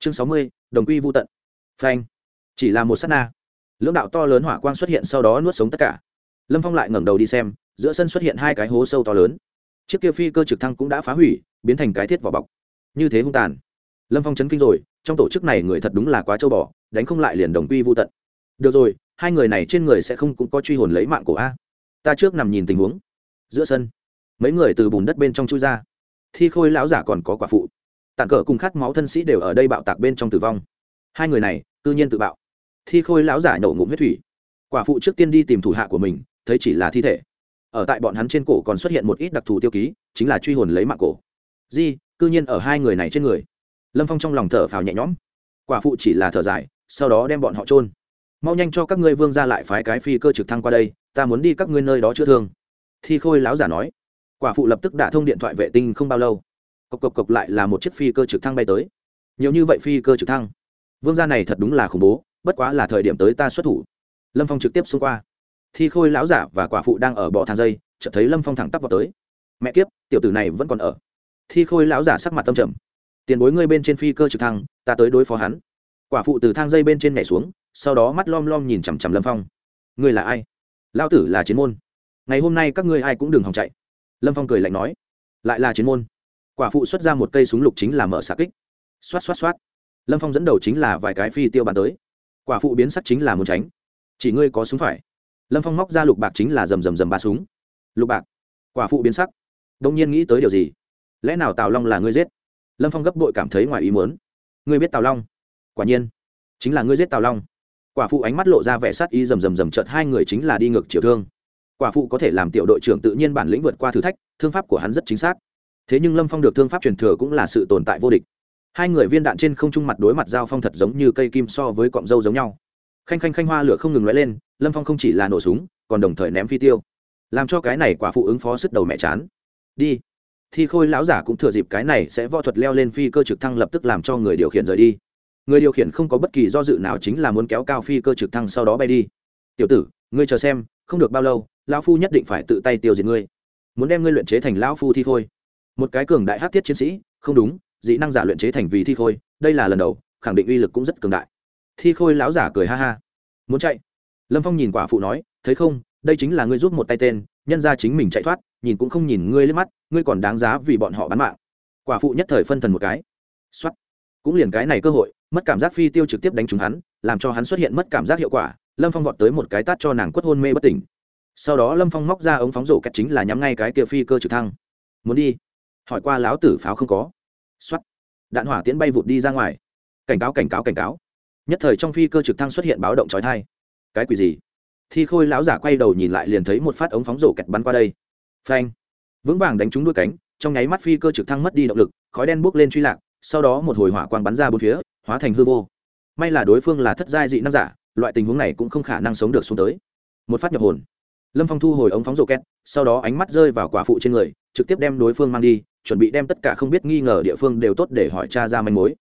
chương sáu mươi, đồng quy vô tận. Phanh. Chỉ là một s á t na. Lưỡng đạo to lớn hỏa quang xuất hiện sau đó nuốt sống tất cả. Lâm phong lại ngẩng đầu đi xem, giữa sân xuất hiện hai cái hố sâu to lớn. Chiếc kia phi cơ trực thăng cũng đã phá hủy, biến thành cái thiết vỏ bọc. Như thế hung tàn. Lâm phong chấn kinh rồi, trong tổ chức này người thật đúng là quá châu bò, đánh không lại liền đồng quy vô tận. Được rồi, hai người này trên người sẽ không cũng có truy hồn lấy mạng của a. Ta trước nằm nhìn tình huống. Giữa sân, mấy người từ bùn đất bên trong chui ra. Thi khôi lão giả còn có quả phụ tàn cờ cùng khát máu thân sĩ đều ở đây bạo tạc bên trong tử vong. Hai người này tự nhiên tự bạo. Thi khôi lão giả nổ ngụm huyết thủy. Quả phụ trước tiên đi tìm thủ hạ của mình, thấy chỉ là thi thể. Ở tại bọn hắn trên cổ còn xuất hiện một ít đặc thù tiêu ký, chính là truy hồn lấy mạng cổ. Di, cư nhiên ở hai người này trên người. Lâm phong trong lòng thở phào nhẹ nhõm. Quả phụ chỉ là thở dài, sau đó đem bọn họ trôn mau nhanh cho các ngươi vương ra lại phái cái phi cơ trực thăng qua đây, ta muốn đi các ngươi nơi đó chữa thương. Thi khôi láo giả nói. Quả phụ lập tức đả thông điện thoại vệ tinh không bao lâu cộc cộc cộc lại là một chiếc phi cơ trực thăng bay tới. Nhiều như vậy phi cơ trực thăng. Vương gia này thật đúng là khủng bố, bất quá là thời điểm tới ta xuất thủ. Lâm phong trực tiếp xông qua. Thi khôi lão giả và quả phụ đang ở bọ thang dây, chợt thấy lâm phong thẳng tắp vào tới. Mẹ kiếp, tiểu tử này vẫn còn ở. Thi khôi lão giả sắc mặt tâm trầm. Tiền bối ngươi bên trên phi cơ trực thăng, ta tới đối phó hắn. Quả phụ từ thang dây bên trên nhảy xuống, sau đó mắt lom lom nhìn chằm chằm lâm phong. Ngươi là ai? Lao tử là chiến môn. Ngày hôm nay các ngươi ai cũng đừng hòng chạy. Lâm phong cười lạnh nói. Lại là chiến môn quả phụ xuất ra một cây súng lục chính là mở xạ kích. Xoát xoát xoát. Lâm phong dẫn đầu chính là vài cái phi tiêu bàn tới. Quả phụ biến sắc chính là muốn tránh. Chỉ ngươi có súng phải. Lâm phong móc ra lục bạc chính là rầm rầm rầm ba súng. Lục bạc. Quả phụ biến sắc. Đông nhiên nghĩ tới điều gì? Lẽ nào tào long là ngươi giết? Lâm phong gấp bội cảm thấy ngoài ý muốn. Ngươi biết tào long? Quả nhiên. Chính là ngươi giết tào long. Quả phụ ánh mắt lộ ra vẻ sát y rầm rầm rầm chợt hai người chính là đi ngược chiều thương. Quả phụ có thể làm tiểu đội trưởng tự nhiên bản lĩnh vượt qua thử thách, thương pháp của hắn rất chính xác thế nhưng lâm phong được thương pháp truyền thừa cũng là sự tồn tại vô địch. Hai người viên đạn trên không trung mặt đối mặt giao phong thật giống như cây kim so với cọng dâu giống nhau. Khanh khanh khanh hoa lửa không ngừng lóe lên, lâm phong không chỉ là nổ súng, còn đồng thời ném phi tiêu. Làm cho cái này quả phụ ứng phó sức đầu mẹ chán. Đi. Thi khôi lão giả cũng thừa dịp cái này sẽ võ thuật leo lên phi cơ trực thăng lập tức làm cho người điều khiển rời đi. Người điều khiển không có bất kỳ do dự nào chính là muốn kéo cao phi cơ trực thăng sau đó bay đi. Tiểu tử, ngươi chờ xem, không được bao lâu, lão phu nhất định phải tự tay tiêu diệt ngươi. Muốn đem ngươi luyện chế thành lão phu thi khôi một cái cường đại hát thiết chiến sĩ, không đúng, dị năng giả luyện chế thành vì thi khôi, đây là lần đầu, khẳng định uy lực cũng rất cường đại. Thi khôi lão giả cười ha ha. Muốn chạy? Lâm phong nhìn quả phụ nói, thấy không, đây chính là ngươi giúp một tay tên, nhân ra chính mình chạy thoát, nhìn cũng không nhìn ngươi lên mắt, ngươi còn đáng giá vì bọn họ bán mạng. Quả phụ nhất thời phân thần một cái. X cũng liền cái này cơ hội, mất cảm giác phi tiêu trực tiếp đánh trúng hắn, làm cho hắn xuất hiện mất cảm giác hiệu quả, lâm phong vọt tới một cái tát cho nàng quất hôn mê bất tỉnh. Sau đó lâm phong móc ra ống phóng rổ kẹt chính là nhắm ngay cái kia phi cơ trực thăng. Muốn đi hỏi qua láo tử pháo không có. Xuất đạn hỏa tiễn bay vụt đi ra ngoài. Cảnh cáo cảnh cáo cảnh cáo. Nhất thời trong phi cơ trực thăng xuất hiện báo động trói thai cái quỷ gì? Thi khôi lão giả quay đầu nhìn lại liền thấy một phát ống phóng rổ kẹt bắn qua đây. Phanh. Vững vàng đánh trúng đuôi cánh, trong nháy mắt phi cơ trực thăng mất đi động lực, khói đen bốc lên truy lạc, sau đó một hồi hỏa quang bắn ra bốn phía, hóa thành hư vô. May là đối phương là thất giai dị năng giả, loại tình huống này cũng không khả năng sống được xuống tới. Một phát nhập hồn. Lâm phong thu hồi ống phóng rổ két sau đó ánh mắt rơi vào quả phụ trên người, trực tiếp đem đối phương mang đi chuẩn bị đem tất cả không biết nghi ngờ địa phương đều tốt để hỏi cha ra manh mối.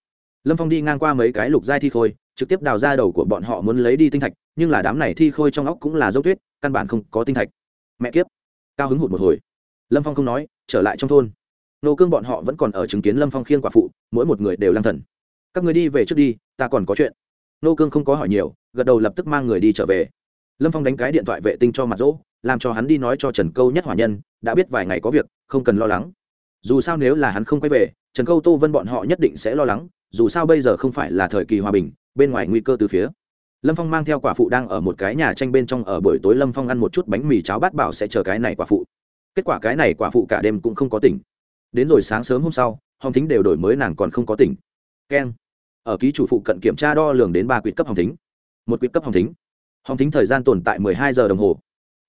Lâm phong đi ngang qua mấy cái lục giai thi khôi, trực tiếp đào ra đầu của bọn họ muốn lấy đi tinh thạch, nhưng là đám này thi khôi trong óc cũng là dốc tuyết, căn bản không có tinh thạch. Mẹ kiếp! Cao hứng hụt một hồi. Lâm phong không nói, trở lại trong thôn. Nô cương bọn họ vẫn còn ở chứng kiến lâm phong khiêng quả phụ, mỗi một người đều lang thần. Các người đi về trước đi, ta còn có chuyện. Nô cương không có hỏi nhiều, gật đầu lập tức mang người đi trở về. Lâm phong đánh cái điện thoại vệ tinh cho mặt rỗ, làm cho hắn đi nói cho trần câu nhất hỏa nhân, đã biết vài ngày có việc, không cần lo lắng dù sao nếu là hắn không quay về, trần câu tô vân bọn họ nhất định sẽ lo lắng, dù sao bây giờ không phải là thời kỳ hòa bình, bên ngoài nguy cơ từ phía. Lâm phong mang theo quả phụ đang ở một cái nhà tranh bên trong ở buổi tối lâm phong ăn một chút bánh mì cháo bát bảo sẽ chờ cái này quả phụ. Kết quả cái này quả phụ cả đêm cũng không có tỉnh. Đến rồi sáng sớm hôm sau, hồng thính đều đổi mới nàng còn không có tỉnh. Keng ở ký chủ phụ cận kiểm tra đo lường đến ba quyệt cấp hồng thính. Một quyệt cấp hồng thính. Hồng thính thời gian tồn tại hai giờ đồng hồ.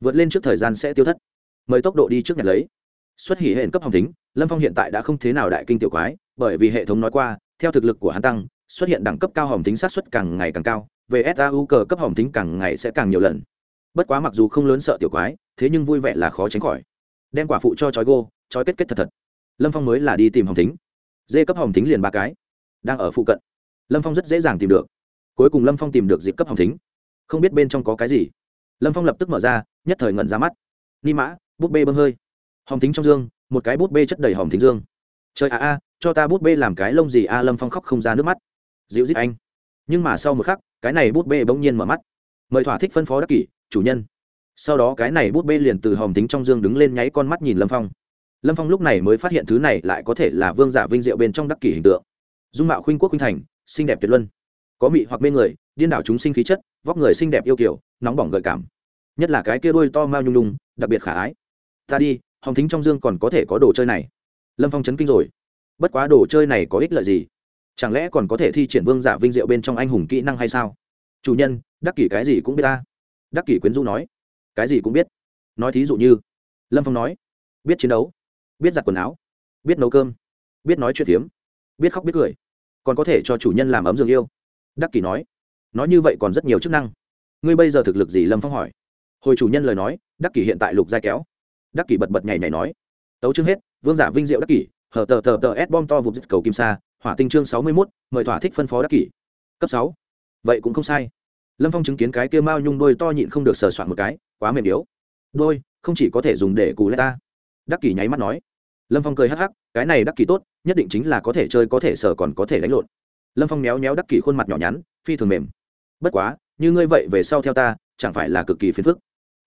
Vượt lên trước thời gian sẽ tiêu thất. Mời tốc độ đi trước nhật lấy. Xuất hỉ hệ cấp hồng thính lâm phong hiện tại đã không thế nào đại kinh tiểu quái, bởi vì hệ thống nói qua, theo thực lực của hắn tăng, xuất hiện đẳng cấp cao hỏng tính sát xuất càng ngày càng cao về sau cờ cấp hỏng tính càng ngày sẽ càng nhiều lần. Bất quá mặc dù không lớn sợ tiểu quái, thế nhưng vui vẻ là khó tránh khỏi. Đem quả phụ cho chói gô, chói kết kết thật thật. Lâm phong mới là đi tìm hồng thính dê cấp hồng thính liền ba cái, đang ở phụ cận. Lâm phong rất dễ dàng tìm được. Cuối cùng lâm phong tìm được dịp cấp hồng thính không biết bên trong có cái gì. Lâm phong lập tức mở ra, nhất thời ngẩn ra mắt. Ni mã bút bê bơm hơi. Hồng thính trong dương một cái bút bê chất đầy hòm thính dương. Trời a a, cho ta bút bê làm cái lông gì? A lâm phong khóc không ra nước mắt. Dịu dít anh. Nhưng mà sau một khắc, cái này bút bê bỗng nhiên mở mắt. Mời thỏa thích phân phó đắc kỷ, chủ nhân. Sau đó cái này bút bê liền từ hòm tính trong dương đứng lên nháy con mắt nhìn lâm phong. Lâm phong lúc này mới phát hiện thứ này lại có thể là vương giả vinh diệu bên trong đắc kỷ hình tượng. Dung mạo khuynh quốc khuynh thành, xinh đẹp tuyệt luân. Có mị hoặc mê người, điên đảo chúng sinh khí chất, vóc người xinh đẹp yêu kiểu nóng bỏng gợi cảm. Nhất là cái kia đuôi to mao nhung nhung, đặc biệt khả ái. Ta đi hòng thính trong dương còn có thể có đồ chơi này. Lâm phong chấn kinh rồi. Bất quá đồ chơi này có ích lợi gì? Chẳng lẽ còn có thể thi triển vương giả vinh diệu bên trong anh hùng kỹ năng hay sao? Chủ nhân, đắc kỷ cái gì cũng biết ta. Đắc kỷ quyến du nói. Cái gì cũng biết. Nói thí dụ như, lâm phong nói. Biết chiến đấu. Biết giặt quần áo. Biết nấu cơm. Biết nói chuyện phiếm. Biết khóc biết cười. Còn có thể cho chủ nhân làm ấm giường yêu. Đắc kỷ nói. Nói như vậy còn rất nhiều chức năng. Ngươi bây giờ thực lực gì? Lâm phong hỏi. Hồi chủ nhân lời nói, đắc kỷ hiện tại lục giai kéo đắc kỷ bật bật nhảy nhảy nói. Tấu chương hết, vương giả vinh diệu đắc kỷ, hở tờ tờ tờ s bom to vụt dứt cầu kim sa, hỏa tinh chương sáu mươi mốt, mời thỏa thích phân phó đắc kỷ. Cấp sáu. Vậy cũng không sai. Lâm phong chứng kiến cái kia mao nhung đôi to nhịn không được sờ soạn một cái, quá mềm yếu. Đôi, không chỉ có thể dùng để cù lê ta. Đắc kỷ nháy mắt nói. Lâm phong cười hắc hắc, cái này đắc kỷ tốt, nhất định chính là có thể chơi, có thể sờ, còn có thể đánh lộn. Lâm phong méo méo đắc kỷ khuôn mặt nhỏ nhắn, phi thường mềm. Bất quá, như ngươi vậy về sau theo ta, chẳng phải là cực kỳ phiền phức.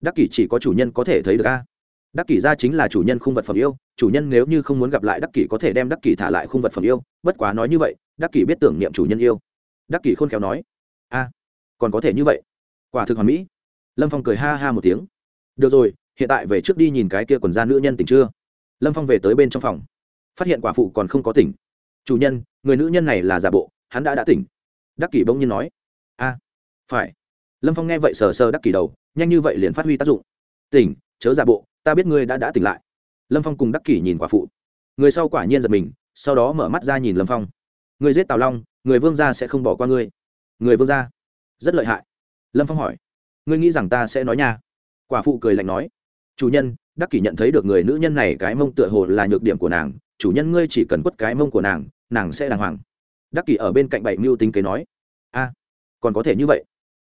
Đắc kỷ chỉ có chủ nhân có thể thấy được a đắc kỷ ra chính là chủ nhân khung vật phẩm yêu, chủ nhân nếu như không muốn gặp lại đắc kỷ có thể đem đắc kỷ thả lại khung vật phẩm yêu, bất quá nói như vậy, đắc kỷ biết tưởng niệm chủ nhân yêu. Đắc kỷ khôn khéo nói, a, còn có thể như vậy? Quả thực hoàn mỹ. Lâm phong cười ha ha một tiếng. Được rồi, hiện tại về trước đi nhìn cái kia quần da nữ nhân tỉnh chưa? Lâm phong về tới bên trong phòng. Phát hiện quả phụ còn không có tỉnh. Chủ nhân, người nữ nhân này là giả bộ, hắn đã đã tỉnh. Đắc kỷ bỗng nhiên nói. A, phải. Lâm phong nghe vậy sờ sờ đắc kỷ đầu, nhanh như vậy liền phát huy tác dụng. Tỉnh, chớ giả bộ ta biết ngươi đã đã tỉnh lại. Lâm phong cùng đắc kỷ nhìn quả phụ. Người sau quả nhiên giật mình, sau đó mở mắt ra nhìn lâm phong. Người giết tào long, người vương gia sẽ không bỏ qua ngươi. Người vương gia? Rất lợi hại. Lâm phong hỏi. Ngươi nghĩ rằng ta sẽ nói nha? Quả phụ cười lạnh nói. Chủ nhân, đắc kỷ nhận thấy được người nữ nhân này cái mông tựa hồ là nhược điểm của nàng. Chủ nhân ngươi chỉ cần quất cái mông của nàng nàng sẽ đàng hoàng. Đắc kỷ ở bên cạnh bảy mưu tính kế nói. A, còn có thể như vậy?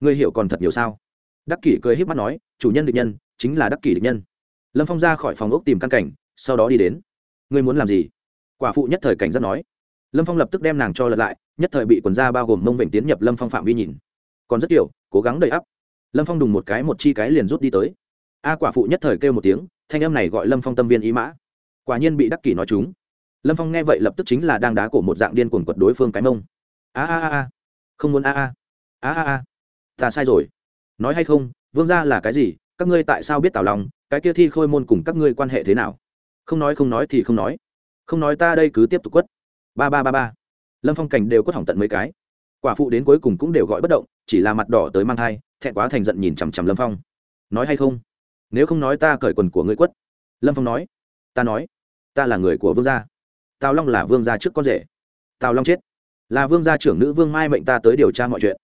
Ngươi hiểu còn thật nhiều sao? Đắc kỷ cười h í p mắt nói. Chủ nhân địch nhân, chính là đắc kỷ địch nhân lâm phong ra khỏi phòng ốc tìm căn cảnh, sau đó đi đến. Ngươi muốn làm gì? Quả phụ nhất thời cảnh rất nói. Lâm phong lập tức đem nàng cho lật lại, nhất thời bị quần da bao gồm mông vệnh tiến nhập lâm phong phạm vi nhìn. Còn rất kiểu, cố gắng đầy ắp. Lâm phong đùng một cái, một chi cái liền rút đi tới. A quả phụ nhất thời kêu một tiếng, thanh âm này gọi lâm phong tâm viên ý mã. Quả nhiên bị đắc kỷ nói chúng. Lâm phong nghe vậy lập tức chính là đang đá cổ một dạng điên cuồng quật đối phương cái mông. A a a a, không muốn a a a a a, ta sai rồi. Nói hay không, vương gia là cái gì các ngươi tại sao biết tào long? cái kia thi khôi môn cùng các ngươi quan hệ thế nào? Không nói không nói thì không nói. Không nói ta đây cứ tiếp tục quất. Ba ba ba ba. Lâm phong cảnh đều quất hỏng tận mấy cái. Quả phụ đến cuối cùng cũng đều gọi bất động, chỉ là mặt đỏ tới mang thai, thẹn quá thành giận nhìn chằm chằm lâm phong. Nói hay không? Nếu không nói ta cởi quần của ngươi quất. Lâm phong nói. Ta nói. Ta là người của vương gia. Tào long là vương gia trước con rể. Tào long chết. Là vương gia trưởng nữ vương mai mệnh ta tới điều tra mọi chuyện.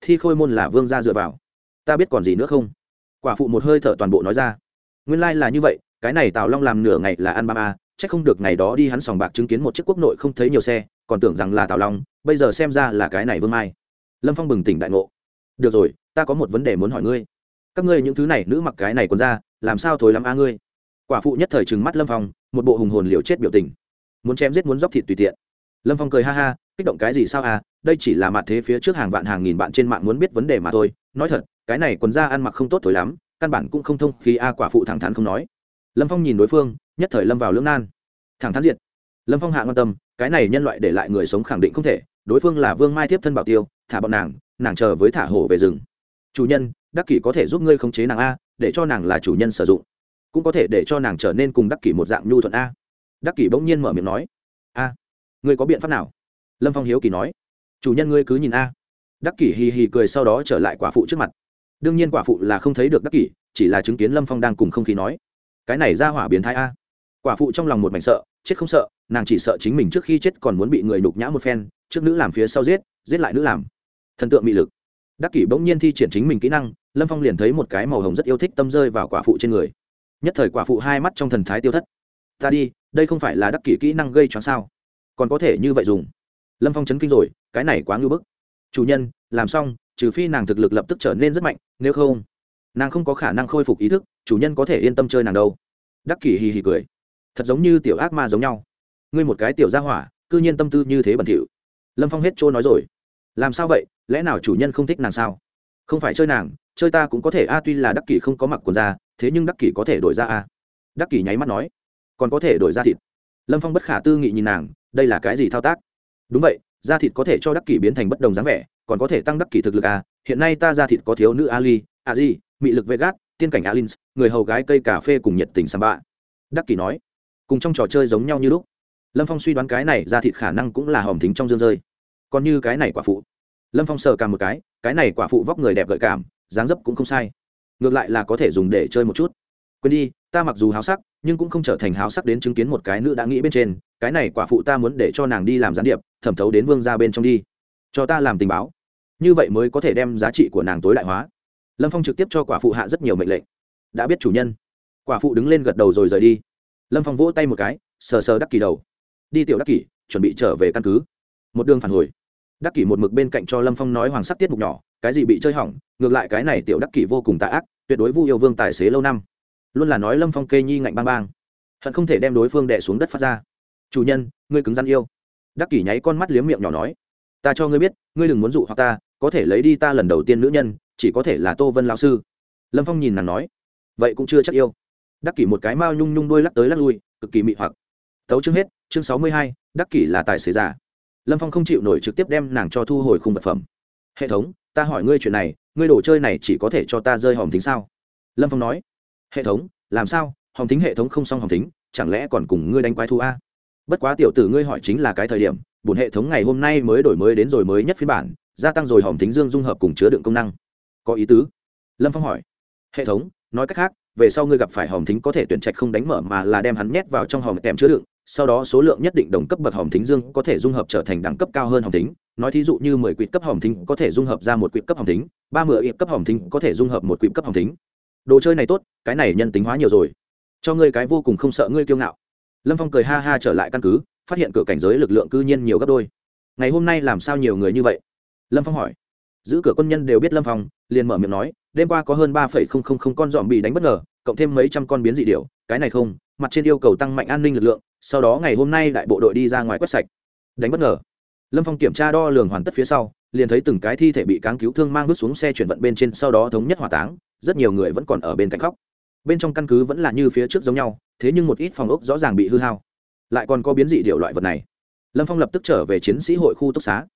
Thi khôi môn là vương gia dựa vào. Ta biết còn gì nữa không? Quả phụ một hơi thở toàn bộ nói ra. Nguyên lai、like、là như vậy, cái này tào long làm nửa ngày là ăn ba a à, c h ắ c không được ngày đó đi hắn sòng bạc chứng kiến một chiếc quốc nội không thấy nhiều xe, còn tưởng rằng là tào long, bây giờ xem ra là cái này vương mai. Lâm phong bừng tỉnh đại ngộ. Được rồi, ta có một vấn đề muốn hỏi ngươi. Các ngươi những thứ này, nữ mặc cái này còn ra, làm sao thối lắm a ngươi? Quả phụ nhất thời trừng mắt lâm phong, một bộ hùng hồn liều chết biểu tình. Muốn chém giết muốn dóc thịt tùy tiện. Lâm phong cười ha ha, kích động cái gì sao à đây chỉ là mặt thế phía trước hàng vạn hàng nghìn bạn trên mạng muốn biết vấn đề mà thôi, nói thật cái này quần da ăn mặc không tốt thối lắm căn bản cũng không thông khi a quả phụ thẳng thắn không nói. Lâm phong nhìn đối phương nhất thời lâm vào lưỡng nan. Thẳng thắn diện, lâm phong hạ quan tâm cái này nhân loại để lại người sống khẳng định không thể đối phương là vương mai tiếp thân bảo tiêu thả bọn nàng nàng chờ với thả hổ về rừng. Chủ nhân đắc kỷ có thể giúp ngươi khống chế nàng a để cho nàng là chủ nhân sử dụng. Cũng có thể để cho nàng trở nên cùng đắc kỷ một dạng nhu thuận a. Đắc kỷ bỗng nhiên mở miệng nói a ngươi có biện pháp nào? Lâm phong hiếu kỳ nói chủ nhân ngươi cứ nhìn a. Đắc kỷ hì hì cười sau đó trở lại quả phụ trước mặt đương nhiên quả phụ là không thấy được đắc kỷ, chỉ là chứng kiến lâm phong đang cùng không khí nói. Cái này ra hỏa biến thái a. Quả phụ trong lòng một mảnh sợ, chết không sợ, nàng chỉ sợ chính mình trước khi chết còn muốn bị người nhục nhã một phen, trước nữ làm phía sau giết giết lại nữ làm. Thần tượng bị lực. Đắc kỷ bỗng nhiên thi triển chính mình kỹ năng, lâm phong liền thấy một cái màu hồng rất yêu thích tâm rơi vào quả phụ trên người. Nhất thời quả phụ hai mắt trong thần thái tiêu thất. Ta đi, đây không phải là đắc kỷ kỹ năng gây cho sao? Còn có thể như vậy dùng. Lâm phong chấn kinh rồi, cái này quá ngưu bức. Chủ nhân, làm xong trừ phi nàng thực lực lập tức trở nên rất mạnh, nếu không, nàng không có khả năng khôi phục ý thức, chủ nhân có thể yên tâm chơi nàng đâu. Đắc kỷ hì hì cười. Thật giống như tiểu ác ma giống nhau. Ngươi một cái tiểu gia hỏa, cư nhiên tâm tư như thế bẩn thỉu. Lâm phong hết trôi nói rồi. Làm sao vậy? Lẽ nào chủ nhân không thích nàng sao? Không phải chơi nàng, chơi ta cũng có thể. A, tuy là đắc kỷ không có mặc quần da, thế nhưng đắc kỷ có thể đổi ra a. Đắc kỷ nháy mắt nói. Còn có thể đổi ra thịt. Lâm phong bất khả tư nghị nhìn nàng. Đây là cái gì thao tác? Đúng vậy, da thịt có thể cho đắc kỷ biến thành bất đồng dáng vẻ còn có thể tăng đắc kỷ thực lực à? hiện nay ta ra thịt có thiếu nữ ali a di mị lực vegas, tiên cảnh alin người hầu gái cây cà phê cùng nhiệt tình samba bạ. Đắc kỷ nói, cùng trong trò chơi giống nhau như lúc. Lâm phong suy đoán cái này ra thịt khả năng cũng là hòm thính trong dương rơi. Còn như cái này quả phụ. Lâm phong sờ cả một cái cái này quả phụ vóc người đẹp gợi cảm, dáng dấp cũng không sai. Ngược lại là có thể dùng để chơi một chút. Quên đi, ta mặc dù háo sắc, nhưng cũng không trở thành háo sắc đến chứng kiến một cái nữ đã nghĩ bên trên, cái này quả phụ ta muốn để cho nàng đi làm gián điệp, thẩm thấu đến vương ra bên trong đi cho ta làm tình báo. Như vậy mới có thể đem giá trị của nàng tối đại hóa. Lâm phong trực tiếp cho quả phụ hạ rất nhiều mệnh lệnh. Đã biết chủ nhân. Quả phụ đứng lên gật đầu rồi rời đi. Lâm phong vỗ tay một cái, sờ sờ đắc kỳ đầu. Đi tiểu đắc kỷ, chuẩn bị trở về căn cứ. Một đường phản hồi. Đắc kỷ một mực bên cạnh cho lâm phong nói hoàng sắc tiết mục nhỏ, cái gì bị chơi hỏng, ngược lại cái này tiểu đắc kỷ vô cùng tạ ác, tuyệt đối vu yêu vương tài xế lâu năm. Luôn là nói lâm phong kê nhi ngạnh bang bang. Hận không thể đem đối phương đẻ xuống đất phát ra. Chủ nhân, ngươi cứng rắn yêu. Đắc kỷ nháy con mắt liếm miệng nhỏ nói ta cho ngươi biết, ngươi đừng muốn dụ hoặc ta, có thể lấy đi ta lần đầu tiên nữ nhân, chỉ có thể là tô vân lão sư. Lâm phong nhìn nàng nói. Vậy cũng chưa chắc yêu. Đắc kỷ một cái mao nhung nhung đôi lắc tới lắc lui, cực kỳ mị hoặc. Tấu chương hết, chương sáu mươi hai, đắc kỷ là tài xế giả lâm phong không chịu nổi trực tiếp đem nàng cho thu hồi khung vật phẩm. Hệ thống, ta hỏi ngươi chuyện này, ngươi đồ chơi này chỉ có thể cho ta rơi hòm tính sao? Lâm phong nói. Hệ thống, làm sao? Hòm tính hệ thống không xong hòm tính chẳng lẽ còn cùng ngươi đánh quái thu a? Bất quá tiểu tử ngươi hỏi chính là cái thời điểm bổn hệ thống ngày hôm nay mới đổi mới đến rồi mới nhất phiên bản, gia tăng rồi hòm tính dương dung hợp cùng chứa đựng công năng. Có ý tứ? Lâm phong hỏi. Hệ thống, nói cách khác, về sau ngươi gặp phải hòm thính có thể tuyển trạch không đánh mở mà là đem hắn nhét vào trong hòm kèm chứa đựng, sau đó số lượng nhất định đồng cấp bậc hòm thính dương có thể dung hợp trở thành đẳng cấp cao hơn hòm thính. Nói thí dụ như mười quỹ cấp hòm thính có thể dung hợp ra một quỹ cấp hòm thính, ba mươi ịp cấp hòm thính có thể dung hợp một quỹ cấp hòm thính. Đồ chơi này tốt, cái này nhân tính hóa nhiều rồi. Cho ngươi cái vô cùng không sợ ngươi kiêu ngạo. Lâm phong cười ha ha trở lại căn cứ phát hiện cửa cảnh giới lực lượng cư nhiên nhiều gấp đôi. Ngày hôm nay làm sao nhiều người như vậy? Lâm phong hỏi. Giữ cửa quân nhân đều biết lâm phong, liền mở miệng nói, đêm qua có hơn ba phẩy không không không con dòm bị đánh bất ngờ, cộng thêm mấy trăm con biến dị điều cái này không, mặt trên yêu cầu tăng mạnh an ninh lực lượng, sau đó ngày hôm nay đại bộ đội đi ra ngoài quét sạch. Đánh bất ngờ. Lâm phong kiểm tra đo lường hoàn tất phía sau, liền thấy từng cái thi thể bị cáng cứu thương mang vứt xuống xe chuyển vận bên trên sau đó thống nhất hỏa táng, rất nhiều người vẫn còn ở bên cạnh khóc. Bên trong căn cứ vẫn là như phía trước giống nhau, thế nhưng một ít phòng ốc rõ ràng bị hư hao lại còn có biến dị điệu loại vật này. Lâm phong lập tức trở về chiến sĩ hội khu túc xá.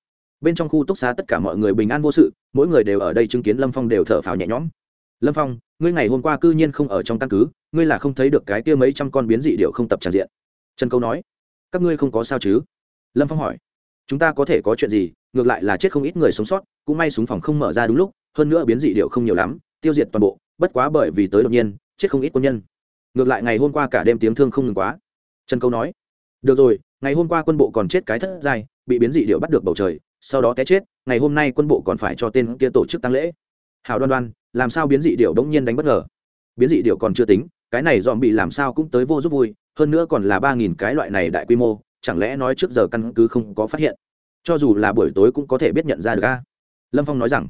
Bên trong khu túc xá tất cả mọi người bình an vô sự, mỗi người đều ở đây chứng kiến lâm phong đều thở phào nhẹ nhõm. Lâm phong, ngươi ngày hôm qua cư nhiên không ở trong căn cứ, ngươi là không thấy được cái kia mấy trăm con biến dị điệu không tập tràn diện. Trần câu nói. Các ngươi không có sao chứ? Lâm phong hỏi. Chúng ta có thể có chuyện gì, ngược lại là chết không ít người sống sót, cũng may súng phòng không mở ra đúng lúc, hơn nữa biến dị điệu không nhiều lắm, tiêu diệt toàn bộ, bất quá bởi vì tới đột nhiên, chết không ít quân nhân. Ngược lại ngày hôm qua cả đêm tiếng thương không ngừng quá. Trần câu nói được rồi, ngày hôm qua quân bộ còn chết cái thất dài bị biến dị điệu bắt được bầu trời, sau đó té chết, ngày hôm nay quân bộ còn phải cho tên kia tổ chức tăng lễ. Hào đoan đoan, làm sao biến dị điệu đống nhiên đánh bất ngờ? Biến dị điệu còn chưa tính, cái này dòm bị làm sao cũng tới vô giúp vui, hơn nữa còn là ba nghìn cái loại này đại quy mô, chẳng lẽ nói trước giờ căn cứ không có phát hiện? Cho dù là buổi tối cũng có thể biết nhận ra được a. Lâm phong nói rằng,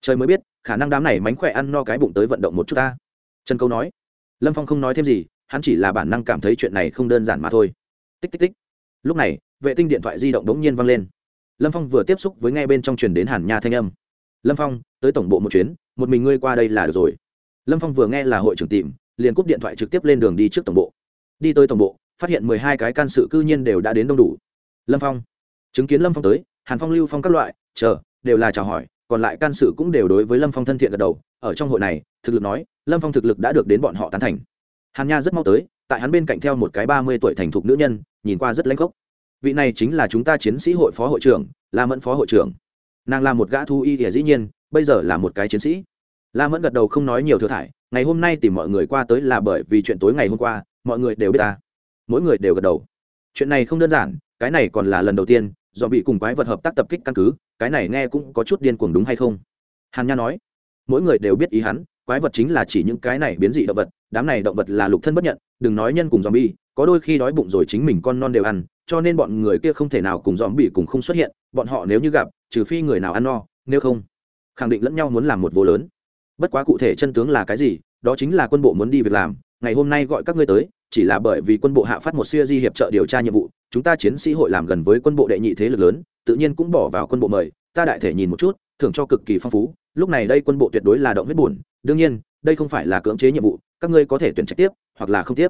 trời mới biết, khả năng đám này mánh khỏe ăn no cái bụng tới vận động một chút ta. Trần câu nói, lâm phong không nói thêm gì, hắn chỉ là bản năng cảm thấy chuyện này không đơn giản mà thôi tích tích tích. Lúc này, vệ tinh điện thoại di động đ nhiên văng lên. Lâm phong vừa tiếp xúc với ngay bên trong truyền đến hàn nha thanh âm. Lâm phong, tới tổng bộ một chuyến, một mình ngươi qua đây là được rồi. Lâm phong vừa nghe là hội trưởng tìm, liền cúp điện thoại trực tiếp lên đường đi trước tổng bộ. Đi tới tổng bộ, phát hiện mười hai cái can sự cư nhiên đều đã đến đông đủ. Lâm phong, chứng kiến lâm phong tới, hàn phong, lưu phong các loại, chờ, đều là chào hỏi, còn lại can sự cũng đều đối với lâm phong thân thiện gật đầu, ở trong hội này, thực lực nói, lâm phong thực lực đã được đến bọn họ tán thành. Hàn nha rất mau tới tại hắn bên cạnh theo một cái ba mươi tuổi thành thục nữ nhân, nhìn qua rất lãnh gốc vị này chính là chúng ta chiến sĩ hội phó hội trưởng, la mẫn phó hội trưởng. Nàng là một gã thu y ỉa dĩ nhiên, bây giờ là một cái chiến sĩ. La mẫn gật đầu không nói nhiều thừa thải, ngày hôm nay tìm mọi người qua tới là bởi vì chuyện tối ngày hôm qua, mọi người đều biết ta. Mỗi người đều gật đầu. Chuyện này không đơn giản, cái này còn là lần đầu tiên, do bị cùng quái vật hợp tác tập kích căn cứ, cái này nghe cũng có chút điên cuồng đúng hay không? Hàn nha nói. Mỗi người đều biết ý hắn quái vật chính là chỉ những cái này biến dị động vật, đám này động vật là lục thân bất nhận, đừng nói nhân cùng dòm bi có đôi khi đói bụng rồi chính mình con non đều ăn, cho nên bọn người kia không thể nào cùng dòm bị cùng không xuất hiện, bọn họ nếu như gặp, trừ phi người nào ăn no, nếu không, khẳng định lẫn nhau muốn làm một vô lớn. Bất quá cụ thể chân tướng là cái gì, đó chính là quân bộ muốn đi việc làm, ngày hôm nay gọi các ngươi tới, chỉ là bởi vì quân bộ hạ phát một siêu di hiệp trợ điều tra nhiệm vụ, chúng ta chiến sĩ hội làm gần với quân bộ đệ nhị thế lực lớn, tự nhiên cũng bỏ vào quân bộ mời, ta đại thể nhìn một chút, thưởng cho cực kỳ phong phú lúc này đây quân bộ tuyệt đối là động huyết buồn, đương nhiên, đây không phải là cưỡng chế nhiệm vụ, các ngươi có thể tuyển trạch tiếp, hoặc là không tiếp.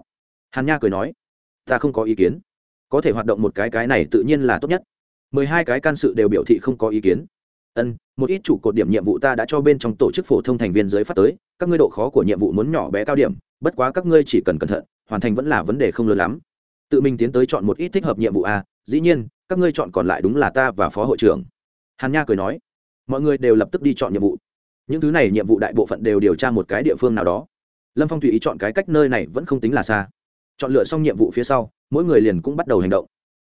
Hàn nha cười nói, ta không có ý kiến. Có thể hoạt động một cái cái này tự nhiên là tốt nhất. Mười hai cái can sự đều biểu thị không có ý kiến. Ân, một ít chủ cột điểm nhiệm vụ ta đã cho bên trong tổ chức phổ thông thành viên dưới phát tới, các ngươi độ khó của nhiệm vụ muốn nhỏ bé cao điểm, bất quá các ngươi chỉ cần cẩn thận, hoàn thành vẫn là vấn đề không lớn lắm. Tự mình tiến tới chọn một ít thích hợp nhiệm vụ a, dĩ nhiên, các ngươi chọn còn lại đúng là ta và phó hội trưởng. Hàn nha cười nói mọi người đều lập tức đi chọn nhiệm vụ. Những thứ này nhiệm vụ đại bộ phận đều điều tra một cái địa phương nào đó. Lâm phong tùy ý chọn cái cách nơi này vẫn không tính là xa. Chọn lựa xong nhiệm vụ phía sau, mỗi người liền cũng bắt đầu hành động.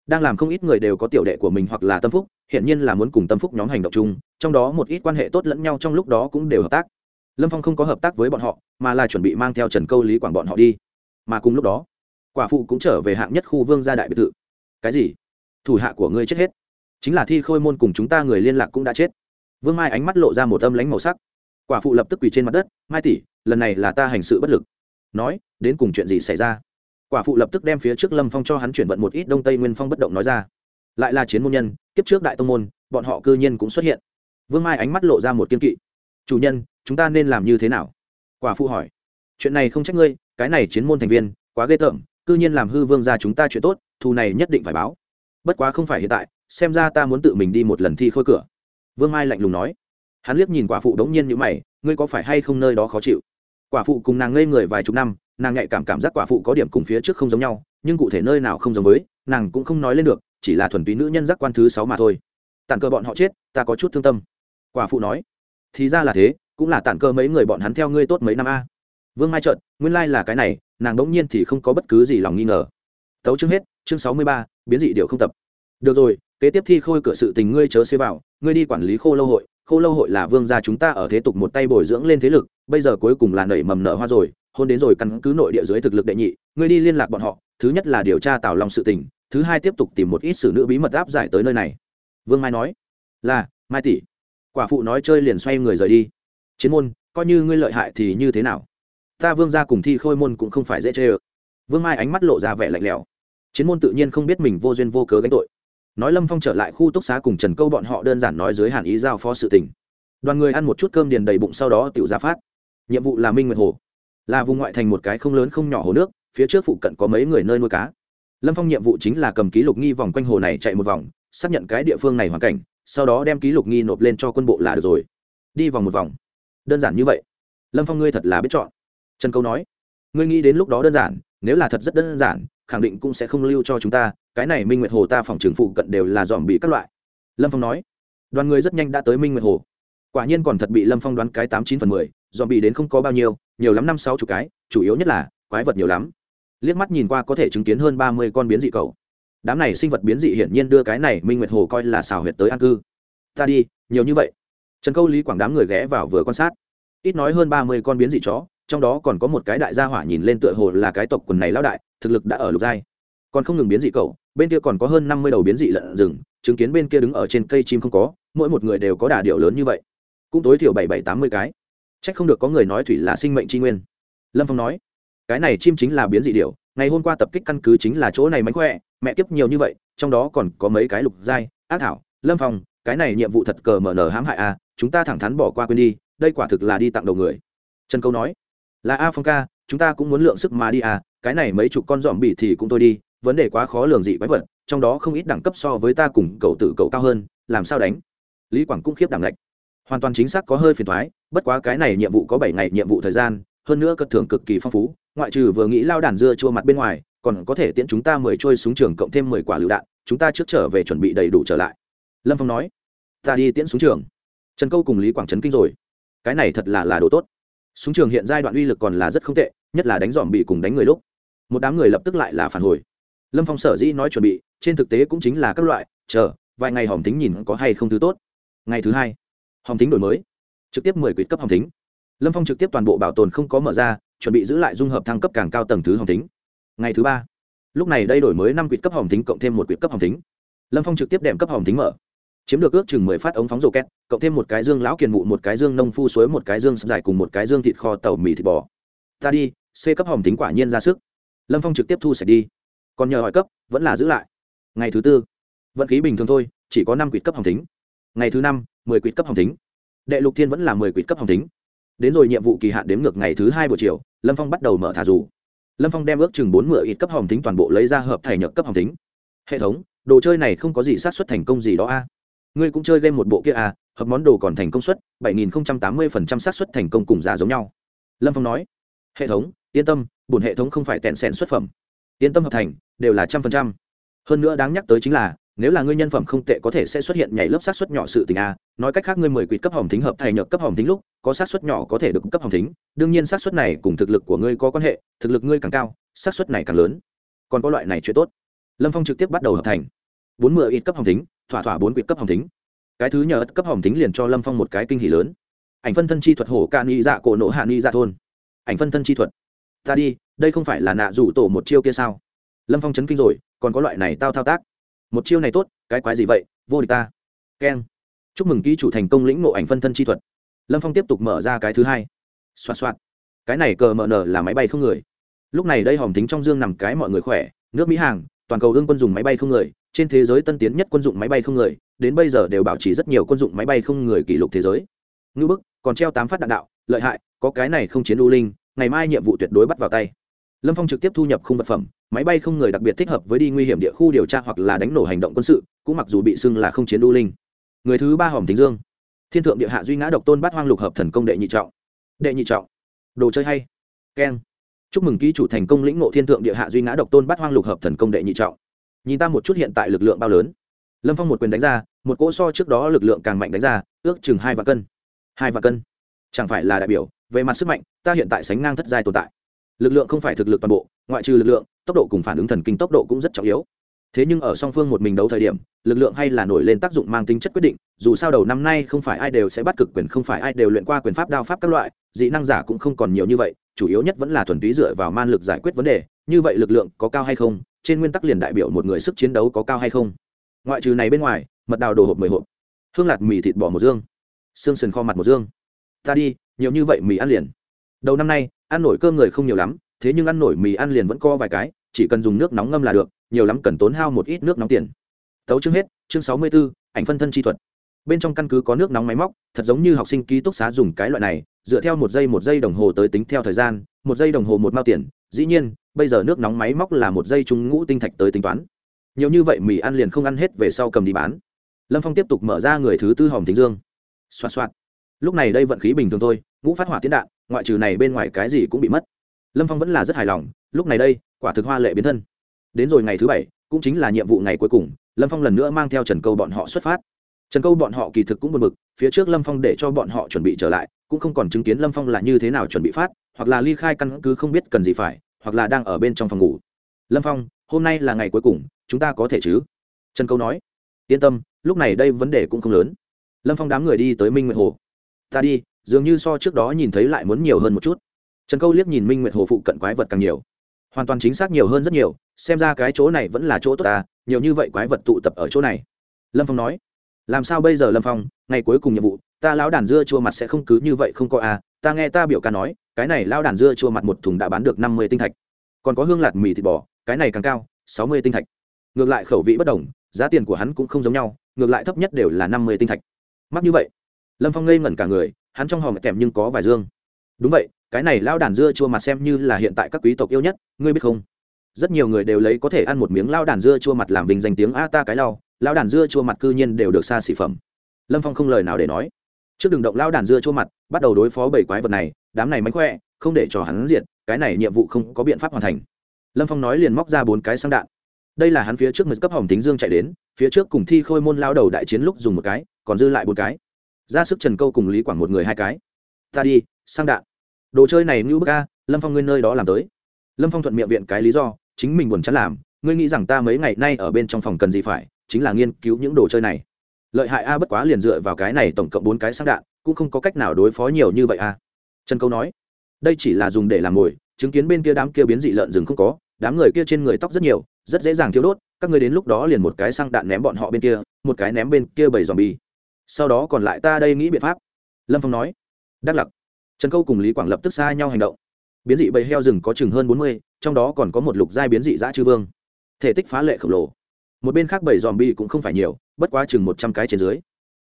Đang làm không ít người đều có tiểu đệ của mình hoặc là tâm phúc hiện nhiên là muốn cùng tâm phúc nhóm hành động chung, trong đó một ít quan hệ tốt lẫn nhau trong lúc đó cũng đều hợp tác. Lâm phong không có hợp tác với bọn họ, mà là chuẩn bị mang theo trần câu lý quảng bọn họ đi. Mà cùng lúc đó, quả phụ cũng trở về hạng nhất khu vương gia đại biệt thự. Cái gì? Thủ hạ của ngươi chết hết. Chính là thi khôi môn cùng chúng ta người liên lạc cũng đã chết vương mai ánh mắt lộ ra một âm lánh màu sắc. Quả phụ lập tức quỳ trên mặt đất, mai tỷ, lần này là ta hành sự bất lực. Nói, đến cùng chuyện gì xảy ra? Quả phụ lập tức đem phía trước lâm phong cho hắn chuyển vận một ít đông tây nguyên phong bất động nói ra. Lại là chiến môn nhân, kiếp trước đại tông môn, bọn họ cư nhiên cũng xuất hiện. Vương mai ánh mắt lộ ra một kiên kỵ. Chủ nhân, chúng ta nên làm như thế nào? Quả phụ hỏi. Chuyện này không trách ngươi, cái này chiến môn thành viên, quá ghê tởm, cư nhiên làm hư vương ra chúng ta chuyện tốt, thù này nhất định phải báo. Bất quá không phải hiện tại, xem ra ta muốn tự mình đi một lần thi khôi cửa vương mai lạnh lùng nói. Hắn liếc nhìn quả phụ đống nhiên như mày, ngươi có phải hay không nơi đó khó chịu? Quả phụ cùng nàng ngây người vài chục năm, nàng nhạy cảm cảm giác quả phụ có điểm cùng phía trước không giống nhau, nhưng cụ thể nơi nào không giống với, nàng cũng không nói lên được, chỉ là thuần túy nữ nhân giác quan thứ sáu mà thôi. Tàn cơ bọn họ chết, ta có chút thương tâm. Quả phụ nói. Thì ra là thế, cũng là tàn cơ mấy người bọn hắn theo ngươi tốt mấy năm a. Vương mai trợn, nguyên lai、like、là cái này, nàng đ ỗ n g nhiên thì không có bất cứ gì lòng nghi ngờ. Tấu chương hết, chương sáu mươi ba, biến dị điệu không tập. Được rồi kế tiếp thi khôi cửa sự tình ngươi chớ xế vào, ngươi đi quản lý khô lâu hội, khô lâu hội là vương gia chúng ta ở thế tục một tay bồi dưỡng lên thế lực, bây giờ cuối cùng là nảy mầm nở hoa rồi, hôn đến rồi căn cứ nội địa dưới thực lực đệ nhị, ngươi đi liên lạc bọn họ, thứ nhất là điều tra tào long sự tình, thứ hai tiếp tục tìm một ít xử nữ bí mật áp giải tới nơi này. Vương mai nói. Là, mai tỷ. Quả phụ nói chơi liền xoay người rời đi. Chiến môn, coi như ngươi lợi hại thì như thế nào? Ta vương gia cùng thi khôi môn cũng không phải dễ chê ơ vương mai ánh mắt lộ ra vẻ lạnh lẽo. Chiến môn tự nhiên không biết mình vô duyên vô cớ gánh tội nói lâm phong trở lại khu túc xá cùng trần câu bọn họ đơn giản nói dưới hàn ý giao phó sự tình. Đoàn người ăn một chút cơm điền đầy bụng sau đó tự ra phát. Nhiệm vụ là minh nguyệt hồ. Là vùng ngoại thành một cái không lớn không nhỏ hồ nước, phía trước phụ cận có mấy người nơi nuôi cá. Lâm phong nhiệm vụ chính là cầm ký lục nghi vòng quanh hồ này chạy một vòng, xác nhận cái địa phương này hoàn cảnh, sau đó đem ký lục nghi nộp lên cho quân bộ là được rồi. Đi vòng một vòng. Đơn giản như vậy. Lâm phong ngươi thật là biết chọn. Trần câu nói. Ngươi nghĩ đến lúc đó đơn giản nếu là thật rất đơn giản, khẳng định cũng sẽ không lưu cho chúng ta, cái này minh nguyệt hồ ta phòng trường phụ cận đều là dòm bị các loại. Lâm phong nói. Đoàn người rất nhanh đã tới minh nguyệt hồ. Quả nhiên còn thật bị lâm phong đoán cái tám chín phần mười, dòm bị đến không có bao nhiêu, nhiều lắm năm sáu chục cái, chủ yếu nhất là quái vật nhiều lắm. Liếc mắt nhìn qua có thể chứng kiến hơn ba mươi con biến dị cầu đám này sinh vật biến dị hiển nhiên đưa cái này minh nguyệt hồ coi là xào huyệt tới an cư. Ta đi, nhiều như vậy. Trần câu lý quảng đám người ghé vào vừa quan sát. Ít nói hơn ba mươi con biến dị chó trong đó còn có một cái đại gia hỏa nhìn lên tựa hồ là cái tộc quần này lão đại, thực lực đã ở lục giai. Còn không ngừng biến dị cậu, bên kia còn có hơn năm mươi đầu biến dị lợn rừng, chứng kiến bên kia đứng ở trên cây chim không có, mỗi một người đều có đà điệu lớn như vậy. Cũng tối thiểu bảy bảy tám mươi cái. C h ắ c không được có người nói thủy là sinh mệnh tri nguyên. Lâm phong nói, cái này chim chính là biến dị điệu ngày hôm qua tập kích căn cứ chính là chỗ này mánh khỏe, mẹ kiếp nhiều như vậy, trong đó còn có mấy cái lục giai. Ác thảo, lâm phong, cái này nhiệm vụ thật cờ mở nở hãm hại a chúng ta thẳng thắn bỏ qua quên đi, đây quả thực là đi tặng đầu người. Trần câu nói là a phong ca, chúng ta cũng muốn lượng sức mà đi à cái này mấy chục con dòm bị thì cũng tôi đi, vấn đề quá khó lường dị quái vật, trong đó không ít đẳng cấp so với ta cùng cậu tử cậu cao hơn, làm sao đánh? Lý quảng cũng khiếp đảm lệch hoàn toàn chính xác có hơi phiền thoái bất quá cái này nhiệm vụ có bảy ngày nhiệm vụ thời gian, hơn nữa cất thưởng cực kỳ phong phú, ngoại trừ vừa nghĩ lao đàn dưa chua mặt bên ngoài, còn có thể tiễn chúng ta mười trôi súng trường cộng thêm mười quả lựu đạn, chúng ta trước trở về chuẩn bị đầy đủ trở lại. Lâm phong nói, ta đi tiễn súng trường. Trần câu cùng lý quảng trấn kinh rồi. Cái này thật là là đồ tốt súng trường hiện giai đoạn uy lực còn là rất không tệ, nhất là đánh dòm bị cùng đánh người lúc. Một đám người lập tức lại là phản hồi. Lâm phong sở dĩ nói chuẩn bị, trên thực tế cũng chính là các loại, chờ, vài ngày hòm tính nhìn có hay không thứ tốt. Ngày thứ hai hòm tính đổi mới. Trực tiếp mười quýt cấp hòm tính lâm phong trực tiếp toàn bộ bảo tồn không có mở ra, chuẩn bị giữ lại dung hợp thăng cấp càng cao tầng thứ hòm tính ngày thứ ba, lúc này đây đổi mới năm quýt cấp hòm tính cộng thêm một quýt cấp hòm tính lâm phong trực tiếp đệm cấp hòm tính mở chiếm được ước chừng mười phát ống phóng rổ két, cộng thêm một cái dương lão kiền mụ, một cái dương nông phu suối, một cái dương dài cùng một cái dương thịt kho tàu mì thịt bò. Ta đi, c cấp hòm tính quả nhiên ra sức. Lâm phong trực tiếp thu sạch đi. Còn nhờ hỏi cấp, vẫn là giữ lại. Ngày thứ tư, vận khí bình thường thôi, chỉ có năm quýt cấp hòm tính. Ngày thứ năm, mười quýt cấp hồng tính. Đệ lục thiên vẫn là mười quýt cấp hồng tính. Đến rồi nhiệm vụ kỳ hạn đếm ngược ngày thứ hai buổi chiều, lâm phong bắt đầu mở thả dù. Lâm phong đem ước chừng bốn mươi ít cấp hồng tính toàn bộ lấy ra hợp thẻ nhược cấp hồng tính. Hệ thống, đồ chơi này không có gì sát xuất thành công gì đó a ngươi cũng chơi game một bộ kia à? hợp món đồ còn thành công suất bảy nghìn tám mươi phần trăm xác suất thành công cùng giá giống nhau. Lâm phong nói, hệ thống, yên tâm, bổn hệ thống không phải tẹn sẻn xuất phẩm. Yên tâm hợp thành, đều là trăm phần trăm. Hơn nữa đáng nhắc tới chính là, nếu là ngươi nhân phẩm không tệ có thể sẽ xuất hiện nhảy lớp sát xuất nhỏ sự tình a nói cách khác ngươi mười quýt cấp hồng thính hợp thành nhược cấp hồng thính lúc, có sát xuất nhỏ có thể được cấp hồng thính, đương nhiên sát xuất này cùng thực lực của ngươi có quan hệ, thực lực ngươi càng cao sát xuất này càng lớn. Còn có loại này chuyện tốt. Lâm phong trực tiếp bắt đầu hợp thành. Bốn mươi ít cấp hồng thính thỏa thỏa bốn quyệt cấp hồng thính. Cái thứ nhờ cấp hồng thính liền cho lâm phong một cái kinh hỷ lớn. Ảnh phân thân chi thuật hổ ca ni dạ cổ nộ hạ ni dạ thôn. Ảnh phân thân chi thuật. Ta đi, đây không phải là nạ rủ tổ một chiêu kia sao? Lâm phong chấn kinh rồi, còn có loại này tao thao tác. Một chiêu này tốt, cái quái gì vậy? Vô địch ta. Keng. Chúc mừng ký chủ thành công lĩnh ngộ ảnh phân thân chi thuật. Lâm phong tiếp tục mở ra cái thứ hai. Xoạt xoạt. Cái này cờ mờ nở là máy bay không người. Lúc này đây hòm tính trong dương nằm cái mọi người khỏe. Nước mỹ hàng, toàn cầu ương quân dùng máy bay không người trên thế giới tân tiến nhất quân dụng máy bay không người, đến bây giờ đều bảo trì rất nhiều quân dụng máy bay không người kỷ lục thế giới. Ngư bức, còn treo tám phát đạn đạo, lợi hại, có cái này không chiến đu linh, ngày mai nhiệm vụ tuyệt đối bắt vào tay. Lâm phong trực tiếp thu nhập khung vật phẩm, máy bay không người đặc biệt thích hợp với đi nguy hiểm địa khu điều tra hoặc là đánh nổ hành động quân sự, cũng mặc dù bị xưng là không chiến đu linh. Người thứ ba hòm tính dương. Thiên thượng địa hạ duy ngã độc tôn bát hoang lục hợp thần công đệ nhị trọng. Đệ nhị trọng. Đồ chơi hay. Keng. Chúc mừng ký chủ thành công lĩnh ngộ thiên thượng địa hạ duy ngã độc tôn bát hoang lục hợp thần công đệ nhị trọng nhìn ta một chút hiện tại lực lượng bao lớn. Lâm phong một quyền đánh ra, một cỗ so trước đó lực lượng càng mạnh đánh ra, ước chừng hai vạn cân. Hai vạn cân? Chẳng phải là đại biểu, về mặt sức mạnh, ta hiện tại sánh ngang thất giai tồn tại. Lực lượng không phải thực lực toàn bộ, ngoại trừ lực lượng, tốc độ cùng phản ứng thần kinh tốc độ cũng rất trọng yếu. Thế nhưng ở song phương một mình đấu thời điểm, lực lượng hay là nổi lên tác dụng mang tính chất quyết định, dù sao đầu năm nay không phải ai đều sẽ bắt cực quyền, không phải ai đều luyện qua quyền pháp, đao pháp các loại, dị năng giả cũng không còn nhiều như vậy, chủ yếu nhất vẫn là thuần túy dựa vào man lực giải quyết vấn đề, như vậy lực lượng có cao hay không trên nguyên tắc liền đại biểu một người sức chiến đấu có cao hay không? Ngoại trừ này bên ngoài mật đào đồ hộp mười hộp. Hương lạt mì thịt bò một dương. Xương sườn kho mặt một dương. Ta đi nhiều như vậy mì ăn liền. Đầu năm nay ăn nổi cơm người không nhiều lắm thế nhưng ăn nổi mì ăn liền vẫn co vài cái chỉ cần dùng nước nóng ngâm là được nhiều lắm cần tốn hao một ít nước nóng tiền. Tấu chương hết chương sáu mươi 64, ảnh phân thân chi thuật. Bên trong căn cứ có nước nóng máy móc thật giống như học sinh ký túc xá dùng cái loại này dựa theo một giây một giây đồng hồ tới tính theo thời gian một giây đồng hồ một mao tiền dĩ nhiên, bây giờ nước nóng máy móc là một dây trúng ngũ tinh thạch tới tính toán. Nhiều như vậy mì ăn liền không ăn hết về sau cầm đi bán. Lâm phong tiếp tục mở ra người thứ tư hòm thính dương. Xoa xoa lúc này đây vận khí bình thường thôi, ngũ phát hỏa tiến đạn, ngoại trừ này bên ngoài cái gì cũng bị mất. Lâm phong vẫn là rất hài lòng, lúc này đây, quả thực hoa lệ biến thân. Đến rồi ngày thứ bảy, cũng chính là nhiệm vụ ngày cuối cùng, lâm phong lần nữa mang theo trần câu bọn họ xuất phát. Trần câu bọn họ kỳ thực cũng buồn bực, phía trước lâm phong để cho bọn họ chuẩn bị trở lại, cũng không còn chứng kiến lâm phong là như thế nào chuẩn bị phát hoặc là ly khai căn cứ không biết cần gì phải, hoặc là đang ở bên trong phòng ngủ. Lâm phong, hôm nay là ngày cuối cùng, chúng ta có thể chứ? Trần câu nói. Yên tâm, lúc này đây vấn đề cũng không lớn. Lâm phong đám người đi tới minh nguyệt hồ. Ta đi, dường như so trước đó nhìn thấy lại muốn nhiều hơn một chút. Trần câu liếc nhìn minh nguyệt hồ phụ cận quái vật càng nhiều. Hoàn toàn chính xác nhiều hơn rất nhiều, xem ra cái chỗ này vẫn là chỗ tốt ta, nhiều như vậy quái vật tụ tập ở chỗ này. Lâm phong nói. Làm sao bây giờ lâm phong, ngày cuối cùng nhiệm vụ, ta lão đàn dưa chua mặt sẽ không cứ như vậy không có à ta nghe ta biểu ca nói cái này lão đàn dưa chua mặt một thùng đã bán được năm mươi tinh thạch. Còn có hương lạt mì thịt bò, cái này càng cao, sáu mươi tinh thạch. Ngược lại khẩu vị bất đồng, giá tiền của hắn cũng không giống nhau, ngược lại thấp nhất đều là năm mươi tinh thạch. Mắc như vậy, lâm phong ngây ngẩn cả người, hắn trong hòm kèm nhưng có vài dương. Đúng vậy, cái này lao đàn dưa chua mặt xem như là hiện tại các quý tộc yêu nhất, ngươi biết không? Rất nhiều người đều lấy có thể ăn một miếng lao đàn dưa chua mặt làm vinh danh tiếng a ta cái lao lao đàn dưa chua mặt cư nhiên đều được xa xỉ phẩm. Lâm phong không lời nào để nói. Trước đường động lao đàn dưa chua mặt, bắt đầu đối phó bảy quái vật này đám này mánh khỏe, không để cho hắn diệt, cái này nhiệm vụ không có biện pháp hoàn thành. Lâm phong nói liền móc ra bốn cái sang đạn. Đây là hắn phía trước mực cấp hồng tính dương chạy đến, phía trước cùng thi khôi môn lao đầu đại chiến lúc dùng một cái, còn dư lại bốn cái. Ra sức trần câu cùng lý quảng một người hai cái. Ta đi sang đạn. Đồ chơi này ngưu bức ca lâm phong ngươi nơi đó làm tới. Lâm phong thuận miệng viện cái lý do, chính mình buồn chán làm, ngươi nghĩ rằng ta mấy ngày nay ở bên trong phòng cần gì phải, chính là nghiên cứu những đồ chơi này. Lợi hại a, bất quá liền dựa vào cái này tổng cộng bốn cái sang đạn, cũng không có cách nào đối phó nhiều như vậy a trần câu nói, đây chỉ là dùng để làm mồi, chứng kiến bên kia đám kia biến dị lợn rừng không có, đám người kia trên người tóc rất nhiều, rất dễ dàng thiếu đốt, các người đến lúc đó liền một cái sang đạn ném bọn họ bên kia, một cái ném bên kia bảy dòm bi sau đó còn lại ta đây nghĩ biện pháp. Lâm phong nói. Đắc lặc, trần câu cùng lý quảng lập tức xa nhau hành động. Biến dị bầy heo rừng có chừng hơn bốn mươi, trong đó còn có một lục giai biến dị dã chư vương. Thể tích phá lệ khổng lồ. Một bên khác bảy dòm bi cũng không phải nhiều, bất quá chừng một trăm cái trên dưới.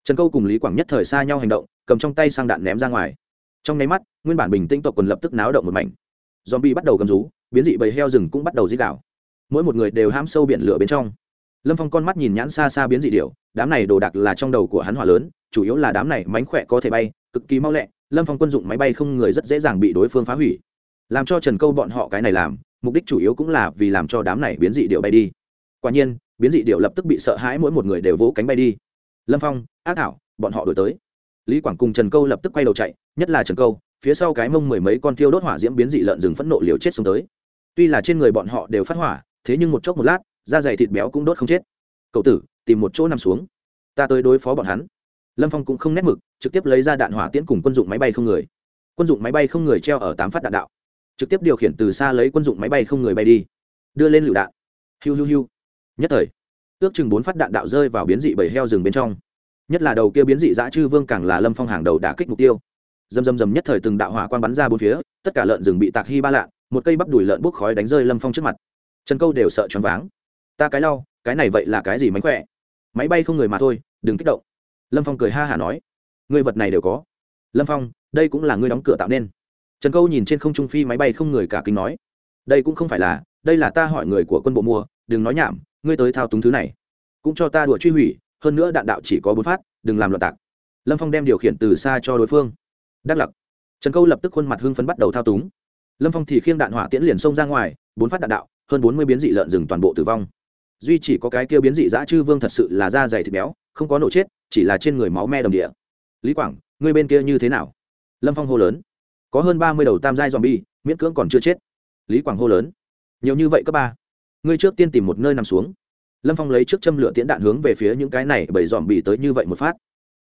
Trần câu cùng lý quảng nhất thời xa nhau hành động, cầm trong tay sang đạn ném ra ngoài. Trong nháy mắt nguyên bản bình tĩnh tộc quần lập tức náo động một mảnh. Zombie bắt đầu cầm rú biến dị bầy heo rừng cũng bắt đầu di đảo mỗi một người đều ham sâu biển lửa bên trong. Lâm phong con mắt nhìn nhãn xa xa biến dị điểu, đám này đồ đạc là trong đầu của hắn hỏa lớn chủ yếu là đám này mánh khỏe có thể bay cực kỳ mau lẹ lâm phong quân dụng máy bay không người rất dễ dàng bị đối phương phá hủy. Làm cho trần câu bọn họ cái này làm mục đích chủ yếu cũng là vì làm cho đám này biến dị điệu bay đi. Quả nhiên biến dị điệu lập tức bị sợ hãi mỗi một người đều vỗ cánh bay đi. Lâm phong ác thảo bọn họ đổi tới. Lý quảng cùng trần câu lập tức quay đầu chạy nhất là trần câu phía sau cái mông mười mấy con tiêu đốt hỏa diễm biến dị lợn rừng phẫn nộ liều chết xuống tới. Tuy là trên người bọn họ đều phát hỏa, thế nhưng một chốc một lát, da dày thịt béo cũng đốt không chết. Cậu tử, tìm một chỗ nằm xuống. Ta tới đối phó bọn hắn. Lâm phong cũng không nét mực, trực tiếp lấy ra đạn hỏa tiễn cùng quân dụng máy bay không người. Quân dụng máy bay không người treo ở tám phát đạn đạo. Trực tiếp điều khiển từ xa lấy quân dụng máy bay không người bay đi. Đưa lên lựu đạn. Hiu hiu hiu. Nhất thời, ước chừng bốn phát đạn đạo rơi vào biến dị bầy heo rừng bên trong. Nhất là đầu kia biến dị dã chư vương càng là lâm phong hàng đầu đả kích mục tiêu dầm dầm dầm nhất thời từng đạo hỏa quan bắn ra bốn phía, tất cả lợn rừng bị tạc hy ba lạ một cây bắp đùi lợn bốc khói đánh rơi lâm phong trước mặt. Trần câu đều sợ choáng váng. Ta cái lau, cái này vậy là cái gì mánh khỏe? Máy bay không người mà thôi, đừng kích động. Lâm phong cười ha hả nói. Người vật này đều có. Lâm phong, đây cũng là ngươi đóng cửa tạo nên. Trần câu nhìn trên không trung phi máy bay không người cả kinh nói. Đây cũng không phải là, đây là ta hỏi người của quân bộ mua, đừng nói nhảm, ngươi tới thao túng thứ này. Cũng cho ta đùa truy hủy, hơn nữa đạn đạo chỉ có bốn phát, đừng làm loạn tạc. Lâm phong đem điều khiển từ xa cho đối phương đắc lặc. Trần câu lập tức khuôn mặt hưng phấn bắt đầu thao túng. Lâm phong thì khiêng đạn hỏa tiễn liền xông ra ngoài, bốn phát đạn đạo, hơn bốn mươi biến dị lợn rừng toàn bộ tử vong. Duy chỉ có cái kia biến dị dã chư vương thật sự là da dày thịt béo, không có nổ chết, chỉ là trên người máu me đồng địa. Lý quảng ngươi bên kia như thế nào? Lâm phong hô lớn. Có hơn ba mươi đầu tam giai dòm bi miễn cưỡng còn chưa chết. Lý quảng hô lớn. Nhiều như vậy cấp ba. Ngươi trước tiên tìm một nơi nằm xuống. Lâm phong lấy trước châm lửa tiễn đạn hướng về phía những cái này bởi dòm bì tới như vậy một phát.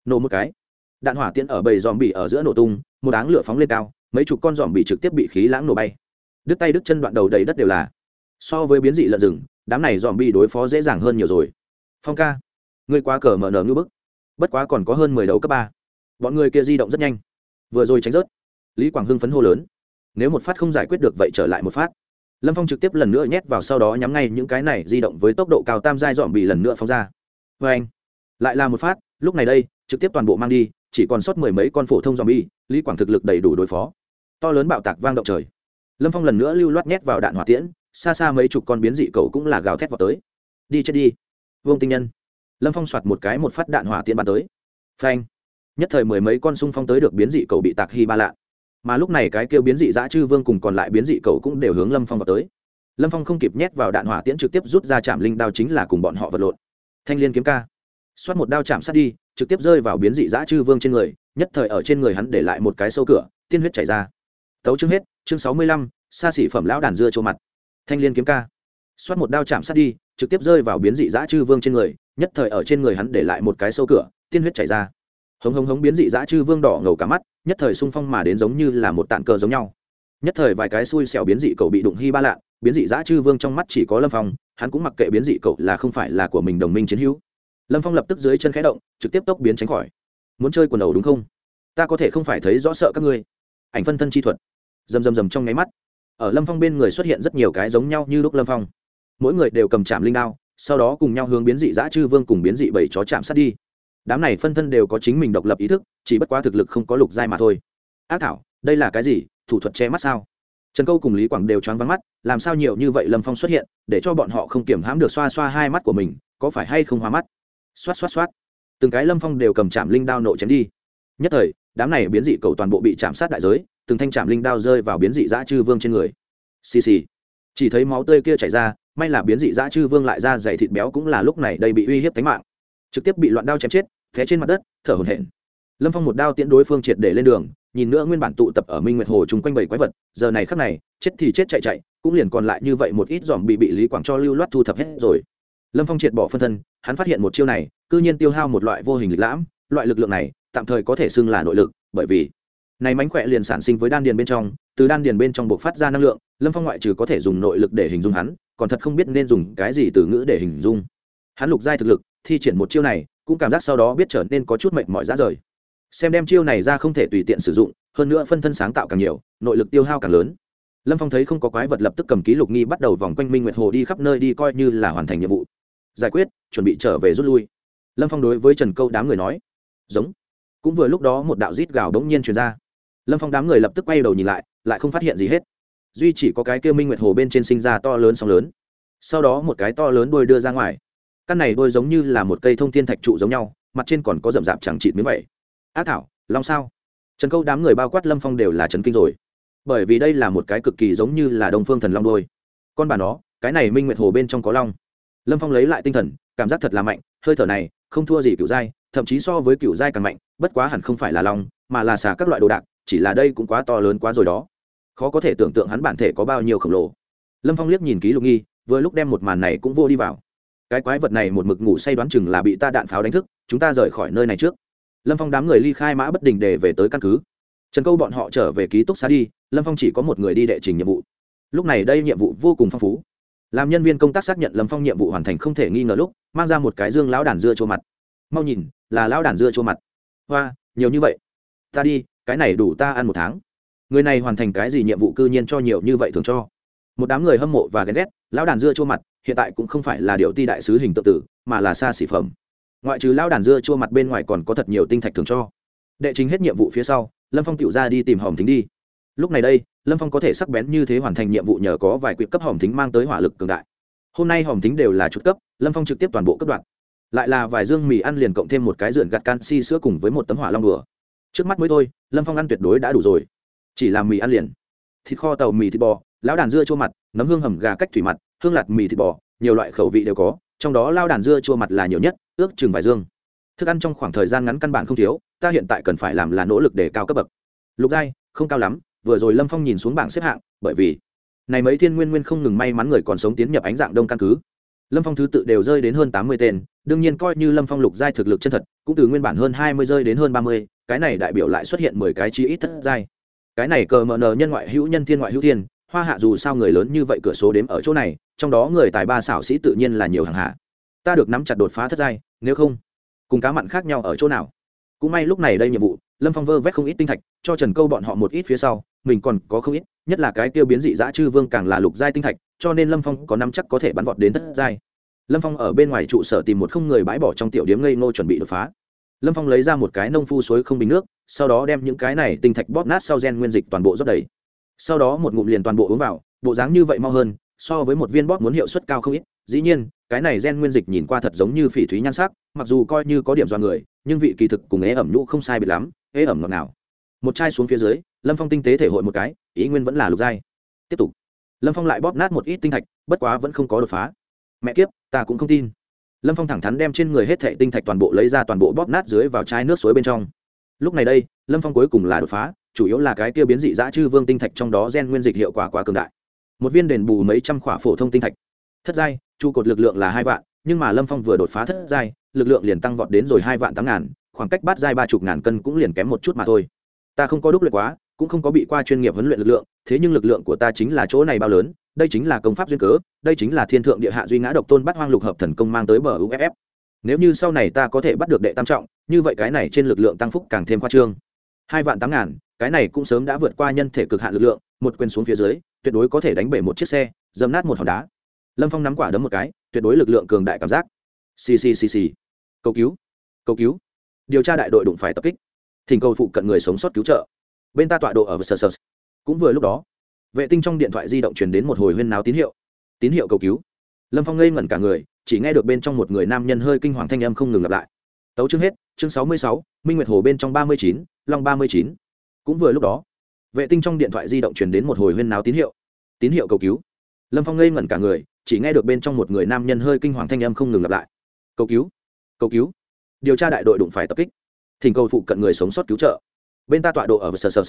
Nổ một cái đạn hỏa tiễn ở bầy dòm bỉ ở giữa nổ tung, một áng lửa phóng lên cao, mấy chục con dòm bỉ trực tiếp bị khí lãng nổ bay. Đứt tay đứt chân đoạn đầu đầy đất đều là. So với biến dị lợn rừng, đám này dòm bỉ đối phó dễ dàng hơn nhiều rồi. Phong ca, ngươi quá cờ mở nở ngưỡng bức. Bất quá còn có hơn mười đấu cấp ba. Bọn người kia di động rất nhanh. Vừa rồi tránh rớt. Lý quảng hưng phấn hô lớn. Nếu một phát không giải quyết được vậy trở lại một phát. Lâm phong trực tiếp lần nữa nhét vào sau đó nhắm ngay những cái này, di động với tốc độ cao tam giai dòm bị lần nữa phóng ra. Vê anh lại là một phát, lúc này đây, trực tiếp toàn bộ mang đi chỉ còn sót mười mấy con phổ thông zombie, lý quảng thực lực đầy đủ đối phó. To lớn bạo tạc vang động trời. Lâm phong lần nữa lưu loát nhét vào đạn hỏa tiễn xa xa mấy chục con biến dị cầu cũng là gào thét vào tới. Đi chết đi. Vương tinh nhân. Lâm phong xoạt một cái một phát đạn hỏa tiễn bắn tới. Phanh. Nhất thời mười mấy con sung phong tới được biến dị cầu bị tạc hy ba lạ. Mà lúc này cái kêu biến dị dã chư vương cùng còn lại biến dị cầu cũng đều hướng lâm phong vào tới. Lâm phong không kịp nhét vào đạn hỏa tiễn trực tiếp rút ra chạm linh đao chính là cùng bọn họ vật lộn. Thanh liên kiếm ca. Xoát một đao chạm sát đi trực tiếp rơi vào biến dị dã chư vương trên người, nhất thời ở trên người hắn để lại một cái sâu cửa, tiên huyết chảy ra. Tấu chương hết, chương sáu mươi lăm, xa xỉ phẩm lão đàn dưa trô mặt. Thanh liên kiếm ca. Xoát một đao chạm sát đi, trực tiếp rơi vào biến dị dã chư vương trên người, nhất thời ở trên người hắn để lại một cái sâu cửa, tiên huyết chảy ra. Hống hống hống biến dị dã chư vương đỏ ngầu cả mắt, nhất thời xung phong mà đến giống như là một tạn cờ giống nhau. Nhất thời vài cái xui xẻo biến dị cậu bị đụng hy ba lạ, biến dị dã chư vương trong mắt chỉ có lâm phong, hắn cũng mặc kệ biến dị cậu là không phải là của mình đồng minh chiến hữu lâm phong lập tức dưới chân khẽ động, trực tiếp tốc biến tránh khỏi. Muốn chơi quần đầu đúng không? Ta có thể không phải thấy rõ sợ các ngươi. Ảnh phân thân chi thuật. Rầm rầm rầm trong nháy mắt. Ở lâm phong bên người xuất hiện rất nhiều cái giống nhau như lúc lâm phong. Mỗi người đều cầm chạm linh đao, sau đó cùng nhau hướng biến dị dã chư vương cùng biến dị bảy chó chạm sát đi. Đám này phân thân đều có chính mình độc lập ý thức, chỉ bất quá thực lực không có lục giai mà thôi. Ác thảo, đây là cái gì? Thủ thuật che mắt sao? Trần câu cùng lý quảng đều choáng vắng mắt, làm sao nhiều như vậy lâm phong xuất hiện, để cho bọn họ không kiểm hãm được xoa xoa hai mắt của mình, có phải hay không hóa mắt? Xoát xoát xoát. Từng cái lâm phong đều cầm chạm linh đao nộ chém đi. Nhất thời, đám này biến dị cầu toàn bộ bị chạm sát đại giới, từng thanh chạm linh đao rơi vào biến dị dã chư vương trên người. Xì xì. Chỉ thấy máu tươi kia chảy ra, may là biến dị dã chư vương lại ra dày thịt béo cũng là lúc này đây bị uy hiếp tính mạng. Trực tiếp bị loạn đao chém chết, té trên mặt đất, thở hổn hển. Lâm phong một đao tiễn đối phương triệt để lên đường, nhìn nữa nguyên bản tụ tập ở minh nguyệt hồ chung quanh bảy quái vật, giờ này khắc này, chết thì chết chạy chạy, cũng liền còn lại như vậy một ít dòm bị bị lý quảng cho lưu loát thu thập hết rồi lâm phong triệt bỏ phân thân, hắn phát hiện một chiêu này, cư nhiên tiêu hao một loại vô hình lịch lãm, loại lực lượng này, tạm thời có thể xưng là nội lực, bởi vì này mánh khỏe liền sản sinh với đan điền bên trong, từ đan điền bên trong buộc phát ra năng lượng, lâm phong ngoại trừ có thể dùng nội lực để hình dung hắn, còn thật không biết nên dùng cái gì từ ngữ để hình dung. Hắn lục giai thực lực, thi triển một chiêu này, cũng cảm giác sau đó biết trở nên có chút mệnh mỏi ra rời. Xem đem chiêu này ra không thể tùy tiện sử dụng, hơn nữa phân thân sáng tạo càng nhiều, nội lực tiêu hao càng lớn. Lâm phong thấy không có quái vật lập tức cầm ký lục nghi bắt đầu vòng quanh minh nguyệt hồ đi khắp nơi đi coi như là hoàn thành nhiệm vụ giải quyết, chuẩn bị trở về rút lui. Lâm phong đối với trần câu đám người nói, giống. Cũng vừa lúc đó một đạo rít gào đống nhiên truyền ra. Lâm phong đám người lập tức quay đầu nhìn lại lại không phát hiện gì hết. Duy chỉ có cái kia minh nguyệt hồ bên trên sinh ra to lớn sóng lớn. Sau đó một cái to lớn đuôi đưa ra ngoài. Căn này đuôi giống như là một cây thông thiên thạch trụ giống nhau, mặt trên còn có rậm rạp chẳng chịt miếng vậy. Ác thảo, long sao? Trần câu đám người bao quát lâm phong đều là trần kinh rồi. Bởi vì đây là một cái cực kỳ giống như là đông phương thần long đôi con bà nó, cái này minh nguyệt hồ bên trong có long lâm phong lấy lại tinh thần, cảm giác thật là mạnh, hơi thở này, không thua gì cựu giai thậm chí so với cựu giai càng mạnh, bất quá hẳn không phải là long, mà là xả các loại đồ đạc, chỉ là đây cũng quá to lớn quá rồi đó. Khó có thể tưởng tượng hắn bản thể có bao nhiêu khổng lồ. Lâm phong liếc nhìn ký lục nghi, vừa lúc đem một màn này cũng vô đi vào. Cái quái vật này một mực ngủ say đoán chừng là bị ta đạn pháo đánh thức, chúng ta rời khỏi nơi này trước. Lâm phong đám người ly khai mã bất đình để về tới căn cứ. Trần câu bọn họ trở về ký túc xá đi, lâm phong chỉ có một người đi đệ trình nhiệm vụ. Lúc này đây nhiệm vụ vô cùng phong phú làm nhân viên công tác xác nhận lâm phong nhiệm vụ hoàn thành không thể nghi ngờ lúc, mang ra một cái dương lão đàn dưa chua mặt. Mau nhìn, là lão đàn dưa chua mặt. Hoa, nhiều như vậy. Ta đi, cái này đủ ta ăn một tháng. Người này hoàn thành cái gì nhiệm vụ cư nhiên cho nhiều như vậy thường cho. Một đám người hâm mộ và ghen ghét, lão đàn dưa chua mặt, hiện tại cũng không phải là điệu ti đại sứ hình tự tử, mà là xa xỉ phẩm. Ngoại trừ lão đàn dưa chua mặt bên ngoài còn có thật nhiều tinh thạch thường cho. Đệ chính hết nhiệm vụ phía sau, lâm phong tựu ra đi tìm hòm thính đi. Lúc này đây lâm phong có thể sắc bén như thế hoàn thành nhiệm vụ nhờ có vài quyệt cấp hòm thính mang tới hỏa lực cường đại. Hôm nay hòm thính đều là chút cấp, lâm phong trực tiếp toàn bộ cấp đoạn lại là vài dương mì ăn liền cộng thêm một cái rượn gạt canxi sữa cùng với một tấm hỏa long đùa. Trước mắt mới thôi, lâm phong ăn tuyệt đối đã đủ rồi. Chỉ làm mì ăn liền. Thịt kho tàu mì thịt bò, lão đàn dưa chua mặt, nấm hương hầm gà cách thủy mặt, hương lạt mì thịt bò, nhiều loại khẩu vị đều có, trong đó lao đàn dưa chua mặt là nhiều nhất, ước chừng vài dương. Thức ăn trong khoảng thời gian ngắn căn bản không thiếu, ta hiện tại cần phải làm là nỗ lực để cao cấp bậc. Lục giai, không cao lắm vừa rồi lâm phong nhìn xuống bảng xếp hạng, bởi vì này mấy thiên nguyên nguyên không ngừng may mắn người còn sống tiến nhập ánh dạng đông căn cứ. Lâm phong thứ tự đều rơi đến hơn tám mươi tên, đương nhiên coi như lâm phong lục giai thực lực chân thật, cũng từ nguyên bản hơn hai mươi rơi đến hơn ba mươi, cái này đại biểu lại xuất hiện mười cái chi ít thất giai. Cái này cờ mờ nờ nhân ngoại hữu nhân thiên ngoại hữu thiên, hoa hạ dù sao người lớn như vậy cửa số đếm ở chỗ này, trong đó người tài ba xảo sĩ tự nhiên là nhiều hàng hạ. Ta được nắm chặt đột phá thất giai, nếu không, cùng cá mặn khác nhau ở chỗ nào? Cũng may lúc này đây nhiệm vụ, lâm phong vơ vét không ít tinh thạch, cho trần câu bọn họ một ít phía sau mình còn có không ít, nhất là cái tiêu biến dị dã chư vương càng là lục giai tinh thạch, cho nên lâm phong có nắm chắc có thể bắn vọt đến thất giai. Lâm phong ở bên ngoài trụ sở tìm một không người bãi bỏ trong tiểu điếm ngây ngô chuẩn bị đột phá. Lâm phong lấy ra một cái nông phu suối không bình nước, sau đó đem những cái này tinh thạch bóp nát sau gen nguyên dịch toàn bộ rót đầy. Sau đó một ngụm liền toàn bộ uống vào, bộ dáng như vậy mau hơn, so với một viên bóp muốn hiệu suất cao không ít. Dĩ nhiên, cái này gen nguyên dịch nhìn qua thật giống như phỉ thúy nhan sắc, mặc dù coi như có điểm do người, nhưng vị kỳ thực cùng ế ẩm nhũ không sai biệt lắm, ế ẩm ngọt nào một chai xuống phía dưới lâm phong tinh tế thể hội một cái, ý nguyên vẫn là lục giai. Tiếp tục. Lâm phong lại bóp nát một ít tinh thạch, bất quá vẫn không có đột phá. Mẹ kiếp, ta cũng không tin. Lâm phong thẳng thắn đem trên người hết thệ tinh thạch toàn bộ lấy ra toàn bộ bóp nát dưới vào chai nước suối bên trong. Lúc này đây, lâm phong cuối cùng là đột phá, chủ yếu là cái tiêu biến dị dã chư vương tinh thạch trong đó gen nguyên dịch hiệu quả quá cường đại. Một viên đền bù mấy trăm khỏa phổ thông tinh thạch. Thất giai, trụ cột lực lượng là hai vạn, nhưng mà lâm phong vừa đột phá thất giai, lực lượng liền tăng vọt đến rồi hai vạn tám ngàn, khoảng cách bát giai ba chục ngàn cân cũng liền kém một chút mà thôi. Ta không có đúc luyện quá cũng không có bị qua chuyên nghiệp huấn luyện lực lượng, thế nhưng lực lượng của ta chính là chỗ này bao lớn, đây chính là công pháp duyên cớ, đây chính là thiên thượng địa hạ duy ngã độc tôn bắt hoang lục hợp thần công mang tới bờ uff nếu như sau này ta có thể bắt được đệ tam trọng, như vậy cái này trên lực lượng tăng phúc càng thêm khoa trương. Hai vạn tám ngàn, cái này cũng sớm đã vượt qua nhân thể cực hạn lực lượng, một quyền xuống phía dưới, tuyệt đối có thể đánh bể một chiếc xe dầm nát một hòn đá. Lâm phong nắm quả đấm một cái, tuyệt đối lực lượng cường đại cảm giác. Xì xì xì xì. Cầu cứu cầu cứu. Điều tra đại đội đụng phải tập kích. Thỉnh cầu phụ cận người sống sót cứu trợ bên ta tọa độ ở sờ sờ. Cũng vừa lúc đó, vệ tinh trong điện thoại di động truyền đến một hồi huyên náo tín hiệu. Tín hiệu cầu cứu. Lâm phong ngây ngẩn cả người, chỉ nghe được bên trong một người nam nhân hơi kinh hoàng thanh âm không ngừng lặp lại. Tấu chương hết, chương sáu mươi sáu, minh nguyệt hồ bên trong ba mươi chín, long ba mươi chín. Cũng vừa lúc đó, vệ tinh trong điện thoại di động truyền đến một hồi huyên náo tín hiệu. Tín hiệu cầu cứu. Lâm phong ngây ngẩn cả người, chỉ nghe được bên trong một người nam nhân hơi kinh hoàng thanh âm không ngừng lặp lại. Cầu cứu. Cầu cứu. Điều tra đại đội đụng phải tập kích. Thỉnh cầu phụ cận người sống sót cứu trợ bên ta tọa độ ở sơ sơ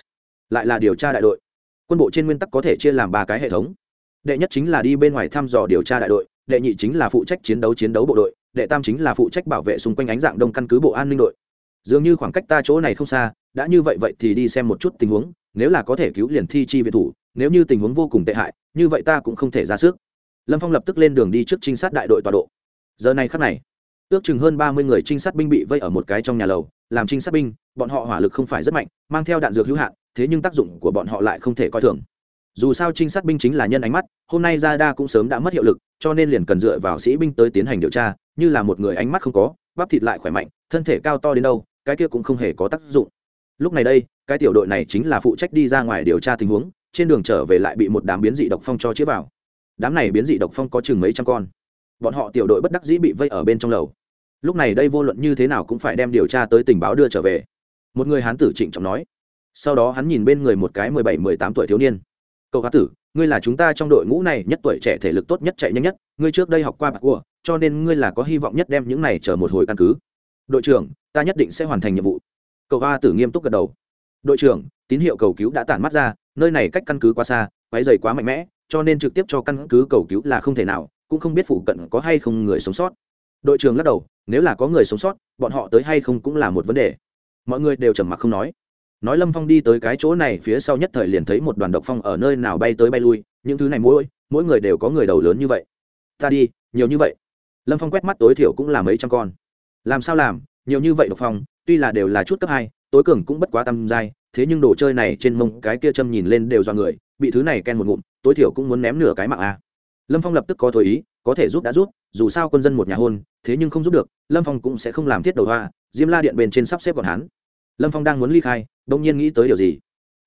lại là điều tra đại đội. Quân bộ trên nguyên tắc có thể chia làm ba cái hệ thống. Đệ nhất chính là đi bên ngoài thăm dò điều tra đại đội, đệ nhị chính là phụ trách chiến đấu chiến đấu bộ đội, đệ tam chính là phụ trách bảo vệ xung quanh ánh dạng đông căn cứ bộ an ninh đội. Dường như khoảng cách ta chỗ này không xa, đã như vậy vậy thì đi xem một chút tình huống, nếu là có thể cứu liền thi chi viện thủ, nếu như tình huống vô cùng tệ hại, như vậy ta cũng không thể ra sức. Lâm phong lập tức lên đường đi trước trinh sát đại đội tọa độ. Giờ này khắc này, ước chừng hơn ba mươi người trinh sát binh bị vây ở một cái trong nhà lầu làm trinh sát binh, bọn họ hỏa lực không phải rất mạnh, mang theo đạn dược hữu hạn, thế nhưng tác dụng của bọn họ lại không thể coi thường. Dù sao trinh sát binh chính là nhân ánh mắt, hôm nay ra đa cũng sớm đã mất hiệu lực, cho nên liền cần dựa vào sĩ binh tới tiến hành điều tra, như là một người ánh mắt không có, bắp thịt lại khỏe mạnh, thân thể cao to đến đâu, cái kia cũng không hề có tác dụng. Lúc này đây, cái tiểu đội này chính là phụ trách đi ra ngoài điều tra tình huống, trên đường trở về lại bị một đám biến dị độc phong cho chĩa vào. Đám này biến dị độc phong có chừng mấy trăm con. Bọn họ tiểu đội bất đắc dĩ bị vây ở bên trong lầu lúc này đây vô luận như thế nào cũng phải đem điều tra tới tình báo đưa trở về. Một người hán tử trịnh trọng nói. Sau đó hắn nhìn bên người một cái mười bảy, mười tám tuổi thiếu niên. Cậu hán tử, ngươi là chúng ta trong đội ngũ này nhất tuổi trẻ thể lực tốt nhất chạy nhanh nhất, ngươi trước đây học qua bạc của, cho nên ngươi là có hy vọng nhất đem những này chờ một hồi căn cứ. Đội trưởng, ta nhất định sẽ hoàn thành nhiệm vụ. Cậu hoa tử nghiêm túc gật đầu. Đội trưởng, tín hiệu cầu cứu đã tản mắt ra, nơi này cách căn cứ quá xa quáy dày quá mạnh mẽ, cho nên trực tiếp cho căn cứ cầu cứu là không thể nào, cũng không biết phụ cận có hay không người sống sót. Đội trưởng lắc đầu nếu là có người sống sót, bọn họ tới hay không cũng là một vấn đề. Mọi người đều trầm mặc không nói. Nói lâm phong đi tới cái chỗ này phía sau nhất thời liền thấy một đoàn độc phong ở nơi nào bay tới bay lui, những thứ này mỗi mỗi người đều có người đầu lớn như vậy. Ta đi, nhiều như vậy. Lâm phong quét mắt tối thiểu cũng là mấy trăm con. Làm sao làm, nhiều như vậy độc phong, tuy là đều là chút cấp hai, tối cường cũng bất quá tăm dai, thế nhưng đồ chơi này trên mông cái kia châm nhìn lên đều do người, bị thứ này ken một ngụm, tối thiểu cũng muốn ném nửa cái mạng a. Lâm phong lập tức có thôi ý có thể giúp đã giúp, dù sao quân dân một nhà hôn, thế nhưng không giúp được, lâm phong cũng sẽ không làm thiết đầu hoa, diêm la điện bên trên sắp xếp còn hắn. Lâm phong đang muốn ly khai đông nhiên nghĩ tới điều gì?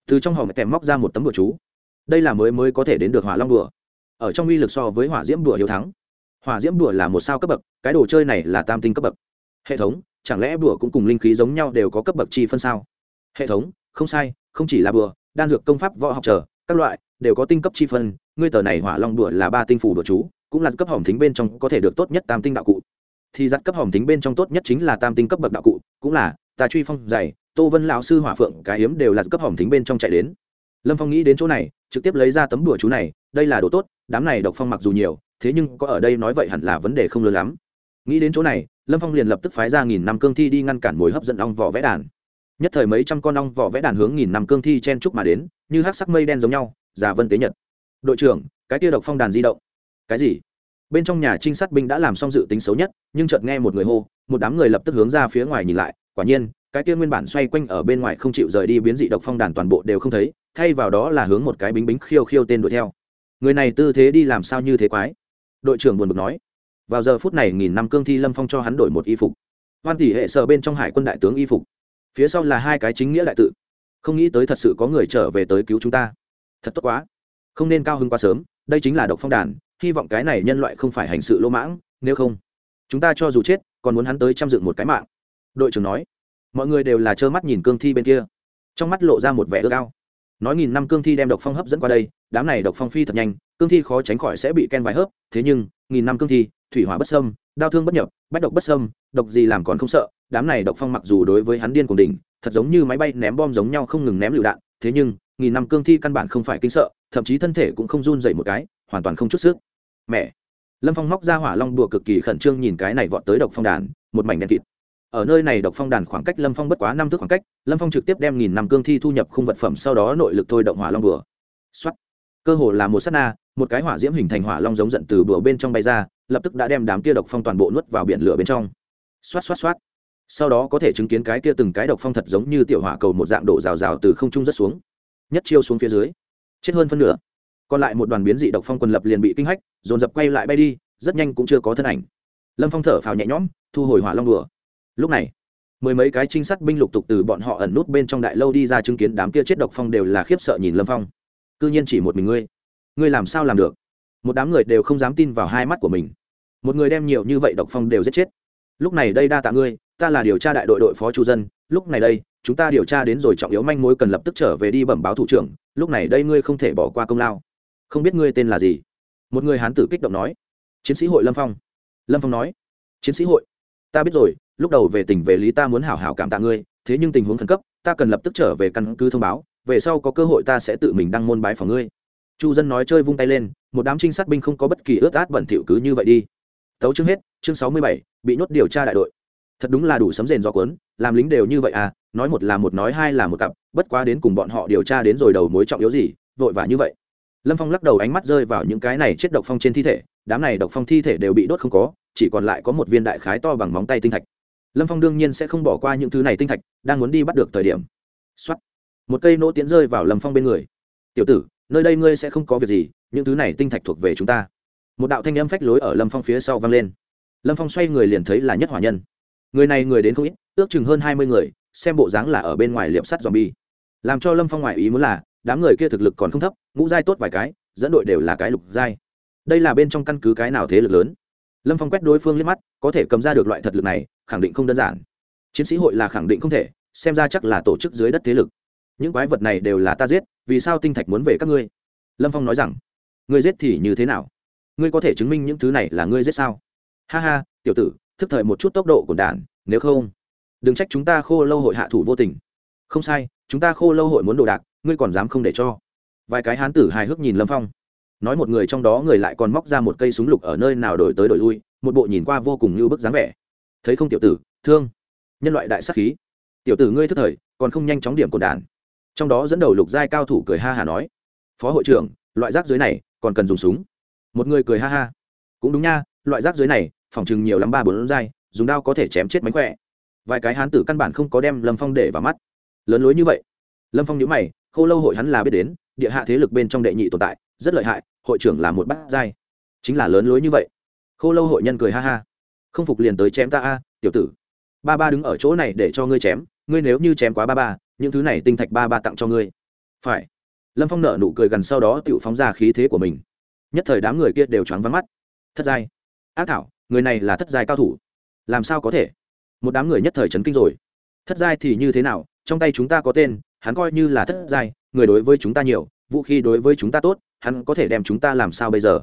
Từ trong hòm kèm móc ra một tấm bụa chú. Đây là mới mới có thể đến được hỏa long đùa. Ở trong uy lực so với hỏa diễm đùa hiếu thắng. Hỏa diễm đùa là một sao cấp bậc, cái đồ chơi này là tam tinh cấp bậc. Hệ thống, chẳng lẽ đùa cũng cùng linh khí giống nhau đều có cấp bậc chi phân sao? Hệ thống, không sai, không chỉ là bùa đan dược công pháp võ học trở các loại, đều có tinh cấp chi phân, ngươi tờ này hỏa long đùa là ba tinh phủ đùa chú cũng là cấp hỏng thính bên trong có thể được tốt nhất tam tinh đạo cụ. Thì giặt cấp hỏng thính bên trong tốt nhất chính là tam tinh cấp bậc đạo cụ, cũng là tà truy phong dày, tô vân lão sư hỏa phượng, cái hiếm đều là cấp hỏng thính bên trong chạy đến. Lâm phong nghĩ đến chỗ này, trực tiếp lấy ra tấm đùa chú này, đây là đồ tốt, đám này độc phong mặc dù nhiều, thế nhưng có ở đây nói vậy hẳn là vấn đề không lớn lắm. Nghĩ đến chỗ này, lâm phong liền lập tức phái ra nghìn năm cương thi đi ngăn cản mối hấp dẫn ong vỏ vẽ đàn. Nhất thời mấy trăm con ong vỏ vẽ đàn hướng nghìn năm cương thi chen trúc mà đến, như hát sắc mây đen giống nhau, già vân tế nhật. Đội trưởng, cái tia độc phong đàn di động cái gì? Bên trong nhà trinh sát binh đã làm xong dự tính xấu nhất, nhưng chợt nghe một người hô, một đám người lập tức hướng ra phía ngoài nhìn lại. Quả nhiên, cái kia nguyên bản xoay quanh ở bên ngoài không chịu rời đi biến dị độc phong đàn toàn bộ đều không thấy, thay vào đó là hướng một cái bính bính khiêu khiêu tên đuổi theo. Người này tư thế đi làm sao như thế quái? Đội trưởng buồn bực nói. Vào giờ phút này nghìn năm cương thi lâm phong cho hắn đổi một y phục. Hoan tỷ hệ sở bên trong hải quân đại tướng y phục. Phía sau là hai cái chính nghĩa đại tự. Không nghĩ tới thật sự có người trở về tới cứu chúng ta. Thật tốt quá. Không nên cao hơn quá sớm, đây chính là độc phong đàn hy vọng cái này nhân loại không phải hành sự lỗ mãng, nếu không, chúng ta cho dù chết, còn muốn hắn tới chăm dựng một cái mạng. Đội trưởng nói. Mọi người đều là trơ mắt nhìn cương thi bên kia. Trong mắt lộ ra một vẻ ước ao. Nói nghìn năm cương thi đem độc phong hấp dẫn qua đây, đám này độc phong phi thật nhanh, cương thi khó tránh khỏi sẽ bị ken vài hớp, thế nhưng, nghìn năm cương thi, thủy hỏa bất sâm đau thương bất nhập, bách độc bất sâm độc gì làm còn không sợ, đám này độc phong mặc dù đối với hắn điên cùng đỉnh, thật giống như máy bay ném bom giống nhau không ngừng ném lựu đạn, thế nhưng, nghìn năm cương thi căn bản không phải kinh sợ, thậm chí thân thể cũng không run dậy một cái hoàn toàn không chút sức. Mẹ. Lâm phong móc ra hỏa long đùa cực kỳ khẩn trương nhìn cái này vọt tới độc phong đàn, một mảnh đen kịt. Ở nơi này độc phong đàn khoảng cách lâm phong bất quá năm thước khoảng cách, lâm phong trực tiếp đem nghìn năm cương thi thu nhập khung vật phẩm, sau đó nội lực thôi động hỏa long đùa. Xuất cơ hồ là một s á t na, một cái hỏa diễm hình thành hỏa long giống giận từ bừa bên trong bay ra, lập tức đã đem đám kia độc phong toàn bộ nuốt vào biển lửa bên trong. Xoát xoát xoát. Sau đó có thể chứng kiến cái kia từng cái độc phong thật giống như tiểu hỏa cầu một dạng đổ rào rào từ không trung rất xuống, nhất chiêu xuống phía dưới. Chết hơn phân nửa còn lại một đoàn biến dị độc phong quần lập liền bị kinh hách, dồn dập quay lại bay đi, rất nhanh cũng chưa có thân ảnh. Lâm phong thở phào nhẹ nhõm, thu hồi hỏa long đùa. Lúc này, mười mấy cái trinh sát binh lục tục từ bọn họ ẩn nút bên trong đại lâu đi ra chứng kiến đám kia chết độc phong đều là khiếp sợ nhìn lâm phong. C ư nhiên chỉ một mình ngươi. Ngươi làm sao làm được? Một đám người đều không dám tin vào hai mắt của mình. Một người đem nhiều như vậy độc phong đều giết chết. Lúc này đây đa tạ ngươi, ta là điều tra đại đội đội phó chủ dân. Lúc này đây, chúng ta điều tra đến rồi trọng yếu manh mối cần lập tức trở về đi bẩm báo thủ trưởng. Lúc này đây ngươi không thể bỏ qua công lao không biết ngươi tên là gì? Một người hán tử kích động nói. Chiến sĩ hội lâm phong. Lâm phong nói. Chiến sĩ hội. Ta biết rồi, lúc đầu về tỉnh về lý ta muốn hảo hảo cảm tạ ngươi, thế nhưng tình huống khẩn cấp, ta cần lập tức trở về căn cứ thông báo, về sau có cơ hội ta sẽ tự mình đăng môn bái phòng ngươi. Chu dân nói chơi vung tay lên, một đám trinh sát binh không có bất kỳ ướt át bẩn thỉu cứ như vậy đi. Tấu chương hết, chương sáu mươi bảy, bị nhốt điều tra đại đội. Thật đúng là đủ sấm rền do cuốn, làm lính đều như vậy à nói một là một nói hai là một cặp, bất quá đến cùng bọn họ điều tra đến rồi đầu mối trọng yếu gì, vội vã như vậy lâm phong lắc đầu ánh mắt rơi vào những cái này chết độc phong trên thi thể, đám này độc phong thi thể đều bị đốt không có, chỉ còn lại có một viên đại khái to bằng móng tay tinh thạch. Lâm phong đương nhiên sẽ không bỏ qua những thứ này tinh thạch, đang muốn đi bắt được thời điểm. X một cây nỗ tiến rơi vào lâm phong bên người. Tiểu tử, nơi đây ngươi sẽ không có việc gì, những thứ này tinh thạch thuộc về chúng ta. Một đạo thanh âm phách lối ở lâm phong phía sau vang lên. Lâm phong xoay người liền thấy là nhất hỏa nhân. Người này người đến không ít, ước chừng hơn hai mươi người, xem bộ dáng là ở bên ngoài liệm sắt dòm bi làm cho lâm phong ngoại ý muốn là, đám người kia thực lực còn không thấp ngũ giai tốt vài cái, dẫn đội đều là cái lục giai. Đây là bên trong căn cứ cái nào thế lực lớn? Lâm phong quét đối phương liếc mắt, có thể cầm ra được loại thật lực này, khẳng định không đơn giản. Chiến sĩ hội là khẳng định không thể, xem ra chắc là tổ chức dưới đất thế lực. Những quái vật này đều là ta giết, vì sao tinh thạch muốn về các ngươi? Lâm phong nói rằng, ngươi giết thì như thế nào? Ngươi có thể chứng minh những thứ này là ngươi giết sao? Ha ha, tiểu tử, thức thời một chút tốc độ của đàn, nếu không, đừng trách chúng ta khô lâu hội hạ thủ vô tình. Không sai, chúng ta khô lâu hội muốn đồ đạc, ngươi còn dám không để cho vài cái hán tử hài hước nhìn lâm phong nói một người trong đó người lại còn móc ra một cây súng lục ở nơi nào đổi tới đổi lui một bộ nhìn qua vô cùng như bức dáng vẻ thấy không tiểu tử thương nhân loại đại sắc khí tiểu tử ngươi thức thời còn không nhanh chóng điểm cột đàn trong đó dẫn đầu lục giai cao thủ cười ha hà nói phó hội trưởng loại rác dưới này còn cần dùng súng một người cười ha ha cũng đúng nha loại rác dưới này phòng chừng nhiều lắm ba bốn giai dùng đao có thể chém chết mánh khỏe vài cái hán tử căn bản không có đem lâm phong để vào mắt lớn lối như vậy lâm phong nhữ mày khô lâu hội hắn là biết đến địa hạ thế lực bên trong đệ nhị tồn tại, rất lợi hại, hội trưởng là một bát giai. Chính là lớn lối như vậy. Khô lâu hội nhân cười ha ha. Không phục liền tới chém ta a, tiểu tử. Ba ba đứng ở chỗ này để cho ngươi chém, ngươi nếu như chém quá ba ba, những thứ này tinh thạch ba ba tặng cho ngươi. Phải. Lâm phong nở nụ cười gần sau đó tự phóng ra khí thế của mình. Nhất thời đám người kia đều choáng vắng mắt. Thất giai. Ác thảo, người này là thất giai cao thủ. Làm sao có thể? Một đám người nhất thời chấn kinh rồi. Thất giai thì như thế nào? Trong tay chúng ta có tên, hắn coi như là thất giai người đối với chúng ta nhiều, vũ khí đối với chúng ta tốt, hắn có thể đem chúng ta làm sao bây giờ?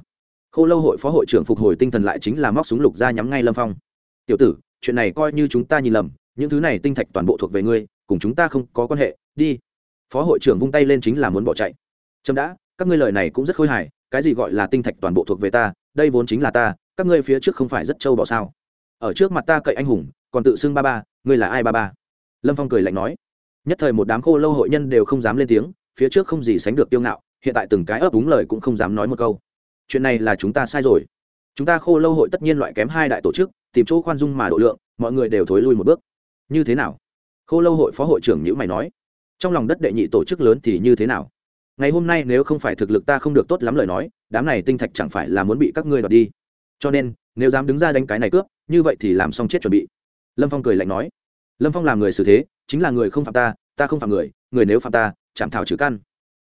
K h ô lâu hội phó hội trưởng phục hồi tinh thần lại chính là móc súng lục ra nhắm ngay lâm phong. Tiểu tử, chuyện này coi như chúng ta nhìn lầm, những thứ này tinh thạch toàn bộ thuộc về ngươi, cùng chúng ta không có quan hệ, đi. Phó hội trưởng vung tay lên chính là muốn bỏ chạy. Trâm đã, các ngươi lời này cũng rất khôi hài, cái gì gọi là tinh thạch toàn bộ thuộc về ta, đây vốn chính là ta, các ngươi phía trước không phải rất trâu bỏ sao? Ở trước mặt ta cậy anh hùng, còn tự xưng ba ba, ngươi là ai ba ba? Lâm phong cười lạnh nói. Nhất thời một đám khô lâu hội nhân đều không dám lên tiếng phía trước không gì sánh được tiêu ngạo, hiện tại từng cái ấp đúng lời cũng không dám nói một câu. Chuyện này là chúng ta sai rồi. Chúng ta khô lâu hội tất nhiên loại kém hai đại tổ chức, tìm chỗ khoan dung mà độ lượng, mọi người đều thối lui một bước. Như thế nào? Khô lâu hội phó hội trưởng nhữ mày nói. Trong lòng đất đệ nhị tổ chức lớn thì như thế nào? Ngày hôm nay nếu không phải thực lực ta không được tốt lắm lời nói, đám này tinh thạch chẳng phải là muốn bị các ngươi đoạt đi. Cho nên, nếu dám đứng ra đánh cái này cướp, như vậy thì làm xong chết chuẩn bị. Lâm phong cười lạnh nói. Lâm phong làm người xử thế, chính là người không phạm ta ta không phạm người người nếu phạm ta chạm thảo trừ căn.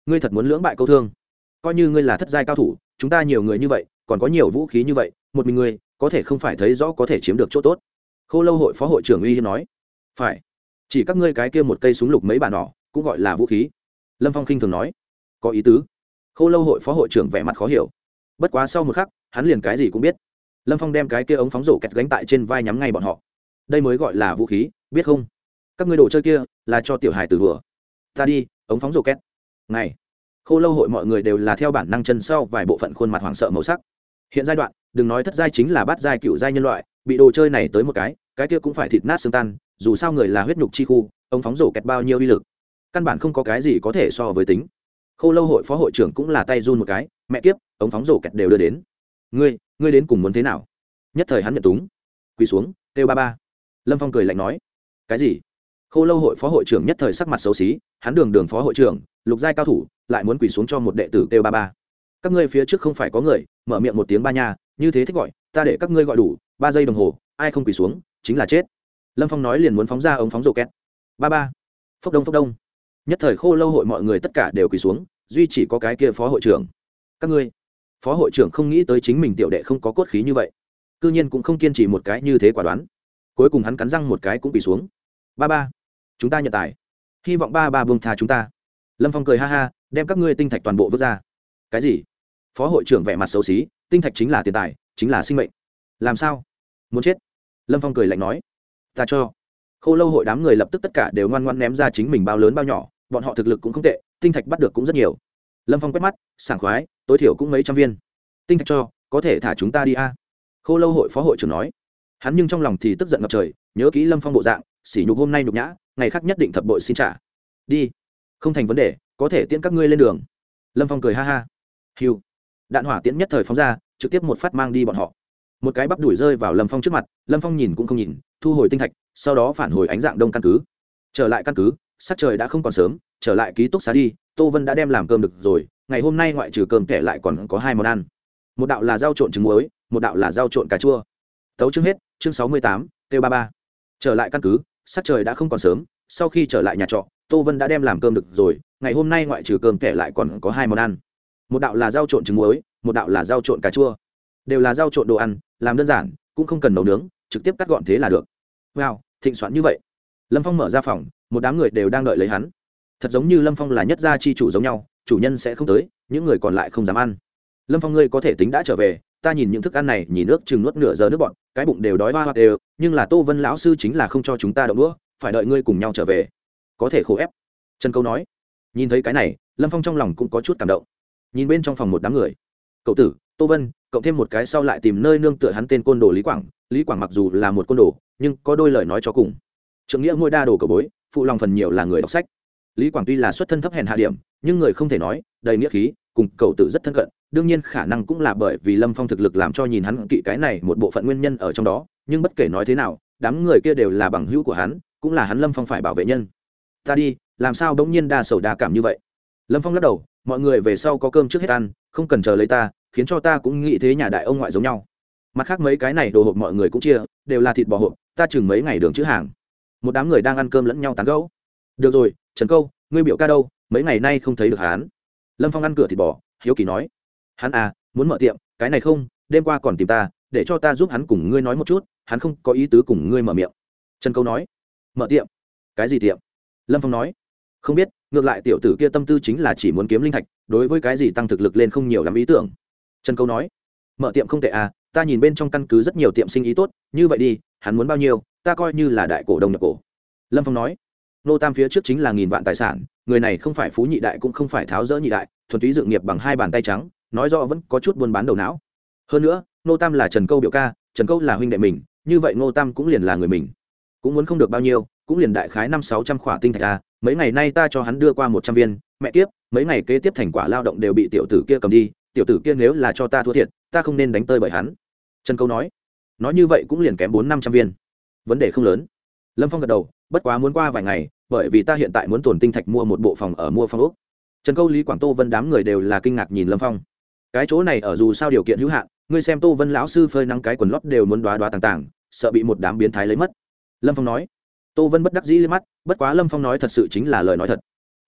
Ngươi thật muốn lưỡng bại câu thương. Coi như ngươi là thất giai cao thủ, chúng ta nhiều người như vậy, còn có nhiều vũ khí như vậy, một mình ngươi, có thể không phải thấy rõ có thể chiếm được chỗ tốt. Khô lâu hội phó hội trưởng uy hiên nói. Phải. Chỉ các ngươi cái kia một cây súng lục mấy bản nỏ, cũng gọi là vũ khí. Lâm phong khinh thường nói. Có ý tứ. Khô lâu hội phó hội trưởng vẻ mặt khó hiểu. Bất quá sau một khắc, hắn liền cái gì cũng biết. Lâm phong đem cái kia ống phóng rổ kẹt gánh tại trên vai nhắm ngay bọn họ. Đây mới gọi là vũ khí, biết không? Các ngươi đồ chơi kia là cho tiểu hài từ đùa. Ta đi ống phóng rổ két này, khô lâu hội mọi người đều là theo bản năng chân sau vài bộ phận khuôn mặt hoảng sợ màu sắc. Hiện giai đoạn đừng nói thất giai chính là bát giai cựu giai nhân loại bị đồ chơi này tới một cái cái kia cũng phải thịt nát xương tan dù sao người là huyết nhục chi khu ống phóng rổ kẹt bao nhiêu uy lực. Căn bản không có cái gì có thể so với tính. Khô lâu hội phó hội trưởng cũng là tay run một cái mẹ kiếp ống phóng rổ kẹt đều đưa đến. Ngươi ngươi đến cùng muốn thế nào? Nhất thời hắn nhận túng. Quỳ xuống kêu ba ba. Lâm phong cười lạnh nói. Cái gì? Khô lâu hội phó hội trưởng nhất thời sắc mặt xấu xí, hắn đường đường phó hội trưởng, lục giai cao thủ, lại muốn quỳ xuống cho một đệ tử kêu ba ba. Các ngươi phía trước không phải có người, mở miệng một tiếng ba nha, như thế thích gọi, ta để các ngươi gọi đủ, ba giây đồng hồ, ai không quỳ xuống, chính là chết. Lâm phong nói liền muốn phóng ra ống phóng rổ két ba ba. Phốc đông phốc đông. Nhất thời khô lâu hội mọi người tất cả đều quỳ xuống, duy chỉ có cái kia phó hội trưởng. Các ngươi. Phó hội trưởng không nghĩ tới chính mình tiểu đệ không có cốt khí như vậy. Cư nhiên cũng không kiên trì một cái như thế quả đoán. Cuối cùng hắn cắn răng một cái cũng quỳ xuống. Ba ba chúng ta nhận tài. Hy vọng ba ba buông tha chúng ta. Lâm phong cười ha ha, đem các ngươi tinh thạch toàn bộ vứt ra. Cái gì? Phó hội trưởng vẻ mặt xấu xí, tinh thạch chính là tiền tài, chính là sinh mệnh. Làm sao? Muốn chết? Lâm phong cười lạnh nói. Ta cho. K h ô lâu hội đám người lập tức tất cả đều ngoan ngoan ném ra chính mình bao lớn bao nhỏ, bọn họ thực lực cũng không tệ, tinh thạch bắt được cũng rất nhiều. Lâm phong quét mắt, sảng khoái, tối thiểu cũng mấy trăm viên. Tinh thạch cho, có thể thả chúng ta đi a. À. khô lâu hội phó hội trưởng nói. Hắn nhưng trong lòng thì tức giận ngập trời, nhớ kỹ lâm phong bộ dạng, sỉ nhục hôm nay nhục nhã ngày khác nhất định thập bội xin trả. Đi. Không thành vấn đề, có thể tiễn các ngươi lên đường. Lâm phong cười ha ha. Hiu đạn hỏa tiễn nhất thời phóng ra, trực tiếp một phát mang đi bọn họ. Một cái bắp đuổi rơi vào lâm phong trước mặt, lâm phong nhìn cũng không nhìn, thu hồi tinh thạch, sau đó phản hồi ánh dạng đông căn cứ. Trở lại căn cứ, sắc trời đã không còn sớm, trở lại ký túc xá đi, tô vân đã đem làm cơm được rồi, ngày hôm nay ngoại trừ cơm kẻ lại còn có hai món ăn. Một đạo là rau trộn trứng muối, một đạo là rau trộn cà chua. Tấu chương hết, chương sáu mươi tám t ba ba. Trở lại căn cứ sắc trời đã không còn sớm, sau khi trở lại nhà trọ, tô vân đã đem làm cơm được rồi, ngày hôm nay ngoại trừ cơm kẻ lại còn có hai món ăn. Một đạo là rau trộn trứng muối, một đạo là rau trộn cà chua. Đều là rau trộn đồ ăn, làm đơn giản, cũng không cần nấu nướng, trực tiếp cắt gọn thế là được. Wow, thịnh soạn như vậy. Lâm phong mở ra phòng, một đám người đều đang đợi lấy hắn. Thật giống như lâm phong là nhất gia chi chủ giống nhau, chủ nhân sẽ không tới, những người còn lại không dám ăn. Lâm phong ngươi có thể tính đã trở về ta nhìn những thức ăn này nhìn nước chừng nuốt nửa giờ nước bọn cái bụng đều đói hoa hoa đều, nhưng là tô vân lão sư chính là không cho chúng ta đậu đũa, phải đợi ngươi cùng nhau trở về. Có thể khổ ép. Trần câu nói. Nhìn thấy cái này, lâm phong trong lòng cũng có chút cảm động. Nhìn bên trong phòng một đám người. Cậu tử, tô vân cộng thêm một cái sau lại tìm nơi nương tựa hắn tên côn đồ lý quảng. Lý quảng mặc dù là một côn đồ, nhưng có đôi lời nói cho cùng. Trượng nghĩa ngôi đa đồ cầu bối, phụ lòng phần nhiều là người đọc sách. Lý quảng tuy là xuất thân thấp hèn hạ điểm, nhưng người không thể nói, đầy nghĩa khí, cùng cậu tử rất thân cận đương nhiên khả năng cũng là bởi vì lâm phong thực lực làm cho nhìn hắn kỵ cái này một bộ phận nguyên nhân ở trong đó, nhưng bất kể nói thế nào, đám người kia đều là bằng hữu của hắn, cũng là hắn lâm phong phải bảo vệ nhân. Ta đi, làm sao đ ố n g nhiên đa sầu đa cảm như vậy? Lâm phong lắc đầu, mọi người về sau có cơm trước hết ăn, không cần chờ lấy ta, khiến cho ta cũng nghĩ thế nhà đại ông ngoại giống nhau. Mặt khác mấy cái này đồ hộp mọi người cũng chia, đều là thịt bò hộp, ta chừng mấy ngày đường chữ hàng. Một đám người đang ăn cơm lẫn nhau tán gẫu. Được rồi, trần câu, ngươi biểu ca đâu? Mấy ngày nay không thấy được hắn. Lâm phong ăn cửa thịt bò, hiếu kỳ nói hắn à muốn mở tiệm, cái này không, đêm qua còn tìm ta, để cho ta giúp hắn cùng ngươi nói một chút, hắn không có ý tứ cùng ngươi mở miệng. Trần câu nói, mở tiệm? Cái gì tiệm? Lâm phong nói, không biết, ngược lại tiểu tử kia tâm tư chính là chỉ muốn kiếm linh thạch, đối với cái gì tăng thực lực lên không nhiều lắm ý tưởng. Trần câu nói, mở tiệm không tệ à ta nhìn bên trong căn cứ rất nhiều tiệm sinh ý tốt, như vậy đi, hắn muốn bao nhiêu, ta coi như là đại cổ đông nhập cổ. Lâm phong nói, nô tam phía trước chính là nghìn vạn tài sản, người này không phải phú nhị đại cũng không phải tháo rỡ nhị đại, thuần túy dự nghiệp bằng hai bàn tay trắng nói rõ vẫn có chút buôn bán đầu não. Hơn nữa nô tam là trần câu biểu ca, trần câu là huynh đệ mình, như vậy nô tam cũng liền là người mình. Cũng muốn không được bao nhiêu, cũng liền đại khái năm sáu trăm khỏa tinh thạch a mấy ngày nay ta cho hắn đưa qua một trăm viên, mẹ kiếp, mấy ngày kế tiếp thành quả lao động đều bị tiểu tử kia cầm đi, tiểu tử kia nếu là cho ta thua thiệt, ta không nên đánh tơi bởi hắn. Trần câu nói nói như vậy cũng liền kém bốn năm trăm viên. Vấn đề không lớn. Lâm phong gật đầu, bất quá muốn qua vài ngày, bởi vì ta hiện tại muốn tồn tinh thạch mua một bộ phòng ở mua phòng úc trần câu, lý quảng tô, vân đám người đều là kinh ngạc nhìn lâm phong cái chỗ này ở dù sao điều kiện hữu hạn, ngươi xem tô vân lão sư phơi nắng cái quần lót đều muốn đoá đoá tàng tàng, sợ bị một đám biến thái lấy mất. Lâm phong nói. Tô vân bất đắc dĩ lên mắt, bất quá lâm phong nói thật sự chính là lời nói thật.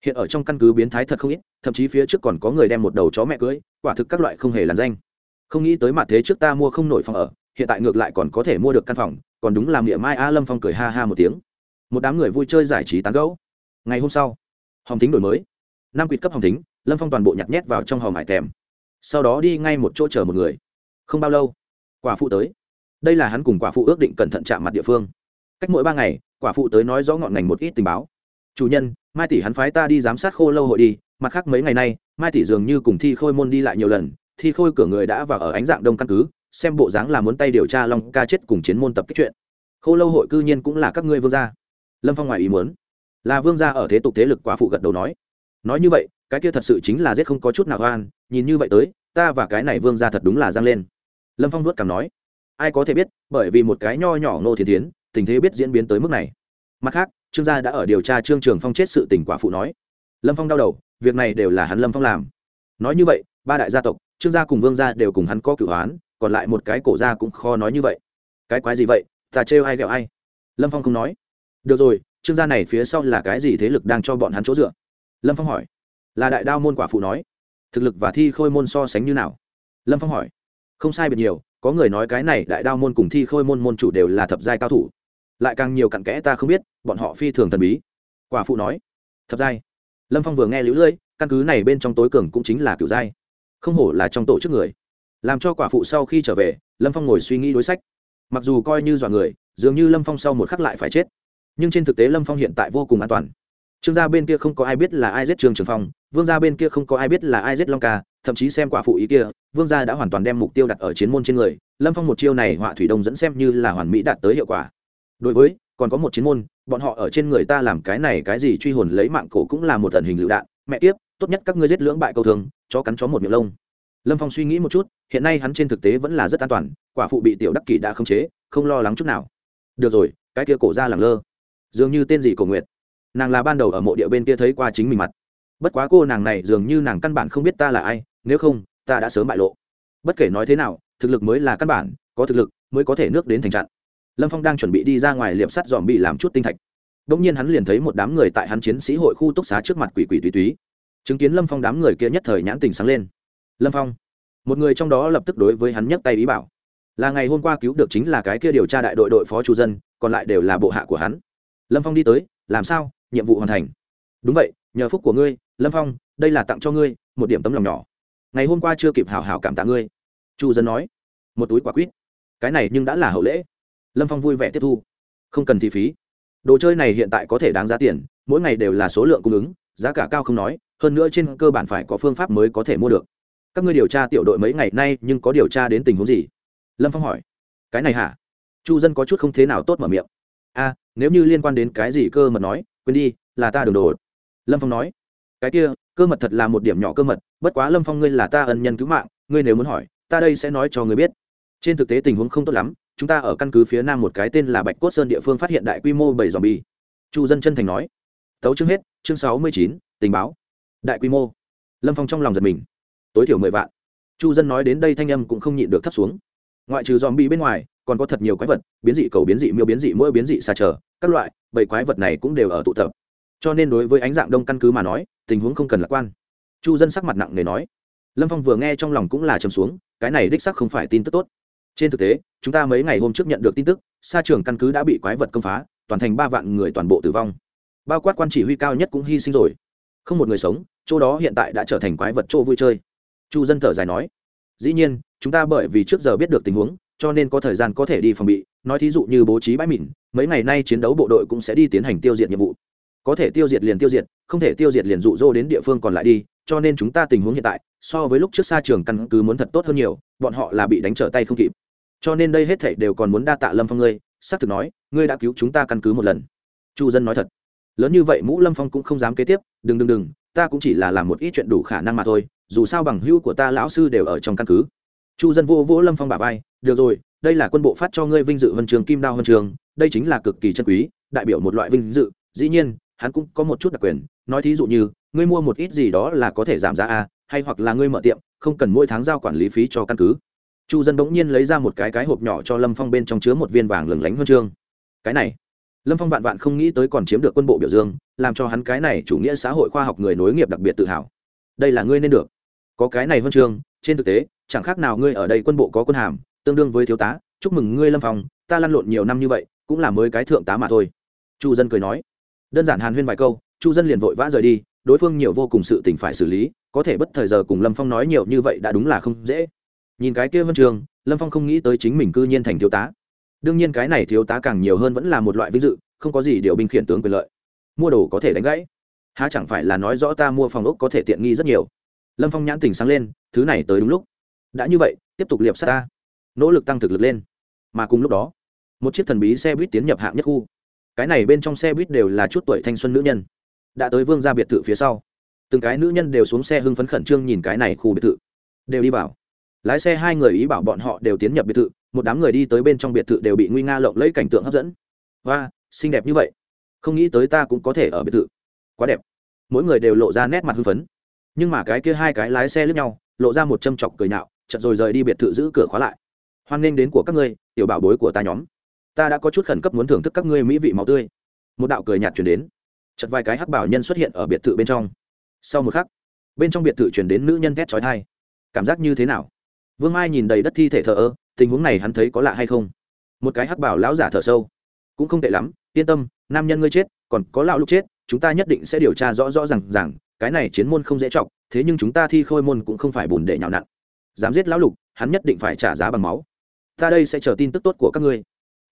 Hiện ở trong căn cứ biến thái thật không ít, thậm chí phía trước còn có người đem một đầu chó mẹ cưới, quả thực các loại không hề làn danh. Không nghĩ tới mặt thế trước ta mua không nổi phòng ở, hiện tại ngược lại còn có thể mua được căn phòng, còn đúng làm địa mai a lâm phong cười ha ha một tiếng. Một đám người vui chơi giải trí tán gẫu. Ngày hôm sau, hòm thính đổi mới. Năm quýt cấp hòm thính, lâm phong toàn bộ nhặt nhét vào trong hòm hải tèm sau đó đi ngay một chỗ chờ một người. Không bao lâu, quả phụ tới. Đây là hắn cùng quả phụ ước định cẩn thận chạm mặt địa phương. Cách mỗi ba ngày, quả phụ tới nói rõ ngọn ngành một ít tình báo. Chủ nhân, mai tỷ hắn phái ta đi giám sát khô lâu hội đi, mặt khác mấy ngày nay, mai tỷ dường như cùng thi khôi môn đi lại nhiều lần, thi khôi cửa người đã vào ở ánh dạng đông căn cứ, xem bộ dáng là muốn tay điều tra long ca chết cùng chiến môn tập kích chuyện. Khô lâu hội cư nhiên cũng là các ngươi vương gia. Lâm phong ngoài ý muốn. Là vương gia ở thế tục thế lực, quả phụ gật đầu nói. Nói như vậy cái kia thật sự chính là giết không có chút nào oan, nhìn như vậy tới, ta và cái này vương gia thật đúng là giang lên. Lâm phong vuốt cảm nói, ai có thể biết, bởi vì một cái nho nhỏ nô thiên tiến tình thế biết diễn biến tới mức này. Mặt khác, trương gia đã ở điều tra trương trường phong chết sự tình quả phụ nói. Lâm phong đau đầu, việc này đều là hắn lâm phong làm. Nói như vậy, ba đại gia tộc, trương gia cùng vương gia đều cùng hắn có cửu hoán còn lại một cái cổ gia cũng khó nói như vậy. Cái quái gì vậy? Ta trêu ai ghẹo ai? Lâm phong không nói. Được rồi, trương gia này phía sau là cái gì thế lực đang cho bọn hắn chỗ dựa? Lâm phong hỏi là đại đao môn quả phụ nói. Thực lực và thi khôi môn so sánh như nào? Lâm phong hỏi. Không sai biệt nhiều, có người nói cái này đại đao môn cùng thi khôi môn môn chủ đều là thập giai cao thủ. Lại càng nhiều cặn kẽ ta không biết, bọn họ phi thường thần bí. Quả phụ nói. Thập giai. Lâm phong vừa nghe lũ lưỡi, căn cứ này bên trong tối cường cũng chính là cựu giai. Không hổ là trong tổ chức người. Làm cho quả phụ sau khi trở về, lâm phong ngồi suy nghĩ đối sách. Mặc dù coi như dọa người, dường như lâm phong sau một khắc lại phải chết. Nhưng trên thực tế lâm phong hiện tại vô cùng an toàn. Trương gia bên kia không có ai biết là ai giết trương trường phong vương gia bên kia không có ai biết là ai giết long ca, thậm chí xem quả phụ ý kia, vương gia đã hoàn toàn đem mục tiêu đặt ở chiến môn trên người, lâm phong một chiêu này họa thủy đông dẫn xem như là hoàn mỹ đạt tới hiệu quả. Đối với, còn có một chiến môn, bọn họ ở trên người ta làm cái này cái gì truy hồn lấy mạng cổ cũng là một thần hình lựu đạn. Mẹ tiếp tốt nhất các ngươi giết lưỡng bại câu thường, chó cắn chó một miệng lông. Lâm phong suy nghĩ một chút, hiện nay hắn trên thực tế vẫn là rất an toàn, quả phụ bị tiểu đắc kỷ đã khống chế, không lo lắng chút nào. Được rồi, cái kia cổ ra lẳng lơ. Dường như tên gì cổ nguyệt. Nàng là ban đầu ở mộ địa bên kia thấy qua chính mình mặt bất quá cô nàng này dường như nàng căn bản không biết ta là ai, nếu không, ta đã sớm bại lộ. Bất kể nói thế nào, thực lực mới là căn bản, có thực lực mới có thể nước đến thành trận. Lâm phong đang chuẩn bị đi ra ngoài liệp sắt dòm bị làm chút tinh thạch. Đ ỗ n g nhiên hắn liền thấy một đám người tại hắn chiến sĩ hội khu túc xá trước mặt quỷ quỷ tùy túy chứng kiến lâm phong đám người kia nhất thời nhãn tình sáng lên. Lâm phong. Một người trong đó lập tức đối với hắn nhấc tay ý bảo. Là ngày hôm qua cứu được chính là cái kia điều tra đại đội đội phó chủ dân, còn lại đều là bộ hạ của hắn. Lâm phong đi tới, làm sao? Nhiệm vụ hoàn thành. Đúng vậy nhờ phúc của ngươi, lâm phong, đây là tặng cho ngươi, một điểm tấm lòng nhỏ. Ngày hôm qua chưa kịp hào hào cảm tạ ngươi. Chu dân nói. Một túi quả quýt. Cái này nhưng đã là hậu lễ. Lâm phong vui vẻ tiếp thu. Không cần thi phí. Đồ chơi này hiện tại có thể đáng giá tiền, mỗi ngày đều là số lượng cung ứng, giá cả cao không nói, hơn nữa trên cơ bản phải có phương pháp mới có thể mua được. Các ngươi điều tra tiểu đội mấy ngày nay nhưng có điều tra đến tình huống gì? Lâm phong hỏi. Cái này hả? Chu dân có chút không thế nào tốt mở miệng. A, nếu như liên quan đến cái gì cơ mật nói, quên đi, là ta đường đồ lâm phong nói, cái kia, cơ mật thật là một điểm nhỏ cơ mật, bất quá lâm phong ngươi là ta ân nhân cứu mạng, ngươi nếu muốn hỏi, ta đây sẽ nói cho ngươi biết. Trên thực tế tình huống không tốt lắm, chúng ta ở căn cứ phía nam một cái tên là bạch cốt sơn địa phương phát hiện đại quy mô bảy dòm bi chu dân chân thành nói. Tấu chương hết, chương sáu mươi chín, tình báo. Đại quy mô. Lâm phong trong lòng giật mình. Tối thiểu mười vạn. Chu dân nói đến đây thanh âm cũng không nhịn được thấp xuống. Ngoại trừ dòm bi bên ngoài, còn có thật nhiều quái vật, biến dị cầu, biến dị miêu, biến dị mỗi biến dị xa trở các loại, bảy quái vật này cũng đều ở tụ tập cho nên đối với ánh dạng đông căn cứ mà nói, tình huống không cần lạc quan. Chu dân sắc mặt nặng nề nói, lâm phong vừa nghe trong lòng cũng là chầm xuống, cái này đích sắc không phải tin tức tốt. Trên thực tế, chúng ta mấy ngày hôm trước nhận được tin tức xa trường căn cứ đã bị quái vật công phá, toàn thành ba vạn người toàn bộ tử vong. Bao quát quan chỉ huy cao nhất cũng hy sinh rồi. Không một người sống, chỗ đó hiện tại đã trở thành quái vật chỗ vui chơi. Chu dân thở dài nói, dĩ nhiên, chúng ta bởi vì trước giờ biết được tình huống, cho nên có thời gian có thể đi phòng bị, nói thí dụ như bố trí bãi mìn, mấy ngày nay chiến đấu bộ đội cũng sẽ đi tiến hành tiêu diệt nhiệm vụ có thể tiêu diệt liền tiêu diệt, không thể tiêu diệt liền dụ dỗ đến địa phương còn lại đi, cho nên chúng ta tình huống hiện tại, so với lúc trước xa trường căn cứ muốn thật tốt hơn nhiều, bọn họ là bị đánh trở tay không kịp. Cho nên đây hết thảy đều còn muốn đa tạ lâm phong ngươi, xác thực nói, ngươi đã cứu chúng ta căn cứ một lần. Chu dân nói thật. Lớn như vậy mũ lâm phong cũng không dám kế tiếp, đừng đừng đừng, ta cũng chỉ là làm một ít chuyện đủ khả năng mà thôi, dù sao bằng hữu của ta lão sư đều ở trong căn cứ. Chu dân vô vỗ lâm phong bà vai, được rồi, đây là quân bộ phát cho ngươi vinh dự huân trường, kim đao huân trường, đây chính là cực kỳ chân quý, đại biểu một loại vinh dự, dĩ nhiên hắn cũng có một chút đặc quyền, nói thí dụ như, ngươi mua một ít gì đó là có thể giảm giá a, hay hoặc là ngươi mở tiệm, không cần mỗi tháng giao quản lý phí cho căn cứ. Chu dân bỗng nhiên lấy ra một cái cái hộp nhỏ cho lâm phong bên trong chứa một viên vàng lừng lánh huân chương. Cái này, lâm phong vạn vạn không nghĩ tới còn chiếm được quân bộ biểu dương, làm cho hắn cái này chủ nghĩa xã hội khoa học người nối nghiệp đặc biệt tự hào. Đây là ngươi nên được. Có cái này huân chương, trên thực tế, chẳng khác nào ngươi ở đây quân bộ có quân hàm, tương đương với thiếu tá, chúc mừng ngươi lâm phong, ta lăn lộn nhiều năm như vậy, cũng là mới cái thượng tá mà thôi. Chu dân cười nói đơn giản hàn huyên vài câu, chu dân liền vội vã rời đi, đối phương nhiều vô cùng sự tình phải xử lý, có thể bất thời giờ cùng lâm phong nói nhiều như vậy đã đúng là không dễ. Nhìn cái kia vân trường, lâm phong không nghĩ tới chính mình cư nhiên thành thiếu tá. Đương nhiên cái này thiếu tá càng nhiều hơn vẫn là một loại vinh dự, không có gì điều binh khiển tướng quyền lợi. Mua đồ có thể đánh gãy. Há chẳng phải là nói rõ ta mua phòng ốc có thể tiện nghi rất nhiều. Lâm phong nhãn tình sáng lên, thứ này tới đúng lúc. Đã như vậy, tiếp tục liệp sát ta. Nỗ lực tăng thực lực lên. Mà cùng lúc đó, một chiếc thần bí xe buýt tiến nhập hạng nhất khu cái này bên trong xe buýt đều là chút tuổi thanh xuân nữ nhân. Đã tới vương ra biệt thự phía sau, từng cái nữ nhân đều xuống xe hưng phấn khẩn trương nhìn cái này khu biệt thự. Đều đi vào. Lái xe hai người ý bảo bọn họ đều tiến nhập biệt thự, một đám người đi tới bên trong biệt thự đều bị nguy nga lộng lấy cảnh tượng hấp dẫn. Và xinh đẹp như vậy. Không nghĩ tới ta cũng có thể ở biệt thự. Quá đẹp. Mỗi người đều lộ ra nét mặt hưng phấn. Nhưng mà cái kia hai cái lái xe lướt nhau, lộ ra một châm chọc cười nhạo chật rồi rời đi biệt thự giữ cửa khóa lại. Hoan nghênh đến của các ngươi, tiểu bảo bối của ta nhóm ta đã có chút khẩn cấp muốn thưởng thức các ngươi mỹ vị máu tươi. Một đạo cười nhạt chuyển đến. Chật vài cái hắc bảo nhân xuất hiện ở biệt thự bên trong. Sau một khắc, bên trong biệt thự chuyển đến nữ nhân thét trói thai cảm giác như thế nào? Vương mai nhìn đầy đất thi thể thờ ơ, tình huống này hắn thấy có lạ hay không? Một cái hắc bảo lão giả thở sâu. Cũng không tệ lắm, yên tâm, nam nhân ngươi chết, còn có lão lúc chết, chúng ta nhất định sẽ điều tra rõ rõ rằng rằng cái này chiến môn không dễ chọc, thế nhưng chúng ta thi khôi môn cũng không phải bùn để nhào nặn. Dám giết lão lục, hắn nhất định phải trả giá bằng máu. Ta đây sẽ chờ tin tức tốt của các ngươi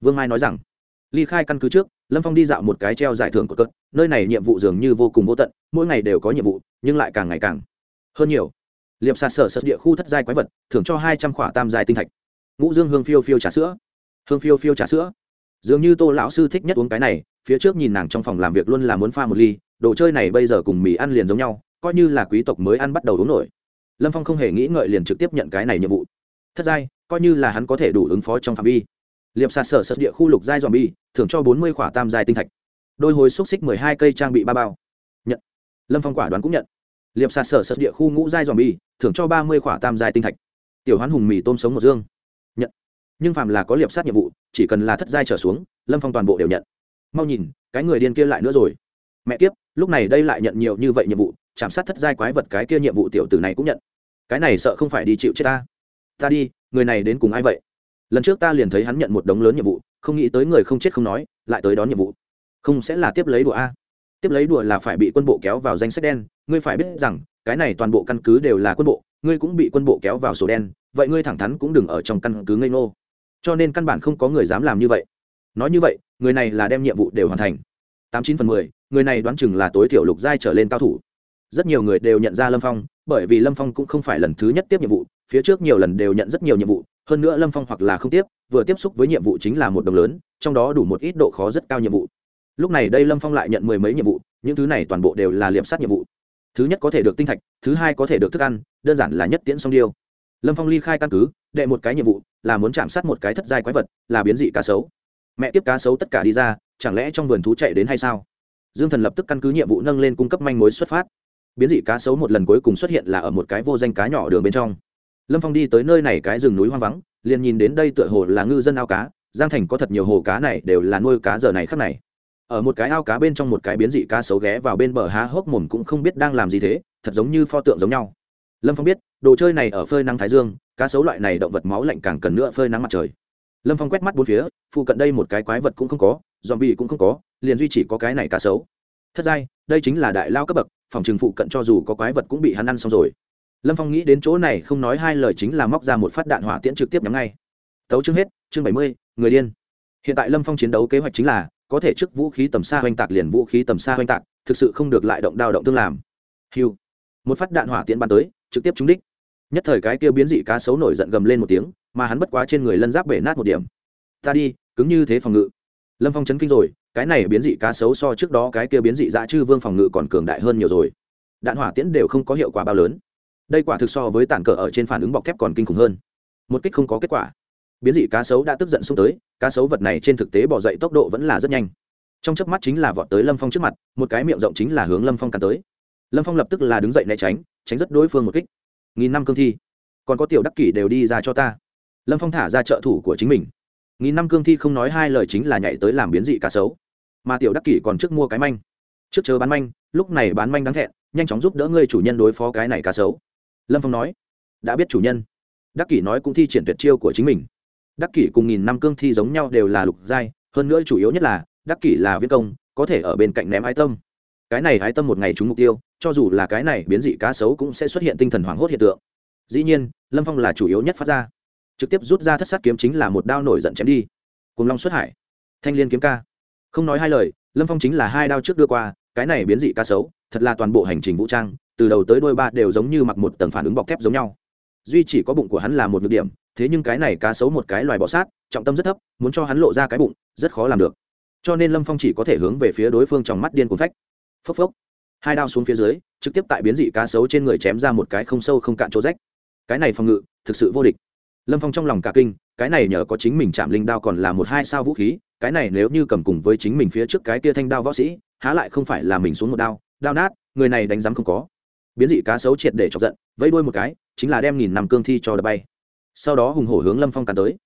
vương mai nói rằng, ly khai căn cứ trước, lâm phong đi dạo một cái treo giải thưởng của cất nơi này nhiệm vụ dường như vô cùng vô tận, mỗi ngày đều có nhiệm vụ, nhưng lại càng ngày càng hơn nhiều. Liệp sạt sở sật địa khu thất giai quái vật, thưởng cho hai trăm khỏa tam giai tinh thạch. Ngũ dương hương phiêu phiêu trà sữa. Hương phiêu phiêu trà sữa. Dường như tô lão sư thích nhất uống cái này, phía trước nhìn nàng trong phòng làm việc luôn là muốn pha một ly, đồ chơi này bây giờ cùng mì ăn liền giống nhau, coi như là quý tộc mới ăn bắt đầu uống nổi. Lâm phong không hề nghĩ ngợi liền trực tiếp nhận cái này nhiệm vụ. Thất giai, coi như là hắn có thể đủ ứng phó trong phạm vi liệp sạt sở sật địa khu lục giai dòm bi thưởng cho bốn mươi khỏa tam giai tinh thạch. Đôi hồi xúc xích mười hai cây trang bị ba bao. Nhận. Lâm phong quả đoán cũng nhận. Liệp sạt sở sật địa khu ngũ giai dòm bi thưởng cho ba mươi khỏa tam giai tinh thạch. Tiểu hoán hùng mì tôm sống một dương. Nhận. Nhưng phàm là có liệp sát nhiệm vụ, chỉ cần là thất giai trở xuống, lâm phong toàn bộ đều nhận. Mau nhìn, cái người điên kia lại nữa rồi. Mẹ kiếp, lúc này đây lại nhận nhiều như vậy nhiệm vụ, chạm sát thất giai quái vật cái kia nhiệm vụ tiểu tử này cũng nhận. Cái này sợ không phải đi chịu chết ta. Ta đi, người này đến cùng ai vậy? Lần trước ta liền thấy hắn nhận một đống lớn nhiệm vụ, không nghĩ tới người không chết không nói, lại tới đón nhiệm vụ. Không sẽ là tiếp lấy đùa a. Tiếp lấy đùa là phải bị quân bộ kéo vào danh sách đen. Ngươi phải biết rằng, cái này toàn bộ căn cứ đều là quân bộ, ngươi cũng bị quân bộ kéo vào sổ đen, vậy ngươi thẳng thắn cũng đừng ở trong căn cứ ngây ngô. Cho nên căn bản không có người dám làm như vậy. Nói như vậy, người này là đem nhiệm vụ đều hoàn thành. Tám chín phần mười, người này đoán chừng là tối thiểu lục giai trở lên cao thủ. Rất nhiều người đều nhận ra lâm phong bởi vì lâm phong cũng không phải lần thứ nhất tiếp nhiệm vụ, phía trước nhiều lần đều nhận rất nhiều nhiệm vụ, hơn nữa lâm phong hoặc là không tiếp, vừa tiếp xúc với nhiệm vụ chính là một đồng lớn, trong đó đủ một ít độ khó rất cao nhiệm vụ. Lúc này đây lâm phong lại nhận mười mấy nhiệm vụ, những thứ này toàn bộ đều là liệm sát nhiệm vụ. Thứ nhất có thể được tinh thạch, thứ hai có thể được thức ăn, đơn giản là nhất tiễn song điêu. Lâm phong ly khai căn cứ, đệ một cái nhiệm vụ, là muốn chạm sát một cái thất giai quái vật, là biến dị cá sấu. Mẹ tiếp cá sấu tất cả đi ra, chẳng lẽ trong vườn thú chạy đến hay sao? Dương thần lập tức căn cứ nhiệm vụ nâng lên cung cấp manh mối xuất phát biến dị cá sấu một lần cuối cùng xuất hiện là ở một cái vô danh cá nhỏ đường bên trong. Lâm phong đi tới nơi này cái rừng núi hoang vắng, liền nhìn đến đây tựa hồ là ngư dân ao cá, giang thành có thật nhiều hồ cá này đều là nuôi cá giờ này khắc này. Ở một cái ao cá bên trong một cái biến dị cá sấu ghé vào bên bờ há hốc mồm cũng không biết đang làm gì thế, thật giống như pho tượng giống nhau. Lâm phong biết, đồ chơi này ở phơi nắng thái dương, cá sấu loại này động vật máu lạnh càng cần nữa phơi nắng mặt trời. Lâm phong quét mắt bốn phía, phụ cận đây một cái quái vật cũng không có dòm bị cũng không có, liền duy chỉ có cái này cá sấu. Thất giai đây chính là đại lao cấp bậc phòng trường phụ cận cho dù có quái vật cũng bị hắn ăn xong rồi. Lâm phong nghĩ đến chỗ này không nói hai lời chính là móc ra một phát đạn hỏa tiễn trực tiếp nhắm ngay. Tấu chương hết, chương bảy mươi, người điên. Hiện tại lâm phong chiến đấu kế hoạch chính là, có thể trước vũ khí tầm xa oanh tạc liền vũ khí tầm xa oanh tạc, thực sự không được lại động đao động tương làm. Hiu một phát đạn hỏa tiễn bắn tới, trực tiếp trúng đích. Nhất thời cái kia biến dị cá sấu nổi giận gầm lên một tiếng, mà hắn bất quá trên người lân giáp bể nát một điểm. Ta đi, cứng như thế phòng ngự. Lâm phong chấn kinh rồi cái này biến dị cá sấu so trước đó cái kia biến dị dã chư vương phòng ngự còn cường đại hơn nhiều rồi. Đạn hỏa tiễn đều không có hiệu quả bao lớn. Đây quả thực so với tản cờ ở trên phản ứng bọc thép còn kinh khủng hơn. Một kích không có kết quả. Biến dị cá sấu đã tức giận xông tới, cá sấu vật này trên thực tế bỏ dậy tốc độ vẫn là rất nhanh. Trong chớp mắt chính là vọt tới lâm phong trước mặt, một cái miệng rộng chính là hướng lâm phong cắn tới. Lâm phong lập tức là đứng dậy né tránh tránh rất đối phương một kích. Nghìn năm cương thi. Còn có tiểu đắc kỷ đều đi ra cho ta. Lâm phong thả ra trợ thủ của chính mình. Nghìn năm cương thi không nói hai lời chính là nhảy tới làm biến dị cá sấu mà tiểu đắc kỷ còn trước mua cái manh. Trước chờ bán manh, lúc này bán manh đáng thẹn, nhanh chóng giúp đỡ ngươi chủ nhân đối phó cái này cá sấu. Lâm phong nói. Đã biết chủ nhân. Đắc kỷ nói cũng thi triển tuyệt chiêu của chính mình. Đắc kỷ cùng nghìn năm cương thi giống nhau đều là lục giai, hơn nữa chủ yếu nhất là, đắc kỷ là viễn công, có thể ở bên cạnh ném ái tâm. Cái này ái tâm một ngày trúng mục tiêu, cho dù là cái này biến dị cá sấu cũng sẽ xuất hiện tinh thần hoảng hốt hiện tượng. Dĩ nhiên, lâm phong là chủ yếu nhất phát ra. Trực tiếp rút ra thất sát kiếm chính là một đao nổi giận chém đi. Cùng long xuất hải. Thanh liên kiếm ca không nói hai lời, lâm phong chính là hai đao trước đưa qua, cái này biến dị cá sấu, thật là toàn bộ hành trình vũ trang, từ đầu tới đôi ba đều giống như mặc một tầng phản ứng bọc thép giống nhau. Duy chỉ có bụng của hắn là một nhược điểm, thế nhưng cái này cá sấu một cái loài bọ sát, trọng tâm rất thấp, muốn cho hắn lộ ra cái bụng, rất khó làm được. Cho nên lâm phong chỉ có thể hướng về phía đối phương trong mắt điên cuốn phách. Phốc phốc. Hai đao xuống phía dưới, trực tiếp tại biến dị cá sấu trên người chém ra một cái không sâu không cạn chỗ rách. Cái này phòng ngự, thực sự vô địch. Lâm phong trong lòng cả kinh, cái này nhờ có chính mình chạm linh đao còn là một hai sao vũ khí cái này nếu như cầm cùng với chính mình phía trước cái kia thanh đao võ sĩ, há lại không phải là mình xuống một đao đao nát, người này đánh giám không có. Biến dị cá sấu triệt để chọc giận, vẫy đuôi một cái, chính là đem nghìn năm cương thi cho đập bay. Sau đó hùng hổ hướng lâm phong tàn tới.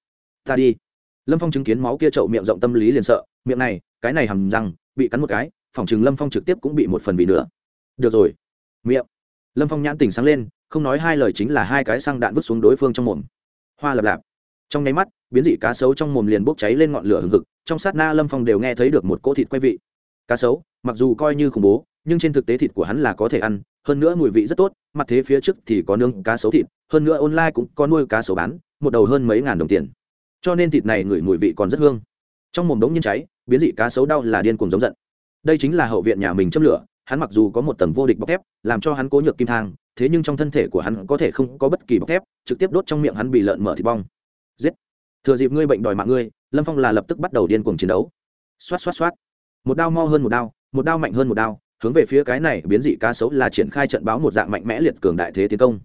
Ta đi. Lâm phong chứng kiến máu kia trậu miệng rộng tâm lý liền sợ, miệng này, cái này hầm răng, bị cắn một cái, phòng chừng lâm phong trực tiếp cũng bị một phần bị nữa. Được rồi. Miệng. Lâm phong nhãn tình sáng lên, không nói hai lời chính là hai cái xăng đạn vứt xuống đối phương trong mồm. Hoa lập lạp trong nháy mắt, biến dị cá sấu trong mồm liền bốc cháy lên ngọn lửa hừng hực, trong sát na lâm phong đều nghe thấy được một cỗ thịt quay vị. Cá sấu, mặc dù coi như khủng bố, nhưng trên thực tế thịt của hắn là có thể ăn, hơn nữa mùi vị rất tốt, mặt thế phía trước thì có nướng cá sấu thịt, hơn nữa online cũng có nuôi cá sấu bán, một đầu hơn mấy ngàn đồng tiền. Cho nên thịt này ngửi mùi vị còn rất hương. Trong mồm đống nhiên cháy, biến dị cá sấu đau là điên cuồng giống giận. Đây chính là hậu viện nhà mình châm lửa, hắn mặc dù có một tầng vô địch bọc thép, làm cho hắn cố nhược kim thang, thế nhưng trong thân thể của hắn có thể không có bất kỳ bọc thép, trực tiếp đốt trong miệng hắn bị lợn mở thịt bong giết. Thừa dịp ngươi bệnh đòi mạng ngươi, lâm phong là lập tức bắt đầu điên cuồng chiến đấu. Xoát xoát xoát. Một đao mo hơn một đao một đao mạnh hơn một đao, hướng về phía cái này biến dị cá sấu là triển khai trận báo một dạng mạnh mẽ liệt cường đại thế tiến công.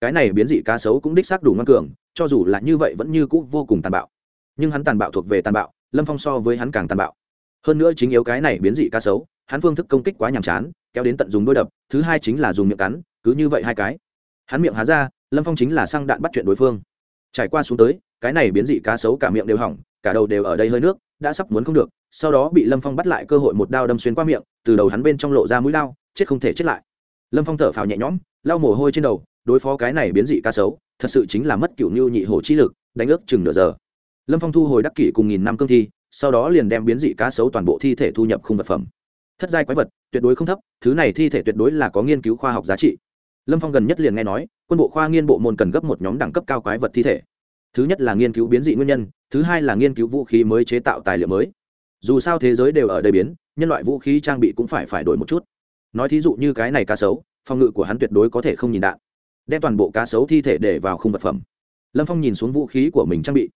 Cái này biến dị cá sấu cũng đích xác đủ ngoan cường, cho dù là như vậy vẫn như cũ vô cùng tàn bạo. Nhưng hắn tàn bạo thuộc về tàn bạo, lâm phong so với hắn càng tàn bạo. Hơn nữa chính yếu cái này biến dị cá sấu, hắn phương thức công kích quá nhàm chán, kéo đến tận dùng đôi đập, thứ hai chính là dùng miệng cắn, cứ như vậy hai cái. Hắn miệng há ra, lâm phong chính là xăng đạn bắt chuyện đối phương. Trải qua xuống tới cái này biến dị cá sấu cả miệng đều hỏng, cả đầu đều ở đây hơi nước, đã sắp muốn không được, sau đó bị lâm phong bắt lại cơ hội một đao đâm xuyên qua miệng, từ đầu hắn bên trong lộ ra mũi đao chết không thể chết lại. Lâm phong thở phào nhẹ nhõm, lau mồ hôi trên đầu, đối phó cái này biến dị cá sấu, thật sự chính là mất cựu nhu nhị hổ chi lực, đánh ước chừng nửa giờ. Lâm phong thu hồi đắc kỷ cùng nghìn năm cương thi, sau đó liền đem biến dị cá sấu toàn bộ thi thể thu nhập khung vật phẩm. Thất giai quái vật, tuyệt đối không thấp, thứ này thi thể tuyệt đối là có nghiên cứu khoa học giá trị. Lâm phong gần nhất liền nghe nói, quân bộ khoa nghiên bộ môn cần gấp một nhóm đẳng cấp cao quái vật thi thể thứ nhất là nghiên cứu biến dị nguyên nhân, thứ hai là nghiên cứu vũ khí mới chế tạo tài liệu mới. Dù sao thế giới đều ở đây biến, nhân loại vũ khí trang bị cũng phải phải đổi một chút. Nói thí dụ như cái này cá sấu, phòng ngự của hắn tuyệt đối có thể không nhìn đạn. Đem toàn bộ cá sấu thi thể để vào khung vật phẩm. Lâm phong nhìn xuống vũ khí của mình trang bị.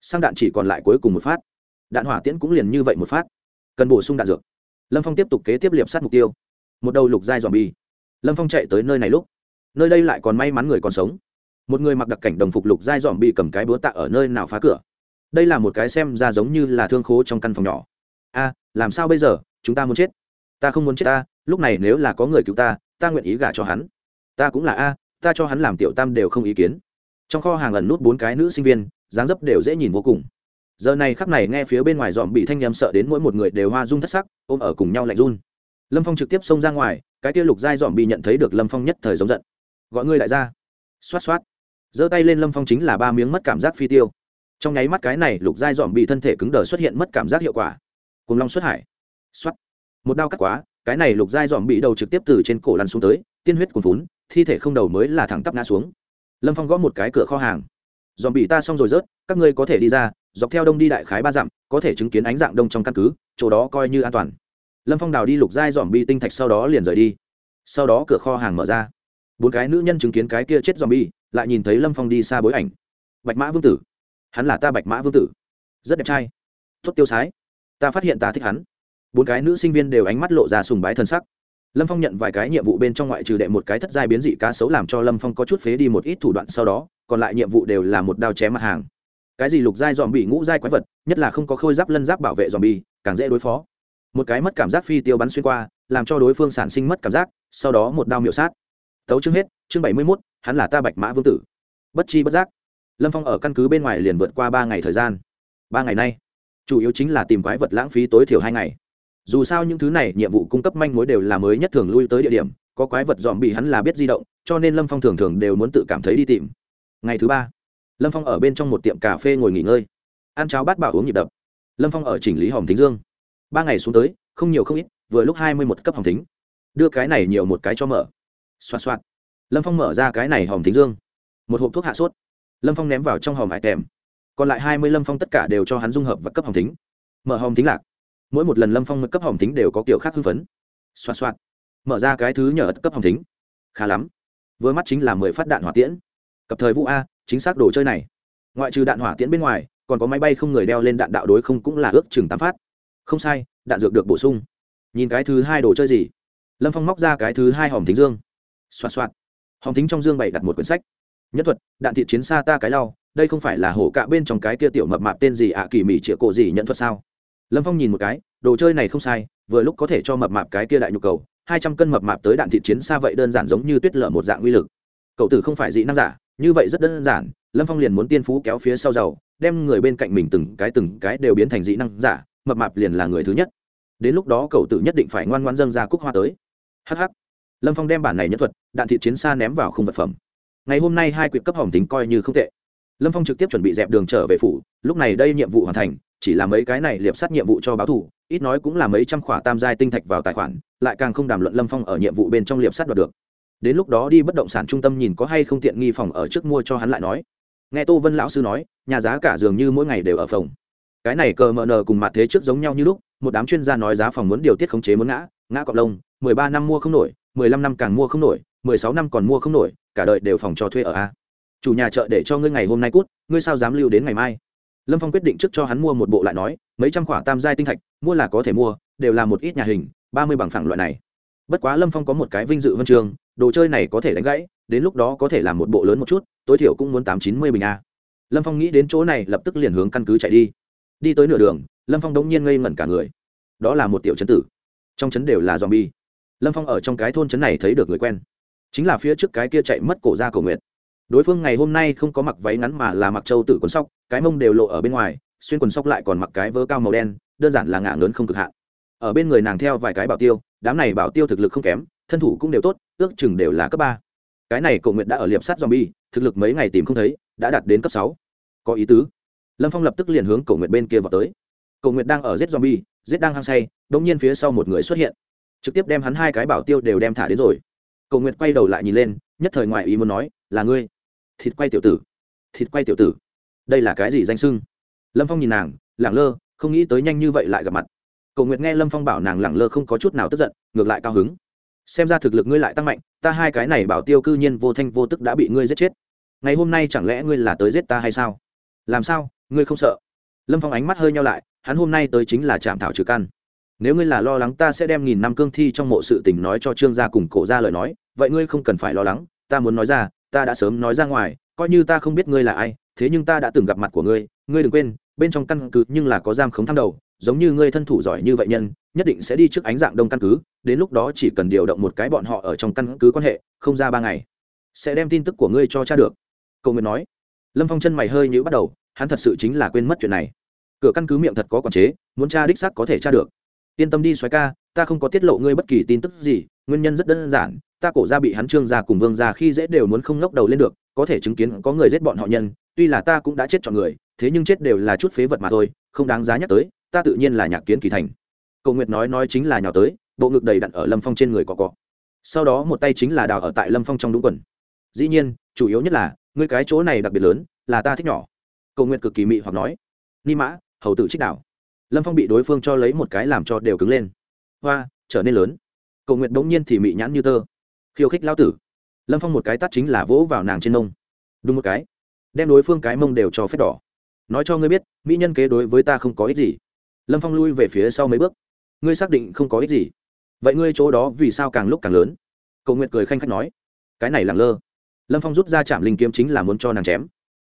Sang đạn chỉ còn lại cuối cùng một phát. Đạn hỏa tiễn cũng liền như vậy một phát. Cần bổ sung đạn dược. Lâm phong tiếp tục kế tiếp liệp sát mục tiêu. Một đầu lục giai dòm bi lâm phong chạy tới nơi này lúc. Nơi đây lại còn may mắn người còn sống một người mặc đặc cảnh đồng phục lục giai dòm bị cầm cái búa tạ ở nơi nào phá cửa. Đây là một cái xem ra giống như là thương khố trong căn phòng nhỏ. A, làm sao bây giờ? Chúng ta muốn chết. Ta không muốn chết ta, lúc này nếu là có người cứu ta ta nguyện ý gả cho hắn. Ta cũng là a, ta cho hắn làm tiểu tam đều không ý kiến. Trong kho hàng ẩn nút bốn cái nữ sinh viên, dáng dấp đều dễ nhìn vô cùng. Giờ này khắc này nghe phía bên ngoài dòm bị thanh nhầm sợ đến mỗi một người đều hoa rung thất sắc, ôm ở cùng nhau lạnh run. Lâm phong trực tiếp xông ra ngoài, cái kia lục giai dòm bị nhận thấy được lâm phong nhất thời giống giận. Gọi ngươi lại ra xoát xoát giơ tay lên lâm phong chính là ba miếng mất cảm giác phi tiêu. Trong nháy mắt cái này, lục giai dòm bị thân thể cứng đờ xuất hiện mất cảm giác hiệu quả. Cùng long xuất hải. Xoát. Một đao cắt quá, cái này lục giai dòm bị đầu trực tiếp từ trên cổ lăn xuống tới, tiên huyết cuồn vún thi thể không đầu mới là thẳng tắp ngã xuống. Lâm phong gõ một cái cửa kho hàng. Dòm bị ta xong rồi rớt, các ngươi có thể đi ra, dọc theo đông đi đại khái ba dặm, có thể chứng kiến ánh dạng đông trong căn cứ, chỗ đó coi như an toàn. Lâm phong đào đi lục giai dòm bi tinh thạch sau đó liền rời đi. Sau đó cửa kho hàng mở ra. Bốn cái nữ nhân chứng kiến cái kia chết dòm bi lại nhìn thấy lâm phong đi xa bối ảnh bạch mã vương tử hắn là ta bạch mã vương tử rất đẹp trai tốt tiêu sái ta phát hiện ta thích hắn bốn cái nữ sinh viên đều ánh mắt lộ ra sùng bái thân sắc lâm phong nhận vài cái nhiệm vụ bên trong ngoại trừ đệ một cái thất giai biến dị cá sấu làm cho lâm phong có chút phế đi một ít thủ đoạn sau đó còn lại nhiệm vụ đều là một đao chém mặt hàng cái gì lục giai dòm bị ngũ giai quái vật nhất là không có khôi giáp lân giáp bảo vệ dòm bi càng dễ đối phó một cái mất cảm giác phi tiêu bắn xuyên qua làm cho đối phương sản sinh mất cảm giác sau đó một đao miệu sát tấu chương hết chương bảy mươi mốt hắn là ta bạch mã vương tử. Bất chi bất giác, lâm phong ở căn cứ bên ngoài liền vượt qua ba ngày thời gian. Ba ngày nay, chủ yếu chính là tìm quái vật lãng phí tối thiểu hai ngày. Dù sao những thứ này nhiệm vụ cung cấp manh mối đều là mới nhất thường lui tới địa điểm, có quái vật dòm bị hắn là biết di động, cho nên lâm phong thường thường đều muốn tự cảm thấy đi tìm. Ngày thứ ba, lâm phong ở bên trong một tiệm cà phê ngồi nghỉ ngơi. Ăn cháo bát bảo uống nhịp đập. Lâm phong ở chỉnh lý hòm thính dương. Ba ngày xuống tới, không nhiều không ít, vừa lúc hai mươi một cấp hòm thính. Đưa cái này nhiều một cái cho mở. Xoạt xoạt lâm phong mở ra cái này hòm thính dương. Một hộp thuốc hạ sốt. Lâm phong ném vào trong hòm hải kèm còn lại hai mươi lâm phong tất cả đều cho hắn dung hợp và cấp hòm thính. Mở hòm thính lạc. Mỗi một lần lâm phong cấp hòm thính đều có kiểu khác hưng phấn. Xoạt xoạt. Mở ra cái thứ nhờ cấp hòm thính. Khá lắm. Vừa mắt chính là mười phát đạn hỏa tiễn. Cập thời vũ a, chính xác đồ chơi này. Ngoại trừ đạn hỏa tiễn bên ngoài, còn có máy bay không người đeo lên đạn đạo đối không cũng là ước chừng tám phát. Không sai, đạn dược được bổ sung. Nhìn cái thứ hai đồ chơi gì? Lâm phong móc ra cái thứ hai hòm thính dương. Xoạt xoạt. Hồng thính trong dương bày đặt một quyển sách. Nhất thuật, đạn thị chiến xa ta cái lau, đây không phải là hổ cạ bên trong cái kia tiểu mập mạp tên gì ạ, kỳ mỉ chĩa cổ gì nhận thuật sao? Lâm phong nhìn một cái, đồ chơi này không sai, vừa lúc có thể cho mập mạp cái kia đại nhu cầu, hai trăm cân mập mạp tới đạn thị chiến xa vậy đơn giản giống như tuyết lở một dạng uy lực. Cậu tử không phải dị năng giả, như vậy rất đơn giản, lâm phong liền muốn tiên phú kéo phía sau giàu, đem người bên cạnh mình từng cái từng cái đều biến thành dị năng giả, mập mạp liền là người thứ nhất. Đến lúc đó cậu tử nhất định phải ngoan ngoan dâng ra cúc hoa tới. Hh lâm phong đem bản này nhất thuật, đạn thị chiến xa ném vào khung vật phẩm. Ngày hôm nay hai quyệt cấp hỏng tính coi như không tệ. Lâm phong trực tiếp chuẩn bị dẹp đường trở về phủ, lúc này đây nhiệm vụ hoàn thành, chỉ là mấy cái này liệp sát nhiệm vụ cho báo thủ, ít nói cũng là mấy trăm khỏa tam giai tinh thạch vào tài khoản, lại càng không đàm luận lâm phong ở nhiệm vụ bên trong liệp sát đoạt được. Đến lúc đó đi bất động sản trung tâm nhìn có hay không tiện nghi phòng ở trước mua cho hắn lại nói. Nghe tô vân lão sư nói, nhà giá cả dường như mỗi ngày đều ở phòng. Cái này cờ mờ nờ cùng mặt thế trước giống nhau như lúc một đám chuyên gia nói giá phòng muốn điều tiết khống chế muốn ngã ngã cọp lông, mười ba năm mua không nổi, mười lăm năm càng mua không nổi, mười sáu năm còn mua không nổi, cả đời đều phòng cho thuê ở a. Chủ nhà chợ để cho ngươi ngày hôm nay cút, ngươi sao dám lưu đến ngày mai? Lâm phong quyết định trước cho hắn mua một bộ lại nói, mấy trăm khỏa tam giai tinh thạch, mua là có thể mua, đều là một ít nhà hình, ba mươi bằng phẳng loại này. Bất quá lâm phong có một cái vinh dự huân trường, đồ chơi này có thể đánh gãy, đến lúc đó có thể làm một bộ lớn một chút, tối thiểu cũng muốn tám chín mươi bình a. Lâm phong nghĩ đến chỗ này lập tức liền hướng căn cứ chạy đi. Đi tới nửa đường lâm phong đống nhiên ngây ngẩn cả người đó là một tiểu chấn tử trong chấn đều là z o m bi e lâm phong ở trong cái thôn chấn này thấy được người quen chính là phía trước cái kia chạy mất cổ ra cầu nguyện đối phương ngày hôm nay không có mặc váy ngắn mà là mặc trâu tử quần sóc cái mông đều lộ ở bên ngoài xuyên quần sóc lại còn mặc cái vớ cao màu đen đơn giản là ngả lớn không cực hạn ở bên người nàng theo vài cái bảo tiêu đám này bảo tiêu thực lực không kém thân thủ cũng đều tốt ước chừng đều là cấp ba cái này cổ nguyện đã ở liệp sắt zombie, thực lực mấy ngày tìm không thấy đã đạt đến cấp sáu có ý tứ lâm phong lập tức liền hướng cổ nguyện bên kia vào tới Cầu Nguyệt đang ở giết zombie, giết đang hăng say đ nhiên phía sau một người xuất hiện. Trực tiếp đem hắn hai cái bảo tiêu đều đem thả đến rồi. Cầu Nguyệt quay đầu lại nhìn lên, nhất thời ngoại ý muốn nói, là ngươi. Thịt quay tiểu tử. Thịt quay tiểu tử. Đây là cái gì danh sưng lâm phong nhìn nàng, lẳng lơ, không nghĩ tới nhanh như vậy lại gặp mặt. Cầu nguyệt nghe lâm phong bảo nàng lẳng lơ không có chút nào tức giận, ngược lại cao hứng. Xem ra thực lực ngươi lại tăng mạnh, ta hai cái này bảo tiêu cư nhiên vô thanh vô tức đã bị ngươi giết chết. Ngày hôm nay chẳng lẽ ngươi là tới giết ta hay sao? Làm sao? Ngươi không sợ? Lâm phong ánh mắt hơi nhau lại hắn hôm nay tới chính là chạm thảo trừ căn. Nếu ngươi là lo lắng, ta sẽ đem nghìn năm cương thi trong mộ sự tình nói cho trương gia cùng cổ ra lời nói. Vậy ngươi không cần phải lo lắng, ta muốn nói ra, ta đã sớm nói ra ngoài, coi như ta không biết ngươi là ai, thế nhưng ta đã từng gặp mặt của ngươi. Ngươi đừng quên, bên trong căn cứ nhưng là có giam khống thăm đầu, giống như ngươi thân thủ giỏi như vậy nhân, nhất định sẽ đi trước ánh dạng đông căn cứ, đến lúc đó chỉ cần điều động một cái bọn họ ở trong căn cứ quan hệ, không ra ba ngày, sẽ đem tin tức của ngươi cho cha được. Cầu nguyện nói. Lâm phong chân mày hơi nhữ bắt đầu, hắn thật sự chính là quên mất chuyện này cửa căn cứ miệng thật có quản chế, muốn tra đích xác có thể tra được. Yên tâm đi xoáy ca, ta không có tiết lộ ngươi bất kỳ tin tức gì, nguyên nhân rất đơn giản, ta cổ ra bị hắn trương ra cùng vương ra khi dễ đều muốn không ngóc đầu lên được, có thể chứng kiến có người giết bọn họ nhân, tuy là ta cũng đã chết chọn người, thế nhưng chết đều là chút phế vật mà thôi, không đáng giá nhắc tới, ta tự nhiên là nhạc kiến kỳ thành. Cầu nguyệt nói nói chính là nhào tới, bộ ngực đầy đặn ở lâm phong trên người cọ cọ. Sau đó một tay chính là đào ở tại lâm phong trong đúng quần. Dĩ nhiên, chủ yếu nhất là, ngươi cái chỗ này đặc biệt lớn, là ta thích nhỏ. Cầu nguyện cực kỳ mị hoặc nói, ni mã hầu tử trích đảo lâm phong bị đối phương cho lấy một cái làm cho đều cứng lên. Hoa, trở nên lớn. Cầu nguyện bỗng nhiên thì mị nhãn như tơ. Khiêu khích lao tử. Lâm phong một cái tắt chính là vỗ vào nàng trên mông. Đúng một cái. Đem đối phương cái mông đều cho phép đỏ. Nói cho ngươi biết, mỹ nhân kế đối với ta không có ích gì. Lâm phong lui về phía sau mấy bước. Ngươi xác định không có ích gì. Vậy ngươi chỗ đó vì sao càng lúc càng lớn? Cầu nguyện cười khanh khách nói. Cái này lẳng lơ. Lâm phong rút ra chạm linh kiếm chính là muốn cho nàng chém.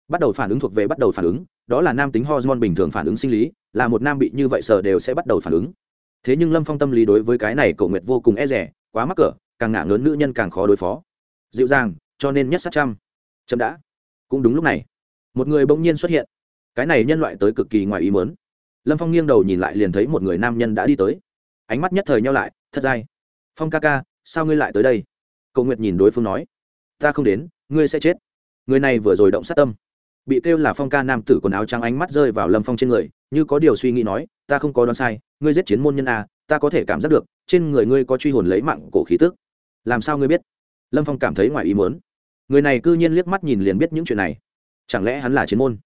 Bắt đầu phản ứng thuộc về bắt đầu phản ứng đó là nam tính hormone bình thường phản ứng sinh lý, là một nam bị như vậy sờ đều sẽ bắt đầu phản ứng. Thế nhưng lâm phong tâm lý đối với cái này cầu nguyệt vô cùng e rẻ quá mắc cỡ, càng ngả ngớn nữ nhân càng khó đối phó. Dịu dàng, cho nên nhất sát trăm. Chậm đã. Cũng đúng lúc này, một người bỗng nhiên xuất hiện. Cái này nhân loại tới cực kỳ ngoài ý mớn lâm phong nghiêng đầu nhìn lại liền thấy một người nam nhân đã đi tới. Ánh mắt nhất thời nhau lại, thật dai phong ca ca, sao ngươi lại tới đây? Cầu nguyệt nhìn đối phương nói. Ta không đến, ngươi sẽ chết. Người này vừa rồi động sát tâm bị kêu là phong ca nam tử quần áo trắng ánh mắt rơi vào lâm phong trên người, như có điều suy nghĩ nói, ta không có đoán sai, ngươi giết chiến môn nhân a, ta có thể cảm giác được, trên người ngươi có truy hồn lấy mạng cổ khí tức. Làm sao ngươi biết? Lâm phong cảm thấy ngoài ý muốn. Người này c ư nhiên liếc mắt nhìn liền biết những chuyện này. Chẳng lẽ hắn là chiến môn?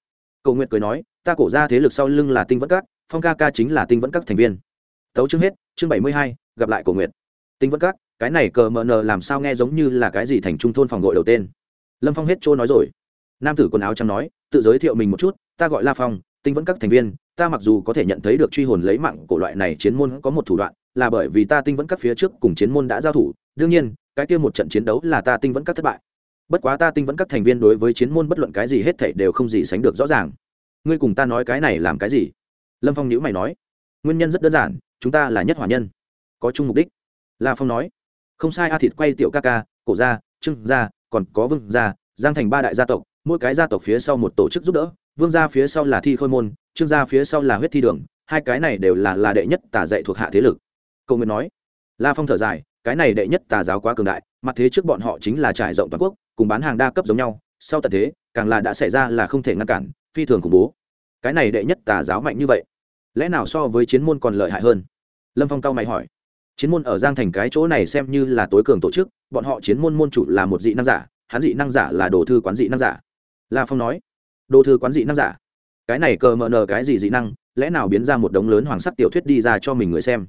Cầu nguyện cười nói, ta cổ ra thế lực sau lưng là tinh vẫn các, phong ca ca chính là tinh vẫn các thành viên. Tấu chương hết, chương bảy mươi hai, gặp lại cổ nguyện tinh vẫn các, cái này cờ mờ nờ làm sao nghe giống như là cái gì thành trung thôn phòng gội đầu tên. Lâm phong hết trôi nói rồi nam tử quần áo trắng nói, tự giới thiệu mình một chút, ta gọi la phong, tinh vẫn các thành viên, ta mặc dù có thể nhận thấy được truy hồn lấy mạng cổ loại này chiến môn có một thủ đoạn, là bởi vì ta tinh vẫn các phía trước cùng chiến môn đã giao thủ, đương nhiên, cái kia một trận chiến đấu là ta tinh vẫn các thất bại. Bất quá ta tinh vẫn các thành viên đối với chiến môn bất luận cái gì hết thảy đều không gì sánh được rõ ràng. Ngươi cùng ta nói cái này làm cái gì? Lâm phong nhữ mày nói, nguyên nhân rất đơn giản, chúng ta là nhất hỏa nhân, có chung mục đích. La phong nói, không sai a thịt quay tiểu ca ca, cổ gia trưng gia, còn có vương gia, giang thành ba đại gia tộc mỗi cái gia tộc phía sau một tổ chức giúp đỡ, vương gia phía sau là thi khôi môn, trương gia phía sau là huyết thi đường, hai cái này đều là là đệ nhất tà dạy thuộc hạ thế lực. Cầu nguyện nói, la phong thở dài, cái này đệ nhất tà giáo quá cường đại, mặt thế trước bọn họ chính là trải rộng toàn quốc, cùng bán hàng đa cấp giống nhau, sau tận thế, càng là đã xảy ra là không thể ngăn cản, phi thường khủng bố. Cái này đệ nhất tà giáo mạnh như vậy, lẽ nào so với chiến môn còn lợi hại hơn? Lâm phong cao mày hỏi. Chiến môn ở giang thành cái chỗ này xem như là tối cường tổ chức, bọn họ chiến môn môn chủ là một dị năng giả, hắn dị năng giả là đồ thư quán dị năng giả la phong nói, đồ thư quán dị năng giả, cái này cờ mờ nờ cái gì dị năng, lẽ nào biến ra một đống lớn hoàng sắc tiểu thuyết đi ra cho mình người xem?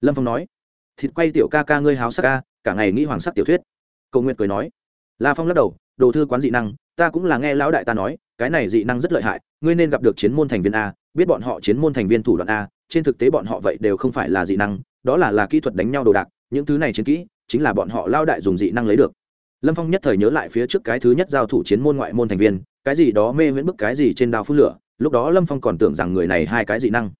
Lâm phong nói, thịt quay tiểu ca ca ngươi háo sắc ca, cả ngày nghĩ hoàng sắc tiểu thuyết. Cầu nguyện cười nói, la phong lắc đầu, đồ thư quán dị năng, ta cũng là nghe lão đại ta nói, cái này dị năng rất lợi hại, ngươi nên gặp được chiến môn thành viên a, biết bọn họ chiến môn thành viên thủ đoạn a, trên thực tế bọn họ vậy đều không phải là dị năng, đó là là kỹ thuật đánh nhau đồ đạc, những thứ này chiến kỹ, chính là bọn họ lao đại dùng dị năng lấy được lâm phong nhất thời nhớ lại phía trước cái thứ nhất giao thủ chiến môn ngoại môn thành viên, cái gì đó mê miễn bức cái gì trên đao phun lửa, lúc đó lâm phong còn tưởng rằng người này hai cái dị năng.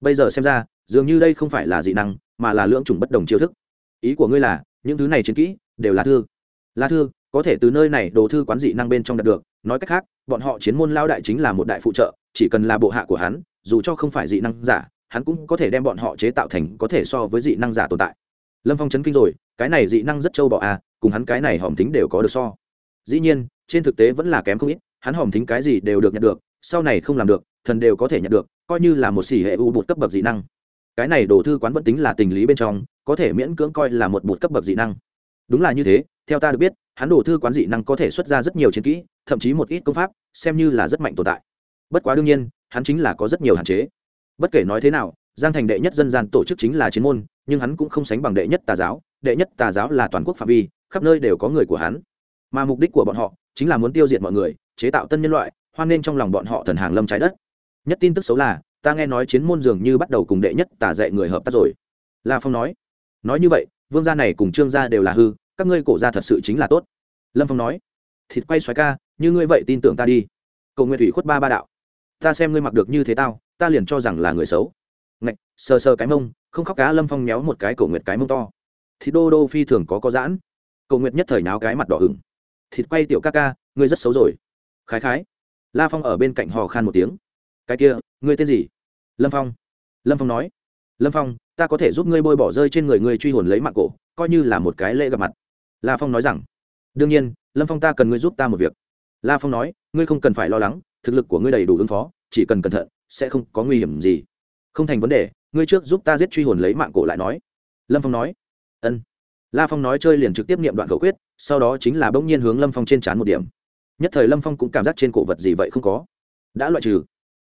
Bây giờ xem ra, dường như đây không phải là dị năng, mà là lưỡng chủng bất đồng chiêu thức. Ý của ngươi là, những thứ này chiến kỹ đều là thư. Là thư, có thể từ nơi này đồ thư quán dị năng bên trong đạt được. Nói cách khác, bọn họ chiến môn lao đại chính là một đại phụ trợ, chỉ cần là bộ hạ của hắn, dù cho không phải dị năng giả, hắn cũng có thể đem bọn họ chế tạo thành có thể so với dị năng giả tồn tại. Lâm phong chấn kinh rồi, cái này dị năng rất trâu bọ à cùng hắn cái này hòm tính đều có được so. Dĩ nhiên, trên thực tế vẫn là kém không ít, hắn hòm tính cái gì đều được nhận được, sau này không làm được, thần đều có thể nhận được, coi như là một xỉ hệ u bột cấp bậc dị năng. Cái này đồ thư quán vẫn tính là tình lý bên trong, có thể miễn cưỡng coi là một bột cấp bậc dị năng. Đúng là như thế, theo ta được biết, hắn đồ thư quán dị năng có thể xuất ra rất nhiều chiến kỹ, thậm chí một ít công pháp, xem như là rất mạnh tồn tại. Bất quá đương nhiên, hắn chính là có rất nhiều hạn chế. Bất kể nói thế nào, giang thành đệ nhất dân gian tổ chức chính là chiến môn, nhưng hắn cũng không sánh bằng đệ nhất tà giáo đệ nhất tà giáo là toàn quốc phạm vi, khắp nơi đều có người của hắn. Mà mục đích của bọn họ chính là muốn tiêu diệt mọi người, chế tạo tân nhân loại, hoan nên trong lòng bọn họ thần hàng lâm trái đất. Nhất tin tức xấu là, ta nghe nói chiến môn dường như bắt đầu cùng đệ nhất tà dạy người hợp tác rồi. La phong nói nói như vậy, vương gia này cùng trương gia đều là hư, các ngươi cổ gia thật sự chính là tốt. Lâm phong nói, thịt quay xoáy ca, như ngươi vậy tin tưởng ta đi. Cầu nguyện Thủy khuất ba ba đạo. Ta xem ngươi mặc được như thế tao, ta liền cho rằng là người xấu. Ngạch, sờ sờ cái mông, không khóc cá lâm phong méo một cái cổ nguyệt cái mông to thịt đô đô phi thường có có giãn. Cầu nguyệt nhất thời náo cái mặt đỏ hửng thịt quay tiểu ca ca, ngươi rất xấu rồi. Khái khái. La phong ở bên cạnh hò khan một tiếng. Cái kia, ngươi tên gì? Lâm phong. Lâm phong nói. Lâm phong, ta có thể giúp ngươi bôi bỏ rơi trên người ngươi truy hồn lấy mạng cổ, coi như là một cái lễ gặp mặt. La phong nói rằng. Đương nhiên, lâm phong ta cần ngươi giúp ta một việc. La phong nói, ngươi không cần phải lo lắng, thực lực của ngươi đầy đủ ứng phó, chỉ cần cẩn thận, sẽ không có nguy hiểm gì. Không thành vấn đề, ngươi trước giúp ta giết truy hồn lấy mạng cổ lại nói. Lâm phong nói ân. La phong nói chơi liền trực tiếp niệm đoạn khẩu quyết, sau đó chính là bỗng nhiên hướng lâm phong trên c h á n một điểm. Nhất thời lâm phong cũng cảm giác trên cổ vật gì vậy không có. Đã loại trừ.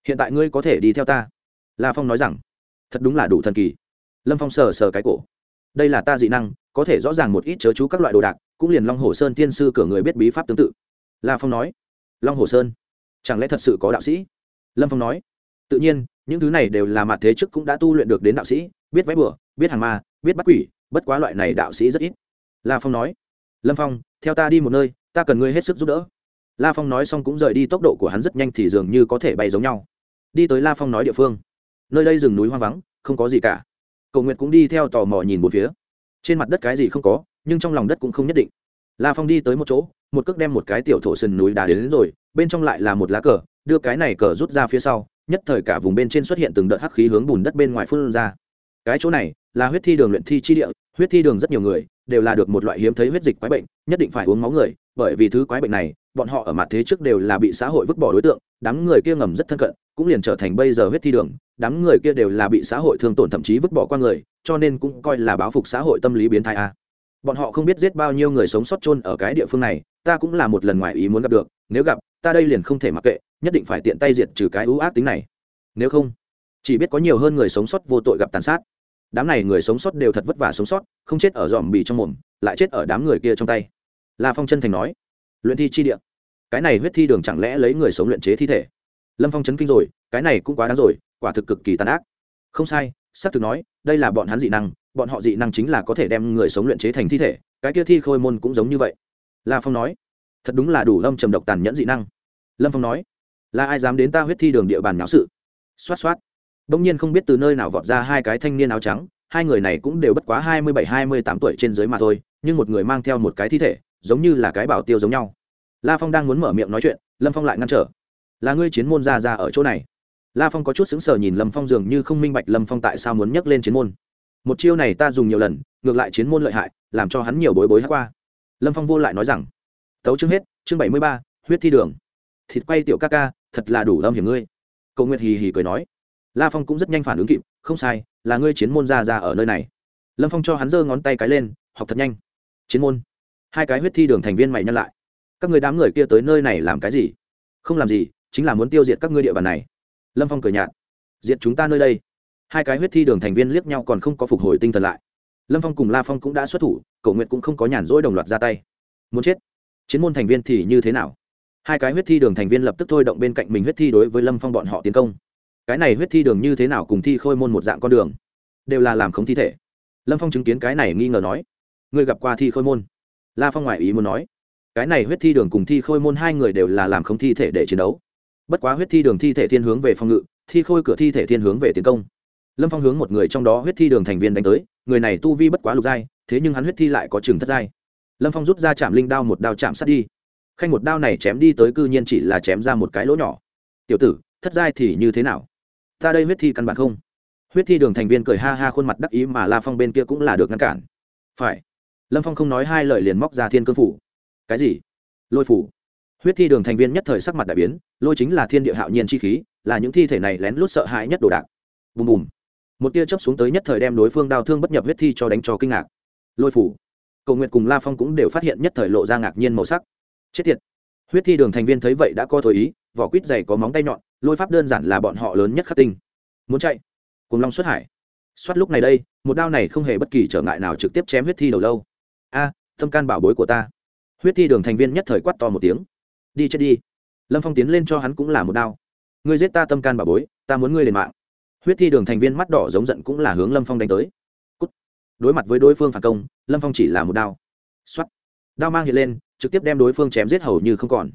Hiện tại ngươi có thể đi theo ta. La phong nói rằng, thật đúng là đủ thần kỳ. Lâm phong sờ sờ cái cổ. Đây là ta dị năng, có thể rõ ràng một ít chớ chú các loại đồ đạc, cũng liền long hồ sơn tiên sư cửa người biết bí pháp tương tự. La phong nói, long hồ sơn? Chẳng lẽ thật sự có đạo sĩ? Lâm phong nói, tự nhiên, những thứ này đều là mặt thế trước cũng đã tu luyện được đến đạo sĩ, biết vẽ bừa, biết hàng ma, biết bắt quỷ bất quá loại này đạo sĩ rất ít. La phong nói lâm phong theo ta đi một nơi ta cần ngươi hết sức giúp đỡ. La phong nói xong cũng rời đi tốc độ của hắn rất nhanh thì dường như có thể bay giống nhau. Đi tới la phong nói địa phương. Nơi đây rừng núi hoang vắng không có gì cả. Cầu nguyệt cũng đi theo tò mò nhìn một phía. Trên mặt đất cái gì không có nhưng trong lòng đất cũng không nhất định. La phong đi tới một chỗ một cước đem một cái tiểu thổ sườn núi đá đến, đến rồi bên trong lại là một lá cờ đưa cái này cờ rút ra phía sau nhất thời cả vùng bên trên xuất hiện từng đợt hắc khí hướng bùn đất bên ngoài phun ra. Cái chỗ này là huyết thi đường luyện thi chi địa, huyết thi đường rất nhiều người đều là được một loại hiếm thấy huyết dịch quái bệnh, nhất định phải uống máu người, bởi vì thứ quái bệnh này, bọn họ ở mặt thế trước đều là bị xã hội vứt bỏ đối tượng, đám người kia ngầm rất thân cận, cũng liền trở thành bây giờ huyết thi đường, đám người kia đều là bị xã hội thương tổn thậm chí vứt bỏ qua người, cho nên cũng coi là báo phục xã hội tâm lý biến thái a. Bọn họ không biết giết bao nhiêu người sống sót chôn ở cái địa phương này, ta cũng là một lần ngoài ý muốn gặp được, nếu gặp, ta đây liền không thể mặc kệ, nhất định phải tiện tay diệt trừ cái ưu ác tính này. Nếu không, chỉ biết có nhiều hơn người sống sót vô tội gặp tàn sát đám này người sống sót đều thật vất vả sống sót, không chết ở dòm bì trong mồm, lại chết ở đám người kia trong tay. La phong chân thành nói, luyện thi chi địa. Cái này huyết thi đường chẳng lẽ lấy người sống luyện chế thi thể? Lâm phong chấn kinh rồi, cái này cũng quá đáng rồi, quả thực cực kỳ tàn ác. Không sai xác thực nói, đây là bọn hắn dị năng, bọn họ dị năng chính là có thể đem người sống luyện chế thành thi thể, cái kia thi khôi môn cũng giống như vậy. La phong nói, thật đúng là đủ lâm trầm độc tàn nhẫn dị năng. Lâm phong nói, là ai dám đến ta huyết thi đường địa bàn náo sự? Xoát xoát Đông nhiên không biết từ nơi nào vọt ra hai cái thanh niên áo trắng, hai người này cũng đều bất quá hai mươi bảy hai mươi tám tuổi trên dưới mà thôi, nhưng một người mang theo một cái thi thể, giống như là cái bảo tiêu giống nhau. La Phong đang muốn mở miệng nói chuyện, Lâm Phong lại ngăn trở. "Là ngươi chiến môn ra ra ở chỗ này." La Phong có chút sững sờ nhìn Lâm Phong dường như không minh bạch Lâm Phong tại sao muốn nhắc lên chiến môn. Một chiêu này ta dùng nhiều lần, ngược lại chiến môn lợi hại, làm cho hắn nhiều bối bối hắc qua. Lâm Phong vô lại nói rằng: "Tấu chương hết, chương bảy mươi ba, huyết thi đường." Thịt quay tiểu ca ca, thật là đủ âm hiểm ngươi. Cổ Nguyệt hì hì cười nói: la phong cũng rất nhanh phản ứng kịp, không sai, là ngươi chiến môn ra ra ở nơi này. Lâm phong cho hắn giơ ngón tay cái lên, học thật nhanh. Chiến môn? Hai cái huyết thi đường thành viên mày nhân lại. Các người đám người kia tới nơi này làm cái gì? Không làm gì, chính là muốn tiêu diệt các ngươi địa bàn này. Lâm phong cười nhạt. Diệt chúng ta nơi đây. Hai cái huyết thi đường thành viên liếc nhau còn không có phục hồi tinh thần lại. Lâm phong cùng la phong cũng đã xuất thủ cầu nguyện cũng không có nhàn rỗi đồng loạt ra tay. Muốn chết? Chiến môn thành viên thì như thế nào? Hai cái huyết thi đường thành viên lập tức thôi động bên cạnh mình huyết thi đối với lâm phong bọn họ tiến công cái này huyết thi đường như thế nào cùng thi khôi môn một dạng con đường, đều là làm khống thi thể. Lâm phong chứng kiến cái này nghi ngờ nói, ngươi gặp qua thi khôi môn? La phong ngoại ý muốn nói, cái này huyết thi đường cùng thi khôi môn hai người đều là làm khống thi thể để chiến đấu. Bất quá huyết thi đường thi thể thiên hướng về phòng ngự, thi khôi cửa thi thể thiên hướng về tiến công. Lâm phong hướng một người trong đó huyết thi đường thành viên đánh tới, người này tu vi bất quá lục giai, thế nhưng hắn huyết thi lại có chừng thất giai. Lâm phong rút ra chạm linh đao một đao chạm sát đi. Khanh một đao này chém đi tới cư nhiên chỉ là chém ra một cái lỗ nhỏ. Tiểu tử, thất giai thì như thế nào? Ta đây huyết thi căn bản không. Huyết thi đường thành viên cười ha ha khuôn mặt đắc ý mà la phong bên kia cũng là được ngăn cản. Phải. Lâm phong không nói hai lời liền móc ra thiên cương phủ. Cái gì? Lôi phủ. Huyết thi đường thành viên nhất thời sắc mặt đại biến, lôi chính là thiên địa hạo nhiên chi khí, là những thi thể này lén lút sợ hãi nhất đồ đạc. Bùm bùm. Một tia chớp xuống tới nhất thời đem đối phương đau thương bất nhập huyết thi cho đánh cho kinh ngạc. Lôi phủ. Cầu nguyện cùng la phong cũng đều phát hiện nhất thời lộ ra ngạc nhiên màu sắc. Chết tiệt. Huyết thi đường thành viên thấy vậy đã co thổi ý vỏ quýt dày có móng tay nhọn, lôi pháp đơn giản là bọn họ lớn nhất khắc tinh. Muốn chạy? Cùng long xuất hải. Xoát lúc này đây, một đao này không hề bất kỳ trở ngại nào trực tiếp chém huyết thi đầu lâu. A tâm can bảo bối của ta. Huyết thi đường thành viên nhất thời quát to một tiếng. Đi chết đi. Lâm phong tiến lên cho hắn cũng là một đao. Ngươi giết ta tâm can bảo bối, ta muốn ngươi lên mạng. Huyết thi đường thành viên mắt đỏ giống giận cũng là hướng lâm phong đánh tới. Cút. đối mặt với đối phương phản công, lâm phong chỉ là một đao. X đao mang hiện lên, trực tiếp đem đối phương chém giết hầu như không còn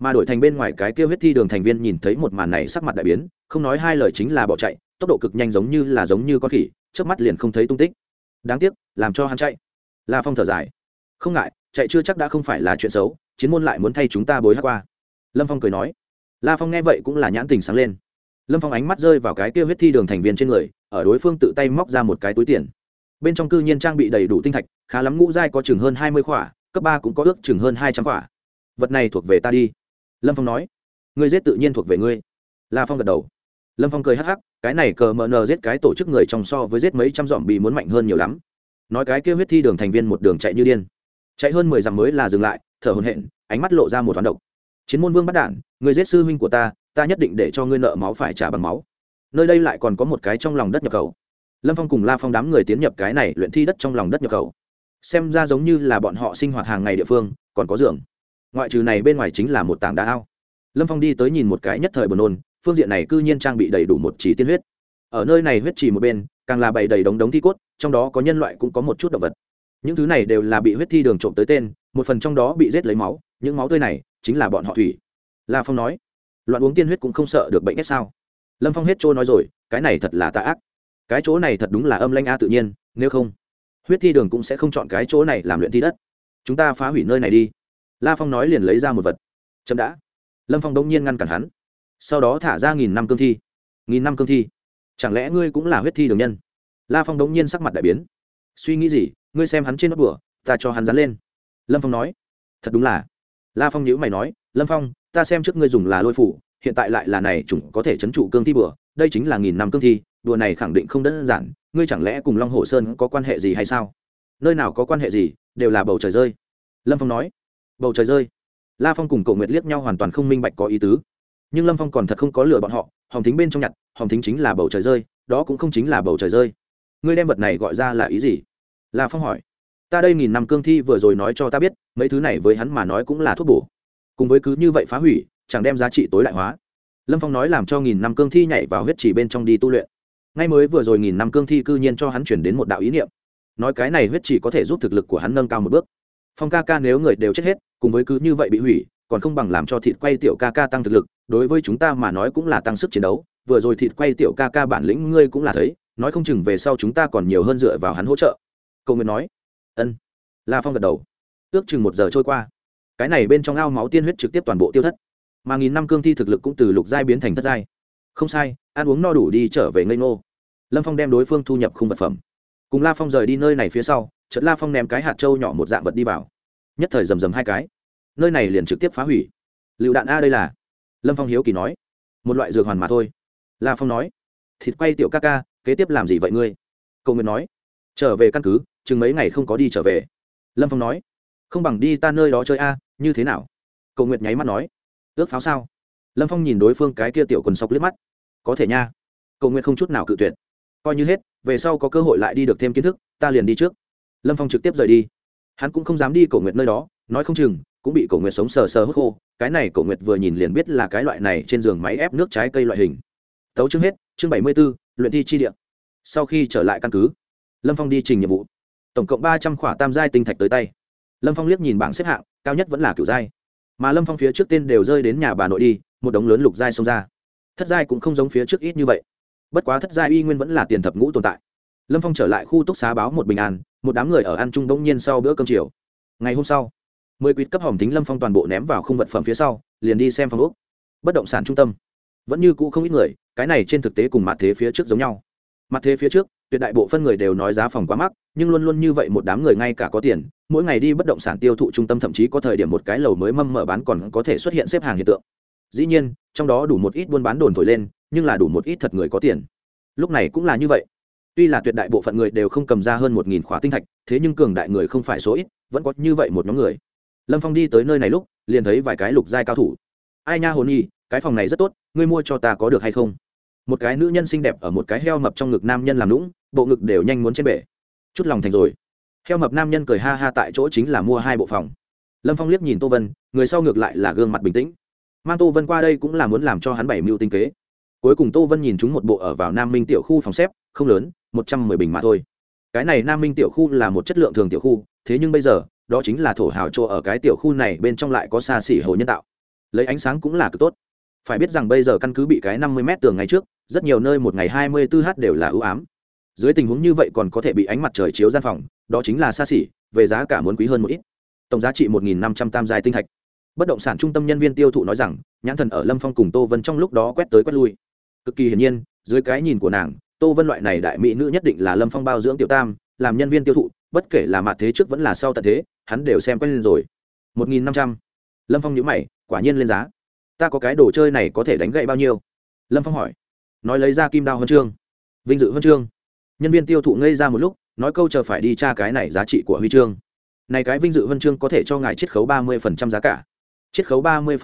mà đổi thành bên ngoài cái kêu huyết thi đường thành viên nhìn thấy một màn này sắc mặt đại biến, không nói hai lời chính là bỏ chạy, tốc độ cực nhanh giống như là giống như con khỉ trước mắt liền không thấy tung tích. Đáng tiếc, làm cho hắn chạy. La phong thở dài. Không ngại, chạy chưa chắc đã không phải là chuyện xấu, chiến môn lại muốn thay chúng ta bối hát qua. Lâm phong cười nói. La phong nghe vậy cũng là nhãn tình sáng lên. Lâm phong ánh mắt rơi vào cái kia huyết thi đường thành viên trên người, ở đối phương tự tay móc ra một cái túi tiền. Bên trong cư nhiên trang bị đầy đủ tinh thạch, khá lắm ngũ giai có chừng hơn hai mươi khỏa, cấp ba cũng có ước chừng hơn hai trăm khỏa. Vật này thuộc về ta đi lâm phong nói, ngươi giết tự nhiên thuộc về ngươi. La phong gật đầu. Lâm phong cười hắc hắc, cái này cờ mờ nờ giết cái tổ chức người trong so với giết mấy trăm dọn bị muốn mạnh hơn nhiều lắm. Nói cái kêu huyết thi đường thành viên một đường chạy như điên. Chạy hơn mười dặm mới là dừng lại, thở hồn hện ánh mắt lộ ra một toán độc. Chiến môn vương bắt đản người giết sư huynh của ta ta nhất định để cho ngươi nợ máu phải trả bằng máu. Nơi đây lại còn có một cái trong lòng đất nhập khẩu. Lâm phong cùng la phong đám người tiến nhập cái này luyện thi đất trong lòng đất nhập khẩu. Xem ra giống như là bọn họ sinh hoạt hàng ngày địa phương, còn có giường ngoại trừ này bên ngoài chính là một tảng đá ao. Lâm phong đi tới nhìn một cái nhất thời buồn nôn, phương diện này cư nhiên trang bị đầy đủ một chỉ tiên huyết. Ở nơi này huyết trì một bên, càng là bày đầy đống đống thi cốt, trong đó có nhân loại cũng có một chút động vật. Những thứ này đều là bị huyết thi đường trộm tới tên, một phần trong đó bị rết lấy máu, những máu tươi này chính là bọn họ thủy. La phong nói, loạn uống tiên huyết cũng không sợ được bệnh hết sao? Lâm phong hết trôi nói rồi, cái này thật là tạ ác. Cái chỗ này thật đúng là âm lanh a tự nhiên, nếu không, huyết thi đường cũng sẽ không chọn cái chỗ này làm luyện thi đất. Chúng ta phá hủy nơi này đi la phong nói liền lấy ra một vật. Chậm đã. Lâm phong đông nhiên ngăn cản hắn. Sau đó thả ra nghìn năm cương thi. Nghìn năm cương thi. Chẳng lẽ ngươi cũng là huyết thi đường nhân? La phong đống nhiên sắc mặt đại biến. Suy nghĩ gì? Ngươi xem hắn trên nốt bửa ta cho hắn dán lên. Lâm phong nói. Thật đúng là. La phong nhữ mày nói, lâm phong, ta xem trước ngươi dùng là lôi phủ, hiện tại lại là này chủng có thể chấn trụ cương thi bừa đây chính là nghìn năm cương thi, đùa này khẳng định không đơn giản, ngươi chẳng lẽ cùng long hồ sơn có quan hệ gì hay sao? Nơi nào có quan hệ gì, đều là bầu trời rơi. Lâm phong nói bầu trời rơi. La phong cùng cậu nguyệt liếc nhau hoàn toàn không minh bạch có ý tứ. Nhưng lâm phong còn thật không có lừa bọn họ hòm thính bên trong nhặt hòm thính chính là bầu trời rơi, đó cũng không chính là bầu trời rơi. Ngươi đem vật này gọi ra là ý gì? La phong hỏi. Ta đây nghìn năm cương thi vừa rồi nói cho ta biết, mấy thứ này với hắn mà nói cũng là thuốc bổ. Cùng với cứ như vậy phá hủy, chẳng đem giá trị tối đại hóa. Lâm phong nói làm cho nghìn năm cương thi nhảy vào huyết chỉ bên trong đi tu luyện. Ngay mới vừa rồi nghìn năm cương thi cư nhiên cho hắn chuyển đến một đạo ý niệm. Nói cái này huyết chỉ có thể giúp thực lực của hắn nâng cao một bước. Phong ca ca nếu người đều chết hết cùng với cứ như vậy bị hủy, còn không bằng làm cho thịt quay tiểu ca ca tăng thực lực, đối với chúng ta mà nói cũng là tăng sức chiến đấu, vừa rồi thịt quay tiểu ca ca bản lĩnh ngươi cũng là thấy, nói không chừng về sau chúng ta còn nhiều hơn dựa vào hắn hỗ trợ. Cầu nguyện nói. Ân. La phong gật đầu. Ước chừng một giờ trôi qua. Cái này bên trong ao máu tiên huyết trực tiếp toàn bộ tiêu thất. Mà nghìn năm cương thi thực lực cũng từ lục giai biến thành thất giai. Không sai, ăn uống no đủ đi trở về ngây ngô. Lâm phong đem đối phương thu nhập khung vật phẩm. Cùng la phong rời đi nơi này phía sau trận la phong ném cái hạt trâu nhỏ một dạng vật đi vào nhất thời rầm rầm hai cái. Nơi này liền trực tiếp phá hủy. Lựu đạn a đây là? Lâm phong hiếu kỳ nói. Một loại dược hoàn mà thôi. La phong nói. Thịt quay tiểu ca ca, kế tiếp làm gì vậy ngươi? Cầu nguyện nói. Trở về căn cứ, chừng mấy ngày không có đi trở về. Lâm phong nói. Không bằng đi ta nơi đó chơi a, như thế nào? Cầu nguyện nháy mắt nói. Ước pháo sao? Lâm phong nhìn đối phương cái kia tiểu quần sọc liếc mắt. Có thể nha. Cầu nguyện không chút nào cự tuyệt. Coi như hết, về sau có cơ hội lại đi được thêm kiến thức, ta liền đi trước. Lâm phong trực tiếp rời đi hắn cũng không dám đi cổ nguyệt nơi đó, nói không chừng, cũng bị cổ nguyệt sống sờ sờ hút khô. Cái này cổ nguyệt vừa nhìn liền biết là cái loại này trên giường máy ép nước trái cây loại hình. Tấu chương hết, chương bảy mươi b ố luyện thi chi điện sau khi trở lại căn cứ, lâm phong đi trình nhiệm vụ. Tổng cộng ba trăm khỏa tam giai tinh thạch tới tay. Lâm phong liếc nhìn bảng xếp hạng, cao nhất vẫn là kiểu giai. Mà lâm phong phía trước tên đều rơi đến nhà bà nội đi, một đống lớn lục giai xông ra. Thất giai cũng không giống phía trước ít như vậy. Bất quá thất giai y nguyên vẫn là tiền thập ngũ tồn tại. Lâm phong trở lại khu túc xá báo một bình an một đám người ở ăn chung đông nhiên sau bữa cơm chiều. Ngày hôm sau, mười quýt cấp hòm tính lâm phong toàn bộ ném vào khung vật phẩm phía sau, liền đi xem phòng úc bất động sản trung tâm. Vẫn như cũ không ít người, cái này trên thực tế cùng mặt thế phía trước giống nhau. Mặt thế phía trước, tuyệt đại bộ phân người đều nói giá phòng quá mắc, nhưng luôn luôn như vậy một đám người ngay cả có tiền, mỗi ngày đi bất động sản tiêu thụ trung tâm thậm chí có thời điểm một cái lầu mới mâm mở bán còn có thể xuất hiện xếp hàng hiện tượng. Dĩ nhiên, trong đó đủ một ít buôn bán đồn thổi lên, nhưng là đủ một ít thật người có tiền. Lúc này cũng là như vậy tuy là tuyệt đại bộ phận người đều không cầm ra hơn một nghìn khóa tinh thạch, thế nhưng cường đại người không phải số ít, vẫn có như vậy một nhóm người. Lâm phong đi tới nơi này lúc, liền thấy vài cái lục giai cao thủ. Ai nha hồn nhi, cái phòng này rất tốt, ngươi mua cho ta có được hay không? Một cái nữ nhân xinh đẹp ở một cái heo mập trong ngực nam nhân làm lũng bộ ngực đều nhanh muốn trên bể. Chút lòng thành rồi. Heo mập nam nhân cười ha ha tại chỗ chính là mua hai bộ phòng. Lâm phong liếc nhìn tô vân, người sau ngược lại là gương mặt bình tĩnh. Mang tô vân qua đây cũng là muốn làm cho hắn bảy mưu tinh kế. Cuối cùng tô vân nhìn chúng một bộ ở vào nam minh tiểu khu phòng xếp, không lớn một trăm mười bình mà thôi. Cái này nam minh tiểu khu là một chất lượng thường tiểu khu, thế nhưng bây giờ, đó chính là thổ hào chỗ ở cái tiểu khu này bên trong lại có xa xỉ hồ nhân tạo. Lấy ánh sáng cũng là cực tốt. Phải biết rằng bây giờ căn cứ bị cái năm mươi m tường ngày trước, rất nhiều nơi một ngày hai mươi 24 h đều là ưu ám. Dưới tình huống như vậy còn có thể bị ánh mặt trời chiếu gian phòng, đó chính là xa xỉ, về giá cả muốn quý hơn một ít. Tổng giá trị một nghìn năm trăm tam dài tinh thạch. Bất động sản trung tâm nhân viên tiêu thụ nói rằng, nhãn thần ở lâm phong cùng tô vân trong lúc đó quét tới quét lui. Cực kỳ hiển nhiên, dưới cái nhìn của nàng tô vân loại này đại mỹ nữ nhất định là lâm phong bao dưỡng tiểu tam, làm nhân viên tiêu thụ, bất kể là mặt thế trước vẫn là sau tận thế, hắn đều xem quen lên rồi. Một nghìn năm trăm. Lâm phong nhữ mày, quả nhiên lên giá. Ta có cái đồ chơi này có thể đánh gậy bao nhiêu? Lâm phong hỏi. Nói lấy ra kim đao huân chương. Vinh dự huân chương. Nhân viên tiêu thụ ngây ra một lúc, nói câu chờ phải đi tra cái này giá trị của huy chương. Này cái vinh dự huân chương có thể cho ngài chiết khấu ba mươi giá cả. Chiết khấu ba mươi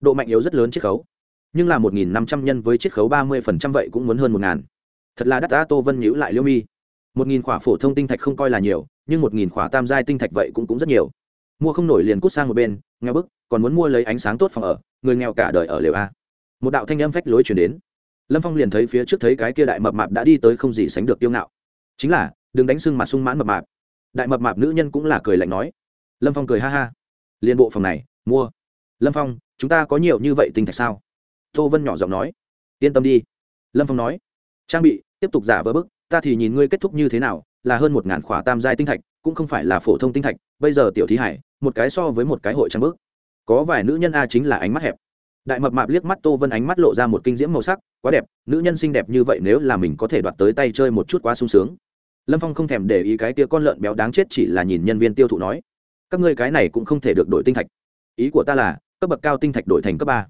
độ mạnh yếu rất lớn chiết khấu. Nhưng là một nghìn năm trăm nhân với chiết khấu ba mươi vậy cũng muốn hơn một ngàn thật là đắt đã tô vân nhữ lại liêu mi. Một nghìn khỏa phổ thông tinh thạch không coi là nhiều, nhưng một nghìn khỏa tam giai tinh thạch vậy cũng cũng rất nhiều. Mua không nổi liền cút sang một bên, nghèo bức, còn muốn mua lấy ánh sáng tốt phòng ở, người nghèo cả đời ở liều a. Một đạo thanh âm phách lối chuyển đến. Lâm phong liền thấy phía trước thấy cái kia đại mập mạp đã đi tới không gì sánh được tiêu ngạo. Chính là, đừng đánh sưng mặt sung mãn mập mạp. Đại mập mạp nữ nhân cũng là cười lạnh nói. Lâm phong cười ha ha. Liền bộ phòng này, mua. Lâm phong, chúng ta có nhiều như vậy tinh thạch sao? Tô vân nhỏ giọng nói. Yên tâm đi. Lâm phong nói. Trang bị tiếp tục giả vỡ bức, ta thì nhìn ngươi kết thúc như thế nào, là hơn một ngàn khỏa tam giai tinh thạch, cũng không phải là phổ thông tinh thạch, bây giờ tiểu thí hải, một cái so với một cái hội trang bước có vài nữ nhân a chính là ánh mắt hẹp. Đại mập mạp liếc mắt tô vân ánh mắt lộ ra một kinh diễm màu sắc, quá đẹp, nữ nhân xinh đẹp như vậy nếu là mình có thể đoạt tới tay chơi một chút quá sung sướng. Lâm phong không thèm để ý cái tia con lợn béo đáng chết chỉ là nhìn nhân viên tiêu thụ nói, các ngươi cái này cũng không thể được đổi tinh thạch. Ý của ta là, cấp bậc cao tinh thạch đổi thành cấp ba.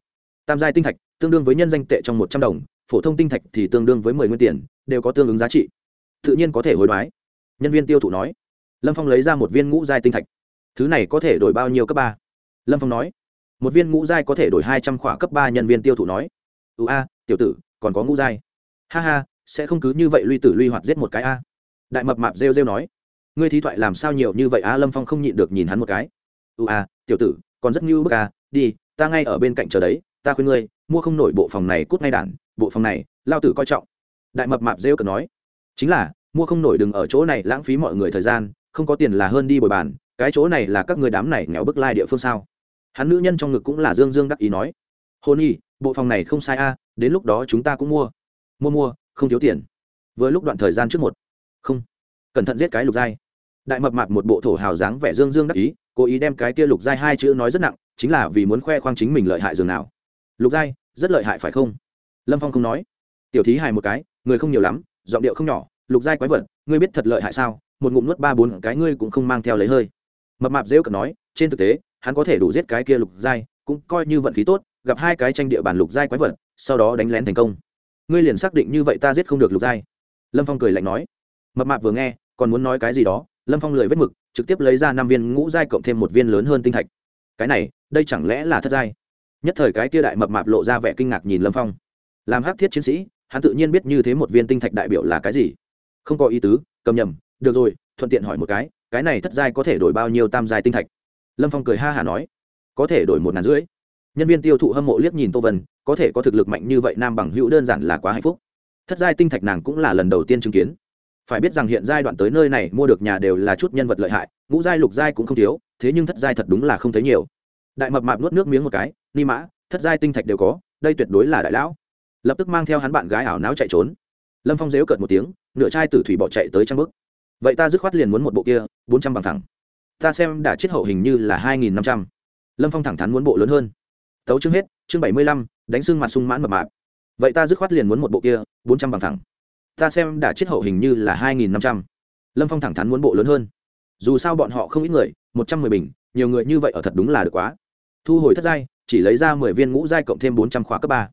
Tam giai tinh thạch, tương đương với nhân danh tệ trong một trăm đồng phổ thông tinh thạch thì tương đương với mười nguyên tiền, đều có tương ứng giá trị. Tự nhiên có thể hối đoái. Nhân viên tiêu thụ nói. Lâm phong lấy ra một viên ngũ giai tinh thạch. Thứ này có thể đổi bao nhiêu cấp ba? Lâm phong nói. Một viên ngũ giai có thể đổi hai trăm khỏa cấp ba, nhân viên tiêu thụ nói. Ưu a, tiểu tử, còn có ngũ giai. Ha ha, sẽ không cứ như vậy luy tử luy hoạt giết một cái a. Đại mập mạp rêu rêu nói. Ngươi thí thoại làm sao nhiều như vậy a? Lâm phong không nhịn được nhìn hắn một cái. Ưu a, tiểu tử, còn rất như bức a. Đi, ta ngay ở bên cạnh chờ đấy. Ta khuyên ngươi, mua không nổi bộ phòng này cút ngay đản bộ phòng này, lao tử coi trọng. Đại mập mạp rêu cờ nói. Chính là, mua không nổi đừng ở chỗ này lãng phí mọi người thời gian, không có tiền là hơn đi bồi bàn, cái chỗ này là các người đám này nghèo bức lai địa phương sao? Hắn nữ nhân trong ngực cũng là dương dương đắc ý nói. Hôn nhi, bộ phòng này không sai a, đến lúc đó chúng ta cũng mua. Mua mua, không thiếu tiền. Với lúc đoạn thời gian trước một. Không, cẩn thận giết cái lục giai. Đại mập mạp một bộ thổ hào dáng vẻ dương dương đắc ý, cố ý đem cái kia lục giai hai chữ nói rất nặng, chính là vì muốn khoe khoang chính mình lợi hại dường nào. Lục giai, rất lợi hại phải không? Lâm phong không nói. Tiểu thí hài một cái, người không nhiều lắm, giọng điệu không nhỏ, lục giai quái vật, ngươi biết thật lợi hại sao? Một ngụm nuốt ba bốn cái ngươi cũng không mang theo lấy hơi. Mập mạp rêu cận nói, trên thực tế, hắn có thể đủ giết cái kia lục giai, cũng coi như vận khí tốt, gặp hai cái tranh địa bàn lục giai quái vật, sau đó đánh lén thành công. Ngươi liền xác định như vậy ta giết không được lục giai. Lâm phong cười lạnh nói. Mập mạp vừa nghe, còn muốn nói cái gì đó, lâm phong lười vết mực, trực tiếp lấy ra năm viên ngũ giai cộng thêm một viên lớn hơn tinh thạch. Cái này, đây chẳng lẽ là thất giai? Nhất thời cái kia đại mập mạp lộ ra vẻ kinh ngạc nhìn lâm phong làm hắc thiết chiến sĩ, hắn tự nhiên biết như thế một viên tinh thạch đại biểu là cái gì. Không có ý tứ, cầm nhầm, được rồi, thuận tiện hỏi một cái cái này thất giai có thể đổi bao nhiêu tam giai tinh thạch? Lâm phong cười ha hả nói, có thể đổi một ngàn rưỡi. Nhân viên tiêu thụ hâm mộ liếc nhìn tô vân, có thể có thực lực mạnh như vậy nam bằng hữu đơn giản là quá hạnh phúc. Thất giai tinh thạch nàng cũng là lần đầu tiên chứng kiến. Phải biết rằng hiện giai đoạn tới nơi này mua được nhà đều là chút nhân vật lợi hại, ngũ giai, lục giai cũng không thiếu, thế nhưng thất giai thật đúng là không thấy nhiều. Đại mập mạp nuốt nước miếng một cái, ni mã, thất giai tinh thạch đều có, đây tuyệt đối là đại lão lập tức mang theo hắn bạn gái ảo não chạy trốn. Lâm phong dếu cợt một tiếng, nửa chai tử thủy bỏ chạy tới trang bức. Vậy ta dứt khoát liền muốn một bộ kia, bốn trăm bằng thẳng. Ta xem đã chết hậu hình như là hai nghìn năm trăm. Lâm phong thẳng thắn muốn bộ lớn hơn. Tấu chương hết, chương bảy mươi lăm, đánh xương mặt sung mãn mập mạp. Vậy ta dứt khoát liền muốn một bộ kia, bốn trăm bằng thẳng. Ta xem đã chết hậu hình như là hai nghìn năm trăm. Lâm phong thẳng thắn muốn bộ lớn hơn. Dù sao bọn họ không ít người, một trăm mười bình, nhiều người như vậy ở thật đúng là được quá. Thu hồi thất giai, chỉ lấy ra mười viên ngũ giai cộng thêm bốn trăm khóa cấp ba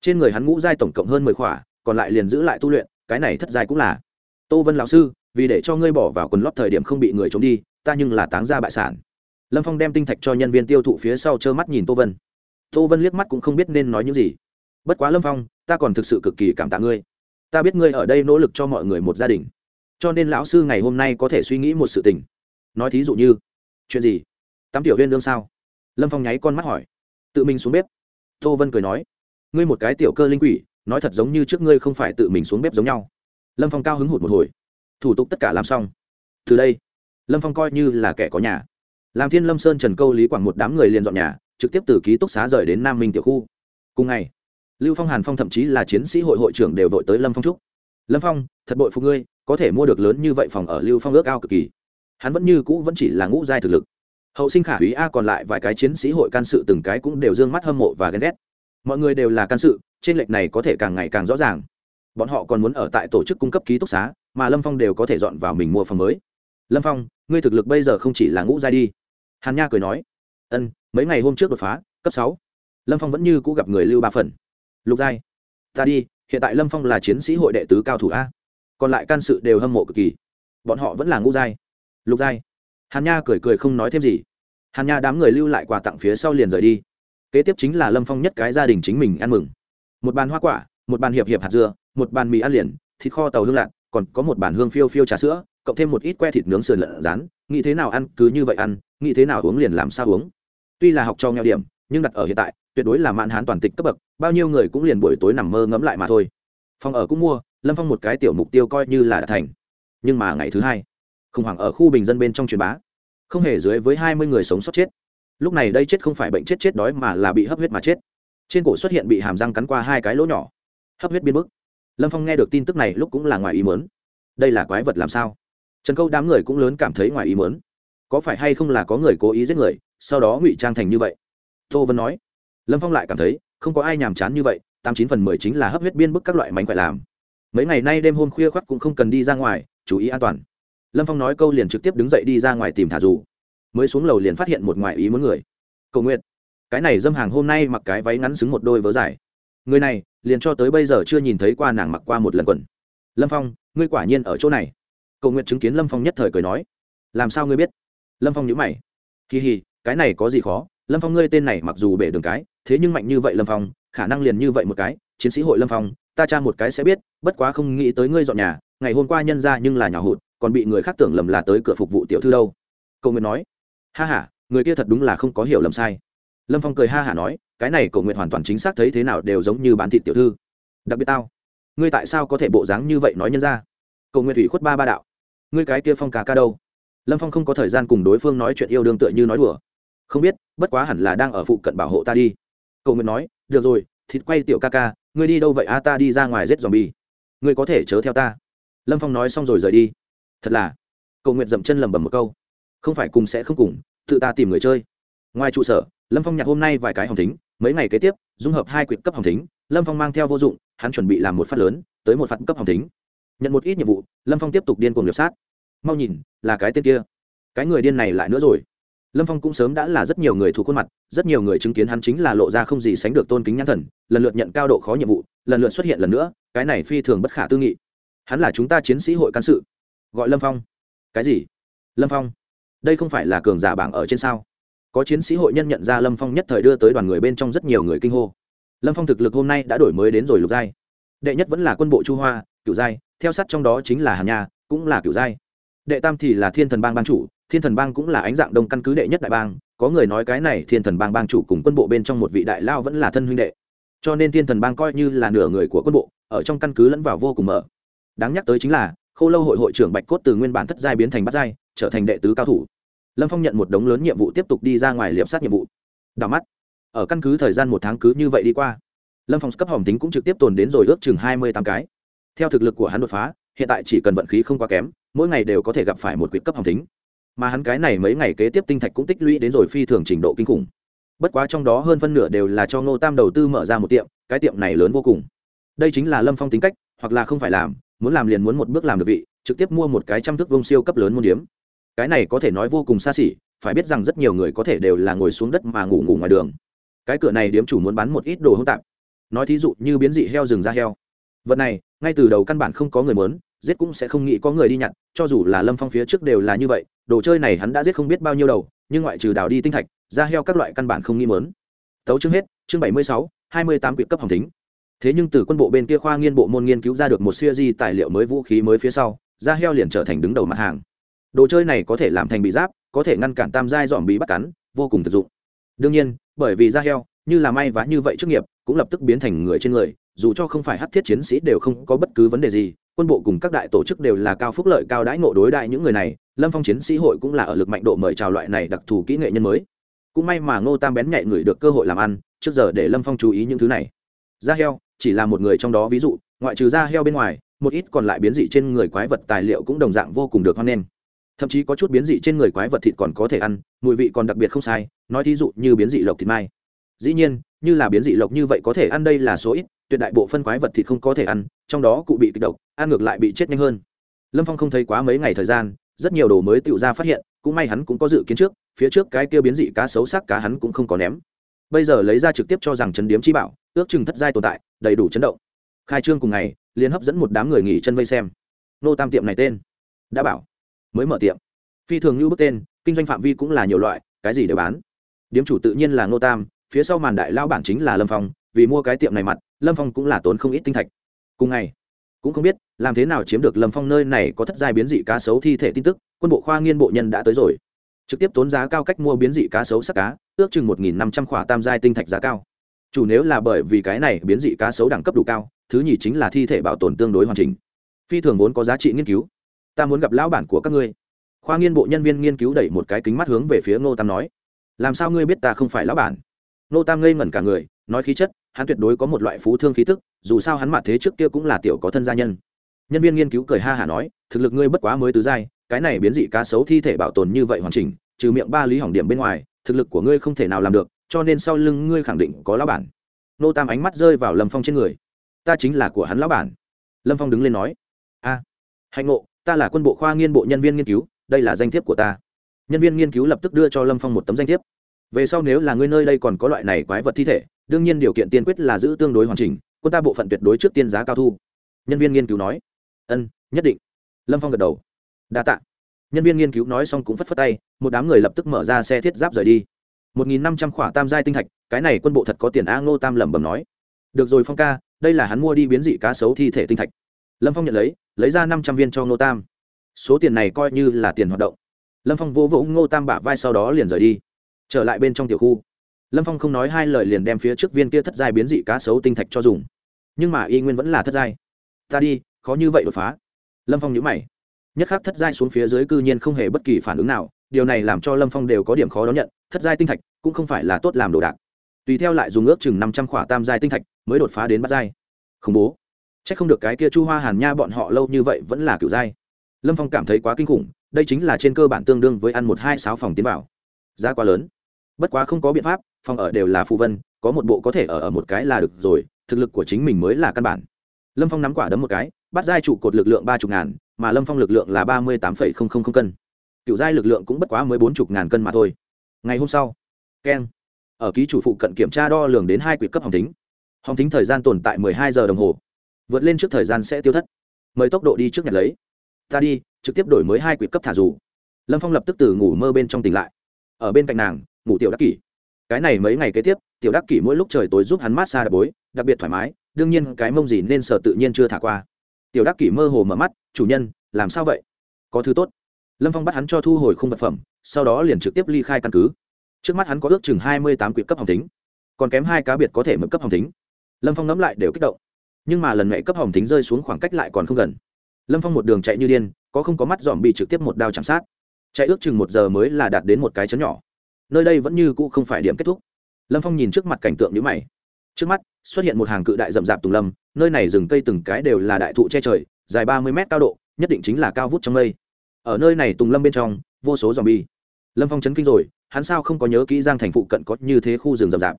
trên người hắn ngũ giai tổng cộng hơn mười khỏa, còn lại liền giữ lại tu luyện cái này thất giai cũng là. Tô vân lão sư vì để cho ngươi bỏ vào quần lót thời điểm không bị người trốn đi ta nhưng là táng ra bại sản. Lâm phong đem tinh thạch cho nhân viên tiêu thụ phía sau trơ mắt nhìn tô vân. Tô vân liếc mắt cũng không biết nên nói những gì. Bất quá lâm phong ta còn thực sự cực kỳ cảm tạ ngươi. Ta biết ngươi ở đây nỗ lực cho mọi người một gia đình. Cho nên lão sư ngày hôm nay có thể suy nghĩ một sự tình. Nói thí dụ như chuyện gì? Tắm tiểu huyên lương sao? Lâm phong nháy con mắt hỏi. Tự mình xuống bếp. Tô vân cười nói ngươi một cái tiểu cơ linh quỷ, nói thật giống như trước ngươi không phải tự mình xuống bếp giống nhau. Lâm phong cao hứng hụt một hồi. Thủ tục tất cả làm xong. Từ đây, lâm phong coi như là kẻ có nhà. Làm thiên lâm sơn trần câu lý quảng một đám người liền dọn nhà, trực tiếp từ ký túc xá rời đến nam minh tiểu khu. Cùng ngày, lưu phong, hàn phong thậm chí là chiến sĩ hội hội trưởng đều vội tới lâm phong trúc lâm phong, thật bội phụ ngươi, có thể mua được lớn như vậy phòng ở lưu phong ước ao cực kỳ. Hắn vẫn như cũ vẫn chỉ là ngũ giai thực lực. Hậu sinh khả úy a, còn lại vài cái chiến sĩ hội can sự từng cái cũng đều d ư ơ n g mắt hâm mộ và ghen ghét mọi người đều là can sự, trên lệch này có thể càng ngày càng rõ ràng. Bọn họ còn muốn ở tại tổ chức cung cấp ký túc xá, mà lâm phong đều có thể dọn vào mình mua phòng mới. Lâm phong, ngươi thực lực bây giờ không chỉ là ngũ giai đi. Hàn nha cười nói. Ân, mấy ngày hôm trước đột phá, cấp sáu. Lâm phong vẫn như cũ gặp người lưu ba phần. Lục giai, ta đi, hiện tại lâm phong là chiến sĩ hội đệ tứ cao thủ a. Còn lại can sự đều hâm mộ cực kỳ. Bọn họ vẫn là ngũ giai. Lục giai. Hàn nha cười cười không nói thêm gì. Hàn nha đám người lưu lại quà tặng phía sau liền rời đi kế tiếp chính là lâm phong nhất cái gia đình chính mình ăn mừng. Một bàn hoa quả, một bàn hiệp hiệp hạt dưa, một bàn mì ăn liền, thịt kho tàu hương lạn, còn có một bàn hương phiêu phiêu trà sữa, cộng thêm một ít que thịt nướng sườn lợn rán, nghĩ thế nào ăn cứ như vậy ăn, nghĩ thế nào uống liền làm sao uống. Tuy là học cho nghèo điểm, nhưng đặt ở hiện tại, tuyệt đối là mãn hán toàn tịch cấp bậc, bao nhiêu người cũng liền buổi tối nằm mơ ngẫm lại mà thôi. Phòng ở cũng mua, lâm phong một cái tiểu mục tiêu coi như là đã thành. Nhưng mà ngày thứ hai, khủng hoảng ở khu bình dân bên trong truyền bá, không hề dưới với hai mươi người sống sót chết lúc này đây chết không phải bệnh chết chết đói mà là bị hấp huyết mà chết. Trên cổ xuất hiện bị hàm răng cắn qua hai cái lỗ nhỏ. Hấp huyết biên bức. Lâm phong nghe được tin tức này lúc cũng là ngoài ý mớn đây là quái vật làm sao? Trần câu đám người cũng lớn cảm thấy ngoài ý mớn có phải hay không là có người cố ý giết người, sau đó ngụy trang thành như vậy? Tô vân nói. Lâm phong lại cảm thấy, không có ai nhàm chán như vậy, tám chín phần mười chính là hấp huyết biên bức các loại mánh phải làm. Mấy ngày nay đêm hôm khuya khoắt cũng không cần đi ra ngoài, chú ý an toàn. Lâm phong nói câu liền trực tiếp đứng dậy đi ra ngoài tìm thả dù mới xuống lầu liền phát hiện một ngoại ý muốn người. Cầu nguyện. Cái này dâm hàng hôm nay mặc cái váy ngắn xứng một đôi vớ dài. Người này, liền cho tới bây giờ chưa nhìn thấy qua nàng mặc qua một lần quần. Lâm phong, ngươi quả nhiên ở chỗ này. Cầu nguyện chứng kiến lâm phong nhất thời cười nói. Làm sao ngươi biết? Lâm phong nhữ mày. Kỳ hì, cái này có gì khó? Lâm phong ngươi tên này mặc dù bể đường cái, thế nhưng mạnh như vậy lâm phong, khả năng liền như vậy một cái. Chiến sĩ hội lâm phong, ta tra một cái sẽ biết, bất quá không nghĩ tới ngươi dọn nhà. Ngày hôm qua nhân ra nhưng là nhà hụt, còn bị người khác tưởng lầm là tới cửa phục vụ tiểu thư đâu. Cầu nguyện nói ha h a người kia thật đúng là không có hiểu lầm sai. Lâm phong cười ha hả nói, cái này cầu nguyện hoàn toàn chính xác thấy thế nào đều giống như bán thịt tiểu thư. Đặc biệt tao, ngươi tại sao có thể bộ dáng như vậy nói nhân ra? Cầu nguyện ủy khuất ba ba đạo, ngươi cái kia phong cà ca đâu? Lâm phong không có thời gian cùng đối phương nói chuyện yêu đương tựa như nói đùa. Không biết, bất quá hẳn là đang ở phụ cận bảo hộ ta đi. Cầu nguyện nói, được rồi, thịt quay tiểu ca ca, ngươi đi đâu vậy? A, ta đi ra ngoài rết dòm bi ngươi có thể chớ theo ta. Lâm phong nói xong rồi rời đi. Thật là cầu nguyện dậm chân lầm bầm một câu không phải cùng sẽ không cùng, tự ta tìm người chơi. Ngoài trụ sở, lâm phong nhặt hôm nay vài cái hồng thính, mấy ngày kế tiếp, dung hợp hai quyển cấp hồng thính, lâm phong mang theo vô dụng, hắn chuẩn bị làm một phát lớn, tới một phát cấp hồng thính. Nhận một ít nhiệm vụ, lâm phong tiếp tục điên cuồng liệp sát. Mau nhìn, là cái tên kia. Cái người điên này lại nữa rồi. Lâm phong cũng sớm đã là rất nhiều người thuộc khuôn mặt, rất nhiều người chứng kiến hắn chính là lộ ra không gì sánh được tôn kính nhãn thần, lần lượt nhận cao độ khó nhiệm vụ, lần lượt xuất hiện lần nữa, cái này phi thường bất khả tư nghị. Hắn là chúng ta chiến sĩ hội cán sự. Gọi lâm phong. Cái gì? Lâm phong đây không phải là cường giả bảng ở trên sao? Có chiến sĩ hội nhân nhận ra lâm phong nhất thời đưa tới đoàn người bên trong rất nhiều người kinh hô. Lâm phong thực lực hôm nay đã đổi mới đến rồi lục giai. Đệ nhất vẫn là quân bộ chu hoa cựu giai, theo sát trong đó chính là hà nha, cũng là cựu giai. Đệ tam thì là thiên thần bang ban chủ, thiên thần bang cũng là ánh dạng đông căn cứ đệ nhất đại bang, có người nói cái này thiên thần bang bang chủ cùng quân bộ bên trong một vị đại lao vẫn là thân huynh đệ. Cho nên thiên thần bang coi như là nửa người của quân bộ, ở trong căn cứ lẫn vào vô cùng mở. Đáng nhắc tới chính là, khô lâu hội hội trưởng bạch cốt từ nguyên bản thất giai biến thành bát giai trở thành đệ tứ cao thủ. Lâm phong nhận một đống lớn nhiệm vụ tiếp tục đi ra ngoài liệp sát nhiệm vụ. Đào mắt, ở căn cứ thời gian một tháng cứ như vậy đi qua, lâm phong cấp hỏng tính cũng trực tiếp tồn đến rồi ước chừng hai mươi tám cái. Theo thực lực của hắn đột phá, hiện tại chỉ cần vận khí không quá kém, mỗi ngày đều có thể gặp phải một quyệt cấp hỏng tính. Mà hắn cái này mấy ngày kế tiếp tinh thạch cũng tích lũy đến rồi phi thường trình độ kinh khủng. Bất quá trong đó hơn phân nửa đều là cho ngô tam đầu tư mở ra một tiệm, cái tiệm này lớn vô cùng. Đây chính là lâm phong tính cách, hoặc là không phải làm, muốn làm liền muốn một bước làm được vị, trực tiếp mua một cái trăm thước vông siêu cấp lớn môn điếm cái này có thể nói vô cùng xa xỉ, phải biết rằng rất nhiều người có thể đều là ngồi xuống đất mà ngủ ngủ ngoài đường. Cái cửa này điếm chủ muốn bán một ít đồ hỗn tạp. Nói thí dụ như biến dị heo rừng ra heo. Vật này, ngay từ đầu căn bản không có người muốn, giết cũng sẽ không nghĩ có người đi nhặt, cho dù là lâm phong phía trước đều là như vậy, đồ chơi này hắn đã giết không biết bao nhiêu đầu, nhưng ngoại trừ đào đi tinh thạch, ra heo các loại căn bản không nghĩ mớn tấu chương hết, chương bảy mươi sáu, hai mươi tám quyển cấp hồng tính thế nhưng từ quân bộ bên kia khoa nghiên bộ môn nghiên cứu ra được một siêu di tài liệu mới vũ khí mới phía sau da heo liền trở thành đứng đầu mặt hàng đồ chơi này có thể làm thành bị giáp, có thể ngăn cản tam giai dòm bí bắt cắn, vô cùng thực dụng. Đương nhiên, bởi vì da heo, như là may vá như vậy trước nghiệp, cũng lập tức biến thành người trên người, dù cho không phải hát thiết chiến sĩ đều không có bất cứ vấn đề gì, quân bộ cùng các đại tổ chức đều là cao phúc lợi, cao đãi ngộ đối đại những người này, lâm phong chiến sĩ hội cũng là ở lực mạnh độ mời chào loại này đặc thù kỹ nghệ nhân mới. Cũng may mà ngô tam bén nhạy người được cơ hội làm ăn, trước giờ để lâm phong chú ý những thứ này. Da heo, chỉ là một người trong đó ví dụ, ngoại trừ da heo bên ngoài, một ít còn lại biến dị trên người quái vật tài liệu cũng đồng dạng vô cùng được hoan nghênh thậm chí có chút biến dị trên người quái vật thịt còn có thể ăn, mùi vị còn đặc biệt không sai, nói thí dụ như biến dị lộc thịt mai. Dĩ nhiên, như là biến dị lộc như vậy có thể ăn đây là số ít, tuyệt đại bộ phân quái vật thịt không có thể ăn, trong đó cụ bị kịch độc, ăn ngược lại bị chết nhanh hơn. Lâm phong không thấy quá mấy ngày thời gian, rất nhiều đồ mới tự ra phát hiện, cũng may hắn cũng có dự kiến trước, phía trước cái kia biến dị cá xấu xác cá hắn cũng không có ném. Bây giờ lấy ra trực tiếp cho rằng chấn điếm chi bảo, ước chừng thất giai tồn tại, đầy đủ chấn động. Khai trương cùng ngày, liền hấp dẫn một đám người nghỉ chân vây xem. Nô tam tiệm này tên, đã bảo mới mở tiệm. Phi thường như bước tên, kinh doanh phạm vi cũng là nhiều loại, cái gì đều bán. Điếm chủ tự nhiên là ngô tam, phía sau màn đại lao bản chính là lâm phong, vì mua cái tiệm này mặt, lâm phong cũng là tốn không ít tinh thạch. Cùng ngày, cũng không biết, làm thế nào chiếm được lâm phong nơi này có thất giai biến dị cá sấu thi thể tin tức, quân bộ khoa nghiên bộ nhân đã tới rồi. Trực tiếp tốn giá cao cách mua biến dị cá sấu sắc cá, ước chừng một nghìn năm trăm khỏa tam giai tinh thạch giá cao. Chủ nếu là bởi vì cái này biến dị cá sấu đẳng cấp đủ cao, thứ nhì chính là thi thể bảo tồn tương đối hoàn chỉnh. Phi thường vốn có giá trị nghiên cứu ta muốn gặp lão bản của các ngươi. Khoa nghiên bộ nhân viên nghiên cứu đẩy một cái kính mắt hướng về phía ngô tam nói. Làm sao ngươi biết ta không phải lão bản? Ngô tam ngây ngẩn cả người, nói khí chất, hắn tuyệt đối có một loại phú thương khí tức, dù sao hắn mặt thế trước kia cũng là tiểu có thân gia nhân. Nhân viên nghiên cứu cười ha hả nói, thực lực ngươi bất quá mới tứ giai, cái này biến dị cá sấu thi thể bảo tồn như vậy hoàn chỉnh, trừ miệng ba lý hỏng điểm bên ngoài, thực lực của ngươi không thể nào làm được, cho nên sau lưng ngươi khẳng định có lão bản. Nô tam ánh mắt rơi vào lâm phong trên người. Ta chính là của hắn lão bản. Lâm phong đứng lên nói, a, hạnh ngộ ta là quân bộ khoa nghiên bộ nhân viên nghiên cứu, đây là danh thiếp của ta. Nhân viên nghiên cứu lập tức đưa cho lâm phong một tấm danh thiếp. Về sau nếu là ngươi nơi đây còn có loại này quái vật thi thể, đương nhiên điều kiện tiên quyết là giữ tương đối hoàn chỉnh, quân ta bộ phận tuyệt đối trước tiên giá cao thu. Nhân viên nghiên cứu nói. Ân, nhất định. Lâm phong gật đầu. Đa t ạ nhân viên nghiên cứu nói xong cũng phất phất tay, một đám người lập tức mở ra xe thiết giáp rời đi. Một nghìn năm trăm khỏa tam giai tinh thạch, cái này quân bộ thật có tiền a ngô tam lẩm bẩm nói. Được rồi phong ca, đây là hắn mua đi biến dị cá sấu thi thể tinh thạch lâm phong nhận lấy lấy ra năm trăm viên cho ngô tam. Số tiền này coi như là tiền hoạt động. Lâm phong vỗ vỗ ngô tam bả vai sau đó liền rời đi. Trở lại bên trong tiểu khu. Lâm phong không nói hai lời liền đem phía trước viên kia thất giai biến dị cá sấu tinh thạch cho dùng. Nhưng mà y nguyên vẫn là thất giai. Ta đi, khó như vậy đột phá. Lâm phong nhữ mày. Nhất khắc thất giai xuống phía dưới cư nhiên không hề bất kỳ phản ứng nào. Điều này làm cho lâm phong đều có điểm khó đón nhận. Thất giai tinh thạch cũng không phải là tốt làm đồ đạc. Tùy theo lại dùng ước chừng năm trăm khỏa tam giai tinh thạch mới đột phá đến bát giai. Khủng bố c h ắ c không được cái kia chu hoa hàn nha bọn họ lâu như vậy vẫn là kiểu giai lâm phong cảm thấy quá kinh khủng, đây chính là trên cơ bản tương đương với ăn một hai sáu phòng tiến bảo giá quá lớn. Bất quá không có biện pháp, phòng ở đều là phụ vân, có một bộ có thể ở ở một cái là được rồi, thực lực của chính mình mới là căn bản. Lâm phong nắm quả đấm một cái, bắt giai trụ cột lực lượng ba chục ngàn, mà lâm phong lực lượng là ba mươi tám phẩy không không không cân. Cựu giai lực lượng cũng bất quá mới bốn chục ngàn cân mà thôi. Ngày hôm sau, keng, ở ký chủ phụ cận kiểm tra đo lường đến hai quỹ cấp hồng tính hồng tính thời gian tồn tại mười hai giờ đồng hồ vượt lên trước thời gian sẽ tiêu thất. Mời tốc độ đi trước nhặt lấy. Ta đi, trực tiếp đổi mới hai quỹ cấp thả dù. Lâm phong lập tức từ ngủ mơ bên trong tỉnh lại. Ở bên cạnh nàng, ngủ tiểu đắc kỷ. Cái này mấy ngày kế tiếp, tiểu đắc kỷ mỗi lúc trời tối giúp hắn mát xa đập bối, đặc biệt thoải mái, đương nhiên cái mông gì nên sợ tự nhiên chưa thả qua. Tiểu đắc kỷ mơ hồ mở mắt, chủ nhân, làm sao vậy? Có thứ tốt. Lâm phong bắt hắn cho thu hồi khung vật phẩm, sau đó liền trực tiếp ly khai căn cứ. Trước mắt hắn có ước chừng hai mươi tám quỹ cấp hồng tính còn kém hai cá biệt có thể mượn cấp hồng tính lâm phong ngẫm lại đều kích động nhưng mà lần mẹ cấp hồng tính rơi xuống khoảng cách lại còn không gần. Lâm phong một đường chạy như điên, có không có mắt dòm bị trực tiếp một đao chạm sát. Chạy ước chừng một giờ mới là đạt đến một cái chấn nhỏ. Nơi đây vẫn như cũ không phải điểm kết thúc. Lâm phong nhìn trước mặt cảnh tượng nhữ mày. Trước mắt, xuất hiện một hàng cự đại rậm rạp tùng lâm, nơi này rừng cây từng cái đều là đại thụ che trời, dài ba mươi mét cao độ, nhất định chính là cao vút trong mây. Ở nơi này tùng lâm bên trong, vô số dòm bi lâm phong chấn kinh rồi, hắn sao không có nhớ kỹ giang thành phụ cận có như thế khu rừng rậm rạp?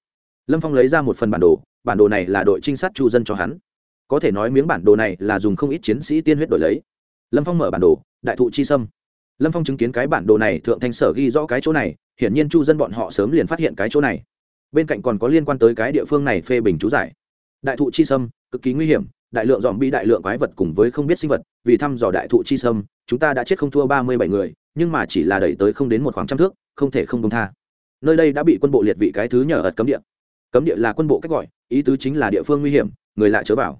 Lâm phong lấy ra một phần bản đồ bản đồ này là đội trinh sát chu dân cho hắn có thể nói miếng bản đồ này là dùng không ít chiến sĩ tiên huyết đổi lấy. Lâm phong mở bản đồ, đại thụ chi sâm. Lâm phong chứng kiến cái bản đồ này, thượng thanh sở ghi rõ cái chỗ này, hiển nhiên chu dân bọn họ sớm liền phát hiện cái chỗ này. Bên cạnh còn có liên quan tới cái địa phương này phê bình chú giải. Đại thụ chi sâm, cực kỳ nguy hiểm, đại lượng dòm bi, đại lượng quái vật cùng với không biết sinh vật, vì thăm dò đại thụ chi sâm, chúng ta đã chết không thua ba mươi bảy người, nhưng mà chỉ là đẩy tới không đến một khoảng trăm thước, không thể không công tha. Nơi đây đã bị quân bộ liệt vị cái thứ nhờ ật cấm địa. Cấm địa là quân bộ cách gọi, ý tứ chính là địa phương nguy hiểm, người lạ chớ vào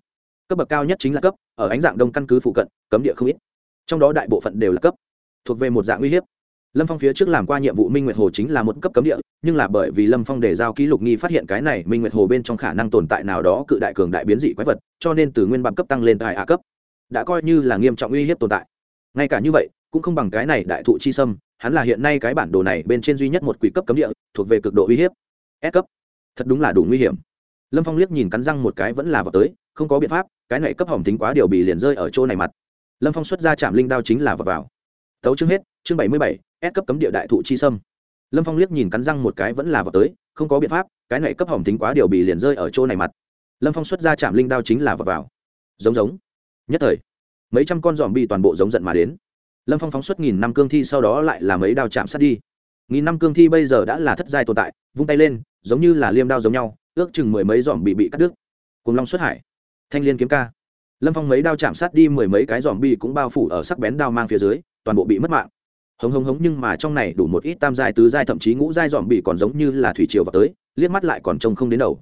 cấp bậc cao nhất chính là cấp, ở ánh dạng đông căn cứ phụ cận, cấm địa không ít. Trong đó đại bộ phận đều là cấp, thuộc về một dạng uy hiếp. Lâm phong phía trước làm qua nhiệm vụ minh nguyệt hồ chính là một cấp cấm địa, nhưng là bởi vì lâm phong để giao ký lục nghi phát hiện cái này, minh nguyệt hồ bên trong khả năng tồn tại nào đó cự đại cường đại biến dị quái vật, cho nên từ nguyên bản cấp tăng lên tại a cấp. Đã coi như là nghiêm trọng uy hiếp tồn tại. Ngay cả như vậy, cũng không bằng cái này đại thụ chi sâm, hắn là hiện nay cái bản đồ này bên trên duy nhất một quỷ cấp cấm địa, thuộc về cực độ uy hiếp. S cấp. Thật đúng là đủ nguy hiểm. Lâm phong liếc nhìn cắn răng một cái vẫn là vào tới không có biện pháp, cái này cấp hỏng tính quá điều bị liền rơi ở chỗ này mặt. Lâm phong xuất ra chạm linh đao chính là vào vào. Tấu chương hết, chương bảy mươi bảy, s cấp cấm địa đại thụ chi sâm. Lâm phong liếc nhìn cắn răng một cái vẫn là vào tới, không có biện pháp, cái này cấp hỏng tính quá điều bị liền rơi ở chỗ này mặt. Lâm phong xuất ra chạm linh đao chính là vào vào. Giống giống. Nhất thời, mấy trăm con dòm bị toàn bộ giống giận mà đến. Lâm phong phóng xuất nghìn năm cương thi sau đó lại là mấy đao chạm sát đi. Nghìn năm cương thi bây giờ đã là thất giai tồn tại, vung tay lên, giống như là liêm đao giống nhau, ước chừng mười mấy dòm bị bị cắt đứt. Cùng long xuất hải thanh liên kiếm ca. Lâm phong mấy đao chạm sát đi mười mấy cái dòm bi cũng bao phủ ở sắc bén đao mang phía dưới, toàn bộ bị mất mạng. Hống hống hống, nhưng mà trong này đủ một ít tam giai, tứ giai, thậm chí ngũ giai dòm bị còn giống như là thủy triều vào tới, liếc mắt lại còn trông không đến đầu.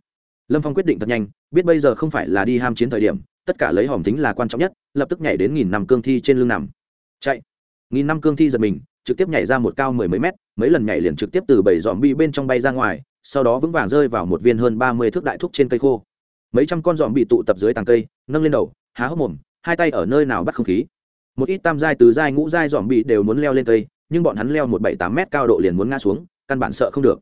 Lâm phong quyết định thật nhanh, biết bây giờ không phải là đi ham chiến thời điểm, tất cả lấy hòm tính là quan trọng nhất, lập tức nhảy đến nghìn năm cương thi trên lưng nằm. Chạy. Nghìn năm cương thi giật mình, trực tiếp nhảy ra một cao mười mấy mét, mấy lần nhảy liền trực tiếp từ bảy dòm bi bên trong bay ra ngoài, sau đó vững vàng rơi vào một viên hơn ba mươi thước đại thúc trên cây khô mấy trăm con dòm bị tụ tập dưới tàng cây, nâng lên đầu, há hốc mồm, hai tay ở nơi nào bắt không khí. Một ít tam giai, tứ giai, ngũ giai dòm bị đều muốn leo lên cây, nhưng bọn hắn leo một bảy tám mét cao độ liền muốn ngã xuống, căn bản sợ không được.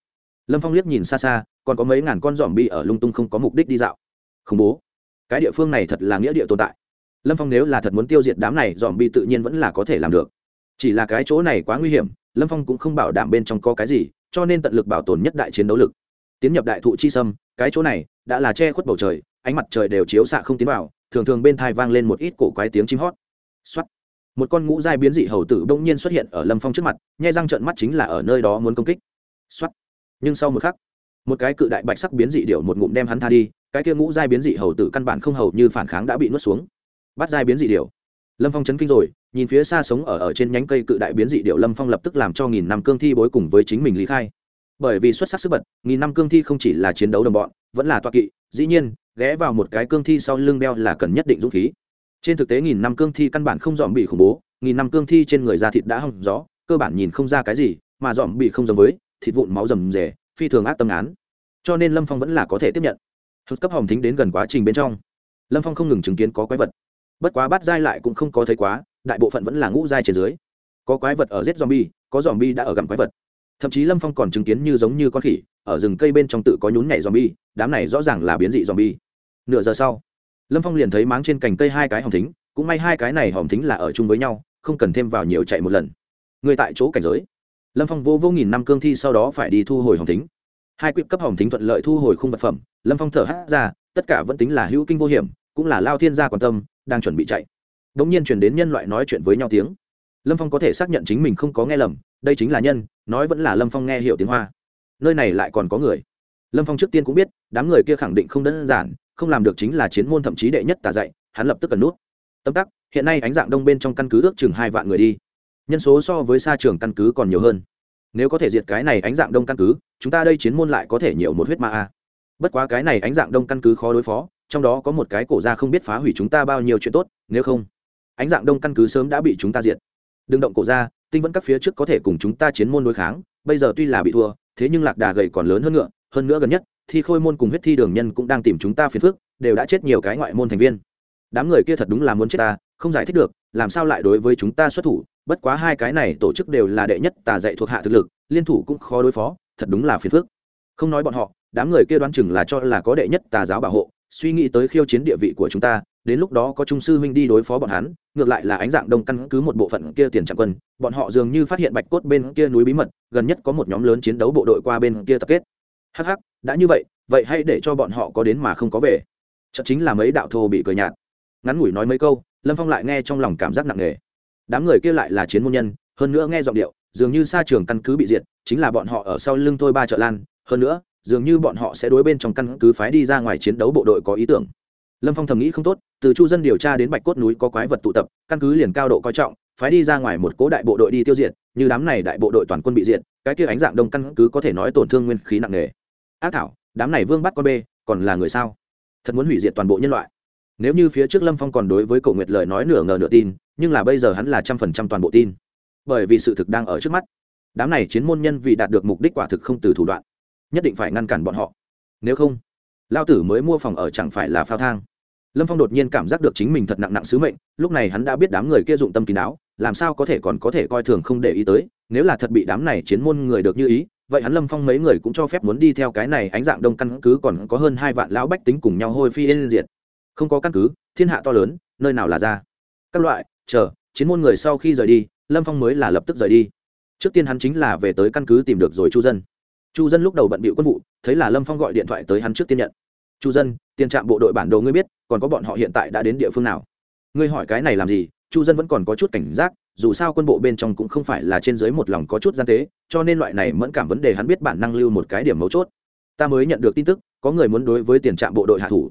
Lâm phong liếc nhìn xa xa, còn có mấy ngàn con dòm bị ở lung tung không có mục đích đi dạo. Khủng bố. Cái địa phương này thật là nghĩa địa tồn tại. Lâm phong nếu là thật muốn tiêu diệt đám này, dòm bị tự nhiên vẫn là có thể làm được. Chỉ là cái chỗ này quá nguy hiểm, lâm phong cũng không bảo đảm bên trong có cái gì, cho nên tận lực bảo tồn nhất đại chiến đấu lực. Tiến nhập đại thụ chi sâm, cái chỗ này đã là che khuất bầu trời, ánh mặt trời đều chiếu xạ không tiến vào, thường thường bên thai vang lên một ít cổ quái tiếng chim hót. X một con ngũ giai biến dị hầu tử bỗng nhiên xuất hiện ở lâm phong trước mặt, nhai răng trợn mắt chính là ở nơi đó muốn công kích. X nhưng sau một khắc, một cái cự đại bạch sắc biến dị điệu một ngụm đem hắn tha đi, cái kia ngũ giai biến dị hầu tử căn bản không hầu như phản kháng đã bị nuốt xuống. Bắt giai biến dị điệu lâm phong chấn kinh rồi, nhìn phía xa sống ở ở trên nhánh cây cự đại biến dị điệu lâm phong lập tức làm cho nghìn năm cương thi bối cùng với chính mình lý khai. Bởi vì xuất sắc sức bật, nghìn năm cương thi không chỉ là chiến đấu đồng bọn vẫn là toa kỵ, dĩ nhiên, ghé vào một cái cương thi sau lưng đeo là cần nhất định dũng khí. Trên thực tế nghìn năm cương thi căn bản không dòm bị khủng bố, nghìn năm cương thi trên người da thịt đã hỏng gió, cơ bản nhìn không ra cái gì, mà dòm bị không giống với, thịt vụn máu rầm rề, phi thường ác tâm án. Cho nên lâm phong vẫn là có thể tiếp nhận. Hực cấp hồng thính đến gần quá trình bên trong. Lâm phong không ngừng chứng kiến có quái vật. Bất quá bắt dai lại cũng không có thấy quá, đại bộ phận vẫn là ngũ dai trên dưới. Có quái vật ở giết zombie, có zombie đã ở gặm quái vật thậm chí lâm phong còn chứng kiến như giống như con khỉ, ở rừng cây bên trong tự có nhún nhảy zombie, đám này rõ ràng là biến dị zombie. Nửa giờ sau, lâm phong liền thấy máng trên cành cây hai cái hòm thính, cũng may hai cái này hòm thính là ở chung với nhau, không cần thêm vào nhiều chạy một lần. Người tại chỗ cảnh giới. Lâm phong vô vô nghìn năm cương thi sau đó phải đi thu hồi hòm thính. Hai quyết cấp hòm thính thuận lợi thu hồi khung vật phẩm, lâm phong thở hát ra, tất cả vẫn tính là hữu kinh vô hiểm, cũng là lao thiên gia quan tâm, đang chuẩn bị chạy. Đ ỗ n g nhiên chuyển đến nhân loại nói chuyện với nhau tiếng lâm phong có thể xác nhận chính mình không có nghe lầm, đây chính là nhân, nói vẫn là lâm phong nghe hiểu tiếng hoa. Nơi này lại còn có người. Lâm phong trước tiên cũng biết, đám người kia khẳng định không đơn giản, không làm được chính là chiến môn thậm chí đệ nhất tà dạy, hắn lập tức cần nút. Tâm tắc, hiện nay ánh dạng đông bên trong căn cứ ước chừng hai vạn người đi. Nhân số so với xa trường căn cứ còn nhiều hơn. Nếu có thể diệt cái này ánh dạng đông căn cứ, chúng ta đây chiến môn lại có thể nhiều một huyết ma a. Bất quá cái này ánh dạng đông căn cứ khó đối phó, trong đó có một cái cổ ra không biết phá hủy chúng ta bao nhiêu chuyện tốt, nếu không, ánh dạng đông căn cứ sớm đã bị chúng ta diệt đừng động cổ ra, tinh vẫn các phía trước có thể cùng chúng ta chiến môn đối kháng, bây giờ tuy là bị thua, thế nhưng lạc đà gầy còn lớn hơn ngựa, hơn nữa gần nhất thì khôi môn cùng huyết thi đường nhân cũng đang tìm chúng ta phiền phức, đều đã chết nhiều cái ngoại môn thành viên. Đám người kia thật đúng là muốn chết ta, không giải thích được, làm sao lại đối với chúng ta xuất thủ, bất quá hai cái này tổ chức đều là đệ nhất tà dạy thuộc hạ thực lực, liên thủ cũng khó đối phó, thật đúng là phiền phức. Không nói bọn họ, đám người kia đoán chừng là cho là có đệ nhất tà giáo bảo hộ, suy nghĩ tới khiêu chiến địa vị của chúng ta đến lúc đó có trung sư huynh đi đối phó bọn hắn, ngược lại là ánh dạng đông căn cứ một bộ phận kia tiền trạm quân, bọn họ dường như phát hiện bạch cốt bên kia núi bí mật, gần nhất có một nhóm lớn chiến đấu bộ đội qua bên kia tập kết. Hh đã như vậy vậy hãy để cho bọn họ có đến mà không có về. Chợt chính là mấy đạo thô bị cười nhạt. Ngắn ngủi nói mấy câu, lâm phong lại nghe trong lòng cảm giác nặng nề. Đám người kia lại là chiến môn nhân, hơn nữa nghe giọng điệu, dường như xa trường căn cứ bị diệt, chính là bọn họ ở sau lưng thôi ba chợ lan, hơn nữa, dường như bọn họ sẽ đối bên trong căn cứ phái đi ra ngoài chiến đấu bộ đội có ý tưởng lâm phong thầm nghĩ không tốt, từ chu dân điều tra đến bạch cốt núi có quái vật tụ tập, căn cứ liền cao độ coi trọng, phái đi ra ngoài một cố đại bộ đội đi tiêu diệt, như đám này đại bộ đội toàn quân bị diệt, cái kia ánh dạng đông căn cứ có thể nói tổn thương nguyên khí nặng nề. Ác thảo, đám này vương bắt con bê, còn là người sao? Thật muốn hủy diệt toàn bộ nhân loại. Nếu như phía trước lâm phong còn đối với cổ nguyệt lời nói nửa ngờ nửa tin, nhưng là bây giờ hắn là trăm phần trăm toàn bộ tin. Bởi vì sự thực đang ở trước mắt. Đám này chiến môn nhân vì đạt được mục đích quả thực không từ thủ đoạn, nhất định phải ngăn cản bọn họ. Nếu không lao tử mới mua phòng ở chẳng phải là phao thang. Lâm phong đột nhiên cảm giác được chính mình thật nặng nặng sứ mệnh, lúc này hắn đã biết đám người kia dụng tâm kín đáo, làm sao có thể còn có thể coi thường không để ý tới, nếu là thật bị đám này chiến môn người được như ý, vậy hắn lâm phong mấy người cũng cho phép muốn đi theo cái này ánh dạng đông căn cứ còn có hơn hai vạn lão bách tính cùng nhau hôi phi yên diệt. Không có căn cứ, thiên hạ to lớn, nơi nào là ra. Các loại, chờ, chiến môn người sau khi rời đi, lâm phong mới là lập tức rời đi. Trước tiên hắn chính là về tới căn cứ tìm được rồi chu dân chu dân lúc đầu bận bịu quân vụ, thấy là lâm phong gọi điện thoại tới hắn trước tiên nhận. Chu dân, tiền trạm bộ đội bản đồ ngươi biết, còn có bọn họ hiện tại đã đến địa phương nào? Ngươi hỏi cái này làm gì chu dân vẫn còn có chút cảnh giác, dù sao quân bộ bên trong cũng không phải là trên dưới một lòng có chút gian tế, cho nên loại này mẫn cảm vấn đề hắn biết bản năng lưu một cái điểm mấu chốt. Ta mới nhận được tin tức, có người muốn đối với tiền trạm bộ đội hạ thủ.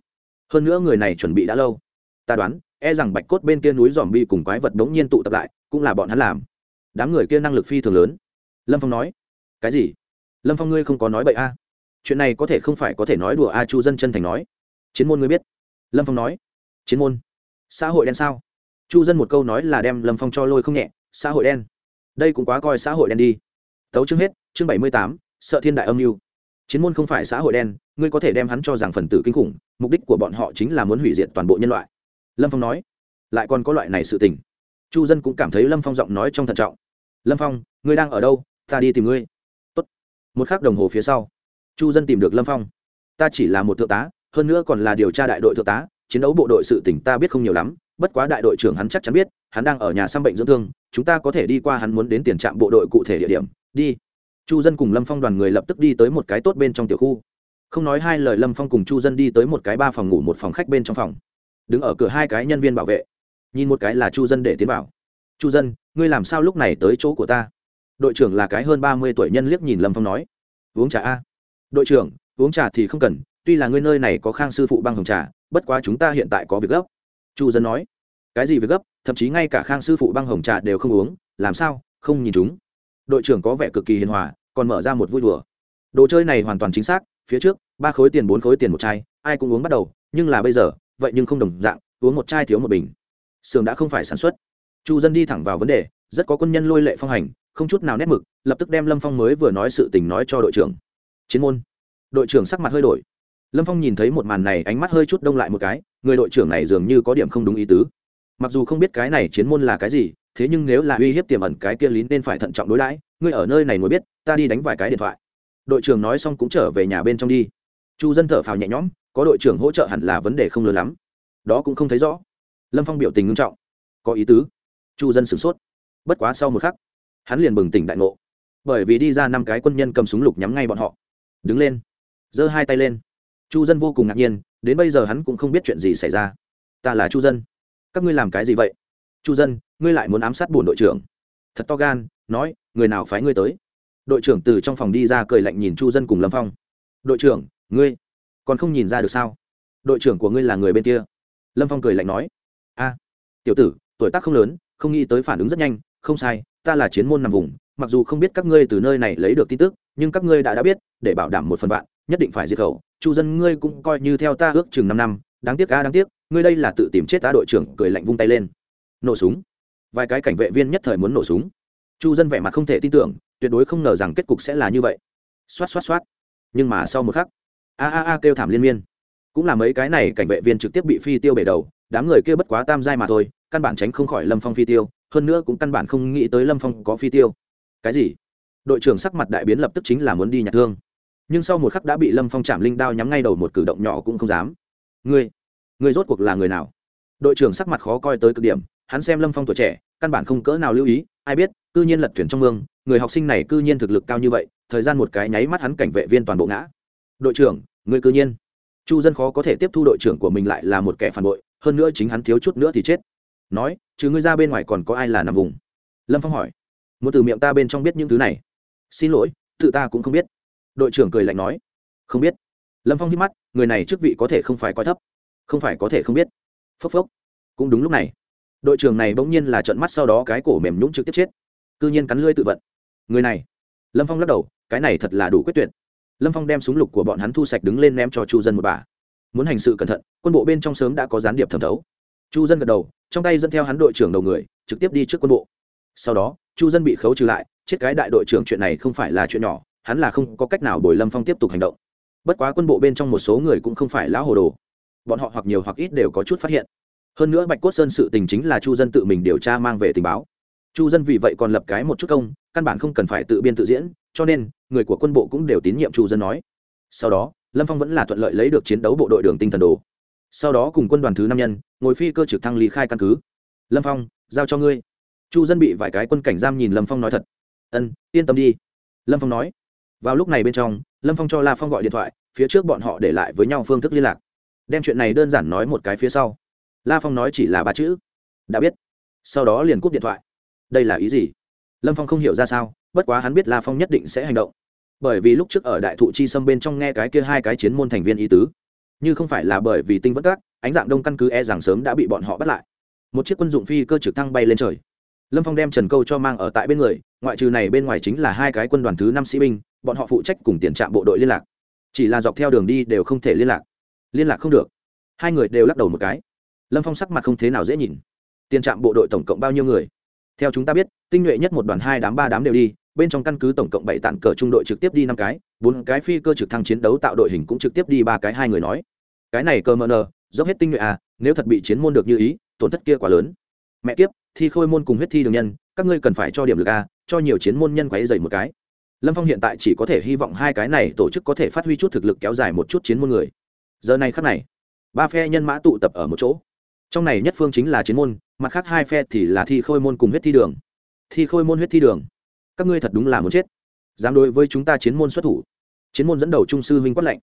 Hơn nữa người này chuẩn bị đã lâu. Ta đoán e rằng bạch cốt bên kia núi dòm bi cùng quái vật đống nhiên tụ tập lại, cũng là bọn hắn làm. Đám người kia năng lực phi thường lớn. Lâm phong nói. Cái gì? Lâm phong ngươi không có nói bậy a chuyện này có thể không phải có thể nói đùa a chu dân chân thành nói chiến môn ngươi biết lâm phong nói chiến môn xã hội đen sao chu dân một câu nói là đem lâm phong cho lôi không nhẹ xã hội đen đây cũng quá coi xã hội đen đi tấu chương hết chương bảy mươi tám sợ thiên đại âm mưu chiến môn không phải xã hội đen ngươi có thể đem hắn cho rằng phần tử kinh khủng mục đích của bọn họ chính là muốn hủy diệt toàn bộ nhân loại lâm phong nói lại còn có loại này sự tình chu dân cũng cảm thấy lâm phong giọng nói trong thận trọng lâm phong ngươi đang ở đâu ta đi tìm ngươi một k h ắ c đồng hồ phía sau, chu dân tìm được lâm phong. Ta chỉ là một thượng tá, hơn nữa còn là điều tra đại đội thượng tá, chiến đấu bộ đội sự tỉnh ta biết không nhiều lắm, bất quá đại đội trưởng hắn chắc chắn biết, hắn đang ở nhà xăm bệnh dưỡng thương, chúng ta có thể đi qua hắn muốn đến tiền trạm bộ đội cụ thể địa điểm, đi. Chu dân cùng lâm phong đoàn người lập tức đi tới một cái tốt bên trong tiểu khu. Không nói hai lời, lâm phong cùng chu dân đi tới một cái ba phòng ngủ, một phòng khách bên trong phòng. Đứng ở cửa hai cái nhân viên bảo vệ. Nhìn một cái là chu dân để tiến vào. Chu dân, ngươi làm sao lúc này tới chỗ của ta? Đội trưởng là cái hơn ba mươi tuổi nhân liếc nhìn lâm phong nói, uống trà a. Đội trưởng, uống trà thì không cần, tuy là ngươi nơi này có khang sư phụ băng hồng trà, bất quá chúng ta hiện tại có việc gấp. Chu dân nói, cái gì việc gấp? Thậm chí ngay cả khang sư phụ băng hồng trà đều không uống, làm sao? Không nhìn chúng. Đội trưởng có vẻ cực kỳ hiền hòa, còn mở ra một vui đùa. Đồ chơi này hoàn toàn chính xác, phía trước, ba khối tiền bốn khối tiền một chai, ai cũng uống bắt đầu, nhưng là bây giờ, vậy nhưng không đồng dạng, uống một chai thiếu một bình. Sường đã không phải sản xuất. Chu dân đi thẳng vào vấn đề, rất có quân nhân lôi lệ phong hành không chút nào nét mực, lập tức đem lâm phong mới vừa nói sự tình nói cho đội trưởng. Chiến môn. Đội trưởng sắc mặt hơi đổi. Lâm phong nhìn thấy một màn này, ánh mắt hơi chút đông lại một cái, người đội trưởng này dường như có điểm không đúng ý tứ. Mặc dù không biết cái này chiến môn là cái gì, thế nhưng nếu là uy hiếp tiềm ẩn cái kia lín nên phải thận trọng đối đãi, ngươi ở nơi này mới biết, ta đi đánh vài cái điện thoại. Đội trưởng nói xong cũng trở về nhà bên trong đi. Chu dân thở phào nhẹ nhõm, có đội trưởng hỗ trợ hẳn là vấn đề không lớn lắm. Đó cũng không thấy rõ. Lâm phong biểu tình nghiêm trọng. Có ý tứ. Chu dân sửng sốt. Bất quá sau một khắc hắn liền bừng tỉnh đại ngộ. Bởi vì đi ra năm cái quân nhân cầm súng lục nhắm ngay bọn họ. Đứng lên, giơ hai tay lên. Chu dân vô cùng ngạc nhiên, đến bây giờ hắn cũng không biết chuyện gì xảy ra. Ta là chu dân. Các ngươi làm cái gì vậy? Chu dân, ngươi lại muốn ám sát bổn đội trưởng. Thật to gan, nói, người nào phái ngươi tới? Đội trưởng từ trong phòng đi ra cười lạnh nhìn chu dân cùng lâm phong. Đội trưởng, ngươi còn không nhìn ra được sao? Đội trưởng của ngươi là người bên kia. Lâm phong cười lạnh nói. A, tiểu tử, tuổi tác không lớn, không nghĩ tới phản ứng rất nhanh không sai, ta là chiến môn nằm vùng, mặc dù không biết các ngươi từ nơi này lấy được tin tức, nhưng các ngươi đã đã biết, để bảo đảm một phần vạn, nhất định phải diệt khẩu. Chu dân ngươi cũng coi như theo ta ước chừng năm năm, đáng tiếc ca đáng tiếc, ngươi đây là tự tìm chết ta đội trưởng, cười lạnh vung tay lên. Nổ súng. Vài cái cảnh vệ viên nhất thời muốn nổ súng. Chu dân vẻ mặt không thể tin tưởng, tuyệt đối không ngờ rằng kết cục sẽ là như vậy. Xoát xoát xoát. Nhưng mà sau một khắc, a a a kêu thảm liên miên. Cũng là mấy cái này cảnh vệ viên trực tiếp bị phi tiêu bể đầu, đám người kia bất quá tam giai mà thôi, căn bản tránh không khỏi lâm phong phi tiêu hơn nữa cũng căn bản không nghĩ tới lâm phong có phi tiêu. Cái gì? Đội trưởng sắc mặt đại biến lập tức chính là muốn đi nhặt thương. Nhưng sau một khắc đã bị lâm phong chạm linh đao nhắm ngay đầu một cử động nhỏ cũng không dám. Ngươi ngươi rốt cuộc là người nào? Đội trưởng sắc mặt khó coi tới cực điểm, hắn xem lâm phong tuổi trẻ, căn bản không cỡ nào lưu ý, ai biết, cư nhiên lật thuyền trong mương, người học sinh này cư nhiên thực lực cao như vậy, thời gian một cái nháy mắt hắn cảnh vệ viên toàn bộ ngã. Đội trưởng người cư nhiên. Chu dân khó có thể tiếp thu đội trưởng của mình lại là một kẻ phản bội, hơn nữa chính hắn thiếu chút nữa thì chết nói chứ ngươi ra bên ngoài còn có ai là nằm vùng? Lâm phong hỏi. Muốn từ miệng ta bên trong biết những thứ này. Xin lỗi, tự ta cũng không biết. Đội trưởng cười lạnh nói. Không biết. Lâm phong hít mắt, người này chức vị có thể không phải coi thấp. Không phải có thể không biết. Phốc phốc. Cũng đúng lúc này. Đội trưởng này bỗng nhiên là trận mắt sau đó cái cổ mềm nhũng trực tiếp chết. C ư nhiên cắn lưỡi tự vận. Người này. Lâm phong lắc đầu, cái này thật là đủ quyết tuyệt. Lâm phong đem súng lục của bọn hắn thu sạch đứng lên ném cho chu dân một bà. Muốn hành sự cẩn thận, quân bộ bên trong sớm đã có gián điệp thẩm thấu chu dân gật đầu, trong tay dẫn theo hắn đội trưởng đầu người, trực tiếp đi trước quân bộ. Sau đó, chu dân bị khấu trừ lại, chết cái đại đội trưởng chuyện này không phải là chuyện nhỏ, hắn là không có cách nào bồi lâm phong tiếp tục hành động. Bất quá quân bộ bên trong một số người cũng không phải lão hồ đồ. Bọn họ hoặc nhiều hoặc ít đều có chút phát hiện. Hơn nữa bạch cốt sơn sự tình chính là chu dân tự mình điều tra mang về tình báo. Chu dân vì vậy còn lập cái một chút công, căn bản không cần phải tự biên tự diễn, cho nên, người của quân bộ cũng đều tín nhiệm chu dân nói. Sau đó, lâm phong vẫn là thuận lợi lấy được chiến đấu bộ đội đường tinh thần đồ sau đó cùng quân đoàn thứ năm nhân, ngồi phi cơ trực thăng lý khai căn cứ. Lâm phong, giao cho ngươi. Chu dân bị vài cái quân cảnh giam nhìn lâm phong nói thật. Ân, yên tâm đi. Lâm phong nói. Vào lúc này bên trong, lâm phong cho la phong gọi điện thoại, phía trước bọn họ để lại với nhau phương thức liên lạc. Đem chuyện này đơn giản nói một cái phía sau. La phong nói chỉ là ba chữ. Đã biết. Sau đó liền cúp điện thoại. Đây là ý gì? Lâm phong không hiểu ra sao, bất quá hắn biết la phong nhất định sẽ hành động. Bởi vì lúc trước ở đại thụ chi sâm bên trong nghe cái kia hai cái chiến môn thành viên ý tứ như không phải là bởi vì tinh vất các ánh dạng đông căn cứ e rằng sớm đã bị bọn họ bắt lại. Một chiếc quân dụng phi cơ trực thăng bay lên trời. Lâm phong đem trần câu cho mang ở tại bên người, ngoại trừ này bên ngoài chính là hai cái quân đoàn thứ năm sĩ binh, bọn họ phụ trách cùng tiền trạm bộ đội liên lạc. Chỉ là dọc theo đường đi đều không thể liên lạc. Liên lạc không được. Hai người đều lắc đầu một cái. Lâm phong sắc mặt không thế nào dễ nhìn. Tiền trạm bộ đội tổng cộng bao nhiêu người? Theo chúng ta biết, tinh nhuệ nhất một đoàn hai đám ba đám đều đi bên trong căn cứ tổng cộng bảy tản cờ trung đội trực tiếp đi năm cái, bốn cái phi cơ trực thăng chiến đấu tạo đội hình cũng trực tiếp đi ba cái, hai người nói. Cái này cơ mờ nờ, dốc hết tinh nhuệ à nếu thật bị chiến môn được như ý, tổn thất kia quá lớn. Mẹ kiếp, thi khôi môn cùng huyết thi đường nhân, các ngươi cần phải cho điểm lực a cho nhiều chiến môn nhân quấy dày một cái. Lâm phong hiện tại chỉ có thể hy vọng hai cái này tổ chức có thể phát huy chút thực lực kéo dài một chút chiến môn người. Giờ này khắc này, ba phe nhân mã tụ tập ở một chỗ. Trong này nhất phương chính là chiến môn, mặt khác hai phe thì là thi khôi môn cùng huyết thi đường. Thi khôi môn huyết thi đường các ngươi thật đúng là muốn chết. Dám đối với chúng ta chiến môn xuất thủ. Chiến môn dẫn đầu trung sư huynh quát lệnh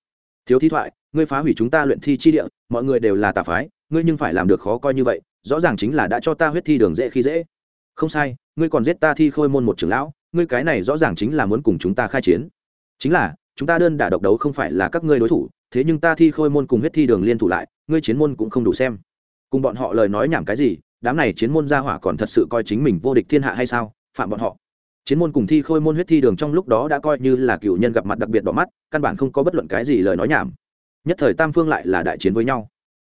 thiếu thi thoại, ngươi phá hủy chúng ta luyện thi chi địa, mọi người đều là tà phái, ngươi nhưng phải làm được khó coi như vậy, rõ ràng chính là đã cho ta huyết thi đường dễ khi dễ. Không sai, ngươi còn giết ta thi khôi môn một trưởng lão, ngươi cái này rõ ràng chính là muốn cùng chúng ta khai chiến. Chính là, chúng ta đơn đả độc đấu không phải là các ngươi đối thủ, thế nhưng ta thi khôi môn cùng huyết thi đường liên thủ lại, ngươi chiến môn cũng không đủ xem. Cùng bọn họ lời nói nhảm cái gì, đám này chiến môn gia hỏa còn thật sự coi chính mình vô địch thiên hạ hay sao, phạm bọn họ chiến môn cùng thi khôi môn huyết thi đường trong lúc đó đã coi như là cựu nhân gặp mặt đặc biệt đỏ mắt, căn bản không có bất luận cái gì lời nói nhảm. Nhất thời tam phương lại là đại chiến với nhau.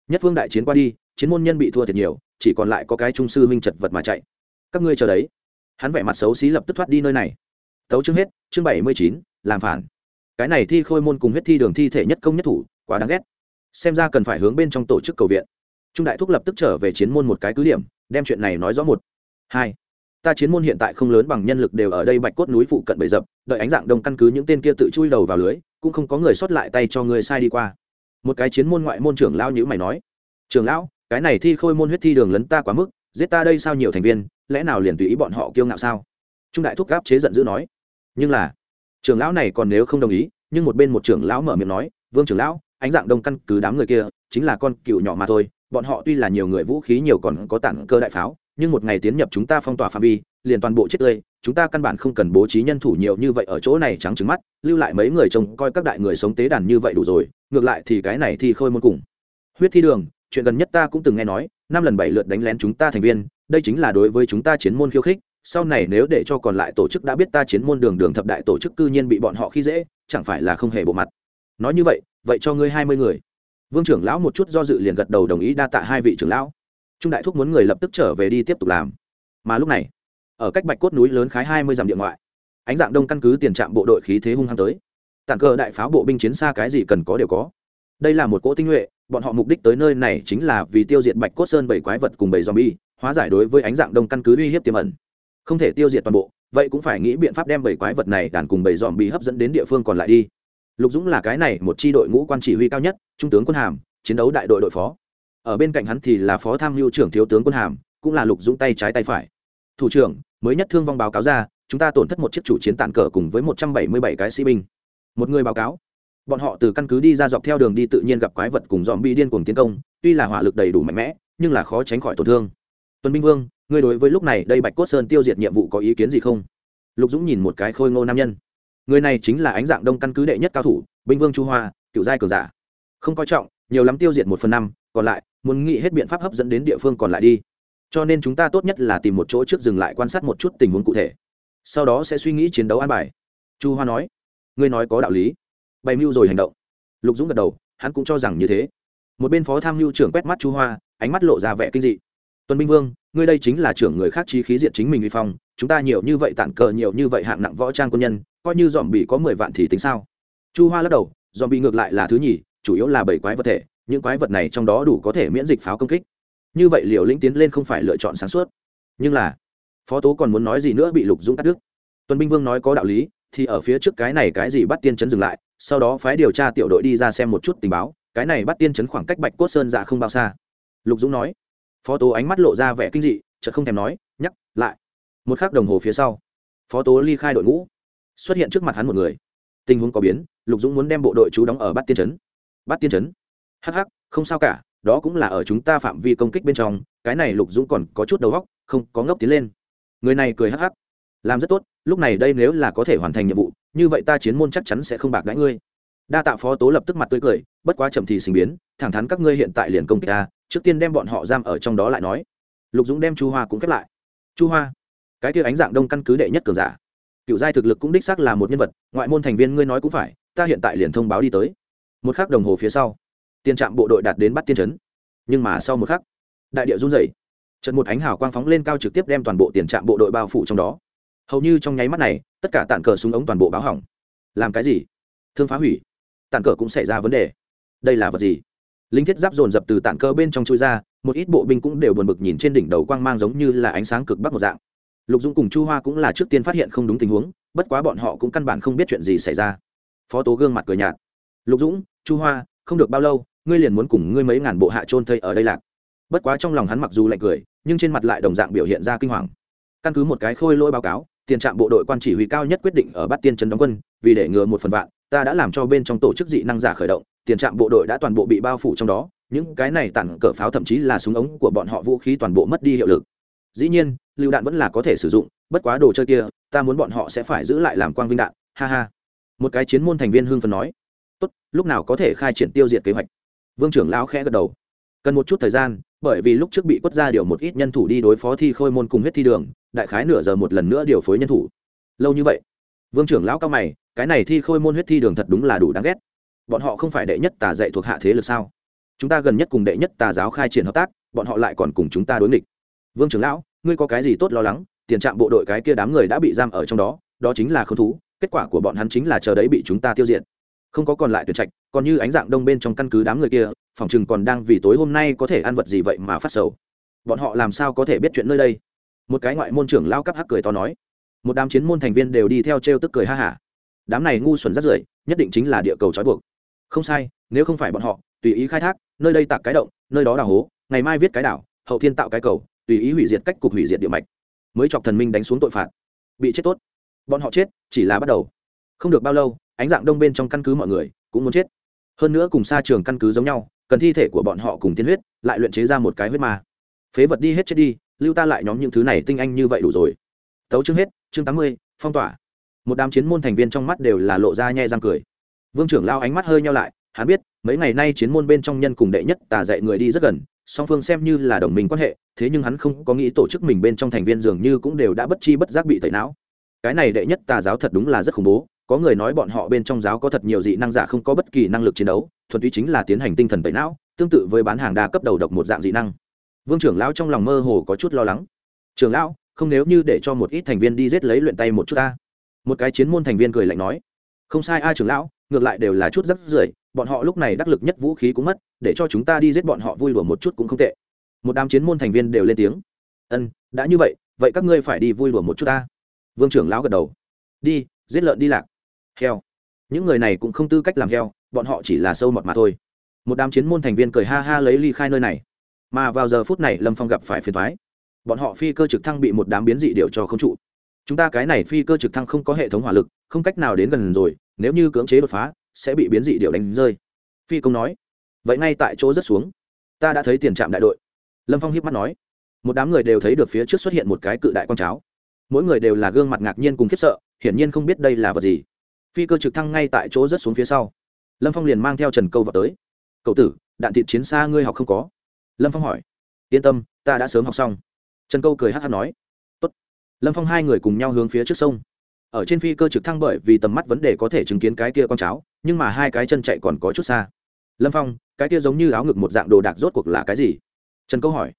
Nhất phương đại chiến qua đi, chiến môn nhân bị thua thiệt nhiều, chỉ còn lại có cái trung sư huynh chật vật mà chạy. Các ngươi chờ đấy. Hắn vẻ mặt xấu xí lập tức thoát đi nơi này. Tấu chương hết, chương bảy mươi chín, làm phản. Cái này thi khôi môn cùng huyết thi đường thi thể nhất công nhất thủ, quá đáng ghét. Xem ra cần phải hướng bên trong tổ chức cầu viện. Trung đại thúc lập tức trở về chiến môn một cái cứ điểm, đem chuyện này nói rõ một. Hai ta chiến môn hiện tại không lớn bằng nhân lực đều ở đây bạch cốt núi phụ cận bầy dập đợi ánh dạng đông căn cứ những tên kia tự chui đầu vào lưới, cũng không có người sót lại tay cho người sai đi qua. Một cái chiến môn ngoại môn trưởng lao nhữ mày nói, trưởng lão, cái này thi khôi môn huyết thi đường lấn ta quá mức, giết ta đây sao nhiều thành viên, lẽ nào liền tùy ý bọn họ kiêu ngạo sao? Trung đại thúc gáp chế giận dữ nói, nhưng là, trưởng lão này còn nếu không đồng ý, nhưng một bên một trưởng lão mở miệng nói, vương trưởng lão, ánh dạng đông căn cứ đám người kia, chính là con cựu nhỏ mà thôi bọn họ tuy là nhiều người vũ khí nhiều còn có tản cơ đại pháo, nhưng một ngày tiến nhập chúng ta phong tỏa phạm vi, liền toàn bộ chết tươi, chúng ta căn bản không cần bố trí nhân thủ nhiều như vậy ở chỗ này trắng trứng mắt, lưu lại mấy người trông coi các đại người sống tế đàn như vậy đủ rồi, ngược lại thì cái này thì khôi môn cùng. Huyết thi đường, chuyện gần nhất ta cũng từng nghe nói, năm lần bảy lượt đánh lén chúng ta thành viên, đây chính là đối với chúng ta chiến môn khiêu khích, sau này nếu để cho còn lại tổ chức đã biết ta chiến môn đường đường thập đại tổ chức cư nhiên bị bọn họ khi dễ, chẳng phải là không hề bộ mặt. Nói như vậy vậy cho ngươi hai mươi người vương trưởng lão một chút do dự liền gật đầu đồng ý đa tạ hai vị trưởng lão. Trung đại thúc muốn người lập tức trở về đi tiếp tục làm. Mà lúc này, ở cách bạch cốt núi lớn khái hai mươi dặm địa ngoại, ánh dạng đông căn cứ tiền trạm bộ đội khí thế hung hăng tới. Tặng cờ đại pháo bộ binh chiến xa cái gì cần có đều có. Đây là một cỗ tinh nhuệ, bọn họ mục đích tới nơi này chính là vì tiêu diệt bạch cốt sơn bảy quái vật cùng bảy zombie, hóa giải đối với ánh dạng đông căn cứ uy hiếp tiềm ẩn. Không thể tiêu diệt toàn bộ, vậy cũng phải nghĩ biện pháp đem bảy quái vật này đàn cùng bảy zombie hấp dẫn đến địa phương còn lại đi lục dũng là cái này một chi đội ngũ quan chỉ huy cao nhất, trung tướng quân hàm, chiến đấu đại đội đội phó. Ở bên cạnh hắn thì là phó tham mưu trưởng thiếu tướng quân hàm, cũng là lục dũng tay trái tay phải. Thủ trưởng, mới nhất thương vong báo cáo ra, chúng ta tổn thất một chiếc chủ chiến tàn cờ cùng với một trăm bảy mươi bảy cái sĩ binh. Một người báo cáo. Bọn họ từ căn cứ đi ra dọc theo đường đi tự nhiên gặp quái vật cùng dòm bi điên cuồng tiến công, tuy là hỏa lực đầy đủ mạnh mẽ, nhưng là khó tránh khỏi tổn thương. Tuân binh vương, ngươi đối với lúc này đây bạch cốt sơn tiêu diệt nhiệm vụ có ý kiến gì không? Lục dũng nhìn một cái khôi ngô nam nhân người này chính là ánh dạng đông căn cứ đệ nhất cao thủ, binh vương chu hoa, cựu giai cường giả. Không coi trọng, nhiều lắm tiêu diệt một phần năm, còn lại, muốn nghĩ hết biện pháp hấp dẫn đến địa phương còn lại đi. Cho nên chúng ta tốt nhất là tìm một chỗ trước dừng lại quan sát một chút tình huống cụ thể. Sau đó sẽ suy nghĩ chiến đấu an bài. Chu hoa nói. Ngươi nói có đạo lý. Bày mưu rồi hành động. Lục dũng gật đầu, hắn cũng cho rằng như thế. Một bên phó tham mưu trưởng quét mắt chu hoa, ánh mắt lộ ra vẻ kinh dị. Tuần binh vương, ngươi đây chính là trưởng người khác trí khí diện chính mình uy phong, chúng ta nhiều như vậy tản cờ nhiều như vậy hạng nặng võ trang quân nhân coi như dòm bị có mười vạn thì tính sao? Chu hoa lắc đầu, dòm bị ngược lại là thứ nhì, chủ yếu là bảy quái vật thể, những quái vật này trong đó đủ có thể miễn dịch pháo công kích. Như vậy liều lĩnh tiến lên không phải lựa chọn sáng suốt. Nhưng là, phó tố còn muốn nói gì nữa bị lục dũng cắt đứt. Tuần binh vương nói có đạo lý, thì ở phía trước cái này cái gì bắt tiên chấn dừng lại, sau đó phái điều tra tiểu đội đi ra xem một chút tình báo, cái này bắt tiên chấn khoảng cách bạch cốt sơn dạ không bao xa. Lục dũng nói, phó tố ánh mắt lộ ra vẻ kinh dị, chợt không thèm nói, nhắc lại. Một khắc đồng hồ phía sau, phó tố ly khai đội ngũ xuất hiện trước mặt hắn một người. Tình huống có biến, lục dũng muốn đem bộ đội chú đóng ở bát tiên trấn. Bát tiên trấn? Hh không sao cả, đó cũng là ở chúng ta phạm vi công kích bên trong, cái này lục dũng còn có chút đầu góc không có ngốc tiến lên. Người này cười hắc hắc. Làm rất tốt, lúc này đây nếu là có thể hoàn thành nhiệm vụ, như vậy ta chiến môn chắc chắn sẽ không bạc đãi ngươi. Đa tạ phó tố lập tức mặt tươi cười, bất quá chậm thì sinh biến, thẳng thắn các ngươi hiện tại liền công kích ta, trước tiên đem bọn họ giam ở trong đó lại nói. Lục dũng đem chu hoa cũng khép lại. Chu hoa, cái kia ánh dạng đông căn cứ đệ nhất cường giả cựu giai thực lực cũng đích xác là một nhân vật, ngoại môn thành viên ngươi nói cũng phải, ta hiện tại liền thông báo đi tới. Một khắc đồng hồ phía sau, tiền trạm bộ đội đạt đến bắt tiên trấn. Nhưng mà sau một khắc, đại địa run rẩy. Trận một ánh hào quang phóng lên cao trực tiếp đem toàn bộ tiền trạm bộ đội bao phủ trong đó. Hầu như trong nháy mắt này, tất cả tản cờ súng ống toàn bộ báo hỏng. Làm cái gì? Thương phá hủy. Tản cờ cũng xảy ra vấn đề. Đây là vật gì? Linh thiết giáp dồn dập từ tản cơ bên trong chui ra, một ít bộ binh cũng đều buồn bực nhìn trên đỉnh đầu quang mang giống như là ánh sáng cực bắc một dạng lục dũng cùng chu hoa cũng là trước tiên phát hiện không đúng tình huống, bất quá bọn họ cũng căn bản không biết chuyện gì xảy ra. Phó tố gương mặt cười nhạt. Lục dũng, chu hoa, không được bao lâu, ngươi liền muốn cùng ngươi mấy ngàn bộ hạ trôn thây ở đây lạc. Bất quá trong lòng hắn mặc dù lạnh cười, nhưng trên mặt lại đồng dạng biểu hiện ra kinh hoàng. Căn cứ một cái khôi lỗi báo cáo, tiền trạm bộ đội quan chỉ huy cao nhất quyết định ở bắt tiên trấn đóng quân, vì để ngừa một phần vạn, ta đã làm cho bên trong tổ chức dị năng giả khởi động, tiền trạm bộ đội đã toàn bộ bị bao phủ trong đó, những cái này tặng cỡ pháo thậm chí là súng ống của bọn họ vũ khí toàn bộ mất đi hiệu lực dĩ nhiên lựu đạn vẫn là có thể sử dụng, bất quá đồ chơi kia, ta muốn bọn họ sẽ phải giữ lại làm quang vinh đạn, ha ha. Một cái chiến môn thành viên hưng phần nói. Tốt, lúc nào có thể khai triển tiêu diệt kế hoạch? Vương trưởng lão khẽ gật đầu. Cần một chút thời gian, bởi vì lúc trước bị quất ra điều một ít nhân thủ đi đối phó thi khôi môn cùng huyết thi đường, đại khái nửa giờ một lần nữa điều phối nhân thủ. Lâu như vậy, vương trưởng lão cao mày, cái này thi khôi môn huyết thi đường thật đúng là đủ đáng ghét. Bọn họ không phải đệ nhất tà dạy thuộc hạ thế lực sao? Chúng ta gần nhất cùng đệ nhất tà giáo khai triển hợp tác, bọn họ lại còn cùng chúng ta đối nghịch vương trưởng lão, ngươi có cái gì tốt lo lắng? Tiền trạm bộ đội cái kia đám người đã bị giam ở trong đó đó chính là không thú, kết quả của bọn hắn chính là chờ đấy bị chúng ta tiêu diệt. Không có còn lại tuyển trạch, còn như ánh dạng đông bên trong căn cứ đám người kia, phòng chừng còn đang vì tối hôm nay có thể ăn vật gì vậy mà phát sầu. Bọn họ làm sao có thể biết chuyện nơi đây? Một cái ngoại môn trưởng lao cắp hắc cười to nói. Một đám chiến môn thành viên đều đi theo t r e o tức cười ha hả. Đám này ngu xuẩn rất rưởi, nhất định chính là địa cầu trói buộc. Không sai, nếu không phải bọn họ, tùy ý khai thác, nơi đây tạc cái động, nơi đó đào hố, ngày mai viết cái đảo, hậu thiên tạo cái cầu tùy ý hủy diệt cách cục hủy diệt địa mạch, mới chọc thần minh đánh xuống tội phạt. Bị chết tốt. Bọn họ chết, chỉ là bắt đầu. Không được bao lâu, ánh dạng đông bên trong căn cứ mọi người cũng muốn chết. Hơn nữa cùng xa trường căn cứ giống nhau, cần thi thể của bọn họ cùng tiên huyết, lại luyện chế ra một cái huyết ma. Phế vật đi hết chết đi, lưu ta lại nhóm những thứ này tinh anh như vậy đủ rồi. Tấu chương hết, chương tám mươi, phong tỏa. Một đám chiến môn thành viên trong mắt đều là lộ ra nhẹ răng cười. Vương trưởng lao ánh mắt hơi nhau lại, hắn biết, mấy ngày nay chiến môn bên trong nhân cùng đệ nhất tà dạy người đi rất gần song phương xem như là đồng minh quan hệ, thế nhưng hắn không có nghĩ tổ chức mình bên trong thành viên dường như cũng đều đã bất chi bất giác bị tẩy não. Cái này đệ nhất tà giáo thật đúng là rất khủng bố, có người nói bọn họ bên trong giáo có thật nhiều dị năng giả không có bất kỳ năng lực chiến đấu, thuần túy chính là tiến hành tinh thần tẩy não, tương tự với bán hàng đa cấp đầu độc một dạng dị năng. Vương trưởng lão trong lòng mơ hồ có chút lo lắng. Trưởng lão, không nếu như để cho một ít thành viên đi giết lấy luyện tay một chút ta. Một cái chiến môn thành viên cười lạnh nói không sai a trưởng lão, ngược lại đều là chút rất rưởi, bọn họ lúc này đắc lực nhất vũ khí cũng mất, để cho chúng ta đi giết bọn họ vui đùa một chút cũng không tệ. Một đám chiến môn thành viên đều lên tiếng. Ân, đã như vậy vậy các ngươi phải đi vui đùa một chút ta. Vương trưởng lão gật đầu. Đi, giết lợn đi lạc. Heo. Những người này cũng không tư cách làm heo, bọn họ chỉ là sâu mọt mà thôi. Một đám chiến môn thành viên cười ha ha lấy ly khai nơi này. Mà vào giờ phút này lâm phong gặp phải phiền thoái bọn họ phi cơ trực thăng bị một đám biến dị điệu cho không trụ chúng ta cái này phi cơ trực thăng không có hệ thống hỏa lực, không cách nào đến gần rồi, nếu như cưỡng chế đột phá, sẽ bị biến dị điệu đánh rơi. Phi công nói. Vậy ngay tại chỗ rất xuống. Ta đã thấy tiền trạm đại đội. Lâm phong hiếp mắt nói. Một đám người đều thấy được phía trước xuất hiện một cái cự đại con cháo. Mỗi người đều là gương mặt ngạc nhiên cùng khiếp sợ, hiển nhiên không biết đây là vật gì. Phi cơ trực thăng ngay tại chỗ rất xuống phía sau. Lâm phong liền mang theo trần câu vào tới. Cậu tử, đạn thịt chiến xa ngươi học không có? Lâm phong hỏi. Yên tâm, ta đã sớm học xong. Trần câu cười hát hát nói lâm phong hai người cùng nhau hướng phía trước sông. Ở trên phi cơ trực thăng bởi vì tầm mắt vấn đề có thể chứng kiến cái kia con cháo, nhưng mà hai cái chân chạy còn có chút xa. Lâm phong, cái kia giống như áo ngực một dạng đồ đạc rốt cuộc là cái gì? Trần câu hỏi.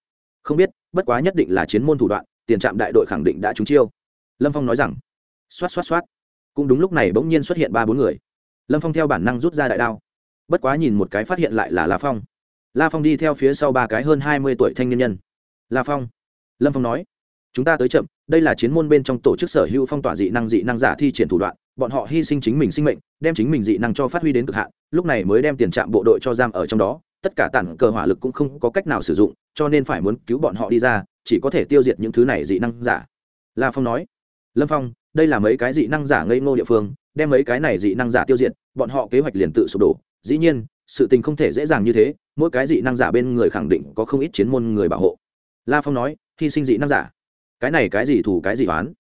Không biết, bất quá nhất định là chiến môn thủ đoạn, tiền trạm đại đội khẳng định đã trúng chiêu. Lâm phong nói rằng. Xoát xoát xoát. Cũng đúng lúc này bỗng nhiên xuất hiện ba bốn người. Lâm phong theo bản năng rút ra đại đao. Bất quá nhìn một cái phát hiện lại là la phong. La phong đi theo phía sau ba cái hơn hai mươi tuổi thanh niên nhân. La phong. Lâm phong nói chúng ta tới chậm, đây là chiến môn bên trong tổ chức sở hữu phong tỏa dị năng dị năng giả thi triển thủ đoạn, bọn họ hy sinh chính mình sinh mệnh, đem chính mình dị năng cho phát huy đến cực hạn, lúc này mới đem tiền trạm bộ đội cho giam ở trong đó, tất cả tản cờ hỏa lực cũng không có cách nào sử dụng, cho nên phải muốn cứu bọn họ đi ra, chỉ có thể tiêu diệt những thứ này dị năng giả. La phong nói. Lâm phong, đây là mấy cái dị năng giả ngây ngô địa phương, đem mấy cái này dị năng giả tiêu diệt, bọn họ kế hoạch liền tự sụp đổ. Dĩ nhiên, sự tình không thể dễ dàng như thế, mỗi cái dị năng giả bên người khẳng định có không ít chiến môn người bảo hộ. La phong nói, hy sinh dị năng giả cái này cái gì thủ cái gì oán?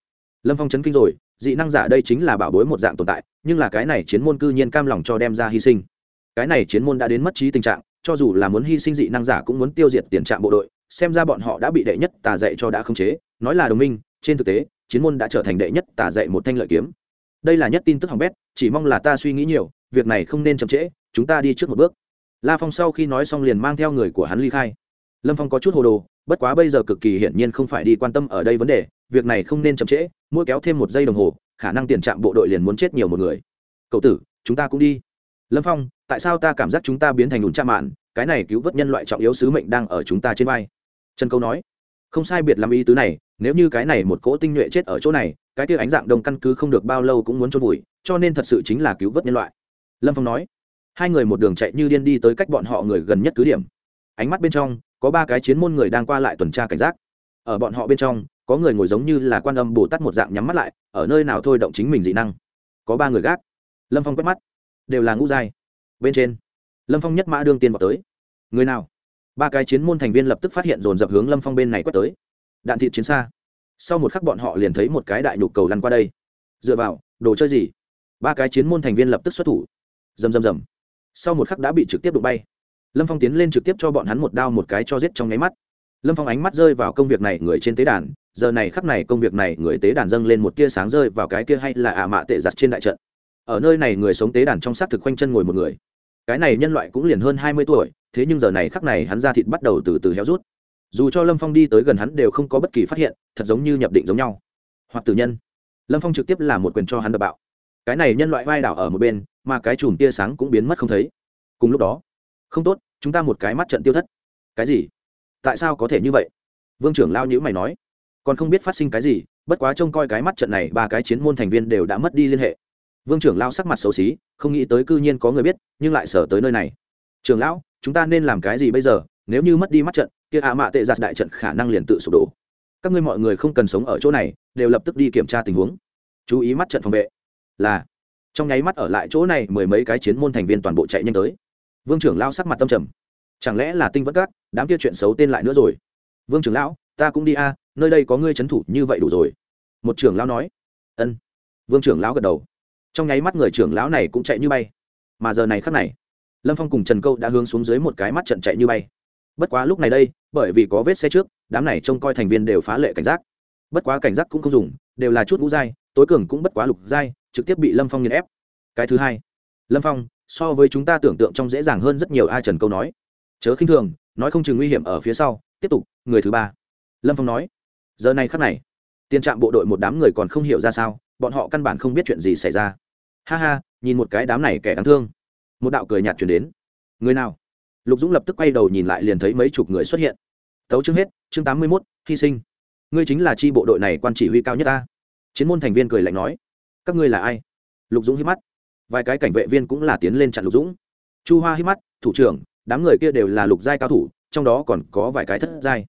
Lâm phong chấn kinh rồi, dị năng giả đây chính là bảo bối một dạng tồn tại, nhưng là cái này chiến môn cư nhiên cam lòng cho đem ra hy sinh. Cái này chiến môn đã đến mất trí tình trạng, cho dù là muốn hy sinh dị năng giả cũng muốn tiêu diệt tiền trạm bộ đội, xem ra bọn họ đã bị đệ nhất tà dạy cho đã khống chế. Nói là đồng minh, trên thực tế, chiến môn đã trở thành đệ nhất tà dạy một thanh lợi kiếm. Đây là nhất tin tức hỏng bét, chỉ mong là ta suy nghĩ nhiều, việc này không nên chậm trễ, chúng ta đi trước một bước. La phong sau khi nói xong liền mang theo người của hắn ly khai. Lâm phong có chút hồ đồ bất quá bây giờ cực kỳ hiển nhiên không phải đi quan tâm ở đây vấn đề, việc này không nên chậm trễ, mỗi kéo thêm một giây đồng hồ, khả năng tiền trạm bộ đội liền muốn chết nhiều một người. Cậu tử, chúng ta cũng đi. Lâm phong, tại sao ta cảm giác chúng ta biến thành đùn cha mạn? Cái này cứu vớt nhân loại trọng yếu sứ mệnh đang ở chúng ta trên vai. Trần câu nói. Không sai biệt làm ý tứ này, nếu như cái này một cỗ tinh nhuệ chết ở chỗ này, cái kia ánh dạng đông căn cứ không được bao lâu cũng muốn trôn vùi, cho nên thật sự chính là cứu vớt nhân loại. Lâm phong nói. Hai người một đường chạy như điên đi tới cách bọn họ người gần nhất cứ điểm. Ánh mắt bên trong có ba cái chiến môn người đang qua lại tuần tra cảnh giác. Ở bọn họ bên trong, có người ngồi giống như là quan âm bồ tát một dạng nhắm mắt lại, ở nơi nào thôi động chính mình dị năng. Có ba người gác. Lâm phong quét mắt. Đều là ngũ giai. Bên trên, lâm phong nhất mã đương tiên vào tới. Người nào? Ba cái chiến môn thành viên lập tức phát hiện dồn dập hướng lâm phong bên này quét tới. Đạn thịt chiến xa. Sau một khắc bọn họ liền thấy một cái đại nhục cầu lăn qua đây. Dựa vào, đồ chơi gì? Ba cái chiến môn thành viên lập tức xuất thủ. Rầm rầm rầm. Sau một khắc đã bị trực tiếp đụng bay lâm phong tiến lên trực tiếp cho bọn hắn một đao một cái cho giết trong nháy mắt. Lâm phong ánh mắt rơi vào công việc này người trên tế đàn, giờ này khắc này công việc này người tế đàn dâng lên một tia sáng rơi vào cái kia hay là ả mạ tệ giặt trên đại trận. Ở nơi này người sống tế đàn trong xác thực quanh chân ngồi một người. Cái này nhân loại cũng liền hơn hai mươi tuổi, thế nhưng giờ này khắc này hắn ra thịt bắt đầu từ từ héo rút. Dù cho lâm phong đi tới gần hắn đều không có bất kỳ phát hiện, thật giống như nhập định giống nhau. Hoặc tử nhân. Lâm phong trực tiếp làm một quyền cho hắn đập bạo. Cái này nhân loại vai đảo ở một bên, mà cái chùm tia sáng cũng biến mất không thấy. Cùng lúc đó không tốt, chúng ta một cái mắt trận tiêu thất. Cái gì? Tại sao có thể như vậy? Vương trưởng lao nhữ mày nói. Còn không biết phát sinh cái gì, bất quá trông coi cái mắt trận này, ba cái chiến môn thành viên đều đã mất đi liên hệ. Vương trưởng lao sắc mặt xấu xí, không nghĩ tới cư nhiên có người biết, nhưng lại sở tới nơi này. Trưởng lão, chúng ta nên làm cái gì bây giờ? Nếu như mất đi mắt trận, kia ạ mạ tệ giặt đại trận khả năng liền tự sụp đổ. Các ngươi mọi người không cần sống ở chỗ này, đều lập tức đi kiểm tra tình huống. Chú ý mắt trận phòng vệ. Là, trong nháy mắt ở lại chỗ này, mười mấy cái chiến môn thành viên toàn bộ chạy nhanh tới vương trưởng lão sắc mặt tâm trầm. Chẳng lẽ là tinh vẫn các, đám kia chuyện xấu tên lại nữa rồi? Vương trưởng lão, ta cũng đi a, nơi đây có ngươi c h ấ n thủ như vậy đủ rồi. Một trưởng lão nói. Ân. Vương trưởng lão gật đầu. Trong nháy mắt người trưởng lão này cũng chạy như bay. Mà giờ này khắc này, lâm phong cùng trần câu đã hướng xuống dưới một cái mắt trận chạy như bay. Bất quá lúc này đây, bởi vì có vết xe trước, đám này trông coi thành viên đều phá lệ cảnh giác. Bất quá cảnh giác cũng không dùng, đều là chút ngũ dai tối cường cũng bất quá lục dai trực tiếp bị lâm phong nghiền ép. Cái thứ hai, lâm phong so với chúng ta tưởng tượng trong dễ dàng hơn rất nhiều ai trần câu nói. Chớ khinh thường, nói không chừng nguy hiểm ở phía sau. Tiếp tục, người thứ ba. Lâm phong nói. Giờ này khắc này, tiền trạm bộ đội một đám người còn không hiểu ra sao, bọn họ căn bản không biết chuyện gì xảy ra. Ha ha, nhìn một cái đám này kẻ đáng thương. Một đạo cười nhạt chuyển đến. Người nào? Lục dũng lập tức quay đầu nhìn lại liền thấy mấy chục người xuất hiện. Tấu chương hết, chương tám mươi mốt, hy sinh. Ngươi chính là tri bộ đội này quan chỉ huy cao nhất ta. Chiến môn thành viên cười lạnh nói. Các ngươi là ai? Lục dũng hít mắt vài cái cảnh vệ viên cũng là tiến lên chặn lục dũng. Chu hoa hít mắt, thủ trưởng, đám người kia đều là lục giai cao thủ, trong đó còn có vài cái thất giai.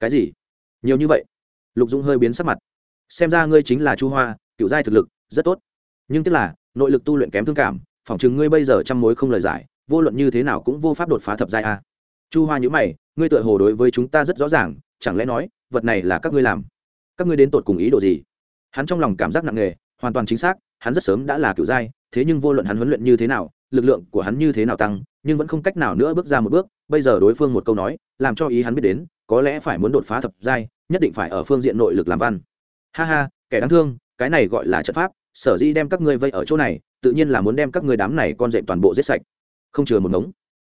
Cái gì? Nhiều như vậy. Lục dũng hơi biến sắc mặt. Xem ra ngươi chính là chu hoa cựu giai thực lực, rất tốt. Nhưng tức là, nội lực tu luyện kém thương cảm, phỏng chừng ngươi bây giờ trăm mối không lời giải, vô luận như thế nào cũng vô pháp đột phá thập giai a. Chu hoa nhữ mày, ngươi tựa hồ đối với chúng ta rất rõ ràng, chẳng lẽ nói, vật này là các ngươi làm? Các ngươi đến tột cùng ý đồ gì? Hắn trong lòng cảm giác nặng nề, hoàn toàn chính xác hắn rất sớm đã là cựu giai thế nhưng vô luận hắn huấn luyện như thế nào, lực lượng của hắn như thế nào tăng, nhưng vẫn không cách nào nữa bước ra một bước. Bây giờ đối phương một câu nói, làm cho ý hắn biết đến, có lẽ phải muốn đột phá thập giai, nhất định phải ở phương diện nội lực làm văn. Ha ha, kẻ đáng thương, cái này gọi là trận pháp, sở dĩ đem các ngươi vây ở chỗ này, tự nhiên là muốn đem các ngươi đám này con rệp toàn bộ giết sạch. Không chừa một ngống.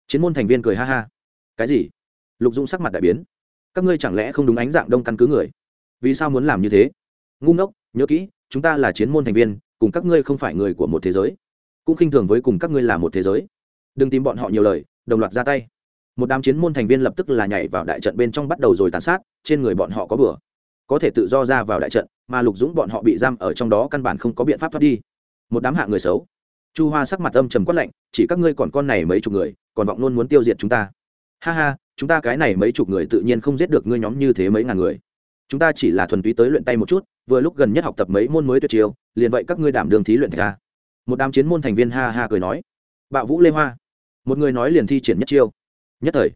Chiến môn thành viên cười ha ha. Cái gì? Lục dũng sắc mặt đại biến. Các ngươi chẳng lẽ không đúng ánh dạng đông căn cứ người? Vì sao muốn làm như thế? Ngu ngốc, nhớ kỹ, chúng ta là chiến môn thành viên cùng các ngươi không phải người của một thế giới, cũng khinh thường với cùng các ngươi là một thế giới. Đừng tìm bọn họ nhiều lời, đồng loạt ra tay. Một đám chiến môn thành viên lập tức là nhảy vào đại trận bên trong bắt đầu rồi tàn sát, trên người bọn họ có bừa. Có thể tự do ra vào đại trận, mà lục dũng bọn họ bị giam ở trong đó căn bản không có biện pháp thoát đi. Một đám hạ người xấu. Chu hoa sắc mặt âm trầm quát lạnh, chỉ các ngươi còn con này mấy chục người, còn vọng luôn muốn tiêu diệt chúng ta. Ha ha, chúng ta cái này mấy chục người tự nhiên không giết được ngươi nhóm như thế mấy ngàn người chúng ta chỉ là thuần túy tới luyện tay một chút, vừa lúc gần nhất học tập mấy môn mới tuyệt chiêu, liền vậy các ngươi đảm đường thí luyện thạch ca một đám chiến môn thành viên ha ha cười nói. Bạo vũ lê hoa. Một người nói liền thi triển nhất chiêu. Nhất thời,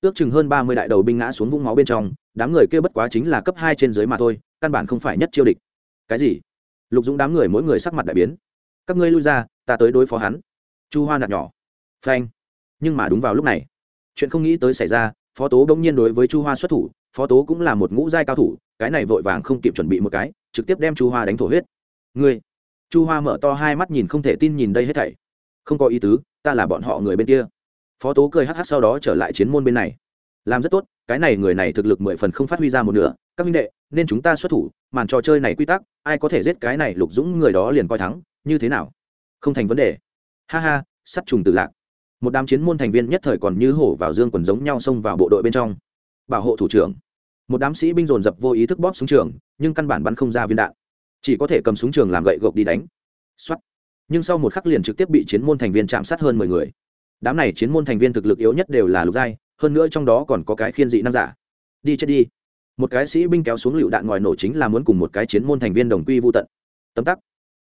ước chừng hơn ba mươi đại đầu binh ngã xuống vũng máu bên trong, đám người kia bất quá chính là cấp hai trên dưới mà thôi, căn bản không phải nhất chiêu địch. Cái gì? Lục dũng đám người mỗi người sắc mặt đại biến. Các ngươi lui ra, ta tới đối phó hắn. Chu hoa nạt nhỏ. Phanh. Nhưng mà đúng vào lúc này, chuyện không nghĩ tới xảy ra, phó tố bỗng nhiên đối với chu hoa xuất thủ phó tố cũng là một ngũ giai cao thủ, cái này vội vàng không kịp chuẩn bị một cái, trực tiếp đem chu hoa đánh thổ huyết. Ngươi, chu hoa mở to hai mắt nhìn không thể tin nhìn đây hết thảy. Không có ý tứ, ta là bọn họ người bên kia. Phó tố cười hh sau đó trở lại chiến môn bên này. Làm rất tốt, cái này người này thực lực mười phần không phát huy ra một nửa, các minh đệ, nên chúng ta xuất thủ, màn trò chơi này quy tắc, ai có thể giết cái này lục dũng người đó liền coi thắng, như thế nào? Không thành vấn đề. Ha ha, sắt trùng tự lạc. Một đám chiến môn thành viên nhất thời còn như hổ vào dương quần giống nhau xông vào bộ đội bên trong bảo hộ thủ trưởng. Một đám sĩ binh dồn dập vô ý thức bóp súng trường, nhưng căn bản bắn không ra viên đạn. Chỉ có thể cầm súng trường làm gậy gộc đi đánh. Xuất nhưng sau một khắc liền trực tiếp bị chiến môn thành viên chạm sát hơn mười người. Đám này chiến môn thành viên thực lực yếu nhất đều là lục giai, hơn nữa trong đó còn có cái khiên dị nam giả. Đi chết đi. Một cái sĩ binh kéo xuống lựu đạn ngòi nổ chính là muốn cùng một cái chiến môn thành viên đồng quy vô tận. Tấm tắc.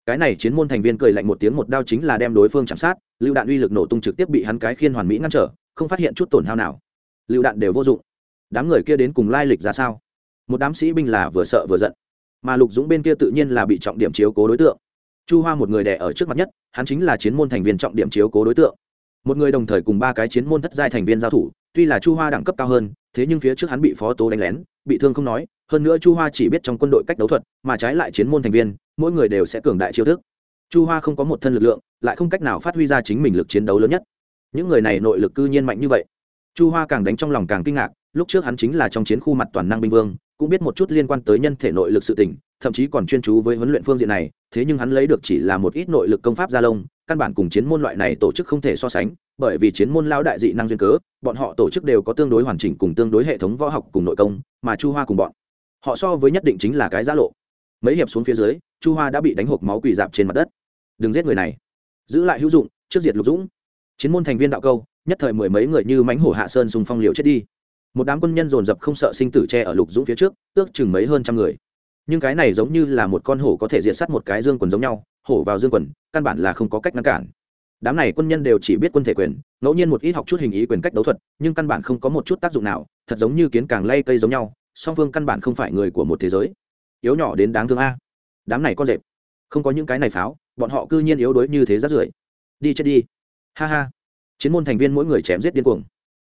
Cái này chiến môn thành viên cười lạnh một tiếng một đao chính là đem đối phương chạm sát, lựu đạn uy lực nổ tung trực tiếp bị hắn cái khiên hoàn mỹ ngăn trở, không phát hiện chút tổn hao nào. Lựu đạn đều vô dụng đám người kia đến cùng lai lịch ra sao? Một đám sĩ binh là vừa sợ vừa giận, mà lục dũng bên kia tự nhiên là bị trọng điểm chiếu cố đối tượng. Chu hoa một người đẻ ở trước mặt nhất, hắn chính là chiến môn thành viên trọng điểm chiếu cố đối tượng. Một người đồng thời cùng ba cái chiến môn thất giai thành viên giao thủ, tuy là chu hoa đẳng cấp cao hơn, thế nhưng phía trước hắn bị phó tố đánh lén, bị thương không nói, hơn nữa chu hoa chỉ biết trong quân đội cách đấu thuật, mà trái lại chiến môn thành viên, mỗi người đều sẽ cường đại chiêu thức. Chu hoa không có một thân lực lượng, lại không cách nào phát huy ra chính mình lực chiến đấu lớn nhất. Những người này nội lực cư nhiên mạnh như vậy. Chu hoa càng đánh trong lòng càng kinh ngạc lúc trước hắn chính là trong chiến khu mặt toàn năng binh vương, cũng biết một chút liên quan tới nhân thể nội lực sự tỉnh thậm chí còn chuyên chú với huấn luyện phương diện này, thế nhưng hắn lấy được chỉ là một ít nội lực công pháp gia lông, căn bản cùng chiến môn loại này tổ chức không thể so sánh, bởi vì chiến môn lao đại dị năng duyên cớ, bọn họ tổ chức đều có tương đối hoàn chỉnh cùng tương đối hệ thống võ học cùng nội công, mà chu hoa cùng bọn họ so với nhất định chính là cái giá lộ. Mấy hiệp xuống phía dưới, chu hoa đã bị đánh hộp máu quỳ dạp trên mặt đất. Đừng giết người này. Giữ lại hữu dụng, trước diệt lục dũng. Chiến môn thành viên đạo câu, nhất thời mười mấy người như mánh hổ hạ sơn dùng phong liều chết đi một đám quân nhân dồn dập không sợ sinh tử tre ở lục dũng phía trước, ước chừng mấy hơn trăm người. Nhưng cái này giống như là một con hổ có thể diệt sát một cái dương quần giống nhau, hổ vào dương quần, căn bản là không có cách ngăn cản. Đám này quân nhân đều chỉ biết quân thể quyền, ngẫu nhiên một ít học chút hình ý quyền cách đấu thuật, nhưng căn bản không có một chút tác dụng nào, thật giống như kiến càng lay cây giống nhau, song phương căn bản không phải người của một thế giới. Yếu nhỏ đến đáng thương a. Đám này con rệp, không có những cái này pháo, bọn họ cư nhiên yếu đuối như thế rát rưởi đi chết đi. Ha ha. Chiến môn thành viên mỗi người chém giết điên cuồng.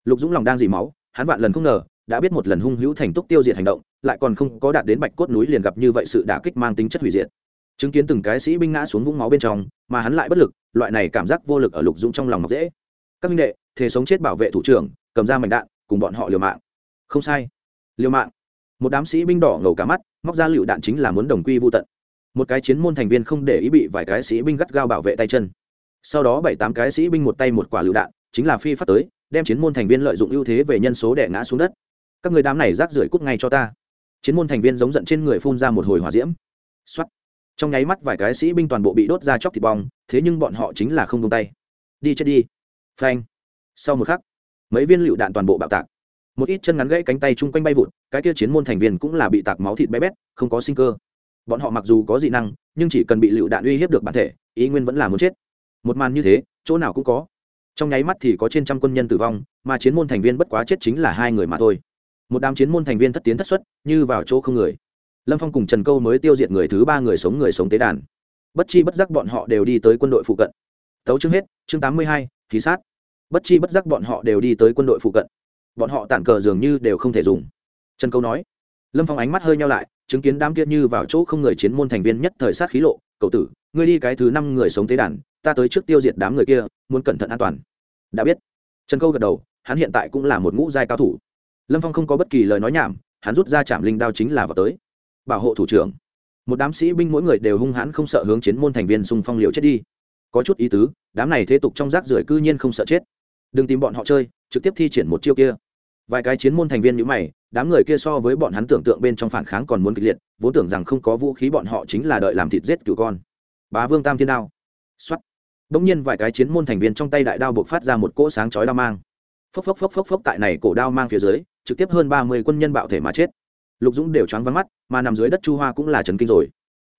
Lục dũng lòng đang dì máu hắn vạn lần không ngờ, đã biết một lần hung hữu thành túc tiêu diệt hành động, lại còn không có đạt đến bạch cốt núi liền gặp như vậy sự đả kích mang tính chất hủy diệt. Chứng kiến từng cái sĩ binh ngã xuống vũng máu bên trong, mà hắn lại bất lực, loại này cảm giác vô lực ở lục dũng trong lòng ngọc dễ. Các minh đệ thế sống chết bảo vệ thủ trưởng, cầm ra mảnh đạn, cùng bọn họ liều mạng. Không sai. Liều mạng. Một đám sĩ binh đỏ ngầu cả mắt, móc ra lựu đạn chính là muốn đồng quy vô tận. Một cái chiến môn thành viên không để ý bị vài cái sĩ binh gắt gao bảo vệ tay chân. Sau đó bảy tám cái sĩ binh một tay một quả lựu đạn, chính là phi phát tới đem chiến môn thành viên lợi dụng ưu thế về nhân số đẻ ngã xuống đất. Các người đám này rác rưởi cút ngay cho ta. Chiến môn thành viên giống giận trên người phun ra một hồi hỏa diễm. Xuất trong nháy mắt vài cái sĩ binh toàn bộ bị đốt ra chóc thịt bong, thế nhưng bọn họ chính là không tung tay. Đi chết đi. Phanh. Sau một khắc, mấy viên lựu đạn toàn bộ bạo tạc. Một ít chân ngắn gãy cánh tay chung quanh bay vụt, cái kia chiến môn thành viên cũng là bị tạc máu thịt bé bét, không có sinh cơ. Bọn họ mặc dù có dị năng, nhưng chỉ cần bị lựu đạn uy hiếp được bản thể, ý nguyên vẫn là muốn chết. Một màn như thế, chỗ nào cũng có trong nháy mắt thì có trên trăm quân nhân tử vong, mà chiến môn thành viên bất quá chết chính là hai người mà thôi. Một đám chiến môn thành viên thất tiến thất xuất, như vào chỗ không người. Lâm phong cùng trần câu mới tiêu diệt người thứ ba người sống người sống tế đàn. Bất chi bất giác bọn họ đều đi tới quân đội phụ cận. Tấu chương hết, chương tám mươi hai, khí sát. Bất chi bất giác bọn họ đều đi tới quân đội phụ cận. Bọn họ tản cờ dường như đều không thể dùng. Trần câu nói. Lâm phong ánh mắt hơi nhau lại, chứng kiến đám kia như vào chỗ không người chiến môn thành viên nhất thời sát khí lộ. Cậu tử, ngươi đi cái thứ năm người sống tế đàn, ta tới trước tiêu diệt đám người kia, muốn cẩn thận an toàn đã biết. Trần câu gật đầu, hắn hiện tại cũng là một ngũ giai cao thủ. Lâm phong không có bất kỳ lời nói nhảm, hắn rút ra chạm linh đao chính là vào tới. Bảo hộ thủ trưởng. Một đám sĩ binh mỗi người đều hung hãn không sợ hướng chiến môn thành viên xung phong liều chết đi. Có chút ý tứ, đám này thế tục trong rác rưởi cư nhiên không sợ chết. Đừng tìm bọn họ chơi, trực tiếp thi triển một chiêu kia. Vài cái chiến môn thành viên như mày, đám người kia so với bọn hắn tưởng tượng bên trong phản kháng còn muốn kịch liệt, vốn tưởng rằng không có vũ khí bọn họ chính là đợi làm thịt giết cửu con. Bá vương tam thiên đao. Xuất bỗng nhiên vài cái chiến môn thành viên trong tay đại đao buộc phát ra một cỗ sáng chói đao mang. Phốc phốc phốc phốc phốc tại này cổ đao mang phía dưới, trực tiếp hơn ba mươi quân nhân bạo thể mà chết. Lục dũng đều choáng vắng mắt, mà nằm dưới đất chu hoa cũng là trần kinh rồi.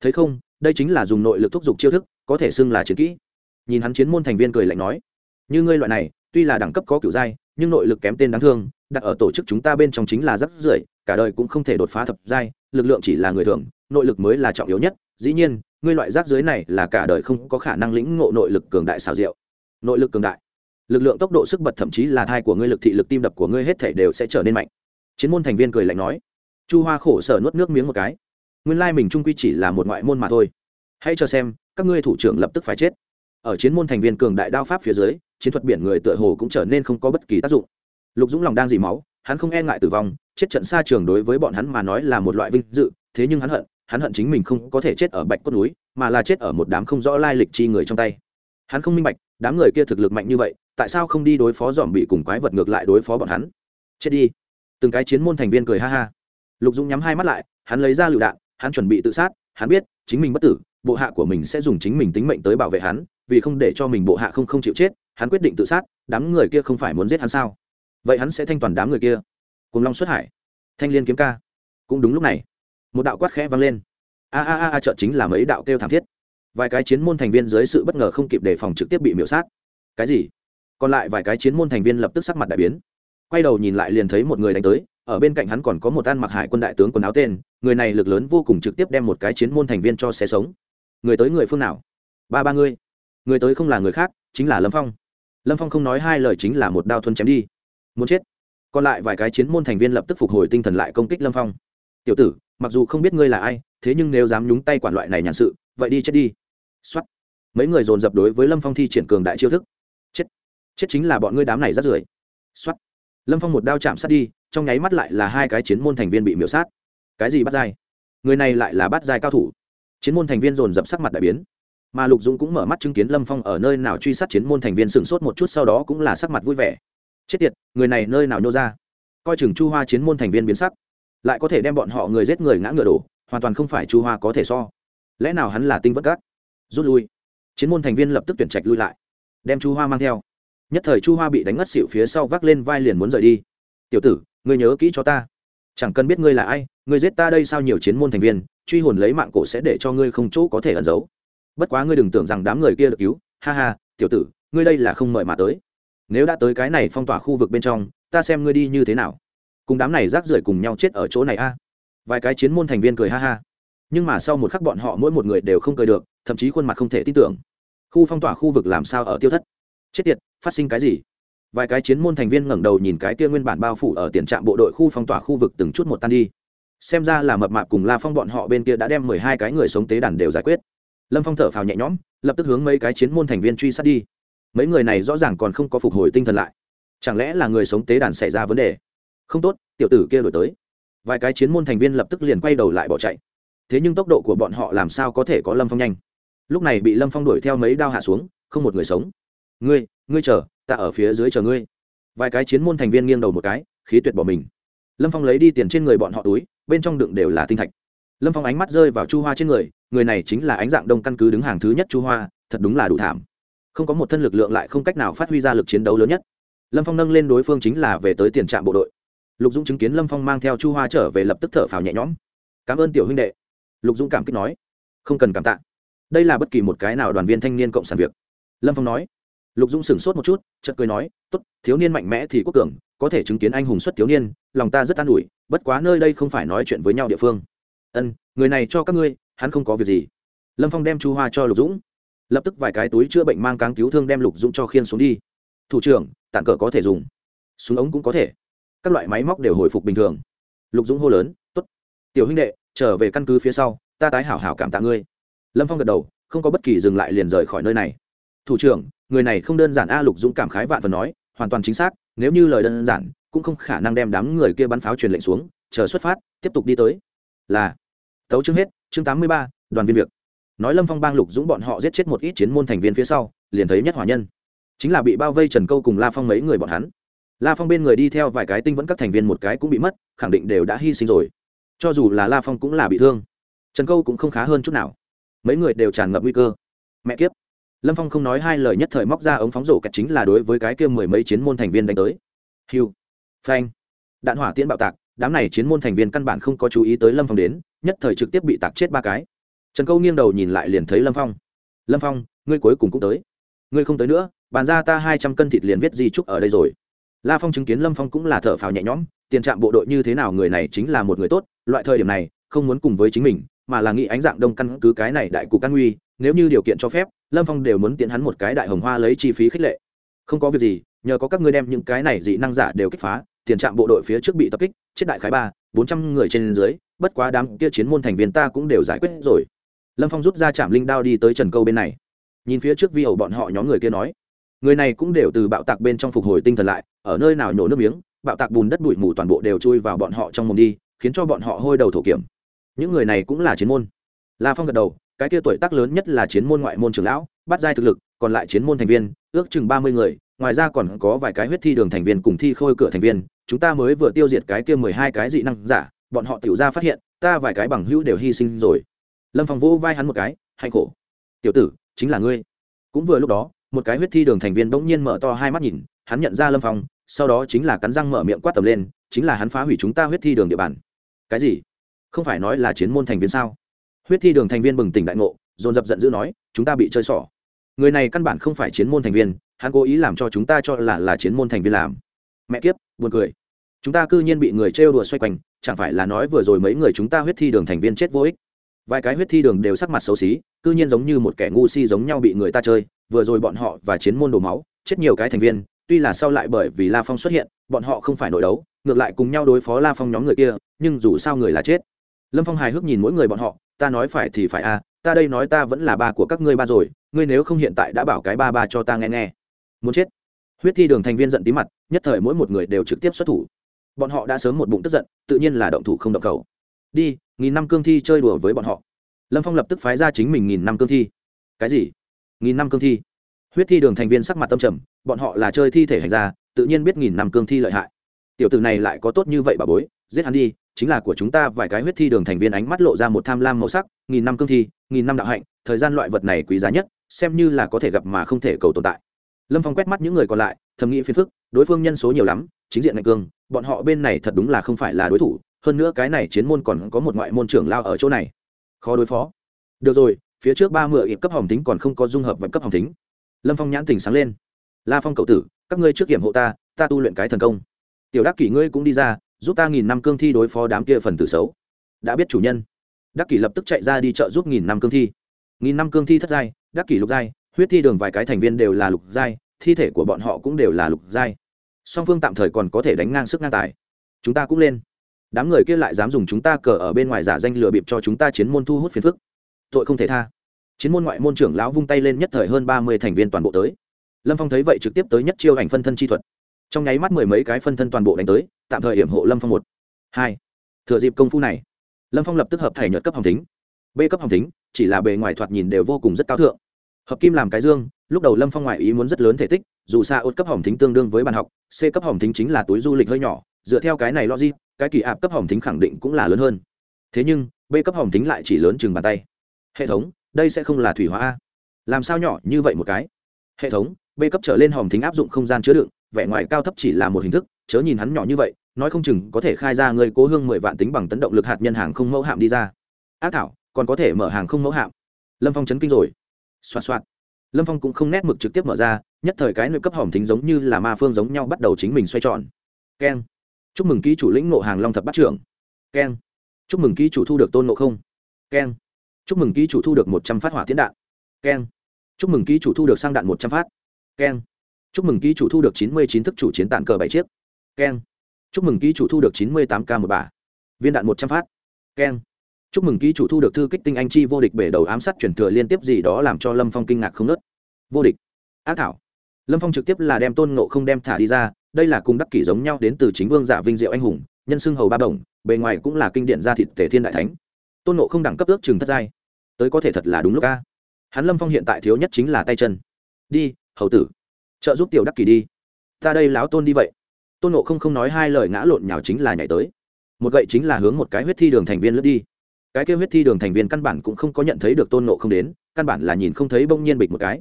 Thấy không, đây chính là dùng nội lực thúc giục chiêu thức, có thể xưng là chiến kỹ. Nhìn hắn chiến môn thành viên cười lạnh nói, như ngươi loại này, tuy là đẳng cấp có kiểu giai nhưng nội lực kém tên đáng thương, đặt ở tổ chức chúng ta bên trong chính là rắc rưởi, cả đời cũng không thể đột phá thập giai, lực lượng chỉ là người thường, nội lực mới là trọng yếu nhất, dĩ nhiên ngươi loại rác dưới này là cả đời không có khả năng lĩnh ngộ nội lực cường đại xảo diệu nội lực cường đại. Lực lượng tốc độ sức bật thậm chí là thai của ngươi lực thị lực tim đập của ngươi hết thể đều sẽ trở nên mạnh. Chiến môn thành viên cười lạnh nói. Chu hoa khổ sở nuốt nước miếng một cái. Nguyên lai mình trung quy chỉ là một ngoại môn mà thôi. Hãy cho xem, các ngươi thủ trưởng lập tức phải chết. Ở chiến môn thành viên cường đại đao pháp phía dưới, chiến thuật biển người tựa hồ cũng trở nên không có bất kỳ tác dụng. Lục dũng lòng đang dì máu, hắn không e ngại tử vong, chết trận xa trường đối với bọn hắn mà nói là một loại vinh dự, thế nhưng hắn hận hắn hận chính mình không có thể chết ở bạch cốt núi, mà là chết ở một đám không rõ lai lịch chi người trong tay. Hắn không minh bạch, đám người kia thực lực mạnh như vậy, tại sao không đi đối phó dòm bị cùng quái vật ngược lại đối phó bọn hắn? Chết đi. Từng cái chiến môn thành viên cười ha ha. Lục dũng nhắm hai mắt lại, hắn lấy ra lựu đạn, hắn chuẩn bị tự sát, hắn biết, chính mình bất tử, bộ hạ của mình sẽ dùng chính mình tính mệnh tới bảo vệ hắn, vì không để cho mình bộ hạ không không chịu chết, hắn quyết định tự sát, đám người kia không phải muốn giết hắn sao? Vậy hắn sẽ thanh toàn đám người kia. Cùng long xuất hải. Thanh liên kiếm ca. Cũng đúng lúc này một đạo quát khẽ vang lên. A a a a trợ chính là mấy đạo kêu thảm thiết. Vài cái chiến môn thành viên dưới sự bất ngờ không kịp đề phòng trực tiếp bị miễu sát. Cái gì? Còn lại vài cái chiến môn thành viên lập tức sắc mặt đại biến. Quay đầu nhìn lại liền thấy một người đánh tới, ở bên cạnh hắn còn có một an mặc hải quân đại tướng quần áo tên, người này lực lớn vô cùng trực tiếp đem một cái chiến môn thành viên cho xe sống. Người tới người phương nào? Ba ba ngươi. Người tới không là người khác, chính là lâm phong. Lâm phong không nói hai lời chính là một đao thuần chém đi. Muốn chết. Còn lại vài cái chiến môn thành viên lập tức phục hồi tinh thần lại công kích lâm phong. Tiểu tử mặc dù không biết ngươi là ai, thế nhưng nếu dám nhúng tay quản loại này nhàn sự, vậy đi chết đi. X o á t mấy người dồn dập đối với lâm phong thi triển cường đại chiêu thức. Chết. Chết chính là bọn ngươi đám này rắt rưởi. X o á t lâm phong một đao chạm sát đi, trong nháy mắt lại là hai cái chiến môn thành viên bị miễu sát. Cái gì bắt dai người này lại là bắt dai cao thủ. Chiến môn thành viên dồn dập sắc mặt đại biến. Mà lục dũng cũng mở mắt chứng kiến lâm phong ở nơi nào truy sát chiến môn thành viên sửng sốt một chút sau đó cũng là sắc mặt vui vẻ. Chết tiệt, người này nơi nào nhô ra? Coi chừng chu hoa chiến môn thành viên biến sắc lại có thể đem bọn họ người giết người ngã ngựa đổ, hoàn toàn không phải chu hoa có thể so. Lẽ nào hắn là tinh vất gác? Rút lui. Chiến môn thành viên lập tức tuyển trạch lui lại. Đem chu hoa mang theo. Nhất thời chu hoa bị đánh ngất xịu phía sau vác lên vai liền muốn rời đi. Tiểu tử, ngươi nhớ kỹ cho ta. Chẳng cần biết ngươi là ai, ngươi giết ta đây sao nhiều chiến môn thành viên, truy hồn lấy mạng cổ sẽ để cho ngươi không chỗ có thể ẩn giấu. Bất quá ngươi đừng tưởng rằng đám người kia được cứu. Ha ha, tiểu tử, ngươi đây là không mời mà tới. Nếu đã tới cái này phong tỏa khu vực bên trong, ta xem ngươi đi như thế nào cùng đám này rác rưởi cùng nhau chết ở chỗ này a. Vài cái chiến môn thành viên cười ha ha. Nhưng mà sau một khắc bọn họ mỗi một người đều không cười được, thậm chí khuôn mặt không thể tin tưởng. Khu phong tỏa khu vực làm sao ở tiêu thất? Chết tiệt, phát sinh cái gì? Vài cái chiến môn thành viên ngẩng đầu nhìn cái kia nguyên bản bao phủ ở tiền trạm bộ đội khu phong tỏa khu vực từng chút một tan đi. Xem ra là mập mạp cùng la phong bọn họ bên kia đã đem mười hai cái người sống tế đàn đều giải quyết. Lâm phong thở phào nhẹ nhõm, lập tức hướng mấy cái chiến môn thành viên truy sát đi. Mấy người này rõ ràng còn không có phục hồi tinh thần lại. Chẳng lẽ là người sống tế đàn xảy ra vấn đề? Không tốt, tiểu tử kia đổi tới. Vài cái chiến môn thành viên lập tức liền quay đầu lại bỏ chạy. Thế nhưng tốc độ của bọn họ làm sao có thể có lâm phong nhanh? Lúc này bị lâm phong đuổi theo mấy đao hạ xuống, không một người sống. Ngươi ngươi chờ, ta ở phía dưới chờ ngươi. Vài cái chiến môn thành viên nghiêng đầu một cái, khí tuyệt bỏ mình. Lâm phong lấy đi tiền trên người bọn họ túi, bên trong đựng đều là tinh thạch. Lâm phong ánh mắt rơi vào chu hoa trên người người này chính là ánh dạng đông căn cứ đứng hàng thứ nhất chu hoa, thật đúng là đủ thảm. Không có một thân lực lượng lại không cách nào phát huy ra lực chiến đấu lớn nhất. Lâm phong nâng lên đối phương chính là về tới tiền trạm bộ đội lục dũng chứng kiến lâm phong mang theo chu hoa trở về lập tức thở phào nhẹ nhõm. Cảm ơn tiểu huynh đệ. Lục dũng cảm kích nói. Không cần cảm tạ. Đây là bất kỳ một cái nào đoàn viên thanh niên cộng sản việc. Lâm phong nói. Lục dũng sửng sốt một chút, chợt cười nói t ố t thiếu niên mạnh mẽ thì quốc cường, có thể chứng kiến anh hùng xuất thiếu niên, lòng ta rất an ủi, bất quá nơi đây không phải nói chuyện với nhau địa phương. Ân, người này cho các ngươi, hắn không có việc gì. Lâm phong đem chu hoa cho lục dũng. Lập tức vài cái túi chữa bệnh mang cáng cứu thương đem lục dũng cho khiên xuống đi. Thủ trưởng, tạm cờ có thể dùng. Súng ống cũng có thể các loại máy móc đều hồi phục bình thường. Lục dũng hô lớn t ố t tiểu huynh đệ, trở về căn cứ phía sau, ta tái hảo hảo cảm tạ ngươi. Lâm phong gật đầu, không có bất kỳ dừng lại liền rời khỏi nơi này. Thủ trưởng, người này không đơn giản a. Lục dũng cảm khái vạn phần nói, hoàn toàn chính xác, nếu như lời đơn giản, cũng không khả năng đem đám người kia bắn pháo truyền lệnh xuống, chờ xuất phát, tiếp tục đi tới. Là, tấu chương hết, chương tám mươi ba, đoàn viên việc. Nói lâm phong bang lục dũng bọn họ giết chết một ít chiến môn thành viên phía sau, liền thấy nhất hỏa nhân. Chính là bị bao vây trần câu cùng la phong mấy người bọn hắn la phong bên người đi theo vài cái tinh vẫn các thành viên một cái cũng bị mất, khẳng định đều đã hy sinh rồi. Cho dù là la phong cũng là bị thương. Trần câu cũng không khá hơn chút nào. Mấy người đều tràn ngập nguy cơ. Mẹ kiếp. Lâm phong không nói hai lời nhất thời móc ra ống phóng rổ kẹt chính là đối với cái kia mười mấy chiến môn thành viên đánh tới. Hiu phanh. Đạn hỏa tiễn bạo tạc, đám này chiến môn thành viên căn bản không có chú ý tới lâm phong đến, nhất thời trực tiếp bị tạc chết ba cái. Trần câu nghiêng đầu nhìn lại liền thấy lâm phong. Lâm phong, ngươi cuối cùng cũng tới. Ngươi không tới nữa, bàn ra ta hai trăm cân thịt liền viết di trúc ở đây rồi la phong chứng kiến lâm phong cũng là thở phào nhẹ nhõm, tiền trạm bộ đội như thế nào người này chính là một người tốt, loại thời điểm này, không muốn cùng với chính mình, mà là nghĩ ánh dạng đông căn cứ cái này đại cục căn nguy, nếu như điều kiện cho phép, lâm phong đều muốn tiến hắn một cái đại hồng hoa lấy chi phí khích lệ. Không có việc gì, nhờ có các ngươi đem những cái này dị năng giả đều kích phá, tiền trạm bộ đội phía trước bị tập kích, chết đại khái ba, bốn trăm người trên dưới, bất quá đám kia chiến môn thành viên ta cũng đều giải quyết rồi. Lâm phong rút ra trạm linh đao đi tới trần câu bên này. Nhìn phía trước vi ẩu bọn họ nhóm người kia nói người này cũng đều từ bạo tạc bên trong phục hồi tinh thần lại, ở nơi nào nhổ nước miếng, bạo tạc bùn đất bụi mù toàn bộ đều chui vào bọn họ trong mồm đi, khiến cho bọn họ hôi đầu thổ kiểm. Những người này cũng là chiến môn. La phong gật đầu, cái kia tuổi tác lớn nhất là chiến môn ngoại môn trưởng lão, bắt giai thực lực, còn lại chiến môn thành viên, ước chừng ba mươi người, ngoài ra còn có vài cái huyết thi đường thành viên cùng thi khôi cửa thành viên, chúng ta mới vừa tiêu diệt cái kia mười hai cái dị năng giả, bọn họ tiểu ra phát hiện, ta vài cái bằng hữu đều hy sinh rồi. Lâm phong vỗ vai hắn một cái, hạnh khổ. Tiểu tử, chính là ngươi. Cũng vừa lúc đó một cái huyết thi đường thành viên bỗng nhiên mở to hai mắt nhìn, hắn nhận ra lâm phong, sau đó chính là cắn răng mở miệng quát tầm lên, chính là hắn phá hủy chúng ta huyết thi đường địa bàn. Cái gì? Không phải nói là chiến môn thành viên sao? Huyết thi đường thành viên bừng tỉnh đại ngộ, dồn dập giận dữ nói, chúng ta bị chơi xỏ. Người này căn bản không phải chiến môn thành viên, hắn cố ý làm cho chúng ta cho là là chiến môn thành viên làm. Mẹ kiếp, buồn cười. Chúng ta cư nhiên bị người trêu đùa xoay quanh, chẳng phải là nói vừa rồi mấy người chúng ta huyết thi đường thành viên chết vô ích? Vài cái huyết thi đường đều sắc mặt xấu xí cư nhiên giống như một kẻ ngu si giống nhau bị người ta chơi vừa rồi bọn họ và chiến môn đổ máu chết nhiều cái thành viên tuy là sau lại bởi vì la phong xuất hiện bọn họ không phải nội đấu ngược lại cùng nhau đối phó la phong nhóm người kia nhưng dù sao người là chết. Lâm phong hài hước nhìn mỗi người bọn họ ta nói phải thì phải a à, ta đây nói ta vẫn là ba của các ngươi ba rồi ngươi nếu không hiện tại đã bảo cái ba ba cho ta nghe nghe. Muốn chết. Huyết thi đường thành viên giận tí mặt nhất thời mỗi một người đều trực tiếp xuất thủ. Bọn họ đã sớm một bụng tức giận tự nhiên là động thủ không động cầu đi, nghìn năm cương thi chơi đùa với bọn họ. Lâm phong lập tức phái ra chính mình nghìn năm cương thi. Cái gì? Nghìn năm cương thi? Huyết thi đường thành viên sắc mặt tâm trầm, bọn họ là chơi thi thể hành ra tự nhiên biết nghìn năm cương thi lợi hại. Tiểu tử này lại có tốt như vậy bà bối, giết hắn đi, chính là của chúng ta vài cái huyết thi đường thành viên ánh mắt lộ ra một tham lam màu sắc, nghìn năm cương thi, nghìn năm đạo hạnh, thời gian loại vật này quý giá nhất, xem như là có thể gặp mà không thể cầu tồn tại. Lâm phong quét mắt những người còn lại, thầm nghĩ phiền phức, đối phương nhân số nhiều lắm, chính diện ngạch cương, bọn họ bên này thật đúng là không phải là đối thủ hơn nữa cái này chiến môn còn có một ngoại môn trưởng lao ở chỗ này. Khó đối phó. Được rồi, phía trước ba mươi ịp cấp hỏng tính còn không có dung hợp với cấp hỏng tính lâm phong nhãn tình sáng lên. La phong cậu tử, các ngươi trước kiểm hộ ta ta tu luyện cái thần công. Tiểu đắc kỷ ngươi cũng đi ra, giúp ta nghìn năm cương thi đối phó đám kia phần tử xấu. Đã biết chủ nhân. Đắc kỷ lập tức chạy ra đi chợ giúp nghìn năm cương thi. Nghìn năm cương thi thất giai, đắc kỷ lục giai, huyết thi đường vài cái thành viên đều là lục giai, thi thể của bọn họ cũng đều là lục giai. Song phương tạm thời còn có thể đánh ngang sức ngang tài. Chúng ta cũng lên đám người kia lại dám dùng chúng ta cờ ở bên ngoài giả danh lừa bịp cho chúng ta chiến môn thu hút phiền phức. Tội không thể tha. Chiến môn ngoại môn trưởng lão vung tay lên nhất thời hơn ba mươi thành viên toàn bộ tới. Lâm phong thấy vậy trực tiếp tới nhất chiêu ảnh phân thân chi thuật. Trong nháy mắt mười mấy cái phân thân toàn bộ đánh tới, tạm thời hiểm hộ lâm phong một. Hai. Thừa dịp công phu này, lâm phong lập tức hợp thể nhật cấp hồng tính b cấp hồng tính chỉ là bề ngoài thoạt nhìn đều vô cùng rất cao thượng. Hợp kim làm cái dương, lúc đầu lâm phong ngoại ý muốn rất lớn thể tích, dù xa ốt cấp hồng tính tương đương với bàn học, c cấp hồng tính chính là túi du lịch hơi nhỏ, dựa theo cái này logic cái kỳ ạp cấp hỏng tính khẳng định cũng là lớn hơn. Thế nhưng, b cấp hỏng tính lại chỉ lớn chừng bàn tay. Hệ thống, đây sẽ không là thủy hóa a. Làm sao nhỏ như vậy một cái? Hệ thống, b cấp trở lên hòm thính áp dụng không gian chứa đựng, vẻ ngoài cao thấp chỉ là một hình thức, chớ nhìn hắn nhỏ như vậy, nói không chừng có thể khai ra người cố hương mười vạn tính bằng tấn động lực hạt nhân hàng không mẫu hạm đi ra. Ác thảo, còn có thể mở hàng không mẫu hạm. Lâm phong chấn kinh rồi. Xoạt xoạt. Lâm phong cũng không nét mực trực tiếp mở ra, nhất thời cái nơi cấp hòm thính giống như là ma phương giống nhau bắt đầu chính mình xoay tròn. Keng chúc mừng ký chủ lĩnh nộ hàng long thập bát trưởng. Keng. Chúc mừng ký chủ thu được tôn nộ không. Keng. Chúc mừng ký chủ thu được một trăm phát hỏa tiến đạn. Keng. Chúc mừng ký chủ thu được sang đạn một trăm phát. Keng. Chúc mừng ký chủ thu được chín mươi chín thức chủ chiến tàn cờ bảy chiếc. Keng. Chúc mừng ký chủ thu được chín mươi tám k một bả. Viên đạn một trăm phát. Keng. Chúc mừng ký chủ thu được thư kích tinh anh chi vô địch bể đầu ám sát chuyển thừa liên tiếp gì đó làm cho lâm phong kinh ngạc không nớt. Vô địch. Ác thảo. Lâm phong trực tiếp là đem tôn nộ không đem thả đi ra đây là cùng đắc kỷ giống nhau đến từ chính vương giả vinh diệu anh hùng, nhân xưng hầu ba đồng bề ngoài cũng là kinh điển gia thịt tể thiên đại thánh. Tôn nộ không đẳng cấp ước chừng thất giai. Tới có thể thật là đúng lúc ca hắn lâm phong hiện tại thiếu nhất chính là tay chân. Đi, hầu tử. Trợ giúp tiểu đắc kỷ đi. Ta đây láo tôn đi vậy. Tôn nộ không không nói hai lời ngã lộn nhào chính là nhảy tới. Một gậy chính là hướng một cái huyết thi đường thành viên lướt đi. Cái kêu huyết thi đường thành viên căn bản cũng không có nhận thấy được tôn nộ không đến, căn bản là nhìn không thấy bỗng nhiên bịch một cái.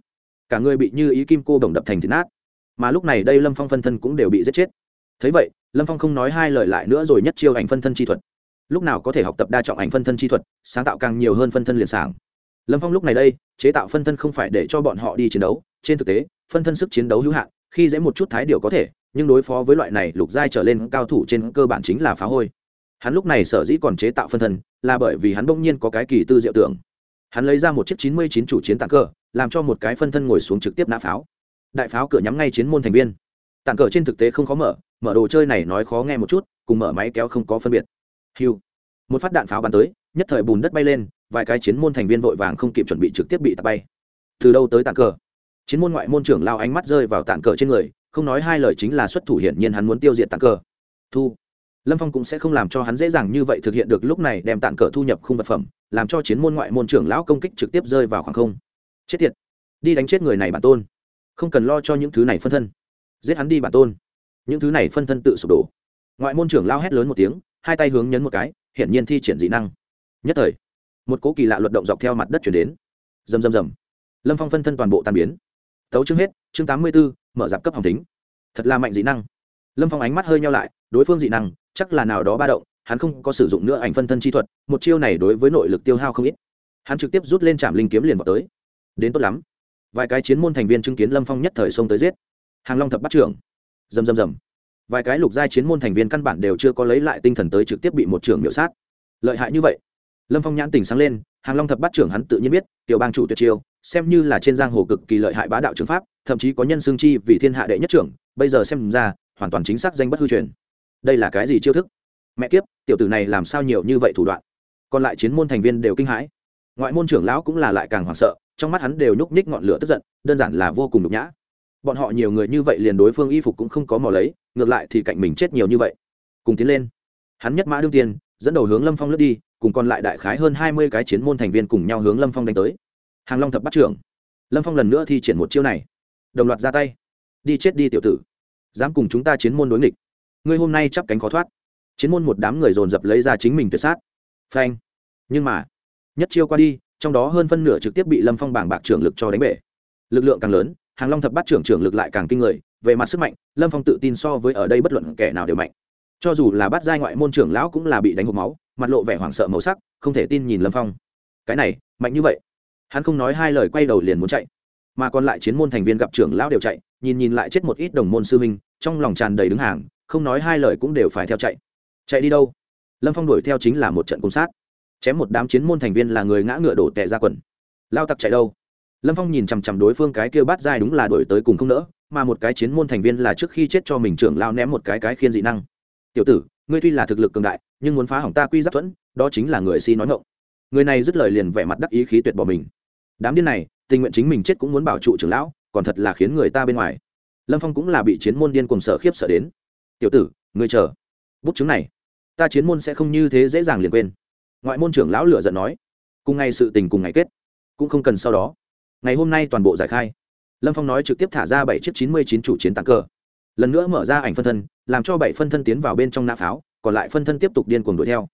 Cả người bị như ý kim cô đồng đập thành thịt nát mà lúc này đây lâm phong phân thân cũng đều bị giết chết. Thấy vậy, lâm phong không nói hai lời lại nữa rồi nhất chiêu ảnh phân thân chi thuật. Lúc nào có thể học tập đa trọng ảnh phân thân chi thuật, sáng tạo càng nhiều hơn phân thân liền sảng. Lâm phong lúc này đây, chế tạo phân thân không phải để cho bọn họ đi chiến đấu, trên thực tế, phân thân sức chiến đấu hữu hạn, khi dễ một chút thái điều có thể, nhưng đối phó với loại này lục giai trở lên cao thủ trên cơ bản chính là phá hôi. Hắn lúc này sở dĩ còn chế tạo phân thân, là bởi vì hắn bỗng nhiên có cái kỳ tư diệu tưởng. Hắn lấy ra một chiếc chín mươi chín chủ chiến tạng cờ làm cho một cái phân thân ngồi xuống trực tiếp nã pháo đại pháo cửa nhắm ngay chiến môn thành viên. Tạng cờ trên thực tế không khó mở mở đồ chơi này nói khó nghe một chút, cùng mở máy kéo không có phân biệt. Hiu. Một phát đạn pháo bắn tới, nhất thời bùn đất bay lên, vài cái chiến môn thành viên vội vàng không kịp chuẩn bị trực tiếp bị tạt bay. Từ đâu tới tạng cờ? Chiến môn ngoại môn trưởng lao ánh mắt rơi vào tạng cờ trên người, không nói hai lời chính là xuất thủ hiển nhiên hắn muốn tiêu diệt tạng cờ. Thu. Lâm phong cũng sẽ không làm cho hắn dễ dàng như vậy thực hiện được lúc này đem tạng cờ thu nhập khung vật phẩm, làm cho chiến môn ngoại môn trưởng lão công kích trực tiếp rơi vào khoảng không. Chết tiệt. Đi đánh chết người này bản tôn không cần lo cho những thứ này phân thân. Giết hắn đi bản tôn. Những thứ này phân thân tự sụp đổ. Ngoại môn trưởng lao hét lớn một tiếng, hai tay hướng nhấn một cái, hiển nhiên thi triển dị năng. Nhất thời, một cố kỳ lạ luận động dọc theo mặt đất chuyển đến. Rầm rầm rầm. Lâm phong phân thân toàn bộ tàn biến. Tấu chương hết, chương tám mươi b ố mở dạp cấp hòng tính thật là mạnh dị năng. Lâm phong ánh mắt hơi nhau lại, đối phương dị năng, chắc là nào đó ba động, hắn không có sử dụng nữa ảnh phân thân chi thuật, một chiêu này đối với nội lực tiêu hao không ít. Hắn trực tiếp rút lên trạm linh kiếm liền vào tới. Đến tốt lắm vài cái chiến môn thành viên chứng kiến lâm phong nhất thời xông tới giết hàng long thập bắt trưởng rầm rầm rầm vài cái lục giai chiến môn thành viên căn bản đều chưa có lấy lại tinh thần tới trực tiếp bị một trưởng miểu sát lợi hại như vậy lâm phong nhãn tình sáng lên hàng long thập bắt trưởng hắn tự nhiên biết tiểu bang chủ tuyệt chiêu xem như là trên giang hồ cực kỳ lợi hại bá đạo trường pháp thậm chí có nhân xương chi vì thiên hạ đệ nhất trưởng bây giờ xem ra hoàn toàn chính xác danh bất hư truyền đây là cái gì chiêu thức mẹ kiếp tiểu tử này làm sao nhiều như vậy thủ đoạn còn lại chiến môn thành viên đều kinh hãi ngoại môn trưởng lão cũng là lại càng hoảng sợ trong mắt hắn đều nhúc nhích ngọn lửa tức giận, đơn giản là vô cùng nhục nhã. Bọn họ nhiều người như vậy liền đối phương y phục cũng không có mò lấy, ngược lại thì cạnh mình chết nhiều như vậy. Cùng tiến lên. Hắn nhất mã đương tiên, dẫn đầu hướng lâm phong lướt đi, cùng còn lại đại khái hơn hai mươi cái chiến môn thành viên cùng nhau hướng lâm phong đánh tới. Hàng long thập bắt trưởng. Lâm phong lần nữa thi triển một chiêu này. Đồng loạt ra tay. Đi chết đi tiểu tử. Dám cùng chúng ta chiến môn đối nghịch. Ngươi hôm nay chắp cánh khó thoát. Chiến môn một đám người dồn dập lấy ra chính mình tuyệt sát. Phanh. Nhưng mà, nhất chiêu qua đi trong đó hơn phân nửa trực tiếp bị lâm phong bảng bạc trưởng lực cho đánh bể. Lực lượng càng lớn, hàng long thập bắt trưởng trưởng lực lại càng kinh người, về mặt sức mạnh, lâm phong tự tin so với ở đây bất luận kẻ nào đều mạnh. Cho dù là bắt giai ngoại môn trưởng lão cũng là bị đánh hộp máu, mặt lộ vẻ hoảng sợ màu sắc, không thể tin nhìn lâm phong. Cái này, mạnh như vậy. Hắn không nói hai lời quay đầu liền muốn chạy. Mà còn lại chiến môn thành viên gặp trưởng lão đều chạy, nhìn nhìn lại chết một ít đồng môn sư minh trong lòng tràn đầy đứng hàng, không nói hai lời cũng đều phải theo chạy. Chạy đi đâu? Lâm phong đuổi theo chính là một trận công sát chém một đám chiến môn thành viên là người ngã ngựa đổ tệ ra quần. Lao tặc chạy đâu? Lâm phong nhìn chằm chằm đối phương cái kia bắt dai đúng là đổi tới cùng không nỡ, mà một cái chiến môn thành viên là trước khi chết cho mình trưởng lao ném một cái cái khiên dị năng. Tiểu tử, ngươi tuy là thực lực cường đại, nhưng muốn phá hỏng ta quy giáp thuẫn, đó chính là người si nói ngộng người này dứt lời liền vẻ mặt đắc ý khí tuyệt bỏ mình. Đám điên này, tình nguyện chính mình chết cũng muốn bảo trụ trưởng lão, còn thật là khiến người ta bên ngoài. Lâm phong cũng là bị chiến môn điên cùng sợ khiếp sợ đến. Tiểu tử, ngươi chờ. Bút chứng này, ta chiến môn sẽ không như thế dễ dàng liền quên ngoại môn trưởng lão lửa giận nói, cùng ngày sự tình cùng ngày kết, cũng không cần sau đó. Ngày hôm nay toàn bộ giải khai. Lâm phong nói trực tiếp thả ra bảy chiếc chín mươi chín chủ chiến tăng cơ lần nữa mở ra ảnh phân thân, làm cho bảy phân thân tiến vào bên trong nã pháo, còn lại phân thân tiếp tục điên cuồng đuổi theo.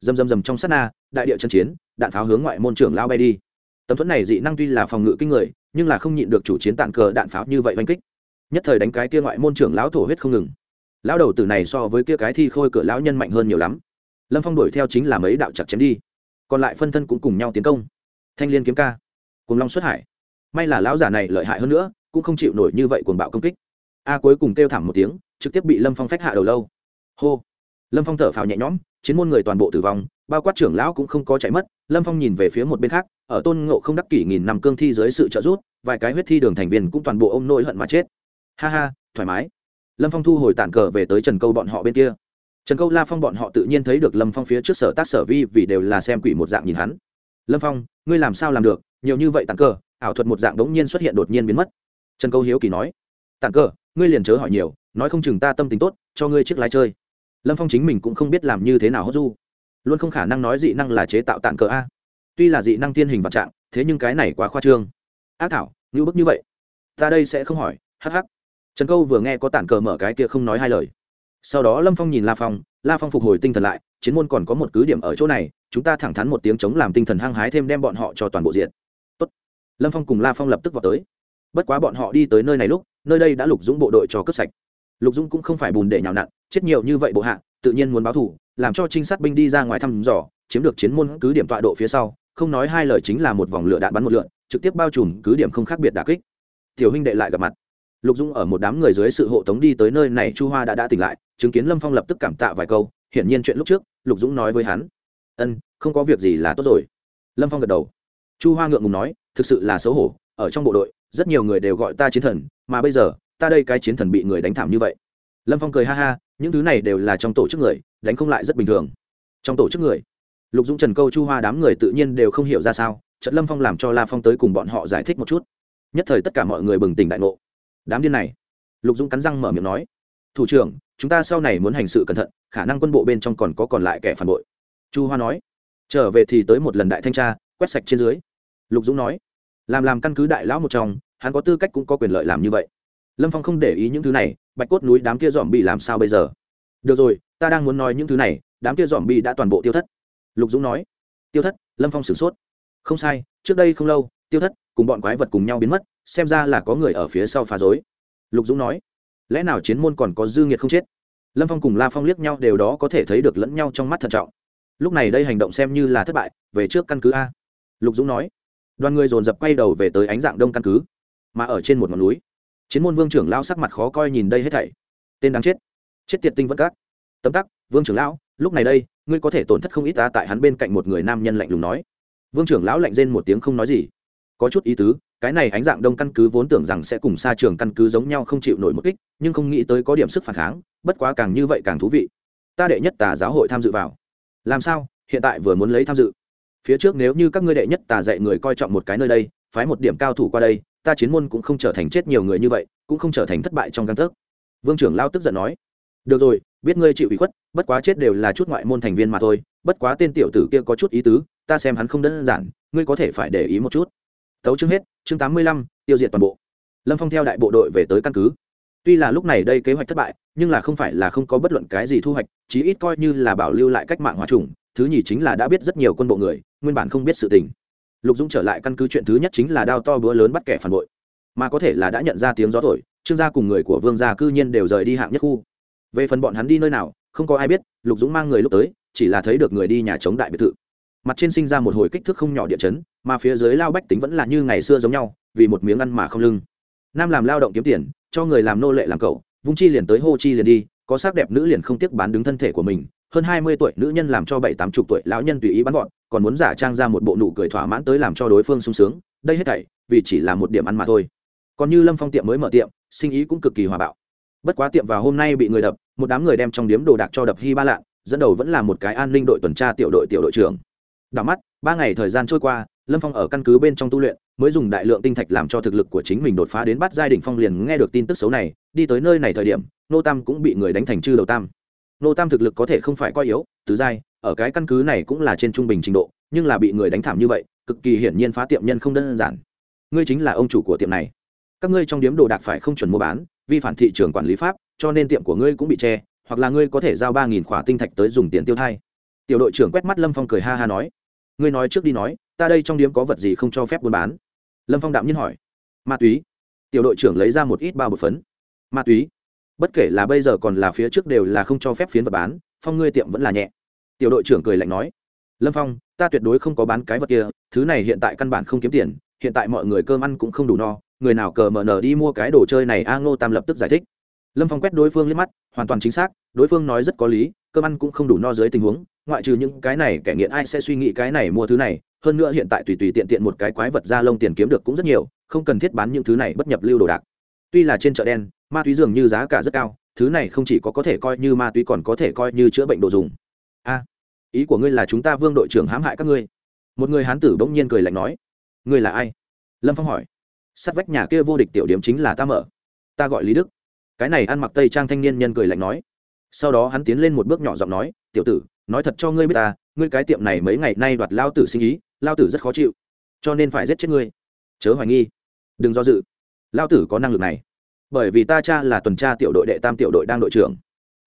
Dầm dầm dầm trong sát na, đại địa chân chiến, đạn pháo hướng ngoại môn trưởng lao bay đi. Tấm thuẫn này dị năng tuy là phòng ngự kinh người, nhưng là không nhịn được chủ chiến tặng cờ đạn pháo như vậy oanh kích. Nhất thời đánh cái kia ngoại môn trưởng lão thổ huyết không ngừng. Lão đầu tử này so với kia cái thi khôi cửa lão nhân mạnh hơn nhiều lắm lâm phong đuổi theo chính là mấy đạo chặt chém đi còn lại phân thân cũng cùng nhau tiến công thanh liên kiếm ca cùng long xuất hải may là lão giả này lợi hại hơn nữa cũng không chịu nổi như vậy cuồng bạo công kích a cuối cùng kêu thảm một tiếng trực tiếp bị lâm phong phách hạ đầu lâu hô lâm phong thở phào nhẹ nhõm chiến môn người toàn bộ tử vong bao quát trưởng lão cũng không có chạy mất lâm phong nhìn về phía một bên khác ở tôn ngộ không đắc kỷ nghìn năm cương thi dưới sự trợ giúp vài cái huyết thi đường thành viên cũng toàn bộ ôm nỗi hận mà chết ha ha thoải mái lâm phong thu hồi tản cờ về tới trần câu bọn họ bên kia trần câu la phong bọn họ tự nhiên thấy được lâm phong phía trước sở tác sở vi vì đều là xem quỷ một dạng nhìn hắn. Lâm phong, ngươi làm sao làm được? Nhiều như vậy tản cờ ảo thuật một dạng đống nhiên xuất hiện đột nhiên biến mất. Trần câu hiếu kỳ nói. Tản cờ ngươi liền chớ hỏi nhiều, nói không chừng ta tâm tính tốt, cho ngươi chiếc lái chơi. Lâm phong chính mình cũng không biết làm như thế nào hốt du. Luôn không khả năng nói dị năng là chế tạo tản cờ a. Tuy là dị năng tiên hình vạn trạng, thế nhưng cái này quá khoa trương. Ác thảo ngữ bức như vậy. Ta đây sẽ không hỏi hh trần câu vừa nghe có tản cờ mở cái kia không nói hai lời sau đó lâm phong nhìn la phong la phong phục hồi tinh thần lại, chiến môn còn có một cứ điểm ở chỗ này, chúng ta thẳng thắn một tiếng chống làm tinh thần hăng hái thêm đem bọn họ cho toàn bộ diện Tốt. lâm phong cùng la phong lập tức vào tới. Bất quá bọn họ đi tới nơi này lúc, nơi đây đã lục dũng bộ đội cho cướp sạch. Lục dũng cũng không phải bùn để nhào nặn, chết nhiều như vậy bộ hạ, tự nhiên muốn báo thù làm cho trinh sát binh đi ra ngoài thăm dò, chiếm được chiến môn cứ điểm tọa độ phía sau, không nói hai lời chính là một vòng lửa đạn bắn một lượn, trực tiếp bao trùm cứ điểm không khác biệt đà kích. Tiểu huynh đệ lại gặp mặt. Lục dũng ở một đám người dưới sự hộ tống đi tới nơi này chu hoa đã đã tỉnh lại chứng kiến lâm phong lập tức cảm tạ vài câu, hiển nhiên chuyện lúc trước, lục dũng nói với hắn. Ân, không có việc gì là tốt rồi. Lâm phong gật đầu. Chu hoa ngượng ngùng nói, thực sự là xấu hổ, ở trong bộ đội, rất nhiều người đều gọi ta chiến thần, mà bây giờ, ta đây cái chiến thần bị người đánh thảm như vậy. Lâm phong cười ha ha, những thứ này đều là trong tổ chức người, đánh không lại rất bình thường. Trong tổ chức người? Lục dũng trần câu chu hoa đám người tự nhiên đều không hiểu ra sao trận lâm phong làm cho la phong tới cùng bọn họ giải thích một chút. Nhất thời tất cả mọi người bừng tỉnh đại ngộ. Đám điên này? Lục dũng cắn răng mở miệng nói. Thủ trưởng chúng ta sau này muốn hành sự cẩn thận, khả năng quân bộ bên trong còn có còn lại kẻ phản bội. Chu hoa nói. Trở về thì tới một lần đại thanh tra, quét sạch trên dưới. Lục dũng nói. Làm làm căn cứ đại lão một trong, hắn có tư cách cũng có quyền lợi làm như vậy. Lâm phong không để ý những thứ này, bạch cốt núi đám kia dòm bị làm sao bây giờ? Được rồi, ta đang muốn nói những thứ này, đám kia dòm bị đã toàn bộ tiêu thất. Lục dũng nói. Tiêu thất? Lâm phong sửng sốt. Không sai, trước đây không lâu, tiêu thất, cùng bọn quái vật cùng nhau biến mất, xem ra là có người ở phía sau phá dối lục dũng nói lẽ nào chiến môn còn có dư nghiệt không chết? Lâm phong cùng la phong liếc nhau đều đó có thể thấy được lẫn nhau trong mắt thận trọng. Lúc này đây hành động xem như là thất bại, về trước căn cứ a. Lục dũng nói, đoàn người dồn dập quay đầu về tới ánh dạng đông căn cứ, mà ở trên một ngọn núi, chiến môn vương trưởng lao sắc mặt khó coi nhìn đây hết thảy. Tên đáng chết chết tiệt tinh vẫn các tấm tắc, vương trưởng lão, lúc này đây, ngươi có thể tổn thất không ít ta tại hắn bên cạnh một người nam nhân lạnh lùng nói. Vương trưởng lão lạnh rên một tiếng không nói gì. Có chút ý tứ cái này ánh dạng đông căn cứ vốn tưởng rằng sẽ cùng xa trường căn cứ giống nhau không chịu nổi một kích, nhưng không nghĩ tới có điểm sức phản kháng, bất quá càng như vậy càng thú vị. Ta đệ nhất tà giáo hội tham dự vào. Làm sao? Hiện tại vừa muốn lấy tham dự. Phía trước nếu như các ngươi đệ nhất tà dạy người coi trọng một cái nơi đây, phái một điểm cao thủ qua đây, ta chiến môn cũng không trở thành chết nhiều người như vậy, cũng không trở thành thất bại trong căn thức vương trưởng lao tức giận nói. Được rồi, biết ngươi chịu ủy khuất, bất quá chết đều là chút ngoại môn thành viên mà thôi, bất quá tên tiểu tử kia có chút ý tứ, ta xem hắn không đơn giản, ngươi có thể phải để ý một chút. Tấu chương hết chương tám mươi lăm, tiêu diệt toàn bộ. Lâm phong theo đại bộ đội về tới căn cứ. Tuy là lúc này đây kế hoạch thất bại, nhưng là không phải là không có bất luận cái gì thu hoạch, chí ít coi như là bảo lưu lại cách mạng hòa trùng, thứ nhì chính là đã biết rất nhiều quân bộ người, nguyên bản không biết sự tình. Lục dũng trở lại căn cứ chuyện thứ nhất chính là đao to búa lớn bắt kẻ phản bội. Mà có thể là đã nhận ra tiếng gió thổi, trương gia cùng người của vương gia cư nhiên đều rời đi hạng nhất khu. Về phần bọn hắn đi nơi nào, không có ai biết, lục dũng mang người lúc tới, chỉ là thấy được người đi nhà chống đại biệt thự. Mặt trên sinh ra một hồi kích thước không nhỏ địa chấn mà phía dưới lao bách tính vẫn là như ngày xưa giống nhau, vì một miếng ăn mà không lưng. Nam làm lao động kiếm tiền, cho người làm nô lệ làm cậu, vung chi liền tới hô chi liền đi, có sắc đẹp nữ liền không tiếc bán đứng thân thể của mình. Hơn hai mươi tuổi nữ nhân làm cho bảy tám chục tuổi lão nhân tùy ý bắn gọn, còn muốn giả trang ra một bộ nụ cười thỏa mãn tới làm cho đối phương sung sướng, đây hết thảy vì chỉ là một điểm ăn mà thôi. Còn như lâm phong tiệm mới mở tiệm, sinh ý cũng cực kỳ hòa bạo. Bất quá tiệm vào hôm nay bị người đập, một đám người đem trong điếm đồ đạc cho đập hy ba lạ dẫn đầu vẫn là một cái an ninh đội tuần tra tiểu đội tiểu đội trưởng. Đảo mắt, ba ngày thời gian trôi qua lâm phong ở căn cứ bên trong tu luyện, mới dùng đại lượng tinh thạch làm cho thực lực của chính mình đột phá đến bắt giai đ ỉ n h phong liền nghe được tin tức xấu này, đi tới nơi này thời điểm, nô tam cũng bị người đánh thành chư đầu tam. Nô tam thực lực có thể không phải coi yếu, tứ giai, ở cái căn cứ này cũng là trên trung bình trình độ, nhưng là bị người đánh thảm như vậy, cực kỳ hiển nhiên phá tiệm nhân không đơn giản. Ngươi chính là ông chủ của tiệm này. Các ngươi trong điếm đồ đạc phải không chuẩn mua bán, vi phản thị trường quản lý pháp, cho nên tiệm của ngươi cũng bị che, hoặc là ngươi có thể giao ba nghìn khỏa tinh thạch tới dùng tiền tiêu thai. Tiểu đội trưởng quét mắt lâm phong cười ha ha nói. Ngươi nói trước đi nói ta đây trong điếm có vật gì không cho phép buôn bán? Lâm phong đạm nhiên hỏi. Ma túy. Tiểu đội trưởng lấy ra một ít bao bột phấn. Ma túy. Bất kể là bây giờ còn là phía trước đều là không cho phép phiến vật bán, phong ngươi tiệm vẫn là nhẹ. Tiểu đội trưởng cười lạnh nói. Lâm phong, ta tuyệt đối không có bán cái vật kia, thứ này hiện tại căn bản không kiếm tiền, hiện tại mọi người cơm ăn cũng không đủ no, người nào cờ mờ nờ đi mua cái đồ chơi này, a ngô tam lập tức giải thích. Lâm phong quét đối phương liếc mắt, hoàn toàn chính xác, đối phương nói rất có lý, cơm ăn cũng không đủ no dưới tình huống ngoại trừ những cái này kẻ nghiện ai sẽ suy nghĩ cái này mua thứ này, hơn nữa hiện tại tùy tùy tiện tiện một cái quái vật da lông tiền kiếm được cũng rất nhiều, không cần thiết bán những thứ này bất nhập lưu đồ đạc. Tuy là trên chợ đen, ma túy dường như giá cả rất cao, thứ này không chỉ có có thể coi như ma túy còn có thể coi như chữa bệnh đồ dùng. A, ý của ngươi là chúng ta vương đội trưởng hãm hại các ngươi? Một người hán tử bỗng nhiên cười lạnh nói. Ngươi là ai? Lâm phong hỏi. Sắt vách nhà kia vô địch tiểu điểm chính là ta mở. Ta gọi lý đức. Cái này ăn mặc tây trang thanh niên nhân cười lạnh nói. Sau đó hắn tiến lên một bước nhỏ giọng nói, tiểu tử nói thật cho ngươi biết ta, ngươi cái tiệm này mấy ngày nay đoạt lao tử sinh ý, lao tử rất khó chịu. Cho nên phải giết chết ngươi. Chớ hoài nghi. Đừng do dự. Lao tử có năng lực này. Bởi vì ta cha là tuần tra tiểu đội đệ tam tiểu đội đang đội trưởng.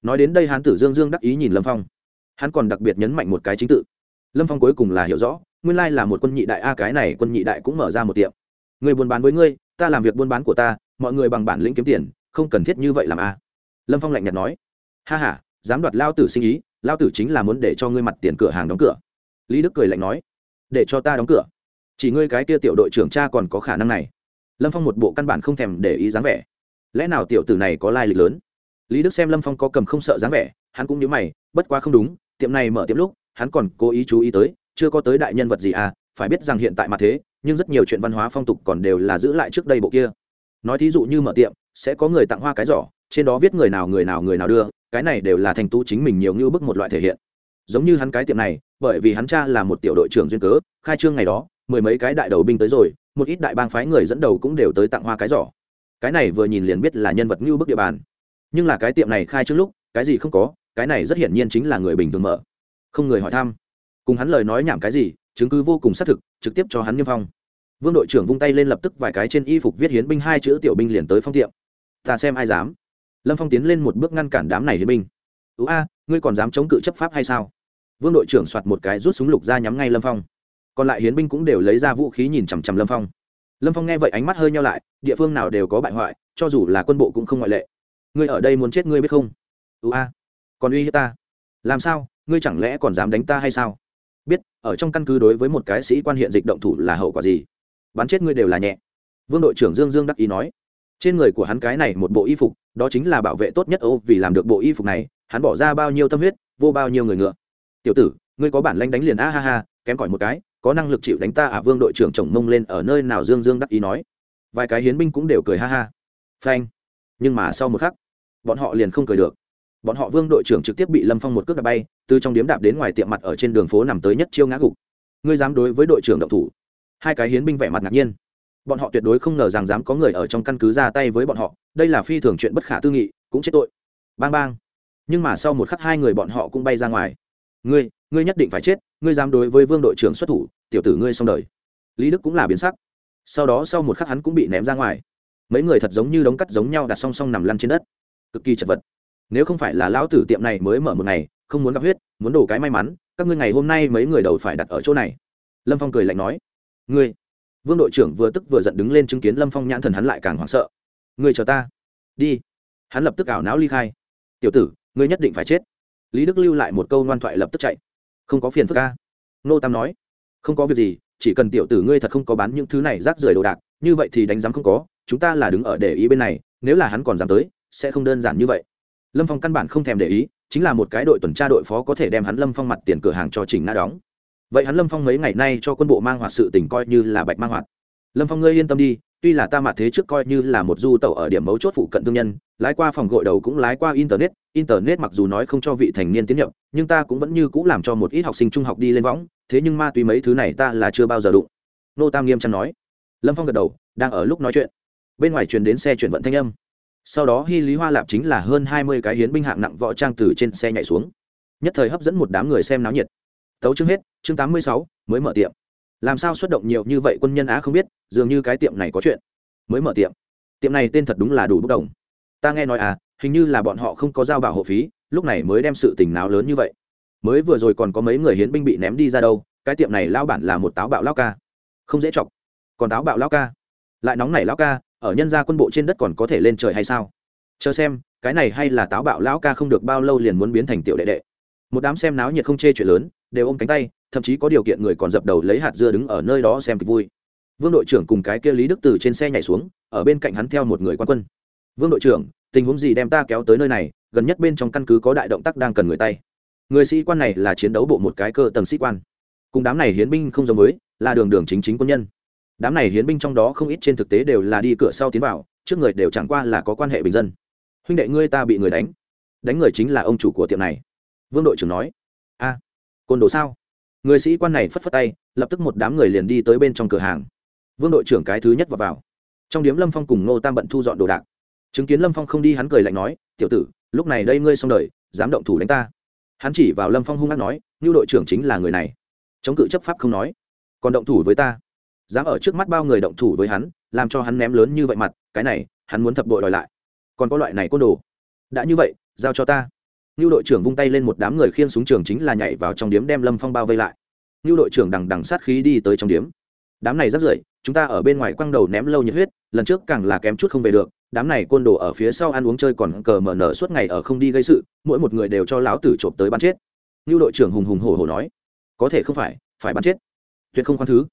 Nói đến đây hán tử dương dương đắc ý nhìn lâm phong. Hắn còn đặc biệt nhấn mạnh một cái chính tự. Lâm phong cuối cùng là hiểu rõ, nguyên lai là một quân nhị đại, a, cái này quân nhị đại cũng mở ra một tiệm. Người buôn bán với ngươi, ta làm việc buôn bán của ta, mọi người bằng bản lĩnh kiếm tiền, không cần thiết như vậy làm, a. Lâm phong lạnh nhạt nói. Ha h a dám đoạt lao tử sinh ý lao tử chính là muốn để cho ngươi mặt tiền cửa hàng đóng cửa. Lý đức cười lạnh nói, để cho ta đóng cửa. Chỉ ngươi cái kia tiểu đội trưởng cha còn có khả năng này. Lâm phong một bộ căn bản không thèm để ý dáng vẻ. Lẽ nào tiểu tử này có lai lịch lớn? Lý đức xem lâm phong có cầm không sợ dáng vẻ, hắn cũng nhớ mày, bất quá không đúng, tiệm này mở tiệm lúc, hắn còn cố ý chú ý tới, chưa có tới đại nhân vật gì à phải biết rằng hiện tại mà thế, nhưng rất nhiều chuyện văn hóa phong tục còn đều là giữ lại trước đây bộ kia. Nói thí dụ như mở tiệm, sẽ có người tặng hoa cái giỏ trên đó viết người nào người nào người nào đưa, cái này đều là thành tu chính mình nhiều như bức một loại thể hiện. Giống như hắn cái tiệm này, bởi vì hắn cha là một tiểu đội trưởng duyên cớ, khai trương ngày đó, mười mấy cái đại đầu binh tới rồi, một ít đại bang phái người dẫn đầu cũng đều tới tặng hoa cái giỏ. Cái này vừa nhìn liền biết là nhân vật như bức địa bàn. Nhưng là cái tiệm này khai trước lúc, cái gì không có, cái này rất hiển nhiên chính là người bình thường mở. Không người hỏi thăm. Cùng hắn lời nói nhảm cái gì, chứng cứ vô cùng xác thực, trực tiếp cho hắn niêm phong. Vương đội trưởng vung tay lên lập tức vài cái trên y phục viết hiến binh hai chữ tiểu binh liền tới phong tiệm. Ta xem ai dám lâm phong tiến lên một bước ngăn cản đám này hiến binh. Ú a, ngươi còn dám chống cự chấp pháp hay sao? Vương đội trưởng soạt một cái rút súng lục ra nhắm ngay lâm phong. Còn lại hiến binh cũng đều lấy ra vũ khí nhìn chằm chằm lâm phong. Lâm phong nghe vậy ánh mắt hơi nhau lại, địa phương nào đều có bại hoại, cho dù là quân bộ cũng không ngoại lệ. Ngươi ở đây muốn chết ngươi biết không? Ưu a, còn uy hiếp ta? Làm sao, ngươi chẳng lẽ còn dám đánh ta hay sao? Biết, ở trong căn cứ đối với một cái sĩ quan hiện dịch động thủ là hậu quả gì? Bắn chết ngươi đều là nhẹ. Vương đội trưởng dương dương đắc ý nói trên người của hắn cái này một bộ y phục, đó chính là bảo vệ tốt nhất ô vì làm được bộ y phục này, hắn bỏ ra bao nhiêu tâm huyết, vô bao nhiêu người ngựa. Tiểu tử, ngươi có bản lanh đánh liền a, ha ha, kém cỏi một cái, có năng lực chịu đánh ta à? Vương đội trưởng chồng mông lên ở nơi nào dương dương đắc ý nói. Vài cái hiến binh cũng đều cười ha ha. Phanh. Nhưng mà sau một khắc, bọn họ liền không cười được. Bọn họ vương đội trưởng trực tiếp bị lâm phong một cước đạp bay, từ trong điếm đạp đến ngoài tiệm mặt ở trên đường phố nằm tới nhất chiêu ngã gục. Ngươi dám đối với đội trưởng động thủ? Hai cái hiến binh vẻ mặt ngạc nhiên bọn họ tuyệt đối không ngờ rằng dám có người ở trong căn cứ ra tay với bọn họ, đây là phi thường chuyện bất khả tư nghị, cũng chết tội. Bang bang. Nhưng mà sau một khắc hai người bọn họ cũng bay ra ngoài. Ngươi ngươi nhất định phải chết, ngươi dám đối với vương đội trưởng xuất thủ, tiểu tử ngươi xong đời. Lý đức cũng là biến sắc. Sau đó sau một khắc hắn cũng bị ném ra ngoài. Mấy người thật giống như đống cắt giống nhau đặt song song nằm lăn trên đất. Cực kỳ chật vật. Nếu không phải là lão tử tiệm này mới mở một ngày, không muốn gặp huyết, muốn đổ cái may mắn, các ngươi ngày hôm nay mấy người đầu phải đặt ở chỗ này. Lâm phong cười lạnh nói, ngươi vương đội trưởng vừa tức vừa giận đứng lên chứng kiến lâm phong nhãn thần hắn lại càng hoảng sợ. Ngươi chờ ta. Đi. Hắn lập tức ảo não ly khai. Tiểu tử, ngươi nhất định phải chết. Lý đức lưu lại một câu ngoan thoại lập tức chạy. Không có phiền phức ca nô tam nói. Không có việc gì, chỉ cần tiểu tử ngươi thật không có bán những thứ này rác rưởi đồ đạc, như vậy thì đánh giám không có, chúng ta là đứng ở để ý bên này, nếu là hắn còn dám tới, sẽ không đơn giản như vậy. Lâm phong căn bản không thèm để ý, chính là một cái đội tuần tra đội phó có thể đem hắn lâm phong mặt tiền cửa hàng cho chỉnh ngã đóng vậy hắn lâm phong mấy ngày nay cho quân bộ mang hoạt sự tình coi như là bạch mang hoạt. Lâm phong ngươi yên tâm đi, tuy là ta mặt thế trước coi như là một du tàu ở điểm mấu chốt phụ cận thương nhân, lái qua phòng gội đầu cũng lái qua internet internet mặc dù nói không cho vị thành niên tiến nhập, nhưng ta cũng vẫn như c ũ làm cho một ít học sinh trung học đi lên võng, thế nhưng ma túy mấy thứ này ta là chưa bao giờ đụng. Nô tam nghiêm chăn nói. Lâm phong gật đầu, đang ở lúc nói chuyện. Bên ngoài truyền đến xe chuyển vận thanh âm. Sau đó hy lý hoa lạp chính là hơn hai mươi cái hiến binh hạng nặng võ trang từ trên xe nhảy xuống. Nhất thời hấp dẫn một đám người xem náo nhiệt tấu chương hết, chương tám mươi sáu, mới mở tiệm. Làm sao xuất động nhiều như vậy quân nhân á không biết, dường như cái tiệm này có chuyện. Mới mở tiệm. Tiệm này tên thật đúng là đủ bốc đồng. Ta nghe nói à hình như là bọn họ không có giao bảo hộ phí, lúc này mới đem sự tình náo lớn như vậy. Mới vừa rồi còn có mấy người hiến binh bị ném đi ra đâu, cái tiệm này lao bản là một táo bạo lao ca. Không dễ chọc. Còn táo bạo lao ca. Lại nóng nảy lao ca, ở nhân gia quân bộ trên đất còn có thể lên trời hay sao? Chờ xem, cái này hay là táo bạo lão ca không được bao lâu liền muốn biến thành tiểu đệ đệ. Một đám xem náo nhiệt không chê chuyện lớn đều ôm cánh tay, thậm chí có điều kiện người còn dập đầu lấy hạt dưa đứng ở nơi đó xem kịch vui. Vương đội trưởng cùng cái kia lý đức từ trên xe nhảy xuống, ở bên cạnh hắn theo một người quan quân. Vương đội trưởng, tình huống gì đem ta kéo tới nơi này, gần nhất bên trong căn cứ có đại động tác đang cần người tay. Người sĩ quan này là chiến đấu bộ một cái cơ tầng sĩ quan. Cùng đám này hiến binh không giống với, là đường đường chính chính quân nhân. Đám này hiến binh trong đó không ít trên thực tế đều là đi cửa sau tiến vào, trước người đều chẳng qua là có quan hệ bình dân. Huynh đệ ngươi ta bị người đánh. Đánh người chính là ông chủ của tiệm này. Vương đội trưởng nói. A côn đồ sao? Người sĩ quan này phất phất tay lập tức một đám người liền đi tới bên trong cửa hàng. Vương đội trưởng cái thứ nhất vào, vào. trong điếm lâm phong cùng ngô tam bận thu dọn đồ đạc. Chứng kiến lâm phong không đi hắn cười lạnh nói tiểu tử lúc này đây ngươi xong đời dám động thủ đánh ta. Hắn chỉ vào lâm phong hung hát nói như đội trưởng chính là người này. Chống cự chấp pháp không nói còn động thủ với ta? Dám ở trước mắt bao người động thủ với hắn làm cho hắn ném lớn như vậy mặt cái này hắn muốn thập đội đòi lại. Còn có loại này côn đồ. Đã như vậy giao cho ta như đội trưởng vung tay lên một đám người khiên súng trường chính là nhảy vào trong điếm đem lâm phong bao vây lại. Như đội trưởng đằng đằng sát khí đi tới trong điếm. Đám này rất rưởi, chúng ta ở bên ngoài quăng đầu ném lâu nhiệt huyết, lần trước càng là kém chút không về được, đám này côn đồ ở phía sau ăn uống chơi còn cờ mở nở suốt ngày ở không đi gây sự, mỗi một người đều cho lão tử trộm tới bắn chết. Như đội trưởng hùng hùng hổ hổ nói, có thể không phải phải bắn chết. Tuyệt không khoan thứ.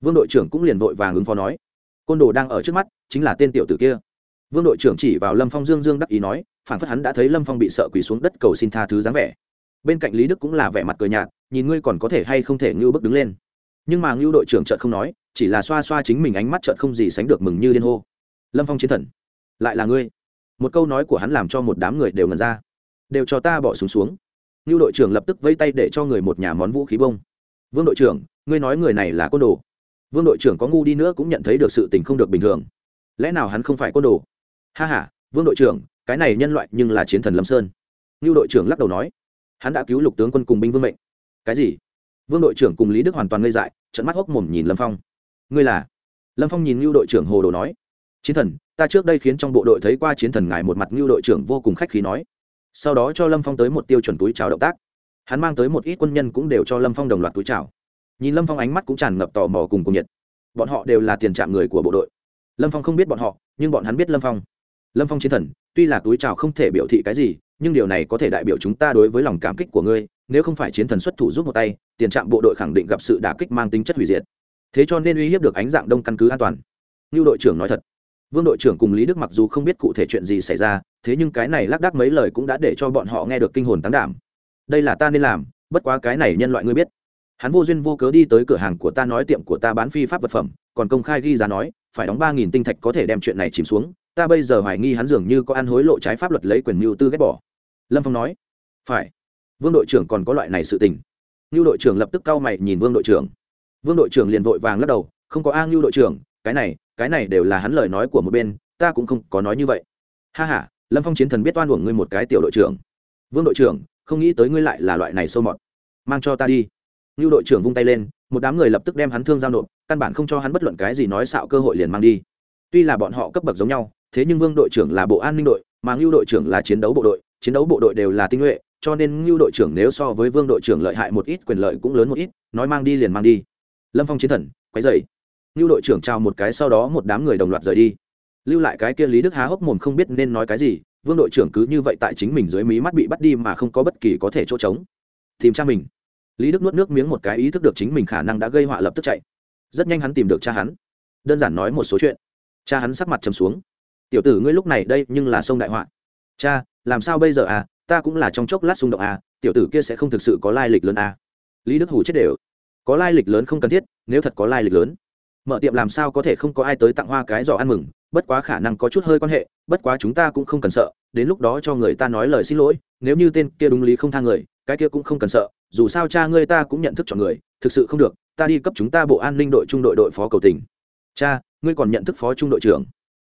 Vương đội trưởng cũng liền vội vàng ứng phó nói, côn đồ đang ở trước mắt, chính là tên tiểu tử kia. Vương đội trưởng chỉ vào lâm phong dương dương đắc ý nói phản phất hắn đã thấy lâm phong bị sợ quỳ xuống đất cầu xin tha thứ dáng vẻ. Bên cạnh lý đức cũng là vẻ mặt cười nhạt, nhìn ngươi còn có thể hay không thể ngưu bước đứng lên. Nhưng mà ngưu đội trưởng trợt không nói, chỉ là xoa xoa chính mình ánh mắt trợt không gì sánh được mừng như liên hô. Lâm phong chiến thần, lại là ngươi. Một câu nói của hắn làm cho một đám người đều ngần ra. Đều cho ta bỏ xuống xuống. Ngưu đội trưởng lập tức vây tay để cho người một nhà món vũ khí bông. Vương đội trưởng, ngươi nói người này là côn đồ. Vương đội trưởng có ngu đi nữa cũng nhận thấy được sự tình không được bình thường. Lẽ nào hắn không phải côn đồ? Ha h a vương đội trưởng cái này nhân loại nhưng là chiến thần lâm sơn như đội trưởng lắc đầu nói hắn đã cứu lục tướng quân cùng binh vương mệnh cái gì vương đội trưởng cùng lý đức hoàn toàn ngây dại trận mắt hốc mồm nhìn lâm phong ngươi là lâm phong nhìn như đội trưởng hồ đồ nói chiến thần ta trước đây khiến trong bộ đội thấy qua chiến thần ngài một mặt như đội trưởng vô cùng khách khí nói sau đó cho lâm phong tới một tiêu chuẩn túi trào động tác hắn mang tới một ít quân nhân cũng đều cho lâm phong đồng loạt túi trào nhìn lâm phong ánh mắt cũng tràn ngập tò mò cùng cùng nhiệt bọn họ đều là tiền trạm người của bộ đội lâm phong không biết bọn họ nhưng bọn hắn biết lâm phong lâm phong chiến thần, tuy là túi trào không thể biểu thị cái gì, nhưng điều này có thể đại biểu chúng ta đối với lòng cảm kích của ngươi, nếu không phải chiến thần xuất thủ giúp một tay, tiền trạm bộ đội khẳng định gặp sự đả kích mang tính chất hủy diệt. Thế cho nên uy hiếp được ánh dạng đông căn cứ an toàn. Như đội trưởng nói thật. Vương đội trưởng cùng lý đức mặc dù không biết cụ thể chuyện gì xảy ra, thế nhưng cái này lác đác mấy lời cũng đã để cho bọn họ nghe được kinh hồn tán đảm. Đây là ta nên làm, bất quá cái này nhân loại ngươi biết. Hắn vô duyên vô cớ đi tới cửa hàng của ta nói tiệm của ta bán phi pháp vật phẩm, còn công khai ghi giá nói, phải đóng ba nghìn tinh thạch có thể đem chuyện này chìm xuống ta bây giờ hoài nghi hắn dường như có ăn hối lộ trái pháp luật lấy quyền mưu tư ghét bỏ. Lâm phong nói, phải. Vương đội trưởng còn có loại này sự tình. Ngưu đội trưởng lập tức cau mày nhìn vương đội trưởng. Vương đội trưởng liền vội vàng lắc đầu, không có a ngưu đội trưởng, cái này cái này đều là hắn lời nói của một bên, ta cũng không có nói như vậy. Ha h a lâm phong chiến thần biết oan uổng ngươi một cái tiểu đội trưởng. Vương đội trưởng, không nghĩ tới ngươi lại là loại này sâu mọt. Mang cho ta đi. Ngưu đội trưởng vung tay lên, một đám người lập tức đem hắn thương giao nộp, căn bản không cho hắn bất luận cái gì nói xạo cơ hội liền mang đi. Tuy là bọn họ cấp bậc giống nhau thế nhưng vương đội trưởng là bộ an ninh đội, mà ngưu đội trưởng là chiến đấu bộ đội, chiến đấu bộ đội đều là tinh nhuệ, cho nên ngưu đội trưởng nếu so với vương đội trưởng lợi hại một ít, quyền lợi cũng lớn một ít, nói mang đi liền mang đi. Lâm phong chiến thần, quấy dày ngưu đội trưởng trao một cái sau đó một đám người đồng loạt rời đi. Lưu lại cái kia lý đức há hốc mồm không biết nên nói cái gì, vương đội trưởng cứ như vậy tại chính mình dưới mí mắt bị bắt đi mà không có bất kỳ có thể chỗ trống. Tìm cha mình. Lý đức nuốt nước miếng một cái ý thức được chính mình khả năng đã gây họa lập tức chạy. Rất nhanh hắn tìm được cha hắn. Đơn giản nói một số chuyện. Cha hắn sắc mặt trầm xuống tiểu tử ngươi lúc này đây nhưng là sông đại họa. Cha, làm sao bây giờ à? Ta cũng là trong chốc lát xung động à tiểu tử kia sẽ không thực sự có lai lịch lớn à. Lý đức hủ chết đều. Có lai lịch lớn không cần thiết, nếu thật có lai lịch lớn. Mở tiệm làm sao có thể không có ai tới tặng hoa cái giỏ ăn mừng, bất quá khả năng có chút hơi quan hệ, bất quá chúng ta cũng không cần sợ, đến lúc đó cho người ta nói lời xin lỗi, nếu như tên kia đúng lý không thang người, cái kia cũng không cần sợ, dù sao cha ngươi ta cũng nhận thức chọn người, thực sự không được, ta đi cấp chúng ta bộ an ninh đội trung đội đội phó cầu tình. Cha, ngươi còn nhận thức phó trung đội trưởng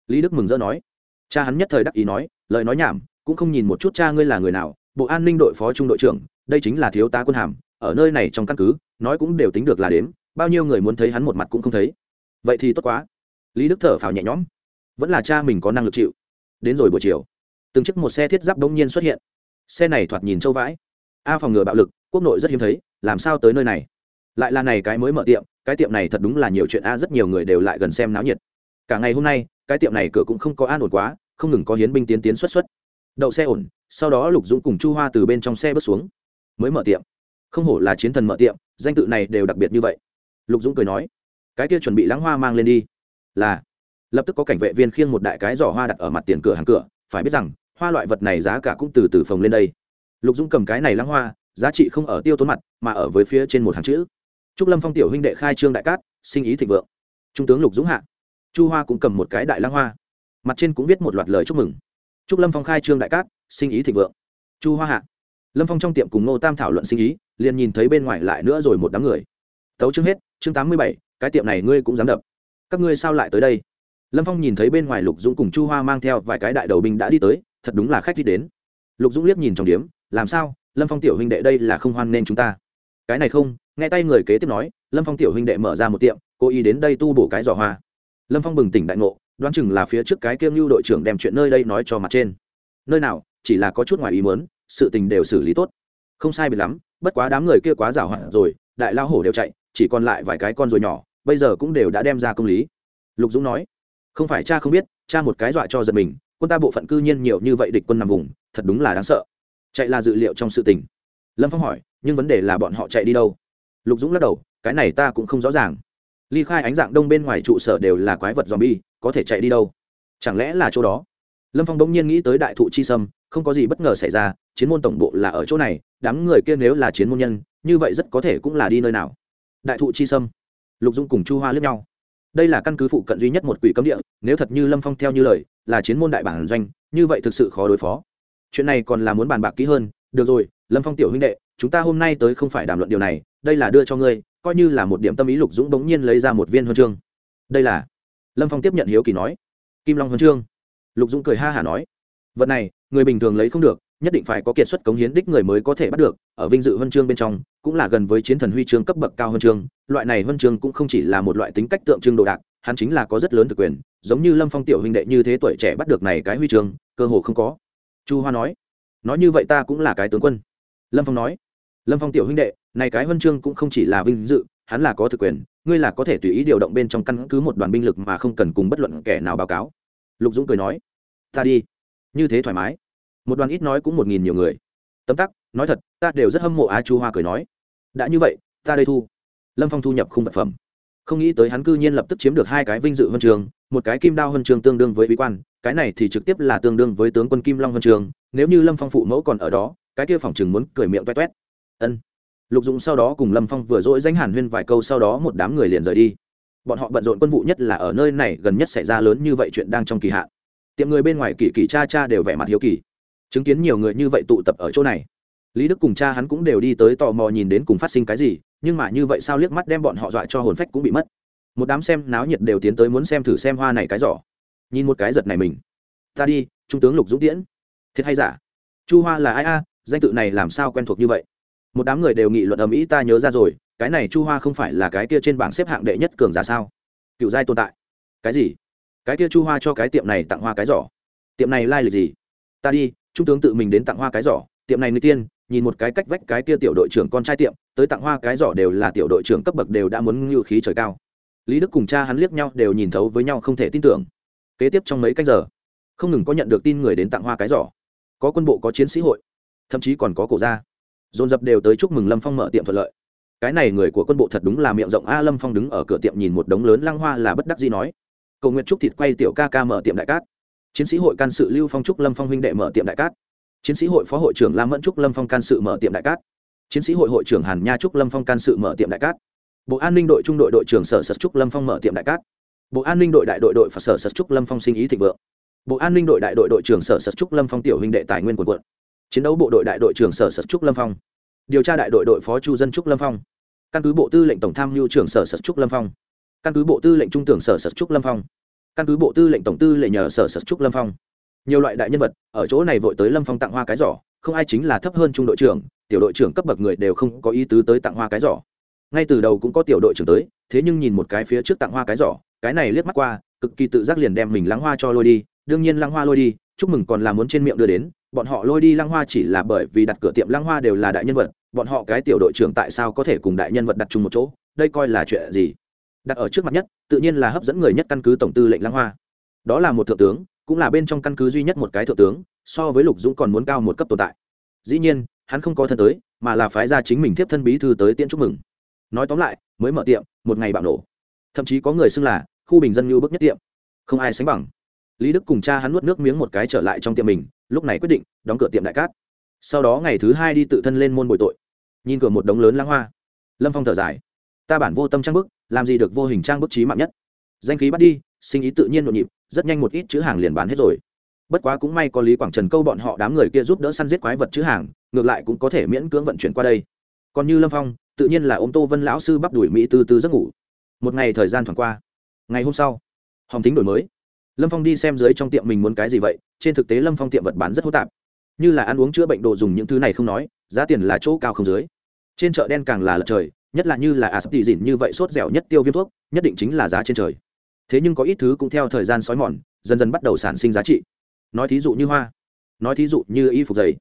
lý đức mừng rỡ nói. Cha hắn nhất thời đắc ý nói lời nói nhảm cũng không nhìn một chút cha ngươi là người nào bộ an ninh đội phó trung đội trưởng đây chính là thiếu tá quân hàm ở nơi này trong căn cứ nói cũng đều tính được là đến, bao nhiêu người muốn thấy hắn một mặt cũng không thấy. Vậy thì tốt quá. Lý đức thở phào nhẹ nhõm. Vẫn là cha mình có năng lực chịu. Đến rồi buổi chiều từng chiếc một xe thiết giáp đông nhiên xuất hiện. Xe này thoạt nhìn châu vãi. A phòng ngừa bạo lực quốc nội rất hiếm thấy làm sao tới nơi này? Lại là này cái mới mở tiệm cái tiệm này thật đúng là nhiều chuyện a rất nhiều người đều lại gần xem náo nhiệt cả ngày hôm nay, cái tiệm này cửa cũng không có an ổn quá, không ngừng có hiến binh tiến tiến xuất xuất. Đậu xe ổn, sau đó lục dũng cùng chu hoa từ bên trong xe bước xuống, mới mở tiệm. Không hổ là chiến thần mở tiệm, danh tự này đều đặc biệt như vậy. Lục dũng cười nói, cái kia chuẩn bị lãng hoa mang lên đi. Là. Lập tức có cảnh vệ viên khiêng một đại cái giỏ hoa đặt ở mặt tiền cửa hàng cửa, phải biết rằng, hoa loại vật này giá cả cũng từ từ phồng lên đây. Lục dũng cầm cái này lãng hoa, giá trị không ở tiêu tốn mặt, mà ở với phía trên một hàng chữ. Trúc lâm phong tiểu huynh đệ khai trương đại cát, sinh ý thịnh vượng. Trung tướng lục dũng hạ chu hoa cũng cầm một cái đại lăng hoa. Mặt trên cũng viết một loạt lời chúc mừng. Chúc lâm phong khai trương đại cát, sinh ý thịnh vượng. Chu hoa hạ. Lâm phong trong tiệm cùng ngô tam thảo luận sinh ý, liền nhìn thấy bên ngoài lại nữa rồi một đám người. Tấu chương hết, chương tám mươi bảy, cái tiệm này ngươi cũng dám đập. Các ngươi sao lại tới đây? Lâm phong nhìn thấy bên ngoài lục dũng cùng chu hoa mang theo vài cái đại đầu binh đã đi tới, thật đúng là khách đi đến. Lục dũng liếc nhìn trong điếm, làm sao? Lâm phong tiểu huynh đệ đây là không hoan nên chúng ta. Cái này không. Nghe tay người kế tiếp nói, lâm phong tiểu huynh đệ mở ra một tiệm, cố ý đến đây tu bổ cái giỏ hoa lâm phong bừng tỉnh đại ngộ, đoán chừng là phía trước cái kiêng lưu đội trưởng đem chuyện nơi đây nói cho mặt trên. Nơi nào, chỉ là có chút ngoài ý muốn, sự tình đều xử lý tốt. Không sai biệt lắm, bất quá đám người kia quá giảo hoạt rồi, đại lao hổ đều chạy, chỉ còn lại vài cái con rồi nhỏ, bây giờ cũng đều đã đem ra công lý. Lục dũng nói, không phải cha không biết, cha một cái dọa cho giật mình, quân ta bộ phận cư nhiên nhiều như vậy địch quân nằm vùng, thật đúng là đáng sợ. Chạy là dự liệu trong sự tình. Lâm phong hỏi, nhưng vấn đề là bọn họ chạy đi đâu? Lục dũng lắc đầu, cái này ta cũng không rõ ràng ly khai ánh dạng đông bên ngoài trụ sở đều là quái vật zombie, có thể chạy đi đâu? Chẳng lẽ là chỗ đó? Lâm phong bỗng nhiên nghĩ tới đại thụ chi sâm, không có gì bất ngờ xảy ra, chiến môn tổng bộ là ở chỗ này, đám người kia nếu là chiến môn nhân, như vậy rất có thể cũng là đi nơi nào? Đại thụ chi sâm, lục dung cùng chu hoa lướt nhau. Đây là căn cứ phụ cận duy nhất một quỷ cấm địa, nếu thật như lâm phong theo như lời, là chiến môn đại bản doanh, như vậy thực sự khó đối phó. Chuyện này còn là muốn bàn bạc kỹ hơn. Được rồi, lâm phong tiểu huynh đệ, chúng ta hôm nay tới không phải đàm luận điều này, đây là đưa cho ngươi coi như là một điểm tâm ý lục dũng bỗng nhiên lấy ra một viên huân chương. Đây là? Lâm phong tiếp nhận hiếu kỳ nói. Kim long huân chương. Lục dũng cười ha hả nói. Vật này, người bình thường lấy không được, nhất định phải có kiệt xuất cống hiến đích người mới có thể bắt được. Ở vinh dự huân chương bên trong, cũng là gần với chiến thần huy chương cấp bậc cao huân chương. Loại này huân chương cũng không chỉ là một loại tính cách tượng trưng đồ đạc, hắn chính là có rất lớn thực quyền, giống như lâm phong tiểu huynh đệ như thế tuổi trẻ bắt được này cái huy chương, cơ hồ không có. Chu hoa nói. Nói như vậy ta cũng là cái tướng quân. Lâm phong nói lâm phong tiểu huynh đệ, này cái huân chương cũng không chỉ là vinh dự, hắn là có thực quyền, ngươi là có thể tùy ý điều động bên trong căn cứ một đoàn binh lực mà không cần cùng bất luận kẻ nào báo cáo. Lục dũng cười nói, ta đi. Như thế thoải mái. Một đoàn ít nói cũng một nghìn nhiều người. Tấm tắc, nói thật, ta đều rất hâm mộ a chu hoa cười nói, đã như vậy, ta đây thu. Lâm phong thu nhập khung vật phẩm. Không nghĩ tới hắn cư nhiên lập tức chiếm được hai cái vinh dự huân trường một cái kim đao huân trường tương đương với bí quan, cái này thì trực tiếp là tương đương với tướng quân kim long huân trường nếu như lâm phong phụ mẫu còn ở đó, cái kia phòng chừng muốn cười miệng toét toét ân. Lục dũng sau đó cùng lâm phong vừa dỗi danh hàn huyên vài câu sau đó một đám người liền rời đi. Bọn họ bận rộn quân vụ nhất là ở nơi này gần nhất xảy ra lớn như vậy chuyện đang trong kỳ hạn. Tiệm người bên ngoài kỳ kỳ cha cha đều vẻ mặt hiếu kỳ. Chứng kiến nhiều người như vậy tụ tập ở chỗ này, lý đức cùng cha hắn cũng đều đi tới tò mò nhìn đến cùng phát sinh cái gì, nhưng mà như vậy sao liếc mắt đem bọn họ dọa cho hồn phách cũng bị mất. Một đám xem náo nhiệt đều tiến tới muốn xem thử xem hoa này cái giỏ. Nhìn một cái giật này mình. Ta đi, trung tướng lục dũng tiễn. Thiệt hay giả? Chu hoa là ai a? Danh tự này làm sao quen thuộc như vậy? Một đám người đều nghị luận ầm ĩ, ta nhớ ra rồi, cái này chu hoa không phải là cái kia trên bảng xếp hạng đệ nhất cường giả sao? Cựu giai tồn tại. Cái gì? Cái kia chu hoa cho cái tiệm này tặng hoa cái giỏ. Tiệm này lai、like、lịch gì? Ta đi, trung tướng tự mình đến tặng hoa cái giỏ. Tiệm này người tiên, nhìn một cái cách vách cái kia tiểu đội trưởng con trai tiệm, tới tặng hoa cái giỏ đều là tiểu đội trưởng cấp bậc đều đã muốn ngự khí trời cao. Lý đức cùng cha hắn liếc nhau đều nhìn thấu với nhau không thể tin tưởng. Kế tiếp trong mấy cách giờ, không ngừng có nhận được tin người đến tặng hoa cái giỏ. Có quân bộ, có chiến sĩ hội, thậm chí còn có cổ gia dồn dập đều tới chúc mừng lâm phong mở tiệm thuận lợi. Cái này người của quân bộ thật đúng là miệng rộng. A, lâm phong đứng ở cửa tiệm nhìn một đống lớn lăng hoa là bất đắc gì nói. Cầu nguyện chúc thịt quay tiểu ca ca mở tiệm đại cát. Chiến sĩ hội can sự lưu phong trúc lâm phong huynh đệ mở tiệm đại cát. Chiến sĩ hội phó hội trưởng lam mẫn trúc lâm phong can sự mở tiệm đại cát. Chiến sĩ hội hội trưởng hàn nha trúc lâm phong can sự mở tiệm đại cát. Bộ an ninh đội trung đội đội trưởng sở sật trúc lâm phong mở tiệm đại cát. Bộ an ninh đội đại đội đội và sở sật trúc lâm phong sinh ý thịnh vượng. Bộ an ninh đội đại đội đội trưởng sở sật trúc lâm phong tiểu huynh đệ tài nguyên quần quận chiến đấu bộ đội đại đội trưởng sở sở trúc lâm phong điều tra đại đội đội phó chu dân trúc lâm phong căn cứ bộ tư lệnh tổng tham mưu trưởng sở sở trúc lâm phong căn cứ bộ tư lệnh trung tưởng sở sở trúc lâm phong căn cứ bộ tư lệnh tổng tư lệnh nhờ sở sở trúc lâm phong nhiều loại đại nhân vật ở chỗ này vội tới lâm phong tặng hoa cái giỏ không ai chính là thấp hơn trung đội trưởng tiểu đội trưởng cấp bậc người đều không có ý tứ tới tặng hoa cái giỏ ngay từ đầu cũng có tiểu đội trưởng tới thế nhưng nhìn một cái phía trước tặng hoa cái giỏ cái này liếc mắt qua cực kỳ tự giác liền đem mình lăng hoa cho lôi đi đương nhiên lăng hoa lôi đi chúc mừng còn là muốn trên miệng đưa đến, bọn họ lôi đi lăng hoa chỉ là bởi vì đặt cửa tiệm lăng hoa đều là đại nhân vật, bọn họ cái tiểu đội trưởng tại sao có thể cùng đại nhân vật đặt chung một chỗ, đây coi là chuyện gì? Đặt ở trước mặt nhất, tự nhiên là hấp dẫn người nhất căn cứ tổng tư lệnh lăng hoa. Đó là một thượng tướng, cũng là bên trong căn cứ duy nhất một cái thượng tướng, so với lục dũng còn muốn cao một cấp tồn tại. Dĩ nhiên, hắn không có thân tới, mà là phái ra chính mình tiếp thân bí thư tới tiễn chúc mừng. Nói tóm lại, mới mở tiệm, một ngày bạo nổ. Thậm chí có người xưng là khu bình dân như bức nhất tiệm. Không ai sánh bằng lý đức cùng cha hắn nuốt nước miếng một cái trở lại trong tiệm mình, lúc này quyết định đóng cửa tiệm đại cát. Sau đó ngày thứ hai đi tự thân lên môn bồi tội. Nhìn cửa một đống lớn lãng hoa. Lâm phong thở dài. Ta bản vô tâm trang bức, làm gì được vô hình trang bức trí mạng nhất? Danh khí bắt đi, sinh ý tự nhiên nhộn nhịp, rất nhanh một ít chữ hàng liền bán hết rồi. Bất quá cũng may có lý quảng trần câu bọn họ đám người kia giúp đỡ săn giết quái vật chữ hàng, ngược lại cũng có thể miễn cưỡng vận chuyển qua đây. Còn như lâm phong, tự nhiên là ô m tô vân lão sư bắp đuổi mỹ từ từ giấc ngủ. Một ngày thời gian thoảng qua. Ngày hôm sau, hòm tính đổi mới lâm phong đi xem dưới trong tiệm mình muốn cái gì vậy, trên thực tế lâm phong tiệm vật bán rất hô tạp. Như là ăn uống chữa bệnh đồ dùng những thứ này không nói, giá tiền là chỗ cao không dưới. Trên chợ đen càng là lật trời, nhất là như là à sắp tỉ dịn như vậy sốt dẻo nhất tiêu viêm thuốc, nhất định chính là giá trên trời. Thế nhưng có ít thứ cũng theo thời gian xói mòn, dần dần bắt đầu sản sinh giá trị. Nói thí dụ như hoa, nói thí dụ như y phục giày.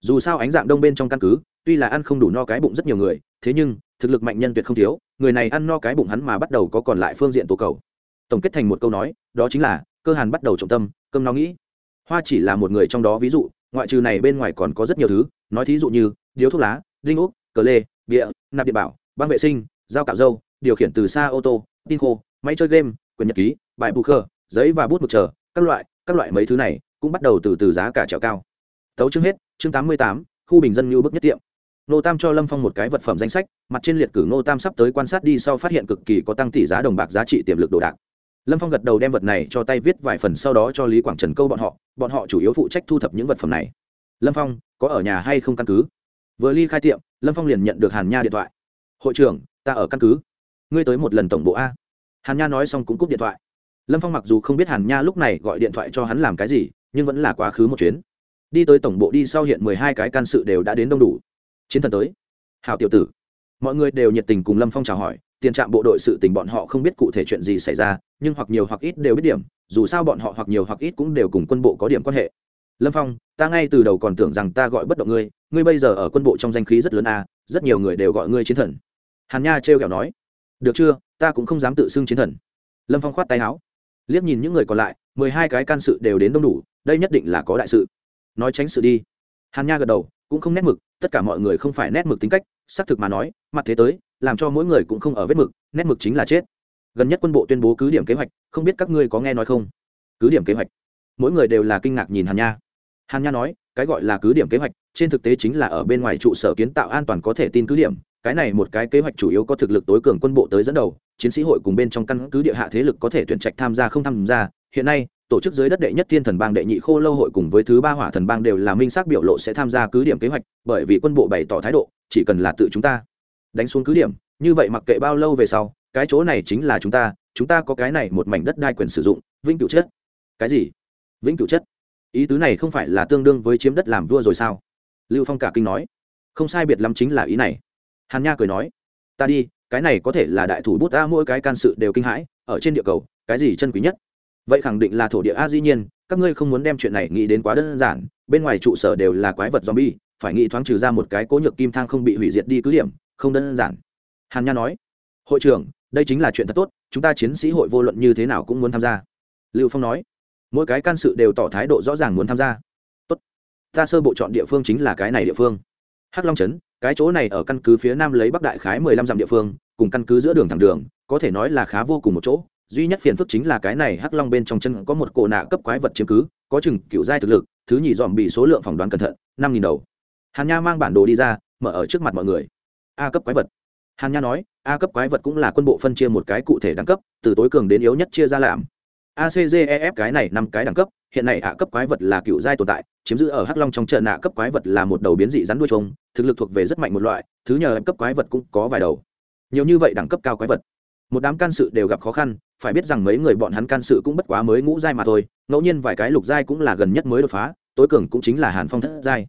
Dù sao ánh dạng đông bên trong căn cứ, tuy là ăn không đủ no cái bụng rất nhiều người, thế nhưng, thực lực mạnh nhân tuyệt không thiếu, người này ăn no cái bụng hắn mà bắt đầu có còn lại phương diện tố cầu. Tổng kết thành một câu nói, đó chính là cơ hàn bắt đầu trọng tâm cơm nó nghĩ. Hoa chỉ là một người trong đó ví dụ ngoại trừ này bên ngoài còn có rất nhiều thứ nói thí dụ như điếu thuốc lá đinh ốc, cờ lê bịa nạp điện bảo băng vệ sinh dao cạo dâu điều khiển từ xa ô tô tin khô máy chơi game quyền nhật ký bài bù khờ, giấy và bút mực chờ các loại các loại mấy thứ này cũng bắt đầu từ từ giá cả trèo cao. Tấu chương hết chương tám mươi tám khu bình dân như bức nhất tiệm. Nô tam cho lâm phong một cái vật phẩm danh sách mặt trên liệt cử nô tam sắp tới quan sát đi sau phát hiện cực kỳ có tăng tỷ giá đồng bạc giá trị tiềm lực đồ đạc lâm phong gật đầu đem vật này cho tay viết vài phần sau đó cho lý quảng trần câu bọn họ bọn họ chủ yếu phụ trách thu thập những vật phẩm này. Lâm phong, có ở nhà hay không căn cứ? Vừa ly khai tiệm, lâm phong liền nhận được hàn nha điện thoại. Hội trưởng, ta ở căn cứ. Ngươi tới một lần tổng bộ a. Hàn nha nói xong cũng cúp điện thoại. Lâm phong mặc dù không biết hàn nha lúc này gọi điện thoại cho hắn làm cái gì, nhưng vẫn là quá khứ một chuyến. Đi tới tổng bộ đi sau hiện mười hai cái can sự đều đã đến đông đủ. Chiến thần tới. Hào tiểu tử. Mọi người đều nhiệt tình cùng lâm phong chào hỏi tiền trạm bộ đội sự tình bọn họ không biết cụ thể chuyện gì xảy ra, nhưng hoặc nhiều hoặc ít đều biết điểm, dù sao bọn họ hoặc nhiều hoặc ít cũng đều cùng quân bộ có điểm quan hệ. Lâm phong, ta ngay từ đầu còn tưởng rằng ta gọi bất động ngươi ngươi bây giờ ở quân bộ trong danh khí rất lớn a rất nhiều người đều gọi ngươi chiến thần. Hàn nha trêu kẹo nói, được chưa, ta cũng không dám tự xưng chiến thần. Lâm phong khoát tay áo, liếc nhìn những người còn lại, mười hai cái can sự đều đến đông đủ, đây nhất định là có đại sự. Nói tránh sự đi. Hàn nha gật đầu, cũng không nét mực, tất cả mọi người không phải nét mực tính cách, xác thực mà nói, mặt thế tới làm cho mỗi người cũng không ở vết mực, nét mực chính là chết. Gần nhất quân bộ tuyên bố cứ điểm kế hoạch, không biết các ngươi có nghe nói không? Cứ điểm kế hoạch. Mỗi người đều là kinh ngạc nhìn hàn nha. Hàn nha nói, cái gọi là cứ điểm kế hoạch, trên thực tế chính là ở bên ngoài trụ sở kiến tạo an toàn có thể tin cứ điểm. Cái này một cái kế hoạch chủ yếu có thực lực tối cường quân bộ tới dẫn đầu, chiến sĩ hội cùng bên trong căn cứ địa hạ thế lực có thể tuyển trạch tham gia không tham gia. Hiện nay, tổ chức dưới đất đệ nhất thiên thần bang đệ nhị khô lâu hội cùng với thứ ba hỏa thần bang đều là minh xác biểu lộ sẽ tham gia cứ điểm kế hoạch, bởi vì quân bộ bày tỏ thái độ, chỉ cần là tự chúng ta đánh xuống cứ điểm, như vậy mặc kệ bao lâu về sau, cái chỗ này chính là chúng ta chúng ta có cái này một mảnh đất đai quyền sử dụng, vĩnh cửu chất cái gì? Vĩnh cửu chất ý tứ này không phải là tương đương với chiếm đất làm vua rồi sao? Lưu phong cả kinh nói. Không sai biệt lắm chính là ý này. Hàn nha cười nói. Ta đi, cái này có thể là đại thủ bút ta mỗi cái can sự đều kinh hãi, ở trên địa cầu, cái gì chân quý nhất? Vậy khẳng định là thổ địa a dĩ nhiên, các ngươi không muốn đem chuyện này nghĩ đến quá đơn giản, bên ngoài trụ sở đều là quái vật zombie, phải nghĩ thoáng trừ ra một cái cố nhược kim thang không bị hủy diệt đi cứ điểm không đơn giản. Hàn nha nói, hội trưởng, đây chính là chuyện thật tốt, chúng ta chiến sĩ hội vô luận như thế nào cũng muốn tham gia. Lưu phong nói, mỗi cái can sự đều tỏ thái độ rõ ràng muốn tham gia. Tốt, ta sơ bộ chọn địa phương chính là cái này địa phương. Hắc long trấn, cái chỗ này ở căn cứ phía nam lấy bắc đại khái mười lăm dặm địa phương, cùng căn cứ giữa đường thẳng đường, có thể nói là khá vô cùng một chỗ. Duy nhất phiền phức chính là cái này hắc long bên trong chân có một cổ nạ cấp quái vật chiếm cứ, có chừng cựu giai thực lực, thứ nhì dòm bị số lượng phỏng đoán cẩn thận, năm nghìn đầu. Hàn nha mang bản đồ đi ra, mở ở trước mặt mọi người a cấp quái vật. Hàn nha nói, a cấp quái vật cũng là quân bộ phân chia một cái cụ thể đẳng cấp, từ tối cường đến yếu nhất chia ra làm. Acgef cái này năm cái đẳng cấp, hiện nay a cấp quái vật là cựu giai tồn tại, chiếm giữ ở hắc long trong trận ạ cấp quái vật là một đầu biến dị rắn đuôi trông thực lực thuộc về rất mạnh một loại, thứ nhờ cấp quái vật cũng có vài đầu. Nhiều như vậy đẳng cấp cao quái vật. Một đám can sự đều gặp khó khăn, phải biết rằng mấy người bọn hắn can sự cũng bất quá mới ngũ giai mà thôi, ngẫu nhiên vài cái lục giai cũng là gần nhất mới đột phá, tối cường cũng chính là hàn phong thất giai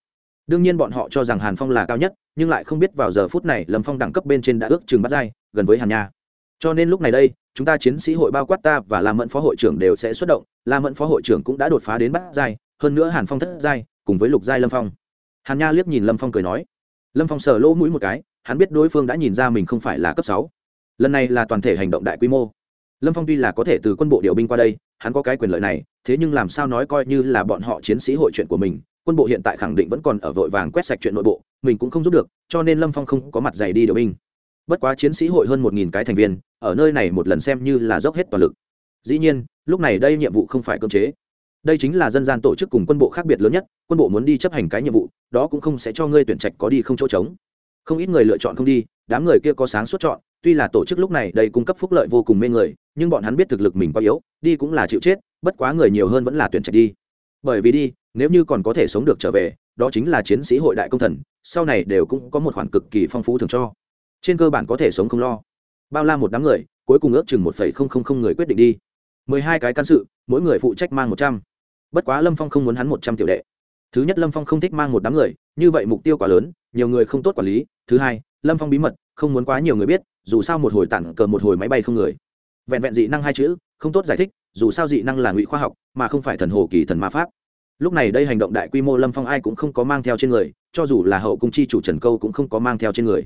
đương nhiên bọn họ cho rằng hàn phong là cao nhất, nhưng lại không biết vào giờ phút này lâm phong đẳng cấp bên trên đã ước chừng bắt dai gần với hàn nha. Cho nên lúc này đây, chúng ta chiến sĩ hội bao quát ta và la mẫn phó hội trưởng đều sẽ xuất động, la mẫn phó hội trưởng cũng đã đột phá đến bắt dai hơn nữa hàn phong thất dai cùng với lục giai lâm phong. Hàn nha liếc nhìn lâm phong cười nói. Lâm phong sờ lỗ mũi một cái, hắn biết đối phương đã nhìn ra mình không phải là cấp sáu. Lần này là toàn thể hành động đại quy mô. Lâm phong tuy là có thể từ quân bộ điều binh qua đây, hắn có cái quyền lợi này, thế nhưng làm sao nói coi như là bọn họ chiến sĩ hội chuyện của mình quân bộ hiện tại khẳng định vẫn còn ở vội vàng quét sạch chuyện nội bộ, mình cũng không giúp được, cho nên lâm phong không có mặt dày đi điều binh. Bất quá chiến sĩ hội hơn một nghìn cái thành viên, ở nơi này một lần xem như là dốc hết toàn lực. Dĩ nhiên, lúc này đây nhiệm vụ không phải cơ chế. Đây chính là dân gian tổ chức cùng quân bộ khác biệt lớn nhất, quân bộ muốn đi chấp hành cái nhiệm vụ, đó cũng không sẽ cho ngươi tuyển trạch có đi không chỗ trống. Không ít người lựa chọn không đi, đám người kia có sáng suốt chọn, tuy là tổ chức lúc này đây cung cấp phúc lợi vô cùng mê người, nhưng bọn hắn biết thực lực mình quá yếu, đi cũng là chịu chết, bất quá người nhiều hơn vẫn là tuyển trạch đi bởi vì đi, nếu như còn có thể sống được trở về, đó chính là chiến sĩ hội đại công thần, sau này đều cũng có một khoản cực kỳ phong phú thường cho. Trên cơ bản có thể sống không lo. Bao la một đám người, cuối cùng ước chừng một phẩy không không không người quyết định đi. Mười hai cái can sự, mỗi người phụ trách mang một trăm. Bất quá lâm phong không muốn hắn một trăm tiểu đệ. Thứ nhất lâm phong không thích mang một đám người, như vậy mục tiêu quá lớn, nhiều người không tốt quản lý. Thứ hai, lâm phong bí mật, không muốn quá nhiều người biết, dù sao một hồi tặng cờ một hồi máy bay không người. Vẹn vẹn dị năng hai chữ không tốt giải thích, dù sao dị năng là ngụy khoa học, mà không phải thần hồ kỳ thần ma pháp. Lúc này đây hành động đại quy mô lâm phong ai cũng không có mang theo trên người, cho dù là hậu cung chi chủ trần câu cũng không có mang theo trên người.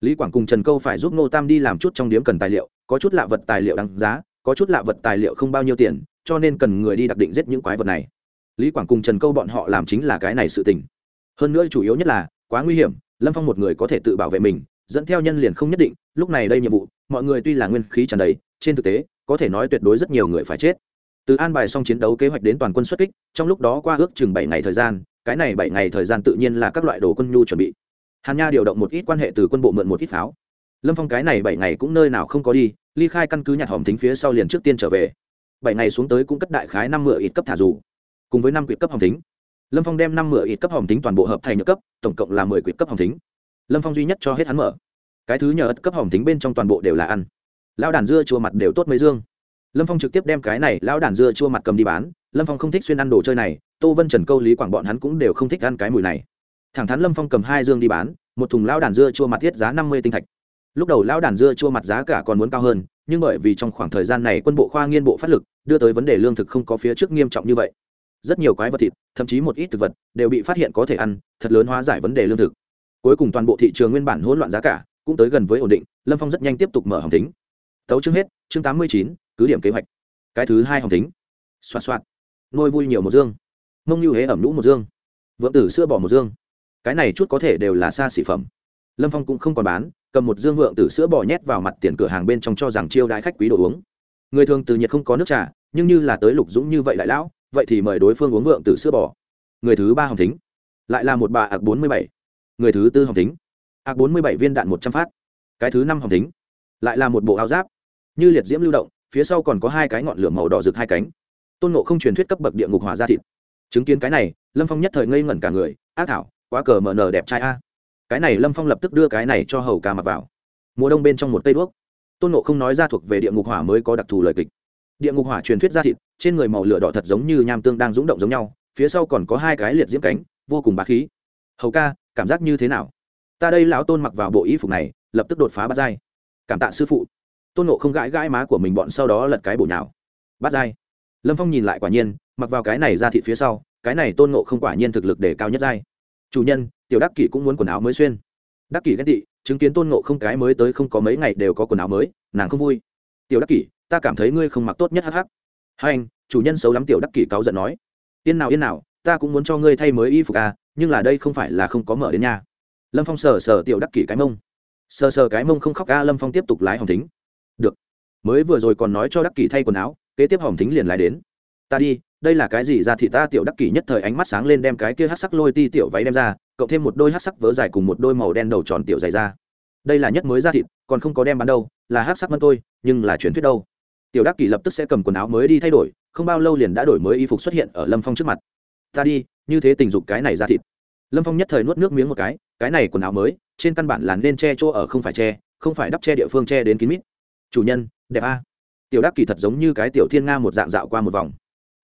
Lý quảng cùng trần câu phải giúp nô tam đi làm chút trong điếm cần tài liệu, có chút lạ vật tài liệu đáng giá, có chút lạ vật tài liệu không bao nhiêu tiền, cho nên cần người đi đặc định giết những quái vật này. Lý quảng cùng trần câu bọn họ làm chính là cái này sự tình. Hơn nữa chủ yếu nhất là, quá nguy hiểm, lâm phong một người có thể tự bảo vệ mình, dẫn theo nhân liền không nhất định, lúc này đây nhiệm vụ, mọi người tuy là nguyên khí tràn đầy, trên thực tế có thể nói tuyệt đối rất nhiều người phải chết. Từ an bài xong chiến đấu kế hoạch đến toàn quân xuất kích, trong lúc đó qua ước chừng bảy ngày thời gian, cái này bảy ngày thời gian tự nhiên là các loại đồ quân nhu chuẩn bị. Hàn nha điều động một ít quan hệ từ quân bộ mượn một ít pháo. Lâm phong cái này bảy ngày cũng nơi nào không có đi, ly khai căn cứ nhặt hòm thính phía sau liền trước tiên trở về. Bảy ngày xuống tới cũng cất đại khái năm mượn ít cấp thả dù, cùng với năm quyệt cấp hòm thính. Lâm phong đem năm mượn ít cấp hòm thính toàn bộ hợp thành cấp, tổng cộng là mười quyệt cấp hòm thính. Lâm phong duy nhất cho hết hắn mở. Cái thứ nhờ ất cấp hòm thính bên trong toàn bộ đều là ăn lão đàn dưa chua mặt đều tốt mấy dương. Lâm phong trực tiếp đem cái này lão đàn dưa chua mặt cầm đi bán. Lâm phong không thích xuyên ăn đồ chơi này. Tô vân, trần câu, lý quảng bọn hắn cũng đều không thích ăn cái mùi này. Thẳng thắn lâm phong cầm hai dương đi bán, một thùng lão đàn dưa chua mặt thiết giá năm mươi tinh thạch. Lúc đầu lão đàn dưa chua mặt giá cả còn muốn cao hơn, nhưng bởi vì trong khoảng thời gian này quân bộ khoa nghiên bộ phát lực, đưa tới vấn đề lương thực không có phía trước nghiêm trọng như vậy. Rất nhiều quái vật thịt, thậm chí một ít thực vật, đều bị phát hiện có thể ăn, thật lớn hóa giải vấn đề lương thực. Cuối cùng toàn bộ thị trường nguyên bản hỗn loạn giá cả cũng tới gần với ổn định, lâm phong rất nhanh tiếp tục mở hỏng tính tấu chương hết chương tám mươi chín cứ điểm kế hoạch. Cái thứ hai hồng tính xoa xoa nuôi vui nhiều một dương. Mông như hế ẩm lũ một dương. Vượng tử sữa bỏ một dương. Cái này chút có thể đều là xa xỉ phẩm. Lâm phong cũng không còn bán cầm một dương vượng tử sữa bò nhét vào mặt tiền cửa hàng bên trong cho rằng chiêu đãi khách quý đồ uống. Người thường từ nhiệt không có nước trà nhưng như là tới lục dũng như vậy lại lão vậy thì mời đối phương uống vượng tử sữa bò người thứ ba hồng tính, lại là một bà ạc bốn mươi bảy. Người thứ tư hồng tính, ạc bốn mươi bảy viên đạn một trăm phát. Cái thứ năm hồng tính, lại là một bộ áo giáp như liệt diễm lưu động, phía sau còn có hai cái ngọn lửa màu đỏ rực hai cánh. Tôn nộ không truyền thuyết cấp bậc địa ngục hỏa ra thịt. Chứng kiến cái này, lâm phong nhất thời ngây ngẩn cả người, ác thảo, quá cờ mờ nờ đẹp trai a. Cái này lâm phong lập tức đưa cái này cho hầu ca mặc vào. Mùa đông bên trong một cây đuốc. Tôn nộ không nói ra thuộc về địa ngục hỏa mới có đặc thù lời kịch. Địa ngục hỏa truyền thuyết ra thịt, trên người màu lửa đỏ thật giống như nham tương đang rúng động giống nhau, phía sau còn có hai cái liệt diễm cánh, vô cùng bá khí. Hầu ca, cảm giác như thế nào? Ta đây lão tôn mặc vào bộ y phục này, lập tức đột phá bát giai. Cảm tạ sư phụ tôn nộ không gãi gãi má của mình bọn sau đó lật cái bổ nhào. Bắt dai lâm phong nhìn lại quả nhiên, mặc vào cái này ra thị phía sau, cái này tôn nộ không quả nhiên thực lực để cao nhất dai chủ nhân, tiểu đắc kỷ cũng muốn quần áo mới xuyên. Đắc kỷ ghen tị, chứng kiến tôn nộ không cái mới tới không có mấy ngày đều có quần áo mới, nàng không vui. Tiểu đắc kỷ, ta cảm thấy ngươi không mặc tốt nhất hắc hắc. Hai anh, chủ nhân xấu lắm tiểu đắc kỷ cáu giận nói. Yên nào yên nào, ta cũng muốn cho ngươi thay mới y phục à nhưng là đây không phải là không có mở đến nhà. Lâm phong sờ sờ tiểu đắc kỷ cái mông. Sờ sờ cái mông không khóc ca lâm phong tiếp tục lái hồng tính được. Mới vừa rồi còn nói cho đắc kỷ thay quần áo, kế tiếp hồng thính liền lái đến. Ta đi, đây là cái gì ra thì ta tiểu đắc kỷ nhất thời ánh mắt sáng lên đem cái kia hát sắc lôi ti tiểu váy đem ra, cộng thêm một đôi hát sắc vớ dài cùng một đôi màu đen đầu tròn tiểu dày ra. Đây là nhất mới ra thịt, còn không có đem bán đâu, là hát sắc mân tôi nhưng là truyền thuyết đâu. Tiểu đắc kỷ lập tức sẽ cầm quần áo mới đi thay đổi, không bao lâu liền đã đổi mới y phục xuất hiện ở lâm phong trước mặt. Ta đi, như thế tình dục cái này ra thịt. Lâm phong nhất thời nuốt nước miếng một cái cái này quần áo mới, trên căn bản là nên che chỗ ở không phải che, không phải đắp che địa phương che đến kín mít chủ nhân, đẹp a. Tiểu đắc kỳ thật giống như cái tiểu thiên nga một dạng dạo qua một vòng.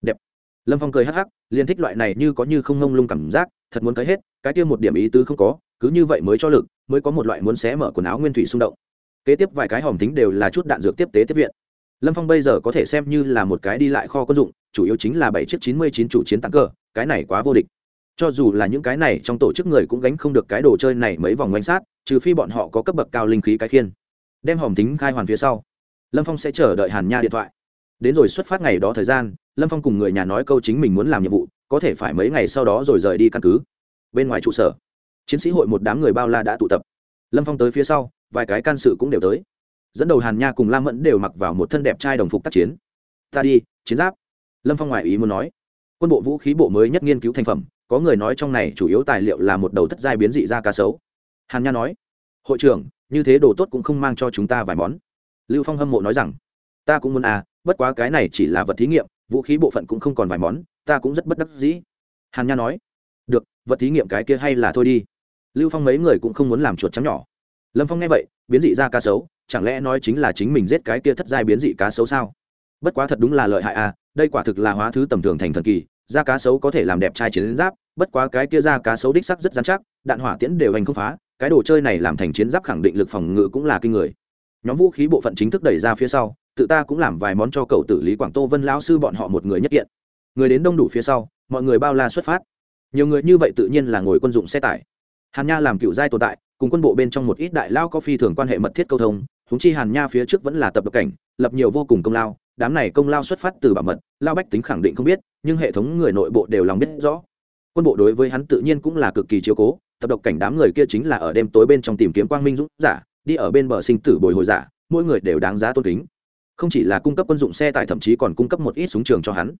Đẹp. Lâm phong cười hắc hắc liên thích loại này như có như không ngông lung cảm giác, thật muốn thấy hết, cái kia một điểm ý tứ không có, cứ như vậy mới cho lực, mới có một loại muốn xé mở quần áo nguyên thủy xung động. Kế tiếp vài cái hòm tính đều là chút đạn dược tiếp tế tiếp viện. Lâm phong bây giờ có thể xem như là một cái đi lại kho quân dụng, chủ yếu chính là bảy chiếc chín mươi chín chủ chiến tặng cờ, cái này quá vô địch. Cho dù là những cái này trong tổ chức người cũng gánh không được cái đồ chơi này mấy vòng quanh sát, trừ phi bọn họ có cấp bậc cao linh khí cái khiên đem hòm tính khai hoàn phía sau. Lâm phong sẽ chờ đợi hàn nha điện thoại. Đến rồi xuất phát ngày đó thời gian, lâm phong cùng người nhà nói câu chính mình muốn làm nhiệm vụ, có thể phải mấy ngày sau đó rồi rời đi căn cứ. Bên ngoài trụ sở, chiến sĩ hội một đám người bao la đã tụ tập. Lâm phong tới phía sau, vài cái can sự cũng đều tới. Dẫn đầu hàn nha cùng lam mẫn đều mặc vào một thân đẹp trai đồng phục tác chiến. Ta đi, chiến giáp. Lâm phong ngoại ý muốn nói. Quân bộ vũ khí bộ mới nhất nghiên cứu thành phẩm, có người nói trong này chủ yếu tài liệu là một đầu thất giai biến dị ra cá sấu. Hàn nha nói. Hội trưởng như thế đồ tốt cũng không mang cho chúng ta vài món. Lưu phong hâm mộ nói rằng, ta cũng muốn à bất quá cái này chỉ là vật thí nghiệm, vũ khí bộ phận cũng không còn vài món, ta cũng rất bất đắc dĩ. Hàn nha nói, được, vật thí nghiệm cái kia hay là thôi đi. Lưu phong mấy người cũng không muốn làm chuột trắng nhỏ. Lâm phong nghe vậy, biến dị ra cá sấu, chẳng lẽ nói chính là chính mình giết cái kia thất giai biến dị cá sấu sao? Bất quá thật đúng là lợi hại à đây quả thực là hóa thứ tầm thường thành thần kỳ, da cá sấu có thể làm đẹp trai chiến giáp, bất quá cái kia da cá sấu đích sắc rất dán chắc, đạn hỏa tiễn đều hành không phá cái đồ chơi này làm thành chiến giáp khẳng định lực phòng ngự cũng là kinh người. Nhóm vũ khí bộ phận chính thức đẩy ra phía sau, tự ta cũng làm vài món cho cậu tử lý quảng tô vân lão sư bọn họ một người nhất kiện. Người đến đông đủ phía sau, mọi người bao la xuất phát. Nhiều người như vậy tự nhiên là ngồi quân dụng xe tải. Hàn nha làm cựu giai tồn tại, cùng quân bộ bên trong một ít đại lao có phi thường quan hệ mật thiết câu thông húng chi hàn nha phía trước vẫn là tập độc cảnh, lập nhiều vô cùng công lao, đám này công lao xuất phát từ bảo mật, lao bách tính khẳng định không biết, nhưng hệ thống người nội bộ đều lòng biết rõ. Quân bộ đối với hắn tự nhiên cũng là cực kỳ chiếu cố tập độc cảnh đám người kia chính là ở đêm tối bên trong tìm kiếm quang minh dũng giả, đi ở bên bờ sinh tử bồi hồi giả, mỗi người đều đáng giá tôn kính. Không chỉ là cung cấp quân dụng xe tải thậm chí còn cung cấp một ít súng trường cho hắn.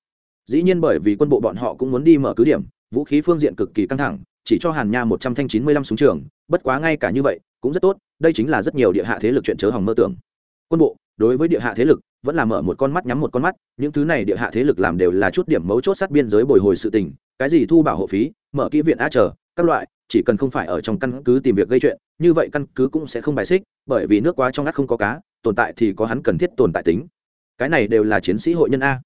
Dĩ nhiên bởi vì quân bộ bọn họ cũng muốn đi mở cứ điểm, vũ khí phương diện cực kỳ căng thẳng, chỉ cho hàn nha một trăm thanh chín mươi lăm súng trường, bất quá ngay cả như vậy, cũng rất tốt, đây chính là rất nhiều địa hạ thế lực chuyện chớ hỏng mơ tưởng. Quân bộ, đối với địa hạ thế lực, vẫn là mở một con mắt nhắm một con mắt, những thứ này địa hạ thế lực làm đều là chút điểm mấu chốt sát biên giới bồi hồi sự tình, cái gì thu bảo hộ phí, mở kỹ viện a chờ, các loại chỉ cần không phải ở trong căn cứ tìm việc gây chuyện, như vậy căn cứ cũng sẽ không bài xích, bởi vì nước quá trong ngắt không có cá, tồn tại thì có hắn cần thiết tồn tại tính. Cái này đều là chiến sĩ hội nhân a.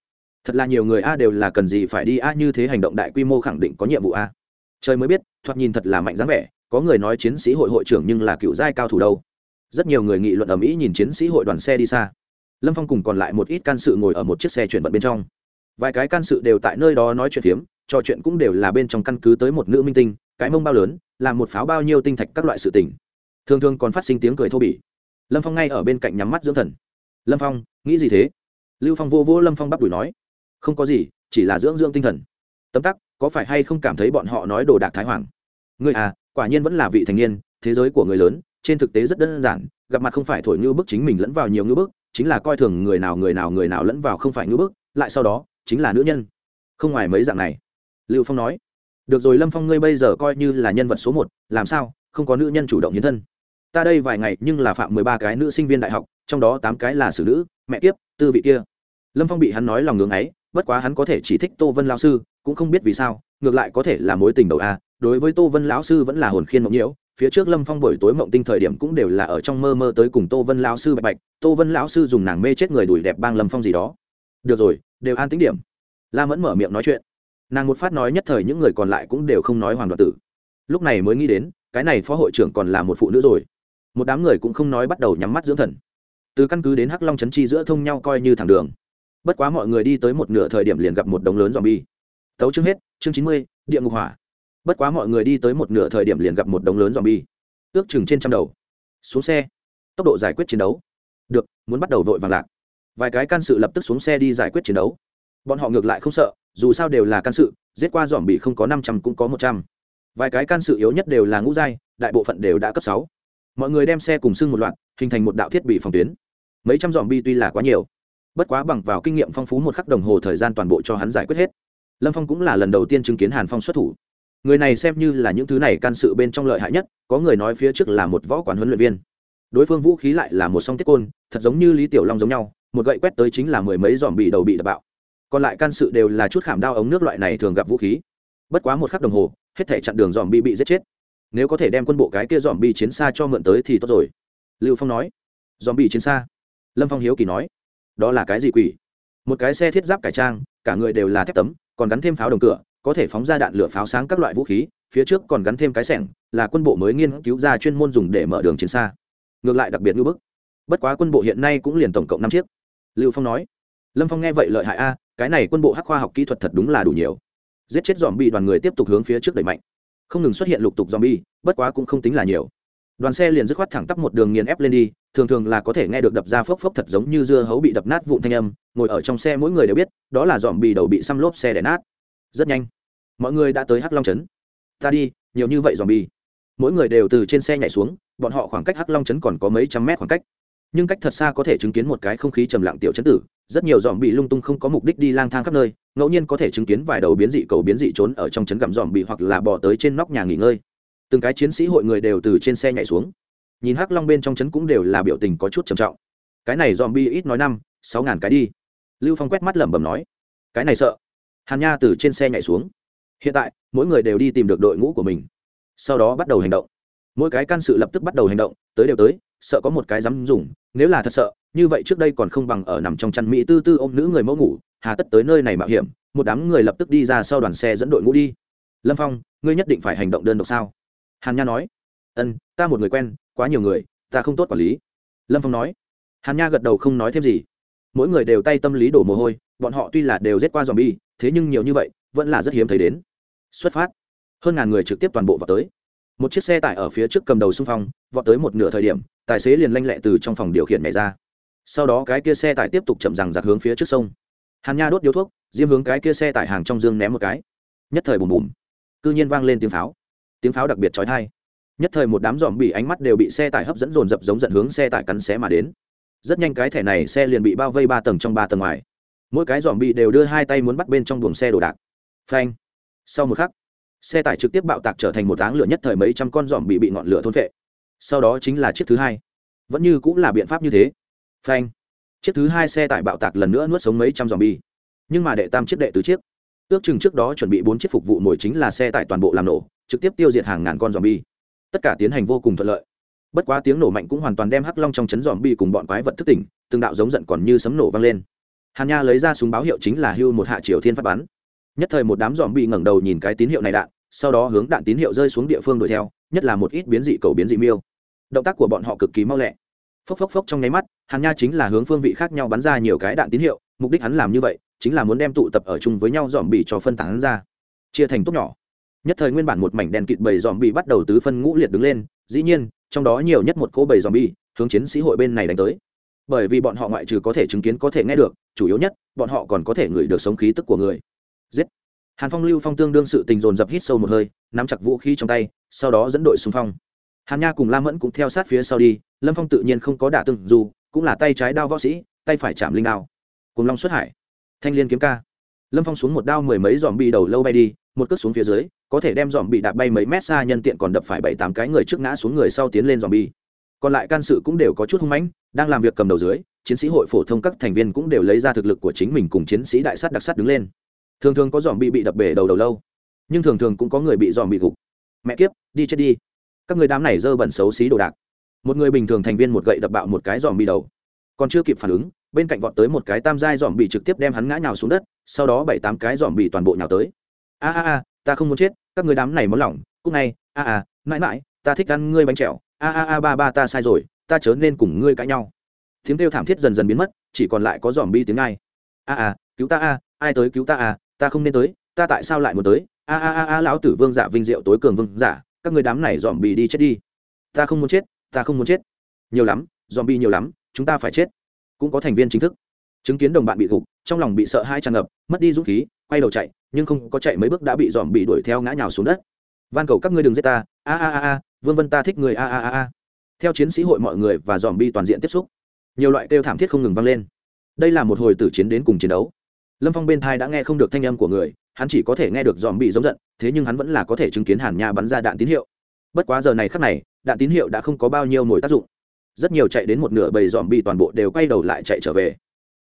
Thật là nhiều người a đều là cần gì phải đi a như thế hành động đại quy mô khẳng định có nhiệm vụ a. Trời mới biết, thoạt nhìn thật là mạnh dáng vẻ, có người nói chiến sĩ hội hội trưởng nhưng là cựu giai cao thủ đâu. Rất nhiều người nghị luận ở mỹ nhìn chiến sĩ hội đoàn xe đi xa. Lâm phong cùng còn lại một ít can sự ngồi ở một chiếc xe chuyển vận bên trong. Vài cái can sự đều tại nơi đó nói chuyện phiếm, trò chuyện cũng đều là bên trong căn cứ tới một nữ minh tinh cái mông bao lớn làm một pháo bao nhiêu tinh thạch các loại sự tình. Thường thường còn phát sinh tiếng cười thô bỉ. Lâm phong ngay ở bên cạnh nhắm mắt dưỡng thần. Lâm phong, nghĩ gì thế? Lưu phong vô vô lâm phong bắp đùi nói. Không có gì, chỉ là dưỡng dưỡng tinh thần. Tấm tắc, có phải hay không cảm thấy bọn họ nói đồ đạc thái hoàng? Người à quả nhiên vẫn là vị thành niên, thế giới của người lớn, trên thực tế rất đơn giản, gặp mặt không phải thổi như bức chính mình lẫn vào nhiều như bức, chính là coi thường người nào người nào người nào lẫn vào không phải như bức, lại sau đó, chính là nữ nhân. Không ngoài mấy dạng này. Lưu phong nói được rồi lâm phong, ngươi bây giờ coi như là nhân vật số một, làm sao? Không có nữ nhân chủ động hiến thân. Ta đây vài ngày nhưng là phạm mười ba cái nữ sinh viên đại học, trong đó tám cái là xử nữ, mẹ tiếp tư vị kia. Lâm phong bị hắn nói lòng ngưng ấy, bất quá hắn có thể chỉ thích tô vân lao sư, cũng không biết vì sao, ngược lại có thể là mối tình đầu a. Đối với tô vân lão sư vẫn là hồn khiên mộng nhiễu, phía trước lâm phong buổi tối mộng tinh thời điểm cũng đều là ở trong mơ mơ tới cùng tô vân lão sư bạch bạch, tô vân lão sư dùng nàng mê chết người đùi đẹp bang lâm phong gì đó. Được rồi, đều an tính điểm. La mẫn mở miệng nói chuyện nàng một phát nói nhất thời những người còn lại cũng đều không nói hoàng đoạt tử. Lúc này mới nghĩ đến, cái này phó hội trưởng còn là một phụ nữ rồi. Một đám người cũng không nói bắt đầu nhắm mắt dưỡng thần. Từ căn cứ đến hắc long trấn chi giữa thông nhau coi như thẳng đường. Bất quá mọi người đi tới một nửa thời điểm liền gặp một đống lớn dòm bi tấu chương hết, chương chín mươi, địa ngục hỏa. Bất quá mọi người đi tới một nửa thời điểm liền gặp một đống lớn dòm bi ước chừng trên trăm đầu. Xuống xe. Tốc độ giải quyết chiến đấu. Được, muốn bắt đầu vội vàng lạc. Vài cái can sự lập tức xuống xe đi giải quyết chiến đấu. Bọn họ ngược lại không sợ dù sao đều là can sự, giết qua dòm bị không có năm trăm cũng có một trăm. Vài cái can sự yếu nhất đều là ngũ giai, đại bộ phận đều đã cấp sáu. Mọi người đem xe cùng xưng một loạt, hình thành một đạo thiết bị phòng tuyến. Mấy trăm dòm bi tuy là quá nhiều, bất quá bằng vào kinh nghiệm phong phú một khắc đồng hồ thời gian toàn bộ cho hắn giải quyết hết. Lâm phong cũng là lần đầu tiên chứng kiến hàn phong xuất thủ. Người này xem như là những thứ này can sự bên trong lợi hại nhất, có người nói phía trước là một võ quán huấn luyện viên. Đối phương vũ khí lại là một song tiết côn, thật giống như lý tiểu long giống nhau, một gậy quét tới chính là mười mấy dòm bị đầu bị đập bạo còn lại can sự đều là chút khảm đao ống nước loại này thường gặp vũ khí. Bất quá một khắc đồng hồ, hết thể chặn đường dòm bi bị giết chết. Nếu có thể đem quân bộ cái kia dòm bi chiến xa cho mượn tới thì tốt rồi. Lưu phong nói. Dòm bi chiến xa? Lâm phong hiếu kỳ nói. Đó là cái gì quỷ? Một cái xe thiết giáp cải trang, cả người đều là thép tấm, còn gắn thêm pháo đồng cửa, có thể phóng ra đạn lửa pháo sáng các loại vũ khí, phía trước còn gắn thêm cái sẻng, là quân bộ mới nghiên cứu ra chuyên môn dùng để mở đường chiến xa. Ngược lại đặc biệt ngưỡng bức. Bất quá quân bộ hiện nay cũng liền tổng cộng năm chiếc. Lưu phong nói. Lâm phong nghe vậy lợi hại a cái này quân bộ hắc khoa học kỹ thuật thật đúng là đủ nhiều. Giết chết dòm bị đoàn người tiếp tục hướng phía trước đẩy mạnh. Không ngừng xuất hiện lục tục dòm bi, bất quá cũng không tính là nhiều. Đoàn xe liền dứt khoát thẳng tắp một đường nghiền ép lên đi, thường thường là có thể nghe được đập ra phốc phốc thật giống như dưa hấu bị đập nát vụn thanh âm, ngồi ở trong xe mỗi người đều biết, đó là dòm bì đầu bị xăm lốp xe đẻ nát. Rất nhanh, mọi người đã tới hắc long trấn. Ta đi, nhiều như vậy dòm bì mỗi người đều từ trên xe nhảy xuống, bọn họ khoảng cách hắc long trấn còn có mấy trăm mét khoảng cách nhưng cách thật xa có thể chứng kiến một cái không khí trầm lặng tiểu chấn tử, rất nhiều dòm bị lung tung không có mục đích đi lang thang khắp nơi, ngẫu nhiên có thể chứng kiến vài đầu biến dị cầu biến dị trốn ở trong chấn gặm dòm bị hoặc là bỏ tới trên nóc nhà nghỉ ngơi. Từng cái chiến sĩ hội người đều từ trên xe nhảy xuống. Nhìn hắc long bên trong chấn cũng đều là biểu tình có chút trầm trọng. Cái này dòm bi ít nói năm, sáu ngàn cái đi. Lưu phong quét mắt lẩm bẩm nói, cái này sợ. Hàn nha từ trên xe nhảy xuống. Hiện tại, mỗi người đều đi tìm được đội ngũ của mình. Sau đó bắt đầu hành động. Mỗi cái can sự lập tức bắt đầu hành động, tới đều tới sợ có một cái dám dùng, nếu là thật sợ, như vậy trước đây còn không bằng ở nằm trong chăn mỹ tư tư ôm nữ người mẫu ngủ, hà tất tới nơi này mạo hiểm, một đám người lập tức đi ra sau đoàn xe dẫn đội ngũ đi. Lâm phong, ngươi nhất định phải hành động đơn độc sao? Hàn nha nói. Ân, ta một người quen, quá nhiều người, ta không tốt quản lý. Lâm phong nói. Hàn nha gật đầu không nói thêm gì. Mỗi người đều tay tâm lý đổ mồ hôi, bọn họ tuy là đều rét qua dòm bi thế nhưng nhiều như vậy, vẫn là rất hiếm thấy đến. Xuất phát. Hơn ngàn người trực tiếp toàn bộ vào tới. Một chiếc xe tải ở phía trước cầm đầu xung phong, vọt tới một nửa thời điểm tài xế liền lanh lẹ từ trong phòng điều khiển nhảy ra. Sau đó cái kia xe tải tiếp tục chậm rằng giặc hướng phía trước sông. Hàn nha đốt điếu thuốc diêm hướng cái kia xe tải hàng trong dương ném một cái. Nhất thời bùm bùm, cư nhiên vang lên tiếng pháo. Tiếng pháo đặc biệt trói thai nhất thời một đám dòm bị ánh mắt đều bị xe tải hấp dẫn dồn dập giống dẫn hướng xe tải cắn xé mà đến. Rất nhanh cái thẻ này xe liền bị bao vây ba tầng trong ba tầng ngoài. Mỗi cái dòm bị đều đưa hai tay muốn bắt bên trong buồng xe đồ đạc. Phanh. Sau một khắc, xe tải trực tiếp bạo tạc trở thành một áng lửa nhất thời mấy trăm con dòm bị bị ngọn lửa thôn vệ sau đó chính là chiếc thứ hai. Vẫn như cũng là biện pháp như thế. Phanh. Chiếc thứ hai xe tải bạo tạc lần nữa nuốt sống mấy trăm dòng bi nhưng mà đệ tam chiếc đệ tứ chiếc. Ước chừng trước đó chuẩn bị bốn chiếc phục vụ mồi chính là xe tải toàn bộ làm nổ, trực tiếp tiêu diệt hàng ngàn con dòng bi tất cả tiến hành vô cùng thuận lợi. Bất quá tiếng nổ mạnh cũng hoàn toàn đem hắc long trong chấn dòm bi cùng bọn quái vật thức tỉnh, từng đạo giống giận còn như sấm nổ vang lên. Hàn nha lấy ra súng báo hiệu chính là hưu một hạ triều thiên phát bắn. Nhất thời một đám dòm bi ngẩng đầu nhìn cái tín hiệu này đạn sau đó hướng đạn tín hiệu rơi xuống địa phương đuổi theo, nhất là một ít biến dị cầu biến dị miêu. Động tác của bọn họ cực kỳ mau lẹ. Phốc phốc phốc trong nháy mắt, hàn nha chính là hướng phương vị khác nhau bắn ra nhiều cái đạn tín hiệu, mục đích hắn làm như vậy, chính là muốn đem tụ tập ở chung với nhau dòm bị cho phân tán ra. Chia thành tốt nhỏ. Nhất thời nguyên bản một mảnh đèn kịt bầy dòm bị bắt đầu tứ phân ngũ liệt đứng lên, dĩ nhiên, trong đó nhiều nhất một cô bầy dòm bì hướng chiến sĩ hội bên này đánh tới. Bởi vì bọn họ ngoại trừ có thể chứng kiến có thể nghe được, chủ yếu nhất, bọn họ còn có thể ngửi được sống khí tức của người. Giết hàn phong lưu phong tương đương sự tình dồn dập hít sâu một hơi, nắm chặt vũ khí trong tay, sau đó dẫn đội xung phong. Hàn nha cùng lam mẫn cũng theo sát phía sau đi, lâm phong tự nhiên không có đả tương dù, cũng là tay trái đao võ sĩ, tay phải chạm linh đao. Cùng long xuất hải. Thanh liên kiếm ca. Lâm phong xuống một đao mười mấy dòm bị đầu lâu bay đi, một cước xuống phía dưới, có thể đem dòm bị đạp bay mấy mét xa nhân tiện còn đập phải bảy tám cái người trước ngã xuống người sau tiến lên dòm bi còn lại can sự cũng đều có chút hung mãnh, đang làm việc cầm đầu dưới, chiến sĩ hội phổ thông các thành viên cũng đều lấy ra thực lực của chính mình cùng chiến sĩ đại sắt đặc sắt đứng lên thường thường có dòm bị bị đập bể đầu đầu lâu, nhưng thường thường cũng có người bị dòm bị gục. Mẹ kiếp, đi chết đi. Các người đám này dơ bẩn xấu xí đồ đạc. Một người bình thường thành viên một gậy đập bạo một cái dòm bị đầu. Còn chưa kịp phản ứng, bên cạnh vọt tới một cái tam giai dòm bị trực tiếp đem hắn ngã nhào xuống đất, sau đó bảy tám cái dòm bị toàn bộ nhào tới. A a a, ta không muốn chết, các người đám này món lỏng cúc này a a, mãi mãi, ta thích ăn ngươi bánh trẹo a a a, ba ba, ta sai rồi, ta chớ nên cùng ngươi cãi nhau. Tiếng kêu thảm thiết dần dần biến mất, chỉ còn lại có dòm bi tiếng ai. A a, cứu ta a, ai tới cứu ta a ta không nên tới, ta tại sao lại muốn tới? A a a a, lão tử vương giả vinh diệu tối cường vương giả, các người đám này dòm bị đi chết đi. Ta không muốn chết, ta không muốn chết. Nhiều lắm dòm bị nhiều lắm, chúng ta phải chết. Cũng có thành viên chính thức. Chứng kiến đồng bạn bị gục, trong lòng bị sợ hai tràn ngập, mất đi dũng khí, quay đầu chạy, nhưng không có chạy mấy bước đã bị dòm bị đuổi theo ngã nhào xuống đất. Van cầu các ngươi đừng giết ta. A a a a, vương vân ta thích người, a a a a. Theo chiến sĩ hội mọi người và dòm bi toàn diện tiếp xúc, nhiều loại kêu thảm thiết không ngừng vang lên. Đây là một hồi tử chiến đến cùng chiến đấu lâm phong bên thai đã nghe không được thanh âm của người, hắn chỉ có thể nghe được dòm bị giống giận, thế nhưng hắn vẫn là có thể chứng kiến hàn nha bắn ra đạn tín hiệu. Bất quá giờ này khắc này, đạn tín hiệu đã không có bao nhiêu mồi tác dụng. Rất nhiều chạy đến một nửa bầy dòm bị toàn bộ đều quay đầu lại chạy trở về.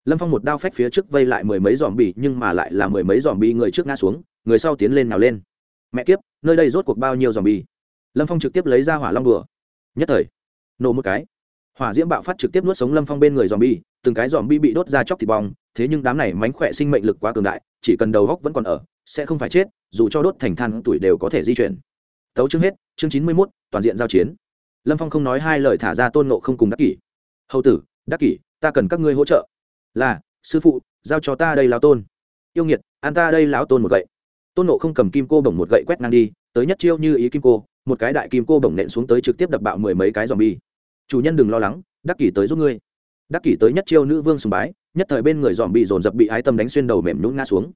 Lâm phong một đao phách phía trước vây lại mười mấy dòm bị, nhưng mà lại là mười mấy dòm bị người trước ngã xuống, người sau tiến lên nào lên. Mẹ kiếp, nơi đây rốt cuộc bao nhiêu dòm bị? Lâm phong trực tiếp lấy ra hỏa long đùa. Nhất thời. Nổ một cái. Hỏa diễm bạo phát trực tiếp nuốt sống lâm phong bên người dòm bi từng cái dòm bi bị đốt ra chóc thịt bong, thế nhưng đám này mánh khỏe sinh mệnh lực quá cường đại, chỉ cần đầu góc vẫn còn ở, sẽ không phải chết, dù cho đốt thành than tuổi đều có thể di chuyển. Tấu chương hết, chương chín mươi mốt, toàn diện giao chiến. Lâm phong không nói hai lời thả ra tôn nộ không cùng đắc kỷ. Hầu tử, đắc kỷ, ta cần các ngươi hỗ trợ. Là, sư phụ, giao cho ta đây lão tôn. Yêu nghiệt an ta đây lão tôn một gậy. Tôn nộ không cầm kim cô bổng một gậy quét ngang đi, tới nhất chiêu như ý kim cô, một cái đại kim cô bổng nện xuống tới trực tiếp đập bạo mười mấy cái dòm bi chủ nhân đừng lo lắng, đắc kỷ tới giúp ngươi đắc kỷ tới nhất chiêu nữ vương sùng bái, nhất thời bên người dòm bị dồn dập bị ái tâm đánh xuyên đầu mềm nhún ngã xuống.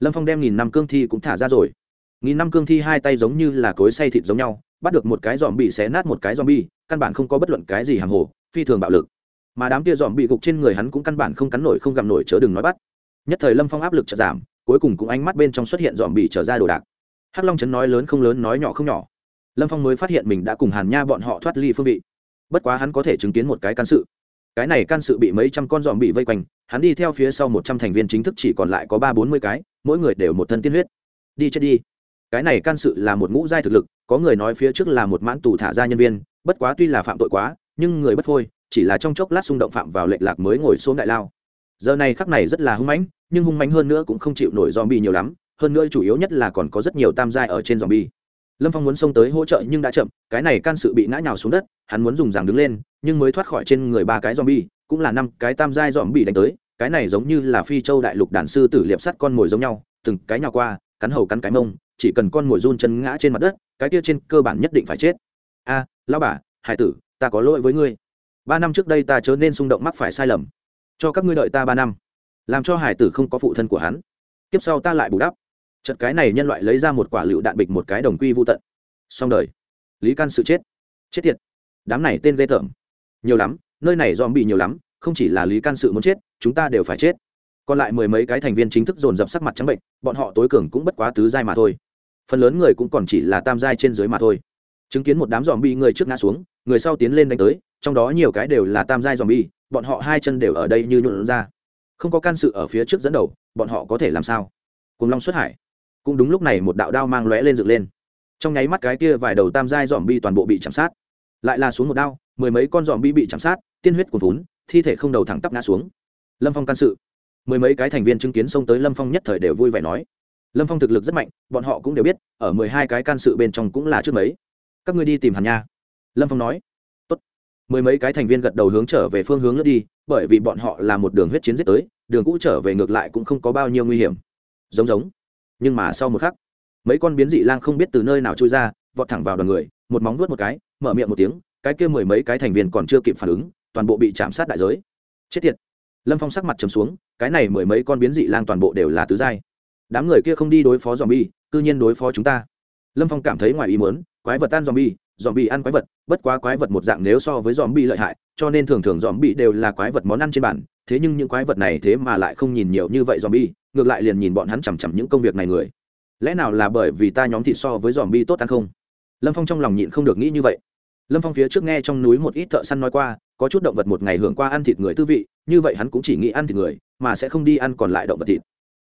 Lâm phong đem nghìn năm cương thi cũng thả ra rồi. Nghìn năm cương thi hai tay giống như là cối xay thịt giống nhau, bắt được một cái dòm bị xé nát một cái dòm bi căn bản không có bất luận cái gì hàng hồ, phi thường bạo lực. Mà đám kia dòm bị gục trên người hắn cũng căn bản không cắn nổi không gặm nổi chớ đừng nói bắt. Nhất thời lâm phong áp lực chợt giảm, cuối cùng cũng ánh mắt bên trong xuất hiện dòm bị trở ra đồ đạc. Hắc long trấn nói lớn không lớn, nói nhỏ không nhỏ. Lâm phong mới phát hiện mình đã cùng hàn nha bọn họ thoát ly phương vị. Bất quá hắn có thể chứng kiến một cái can sự cái này can sự bị mấy trăm con dòm bị vây quanh, hắn đi theo phía sau một trăm thành viên chính thức chỉ còn lại có ba bốn mươi cái, mỗi người đều một thân tiên huyết. Đi chết đi. Cái này can sự là một ngũ giai thực lực, có người nói phía trước là một mãn tù thả ra nhân viên, bất quá tuy là phạm tội quá, nhưng người bất phôi, chỉ là trong chốc lát xung động phạm vào lệch lạc mới ngồi xuống đại lao. Giờ này khắc này rất là hung mãnh, nhưng hung mãnh hơn nữa cũng không chịu nổi dòm bị nhiều lắm, hơn nữa chủ yếu nhất là còn có rất nhiều tam giai ở trên dòm bi lâm phong muốn xông tới hỗ trợ nhưng đã chậm cái này can sự bị ngã nhào xuống đất hắn muốn dùng giảng đứng lên nhưng mới thoát khỏi trên người ba cái dòm bi cũng là năm cái tam giai dòm bị đánh tới cái này giống như là phi châu đại lục đàn sư tử liệp sắt con mồi giống nhau từng cái nhào qua cắn hầu cắn cái mông chỉ cần con mồi run chân ngã trên mặt đất cái kia trên cơ bản nhất định phải chết. A à, bà hải tử ta có lỗi với ngươi. Ba năm trước đây ta chớ nên xung động mắc phải sai lầm. Cho các ngươi đợi ta ba năm làm cho hải tử không có phụ thân của hắn. Tiếp sau ta lại bù đắp chật cái này nhân loại lấy ra một quả lựu đạn bịch một cái đồng quy vô tận. Xong đời. Lý can sự chết. Chết thiệt đám này tên ghê tởm. Nhiều lắm nơi này dòm bị nhiều lắm không chỉ là lý can sự muốn chết chúng ta đều phải chết. Còn lại mười mấy cái thành viên chính thức dồn dập sắc mặt trắng bệnh bọn họ tối cường cũng bất quá tứ giai mà thôi. Phần lớn người cũng còn chỉ là tam giai trên dưới mà thôi. Chứng kiến một đám dòm bị người trước ngã xuống người sau tiến lên đánh tới trong đó nhiều cái đều là tam giai dòm bị, bọn họ hai chân đều ở đây như nhuộn ra. Không có can sự ở phía trước dẫn đầu bọn họ có thể làm sao? Cùng long xuất hải cũng đúng lúc này một đạo đao mang lóe lên dựng lên. Trong nháy mắt cái kia vài đầu tam giai dòm bi toàn bộ bị chạm sát. Lại là xuống một đao, mười mấy con dòm bi bị chạm sát, tiên huyết cuồn vốn thi thể không đầu thẳng tắp ngã xuống. Lâm phong can sự. Mười mấy cái thành viên chứng kiến xông tới lâm phong nhất thời đều vui vẻ nói. Lâm phong thực lực rất mạnh, bọn họ cũng đều biết, ở mười hai cái can sự bên trong cũng là trước mấy. Các ngươi đi tìm hàn nha. Lâm phong nói. Tốt. mười mấy cái thành viên gật đầu hướng trở về phương hướng lướt đi, bởi vì bọn họ là một đường huyết chiến giết tới, đường cũ trở về ngược lại cũng không có bao nhiêu nguy hiểm. Giống giống nhưng mà sau một khắc, mấy con biến dị lang không biết từ nơi nào trôi ra, vọt thẳng vào đoàn người, một móng vuốt một cái, mở miệng một tiếng, cái kia mười mấy cái thành viên còn chưa kịp phản ứng, toàn bộ bị chạm sát đại giới. Chết tiệt. Lâm phong sắc mặt trầm xuống, cái này mười mấy con biến dị lang toàn bộ đều là tứ giai. Đám người kia không đi đối phó dòm bi cư nhiên đối phó chúng ta. Lâm phong cảm thấy ngoài ý muốn, quái vật tan dòm bi dòm bi ăn quái vật, bất quá quái vật một dạng nếu so với dòm bi lợi hại, cho nên thường thường dòm bi đều là quái vật món ăn trên bản thế nhưng những quái vật này thế mà lại không nhìn nhiều như vậy dòm bi ngược lại liền nhìn bọn hắn chằm chằm những công việc này người. Lẽ nào là bởi vì ta nhóm thịt so với dòm bi tốt ăn không? Lâm phong trong lòng nhịn không được nghĩ như vậy. Lâm phong phía trước nghe trong núi một ít thợ săn nói qua, có chút động vật một ngày hưởng qua ăn thịt người tư vị, như vậy hắn cũng chỉ nghĩ ăn thịt người, mà sẽ không đi ăn còn lại động vật thịt.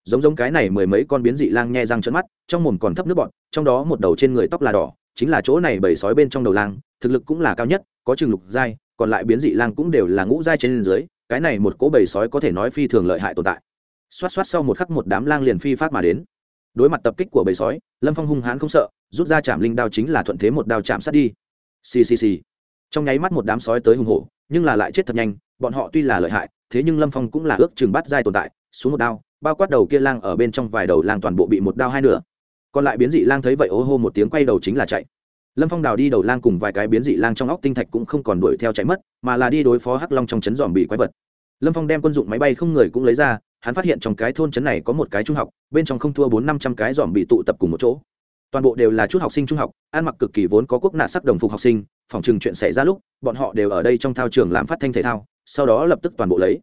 Giống giống cái này mười mấy con biến dị lang nhe răng trợn mắt, trong mồm còn thấp nước bọn trong đó một đầu trên người tóc là đỏ, chính là chỗ này bầy sói bên trong đầu lang, thực lực cũng là cao nhất, có chừng lục giai, còn lại biến dị lang cũng đều là ngũ giai trên dưới cái này một cỗ bầy sói có thể nói phi thường lợi hại tồn tại. Xoát xoát sau một khắc một đám lang liền phi phát mà đến. Đối mặt tập kích của bầy sói, lâm phong hung hãn không sợ, rút ra chạm linh đao chính là thuận thế một đao chạm sát đi. Xì xì xì. trong nháy mắt một đám sói tới hùng hổ, nhưng là lại chết thật nhanh, bọn họ tuy là lợi hại, thế nhưng lâm phong cũng là ước chừng bắt giai tồn tại, xuống một đao, bao quát đầu kia lang ở bên trong vài đầu lang toàn bộ bị một đao hai nửa. Còn lại biến dị lang thấy vậy ô hô một tiếng quay đầu chính là chạy lâm phong đào đi đầu lang cùng vài cái biến dị lang trong óc tinh thạch cũng không còn đuổi theo chạy mất, mà là đi đối phó hắc long trong trấn dòm bị quái vật. Lâm phong đem quân dụng máy bay không người cũng lấy ra, hắn phát hiện trong cái thôn trấn này có một cái trung học, bên trong không thua bốn năm trăm cái dòm bị tụ tập cùng một chỗ. Toàn bộ đều là chút học sinh trung học, ăn mặc cực kỳ vốn có quốc nạ sắc đồng phục học sinh, phòng chừng chuyện xảy ra lúc, bọn họ đều ở đây trong thao trường làm phát thanh thể thao, sau đó lập tức toàn bộ lấy.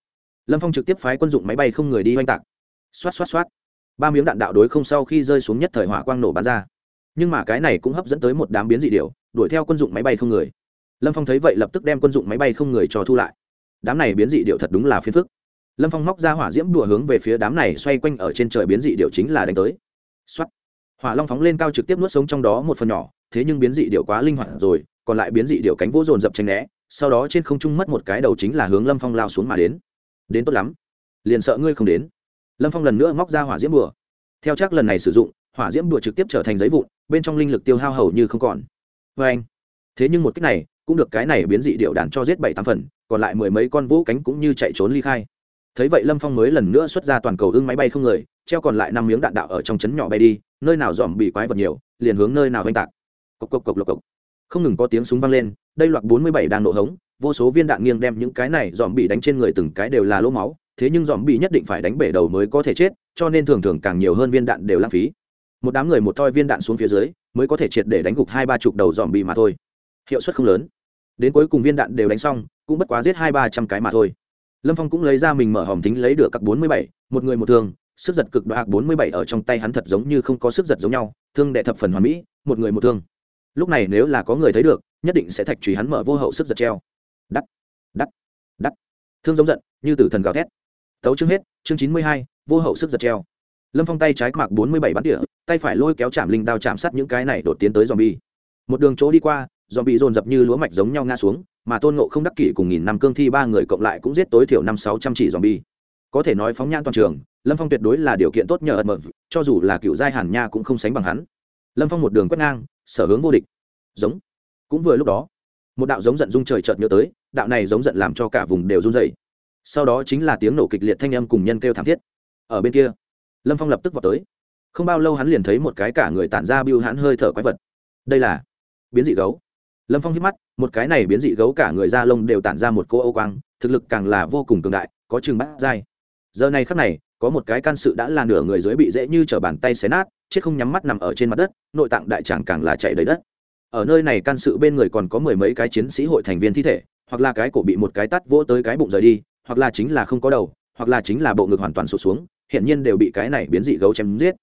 Lâm phong trực tiếp phái quân dụng máy bay không người đi oanh tạc. Xoát xoát xoát. Ba miếng đạn đạo đối không sau khi rơi xuống nhất thời hỏa quang nổ bắn ra nhưng mà cái này cũng hấp dẫn tới một đám biến dị điều đuổi theo quân dụng máy bay không người. Lâm phong thấy vậy lập tức đem quân dụng máy bay không người cho thu lại. Đám này biến dị điệu thật đúng là phiền phức. Lâm phong móc ra hỏa diễm đùa hướng về phía đám này xoay quanh ở trên trời biến dị điệu chính là đánh tới. X hỏa long phóng lên cao trực tiếp nuốt sống trong đó một phần nhỏ, thế nhưng biến dị điệu quá linh hoạt rồi, còn lại biến dị điệu cánh vỗ dồn dập tranh né, sau đó trên không trung mất một cái đầu chính là hướng lâm phong lao xuống mà đến. Đến tốt lắm. Liền sợ ngươi không đến. Lâm phong lần nữa móc ra hỏa diễm đùa. Theo chắc lần này sử dụng, hỏa diễm đùa trực tiếp trở thành giấy vụn bên trong linh lực tiêu hao hầu như không còn. Vê anh, thế nhưng một cách này, cũng được cái này biến dị điệu đàn cho giết bảy tám phần, còn lại mười mấy con vũ cánh cũng như chạy trốn ly khai. Thấy vậy lâm phong mới lần nữa xuất ra toàn cầu ưng máy bay không người, treo còn lại năm miếng đạn đạo ở trong trấn nhỏ bay đi, nơi nào dòm bị quái vật nhiều, liền hướng nơi nào oanh tạc. Cộc cộc cộc lộc cộc. Không ngừng có tiếng súng vang lên, đây loạt bốn mươi bảy đang nổ hống, vô số viên đạn nghiêng đem những cái này dòm bị đánh trên người từng cái đều là lỗ máu, thế nhưng dòm bị nhất định phải đánh bể đầu mới có thể chết, cho nên thường thường càng nhiều hơn viên đạn đều lãng phí một đám người một toi viên đạn xuống phía dưới, mới có thể triệt để đánh gục hai ba chục đầu dòm bị mà thôi. Hiệu suất không lớn. Đến cuối cùng viên đạn đều đánh xong, cũng bất quá giết hai ba trăm cái mà thôi. Lâm phong cũng lấy ra mình mở hòm thính lấy được các bốn mươi bảy, một người một thương, sức giật cực đoạt bốn mươi bảy ở trong tay hắn thật giống như không có sức giật giống nhau, thương đệ thập phần hoàn mỹ, một người một thương. Lúc này nếu là có người thấy được, nhất định sẽ thạch trùy hắn mở vô hậu sức giật treo. Đắt đắt đắt. Thương giống giận, như tử thần gào thét. Tấu chương hết, chương chín mươi hai, vô hậu sức giật treo lâm phong tay trái mặc bốn mươi bảy bắn địa tay phải lôi kéo chạm linh đao chạm sát những cái này đột tiến tới dòm bi một đường chỗ đi qua dòm bị dồn dập như lúa mạch giống nhau ngã xuống mà tôn nộ không đắc kỷ cùng nghìn năm cương thi ba người cộng lại cũng giết tối thiểu năm sáu trăm chỉ dòm bi có thể nói phóng nhan toàn trường lâm phong tuyệt đối là điều kiện tốt nhờ ẩn mờ, cho dù là cựu giai hàn nha cũng không sánh bằng hắn. Lâm phong một đường quét ngang sở hướng vô địch. Giống. Cũng vừa lúc đó một đạo giống giận rung trời chợt nhớ tới đạo này giống giận làm cho cả vùng đều run dày sau đó chính là tiếng nổ kịch liệt thanh âm cùng nhân kêu thảm thiết. Ở bên kia lâm phong lập tức vào tới. Không bao lâu hắn liền thấy một cái cả người tản ra biêu hãn hơi thở quái vật. Đây là biến dị gấu. Lâm phong hít mắt, một cái này biến dị gấu cả người da lông đều tản ra một cô âu quang, thực lực càng là vô cùng cường đại, có chừng bắt dai giờ này khắc này, có một cái can sự đã là nửa người dưới bị dễ như t bàn tay xé nát, chết không nhắm mắt nằm ở trên mặt đất, nội tạng đại tràng càng là chạy đầy đất. Ở nơi này can sự bên người còn có mười mấy cái chiến sĩ hội thành viên thi thể, hoặc là cái cổ bị một cái tắt vỗ tới cái bụng rời đi, hoặc là chính là không có đầu, hoặc là chính là bộ ngực hoàn toàn sụt xuống hiện nhiên đều bị cái này biến dị gấu chém giết.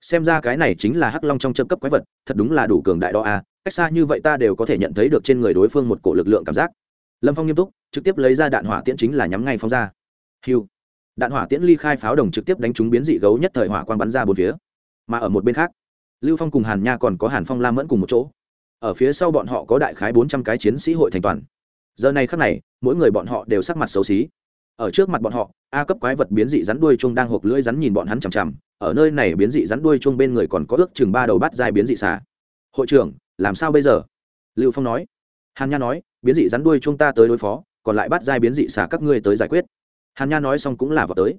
Xem ra cái này chính là hắc long trong châm cấp quái vật, thật đúng là đủ cường đại đó a cách xa như vậy ta đều có thể nhận thấy được trên người đối phương một cổ lực lượng cảm giác. Lâm phong nghiêm túc, trực tiếp lấy ra đạn hỏa tiễn chính là nhắm ngay phóng ra. Hiu đạn hỏa tiễn ly khai pháo đồng trực tiếp đánh trúng biến dị gấu nhất thời hỏa quang bắn ra bốn phía. Mà ở một bên khác, lưu phong cùng hàn nha còn có hàn phong lam mẫn cùng một chỗ. Ở phía sau bọn họ có đại khái bốn trăm cái chiến sĩ hội thành toàn. Giờ này khắc này, mỗi người bọn họ đều sắc mặt xấu xí ở trước mặt bọn họ, a cấp quái vật biến dị rắn đuôi chung đang hộp lưỡi rắn nhìn bọn hắn chằm chằm, ở nơi này biến dị rắn đuôi chung bên người còn có ước chừng ba đầu bắt dài biến dị xà. Hội trưởng, làm sao bây giờ? Lưu phong nói. Hàn nha nói, biến dị rắn đuôi chuông ta tới đối phó, còn lại bắt dài biến dị xà các ngươi tới giải quyết. Hàn nha nói xong cũng là vào tới.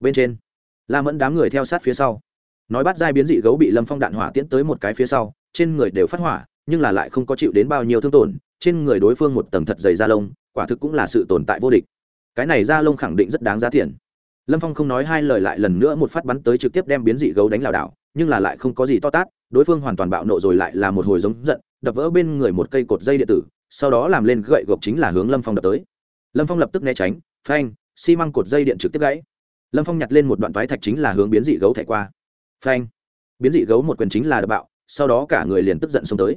Bên trên, la mẫn đám người theo sát phía sau. Nói bắt dai biến dị gấu bị lâm phong đạn hỏa tiễn tới một cái phía sau, trên người đều phát hỏa, nhưng là lại không có chịu đến bao nhiêu thương tổn, trên người đối phương một tầng thật dày da lông, quả thực cũng là sự tồn tại vô địch cái này da lông khẳng định rất đáng giá tiền. Lâm phong không nói hai lời lại lần nữa một phát bắn tới trực tiếp đem biến dị gấu đánh lảo đảo, nhưng là lại không có gì to tát, đối phương hoàn toàn bạo nộ rồi lại là một hồi giống giận, đập vỡ bên người một cây cột dây điện tử, sau đó làm lên gậy gộc chính là hướng lâm phong đập tới. Lâm phong lập tức né tránh, phanh, xi măng cột dây điện trực tiếp gãy. Lâm phong nhặt lên một đoạn toái thạch chính là hướng biến dị gấu thẻ qua. Phanh, biến dị gấu một quyền chính là đập bạo, sau đó cả người liền tức giận xông tới.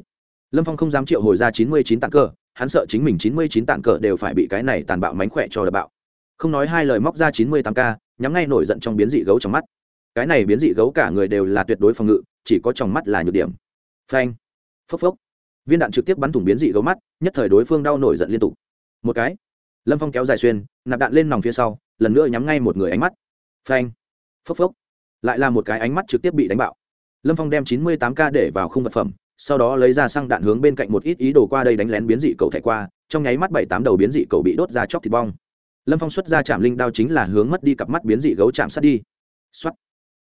Lâm phong không dám triệu hồi ra chín mươi chín tạng cờ, hắn sợ chính mình chín mươi chín tạng cờ đều phải bị cái này tàn bạo mánh khỏe cho đập bạo không nói hai lời móc ra chín mươi tám k, nhắm ngay nổi giận trong biến dị gấu trong mắt. Cái này biến dị gấu cả người đều là tuyệt đối phòng ngự, chỉ có trong mắt là nhược điểm. Phanh. Phốc phốc. Viên đạn trực tiếp bắn thủng biến dị gấu mắt, nhất thời đối phương đau nổi giận liên tục. Một cái. Lâm phong kéo dài xuyên, nạp đạn lên nòng phía sau, lần nữa nhắm ngay một người ánh mắt. Phanh. Phốc phốc. Lại là một cái ánh mắt trực tiếp bị đánh bạo. Lâm phong đem chín mươi tám k để vào khung vật phẩm, sau đó lấy ra xăng đạn hướng bên cạnh một ít ý đồ qua đây đánh lén biến dị cầu thẻ qua, trong nháy mắt bảy tám đầu biến dị cầu bị đốt ra chóc thịt bong lâm phong xuất ra chạm linh đao chính là hướng mất đi cặp mắt biến dị gấu chạm sát đi. X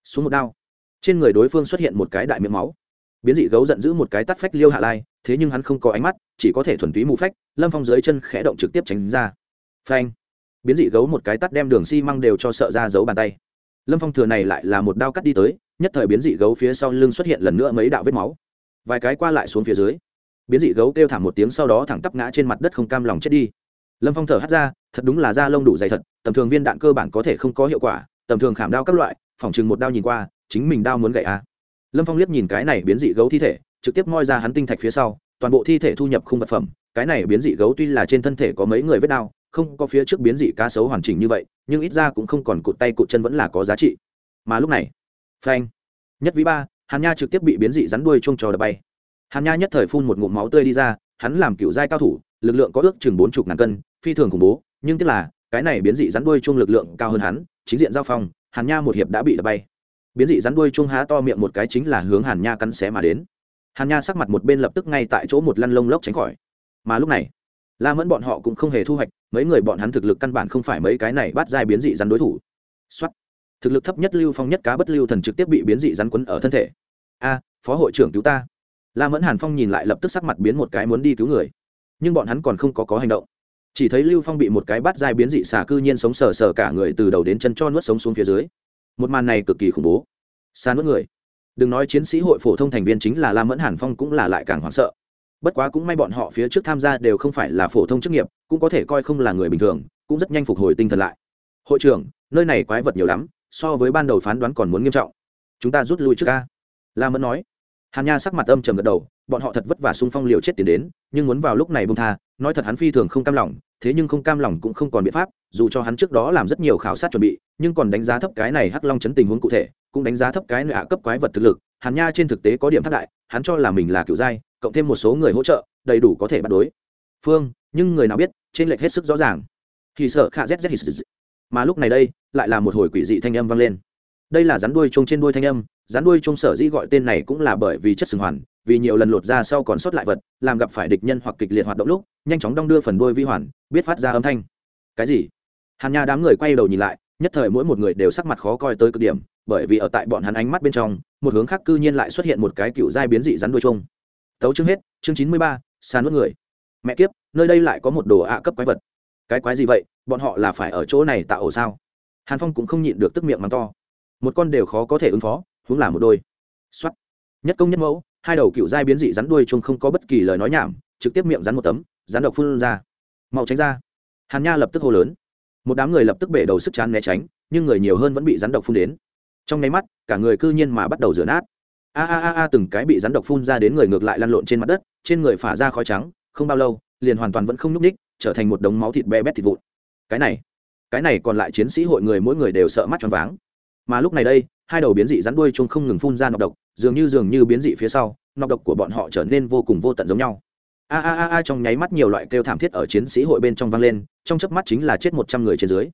xuống một đao. Trên người đối phương xuất hiện một cái đại miệng máu. Biến dị gấu giận dữ một cái tắt phách liêu hạ lai, thế nhưng hắn không có ánh mắt, chỉ có thể thuần túy mù phách, lâm phong dưới chân khẽ động trực tiếp tránh ra. Phanh. Biến dị gấu một cái tắt đem đường xi đều cho sợ ra giấu bàn tay. Lâm phong thừa này lại là một đao cắt đi tới, nhất thời biến dị gấu phía sau lưng xuất hiện lần nữa mấy đạo vết máu. Vài cái qua lại xuống phía dưới, biến dị gấu kêu thảm một tiếng sau đó thẳng tắp ngã trên mặt đất không cam lòng chết đi lâm phong thở hắt ra, thật đúng là da lông đủ dày thật, tầm thường viên đạn cơ bản có thể không có hiệu quả, tầm thường khảm đao các loại, phòng chừng một đao nhìn qua, chính mình đao muốn gậy à. lâm phong liếc nhìn cái này biến dị gấu thi thể, trực tiếp moi ra hắn tinh thạch phía sau, toàn bộ thi thể thu nhập khung vật phẩm, cái này biến dị gấu tuy là trên thân thể có mấy người vết đao, không có phía trước biến dị cá sấu hoàn chỉnh như vậy, nhưng ít ra cũng không còn cụt tay cụt chân vẫn là có giá trị mà lúc này, phanh, nhất ví ba, hàn nha trực tiếp bị biến dị rắn đuôi chung trò đập bay hàn nha nhất thời phun một ngụm máu tươi đi ra, hắn làm kiểu giai cao thủ lực lượng có ước chừng bốn chục ngàn cân, phi thường khủng bố, nhưng tức là, cái này biến dị rắn đuôi chung lực lượng cao hơn hắn, chính diện giao phong, hàn nha một hiệp đã bị đập bay. Biến dị rắn đuôi chung há to miệng một cái chính là hướng hàn nha cắn xé mà đến. Hàn nha sắc mặt một bên lập tức ngay tại chỗ một lăn lông lốc tránh khỏi. Mà lúc này, la mẫn bọn họ cũng không hề thu hoạch, mấy người bọn hắn thực lực căn bản không phải mấy cái này bắt dai biến dị rắn đối thủ. Xuất thực lực thấp nhất lưu phong nhất cá bất lưu thần trực tiếp bị biến dị rắn quấn ở thân thể. A, phó hội trưởng cứu ta. La mẫn hàn phong nhìn lại lập tức sắc mặt biến một cái muốn đi cứu người nhưng bọn hắn còn không có có hành động. Chỉ thấy lưu phong bị một cái bát dai biến dị xà cư nhiên sống sờ sờ cả người từ đầu đến chân cho nuốt sống xuống phía dưới. Một màn này cực kỳ khủng bố. Xa nuốt người. Đừng nói chiến sĩ hội phổ thông thành viên chính là la mẫn hàn phong cũng là lại càng hoảng sợ. Bất quá cũng may bọn họ phía trước tham gia đều không phải là phổ thông chức nghiệp, cũng có thể coi không là người bình thường, cũng rất nhanh phục hồi tinh thần lại. Hội trưởng, nơi này quái vật nhiều lắm, so với ban đầu phán đoán còn muốn nghiêm trọng. Chúng ta rút lui trước ca. La mẫn nói hàn nha sắc mặt âm trầm gật đầu, bọn họ thật vất vả xung phong liều chết tiến đến, nhưng muốn vào lúc này bông tha, nói thật hắn phi thường không cam lòng, thế nhưng không cam lòng cũng không còn biện pháp, dù cho hắn trước đó làm rất nhiều khảo sát chuẩn bị, nhưng còn đánh giá thấp cái này hắc long chấn tình huống cụ thể, cũng đánh giá thấp cái nệ hạ cấp quái vật thực lực. Hàn nha trên thực tế có điểm thất đại hắn cho là mình là cựu giai cộng thêm một số người hỗ trợ, đầy đủ có thể bắt đối. Phương, nhưng người nào biết, trên lệch hết sức rõ ràng. Thì sợ khạ zz mà lúc này đây, lại là một hồi quỷ dị thanh âm vang lên đây là rắn đuôi trông trên đuôi thanh âm, rắn đuôi trông sở dĩ gọi tên này cũng là bởi vì chất sừng hoàn, vì nhiều lần lột ra sau còn sót lại vật, làm gặp phải địch nhân hoặc kịch liệt hoạt động lúc, nhanh chóng đong đưa phần đuôi vi hoàn, biết phát ra âm thanh. Cái gì? Hàn nha đám người quay đầu nhìn lại, nhất thời mỗi một người đều sắc mặt khó coi tới cực điểm, bởi vì ở tại bọn hắn ánh mắt bên trong, một hướng khác cư nhiên lại xuất hiện một cái cựu giai biến dị rắn đuôi trông. Tấu chương hết, chương chín mươi ba sàn nuốt người. Mẹ kiếp, nơi đây lại có một đồ ạ cấp quái vật. Cái quái gì vậy? Bọn họ là phải ở chỗ này tạo ổ sao? Hàn phong cũng không nhịn được tức miệng mắng to một con đều khó có thể ứng phó, huống là một đôi. Xuất nhất công nhất mẫu, hai đầu cựu giai biến dị rắn đuôi chung không có bất kỳ lời nói nhảm, trực tiếp miệng rắn một tấm, rắn độc phun ra. Mau tránh ra. Hàn nha lập tức hô lớn. Một đám người lập tức bể đầu sức chán né tránh, nhưng người nhiều hơn vẫn bị rắn độc phun đến. Trong nháy mắt, cả người cư nhiên mà bắt đầu rửa nát. A a a a, từng cái bị rắn độc phun ra đến người ngược lại lăn lộn trên mặt đất, trên người phả ra khói trắng, không bao lâu, liền hoàn toàn vẫn không nhúc ních trở thành một đống máu thịt bé bét thịt vụn. Cái này cái này còn lại chiến sĩ hội người mỗi người đều sợ mắt choáng váng mà lúc này đây, hai đầu biến dị rắn đuôi chung không ngừng phun ra nọc độc, dường như dường như biến dị phía sau, nọc độc của bọn họ trở nên vô cùng vô tận giống nhau. A a a a, trong nháy mắt nhiều loại kêu thảm thiết ở chiến sĩ hội bên trong vang lên, trong chớp mắt chính là chết một trăm người trên dưới.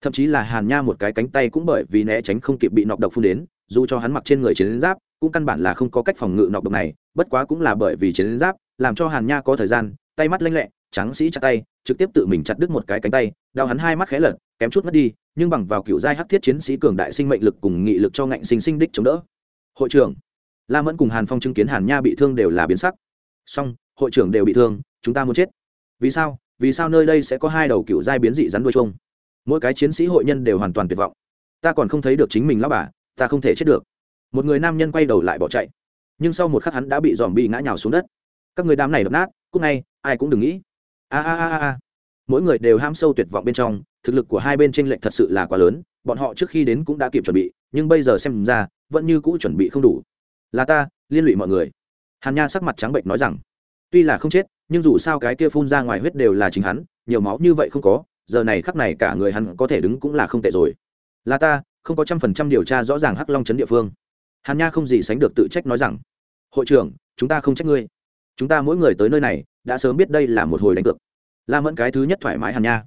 Thậm chí là hàn nha một cái cánh tay cũng bởi vì né tránh không kịp bị nọc độc phun đến, dù cho hắn mặc trên người chiến giáp, cũng căn bản là không có cách phòng ngự nọc độc này, bất quá cũng là bởi vì chiến giáp, làm cho hàn nha có thời gian, tay mắt lanh lẹ, trắng sĩ chặt tay, trực tiếp tự mình chặt đứt một cái cánh tay, đau hắn hai mắt khé lật, kém chút mất đi nhưng bằng vào cựu giai hắc thiết chiến sĩ cường đại sinh mệnh lực cùng nghị lực cho ngạnh sinh sinh đích chống đỡ. Hội trưởng, la mẫn cùng hàn phong chứng kiến hàn nha bị thương đều là biến sắc. Song hội trưởng đều bị thương, chúng ta muốn chết. Vì sao? Vì sao nơi đây sẽ có hai đầu cựu giai biến dị rắn đuôi chuông? Mỗi cái chiến sĩ hội nhân đều hoàn toàn tuyệt vọng. Ta còn không thấy được chính mình lao bà, ta không thể chết được. Một người nam nhân quay đầu lại bỏ chạy. Nhưng sau một khắc hắn đã bị dòm bị ngã nhào xuống đất. Các người đám này đập nát cúc ngay, ai cũng đừng nghĩ. A a a a. Mỗi người đều ham sâu tuyệt vọng bên trong thực lực của hai bên tranh lệch thật sự là quá lớn, bọn họ trước khi đến cũng đã kịp chuẩn bị, nhưng bây giờ xem ra, vẫn như cũ chuẩn bị không đủ. Là ta, liên lụy mọi người. Hàn nha sắc mặt trắng bệnh nói rằng, tuy là không chết, nhưng dù sao cái kia phun ra ngoài huyết đều là chính hắn, nhiều máu như vậy không có, giờ này khắc này cả người hắn có thể đứng cũng là không tệ rồi. Là ta, không có trăm phần trăm điều tra rõ ràng hắc long chấn địa phương. Hàn nha không gì sánh được tự trách nói rằng, hội trưởng, chúng ta không trách ngươi. Chúng ta mỗi người tới nơi này, đã sớm biết đây là một hồi đánh cược. La mẫn cái thứ nhất thoải mái hàn nha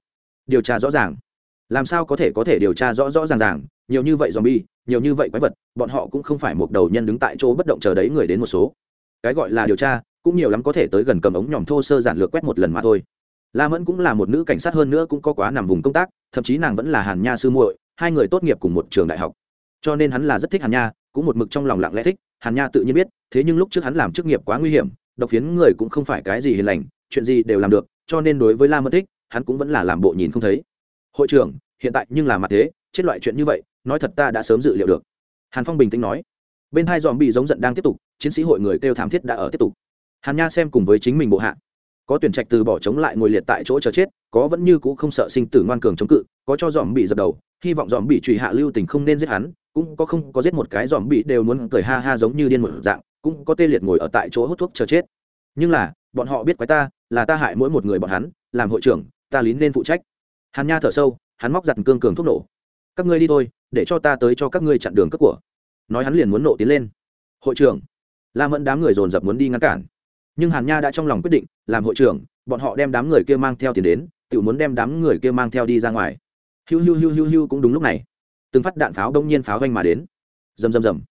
điều tra rõ ràng. Làm sao có thể có thể điều tra rõ rõ ràng ràng? Nhiều như vậy zombie, nhiều như vậy quái vật, bọn họ cũng không phải một đầu nhân đứng tại chỗ bất động chờ đấy người đến một số. Cái gọi là điều tra, cũng nhiều lắm có thể tới gần cầm ống nhòm thô sơ giản lược quét một lần mà thôi. La mẫn cũng là một nữ cảnh sát hơn nữa cũng có quá nằm vùng công tác, thậm chí nàng vẫn là hàn nha sư muội, hai người tốt nghiệp cùng một trường đại học. Cho nên hắn là rất thích hàn nha, cũng một mực trong lòng lặng lẽ thích, hàn nha tự nhiên biết, thế nhưng lúc trước hắn làm chức nghiệp quá nguy hiểm, độc phiến người cũng không phải cái gì hiền lành, chuyện gì đều làm được, cho nên đối với la mẫn thích hắn cũng vẫn là làm bộ nhìn không thấy. Hội trưởng, hiện tại nhưng là mặt thế, chết loại chuyện như vậy, nói thật ta đã sớm dự liệu được. Hàn phong bình tĩnh nói. Bên hai dòm bị giống giận đang tiếp tục, chiến sĩ hội người kêu thảm thiết đã ở tiếp tục. Hàn nha xem cùng với chính mình bộ hạ. Có tuyển trạch từ bỏ chống lại ngồi liệt tại chỗ chờ chết, có vẫn như cũ không sợ sinh tử ngoan cường chống cự, có cho dòm bị dập đầu, hy vọng dòm bị trùy hạ lưu tình không nên giết hắn, cũng có không có giết một cái dòm bị đều muốn cười ha ha giống như điên một dạng, cũng có tê liệt ngồi ở tại chỗ hút thuốc chờ chết. Nhưng là, bọn họ biết quái ta, là ta hại mỗi một người bọn hắn, làm hội trưởng ta lín nên phụ trách. Hàn nha thở sâu, hắn móc giặt cương cường thuốc nổ. Các ngươi đi thôi, để cho ta tới cho các ngươi chặn đường cất của. Nói hắn liền muốn nổ tiến lên. Hội trưởng. La mẫn đám người dồn dập muốn đi ngăn cản. Nhưng hàn nha đã trong lòng quyết định, làm hội trưởng, bọn họ đem đám người kia mang theo tiền đến, tự muốn đem đám người kia mang theo đi ra ngoài. Hiu hiu hiu hiu hiu cũng đúng lúc này. Từng phát đạn pháo đông nhiên pháo vanh mà đến. Rầm rầm rầm.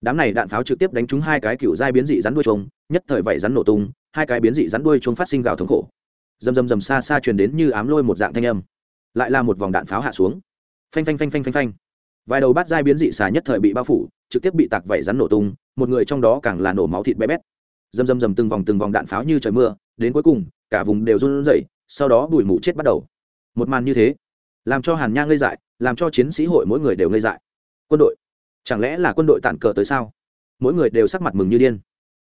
Đám này đạn pháo trực tiếp đánh trúng hai cái cựu giai biến dị rắn đuôi trống nhất thời vậy rắn nổ tung, hai cái biến dị rắn đuôi trống phát sinh gào thống khổ rầm rầm rầm xa xa truyền đến như ám lôi một dạng thanh âm. Lại là một vòng đạn pháo hạ xuống. Phanh phanh phanh phanh phanh phanh. Vài đầu bát giai biến dị xà nhất thời bị bao phủ, trực tiếp bị tạc vảy rắn nổ tung, một người trong đó càng là nổ máu thịt bé bét. Dầm dầm dầm từng vòng từng vòng đạn pháo như trời mưa, đến cuối cùng, cả vùng đều run rẩy, sau đó bụi mù chết bắt đầu. Một màn như thế, làm cho hàn nha ngây dại, làm cho chiến sĩ hội mỗi người đều ngây dại. Quân đội, chẳng lẽ là quân đội tản cờ tới sao? Mỗi người đều sắc mặt mừng như điên.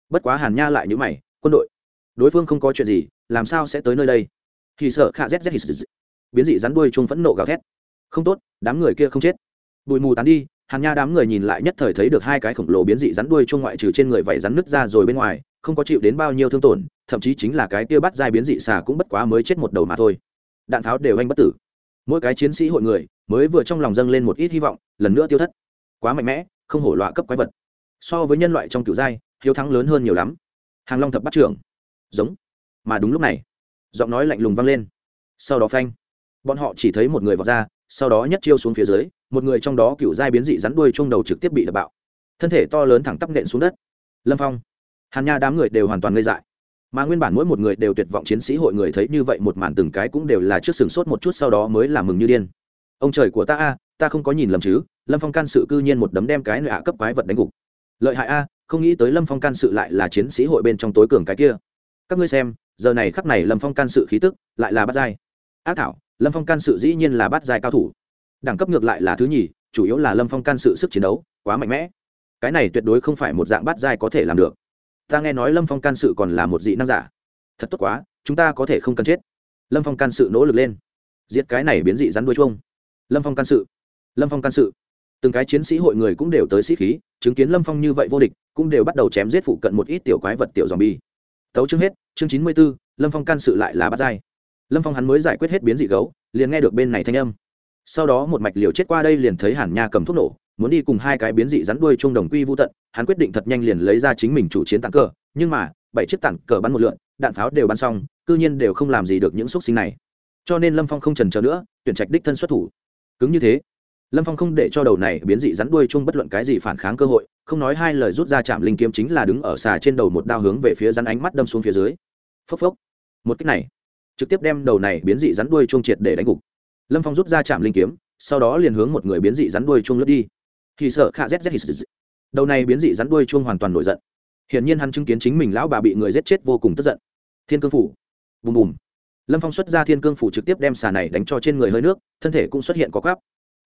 Bất quá hàn nha lại nhữ mày, quân đội đối phương không có chuyện gì, làm sao sẽ tới nơi đây? Thì sợ khạ z biến dị rắn đuôi chung phẫn nộ gào thét. Không tốt, đám người kia không chết. Bụi mù tán đi, hàn nha đám người nhìn lại nhất thời thấy được hai cái khổng lồ biến dị rắn đuôi chung ngoại trừ trên người vảy rắn nứt ra rồi bên ngoài, không có chịu đến bao nhiêu thương tổn, thậm chí chính là cái kia bắt dai biến dị xà cũng bất quá mới chết một đầu mà thôi. Đạn tháo đều anh bất tử. Mỗi cái chiến sĩ hội người mới vừa trong lòng dâng lên một ít hy vọng, lần nữa tiêu thất. Quá mạnh mẽ, không hổ loạ cấp quái vật. So với nhân loại trong cựu giai, hiếu thắng lớn hơn nhiều lắm. Hàng long thập bắt trưởng giống. Mà đúng lúc này, giọng nói lạnh lùng vang lên. Sau đó phanh, bọn họ chỉ thấy một người vọt ra, sau đó nhất chiêu xuống phía dưới, một người trong đó cựu giai biến dị rắn đuôi chung đầu trực tiếp bị đập bạo. Thân thể to lớn thẳng tắp nện xuống đất. Lâm phong, hàn nha đám người đều hoàn toàn ngây dại. Mà nguyên bản mỗi một người đều tuyệt vọng chiến sĩ hội người thấy như vậy một màn từng cái cũng đều là trước sừng sốt một chút sau đó mới làm mừng như điên. Ông trời của ta a, ta không có nhìn lầm chứ, lâm phong can sự cư nhiên một đấm đem cái nạ cấp quái vật đánh gục. Lợi hại a, không nghĩ tới lâm phong can sự lại là chiến sĩ hội bên trong tối cường cái kia các ngươi xem, giờ này khắc này lâm phong can sự khí tức lại là bắt giai. Ác thảo, lâm phong can sự dĩ nhiên là bắt giai cao thủ. Đẳng cấp ngược lại là thứ nhì, chủ yếu là lâm phong can sự sức chiến đấu quá mạnh mẽ. Cái này tuyệt đối không phải một dạng bắt giai có thể làm được. Ta nghe nói lâm phong can sự còn là một dị năng giả. Thật tốt quá, chúng ta có thể không cần chết. Lâm phong can sự nỗ lực lên. Giết cái này biến dị rắn đuôi chuông. Lâm phong can sự. Lâm phong can sự. Từng cái chiến sĩ hội người cũng đều tới sĩ khí, chứng kiến lâm phong như vậy vô địch, cũng đều bắt đầu chém giết phụ cận một ít tiểu quái vật tiểu dòm bi tấu chương hết, chương chín mươi b ố lâm phong can sự lại là bắt dai. Lâm phong hắn mới giải quyết hết biến dị gấu, liền nghe được bên này thanh âm. Sau đó một mạch liều chết qua đây liền thấy hàn nha cầm thuốc nổ, muốn đi cùng hai cái biến dị rắn đuôi chung đồng quy vô tận, hắn quyết định thật nhanh liền lấy ra chính mình chủ chiến tặng cờ, nhưng mà, bảy chiếc tặng cờ bắn một lượn, đạn pháo đều bắn xong, cư nhiên đều không làm gì được những xúc sinh này. Cho nên lâm phong không trần chờ nữa, tuyển trạch đích thân xuất thủ. Cứng như thế lâm phong không để cho đầu này biến dị rắn đuôi chung bất luận cái gì phản kháng cơ hội, không nói hai lời rút ra chạm linh kiếm chính là đứng ở xà trên đầu một đao hướng về phía rắn ánh mắt đâm xuống phía dưới. Phốc phốc. Một cách này, trực tiếp đem đầu này biến dị rắn đuôi chung triệt để đánh gục. Lâm phong rút ra chạm linh kiếm, sau đó liền hướng một người biến dị rắn đuôi chung lướt đi. Thì sợ khạ z đầu này biến dị rắn đuôi chung hoàn toàn nổi giận. Hiển nhiên hắn chứng kiến chính mình lão bà bị người giết chết vô cùng tức giận. Thiên cương phủ. Bùm bùm. Lâm phong xuất ra thiên cương phủ trực tiếp đem xà này đánh cho trên người hơi nước, thân thể cũng xuất hiện có gắp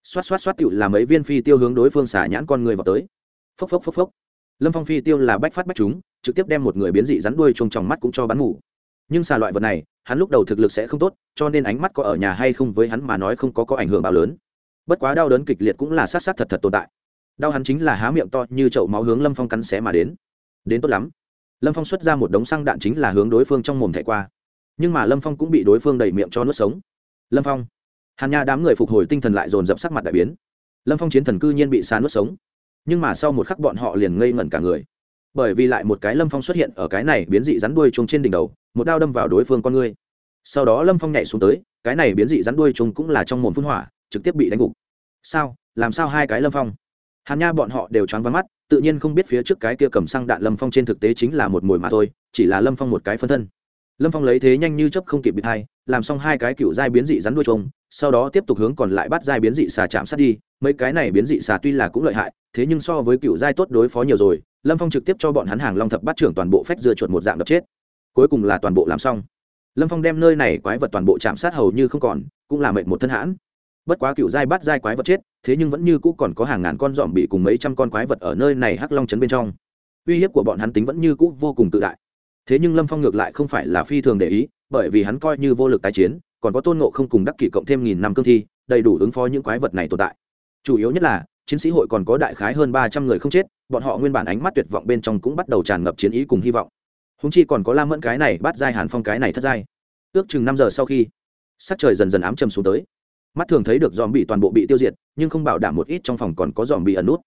xoát xoát xoát tựu là mấy viên phi tiêu hướng đối phương xả nhãn con người vào tới. Phốc phốc phốc phốc. Lâm phong phi tiêu là bách phát bách chúng, trực tiếp đem một người biến dị rắn đuôi trông tròng mắt cũng cho bắn ngủ nhưng xà loại vật này, hắn lúc đầu thực lực sẽ không tốt, cho nên ánh mắt có ở nhà hay không với hắn mà nói không có có ảnh hưởng bao lớn. Bất quá đau đớn kịch liệt cũng là sát sát thật thật tồn tại. Đau hắn chính là há miệng to như chậu máu hướng lâm phong cắn xé mà đến. Đến tốt lắm. Lâm phong xuất ra một đống xăng đạn chính là hướng đối phương trong mồm thẻ qua. Nhưng mà lâm phong cũng bị đối phương đẩy miệng cho nuốt sống. Lâm phong hàn nha đám người phục hồi tinh thần lại dồn dập sắc mặt đại biến. Lâm phong chiến thần cư nhiên bị xa nuốt sống. Nhưng mà sau một khắc bọn họ liền ngây ngẩn cả người. Bởi vì lại một cái lâm phong xuất hiện ở cái này biến dị rắn đuôi chung trên đỉnh đầu, một đao đâm vào đối phương con ngươi. Sau đó lâm phong nhảy xuống tới, cái này biến dị rắn đuôi chung cũng là trong mồm phun hỏa, trực tiếp bị đánh gục. Sao? Làm sao hai cái lâm phong? Hàn nha bọn họ đều choáng vắng mắt, tự nhiên không biết phía trước cái kia cầm xăng đạn lâm phong trên thực tế chính là một mồi mà thôi, chỉ là lâm phong một cái phân thân lâm phong lấy thế nhanh như chấp không kịp bị thay, làm xong hai cái cựu giai biến dị rắn đuôi trông sau đó tiếp tục hướng còn lại bắt giai biến dị xà chạm sát đi. Mấy cái này biến dị xà tuy là cũng lợi hại, thế nhưng so với cựu giai tốt đối phó nhiều rồi. Lâm phong trực tiếp cho bọn hắn hàng long thập bắt trưởng toàn bộ phách dưa chuột một dạng đập chết. Cuối cùng là toàn bộ làm xong. Lâm phong đem nơi này quái vật toàn bộ chạm sát hầu như không còn, cũng là mệt một thân hãn. Bất quá cựu giai bắt giai quái vật chết, thế nhưng vẫn như cũ còn có hàng ngàn con dòm bị cùng mấy trăm con quái vật ở nơi này hắc long chấn bên trong. Uy hiếp của bọn hắn tính vẫn như cũ vô cùng tự đại thế nhưng lâm phong ngược lại không phải là phi thường để ý, bởi vì hắn coi như vô lực tái chiến, còn có tôn ngộ không cùng đắc kỷ cộng thêm nghìn năm cương thi, đầy đủ ứng phó những quái vật này tồn tại. Chủ yếu nhất là, chiến sĩ hội còn có đại khái hơn ba trăm người không chết, bọn họ nguyên bản ánh mắt tuyệt vọng bên trong cũng bắt đầu tràn ngập chiến ý cùng hy vọng. Húng chi còn có la mẫn cái này bắt dai hàn phong cái này thất dai ước chừng năm giờ sau khi, sắc trời dần dần ám châm xuống tới. Mắt thường thấy được dòm bị toàn bộ bị tiêu diệt, nhưng không bảo đảm một ít trong phòng còn có dòm bị ẩn nút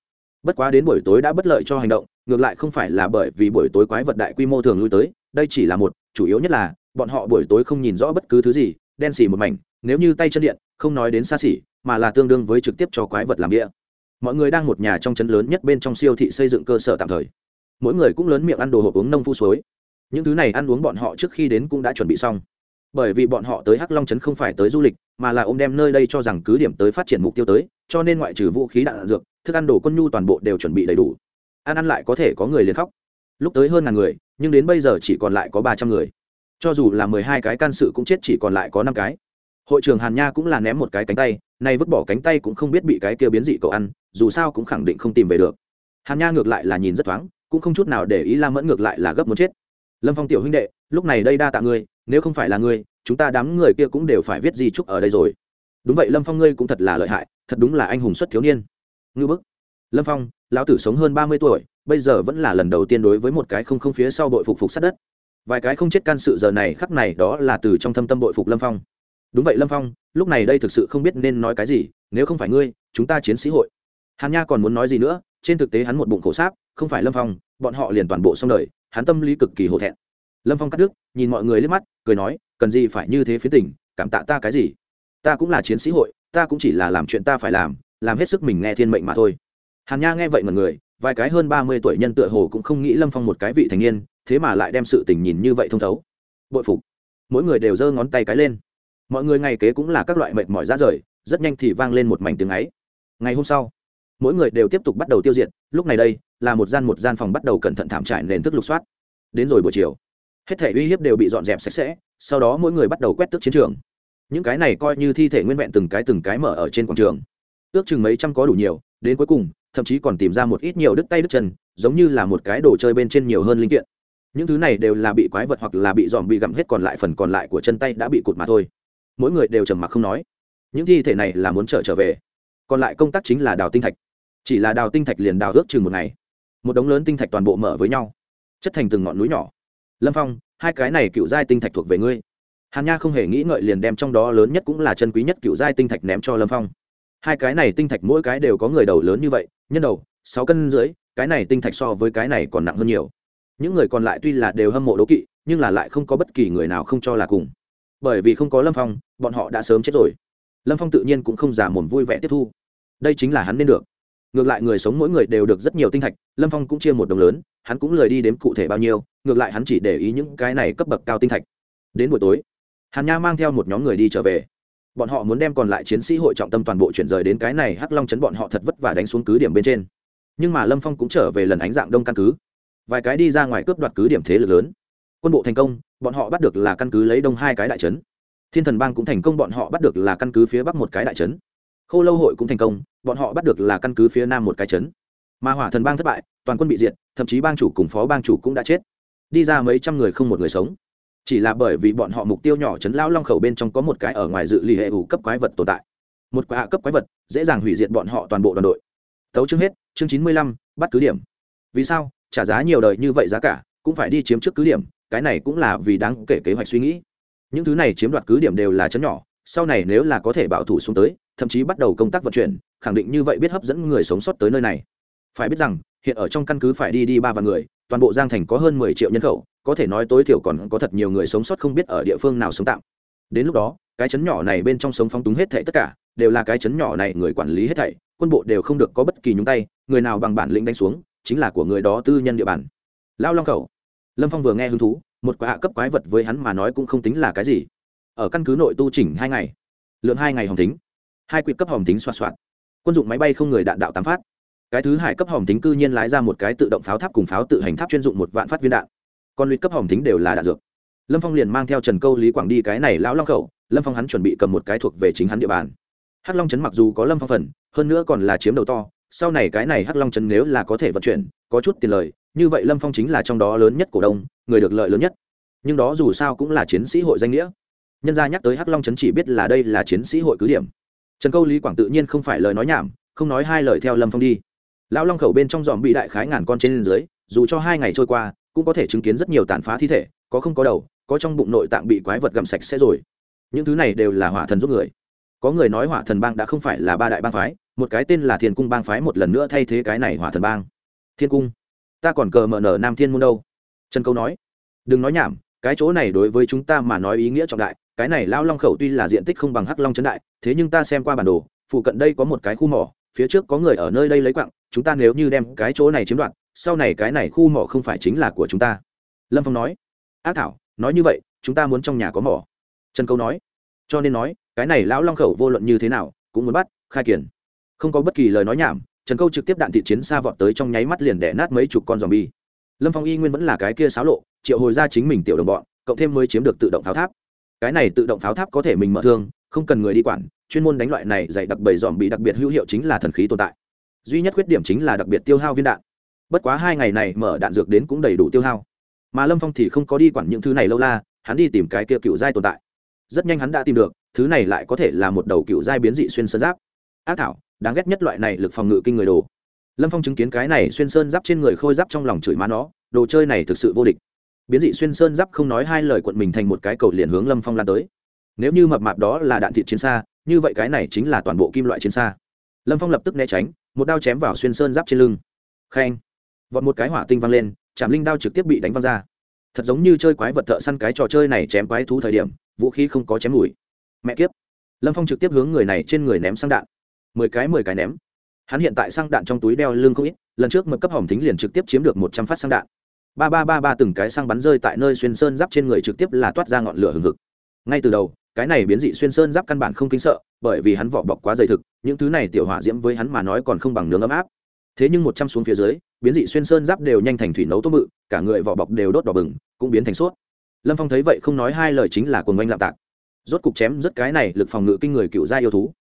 bất quá đến buổi tối đã bất lợi cho hành động, ngược lại không phải là bởi vì buổi tối quái vật đại quy mô thường lui tới, đây chỉ là một, chủ yếu nhất là, bọn họ buổi tối không nhìn rõ bất cứ thứ gì, đen xỉ một mảnh, nếu như tay chân điện, không nói đến xa xỉ, mà là tương đương với trực tiếp cho quái vật làm địa mọi người đang một nhà trong trấn lớn nhất bên trong siêu thị xây dựng cơ sở tạm thời. Mỗi người cũng lớn miệng ăn đồ hộp uống nông phu suối. Những thứ này ăn uống bọn họ trước khi đến cũng đã chuẩn bị xong. Bởi vì bọn họ tới hắc long trấn không phải tới du lịch, mà là ôm đem nơi đây cho rằng cứ điểm tới phát triển mục tiêu tới, cho nên ngoại trừ vũ khí đạn dược thức ăn đồ quân nhu toàn bộ đều chuẩn bị đầy đủ. Ăn ăn lại có thể có người liền khóc. Lúc tới hơn ngàn người, nhưng đến bây giờ chỉ còn lại có ba trăm người. Cho dù là mười hai cái can sự cũng chết chỉ còn lại có năm cái. Hội trưởng hàn nha cũng là ném một cái cánh tay, nay vứt bỏ cánh tay cũng không biết bị cái kia biến dị cậu ăn, dù sao cũng khẳng định không tìm về được. Hàn nha ngược lại là nhìn rất thoáng, cũng không chút nào để ý la mẫn ngược lại là gấp muốn chết. Lâm phong tiểu huynh đệ, lúc này đây đa tạ ngươi, nếu không phải là ngươi, chúng ta đám người kia cũng đều phải viết di trúc ở đây rồi. Đúng vậy lâm phong ngươi cũng thật là lợi hại, thật đúng là anh hùng xuất thiếu niên ngư bức. Lâm phong, lão tử sống hơn ba mươi tuổi, bây giờ vẫn là lần đầu tiên đối với một cái không không phía sau đội phục phục sát đất. Vài cái không chết can sự giờ này khắc này đó là từ trong thâm tâm đội phục lâm phong. Đúng vậy lâm phong, lúc này đây thực sự không biết nên nói cái gì, nếu không phải ngươi, chúng ta chiến sĩ hội. Hàn nha còn muốn nói gì nữa, trên thực tế hắn một bụng khổ sáp, không phải lâm phong, bọn họ liền toàn bộ xong đời, hắn tâm lý cực kỳ hổ thẹn. Lâm phong cắt đứt, nhìn mọi người liếc mắt, cười nói, cần gì phải như thế phía tình, cảm tạ ta cái gì? Ta cũng là chiến sĩ hội, ta cũng chỉ là làm chuyện ta phải làm làm hết sức mình nghe thiên mệnh mà thôi. Hàn nha nghe vậy mọi người, vài cái hơn ba mươi tuổi nhân tựa hồ cũng không nghĩ lâm phong một cái vị thành niên, thế mà lại đem sự tình nhìn như vậy thông thấu. Bội phục. Mỗi người đều giơ ngón tay cái lên. Mọi người ngày kế cũng là các loại mệt mỏi ra rời, rất nhanh thì vang lên một mảnh tiếng ấy. Ngày hôm sau, mỗi người đều tiếp tục bắt đầu tiêu diệt, lúc này đây, là một gian một gian phòng bắt đầu cẩn thận thảm trải nền thức lục soát. Đến rồi buổi chiều, hết thể uy hiếp đều bị dọn dẹp sạch sẽ, sau đó mỗi người bắt đầu quét tước chiến trường. Những cái này coi như thi thể nguyên vẹn từng cái từng cái mở ở trên quảng trường ước chừng mấy trăm có đủ nhiều, đến cuối cùng, thậm chí còn tìm ra một ít nhiều đứt tay đứt chân, giống như là một cái đồ chơi bên trên nhiều hơn linh kiện. Những thứ này đều là bị quái vật hoặc là bị dòm bị gặm hết còn lại phần còn lại của chân tay đã bị cụt mà thôi. Mỗi người đều trầm mặc không nói. Những thi thể này là muốn trở trở về. Còn lại công tác chính là đào tinh thạch. Chỉ là đào tinh thạch liền đào ước chừng một ngày. Một đống lớn tinh thạch toàn bộ mở với nhau. Chất thành từng ngọn núi nhỏ. Lâm phong, hai cái này cựu giai tinh thạch thuộc về ngươi. Hàn nha không hề nghĩ ngợi liền đem trong đó lớn nhất cũng là chân quý nhất cựu giai tinh thạch ném cho lâm phong hai cái này tinh thạch mỗi cái đều có người đầu lớn như vậy, nhân đầu, sáu cân dưới, cái này tinh thạch so với cái này còn nặng hơn nhiều. Những người còn lại tuy là đều hâm mộ đố kỵ, nhưng là lại không có bất kỳ người nào không cho là cùng. Bởi vì không có lâm phong, bọn họ đã sớm chết rồi. Lâm phong tự nhiên cũng không giả mồm vui vẻ tiếp thu. Đây chính là hắn nên được. Ngược lại người sống mỗi người đều được rất nhiều tinh thạch, lâm phong cũng chia một đồng lớn, hắn cũng lời đi đếm cụ thể bao nhiêu, ngược lại hắn chỉ để ý những cái này cấp bậc cao tinh thạch. Đến buổi tối, hàn nha mang theo một nhóm người đi trở về bọn họ muốn đem còn lại chiến sĩ hội trọng tâm toàn bộ chuyển rời đến cái này hắc long chấn bọn họ thật vất vả đánh xuống cứ điểm bên trên. Nhưng mà lâm phong cũng trở về lần ánh dạng đông căn cứ. Vài cái đi ra ngoài cướp đoạt cứ điểm thế lực lớn. Quân bộ thành công, bọn họ bắt được là căn cứ lấy đông hai cái đại trấn. Thiên thần bang cũng thành công, bọn họ bắt được là căn cứ phía bắc một cái đại trấn. Khô lâu hội cũng thành công, bọn họ bắt được là căn cứ phía nam một cái trấn. Mà hỏa thần bang thất bại, toàn quân bị diệt, thậm chí bang chủ cùng phó bang chủ cũng đã chết. Đi ra mấy trăm người không một người sống chỉ là bởi vì bọn họ mục tiêu nhỏ chấn lão long khẩu bên trong có một cái ở ngoài dự lì hệ ủ cấp quái vật tồn tại. Một quả cấp quái vật, dễ dàng hủy diệt bọn họ toàn bộ đoàn đội. Tấu chương hết, chương chín mươi lăm, bắt cứ điểm. Vì sao, trả giá nhiều đời như vậy giá cả, cũng phải đi chiếm trước cứ điểm, cái này cũng là vì đáng kể kế hoạch suy nghĩ. Những thứ này chiếm đoạt cứ điểm đều là chấn nhỏ, sau này nếu là có thể bảo thủ xuống tới, thậm chí bắt đầu công tác vận chuyển, khẳng định như vậy biết hấp dẫn người sống sót tới nơi này. Phải biết rằng hiện ở trong căn cứ phải đi đi ba vạn người, toàn bộ giang thành có hơn mười triệu nhân khẩu, có thể nói tối thiểu còn có thật nhiều người sống sót không biết ở địa phương nào sống tạm. Đến lúc đó, cái chấn nhỏ này bên trong sống phóng túng hết thảy tất cả, đều là cái chấn nhỏ này người quản lý hết thảy, quân bộ đều không được có bất kỳ nhúng tay, người nào bằng bản lĩnh đánh xuống, chính là của người đó tư nhân địa bàn. Lao long khẩu. Lâm phong vừa nghe hứng thú, một quả hạ cấp quái vật với hắn mà nói cũng không tính là cái gì. Ở căn cứ nội tu chỉnh hai ngày lượng hai ngày hồng tính hai quỹ cấp hồng tính xoa soạn quân dụng máy bay không người đạn đạo tám phát cái thứ hải cấp hồng tính cư nhiên lái ra một cái tự động pháo tháp cùng pháo tự hành tháp chuyên dụng một vạn phát viên đạn. Còn luyện cấp hồng tính đều là đạn dược. Lâm phong liền mang theo trần câu, lý quảng đi cái này lão long khẩu. Lâm phong hắn chuẩn bị cầm một cái thuộc về chính hắn địa bàn. Hắc long trấn mặc dù có lâm phong phần, hơn nữa còn là chiếm đầu to, sau này cái này hắc long trấn nếu là có thể vận chuyển, có chút tiền lời, như vậy lâm phong chính là trong đó lớn nhất cổ đông, người được lợi lớn nhất. Nhưng đó dù sao cũng là chiến sĩ hội danh nghĩa. Nhân gia nhắc tới hắc long trấn chỉ biết là đây là chiến sĩ hội cứ điểm. Trần câu, lý quảng tự nhiên không phải lời nói nhảm, không nói hai lời theo lâm phong đi lão long khẩu bên trong dòm bị đại khái ngàn con trên dưới, dù cho hai ngày trôi qua, cũng có thể chứng kiến rất nhiều tàn phá thi thể, có không có đầu, có trong bụng nội tạng bị quái vật gặm sạch sẽ rồi. Những thứ này đều là hỏa thần giúp người. Có người nói hỏa thần bang đã không phải là ba đại bang phái, một cái tên là thiên cung bang phái một lần nữa thay thế cái này hỏa thần bang. Thiên cung, ta còn cờ mở nở nam thiên môn đâu? Trần câu nói. Đừng nói nhảm, cái chỗ này đối với chúng ta mà nói ý nghĩa trọng đại, cái này lao long khẩu tuy là diện tích không bằng hắc long trấn đại, thế nhưng ta xem qua bản đồ, phụ cận đây có một cái khu mỏ, phía trước có người ở nơi đây lấy quặng chúng ta nếu như đem cái chỗ này chiếm đoạt, sau này cái này khu mỏ không phải chính là của chúng ta. Lâm phong nói. Ác thảo, nói như vậy, chúng ta muốn trong nhà có mỏ. Trần câu nói. Cho nên nói, cái này lão long khẩu vô luận như thế nào, cũng muốn bắt, khai kiển. Không có bất kỳ lời nói nhảm, trần câu trực tiếp đạn thị chiến xa vọt tới trong nháy mắt liền đẻ nát mấy chục con dòm bi lâm phong y nguyên vẫn là cái kia xáo lộ, triệu hồi ra chính mình tiểu đồng bọn, cộng thêm mới chiếm được tự động pháo tháp. Cái này tự động pháo tháp có thể mình mở thương, không cần người đi quản, chuyên môn đánh loại này dạy đặc bầy dòm bị đặc biệt hữu hiệu chính là thần khí tồn tại duy nhất khuyết điểm chính là đặc biệt tiêu hao viên đạn. Bất quá hai ngày này mở đạn dược đến cũng đầy đủ tiêu hao. Mà lâm phong thì không có đi quản những thứ này lâu la, hắn đi tìm cái kia cựu giai tồn tại. Rất nhanh hắn đã tìm được, thứ này lại có thể là một đầu cựu giai biến dị xuyên sơn giáp. Ác thảo, đáng ghét nhất loại này lực phòng ngự kinh người đồ. Lâm phong chứng kiến cái này xuyên sơn giáp trên người khôi giáp trong lòng chửi má nó, đồ chơi này thực sự vô địch. Biến dị xuyên sơn giáp không nói hai lời quận mình thành một cái cầu liền hướng lâm phong lan tới. Nếu như mập mạp đó là đạn thịt chiến xa, như vậy cái này chính là toàn bộ kim loại chiến xa lâm phong lập tức né tránh, một đao chém vào xuyên sơn giáp trên lưng. Khen. Vọt một cái hỏa tinh văng lên chạm linh đao trực tiếp bị đánh văng ra. Thật giống như chơi quái vật thợ săn cái trò chơi này chém quái thú thời điểm, vũ khí không có chém mùi. Mẹ kiếp. Lâm phong trực tiếp hướng người này trên người ném sang đạn. Mười cái mười cái ném. Hắn hiện tại sang đạn trong túi đeo lưng không ít, lần trước mực cấp hỏng thính liền trực tiếp chiếm được một trăm phát sang đạn. Ba ba ba ba, từng cái sang bắn rơi tại nơi xuyên sơn giáp trên người trực tiếp là toát ra ngọn lửa hừng hực. Ngay từ đầu cái này biến dị xuyên sơn giáp căn bản không kinh sợ, bởi vì hắn vỏ bọc quá dày thực, những thứ này tiểu hỏa diễm với hắn mà nói còn không bằng nướng ấm áp. Thế nhưng một trăm xuống phía dưới, biến dị xuyên sơn giáp đều nhanh thành thủy nấu tôm mự cả người vỏ bọc đều đốt đỏ bừng, cũng biến thành suốt lâm phong thấy vậy không nói hai lời chính là cuồng oanh lạm tạc. Rốt cục chém rất cái này lực phòng ngự kinh người cựu gia yêu thú.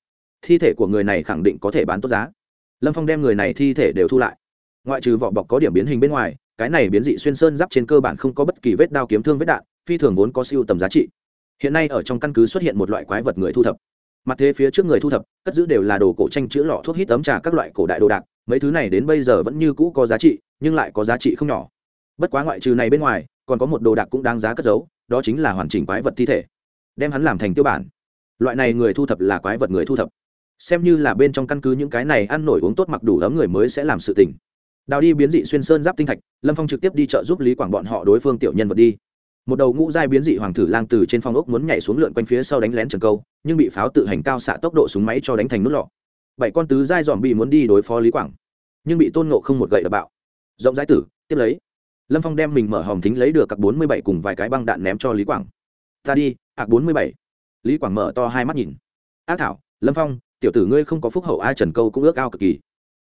Thi thể của người này khẳng định có thể bán tốt giá. Lâm phong đem người này thi thể đều thu lại. Ngoại trừ vỏ bọc có điểm biến hình bên ngoài, cái này biến dị xuyên sơn giáp trên cơ bản không có bất kỳ vết đao kiếm thương vết đạn, phi thường vốn có siêu tầm giá trị hiện nay ở trong căn cứ xuất hiện một loại quái vật người thu thập. Mặt thế phía trước người thu thập, cất giữ đều là đồ cổ tranh chữ lọ thuốc hít tấm trà các loại cổ đại đồ đạc, mấy thứ này đến bây giờ vẫn như cũ có giá trị, nhưng lại có giá trị không nhỏ. Bất quá ngoại trừ này bên ngoài, còn có một đồ đạc cũng đáng giá cất giấu, đó chính là hoàn chỉnh quái vật thi thể. Đem hắn làm thành tiêu bản. Loại này người thu thập là quái vật người thu thập. Xem như là bên trong căn cứ những cái này ăn nổi uống tốt mặc đủ ấm người mới sẽ làm sự tình. Đào đi biến dị xuyên sơn giáp tinh thạch, lâm phong trực tiếp đi chợ giúp lý quảng bọn họ đối phương tiểu nhân vật đi một đầu ngũ giai biến dị hoàng thử lang từ trên phong ốc muốn nhảy xuống lượn quanh phía sau đánh lén trần câu, nhưng bị pháo tự hành cao xạ tốc độ súng máy cho đánh thành nút lọ. Bảy con tứ giai dòm bị muốn đi đối phó lý quảng, nhưng bị tôn nộ không một gậy đập bạo. Rộng giải tử, tiếp lấy. Lâm phong đem mình mở hòm thính lấy được các bốn mươi bảy cùng vài cái băng đạn ném cho lý quảng. Ta đi ạc bốn mươi bảy. Lý quảng mở to hai mắt nhìn. Ác thảo, lâm phong, tiểu tử ngươi không có phúc hậu ai trần câu cũng ước ao cực kỳ.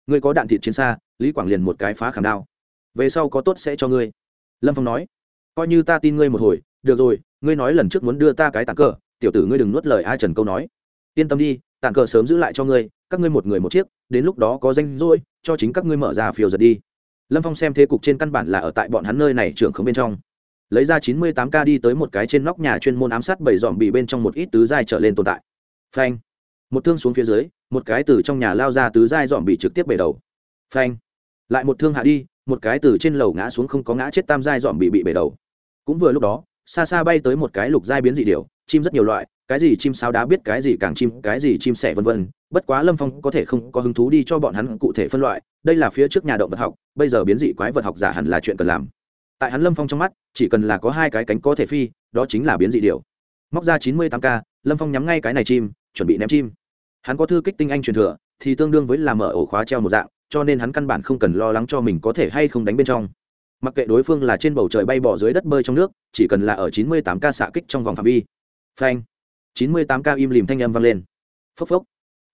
Ngươi có đạn thịt chiến xa, lý quảng liền một cái phá khảm đao. Về sau có tốt sẽ cho ngươi. Lâm phong nói coi như ta tin ngươi một hồi, được rồi, ngươi nói lần trước muốn đưa ta cái tàn cờ, tiểu tử ngươi đừng nuốt lời ai trần câu nói. Yên tâm đi tàn cờ sớm giữ lại cho ngươi, các ngươi một người một chiếc, đến lúc đó có danh rỗi, cho chính các ngươi mở ra phiêu giật đi. Lâm phong xem thế cục trên căn bản là ở tại bọn hắn nơi này trưởng không bên trong. Lấy ra chín mươi tám k đi tới một cái trên nóc nhà chuyên môn ám sát bảy dòm bị bên trong một ít tứ giai trở lên tồn tại. Phanh. Một thương xuống phía dưới, một cái từ trong nhà lao ra tứ giai dòm bị trực tiếp bể đầu. Phanh. Lại một thương hạ đi, một cái từ trên lầu ngã xuống không có ngã chết tam giai dòm bị bị bể đầu cũng vừa lúc đó, xa xa bay tới một cái lục giai biến dị điều chim rất nhiều loại, cái gì chim sao đá biết, cái gì càng chim, cái gì chim sẻ vân vân. Bất quá lâm phong có thể không có hứng thú đi cho bọn hắn cụ thể phân loại. Đây là phía trước nhà động vật học, bây giờ biến dị quái vật học giả hẳn là chuyện cần làm. Tại hắn lâm phong trong mắt, chỉ cần là có hai cái cánh có thể phi, đó chính là biến dị điều móc ra chín mươi tám k, lâm phong nhắm ngay cái này chim, chuẩn bị ném chim. Hắn có thư kích tinh anh truyền thừa, thì tương đương với làm mở ổ khóa treo một dạng, cho nên hắn căn bản không cần lo lắng cho mình có thể hay không đánh bên trong mặc kệ đối phương là trên bầu trời bay bỏ dưới đất bơi trong nước, chỉ cần là ở chín mươi tám xạ kích trong vòng phạm vi. Phanh. chín mươi tám im lìm thanh âm vang lên. Phốc phốc.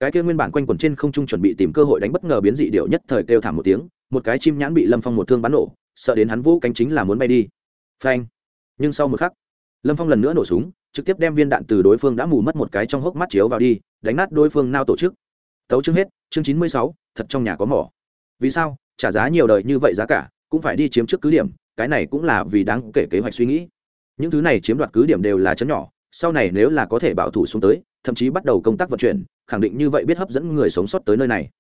Cái kia nguyên bản quanh quẩn trên không trung chuẩn bị tìm cơ hội đánh bất ngờ biến dị điệu nhất thời kêu thảm một tiếng, một cái chim nhãn bị lâm phong một thương bắn nổ, sợ đến hắn vũ cánh chính là muốn bay đi. Phanh. Nhưng sau một khắc, lâm phong lần nữa nổ súng, trực tiếp đem viên đạn từ đối phương đã mù mất một cái trong hốc mắt chiếu vào đi, đánh nát đối phương nao tổ chức. Tấu chương hết, chương chín mươi sáu, thật trong nhà có mỏ. Vì sao? Trả giá nhiều đời như vậy giá cả cũng phải đi chiếm trước cứ điểm, cái này cũng là vì đáng kể kế hoạch suy nghĩ. Những thứ này chiếm đoạt cứ điểm đều là chấn nhỏ, sau này nếu là có thể bảo thủ xuống tới, thậm chí bắt đầu công tác vận chuyển, khẳng định như vậy biết hấp dẫn người sống sót tới nơi này.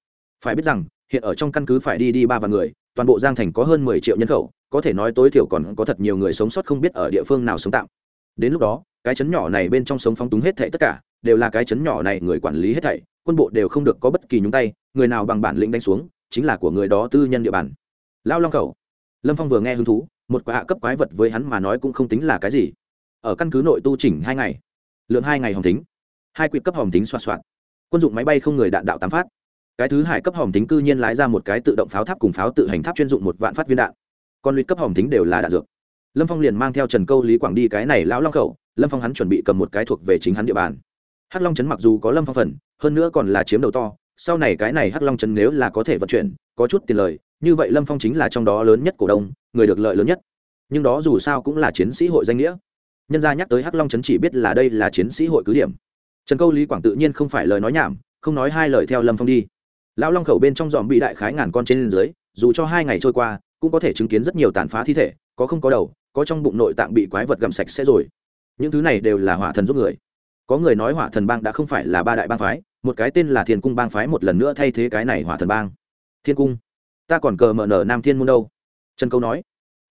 Phải biết rằng, hiện ở trong căn cứ phải đi đi ba vạn người, toàn bộ giang thành có hơn mười triệu nhân khẩu, có thể nói tối thiểu còn có thật nhiều người sống sót không biết ở địa phương nào sống tạm. Đến lúc đó, cái chấn nhỏ này bên trong sống phóng túng hết thảy tất cả, đều là cái chấn nhỏ này người quản lý hết thảy, quân bộ đều không được có bất kỳ nhúng tay, người nào bằng bản lĩnh đánh xuống, chính là của người đó tư nhân địa bàn. Lao long khẩu lâm phong vừa nghe hứng thú, một quả hạ cấp quái vật với hắn mà nói cũng không tính là cái gì. Ở căn cứ nội tu chỉnh hai ngày lượng hai ngày hồng tính hai quyệt cấp hồng tính xoa soạn quân dụng máy bay không người đạn đạo tám phát. Cái thứ hải cấp hồng tính cư nhiên lái ra một cái tự động pháo tháp cùng pháo tự hành tháp chuyên dụng một vạn phát viên đạn. Còn luyện cấp hồng tính đều là đạn dược. Lâm phong liền mang theo trần câu lý quảng đi cái này lão long khẩu. Lâm phong hắn chuẩn bị cầm một cái thuộc về chính hắn địa bàn. Hắc long trấn mặc dù có lâm phong phần, hơn nữa còn là chiếm đầu to, sau này cái này hắc long trấn nếu là có thể vận chuyển, có chút tiền lời như vậy lâm phong chính là trong đó lớn nhất cổ đông, người được lợi lớn nhất. Nhưng đó dù sao cũng là chiến sĩ hội danh nghĩa. Nhân gia nhắc tới hắc long trấn chỉ biết là đây là chiến sĩ hội cứ điểm. Trần câu lý quảng tự nhiên không phải lời nói nhảm, không nói hai lời theo lâm phong đi. Lão long khẩu bên trong dòm bị đại khái ngàn con trên dưới, dù cho hai ngày trôi qua, cũng có thể chứng kiến rất nhiều tàn phá thi thể, có không có đầu, có trong bụng nội tạng bị quái vật gặm sạch sẽ rồi. Những thứ này đều là hỏa thần giúp người. Có người nói hỏa thần bang đã không phải là ba đại bang phái, một cái tên là thiên cung bang phái một lần nữa thay thế cái này hỏa thần bang. Thiên cung ta còn cờ mở nở nam thiên môn đâu? Trần câu nói.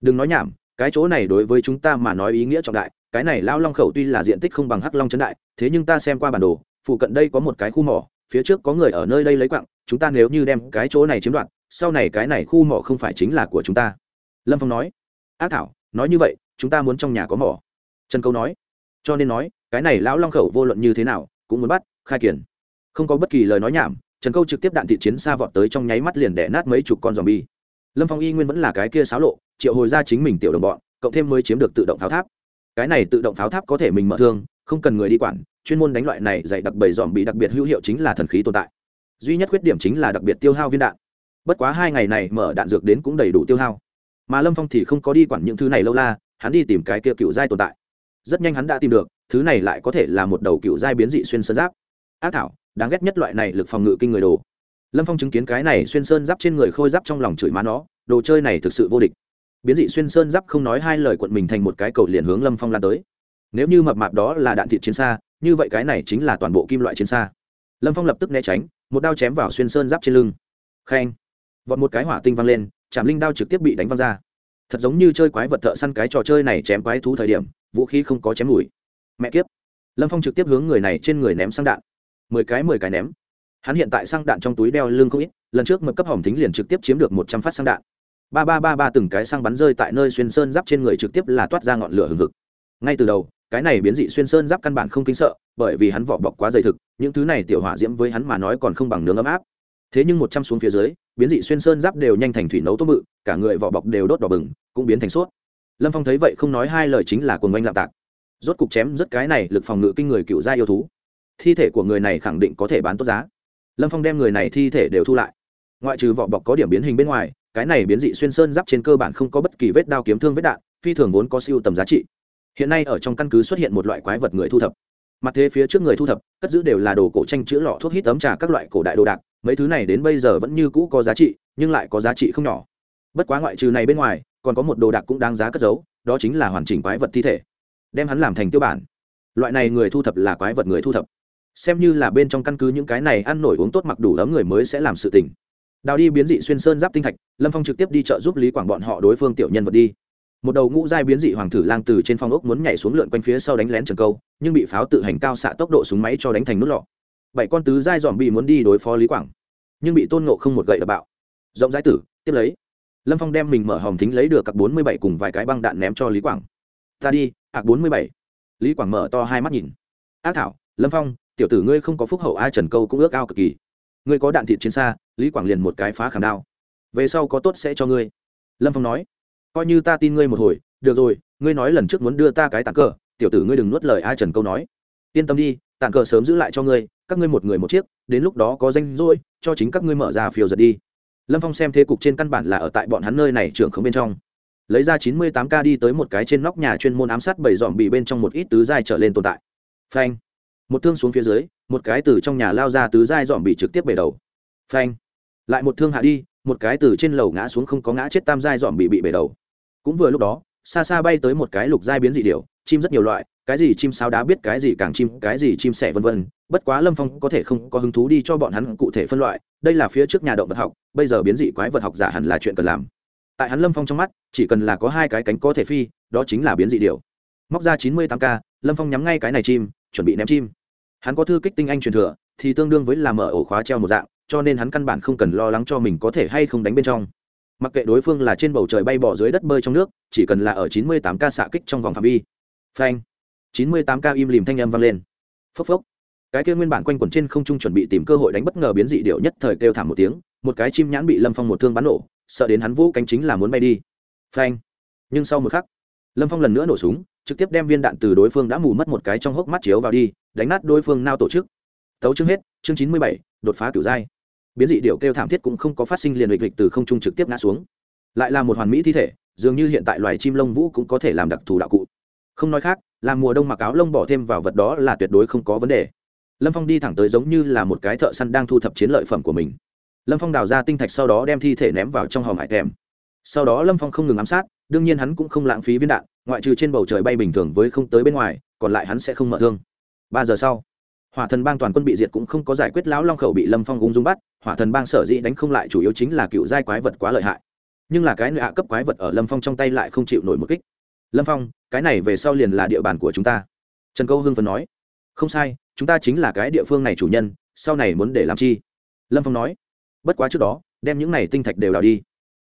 Đừng nói nhảm, cái chỗ này đối với chúng ta mà nói ý nghĩa trọng đại, cái này lao long khẩu tuy là diện tích không bằng hắc long trấn đại, thế nhưng ta xem qua bản đồ, phụ cận đây có một cái khu mỏ, phía trước có người ở nơi đây lấy quặng, chúng ta nếu như đem cái chỗ này chiếm đoạt, sau này cái này khu mỏ không phải chính là của chúng ta. Lâm phong nói. Ác thảo, nói như vậy, chúng ta muốn trong nhà có mỏ. Trần câu nói. Cho nên nói, cái này lão long khẩu vô luận như thế nào, cũng muốn bắt, khai kiển. Không có bất kỳ lời nói nhảm trần câu trực tiếp đạn thị chiến xa vọt tới trong nháy mắt liền đẻ nát mấy chục con dòm bi lâm phong y nguyên vẫn là cái kia xáo lộ, triệu hồi ra chính mình tiểu đồng bọn, cộng thêm mới chiếm được tự động pháo tháp. Cái này tự động pháo tháp có thể mình mở thương, không cần người đi quản, chuyên môn đánh loại này dạy đặc bầy dòm bị đặc biệt hữu hiệu chính là thần khí tồn tại. Duy nhất khuyết điểm chính là đặc biệt tiêu hao viên đạn. Bất quá hai ngày này mở đạn dược đến cũng đầy đủ tiêu hao. Mà lâm phong thì không có đi quản những thứ này lâu la, hắn đi tìm cái kia cựu giai tồn tại. Rất nhanh hắn đã tìm được, thứ này lại có thể là một đầu cựu giai biến dị xuyên sơn giáp. Ác thảo đáng ghét nhất loại này lực phòng ngự kinh người đồ. Lâm phong chứng kiến cái này xuyên sơn giáp trên người khôi giáp trong lòng chửi má nó, đồ chơi này thực sự vô địch. Biến dị xuyên sơn giáp không nói hai lời quận mình thành một cái cầu liền hướng lâm phong lan tới. Nếu như mập mạp đó là đạn thịt chiến xa, như vậy cái này chính là toàn bộ kim loại chiến xa. Lâm phong lập tức né tránh, một đao chém vào xuyên sơn giáp trên lưng. Khen. Vọt một cái hỏa tinh văng lên chạm linh đao trực tiếp bị đánh văng ra. Thật giống như chơi quái vật thợ săn cái trò chơi này chém quái thú thời điểm, vũ khí không có chém mùi. Mẹ kiếp. Lâm phong trực tiếp hướng người này trên người ném sang đạn mười cái mười cái ném. Hắn hiện tại sang đạn trong túi đeo lưng không ít, lần trước mập cấp hỏng thính liền trực tiếp chiếm được một trăm phát sang đạn. Ba ba ba ba từng cái sang bắn rơi tại nơi xuyên sơn giáp trên người trực tiếp là toát ra ngọn lửa hừng hực. Ngay từ đầu, cái này biến dị xuyên sơn giáp căn bản không kinh sợ, bởi vì hắn vỏ bọc quá dày thực, những thứ này tiểu hỏa diễm với hắn mà nói còn không bằng nướng ấm áp. Thế nhưng một trăm xuống phía dưới, biến dị xuyên sơn giáp đều nhanh thành thủy nấu tôm mự cả người vỏ bọc đều đốt đỏ bừng, cũng biến thành suốt lâm phong thấy vậy không nói hai lời chính là cuồng oanh lạm tạc. Rốt cục chém rất cái này, lực phòng ngự kinh người cựu gia yêu thú thi thể của người này khẳng định có thể bán tốt giá. Lâm phong đem người này thi thể đều thu lại. Ngoại trừ vỏ bọc có điểm biến hình bên ngoài, cái này biến dị xuyên sơn giáp trên cơ bản không có bất kỳ vết đao kiếm thương vết đạn, phi thường vốn có siêu tầm giá trị. Hiện nay ở trong căn cứ xuất hiện một loại quái vật người thu thập. Mặt thế phía trước người thu thập, cất giữ đều là đồ cổ tranh chữ lọ thuốc hít tấm trà các loại cổ đại đồ đạc, mấy thứ này đến bây giờ vẫn như cũ có giá trị, nhưng lại có giá trị không nhỏ. Bất quá ngoại trừ này bên ngoài, còn có một đồ đạc cũng đáng giá cất giấu, đó chính là hoàn chỉnh quái vật thi thể. Đem hắn làm thành tiêu bản. Loại này người thu thập là quái vật người thu thập xem như là bên trong căn cứ những cái này ăn nổi uống tốt mặc đủ ấm người mới sẽ làm sự tình. Đào đi biến dị xuyên sơn giáp tinh thạch, lâm phong trực tiếp đi chợ giúp lý quảng bọn họ đối phương tiểu nhân vật đi. Một đầu ngũ giai biến dị hoàng thử lang từ trên phong ốc muốn nhảy xuống lượn quanh phía sau đánh lén trần câu, nhưng bị pháo tự hành cao xạ tốc độ súng máy cho đánh thành nút lọ. Bảy con tứ giai dòm bị muốn đi đối phó lý quảng, nhưng bị tôn nộ không một gậy đập bạo. Rộng giái tử, tiếp lấy. Lâm phong đem mình mở hòm thính lấy được cặp bốn mươi bảy cùng vài cái băng đạn ném cho lý quảng. Ta đi ạc bốn mươi bảy. Lý quảng mở to hai mắt nhìn. Ác thảo, lâm phong tiểu tử ngươi không có phúc hậu ai trần câu cũng ước ao cực kỳ. Ngươi có đạn thịt chiến xa, lý quảng liền một cái phá khảm đao. Về sau có tốt sẽ cho ngươi. Lâm phong nói, coi như ta tin ngươi một hồi, được rồi, ngươi nói lần trước muốn đưa ta cái tàn cờ, tiểu tử ngươi đừng nuốt lời ai trần câu nói. Yên tâm đi, tàn cờ sớm giữ lại cho ngươi, các ngươi một người một chiếc, đến lúc đó có danh rỗi, cho chính các ngươi mở ra phiêu giật đi. Lâm phong xem thế cục trên căn bản là ở tại bọn hắn nơi này trưởng không bên trong. Lấy ra chín mươi tám k đi tới một cái trên nóc nhà chuyên môn ám sát bảy dòm bị bên trong một ít tứ giai trở lên tồn tại. Phanh một thương xuống phía dưới, một cái từ trong nhà lao ra tứ giai dòm bị trực tiếp bể đầu. Phanh. Lại một thương hạ đi, một cái từ trên lầu ngã xuống không có ngã chết tam giai dòm bị bị bể đầu. Cũng vừa lúc đó, xa xa bay tới một cái lục giai biến dị điều chim rất nhiều loại, cái gì chim sao đá biết cái gì càng chim, cái gì chim sẻ vân vân, bất quá lâm phong có thể không có hứng thú đi cho bọn hắn cụ thể phân loại, đây là phía trước nhà động vật học, bây giờ biến dị quái vật học giả hẳn là chuyện cần làm. Tại hắn lâm phong trong mắt, chỉ cần là có hai cái cánh có thể phi, đó chính là biến dị điều móc ra chín mươi tám k, lâm phong nhắm ngay cái này chim chuẩn bị ném chim. Hắn có thư kích tinh anh truyền thừa, thì tương đương với làm mở ổ khóa treo một dạng, cho nên hắn căn bản không cần lo lắng cho mình có thể hay không đánh bên trong. Mặc kệ đối phương là trên bầu trời bay bỏ dưới đất bơi trong nước, chỉ cần là ở 98 ca xạ kích trong vòng phạm vi. Phanh. 98 ca im lìm thanh âm vang lên. Phốc phốc. Cái kia nguyên bản quanh quẩn trên không trung chuẩn bị tìm cơ hội đánh bất ngờ biến dị điệu nhất thời kêu thảm một tiếng, một cái chim nhãn bị lâm phong một thương bắn nổ, sợ đến hắn vũ cánh chính là muốn bay đi. Phanh. Nhưng sau một khắc, lâm phong lần nữa nổ súng trực tiếp đem viên đạn từ đối phương đã mù mất một cái trong hốc mắt chiếu vào đi, đánh nát đối phương nao tổ chức. Tấu chương hết, chương chín mươi bảy, đột phá kiểu giai biến dị điệu kêu thảm thiết cũng không có phát sinh liền lịch lịch từ không trung trực tiếp ngã xuống. Lại là một hoàn mỹ thi thể, dường như hiện tại loài chim lông vũ cũng có thể làm đặc thù đạo cụ. Không nói khác, làm mùa đông mặc áo lông bỏ thêm vào vật đó là tuyệt đối không có vấn đề. Lâm phong đi thẳng tới giống như là một cái thợ săn đang thu thập chiến lợi phẩm của mình. Lâm phong đào ra tinh thạch sau đó đem thi thể ném vào trong hòm hải kèm sau đó lâm phong không ngừng ám sát, đương nhiên hắn cũng không lãng phí viên đạn ngoại trừ trên bầu trời bay bình thường với không tới bên ngoài, còn lại hắn sẽ không mở thương. Ba giờ sau, hỏa thần bang toàn quân bị diệt cũng không có giải quyết, lão long khẩu bị lâm phong ung dung bắt, hỏa thần bang sở dĩ đánh không lại chủ yếu chính là cựu giai quái vật quá lợi hại. Nhưng là cái nạ cấp quái vật ở lâm phong trong tay lại không chịu nổi một kích. Lâm phong, cái này về sau liền là địa bàn của chúng ta. Trần câu hưng phần nói. Không sai, chúng ta chính là cái địa phương này chủ nhân, sau này muốn để làm chi? Lâm phong nói. Bất quá trước đó, đem những này tinh thạch đều đào đi.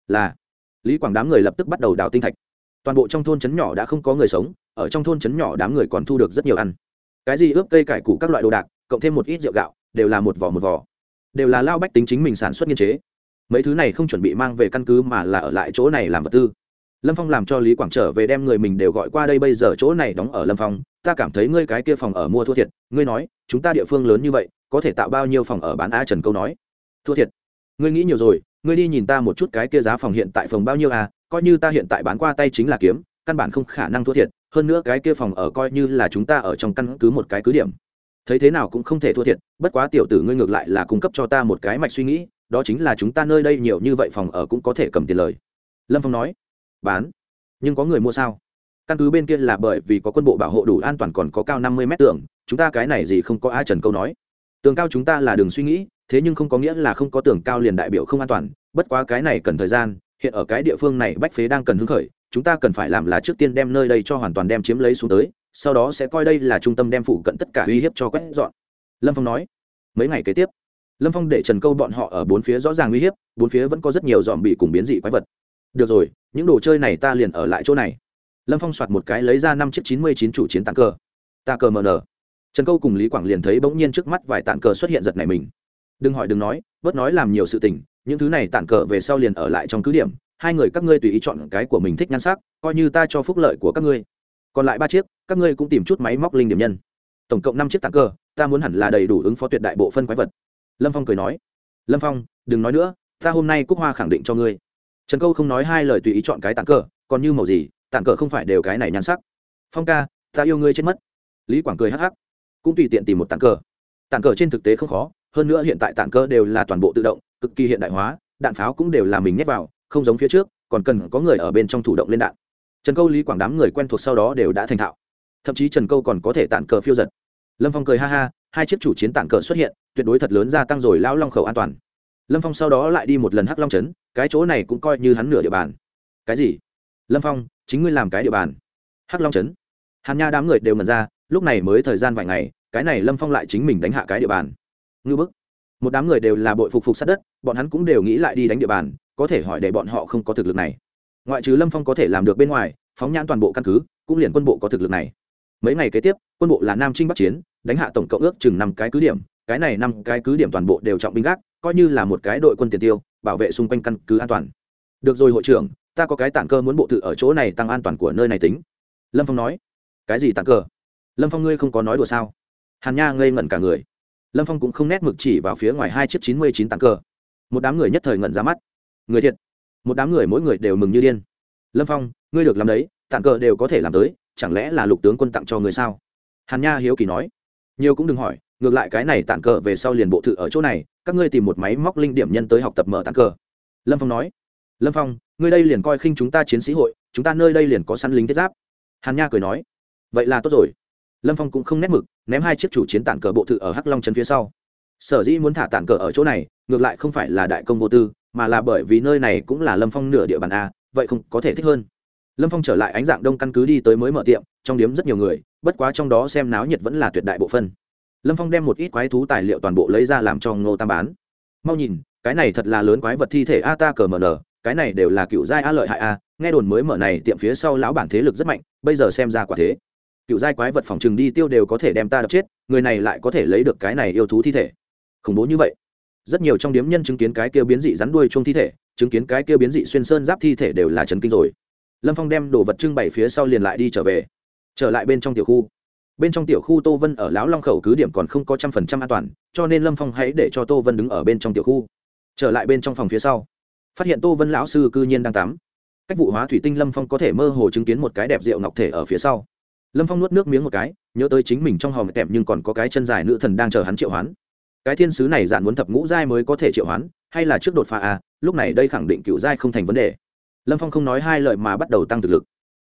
Là. Lý quảng đám người lập tức bắt đầu đào tinh thạch toàn bộ trong thôn trấn nhỏ đã không có người sống, ở trong thôn trấn nhỏ đám người còn thu được rất nhiều ăn. Cái gì ướp cây cải củ các loại đồ đạc, cộng thêm một ít rượu gạo, đều là một vỏ một vỏ. Đều là lao bách tính chính mình sản xuất nghiên chế. Mấy thứ này không chuẩn bị mang về căn cứ mà là ở lại chỗ này làm vật tư. Lâm phong làm cho lý quảng trở về đem người mình đều gọi qua đây bây giờ chỗ này đóng ở lâm phong. Ta cảm thấy ngươi cái kia phòng ở mua thua thiệt. Ngươi nói, chúng ta địa phương lớn như vậy, có thể tạo bao nhiêu phòng ở bán a trần câu nói? Thua thiệt. Ngươi nghĩ nhiều rồi, ngươi đi nhìn ta một chút cái kia giá phòng hiện tại phòng bao nhiêu à? Coi như ta hiện tại bán qua tay chính là kiếm, căn bản không khả năng thua thiệt, hơn nữa cái kia phòng ở coi như là chúng ta ở trong căn cứ một cái cứ điểm. Thấy thế nào cũng không thể thua thiệt, bất quá tiểu tử ngươi ngược lại là cung cấp cho ta một cái mạch suy nghĩ, đó chính là chúng ta nơi đây nhiều như vậy phòng ở cũng có thể cầm tiền lời. Lâm phong nói, bán? Nhưng có người mua sao? Căn cứ bên kia là bởi vì có quân bộ bảo hộ đủ an toàn còn có cao năm mươi mét tường, chúng ta cái này gì không có ai trần câu nói. Tường cao chúng ta là đường suy nghĩ, thế nhưng không có nghĩa là không có tường cao liền đại biểu không an toàn, bất quá cái này cần thời gian hiện ở cái địa phương này bách phế đang cần hứng khởi, chúng ta cần phải làm là trước tiên đem nơi đây cho hoàn toàn đem chiếm lấy xuống tới, sau đó sẽ coi đây là trung tâm đem phụ cận tất cả uy hiếp cho quét dọn. Lâm phong nói. Mấy ngày kế tiếp, lâm phong để trần câu bọn họ ở bốn phía rõ ràng uy hiếp, bốn phía vẫn có rất nhiều dòm bị cùng biến dị quái vật. Được rồi, những đồ chơi này ta liền ở lại chỗ này. Lâm phong soạt một cái lấy ra năm chiếc chín mươi chín chủ chiến tàn cơ ta cờ mờ nở trần câu cùng lý quảng liền thấy bỗng nhiên trước mắt vài tàn cờ xuất hiện giật này mình. Đừng hỏi, đừng nói, bớt nói làm nhiều sự tình những thứ này tản cờ về sau liền ở lại trong cứ điểm, hai người các ngươi tùy ý chọn cái của mình thích nhan sắc, coi như ta cho phúc lợi của các ngươi. Còn lại ba chiếc, các ngươi cũng tìm chút máy móc linh điểm nhân. Tổng cộng năm chiếc tản cờ, ta muốn hẳn là đầy đủ ứng phó tuyệt đại bộ phân quái vật. Lâm phong cười nói. Lâm phong, đừng nói nữa, ta hôm nay cúc hoa khẳng định cho ngươi. Trần câu không nói hai lời tùy ý chọn cái tản cờ, còn như màu gì, tản cờ không phải đều cái này nhan sắc. Phong ca, ta yêu ngươi chết mất. Lý quảng cười hắc hắc. Cũng tùy tiện tìm một tản cờ. Tản cờ trên thực tế không khó, hơn nữa hiện tại tản cờ đều là toàn bộ tự động cực kỳ hiện đại hóa, đạn pháo cũng đều là mình nhét vào, không giống phía trước, còn cần có người ở bên trong thủ động lên đạn. Trần câu, lý quảng đám người quen thuộc sau đó đều đã thành thạo. Thậm chí trần câu còn có thể tản cờ phiêu giật. Lâm phong cười ha ha, hai chiếc chủ chiến tản cờ xuất hiện, tuyệt đối thật lớn gia tăng rồi lao long khẩu an toàn. Lâm phong sau đó lại đi một lần hắc long trấn, cái chỗ này cũng coi như hắn nửa địa bàn. Cái gì? Lâm phong, chính ngươi làm cái địa bàn. Hắc long trấn. Hàn nha đám người đều mần ra, lúc này mới thời gian vài ngày, cái này lâm phong lại chính mình đánh hạ cái địa bàn. Ngư bức một đám người đều là bội phục phục sát đất, bọn hắn cũng đều nghĩ lại đi đánh địa bàn, có thể hỏi để bọn họ không có thực lực này. Ngoại trừ lâm phong có thể làm được bên ngoài, phóng nhãn toàn bộ căn cứ, cũng liền quân bộ có thực lực này. Mấy ngày kế tiếp, quân bộ là nam trinh bắc chiến, đánh hạ tổng cộng ước chừng năm cái cứ điểm, cái này năm cái cứ điểm toàn bộ đều trọng binh gác, coi như là một cái đội quân tiền tiêu, bảo vệ xung quanh căn cứ an toàn. Được rồi hội trưởng, ta có cái tản cơ muốn bộ tự ở chỗ này tăng an toàn của nơi này tính. Lâm phong nói. Cái gì tản cơ? Lâm phong ngươi không có nói đùa sao? Hàn nha ngây ngẩn cả người lâm phong cũng không nét mực chỉ vào phía ngoài hai chiếc chín mươi chín tản cờ. một đám người nhất thời ngẩn ra mắt. Người thiệt. Một đám người mỗi người đều mừng như điên. Lâm phong, ngươi được làm đấy tản cờ đều có thể làm tới, chẳng lẽ là lục tướng quân tặng cho người sao? Hàn nha hiếu kỳ nói. Nhiều cũng đừng hỏi, ngược lại cái này tản cờ về sau liền bộ thự ở chỗ này, các ngươi tìm một máy móc linh điểm nhân tới học tập mở tản cờ. Lâm phong nói. Lâm phong, ngươi đây liền coi khinh chúng ta chiến sĩ hội, chúng ta nơi đây liền có săn lính thiết giáp. Hàn nha cười nói. Vậy là tốt rồi lâm phong cũng không nét mực, ném hai chiếc chủ chiến tản cờ bộ thự ở hắc long trấn phía sau. Sở dĩ muốn thả tản cờ ở chỗ này, ngược lại không phải là đại công vô tư, mà là bởi vì nơi này cũng là lâm phong nửa địa bàn a, vậy không có thể thích hơn. Lâm phong trở lại ánh dạng đông căn cứ đi tới mới mở tiệm, trong điếm rất nhiều người, bất quá trong đó xem náo nhiệt vẫn là tuyệt đại bộ phân lâm phong đem một ít quái thú tài liệu toàn bộ lấy ra làm cho ngô tam bán. Mau nhìn, cái này thật là lớn quái vật thi thể a ta cờ mờ nở, cái này đều là cựu giai a lợi hại a, nghe đồn mới mở này tiệm phía sau lão bản thế lực rất mạnh, bây giờ xem ra quả thế cựu giai quái vật phòng chừng đi tiêu đều có thể đem ta đập chết, người này lại có thể lấy được cái này yêu thú thi thể. Khủng bố như vậy. Rất nhiều trong điếm nhân chứng kiến cái kia biến dị rắn đuôi chung thi thể, chứng kiến cái kia biến dị xuyên sơn giáp thi thể đều là chấn kinh rồi. Lâm phong đem đồ vật trưng bày phía sau liền lại đi trở về. Trở lại bên trong tiểu khu. Bên trong tiểu khu tô vân ở lão long khẩu cứ điểm còn không có trăm phần trăm an toàn, cho nên lâm phong hãy để cho tô vân đứng ở bên trong tiểu khu. Trở lại bên trong phòng phía sau, phát hiện tô vân lão sư cư nhiên đang tắm. Cách vụ hóa thủy tinh lâm phong có thể mơ hồ chứng kiến một cái đẹp rượu ngọc thể ở phía sau lâm phong nuốt nước miếng một cái, nhớ tới chính mình trong hòm tẹp nhưng còn có cái chân dài nữ thần đang chờ hắn triệu hoán. Cái thiên sứ này dạn muốn thập ngũ giai mới có thể triệu hoán, hay là trước đột phá à lúc này đây khẳng định cựu giai không thành vấn đề. Lâm phong không nói hai lời mà bắt đầu tăng thực lực.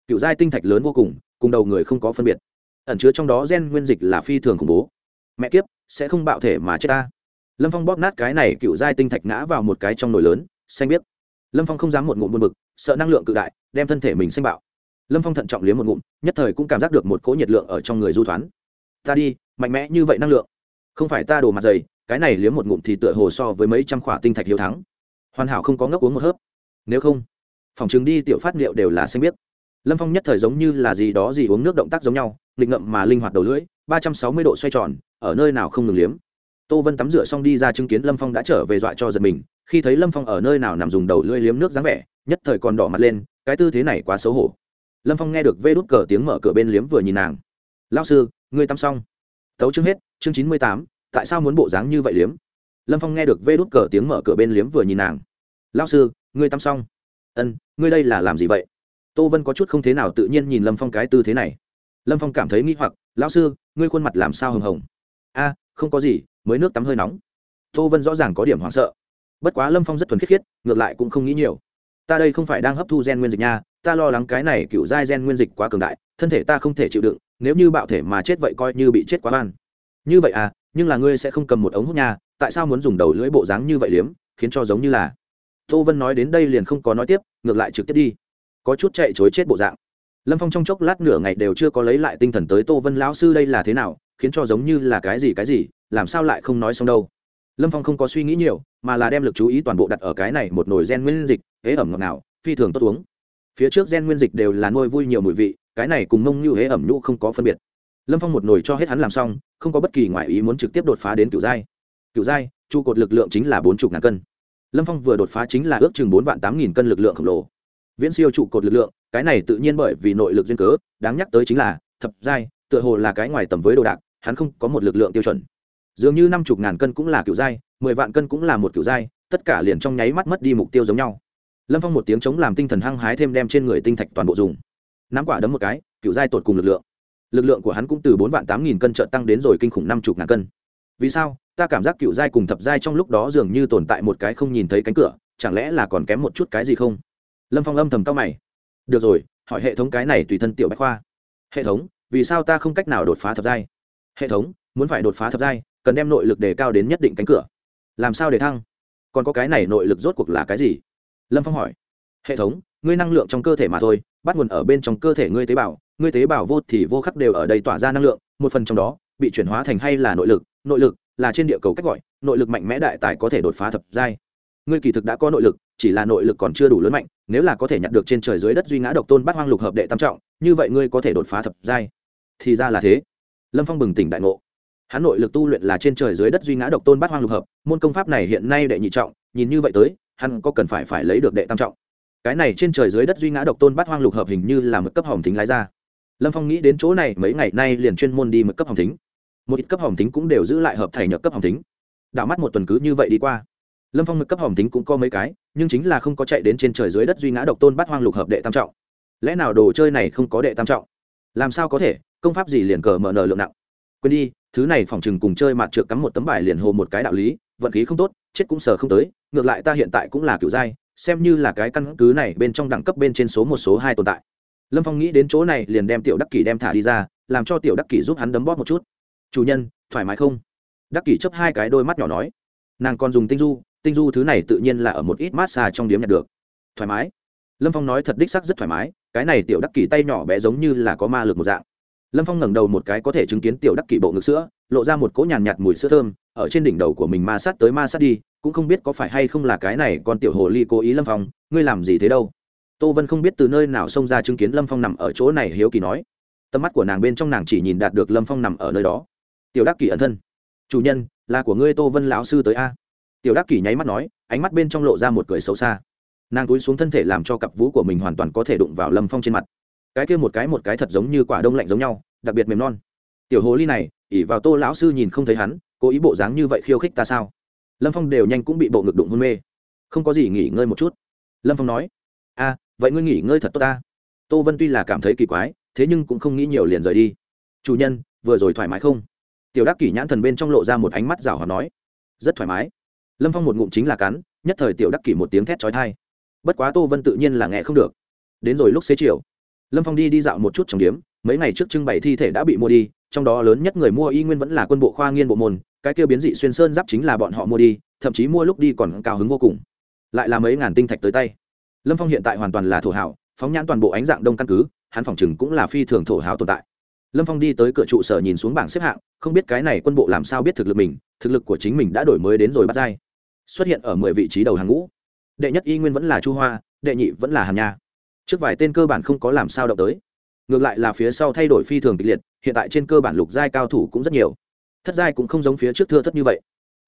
Cựu giai tinh thạch lớn vô cùng cùng đầu người không có phân biệt. Ẩn chứa trong đó gen nguyên dịch là phi thường khủng bố. Mẹ kiếp, sẽ không bạo thể mà chết ta. Lâm phong bóp nát cái này cựu giai tinh thạch ngã vào một cái trong nồi lớn, xanh biết lâm phong không dám một ngụm buồn bực, sợ năng lượng cự đại, đem thân thể mình xanh bạo lâm phong thận trọng liếm một ngụm, nhất thời cũng cảm giác được một cỗ nhiệt lượng ở trong người du thoán. Ta đi, mạnh mẽ như vậy năng lượng. Không phải ta đổ mặt dày, cái này liếm một ngụm thì tựa hồ so với mấy trăm khỏa tinh thạch hiếu thắng. Hoàn hảo không có ngốc uống một hớp. Nếu không, phòng chứng đi tiểu phát liệu đều là xanh biết lâm phong nhất thời giống như là gì đó gì uống nước động tác giống nhau, nghịch ngậm mà linh hoạt đầu lưỡi, ba trăm sáu mươi độ xoay tròn, ở nơi nào không ngừng liếm. Tô vân tắm rửa xong đi ra chứng kiến lâm phong đã trở về dọa cho giật mình, khi thấy lâm phong ở nơi nào nằm dùng đầu lưỡi liếm nước dáng vẻ, nhất thời còn đỏ mặt lên, cái tư thế này quá xấu hổ lâm phong nghe được vê đút cờ tiếng mở cửa bên liếm vừa nhìn nàng. Lao sư, ngươi tắm xong. Tấu chương hết, chương chín mươi tám, tại sao muốn bộ dáng như vậy liếm? Lâm phong nghe được vê đút cờ tiếng mở cửa bên liếm vừa nhìn nàng. Lao sư, ngươi tắm xong. Ân, ngươi đây là làm gì vậy? Tô vân có chút không thế nào tự nhiên nhìn lâm phong cái tư thế này. Lâm phong cảm thấy nghĩ hoặc, lão sư, ngươi khuôn mặt làm sao hồng hồng? A, không có gì, mới nước tắm hơi nóng. Tô vân rõ ràng có điểm hoảng sợ. Bất quá lâm phong rất thuần khiết khiết, ngược lại cũng không nghĩ nhiều ta đây không phải đang hấp thu gen nguyên dịch nha, ta lo lắng cái này cựu giai gen nguyên dịch quá cường đại, thân thể ta không thể chịu đựng, nếu như bạo thể mà chết vậy coi như bị chết quá van như vậy à nhưng là ngươi sẽ không cầm một ống hút nha, tại sao muốn dùng đầu lưỡi bộ dáng như vậy liếm, khiến cho giống như là. Tô vân nói đến đây liền không có nói tiếp, ngược lại trực tiếp đi. Có chút chạy chối chết bộ dạng. Lâm phong trong chốc lát nửa ngày đều chưa có lấy lại tinh thần tới tô vân lão sư đây là thế nào, khiến cho giống như là cái gì cái gì, làm sao lại không nói xong đâu lâm phong không có suy nghĩ nhiều, mà là đem l ự c chú ý toàn bộ đặt ở cái này một nồi gen nguyên dịch, hế ẩm ngọt nào phi thường tốt uống. Phía trước gen nguyên dịch đều là nuôi vui nhiều mùi vị, cái này cùng mông như hế ẩm nhũ không có phân biệt. Lâm phong một nồi cho hết hắn làm xong, không có bất kỳ ngoại ý muốn trực tiếp đột phá đến kiểu giai kiểu giai trụ cột lực lượng chính là bốn chục ngàn cân. Lâm phong vừa đột phá chính là ước chừng bốn vạn tám nghìn cân lực lượng khổng lồ. Viễn siêu trụ cột lực lượng, cái này tự nhiên bởi vì nội lực duyên cớ, đáng nhắc tới chính là, thập giai tựa hồ là cái ngoài tầm với đồ đạc, hắn không có một lực lượng tiêu chuẩn dường như năm chục ngàn cân cũng là kiểu dai, mười vạn cân cũng là một kiểu dai, tất cả liền trong nháy mắt mất đi mục tiêu giống nhau. Lâm phong một tiếng chống làm tinh thần hăng hái thêm đem trên người tinh thạch toàn bộ dùng. Nắm quả đấm một cái kiểu dai tột cùng lực lượng. Lực lượng của hắn cũng từ bốn vạn tám nghìn cân trợ tăng đến rồi kinh khủng năm chục ngàn cân. Vì sao? Ta cảm giác cựu giai cùng thập giai trong lúc đó dường như tồn tại một cái không nhìn thấy cánh cửa chẳng lẽ là còn kém một chút cái gì không? Lâm phong âm thầm cao mày. Được rồi hỏi hệ thống cái này tùy thân tiểu bách khoa. Hệ thống vì sao ta không cách nào đột phá thập giai hệ thống muốn phải đột phá thập giai cần đem nội lực đề cao đến nhất định cánh cửa. Làm sao để thăng? Còn có cái này nội lực rốt cuộc là cái gì? Lâm phong hỏi. Hệ thống, ngươi năng lượng trong cơ thể mà thôi, bắt nguồn ở bên trong cơ thể ngươi tế bào, ngươi tế bào vô thì vô khắc đều ở đây tỏa ra năng lượng, một phần trong đó bị chuyển hóa thành hay là nội lực nội lực là trên địa cầu cách gọi, nội lực mạnh mẽ đại tài có thể đột phá thập giai. Ngươi kỳ thực đã có nội lực, chỉ là nội lực còn chưa đủ lớn mạnh, nếu là có thể nhận được trên trời dưới đất duy ngã độc tôn bát hoang lục hợp đệ tam trọng, như vậy ngươi có thể đột phá thập giai. Thì ra là thế. Lâm phong bừng tỉnh đại ngộ hắn nội lực tu luyện là trên trời dưới đất duy ngã độc tôn bát hoang lục hợp, môn công pháp này hiện nay đệ nhị trọng, nhìn như vậy tới, hắn có cần phải phải lấy được đệ tam trọng. Cái này trên trời dưới đất duy ngã độc tôn bát hoang lục hợp hình như là một cấp hỏng thính lái ra. Lâm phong nghĩ đến chỗ này, mấy ngày nay liền chuyên môn đi một cấp hỏng thính. Một ít cấp hỏng thính cũng đều giữ lại hợp thầy nhập cấp hỏng thính. Đạo mắt một tuần cứ như vậy đi qua. Lâm phong một cấp hỏng thính cũng có mấy cái, nhưng chính là không có chạy đến trên trời dưới đất duy ngã độc tôn bát hoang lục hợp đệ tam trọng. Lẽ nào đồ chơi này không có đệ tam trọng? Làm sao có thể? Công pháp gì liền cờ mở nở lượng nặng? Quên đi thứ này phòng chừng cùng chơi mặt trượt cắm một tấm bài liền hồ một cái đạo lý, vận khí không tốt, chết cũng sờ không tới, ngược lại ta hiện tại cũng là kiểu giai xem như là cái căn cứ này bên trong đẳng cấp bên trên số một số hai tồn tại. Lâm phong nghĩ đến chỗ này liền đem tiểu đắc kỷ đem thả đi ra, làm cho tiểu đắc kỷ giúp hắn đấm bóp một chút. Chủ nhân, thoải mái không? Đắc kỷ chấp hai cái đôi mắt nhỏ nói. Nàng còn dùng tinh du tinh du thứ này tự nhiên là ở một ít massage trong điếm nhặt được. Thoải mái. Lâm phong nói thật đích sắc rất thoải mái, cái này tiểu đắc kỷ tay nhỏ bé giống như là có ma lực một dạng lâm phong ngẩng đầu một cái có thể chứng kiến tiểu đắc kỷ bộ ngực sữa lộ ra một cỗ nhàn nhạt, nhạt mùi sữa thơm ở trên đỉnh đầu của mình ma sát tới ma sát đi cũng không biết có phải hay không là cái này con tiểu hồ ly cố ý lâm phong ngươi làm gì thế đâu? Tô vân không biết từ nơi nào xông ra chứng kiến lâm phong nằm ở chỗ này hiếu kỳ nói. Tầm mắt của nàng bên trong nàng chỉ nhìn đạt được lâm phong nằm ở nơi đó. Tiểu đắc kỷ ẩn thân. Chủ nhân là của ngươi tô vân lão sư tới a. Tiểu đắc kỷ nháy mắt nói ánh mắt bên trong lộ ra một cười xấu xa. Nàng túi xuống thân thể làm cho cặp vú của mình hoàn toàn có thể đụng vào lâm phong trên mặt cái kia một cái một cái thật giống như quả đông lạnh giống nhau, đặc biệt mềm non. Tiểu hồ ly này, ỉ vào tô lão sư nhìn không thấy hắn, cố ý bộ dáng như vậy khiêu khích ta sao? Lâm phong đều nhanh cũng bị bộ ngực đụng hôn mê. Không có gì nghỉ ngơi một chút. Lâm phong nói, a, vậy ngươi nghỉ ngơi thật tốt ta. Tô vân tuy là cảm thấy kỳ quái, thế nhưng cũng không nghĩ nhiều liền rời đi. Chủ nhân, vừa rồi thoải mái không? Tiểu đắc kỷ nhãn thần bên trong lộ ra một ánh mắt rảo hòa nói, rất thoải mái. Lâm phong một ngụm chính là cắn, nhất thời tiểu đắc kỷ một tiếng thét trói thai bất quá tô vân tự nhiên là nghe không được. Đến rồi lúc xế chiều lâm phong đi đi dạo một chút trong điếm, mấy ngày trước trưng bày thi thể đã bị mua đi, trong đó lớn nhất người mua y nguyên vẫn là quân bộ khoa nghiên bộ môn, cái kia biến dị xuyên sơn giáp chính là bọn họ mua đi, thậm chí mua lúc đi còn cao hứng vô cùng. Lại là mấy ngàn tinh thạch tới tay. Lâm phong hiện tại hoàn toàn là thổ hảo phóng nhãn toàn bộ ánh dạng đông căn cứ, hắn phòng chừng cũng là phi thường thổ hảo tồn tại. Lâm phong đi tới cửa trụ sở nhìn xuống bảng xếp hạng, không biết cái này quân bộ làm sao biết thực lực mình, thực lực của chính mình đã đổi mới đến rồi bắt dai xuất hiện ở mười vị trí đầu hàng ngũ. Đệ nhất y nguyên vẫn là chu hoa, đệ nhị vẫn là hàn nha trước vài tên cơ bản không có làm sao động tới. Ngược lại là phía sau thay đổi phi thường kịch liệt, hiện tại trên cơ bản lục giai cao thủ cũng rất nhiều. Thất giai cũng không giống phía trước thưa thất như vậy.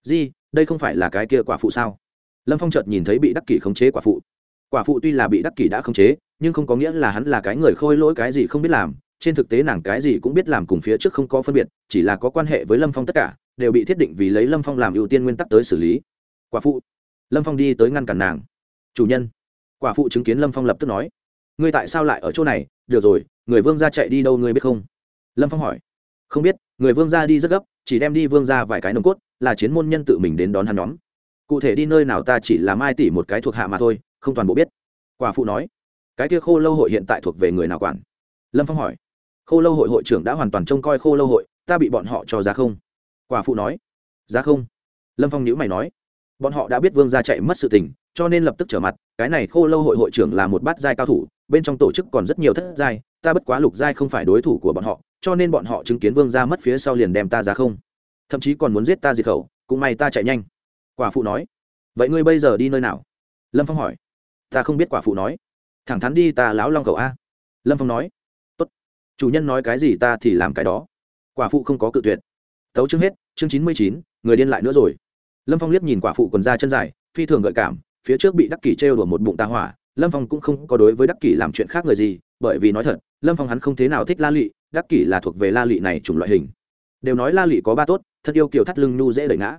Di, đây không phải là cái kia quả phụ sao? Lâm phong chợt nhìn thấy bị đắc kỷ khống chế quả phụ. Quả phụ tuy là bị đắc kỷ đã khống chế, nhưng không có nghĩa là hắn là cái người khôi lỗi cái gì không biết làm. Trên thực tế nàng cái gì cũng biết làm cùng phía trước không có phân biệt, chỉ là có quan hệ với lâm phong tất cả, đều bị thiết định vì lấy lâm phong làm ưu tiên nguyên tắc tới xử lý. Quả phụ. Lâm phong đi tới ngăn cản nàng. Chủ nhân. Quả phụ chứng kiến lâm phong lập tức nói ngươi tại sao lại ở chỗ này? Được rồi, người vương gia chạy đi đâu ngươi biết không? Lâm phong hỏi. Không biết, người vương gia đi rất gấp, chỉ đem đi vương gia vài cái nồng cốt, là chiến môn nhân tự mình đến đón hắn nhóm. Cụ thể đi nơi nào ta chỉ là mai tỷ một cái thuộc hạ mà thôi, không toàn bộ biết. Quả phụ nói. Cái kia khô lâu hội hiện tại thuộc về người nào quản? Lâm phong hỏi. Khô lâu hội hội trưởng đã hoàn toàn trông coi khô lâu hội, ta bị bọn họ cho giá không? Quả phụ nói. Giá không? Lâm phong nhữ mày nói. Bọn họ đã biết vương gia chạy mất sự tình, cho nên lập tức trở mặt, cái này khô lâu hội hội trưởng là một bát giai cao thủ bên trong tổ chức còn rất nhiều thất giai, ta bất quá lục giai không phải đối thủ của bọn họ, cho nên bọn họ chứng kiến vương gia mất phía sau liền đem ta ra không. Thậm chí còn muốn giết ta diệt khẩu, cũng may ta chạy nhanh. Quả phụ nói. Vậy ngươi bây giờ đi nơi nào? Lâm phong hỏi. Ta không biết quả phụ nói. Thẳng thắn đi ta láo long khẩu a. Lâm phong nói. Tốt. Chủ nhân nói cái gì ta thì làm cái đó. Quả phụ không có cự tuyệt. Tấu chương hết, chương chín mươi chín, người điên lại nữa rồi. Lâm phong liếc nhìn quả phụ còn da chân dài, phi thường gợi cảm, phía trước bị đắc kỷ trêu đùa một bụng tà hỏa lâm phong cũng không có đối với đắc kỷ làm chuyện khác người gì, bởi vì nói thật, lâm phong hắn không thế nào thích la lụy đắc kỷ là thuộc về la lụy này chủng loại hình. Đều nói la lụy có ba tốt thật yêu kiểu thắt lưng nhu dễ đẩy ngã.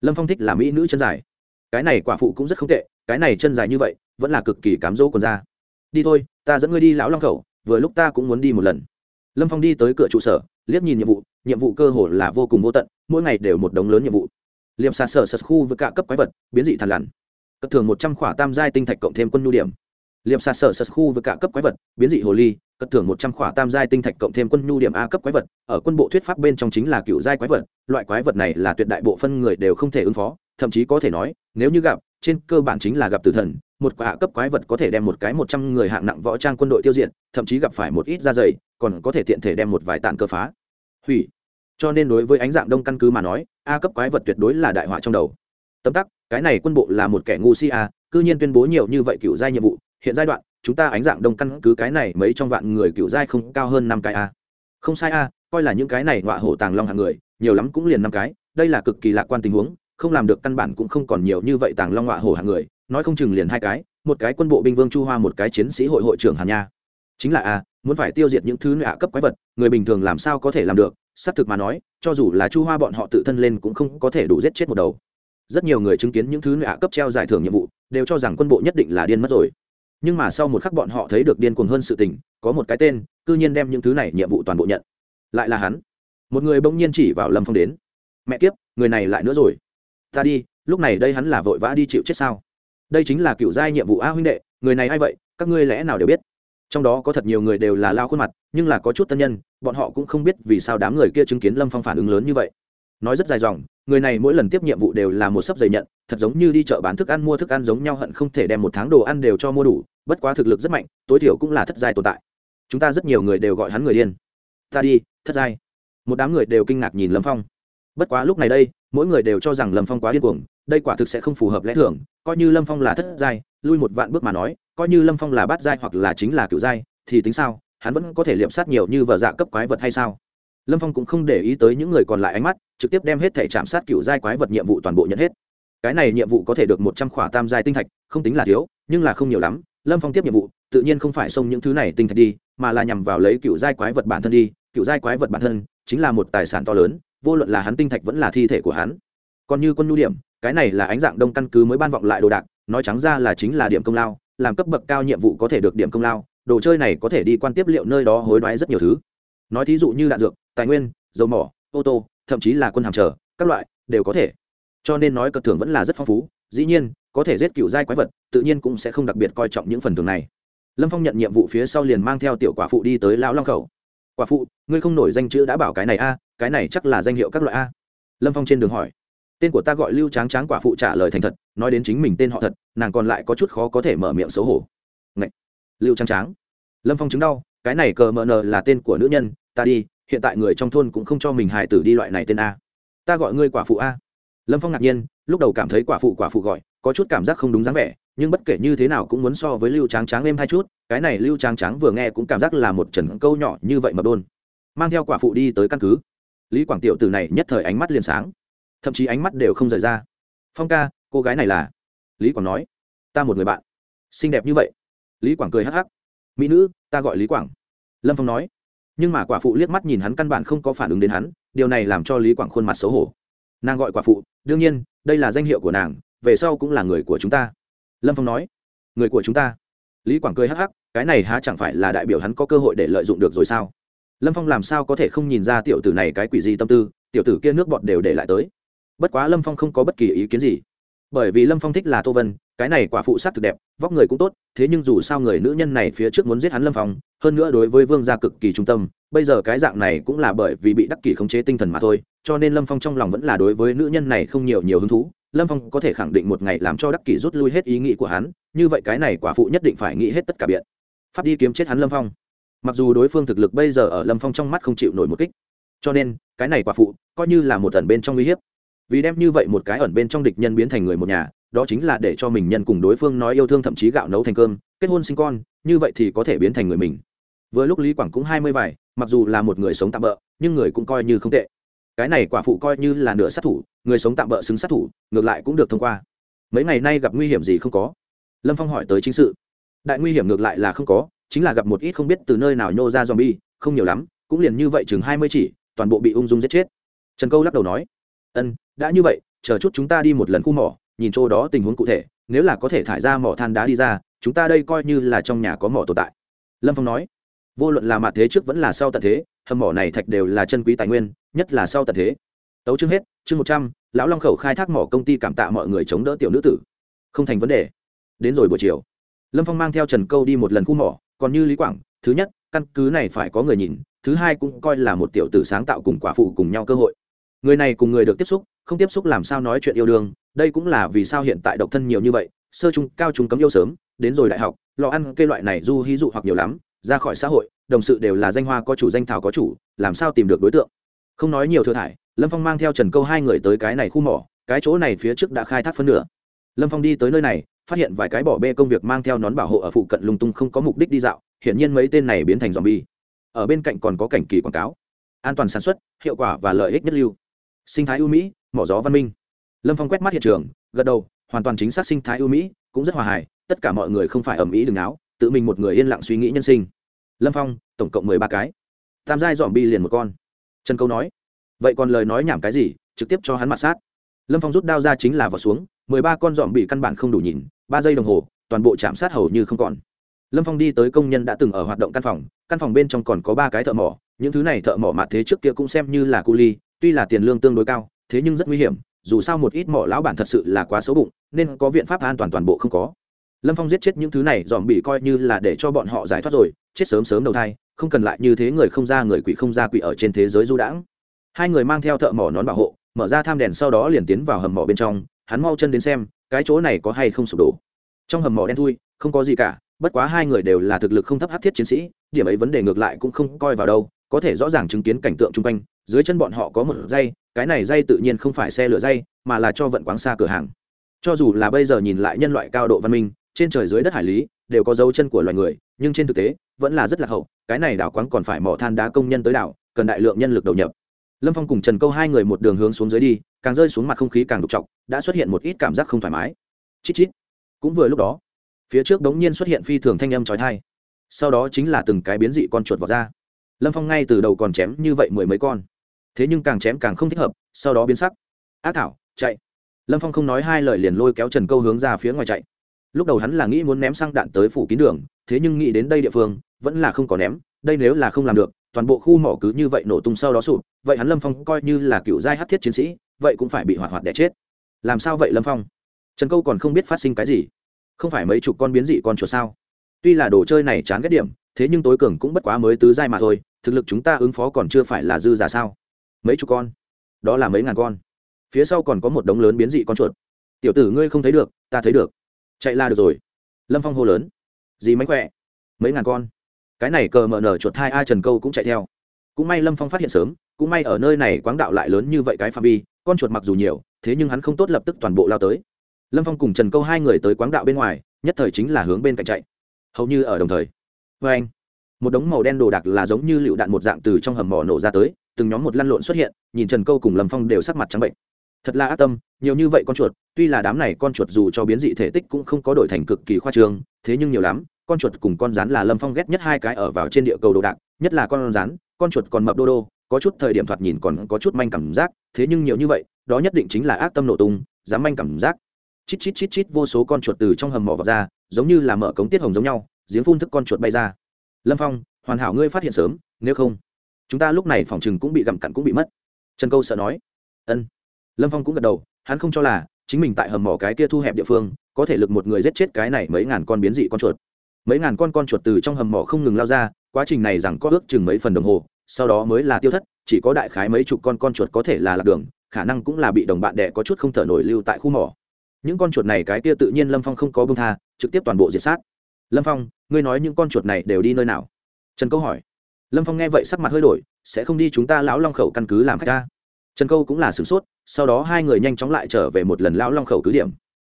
Lâm phong thích là mỹ nữ chân dài. Cái này quả phụ cũng rất không tệ, cái này chân dài như vậy, vẫn là cực kỳ cám dỗ còn ra đi thôi, ta dẫn ngươi đi lão long khẩu, vừa lúc ta cũng muốn đi một lần. Lâm phong đi tới cửa trụ sở, liếc nhìn nhiệm vụ nhiệm vụ cơ hồ là vô cùng vô tận, mỗi ngày đều một đống lớn nhiệm vụ. Liệm xa sở sật khu với cả cấp quái vật, biến dị thằn lằn cất thường một trăm khỏa tam giai tinh thạch cộng thêm quân nhu điểm. Liệp xà sở sật khu với cả cấp quái vật, biến dị hồ ly cất thường một trăm khỏa tam giai tinh thạch cộng thêm quân nhu điểm a cấp quái vật, ở quân bộ thuyết pháp bên trong chính là cựu giai quái vật, loại quái vật này là tuyệt đại bộ phân người đều không thể ứng phó, thậm chí có thể nói, nếu như gặp, trên cơ bản chính là gặp tử thần, một quả cấp quái vật có thể đem một cái một trăm người hạng nặng võ trang quân đội tiêu diệt, thậm chí gặp phải một ít da dày, còn có thể tiện thể đem một vài tàn cơ phá. Hủy. Cho nên đối với ánh dạng đông căn cứ mà nói, a cấp quái vật tuyệt đối là đại họa trong đầu. Tấm tắc cái này quân bộ là một kẻ ngu si a cư nhiên tuyên bố nhiều như vậy cựu giai nhiệm vụ, hiện giai đoạn, chúng ta ánh dạng đông căn cứ cái này mấy trong vạn người cựu giai không cao hơn năm cái a không sai a coi là những cái này ngọa hổ tàng long hạng người, nhiều lắm cũng liền năm cái, đây là cực kỳ lạc quan tình huống, không làm được căn bản cũng không còn nhiều như vậy tàng long ngọa hổ hạng người, nói không chừng liền hai cái, một cái quân bộ binh vương chu hoa, một cái chiến sĩ hội hội trưởng hàn nha. Chính là a muốn phải tiêu diệt những thứ nạ cấp quái vật, người bình thường làm sao có thể làm được, xác thực mà nói, cho dù là chu hoa bọn họ tự thân lên cũng không có thể đủ giết chết một đầu rất nhiều người chứng kiến những thứ nạ cấp treo giải thưởng nhiệm vụ, đều cho rằng quân bộ nhất định là điên mất rồi. Nhưng mà sau một khắc bọn họ thấy được điên cuồng hơn sự tình, có một cái tên, cư nhiên đem những thứ này nhiệm vụ toàn bộ nhận. Lại là hắn. Một người bỗng nhiên chỉ vào lâm phong đến. Mẹ kiếp, người này lại nữa rồi. Ta đi, lúc này đây hắn là vội vã đi chịu chết sao? Đây chính là cựu giai nhiệm vụ a huynh đệ, người này a i vậy, các ngươi lẽ nào đều biết? Trong đó có thật nhiều người đều là lao khuôn mặt, nhưng là có chút tân nhân, bọn họ cũng không biết vì sao đám người kia chứng kiến lâm phong phản ứng lớn như vậy. Nói rất dài dòng người này mỗi lần tiếp nhiệm vụ đều là một sấp dày nhận, thật giống như đi chợ bán thức ăn mua thức ăn giống nhau hận không thể đem một tháng đồ ăn đều cho mua đủ, bất quá thực lực rất mạnh, tối thiểu cũng là thất giai tồn tại. Chúng ta rất nhiều người đều gọi hắn người điên. Ta đi, thất giai. Một đám người đều kinh ngạc nhìn lâm phong. Bất quá lúc này đây, mỗi người đều cho rằng lâm phong quá điên cuồng, đây quả thực sẽ không phù hợp lẽ thường, coi như lâm phong là thất giai, lui một vạn bước mà nói, coi như lâm phong là bát giai hoặc là chính là cựu giai, thì tính sao, hắn vẫn có thể liệm sát nhiều như vợ dạ cấp quái vật hay sao? Lâm phong cũng không để ý tới những người còn lại ánh mắt trực tiếp đem hết thể chạm sát cựu giai quái vật nhiệm vụ toàn bộ nhận hết. Cái này nhiệm vụ có thể được một trăm khỏa tam giai tinh thạch, không tính là thiếu, nhưng là không nhiều lắm. Lâm phong tiếp nhiệm vụ, tự nhiên không phải xông những thứ này tinh thạch đi, mà là nhằm vào lấy cựu giai quái vật bản thân đi. Cựu giai quái vật bản thân chính là một tài sản to lớn, vô luận là hắn tinh thạch vẫn là thi thể của hắn. Còn như quân nhu điểm, cái này là ánh dạng đông căn cứ mới ban vọng lại đồ đạc, nói trắng ra là chính là điểm công lao, làm cấp bậc cao nhiệm vụ có thể được điểm công lao, đồ chơi này có thể đi quan tiếp liệu nơi đó hối đoái rất nhiều thứ. Nói thí dụ như đạn dược, tài nguyên, dầu mỏ, ô tô thậm chí là quân hàm trở các loại, đều có thể. Cho nên nói cất thưởng vẫn là rất phong phú, dĩ nhiên, có thể giết cựu giai quái vật, tự nhiên cũng sẽ không đặc biệt coi trọng những phần thưởng này. Lâm phong nhận nhiệm vụ phía sau liền mang theo tiểu quả phụ đi tới lão long khẩu. Quả phụ, ngươi không nổi danh chữ đã bảo cái này a, cái này chắc là danh hiệu các loại a. Lâm phong trên đường hỏi. Tên của ta gọi lưu tráng tráng quả phụ trả lời thành thật, nói đến chính mình tên họ thật, nàng còn lại có chút khó có thể mở miệng xấu hổ. Ngậy! lưu tráng tráng. Lâm phong chứng đau, cái này cờ mờ nờ là tên của nữ nhân, ta đi hiện tại người trong thôn cũng không cho mình hài tử đi loại này tên a. Ta gọi ngươi quả phụ a. Lâm phong ngạc nhiên, lúc đầu cảm thấy quả phụ quả phụ gọi, có chút cảm giác không đúng dáng vẻ, nhưng bất kể như thế nào cũng muốn so với lưu tráng tráng êm hai chút, cái này lưu tráng tráng vừa nghe cũng cảm giác là một trần câu nhỏ như vậy mà đôn. Mang theo quả phụ đi tới căn cứ. Lý quảng tiểu từ này nhất thời ánh mắt liền sáng. Thậm chí ánh mắt đều không rời ra. Phong ca, cô gái này là? Lý quảng nói. Ta một người bạn. Xinh đẹp như vậy. Lý quảng cười hắc hắc. Mỹ nữ, ta gọi lý quảng. Lâm phong nói nhưng mà quả phụ liếc mắt nhìn hắn căn bản không có phản ứng đến hắn, điều này làm cho lý quảng khuôn mặt xấu hổ. Nàng gọi quả phụ, đương nhiên, đây là danh hiệu của nàng, về sau cũng là người của chúng ta. Lâm phong nói, người của chúng ta? Lý quảng cười hắc hắc, cái này há chẳng phải là đại biểu hắn có cơ hội để lợi dụng được rồi sao? Lâm phong làm sao có thể không nhìn ra tiểu tử này cái quỷ gì tâm tư, tiểu tử kia nước bọt đều để lại tới. Bất quá lâm phong không có bất kỳ ý kiến gì bởi vì lâm phong thích là tô vân, cái này quả phụ s á c thực đẹp, vóc người cũng tốt, thế nhưng dù sao người nữ nhân này phía trước muốn giết hắn lâm phong, hơn nữa đối với vương gia cực kỳ trung tâm, bây giờ cái dạng này cũng là bởi vì bị đắc kỷ khống chế tinh thần mà thôi, cho nên lâm phong trong lòng vẫn là đối với nữ nhân này không nhiều nhiều hứng thú. Lâm phong có thể khẳng định một ngày làm cho đắc kỷ rút lui hết ý nghĩ của hắn, như vậy cái này quả phụ nhất định phải nghĩ hết tất cả biện pháp đi kiếm chết hắn lâm phong. Mặc dù đối phương thực lực bây giờ ở lâm phong trong mắt không chịu nổi một kích, cho nên cái này quả phụ coi như là một tần bên trong uy hiếp vì đem như vậy một cái ẩn bên trong địch nhân biến thành người một nhà, đó chính là để cho mình nhân cùng đối phương nói yêu thương thậm chí gạo nấu thành cơm, kết hôn sinh con, như vậy thì có thể biến thành người mình. Vừa lúc lý quảng cũng hai mươi vài, mặc dù là một người sống tạm bỡ, nhưng người cũng coi như không tệ. Cái này quả phụ coi như là nửa sát thủ, người sống tạm bỡ xứng sát thủ, ngược lại cũng được thông qua. Mấy ngày nay gặp nguy hiểm gì không có? Lâm phong hỏi tới chính sự. Đại nguy hiểm ngược lại là không có, chính là gặp một ít không biết từ nơi nào nhô ra zombie, không nhiều lắm, cũng liền như vậy chừng hai mươi chỉ, toàn bộ bị ung dung giết chết. Trần câu lắc đầu nói, ân đã như vậy, chờ chút chúng ta đi một lần khu mỏ, nhìn chỗ đó tình huống cụ thể, nếu là có thể thải ra mỏ than đá đi ra, chúng ta đây coi như là trong nhà có mỏ tồn tại. Lâm phong nói. Vô luận là mặt thế trước vẫn là sau tận thế, hầm mỏ này thạch đều là chân quý tài nguyên, nhất là sau tận thế. Tấu chương hết, chương một trăm, lão long khẩu khai thác mỏ công ty cảm tạ mọi người chống đỡ tiểu nữ tử. Không thành vấn đề. Đến rồi buổi chiều. Lâm phong mang theo trần câu đi một lần khu mỏ, còn như lý quảng, thứ nhất, căn cứ này phải có người nhìn, thứ hai cũng coi là một tiểu tử sáng tạo cùng quả phụ cùng nhau cơ hội. Người này cùng người được tiếp xúc không tiếp xúc làm sao nói chuyện yêu đương, đây cũng là vì sao hiện tại độc thân nhiều như vậy, sơ trung, cao trung cấm yêu sớm, đến rồi đại học lò ăn cây loại này du hí dụ hoặc nhiều lắm, ra khỏi xã hội, đồng sự đều là danh hoa có chủ danh thảo có chủ, làm sao tìm được đối tượng? Không nói nhiều thừa thải, lâm phong mang theo trần câu hai người tới cái này khu mỏ, cái chỗ này phía trước đã khai thác phân nửa. Lâm phong đi tới nơi này, phát hiện vài cái bỏ bê công việc mang theo nón bảo hộ ở phụ cận lung tung không có mục đích đi dạo, hiển nhiên mấy tên này biến thành dòm bi ở bên cạnh còn có cảnh kỳ quảng cáo. An toàn sản xuất, hiệu quả và lợi ích nhất lưu. Sinh thái ưu mỹ mỏ gió văn minh. Lâm phong quét mắt hiện trường, gật đầu, hoàn toàn chính xác sinh thái ưu mỹ, cũng rất hòa hài, tất cả mọi người không phải ầm ĩ đừng áo tự mình một người yên lặng suy nghĩ nhân sinh. Lâm phong, tổng cộng mười ba cái. Tam giai dòm bi liền một con. Trần câu nói, vậy còn lời nói nhảm cái gì, trực tiếp cho hắn mặt sát. Lâm phong rút đao ra chính là vào xuống, mười ba con dòm bị căn bản không đủ nhìn, ba giây đồng hồ, toàn bộ chạm sát hầu như không còn. Lâm phong đi tới công nhân đã từng ở hoạt động căn phòng căn phòng bên trong còn có ba cái thợ mỏ, những thứ này thợ mỏ mạ thế trước kia cũng xem như là cu ly, tuy là tiền lương tương đối cao thế nhưng rất nguy hiểm, dù sao một ít mỏ lão bản thật sự là quá xấu bụng, nên có viện pháp an toàn toàn bộ không có. Lâm phong giết chết những thứ này, dòm bị coi như là để cho bọn họ giải thoát rồi, chết sớm sớm đầu thai, không cần lại như thế người không ra người quỷ không ra quỷ ở trên thế giới du đãng. Hai người mang theo thợ mỏ nón bảo hộ, mở ra tham đèn sau đó liền tiến vào hầm mỏ bên trong, hắn mau chân đến xem, cái chỗ này có hay không sụp đổ. Trong hầm mỏ đen thui, không có gì cả, bất quá hai người đều là thực lực không thấp hát thiết chiến sĩ, điểm ấy vấn đề ngược lại cũng không coi vào đâu, có thể rõ ràng chứng kiến cảnh tượng chung quanh, dưới chân bọn họ có một dây cái này dây tự nhiên không phải xe lửa dây, mà là cho vận quáng xa cửa hàng. Cho dù là bây giờ nhìn lại nhân loại cao độ văn minh, trên trời dưới đất hải lý, đều có dấu chân của loài người, nhưng trên thực tế, vẫn là rất là hậu, cái này đảo quáng còn phải mỏ than đá công nhân tới đảo, cần đại lượng nhân lực đầu nhập. Lâm phong cùng trần câu hai người một đường hướng xuống dưới đi, càng rơi xuống mặt không khí càng đục trọc đã xuất hiện một ít cảm giác không thoải mái. Chít chít. Cũng vừa lúc đó, phía trước đống nhiên xuất hiện phi thường thanh âm trói thai sau đó chính là từng cái biến dị con chuột vào ra. Lâm phong ngay từ đầu còn chém như vậy mười mấy con thế nhưng càng chém càng không thích hợp, sau đó biến sắc. Á thảo, chạy. Lâm phong không nói hai lời liền lôi kéo trần câu hướng ra phía ngoài chạy. Lúc đầu hắn là nghĩ muốn ném xăng đạn tới phủ kín đường, thế nhưng nghĩ đến đây địa phương, vẫn là không có ném, đây nếu là không làm được, toàn bộ khu mỏ cứ như vậy nổ tung sau đó sụp, vậy hắn lâm phong coi như là cựu giai hát thiết chiến sĩ, vậy cũng phải bị hoạt hoạt đẻ chết. Làm sao vậy lâm phong? Trần câu còn không biết phát sinh cái gì. Không phải mấy chục con biến dị con chuột sao? Tuy là đồ chơi này chán ghét điểm, thế nhưng tối cường cũng bất quá mới tứ giai mà thôi, thực lực chúng ta ứng phó còn chưa phải là dư giả sao? Mấy chục con. Đó là mấy ngàn con. Phía sau còn có một đống lớn biến dị con chuột. Tiểu tử ngươi không thấy được, ta thấy được. Chạy la được rồi. Lâm phong hô lớn. Gì mánh khỏe. Mấy ngàn con. Cái này cờ mở nở chuột hai a trần câu cũng chạy theo. Cũng may lâm phong phát hiện sớm, cũng may ở nơi này quáng đạo lại lớn như vậy cái phạm vi, con chuột mặc dù nhiều, thế nhưng hắn không tốt lập tức toàn bộ lao tới. Lâm phong cùng trần câu hai người tới quáng đạo bên ngoài, nhất thời chính là hướng bên cạnh chạy. Hầu như ở đồng thời. Vê anh một đống màu đen đồ đặc là giống như lựu đạn một dạng từ trong hầm mỏ nổ ra tới từng nhóm một lăn lộn xuất hiện, nhìn trần câu cùng lâm phong đều sắc mặt trắng bệnh. Thật là ác tâm, nhiều như vậy con chuột, tuy là đám này con chuột dù cho biến dị thể tích cũng không có đổi thành cực kỳ khoa trương, thế nhưng nhiều lắm, con chuột cùng con rắn là lâm phong ghét nhất hai cái ở vào trên địa cầu đồ đạc, nhất là con rắn, con chuột còn mập đô đô, có chút thời điểm thoạt nhìn còn có chút manh cảm giác, thế nhưng nhiều như vậy, đó nhất định chính là ác tâm nổ tung, dám manh cảm giác. Chít chít chít chít vô số con chuột từ trong hầm mỏ vào ra, giống như là mở cống tiết hồng giống nhau, giếng phun thức con chuột bay ra. Lâm phong, hoàn hảo ngươi phát hiện sớm, nếu không chúng ta lúc này phòng chừng cũng bị gặm cặn cũng bị mất. Trần câu sợ nói. Ân. Lâm phong cũng gật đầu, hắn không cho là chính mình tại hầm mỏ cái kia thu hẹp địa phương, có thể lực một người giết chết cái này mấy ngàn con biến dị con chuột. Mấy ngàn con con chuột từ trong hầm mỏ không ngừng lao ra, quá trình này rằng có ước chừng mấy phần đồng hồ, sau đó mới là tiêu thất, chỉ có đại khái mấy chục con con chuột có thể là lạc đường, khả năng cũng là bị đồng bạn đẻ có chút không thở nổi lưu tại khu mỏ. Những con chuột này cái kia tự nhiên lâm phong không có bông tha, trực tiếp toàn bộ diệt sát. Lâm phong, ngươi nói những con chuột này đều đi nơi nào? Trần câu hỏi lâm phong nghe vậy sắc mặt hơi đổi sẽ không đi chúng ta lão long khẩu căn cứ làm khách ta trần câu cũng là sửng sốt sau đó hai người nhanh chóng lại trở về một lần lão long khẩu cứ điểm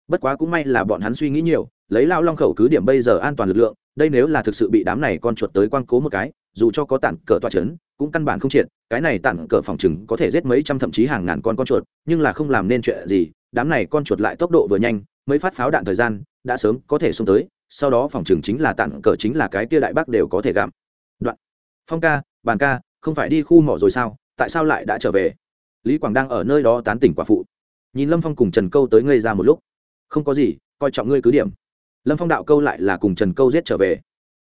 bất quá cũng may là bọn hắn suy nghĩ nhiều lấy lão long khẩu cứ điểm bây giờ an toàn lực lượng đây nếu là thực sự bị đám này con chuột tới quang cố một cái dù cho có tản cờ toa chấn cũng căn bản không triệt cái này tản cờ phòng chừng có thể giết mấy trăm thậm chí hàng ngàn con con chuột nhưng là không làm nên chuyện gì đám này con chuột lại tốc độ vừa nhanh mới phát pháo đạn thời gian đã sớm có thể xông tới sau đó phòng chừng chính là tản cờ chính là cái kia đại bác đều có thể gặm phong ca, bàn ca, không phải đi khu mỏ rồi sao? Tại sao lại đã trở về? Lý quảng đang ở nơi đó tán tỉnh quả phụ. Nhìn lâm phong cùng trần câu tới ngây ra một lúc. Không có gì, coi trọng ngươi cứ điểm. Lâm phong đạo câu lại là cùng trần câu giết trở về.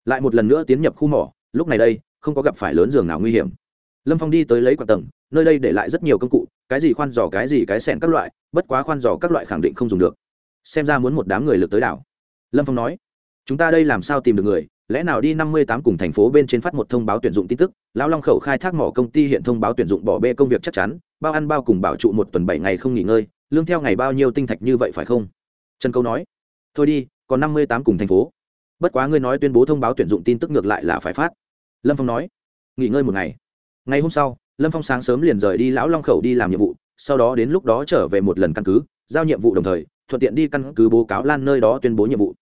Lại một lần nữa tiến nhập khu mỏ, lúc này đây, không có gặp phải lớn giường nào nguy hiểm. Lâm phong đi tới lấy quả tầng, nơi đây để lại rất nhiều công cụ, cái gì khoan dò cái gì cái sẹn các loại, bất quá khoan dò các loại khẳng định không dùng được. Xem ra muốn một đám người lực tới đảo. Lâm phong nói, chúng ta đây làm sao tìm được người? Lẽ nào đi năm mươi tám cùng thành phố bên trên phát một thông báo tuyển dụng tin tức? Lão long khẩu khai thác mỏ công ty hiện thông báo tuyển dụng bỏ bê công việc chắc chắn, bao ăn bao cùng bảo trụ một tuần bảy ngày không nghỉ ngơi, lương theo ngày bao nhiêu tinh thạch như vậy phải không? Trần câu nói. Thôi đi, còn năm mươi tám cùng thành phố. Bất quá ngươi nói tuyên bố thông báo tuyển dụng tin tức ngược lại là phải phát. Lâm phong nói. Nghỉ ngơi một ngày. Ngày hôm sau, lâm phong sáng sớm liền rời đi lão long khẩu đi làm nhiệm vụ, sau đó đến lúc đó trở về một lần căn cứ, giao nhiệm vụ đồng thời, thuận tiện đi căn cứ bố cáo lan nơi đó tuyên bố nhiệm vụ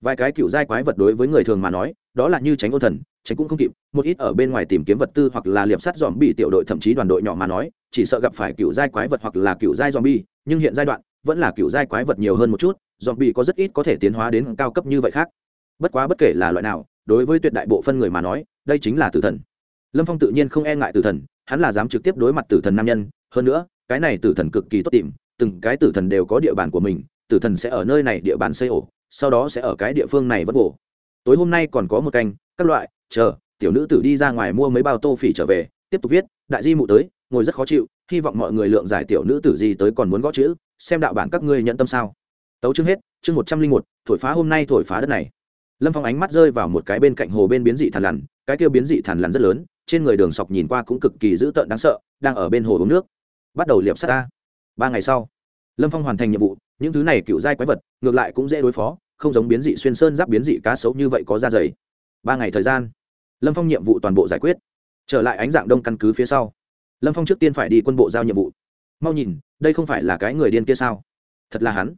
vài cái cựu giai quái vật đối với người thường mà nói, đó là như tránh ôn thần, tránh cũng không kịp, một ít ở bên ngoài tìm kiếm vật tư hoặc là liệp sắt dòm bị tiểu đội thậm chí đoàn đội nhỏ mà nói, chỉ sợ gặp phải cựu giai quái vật hoặc là cựu giai dòm bi, nhưng hiện giai đoạn, vẫn là cựu giai quái vật nhiều hơn một chút, dòm bị có rất ít có thể tiến hóa đến cao cấp như vậy khác. Bất quá bất kể là loại nào, đối với tuyệt đại bộ phân người mà nói, đây chính là tử thần. Lâm phong tự nhiên không e ngại tử thần, hắn là dám trực tiếp đối mặt tử thần nam nhân, hơn nữa, cái này tử thần cực kỳ tốt tìm, từng cái tử thần đều có địa bàn của mình, tử thần sẽ ở nơi này địa bàn xây ổ sau đó sẽ ở cái địa phương này vất vổ tối hôm nay còn có một canh, các loại, chờ, tiểu nữ tử đi ra ngoài mua mấy bao tô phỉ trở về, tiếp tục viết, đại di mụ tới, ngồi rất khó chịu, hy vọng mọi người lượng giải tiểu nữ tử gì tới còn muốn gõ chữ, xem đạo bản các ngươi nhận tâm sao. Tấu chương hết, chương một trăm linh một, thổi phá hôm nay thổi phá đất này. Lâm phong ánh mắt rơi vào một cái bên cạnh hồ bên biến dị thằn lằn, cái kia biến dị thằn lằn rất lớn, trên người đường sọc nhìn qua cũng cực kỳ dữ tợn đáng sợ, đang ở bên hồ uống nước. Bắt đầu liệp sắt ta. Ba ngày sau lâm phong hoàn thành nhiệm vụ, những thứ này cựu giai quái vật, ngược lại cũng dễ đối phó, không giống biến dị xuyên sơn giáp biến dị cá sấu như vậy có da dày. Ba ngày thời gian, lâm phong nhiệm vụ toàn bộ giải quyết. Trở lại ánh dạng đông căn cứ phía sau, lâm phong trước tiên phải đi quân bộ giao nhiệm vụ. Mau nhìn, đây không phải là cái người điên kia sao? Thật là hắn.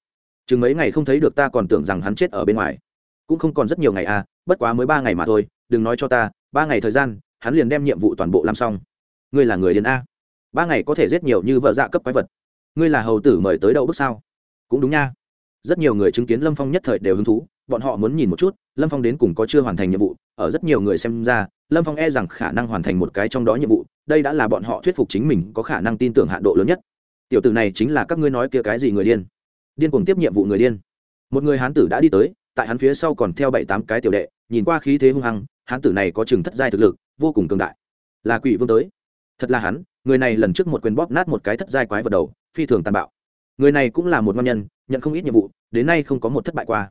Chừng mấy ngày không thấy được ta còn tưởng rằng hắn chết ở bên ngoài. Cũng không còn rất nhiều ngày à bất quá mới ba ngày mà thôi, đừng nói cho ta, ba ngày thời gian, hắn liền đem nhiệm vụ toàn bộ làm xong. Ngươi là người điên a. Ba ngày có thể giết nhiều như vợ dạ cấp quái vật ngươi là hầu tử mời tới đậu bước sao? Cũng đúng nha. Rất nhiều người chứng kiến lâm phong nhất thời đều hứng thú, bọn họ muốn nhìn một chút, lâm phong đến cùng có chưa hoàn thành nhiệm vụ, ở rất nhiều người xem ra, lâm phong e rằng khả năng hoàn thành một cái trong đó nhiệm vụ, đây đã là bọn họ thuyết phục chính mình có khả năng tin tưởng hạ độ lớn nhất. Tiểu tử này chính là các ngươi nói kia cái gì người điên? Điên cùng tiếp nhiệm vụ người điên. Một người hán tử đã đi tới, tại hắn phía sau còn theo bảy tám cái tiểu đệ, nhìn qua khí thế hung hăng, hán tử này có chừng thất giai thực lực, vô cùng cường đại. Là quỷ vương tới. Thật là hắn, người này lần trước một quyền bóp nát một cái thất giai quái vật đầu phi thường tàn bạo. Người này cũng là một ngon nhân, nhận không ít nhiệm vụ, đến nay không có một thất bại qua.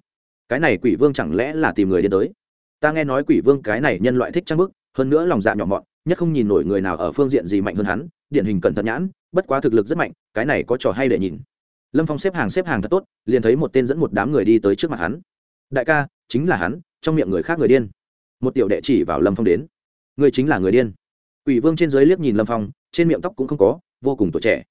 Cái này quỷ vương chẳng lẽ là tìm người đến tới? Ta nghe nói quỷ vương cái này nhân loại thích trang bức, hơn nữa lòng dạ nhỏ mọn, nhất không nhìn nổi người nào ở phương diện gì mạnh hơn hắn, điển hình cẩn thận nhãn, bất quá thực lực rất mạnh, cái này có trò hay để nhìn. Lâm phong xếp hàng xếp hàng thật tốt, liền thấy một tên dẫn một đám người đi tới trước mặt hắn. Đại ca, chính là hắn, trong miệng người khác người điên. Một tiểu đệ chỉ vào lâm phong đến. Người chính là người điên. Quỷ vương trên dưới liếc nhìn lâm phong, trên miệng tóc cũng không có, vô cùng tuổi trẻ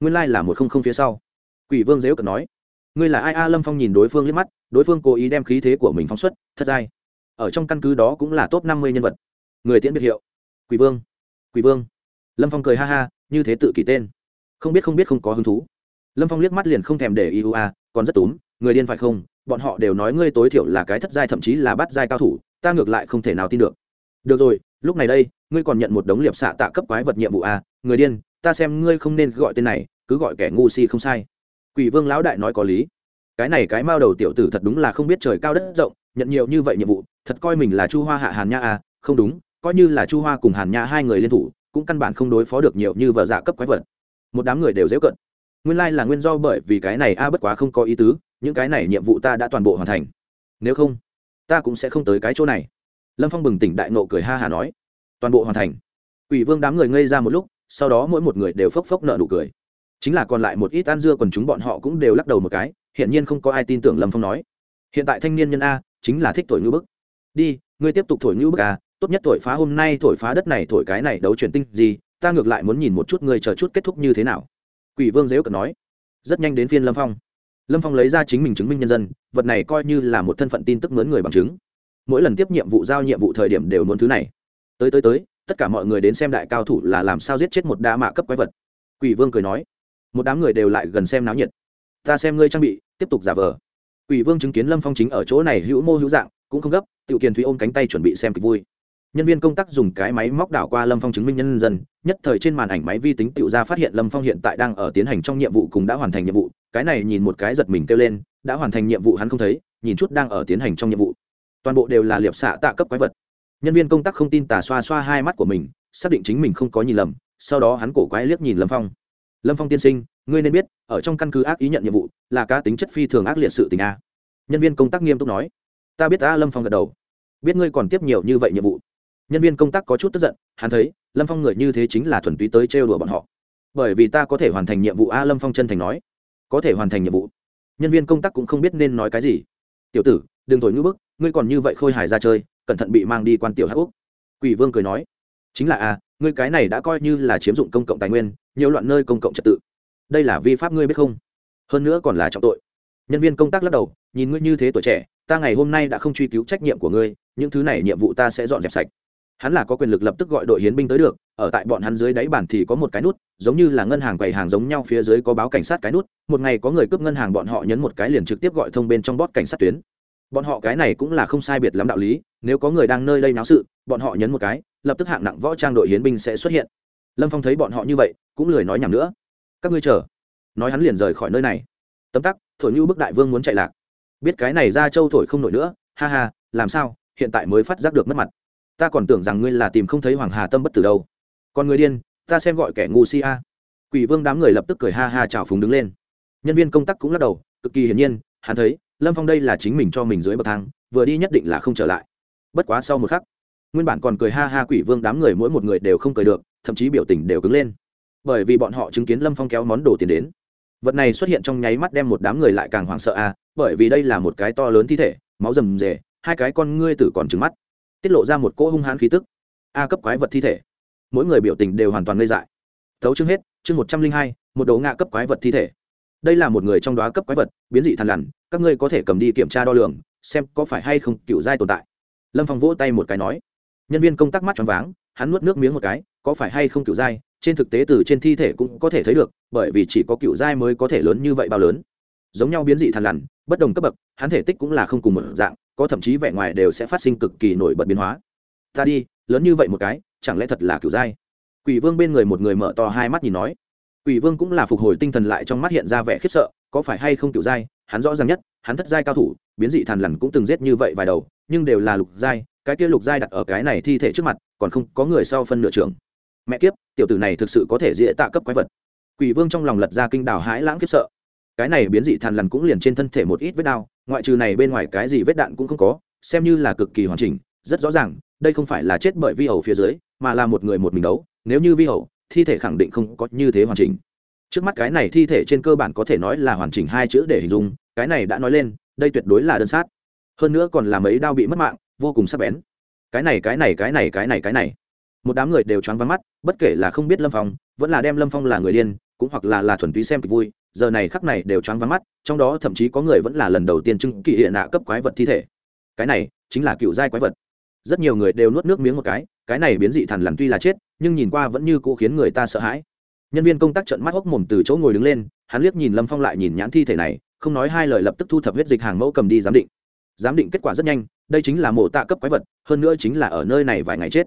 nguyên lai là một không không phía sau. Quỷ vương dếu cận nói, ngươi là ai? A lâm phong nhìn đối phương liếc mắt, đối phương cố ý đem khí thế của mình phóng xuất, Thật giai ở trong căn cứ đó cũng là top năm mươi nhân vật. Người tiễn biệt hiệu, quỷ vương quỷ vương. Lâm phong cười ha ha, như thế tự kỷ tên. Không biết không biết không có hứng thú. Lâm phong liếc mắt liền không thèm để ý a, còn rất túm, người điên phải không? Bọn họ đều nói ngươi tối thiểu là cái thất giai thậm chí là bắt giai cao thủ, ta ngược lại không thể nào tin được. Được rồi, lúc này đây, ngươi còn nhận một đống liệp xạ tạ cấp quái vật nhiệm vụ a, người điên ta xem ngươi không nên gọi tên này, cứ gọi kẻ ngu si không sai. Quỷ vương lão đại nói có lý. Cái này cái mao đầu tiểu tử thật đúng là không biết trời cao đất rộng, nhận nhiều như vậy nhiệm vụ, thật coi mình là chu hoa hạ hàn nha a không đúng, coi như là chu hoa cùng hàn nha hai người liên thủ, cũng căn bản không đối phó được nhiều như vợ giả cấp quái vật. Một đám người đều dễ cận. Nguyên lai là nguyên do bởi vì cái này a, bất quá không có ý tứ, những cái này nhiệm vụ ta đã toàn bộ hoàn thành. Nếu không, ta cũng sẽ không tới cái chỗ này. Lâm phong bừng tỉnh đại nộ cười ha hà nói. Toàn bộ hoàn thành. Quỷ vương đám người ngây ra một lúc sau đó mỗi một người đều phốc phốc nợ nụ cười. Chính là còn lại một ít ăn dưa còn chúng bọn họ cũng đều lắc đầu một cái hiện nhiên không có ai tin tưởng lâm phong nói. Hiện tại thanh niên nhân a, chính là thích thổi ngữ bức. Đi, ngươi tiếp tục thổi ngữ bức a, tốt nhất thổi phá hôm nay, thổi phá đất này, thổi cái này, đấu chuyển tinh gì, ta ngược lại muốn nhìn một chút ngươi chờ chút kết thúc như thế nào. Quỷ vương dếu cần nói. Rất nhanh đến phiên lâm phong. Lâm phong lấy ra chính mình chứng minh nhân dân, vật này coi như là một thân phận tin tức mướn người bằng chứng. Mỗi lần tiếp nhiệm vụ, giao nhiệm vụ thời điểm đều muốn thứ này. Tới tới tới tất cả mọi người đến xem đại cao thủ là làm sao giết chết một đa mạ cấp quái vật. Quỷ vương cười nói, một đám người đều lại gần xem náo nhiệt. Ta xem ngươi trang bị, tiếp tục giả vờ. Quỷ vương chứng kiến lâm phong chính ở chỗ này hữu mô hữu dạng, cũng không gấp tự kiền thúy ôm cánh tay chuẩn bị xem kịch vui. Nhân viên công tác dùng cái máy móc đảo qua lâm phong chứng minh nhân dân, nhất thời trên màn ảnh máy vi tính tự ra phát hiện lâm phong hiện tại đang ở tiến hành trong nhiệm vụ cùng đã hoàn thành nhiệm vụ. Cái này nhìn một cái giật mình kêu lên, đã hoàn thành nhiệm vụ hắn không thấy, nhìn chút đang ở tiến hành trong nhiệm vụ. Toàn bộ đều là liệp xạ tạ cấp quái vật nhân viên công tác không tin tà xoa xoa hai mắt của mình, xác định chính mình không có nhìn lầm, sau đó hắn cổ quái liếc nhìn lâm phong. Lâm phong tiên sinh, ngươi nên biết, ở trong căn cứ ác ý nhận nhiệm vụ, là cá tính chất phi thường ác liệt sự tình a. Nhân viên công tác nghiêm túc nói. Ta biết ta lâm phong gật đầu. Biết ngươi còn tiếp nhiều như vậy nhiệm vụ. Nhân viên công tác có chút tức giận, hắn thấy, lâm phong người như thế chính là thuần túy tới trêu đùa bọn họ. Bởi vì ta có thể hoàn thành nhiệm vụ a, lâm phong chân thành nói. Có thể hoàn thành nhiệm vụ. Nhân viên công tác cũng không biết nên nói cái gì. Tiểu tử, đừng thổi ngữ bức, ngươi còn như vậy khôi hài ra chơi cẩn thận bị mang đi quan tiểu hắc úc. Quỷ vương cười nói, chính là a ngươi cái này đã coi như là chiếm dụng công cộng tài nguyên, nhiều loạn nơi công cộng trật tự. Đây là vi pháp ngươi biết không? Hơn nữa còn là trọng tội. Nhân viên công tác lắc đầu, nhìn ngươi như thế tuổi trẻ, ta ngày hôm nay đã không truy cứu trách nhiệm của ngươi, những thứ này nhiệm vụ ta sẽ dọn dẹp sạch. Hắn là có quyền lực lập tức gọi đội hiến binh tới được, ở tại bọn hắn dưới đáy bản thì có một cái nút, giống như là ngân hàng quầy hàng giống nhau phía dưới có báo cảnh sát cái nút, một ngày có người cướp ngân hàng bọn họ nhấn một cái liền trực tiếp gọi thông bên trong bót cảnh sát tuyến bọn họ cái này cũng là không sai biệt lắm đạo lý, nếu có người đang nơi đây náo sự, bọn họ nhấn một cái, lập tức hạng nặng võ trang đội hiến binh sẽ xuất hiện. Lâm phong thấy bọn họ như vậy, cũng lười nói nhầm nữa. Các ngươi chờ. Nói hắn liền rời khỏi nơi này. Tấm tắc, thổi như bức đại vương muốn chạy lạc. Biết cái này ra châu thổi không nổi nữa, ha ha, làm sao, hiện tại mới phát giác được mất mặt. Ta còn tưởng rằng ngươi là tìm không thấy hoàng hà tâm bất tử đâu. Còn người điên, ta xem gọi kẻ ngu si a. Quỷ vương đám người lập tức cười ha ha chào phúng đứng lên. Nhân viên công tác cũng lắc đầu, cực kỳ hiển nhiên, hắn thấy lâm phong đây là chính mình cho mình dưới bậc thang, vừa đi nhất định là không trở lại. Bất quá sau một khắc, nguyên bản còn cười ha ha quỷ vương đám người mỗi một người đều không cười được, thậm chí biểu tình đều cứng lên. Bởi vì bọn họ chứng kiến lâm phong kéo món đồ tiền đến. Vật này xuất hiện trong nháy mắt đem một đám người lại càng hoảng sợ a bởi vì đây là một cái to lớn thi thể, máu rầm rề, hai cái con ngươi tử còn trứng mắt, tiết lộ ra một cỗ hung hãn khí tức. A cấp quái vật thi thể. Mỗi người biểu tình đều hoàn toàn ngây dại. Thấu chương hết, chương một trăm linh hai, một đấu ngạ cấp quái vật thi thể. Đây là một người trong đó cấp quái vật, biến dị thằn lằn các ngươi có thể cầm đi kiểm tra đo lường, xem có phải hay không cựu giai tồn tại. Lâm phong vỗ tay một cái nói. Nhân viên công tác mắt t r váng, hắn nuốt nước miếng một cái, có phải hay không cựu giai, trên thực tế từ trên thi thể cũng có thể thấy được, bởi vì chỉ có cựu giai mới có thể lớn như vậy bao lớn. Giống nhau biến dị thằn lằn, bất đồng cấp bậc, hắn thể tích cũng là không cùng một dạng, có thậm chí vẻ ngoài đều sẽ phát sinh cực kỳ nổi bật biến hóa. Ta đi, lớn như vậy một cái, chẳng lẽ thật là cựu giai? Quỷ vương bên người một người mở to hai mắt nhìn nói. Quỷ vương cũng là phục hồi tinh thần lại trong mắt hiện ra vẻ khiếp sợ, có phải hay không cựu giai hắn rõ ràng nhất, hắn thất giai cao thủ, biến dị thằn lằn cũng từng giết như vậy vài đầu, nhưng đều là lục giai, cái kia lục giai đặt ở cái này thi thể trước mặt, còn không có người sau phân nửa trưởng. Mẹ kiếp, tiểu tử này thực sự có thể dễ tạ cấp quái vật. Quỷ vương trong lòng lật ra kinh đào hãi lãng kiếp sợ. Cái này biến dị thằn lằn cũng liền trên thân thể một ít vết đao ngoại trừ này bên ngoài cái gì vết đạn cũng không có, xem như là cực kỳ hoàn chỉnh, rất rõ ràng, đây không phải là chết bởi vi hầu phía dưới, mà là một người một mình đấu, nếu như vi hầu, thi thể khẳng định không có như thế hoàn chỉnh trước mắt cái này thi thể trên cơ bản có thể nói là hoàn chỉnh hai chữ để hình dung, cái này đã nói lên, đây tuyệt đối là đơn sát. Hơn nữa còn là mấy đao bị mất mạng, vô cùng sắc bén. Cái này cái này cái này cái này cái này. Một đám người đều choáng vắng mắt, bất kể là không biết lâm phong, vẫn là đem lâm phong là người điên, cũng hoặc là là thuần túy xem kịch vui, giờ này khắc này đều choáng vắng mắt, trong đó thậm chí có người vẫn là lần đầu tiên trưng kỳ hiện nạ cấp quái vật thi thể. Cái này chính là cựu giai quái vật. Rất nhiều người đều nuốt nước miếng một cái cái này biến dị thằn lằn tuy là chết, nhưng nhìn qua vẫn như cũ khiến người ta sợ hãi nhân viên công tác trận mắt hốc mồm từ chỗ ngồi đứng lên, hắn liếc nhìn lâm phong lại nhìn nhãn thi thể này, không nói hai lời lập tức thu thập huyết dịch hàng mẫu cầm đi giám định. Giám định kết quả rất nhanh, đây chính là mổ tạ cấp quái vật, hơn nữa chính là ở nơi này vài ngày chết.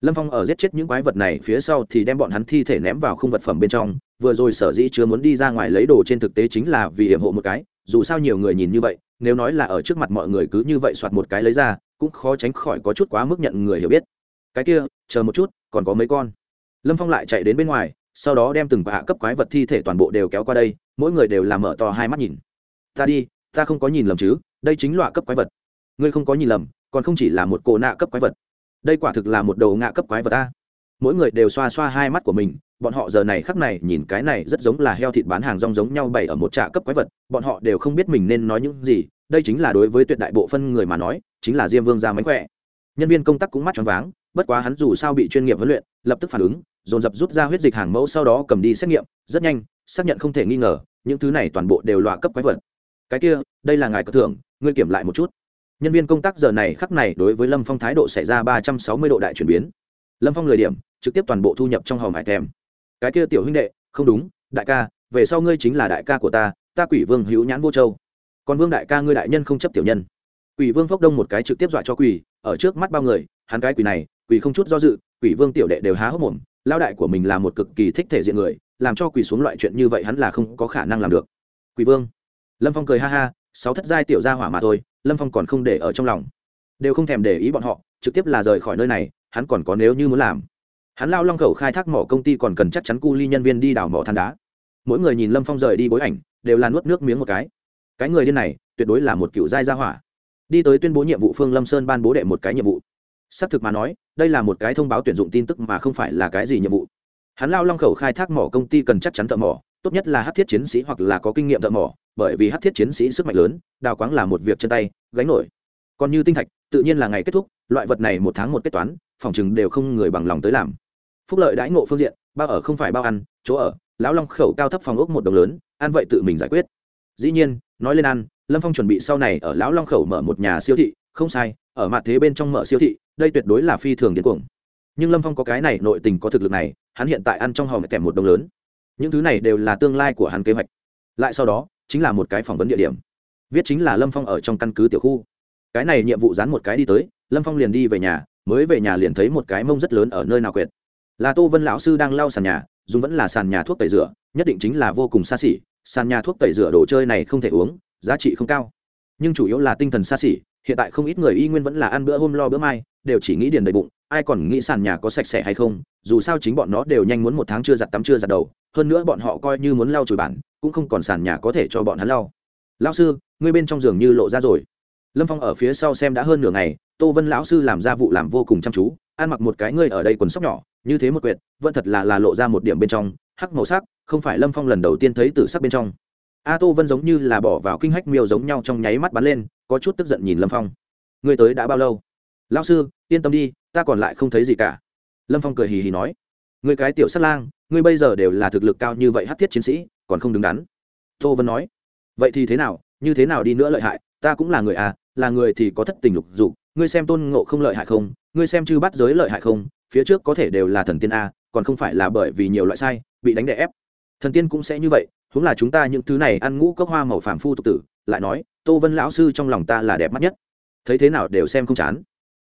Lâm phong ở giết chết những quái vật này phía sau thì đem bọn hắn thi thể ném vào khung vật phẩm bên trong, vừa rồi sở dĩ chưa muốn đi ra ngoài lấy đồ trên thực tế chính là vì hiểm hộ một cái, dù sao nhiều người nhìn như vậy, nếu nói là ở trước mặt mọi người cứ như vậy soạt một cái lấy ra, cũng khó tránh khỏi có chút quá mức nhận người hiểu biết. Cái kia, chờ một chút, còn có mấy con. Lâm phong lại chạy đến bên ngoài sau đó đem từng hạ cấp quái vật thi thể toàn bộ đều kéo qua đây, mỗi người đều làm mở to hai mắt nhìn. Ta đi, ta không có nhìn lầm chứ, đây chính loại cấp quái vật. Ngươi không có nhìn lầm, còn không chỉ là một cổ nạ cấp quái vật. Đây quả thực là một đầu ngạ cấp quái vật ta mỗi người đều xoa xoa hai mắt của mình, bọn họ giờ này khắc này nhìn cái này rất giống là heo thịt bán hàng rong giống nhau bày ở một trạ cấp quái vật, bọn họ đều không biết mình nên nói những gì, đây chính là đối với tuyệt đại bộ phân người mà nói, chính là diêm vương ra mánh khỏe. Nhân viên công tác cũng mắt choáng váng, bất quá hắn dù sao bị chuyên nghiệp huấn luyện, lập tức phản ứng dồn dập rút ra huyết dịch hàng mẫu sau đó cầm đi xét nghiệm, rất nhanh, xác nhận không thể nghi ngờ, những thứ này toàn bộ đều loại cấp quái vật. Cái kia, đây là ngài cất thưởng, ngươi kiểm lại một chút. Nhân viên công tác giờ này khắc này đối với lâm phong thái độ xảy ra ba trăm sáu mươi độ đại chuyển biến. Lâm phong lời điểm, trực tiếp toàn bộ thu nhập trong hòm hải thèm. Cái kia tiểu huynh đệ, không đúng, đại ca, về sau ngươi chính là đại ca của ta ta quỷ vương hữu nhãn vô châu. Còn vương đại ca ngươi đại nhân không chấp tiểu nhân. Quỷ vương phốc đông một cái trực tiếp dọa cho quỷ, ở trước mắt bao người, hắn cái quỷ này, quỷ không chút do dự, quỷ vương tiểu đệ đều há hốc mồm lao đại của mình là một cực kỳ thích thể diện người, làm cho quỳ xuống loại chuyện như vậy hắn là không có khả năng làm được. Quỳ vương. Lâm phong cười ha ha, sáu thất giai tiểu gia hỏa mà thôi, lâm phong còn không để ở trong lòng. Đều không thèm để ý bọn họ, trực tiếp là rời khỏi nơi này, hắn còn có nếu như muốn làm. Hắn lao long khẩu khai thác mỏ công ty còn cần chắc chắn cu ly nhân viên đi đào mỏ than đá. Mỗi người nhìn lâm phong rời đi bối ảnh, đều là nuốt nước miếng một cái. Cái người điên này, tuyệt đối là một cựu giai gia hỏa. Đi tới tuyên bố nhiệm vụ phương lâm sơn ban bố đệ một cái nhiệm vụ xác thực mà nói, đây là một cái thông báo tuyển dụng tin tức mà không phải là cái gì nhiệm vụ. Hắn lao long khẩu khai thác mỏ công ty cần chắc chắn thợ mỏ, tốt nhất là hát thiết chiến sĩ hoặc là có kinh nghiệm thợ mỏ, bởi vì hát thiết chiến sĩ sức mạnh lớn, đào quáng là một việc chân tay, gánh nổi. Còn như tinh thạch, tự nhiên là ngày kết thúc, loại vật này một tháng một kết toán, phòng chừng đều không người bằng lòng tới làm. Phúc lợi đãi ngộ phương diện, bao ở không phải bao ăn, chỗ ở, lão long khẩu cao thấp phòng ốc một đồng lớn, ăn vậy tự mình giải quyết. Dĩ nhiên, nói lên ăn, lâm phong chuẩn bị sau này ở lão long khẩu mở một nhà siêu thị, không sai ở mặt thế bên trong mở siêu thị, đây tuyệt đối là phi thường điên cuồng. Nhưng lâm phong có cái này nội tình có thực lực này, hắn hiện tại ăn trong hòm kèm một đồng lớn. Những thứ này đều là tương lai của hắn kế hoạch. Lại sau đó, chính là một cái phỏng vấn địa điểm. Viết chính là lâm phong ở trong căn cứ tiểu khu. Cái này nhiệm vụ dán một cái đi tới, lâm phong liền đi về nhà, mới về nhà liền thấy một cái mông rất lớn ở nơi nào quyệt. Là tô vân lão sư đang lau sàn nhà, dùng vẫn là sàn nhà thuốc tẩy rửa, nhất định chính là vô cùng xa xỉ, sàn nhà thuốc tẩy rửa đồ chơi này không thể uống, giá trị không cao. Nhưng chủ yếu là tinh thần xa xỉ hiện tại không ít người y nguyên vẫn là ăn bữa hôm lo bữa mai, đều chỉ nghĩ điền đầy bụng, ai còn nghĩ sàn nhà có sạch sẽ hay không, dù sao chính bọn nó đều nhanh muốn một tháng chưa giặt tắm chưa giặt đầu, hơn nữa bọn họ coi như muốn lau chùi bản, cũng không còn sàn nhà có thể cho bọn hắn lau. Lão sư, ngươi bên trong giường như lộ ra rồi. Lâm phong ở phía sau xem đã hơn nửa ngày, tô vân lão sư làm ra vụ làm vô cùng chăm chú, ăn mặc một cái ngươi ở đây quần sóc nhỏ, như thế một quyệt, vẫn thật là là lộ ra một điểm bên trong, hắc màu sắc, không phải lâm phong lần đầu tiên thấy từ sắc bên trong a tô vân giống như là bỏ vào kinh hách miêu giống nhau trong nháy mắt bắn lên, có chút tức giận nhìn lâm phong. Người tới đã bao lâu? Lão sư, yên tâm đi, ta còn lại không thấy gì cả. Lâm phong cười hì hì nói. Người cái tiểu sát lang, ngươi bây giờ đều là thực lực cao như vậy hát thiết chiến sĩ, còn không đứng đắn. Tô vân nói. Vậy thì thế nào, như thế nào đi nữa lợi hại, ta cũng là người à là người thì có thất tình lục dục, ngươi xem tôn ngộ không lợi hại không, ngươi xem chư bắt giới lợi hại không, phía trước có thể đều là thần tiên a, còn không phải là bởi vì nhiều loại sai, bị đánh đè ép. Thần tiên cũng sẽ như vậy huống là chúng ta những thứ này ăn ngũ cốc hoa màu phàm phu tục tử, lại nói, tô vân lão sư trong lòng ta là đẹp mắt nhất. Thấy thế nào đều xem không chán.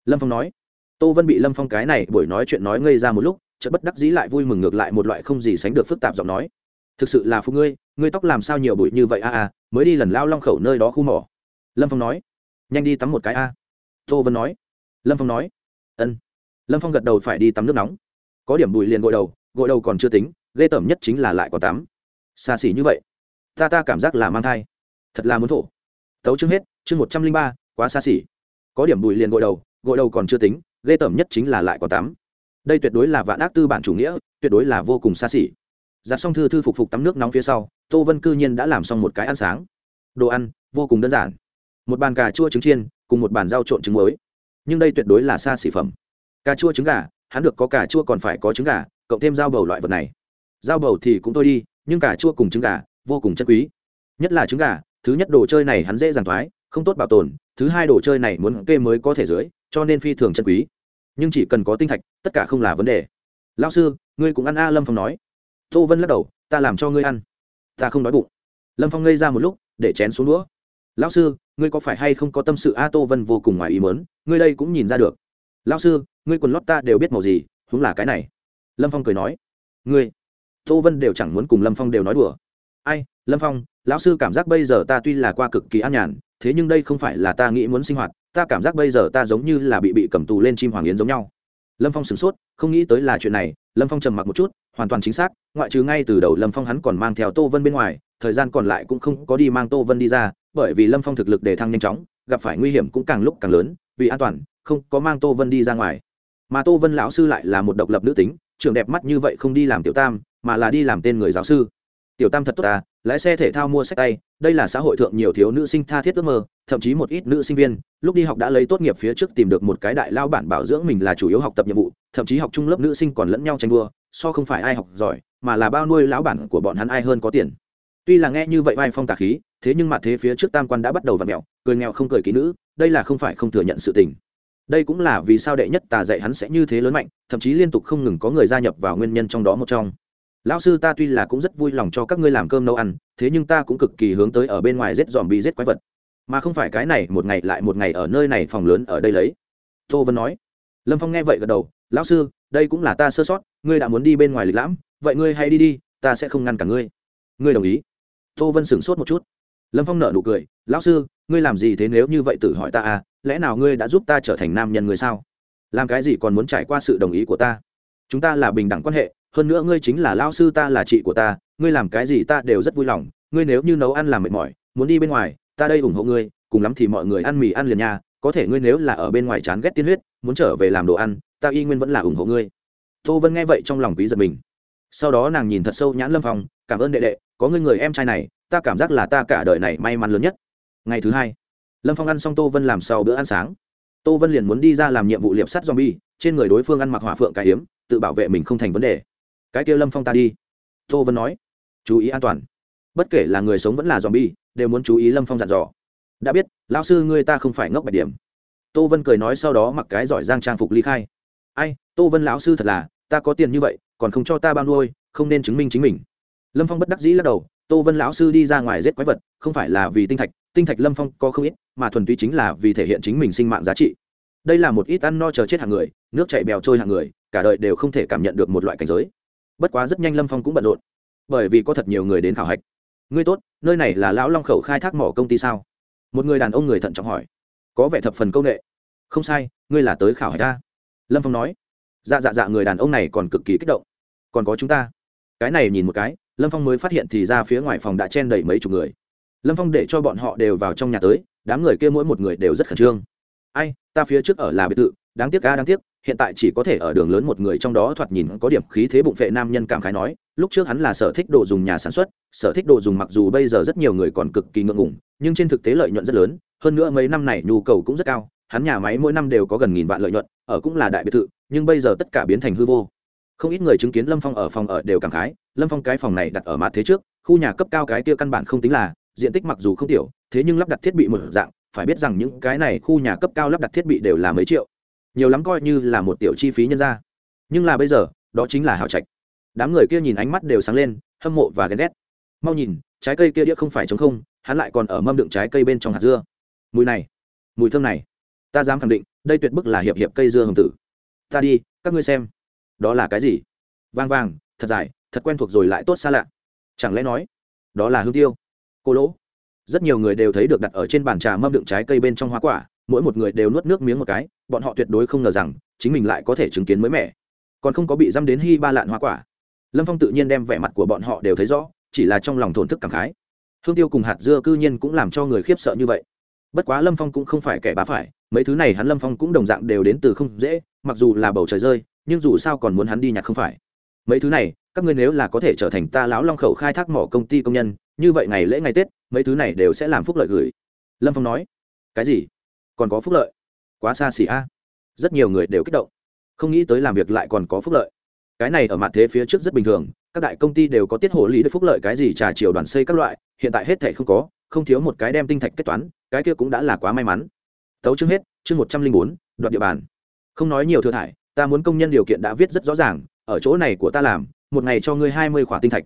Lâm phong nói. Tô vân bị lâm phong cái này buổi nói chuyện nói ngây ra một lúc, chợt bất đắc dĩ lại vui mừng ngược lại một loại không gì sánh được phức tạp giọng nói. Thực sự là phụ ngươi ngươi tóc làm sao nhiều bụi như vậy a a, mới đi lần lao long khẩu nơi đó khu mỏ. Lâm phong nói. Nhanh đi tắm một cái a. Tô vân nói. Lâm phong nói. Ân. Lâm phong gật đầu phải đi tắm nước nóng. Có điểm bụi liền gội đầu gội đầu còn chưa tính, ghê tởm nhất chính là lại còn tắm xa xỉ như vậy. Ta ta cảm giác là mang thai. Thật là muốn thổ. Tấu chương hết, chương một trăm linh ba, quá xa xỉ. Có điểm bụi liền gội đầu gội đầu còn chưa tính, ghê tởm nhất chính là lại còn tắm. Đây tuyệt đối là vạn ác tư bản chủ nghĩa, tuyệt đối là vô cùng xa xỉ. Giặt xong thư thư phục phục tắm nước nóng phía sau, tô vân cư nhiên đã làm xong một cái ăn sáng. Đồ ăn, vô cùng đơn giản. Một bàn cà chua trứng chiên, cùng một bàn rau trộn trứng muối. Nhưng đây tuyệt đối là xa xỉ phẩm. Cà chua trứng gà, hắn được có cà chua còn phải có trứng gà, cộng thêm dao bầu loại vật này. Dao bầu thì cũng thôi đi nhưng cả chua cùng trứng gà vô cùng chân quý. Nhất là trứng gà, thứ nhất đồ chơi này hắn dễ dàng thoái, không tốt bảo tồn, thứ hai đồ chơi này muốn kê mới có thể dưới, cho nên phi thường chân quý. Nhưng chỉ cần có tinh thạch, tất cả không là vấn đề. Lao sư, ngươi cũng ăn a, lâm phong nói. Tô vân lắc đầu, ta làm cho ngươi ăn. Ta không đói bụng. Lâm phong ngây ra một lúc, để chén xuống đũa. Lão sư, ngươi có phải hay không có tâm sự a, tô vân vô cùng ngoài ý mớn ngươi đây cũng nhìn ra được. Lão sư, ngươi quần lót ta đều biết màu gì húng là cái này. Lâm phong cười nói. Ngươi tô vân đều chẳng muốn cùng lâm phong đều nói đùa. Ai, lâm phong, lão sư cảm giác bây giờ ta tuy là qua cực kỳ an nhàn, thế nhưng đây không phải là ta nghĩ muốn sinh hoạt, ta cảm giác bây giờ ta giống như là bị bị cầm tù lên chim hoàng yến giống nhau. Lâm phong sửng sốt, không nghĩ tới là chuyện này, lâm phong trầm mặc một chút, hoàn toàn chính xác, ngoại trừ ngay từ đầu lâm phong hắn còn mang theo tô vân bên ngoài, thời gian còn lại cũng không có đi mang tô vân đi ra, bởi vì lâm phong thực lực đề thăng nhanh chóng, gặp phải nguy hiểm cũng càng lúc càng lớn, vì an toàn, không có mang tô vân đi ra ngoài. Mà tô vân lão sư lại là một độc lập nữ tính trường đẹp mắt như vậy không đi làm tiểu tam mà là đi làm tên người giáo sư. Tiểu tam thật tốt ta, lái xe thể thao mua sách tay, đây là xã hội thượng nhiều thiếu nữ sinh tha thiết ước mơ, thậm chí một ít nữ sinh viên, lúc đi học đã lấy tốt nghiệp phía trước tìm được một cái đại lao bản bảo dưỡng mình là chủ yếu học tập nhiệm vụ, thậm chí học trung lớp nữ sinh còn lẫn nhau tranh đua, so không phải ai học giỏi, mà là bao nuôi lão bản của bọn hắn ai hơn có tiền. Tuy là nghe như vậy vai phong tà khí, thế nhưng mặt thế phía trước tam quan đã bắt đầu v ặ mẹo, cười nghèo không cười kỹ nữ, đây là không phải không thừa nhận sự tình. Đây cũng là vì sao đệ nhất tà dạy hắn sẽ như thế lớn mạnh, thậm chí liên tục không ngừng có người gia nhập vào nguyên nhân trong đó một trong lão sư ta tuy là cũng rất vui lòng cho các ngươi làm cơm nấu ăn, thế nhưng ta cũng cực kỳ hướng tới ở bên ngoài rết dòm bị rết quái vật. Mà không phải cái này, một ngày lại một ngày ở nơi này phòng lớn ở đây lấy. Tô vân nói. Lâm phong nghe vậy gật đầu, lão sư, đây cũng là ta sơ sót, ngươi đã muốn đi bên ngoài lịch lãm, vậy ngươi hãy đi đi, ta sẽ không ngăn cả ngươi. Ngươi đồng ý. Tô vân sửng sốt một chút. Lâm phong nợ nụ cười, lão sư, ngươi làm gì thế nếu như vậy tự hỏi ta à lẽ nào ngươi đã giúp ta trở thành nam nhân người sao? Làm cái gì còn muốn trải qua sự đồng ý của ta? Chúng ta là bình đẳng quan hệ, hơn nữa ngươi chính là lao sư ta là chị của ta, ngươi làm cái gì ta đều rất vui lòng, ngươi nếu như nấu ăn làm mệt mỏi, muốn đi bên ngoài, ta đây ủng hộ ngươi, cùng lắm thì mọi người ăn mì ăn liền nha, có thể ngươi nếu là ở bên ngoài chán ghét tiên huyết, muốn trở về làm đồ ăn, ta y nguyên vẫn là ủng hộ ngươi. Tô vân nghe vậy trong lòng quý giật mình. Sau đó nàng nhìn thật sâu nhãn lâm phong, cảm ơn đệ đệ, có ngươi người em trai này, ta cảm giác là ta cả đời này may mắn lớn nhất. Ngày thứ hai, lâm phong ăn xong tô vân làm sau bữa ăn sáng. Tô vân liền muốn đi ra làm nhiệm vụ liệp sắt zombie, trên người đối phương ăn mặc hỏa phượng cải hiếm tự bảo vệ mình không thành vấn đề. Cái kia lâm phong ta đi. Tô vân nói, chú ý an toàn. Bất kể là người sống vẫn là zombie, đều muốn chú ý lâm phong dặn dò. Đã biết lao sư ngươi ta không phải ngốc bạch điểm. Tô vân cười nói sau đó mặc cái giỏi giang trang phục ly khai. Ai, tô vân lão sư thật là, ta có tiền như vậy, còn không cho ta bao nuôi, không nên chứng minh chính mình. Lâm phong bất đắc dĩ lắc đầu, tô vân lão sư đi ra ngoài giết quái vật, không phải là vì tinh thạch tinh thạch lâm phong có không ít, mà thuần túy chính là vì thể hiện chính mình sinh mạng giá trị. Đây là một ít ăn no chờ chết hàng người, nước chạy bèo trôi hàng người cả đời đều không thể cảm nhận được một loại cảnh giới. Bất quá rất nhanh lâm phong cũng bận rộn, bởi vì có thật nhiều người đến khảo hạch. Ngươi tốt, nơi này là lão long khẩu khai thác mỏ công ty sao? Một người đàn ông người thận trọng hỏi. Có vẻ thập phần công nghệ. Không sai, ngươi là tới khảo hạch ta. Lâm phong nói. Dạ dạ dạ người đàn ông này còn cực kỳ kích động. Còn có chúng ta. Cái này nhìn một cái, lâm phong mới phát hiện thì ra phía ngoài phòng đã chen đầy mấy chục người. Lâm phong để cho bọn họ đều vào trong nhà tới, đám người kia mỗi một người đều rất khẩn trương. Ai, ta phía trước ở là biệt thự, đáng tiếc ca đáng tiếc hiện tại chỉ có thể ở đường lớn một người trong đó thoạt nhìn có điểm khí thế bụng vệ nam nhân cảm khái nói, lúc trước hắn là sở thích đồ dùng nhà sản xuất, sở thích đồ dùng mặc dù bây giờ rất nhiều người còn cực kỳ ngượng ngủng nhưng trên thực tế lợi nhuận rất lớn, hơn nữa mấy năm này nhu cầu cũng rất cao, hắn nhà máy mỗi năm đều có gần nghìn vạn lợi nhuận, ở cũng là đại biệt thự, nhưng bây giờ tất cả biến thành hư vô. Không ít người chứng kiến lâm phong ở phòng ở đều cảm khái, lâm phong cái phòng này đặt ở mặt thế trước, khu nhà cấp cao cái kia căn bản không tính là, diện tích mặc dù không tiểu, thế nhưng lắp đặt thiết bị một dạng, phải biết rằng những cái này khu nhà cấp cao lắp đặt thiết bị đều là mấy triệu nhiều lắm coi như là một tiểu chi phí nhân ra. Nhưng là bây giờ, đó chính là hào trạch. Đám người kia nhìn ánh mắt đều sáng lên, hâm mộ và ghen ghét. Mau nhìn, trái cây kia đĩa không phải chống không, hắn lại còn ở mâm đựng trái cây bên trong hạt dưa. Mùi này, mùi thơm này. Ta dám khẳng định, đây tuyệt bức là hiệp hiệp cây dưa hồng tử. Ta đi, các ngươi xem. Đó là cái gì? Vang vàng thật dài, thật quen thuộc rồi lại tốt xa lạ. Chẳng lẽ nói, đó là hương tiêu? Cô lỗ. Rất nhiều người đều thấy được đặt ở trên bàn trà mâm đựng trái cây bên trong hoa quả mỗi một người đều nuốt nước miếng một cái, bọn họ tuyệt đối không ngờ rằng chính mình lại có thể chứng kiến mới mẻ. Còn không có bị dăm đến hy ba lạn hoa quả. Lâm phong tự nhiên đem vẻ mặt của bọn họ đều thấy rõ, chỉ là trong lòng thổn thức cảm khái. Hương tiêu cùng hạt dưa cư nhiên cũng làm cho người khiếp sợ như vậy. Bất quá lâm phong cũng không phải kẻ bá phải, mấy thứ này hắn lâm phong cũng đồng dạng đều đến từ không dễ, mặc dù là bầu trời rơi, nhưng dù sao còn muốn hắn đi nhặt không phải. Mấy thứ này, các ngươi nếu là có thể trở thành ta lão long khẩu khai thác mỏ công ty công nhân, như vậy ngày lễ ngày tết, mấy thứ này đều sẽ làm phúc lợi gửi. Lâm phong nói, cái gì? Còn có phúc lợi. Quá xa xỉ a. Rất nhiều người đều kích động. Không nghĩ tới làm việc lại còn có phúc lợi. Cái này ở mặt thế phía trước rất bình thường, các đại công ty đều có tiết hộ lý để phúc lợi cái gì trà chiều đoàn xây các loại, hiện tại hết thể không có, không thiếu một cái đem tinh thạch kết toán, cái kia cũng đã là quá may mắn. Tấu chương hết, chương một trăm linh bốn, đoạt địa bàn. Không nói nhiều thừa thải, ta muốn công nhân điều kiện đã viết rất rõ ràng, ở chỗ này của ta làm, một ngày cho ngươi hai mươi khỏa tinh thạch.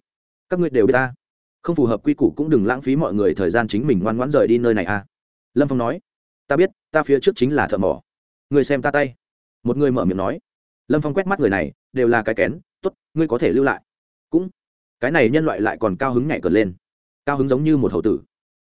Các ngươi đều biết ta. Không phù hợp quy củ cũng đừng lãng phí mọi người thời gian chính mình ngoan ngoãn rời đi nơi này a. Lâm phong nói. Ta biết ta phía trước chính là thợ mỏ. Người xem ta tay. Một người mở miệng nói. Lâm phong quét mắt người này, đều là cái kén. T ố t ngươi có thể lưu lại. Cũng. Cái này nhân loại lại còn cao hứng nhảy cờ lên. Cao hứng giống như một hậu tử.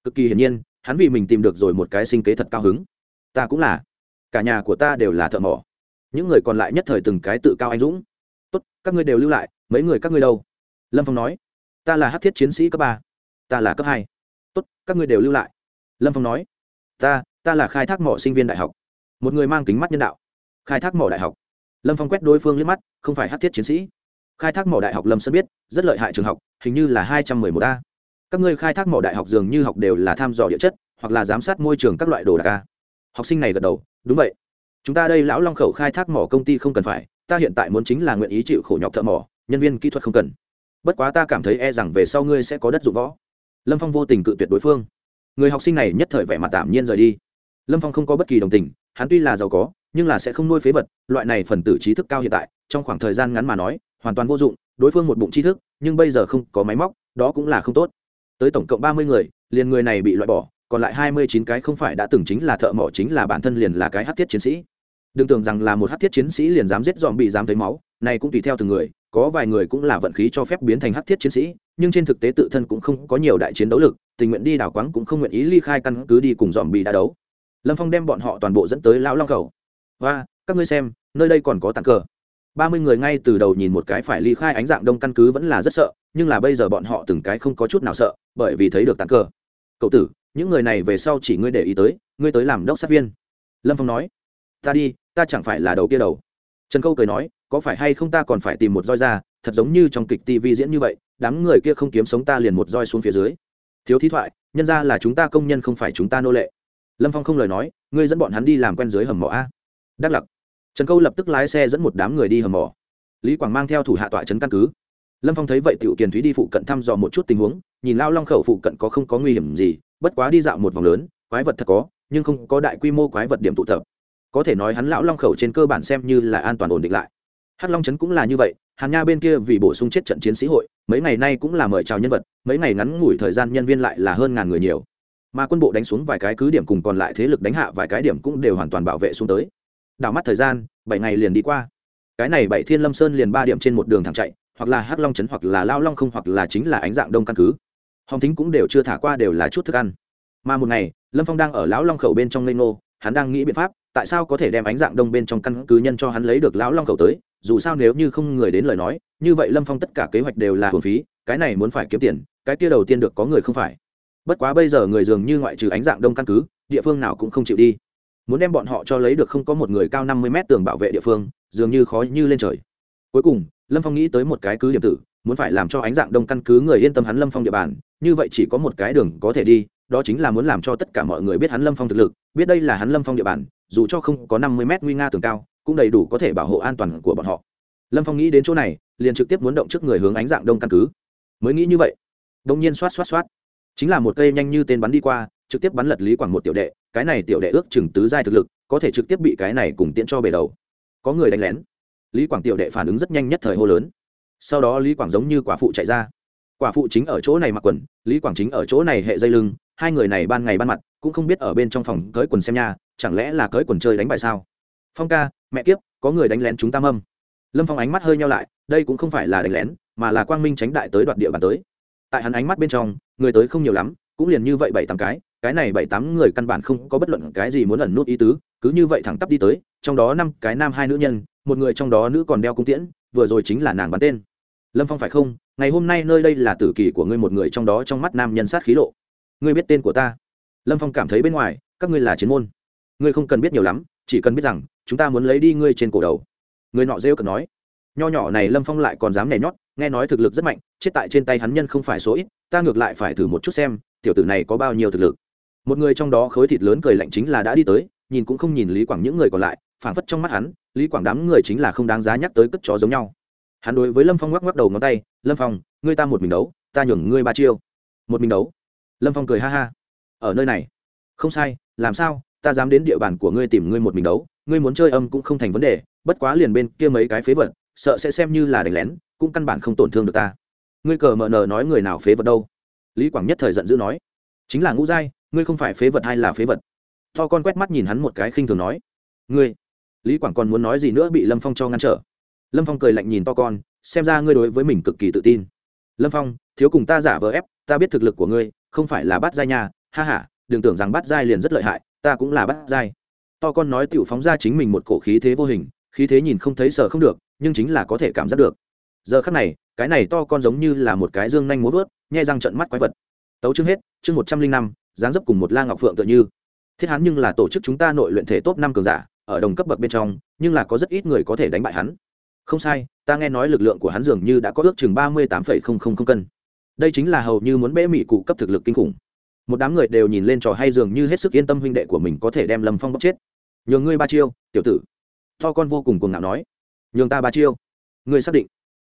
Cực kỳ hiển nhiên, hắn vì mình tìm được rồi một cái sinh kế thật cao hứng. Ta cũng là. Cả nhà của ta đều là thợ mỏ. Những người còn lại nhất thời từng cái tự cao anh dũng. Tốt, các ngươi đều lưu lại, mấy người các ngươi đâu? Lâm phong nói. Ta là hát thiết chiến sĩ cấp ba. Ta là cấp hai. Tốt, các ngươi đều lưu lại. Lâm phong nói. Ta ta là khai thác mỏ sinh viên đại học. Một người mang kính mắt nhân đạo. Khai thác mỏ đại học. Lâm phong quét đối phương liếc mắt, không phải hát thiết chiến sĩ. Khai thác mỏ đại học lâm sơn biết, rất lợi hại trường học, hình như là hai trăm mười một a. Các ngươi khai thác mỏ đại học dường như học đều là tham dò địa chất, hoặc là giám sát môi trường các loại đồ đạc a. Học sinh này gật đầu, đúng vậy. Chúng ta đây lão long khẩu khai thác mỏ công ty không cần phải, ta hiện tại muốn chính là nguyện ý chịu khổ nhọc thợ mỏ, nhân viên kỹ thuật không cần. Bất quá ta cảm thấy e rằng về sau ngươi sẽ có đất dụng võ. Lâm phong vô tình cự tuyệt đối phương. Người học sinh này nhất thời vẻ mặt tạm nhiên rời đi lâm phong không có bất kỳ đồng tình, hắn tuy là giàu có, nhưng là sẽ không nuôi phế vật, loại này phần tử trí thức cao hiện tại, trong khoảng thời gian ngắn mà nói, hoàn toàn vô dụng, đối phương một bụng trí thức, nhưng bây giờ không có máy móc, đó cũng là không tốt. Tới tổng cộng ba mươi người, liền người này bị loại bỏ, còn lại hai mươi chín cái không phải đã từng chính là thợ mỏ, chính là bản thân liền là cái hát thiết chiến sĩ. Đừng tưởng rằng là một hát thiết chiến sĩ liền dám giết dòm bị dám thấy máu, này cũng tùy theo từng người, có vài người cũng là vận khí cho phép biến thành hát thiết chiến sĩ, nhưng trên thực tế tự thân cũng không có nhiều đại chiến đấu lực, tình nguyện đi đảo quáng cũng không nguyện ý ly khai căn cứ đi cùng dòm bị đã đấu lâm phong đem bọn họ toàn bộ dẫn tới lão long khẩu. Và các ngươi xem, nơi đây còn có tặng cờ. Ba mươi người ngay từ đầu nhìn một cái phải ly khai ánh dạng đông căn cứ vẫn là rất sợ, nhưng là bây giờ bọn họ từng cái không có chút nào sợ, bởi vì thấy được tặng cờ. Cậu tử, những người này về sau chỉ ngươi để ý tới, ngươi tới làm đốc sát viên. Lâm phong nói. Ta đi, ta chẳng phải là đầu kia đầu. Trần câu cười nói, có phải hay không ta còn phải tìm một roi ra, thật giống như trong kịch tv diễn như vậy, đám người kia không kiếm sống ta liền một roi xuống phía dưới. Thiếu thí thoại, nhân ra là chúng ta công nhân không phải chúng ta nô lệ lâm phong không lời nói, ngươi dẫn bọn hắn đi làm quen dưới hầm mỏ a. Đắc lặc. Trần câu lập tức lái xe dẫn một đám người đi hầm mỏ. Lý quảng mang theo thủ hạ tọa trấn căn cứ. Lâm phong thấy vậy tiểu kiền thúy đi phụ cận thăm dò một chút tình huống, nhìn lao long khẩu phụ cận có không có nguy hiểm gì, bất quá đi dạo một vòng lớn, quái vật thật có, nhưng không có đại quy mô quái vật điểm tụ tập. Có thể nói hắn lão long khẩu trên cơ bản xem như là an toàn ổn định lại. Hắc long trấn cũng là như vậy, hàn nha bên kia vì bổ sung chết trận chiến sĩ hội, mấy ngày nay cũng là mời chào nhân vật, mấy ngày ngắn ngủi thời gian nhân viên lại là hơn ngàn người nhiều mà quân bộ đánh xuống vài cái cứ điểm cùng còn lại thế lực đánh hạ vài cái điểm cũng đều hoàn toàn bảo vệ xuống tới. Đảo mắt thời gian, bảy ngày liền đi qua. Cái này bảy thiên lâm sơn liền ba điểm trên một đường thẳng chạy, hoặc là hắc long trấn, hoặc là lao long không, hoặc là chính là ánh dạng đông căn cứ. Hồng thính cũng đều chưa thả qua đều là chút thức ăn. Mà một ngày, lâm phong đang ở lão long khẩu bên trong lê nô hắn đang nghĩ biện pháp, tại sao có thể đem ánh dạng đông bên trong căn cứ nhân cho hắn lấy được lão long khẩu tới, dù sao nếu như không người đến lời nói, như vậy lâm phong tất cả kế hoạch đều là hồn phí, cái này muốn phải kiếm tiền, cái kia đầu tiên được có người không phải bất quá bây giờ người dường như ngoại trừ ánh dạng đông căn cứ, địa phương nào cũng không chịu đi. Muốn đem bọn họ cho lấy được không có một người cao năm mươi mét tường bảo vệ địa phương, dường như khó như lên trời. Cuối cùng, lâm phong nghĩ tới một cái cứ điểm tử, muốn phải làm cho ánh dạng đông căn cứ người yên tâm hắn lâm phong địa bàn, như vậy chỉ có một cái đường có thể đi, đó chính là muốn làm cho tất cả mọi người biết hắn lâm phong thực lực, biết đây là hắn lâm phong địa bàn, dù cho không có năm mươi mét nguy nga tường cao, cũng đầy đủ có thể bảo hộ an toàn của bọn họ. Lâm phong nghĩ đến chỗ này, liền trực tiếp muốn động trước người hướng ánh dạng đông căn cứ. Mới nghĩ như vậy đông nhiên xoát xoát xoát chính là một cây nhanh như tên bắn đi qua, trực tiếp bắn lật lý quảng một tiểu đệ, cái này tiểu đệ ước chừng tứ giai thực lực, có thể trực tiếp bị cái này cùng tiễn cho bể đầu. Có người đánh lén. Lý quảng tiểu đệ phản ứng rất nhanh nhất thời hô lớn. Sau đó lý quảng giống như quả phụ chạy ra. Quả phụ chính ở chỗ này mặc quần, lý quảng chính ở chỗ này hệ dây lưng, hai người này ban ngày ban mặt, cũng không biết ở bên trong phòng cưới quần xem nha, chẳng lẽ là cưới quần chơi đánh bài sao? Phong ca, mẹ kiếp, có người đánh lén chúng ta mâm. Lâm phong ánh mắt hơi nhau lại, đây cũng không phải là đánh lén, mà là quang minh tránh đại tới đoạt địa bàn tới tại hắn ánh mắt bên trong, người tới không nhiều lắm, cũng liền như vậy bảy tám cái cái này bảy tám người căn bản không có bất luận cái gì muốn ẩn nút ý tứ, cứ như vậy thẳng tắp đi tới, trong đó năm cái nam hai nữ nhân, một người trong đó nữ còn đeo cung tiễn, vừa rồi chính là nàng bắn tên. Lâm phong phải không? Ngày hôm nay nơi đây là tử kỳ của ngươi một người trong đó trong mắt nam nhân sát khí lộ. Ngươi biết tên của ta? Lâm phong cảm thấy bên ngoài, các ngươi là chiến môn. Ngươi không cần biết nhiều lắm, chỉ cần biết rằng, chúng ta muốn lấy đi ngươi trên cổ đầu. Người nọ rêu cần nói. Nho nhỏ này lâm phong lại còn dám nhảy nhót nghe nói thực lực rất mạnh, chết tại trên tay hắn nhân không phải số ít, ta ngược lại phải thử một chút xem, tiểu tử này có bao nhiêu thực lực. Một người trong đó khối thịt lớn cười lạnh chính là đã đi tới, nhìn cũng không nhìn lý quảng những người còn lại, phảng phất trong mắt hắn, lý quảng đám người chính là không đáng giá nhắc tới cất chó giống nhau. Hắn đối với lâm phong ngoắc ngoắc đầu ngón tay, lâm phong, ngươi ta một mình đấu, ta nhường ngươi ba chiêu. Một mình đấu? Lâm phong cười ha ha. Ở nơi này. Không sai, làm sao? Ta dám đến địa bàn của ngươi tìm ngươi một mình đấu, ngươi muốn chơi âm cũng không thành vấn đề, bất quá liền bên kia mấy cái phế vật, sợ sẽ xem như là đánh lén cũng căn bản không tổn thương được ta. Ngươi cờ mờ nờ nói người nào phế vật đâu? Lý quảng nhất thời giận dữ nói. Chính là ngũ giai, ngươi không phải phế vật hay là phế vật? To con quét mắt nhìn hắn một cái khinh thường nói. Ngươi? Lý quảng còn muốn nói gì nữa bị lâm phong cho ngăn trở. Lâm phong cười lạnh nhìn to con, xem ra ngươi đối với mình cực kỳ tự tin. Lâm phong, thiếu cùng ta giả vờ ép, ta biết thực lực của ngươi, không phải là bắt giai nhà ha h a đừng tưởng rằng bắt giai liền rất lợi hại, ta cũng là bắt giai. To con nói tựu phóng ra chính mình một cổ khí thế vô hình, khí thế nhìn không thấy sợ không được, nhưng chính là có thể cảm giác được giờ khắc này, cái này to con giống như là một cái dương nhanh múa vớt, nhai răng trận mắt quái vật. Tấu chương hết, chương một trăm linh năm, dáng dấp cùng một la ngọc phượng tựa như. Thiết hắn nhưng là tổ chức chúng ta nội luyện thể top năm cường giả, ở đồng cấp bậc bên trong, nhưng là có rất ít người có thể đánh bại hắn. Không sai, ta nghe nói lực lượng của hắn dường như đã có ước chừng ba mươi tám cân. Đây chính là hầu như muốn bẽ mỹ cụ cấp thực lực kinh khủng. Một đám người đều nhìn lên trò hay dường như hết sức yên tâm huynh đệ của mình có thể đem lâm phong bóc chết. Nhường ngươi ba chiêu, tiểu tử. To con vô cùng cuồng ngạo nói. Nhường ta ba chiêu. Ngươi xác định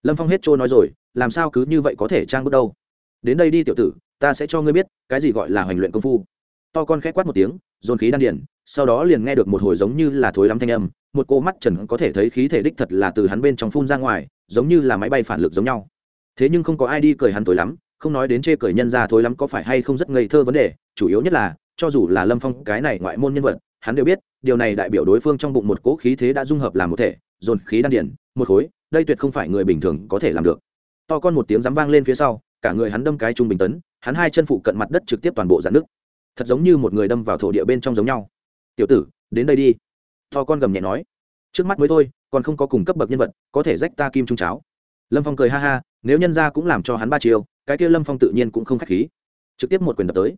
lâm phong hết trôi nói rồi, làm sao cứ như vậy có thể trang bước đâu? Đến đây đi tiểu tử, ta sẽ cho ngươi biết, cái gì gọi là hoành luyện công phu. To con khẽ quát một tiếng, dồn khí đan điển sau đó liền nghe được một hồi giống như là thối lắm thanh âm, một cô mắt trần có thể thấy khí thể đích thật là từ hắn bên trong phun ra ngoài, giống như là máy bay phản lực giống nhau. Thế nhưng không có ai đi cười hắn thối lắm, không nói đến chê cười nhân ra thối lắm có phải hay không rất ngây thơ vấn đề, chủ yếu nhất là, cho dù là lâm phong cái này ngoại môn nhân vật, hắn đều biết, điều này đại biểu đối phương trong bụng một cỗ khí thế đã dung hợp làm một thể, dồn khí đan điển một khối, đây tuyệt không phải người bình thường có thể làm được. To con một tiếng dám vang lên phía sau, cả người hắn đâm cái trung bình tấn, hắn hai chân phụ cận mặt đất trực tiếp toàn bộ dạn nước thật giống như một người đâm vào thổ địa bên trong giống nhau. Tiểu tử, đến đây đi. To con gầm nhẹ nói. Trước mắt mới thôi, còn không có cùng cấp bậc nhân vật, có thể rách ta kim trung cháo. Lâm phong cười ha ha, nếu nhân ra cũng làm cho hắn ba chiều cái kia lâm phong tự nhiên cũng không k h á c h khí. Trực tiếp một quyền đập tới.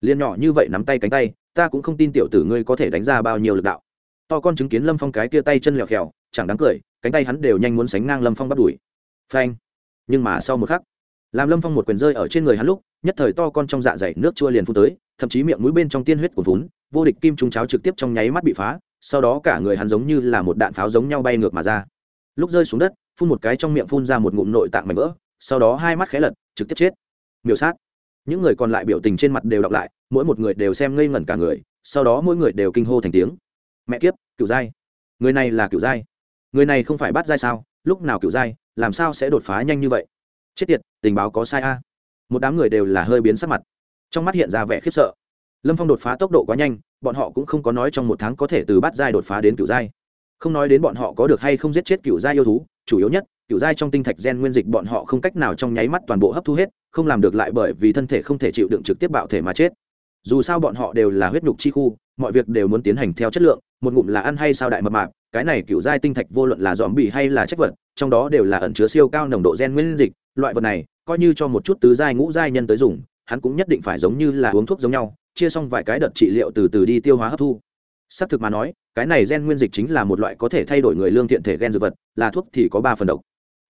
Liên nhỏ như vậy nắm tay cánh tay, ta cũng không tin tiểu tử ngươi có thể đánh ra bao nhiêu lực đạo. To con chứng kiến lâm phong cái kia tay chân lèo khèo chẳng đáng cười, cánh tay hắn đều nhanh muốn sánh ngang lâm phong bắt đuổi. Phanh. Nhưng mà sau một khắc, làm lâm phong một quyền rơi ở trên người hắn lúc, nhất thời to con trong dạ dày nước chua liền phun tới, thậm chí miệng mũi bên trong tiên huyết của vốn vô địch kim trung cháo trực tiếp trong nháy mắt bị phá, sau đó cả người hắn giống như là một đạn pháo giống nhau bay ngược mà ra. Lúc rơi xuống đất, phun một cái trong miệng phun ra một ngụm nội tạng mảnh vỡ, sau đó hai mắt khé lật, trực tiếp chết. Miểu sát. Những người còn lại biểu tình trên mặt đều đọc lại, mỗi một người đều xem ngây ngẩn cả người, sau đó mỗi người đều kinh hô thành tiếng. Mẹ kiếp cựu giai. Người này là cựu giai người này không phải bắt giai sao? Lúc nào cựu giai làm sao sẽ đột phá nhanh như vậy? Chết tiệt, tình báo có sai a. Một đám người đều là hơi biến sắc mặt. Trong mắt hiện ra vẻ khiếp sợ. Lâm phong đột phá tốc độ quá nhanh, bọn họ cũng không có nói trong một tháng có thể từ bát giai đột phá đến cựu giai không nói đến bọn họ có được hay không giết chết cựu giai yêu thú, chủ yếu nhất cựu giai trong tinh thạch gen nguyên dịch bọn họ không cách nào trong nháy mắt toàn bộ hấp thu hết, không làm được lại bởi vì thân thể không thể chịu đựng trực tiếp bạo thể mà chết. Dù sao bọn họ đều là huyết nhục chi khu, mọi việc đều muốn tiến hành theo chất lượng, một ngụm là ăn hay sao đại mập mạp cái này cựu giai tinh thạch vô luận là dòm bì hay là chất vật, trong đó đều là ẩn chứa siêu cao nồng độ gen nguyên dịch, loại vật này, coi như cho một chút tứ giai ngũ giai nhân tới dùng, hắn cũng nhất định phải giống như là uống thuốc giống nhau, chia xong vài cái đợt trị liệu từ từ đi tiêu hóa hấp thu. Xác thực mà nói, cái này gen nguyên dịch chính là một loại có thể thay đổi người lương thiện thể gen dược vật, là thuốc thì có ba phần độc.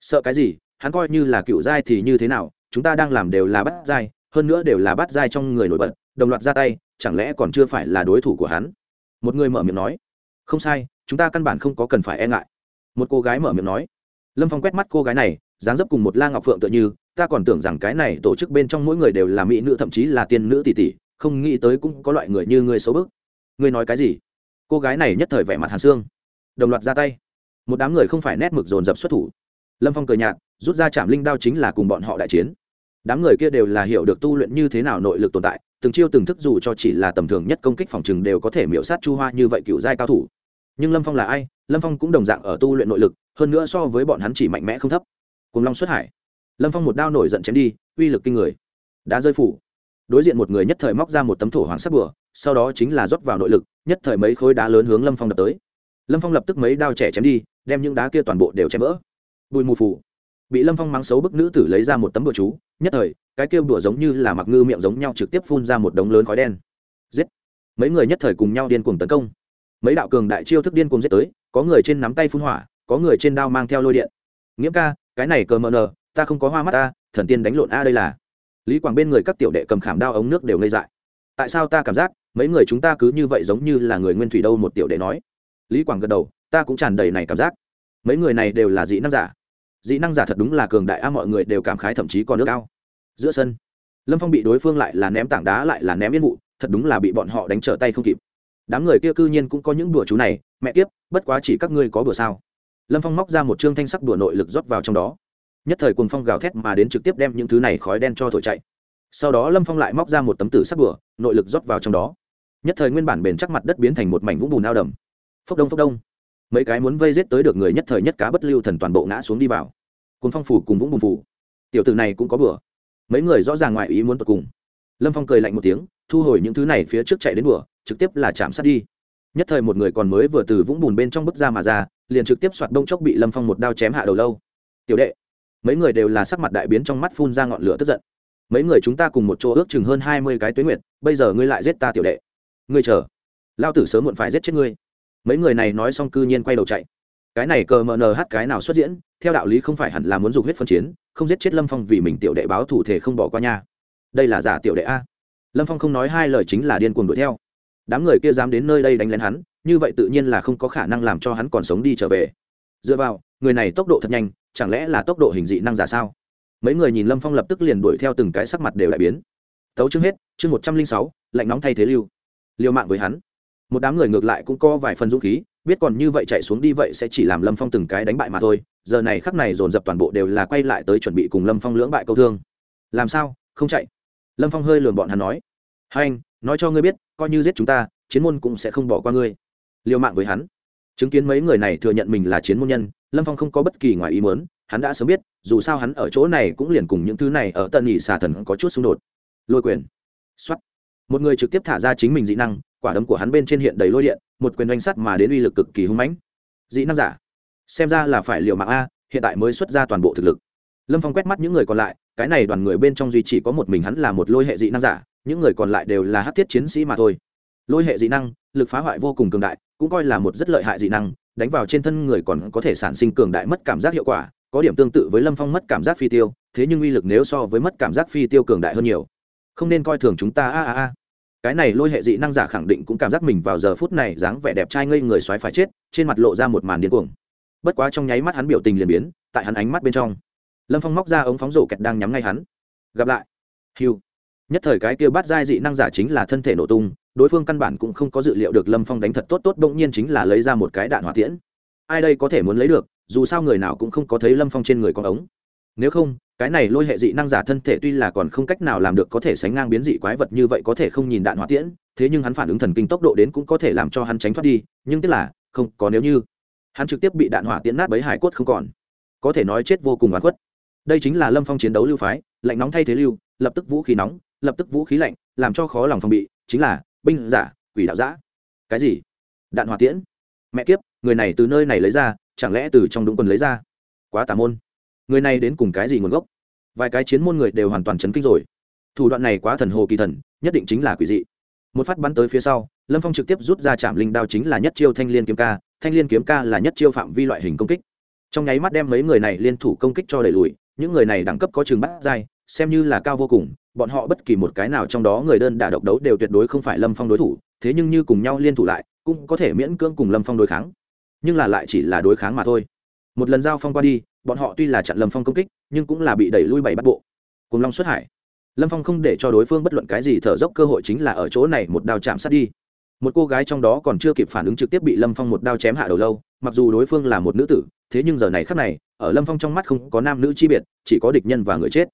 Sợ cái gì? Hắn coi như là cựu giai thì như thế nào? Chúng ta đang làm đều là bắt giai, hơn nữa đều là bắt giai trong người nổi bật, đồng loạt ra tay, chẳng lẽ còn chưa phải là đối thủ của hắn? Một người mở miệng nói không sai, chúng ta căn bản không có cần phải e ngại. Một cô gái mở miệng nói. Lâm phong quét mắt cô gái này, dáng dấp cùng một la ngọc phượng tựa như, ta còn tưởng rằng cái này tổ chức bên trong mỗi người đều là mỹ nữ, thậm chí là tiên nữ tỷ tỷ, không nghĩ tới cũng có loại người như ngươi xấu bức. Ngươi nói cái gì? Cô gái này nhất thời vẻ mặt hàn xương. Đồng loạt ra tay. Một đám người không phải nét mực dồn dập xuất thủ. Lâm phong cười nhạt, rút ra chạm linh đao chính là cùng bọn họ đại chiến đám người kia đều là hiểu được tu luyện như thế nào nội lực tồn tại, từng chiêu từng thức dù cho chỉ là tầm thường nhất công kích phòng chừng đều có thể miễu sát chu hoa như vậy cựu giai cao thủ. Nhưng lâm phong là ai? Lâm phong cũng đồng dạng ở tu luyện nội lực, hơn nữa so với bọn hắn chỉ mạnh mẽ không thấp. Cùng long xuất hải. Lâm phong một đao nổi giận chém đi, uy lực kinh người. Đá rơi phủ. Đối diện một người nhất thời móc ra một tấm thổ hoàng sắc bừa sau đó chính là rót vào nội lực, nhất thời mấy khối đá lớn hướng lâm phong đập tới. Lâm phong lập tức mấy đao trẻ chém đi, đem những đá kia toàn bộ đều chém vỡ. Bùi mù phủ. Bị lâm phong mắng xấu bức nữ tử lấy ra một tấm bừa chú nhất thời, cái kêu đùa giống như là mặc ngư miệng giống nhau trực tiếp phun ra một đống lớn khói đen. Giết! Mấy người nhất thời cùng nhau điên cuồng tấn công. Mấy đạo cường đại chiêu thức điên cuồng giết tới, có người trên nắm tay phun hỏa, có người trên đao mang theo lôi điện. Nghiễm ca, cái này cờ mờ nờ, ta không có hoa mắt ta, thần tiên đánh lộn a đây là. Lý quảng bên người các tiểu đệ cầm khảm đao ống nước đều ngây dại. Tại sao ta cảm giác, mấy người chúng ta cứ như vậy giống như là người nguyên thủy đâu một tiểu đệ nói. Lý quảng gật đầu, ta cũng tràn đầy này cảm giác. Mấy người này đều là dị năng giả. Dị năng giả thật đúng là cường đại a, mọi người đều cảm khái thậm chí còn nước ao giữa sân. Lâm phong bị đối phương lại là ném tảng đá, lại là ném yên vụ, thật đúng là bị bọn họ đánh trở tay không kịp. Đám người kia cư nhiên cũng có những đùa chú này, mẹ kiếp, bất quá chỉ các ngươi có đùa sao? Lâm phong móc ra một chương thanh sắc đùa nội lực rót vào trong đó. Nhất thời cùng phong gào thét mà đến trực tiếp đem những thứ này khói đen cho thổi chạy. Sau đó lâm phong lại móc ra một tấm tử sắc đùa, nội lực rót vào trong đó. Nhất thời nguyên bản bền chắc mặt đất biến thành một mảnh vũng bùn ao đầm. Phốc đông phốc đông. Mấy cái muốn vây giết tới được người nhất thời nhất cá bất lưu thần toàn bộ ngã xuống đi vào. Cùng phong phủ cùng vũng bùn phủ. Tiểu tử này cũng có bừa mấy người rõ ràng ngoại ý muốn tột cùng. Lâm phong cười lạnh một tiếng thu hồi những thứ này phía trước chạy đến đùa, trực tiếp là chạm sát đi. Nhất thời một người còn mới vừa từ vũng bùn bên trong bứt ra mà ra liền trực tiếp soạt bông chốc bị lâm phong một đao chém hạ đầu lâu. Tiểu đệ. Mấy người đều là sắc mặt đại biến trong mắt phun ra ngọn lửa tức giận. Mấy người chúng ta cùng một chỗ ước chừng hơn hai mươi cái tuyến nguyệt bây giờ ngươi lại giết ta tiểu đệ. Ngươi chờ. Lao tử sớm muộn phải giết chết ngươi. Mấy người này nói xong cư nhiên quay đầu chạy. Cái này cờ mờ nờ hát cái nào xuất diễn theo đạo lý không phải hẳn là muốn dùng huyết phân chiến không giết chết lâm phong vì mình tiểu đệ báo thủ thể không bỏ qua nha. Đây là giả tiểu đệ a. Lâm phong không nói hai lời chính là điên cuồng đuổi theo. Đám người kia dám đến nơi đây đánh lén hắn, như vậy tự nhiên là không có khả năng làm cho hắn còn sống đi trở về. Dựa vào, người này tốc độ thật nhanh, chẳng lẽ là tốc độ hình dị năng giả sao? Mấy người nhìn lâm phong lập tức liền đuổi theo từng cái sắc mặt đều lại biến. Tấu chương hết, chương một trăm linh sáu, lạnh nóng thay thế lưu. Liều mạng với hắn. Một đám người ngược lại cũng có vài phần dũng khí biết còn như vậy chạy xuống đi vậy sẽ chỉ làm lâm phong từng cái đánh bại mà thôi, giờ này khắc này dồn dập toàn bộ đều là quay lại tới chuẩn bị cùng lâm phong lưỡng bại câu thương. Làm sao? Không chạy. Lâm phong hơi lường bọn hắn nói. Hai anh, nói cho ngươi biết, coi như giết chúng ta, chiến môn cũng sẽ không bỏ qua ngươi. Liều mạng với hắn. Chứng kiến mấy người này thừa nhận mình là chiến môn nhân, lâm phong không có bất kỳ ngoài ý muốn, hắn đã sớm biết, dù sao hắn ở chỗ này cũng liền cùng những thứ này ở tận nhị xà thần có chút xung đột. Lôi quyền. X một người trực tiếp thả ra chính mình dị năng, quả đấm của hắn bên trên hiện đầy lôi điện một quyền oanh sắt mà đến uy lực cực kỳ hung mãnh. Dị năng giả. Xem ra là phải liều mạng a, hiện tại mới xuất ra toàn bộ thực lực. Lâm phong quét mắt những người còn lại, cái này đoàn người bên trong duy chỉ có một mình hắn là một lôi hệ dị năng giả, những người còn lại đều là hát thiết chiến sĩ mà thôi. Lôi hệ dị năng, lực phá hoại vô cùng cường đại, cũng coi là một rất lợi hại dị năng, đánh vào trên thân người còn có thể sản sinh cường đại mất cảm giác hiệu quả, có điểm tương tự với lâm phong mất cảm giác phi tiêu, thế nhưng uy lực nếu so với mất cảm giác phi tiêu cường đại hơn nhiều. Không nên coi thường chúng ta, a a a cái này lôi hệ dị năng giả khẳng định cũng cảm giác mình vào giờ phút này dáng vẻ đẹp trai ngây người xoáy phải chết, trên mặt lộ ra một màn điên cuồng. Bất quá trong nháy mắt hắn biểu tình liền biến, tại hắn ánh mắt bên trong, lâm phong móc ra ống phóng rổ kẹt đang nhắm ngay hắn. Gặp lại. Hiu nhất thời cái kia bắt giai dị năng giả chính là thân thể nổ tung, đối phương căn bản cũng không có dự liệu được lâm phong đánh thật tốt tốt, bỗng nhiên chính là lấy ra một cái đạn hỏa tiễn. Ai đây có thể muốn lấy được, dù sao người nào cũng không có thấy lâm phong trên người có ống nếu không, cái này lôi hệ dị năng giả thân thể tuy là còn không cách nào làm được có thể sánh ngang biến dị quái vật như vậy có thể không nhìn đạn hỏa tiễn, thế nhưng hắn phản ứng thần kinh tốc độ đến cũng có thể làm cho hắn tránh thoát đi, nhưng tức là, không, có nếu như. Hắn trực tiếp bị đạn hỏa tiễn nát bấy hải cốt không còn. Có thể nói chết vô cùng oán khuất. Đây chính là lâm phong chiến đấu lưu phái, lạnh nóng thay thế lưu, lập tức vũ khí nóng, lập tức vũ khí lạnh, làm cho khó lòng phòng bị, chính là binh giả, quỷ đạo giã. Cái gì? Đạn hỏa tiễn? Mẹ kiếp, người này từ nơi này lấy ra, chẳng lẽ từ trong đúng quần lấy ra? Quá tà môn người này đến cùng cái gì nguồn gốc? Vài cái chiến môn người đều hoàn toàn chấn kinh rồi. Thủ đoạn này quá thần hồ kỳ thần, nhất định chính là quỷ dị. Một phát bắn tới phía sau, lâm phong trực tiếp rút ra chạm linh đao chính là nhất chiêu thanh liên kiếm ca, thanh liên kiếm ca là nhất chiêu phạm vi loại hình công kích. Trong nháy mắt đem mấy người này liên thủ công kích cho đẩy lùi, những người này đẳng cấp có trường bắt dai xem như là cao vô cùng, bọn họ bất kỳ một cái nào trong đó người đơn đả độc đấu đều tuyệt đối không phải lâm phong đối thủ, thế nhưng như cùng nhau liên thủ lại, cũng có thể miễn cưỡng cùng lâm phong đối kháng. Nhưng là lại chỉ là đối kháng mà thôi một lần giao phong qua đi, bọn họ tuy là chặn lâm phong công kích, nhưng cũng là bị đẩy lui bảy bắt bộ. Cùng long xuất hải, lâm phong không để cho đối phương bất luận cái gì thở dốc cơ hội chính là ở chỗ này một đao chạm sát đi. Một cô gái trong đó còn chưa kịp phản ứng trực tiếp bị lâm phong một đao chém hạ đầu lâu, mặc dù đối phương là một nữ tử, thế nhưng giờ này khắc này, ở lâm phong trong mắt không có nam nữ chi biệt, chỉ có địch nhân và người chết.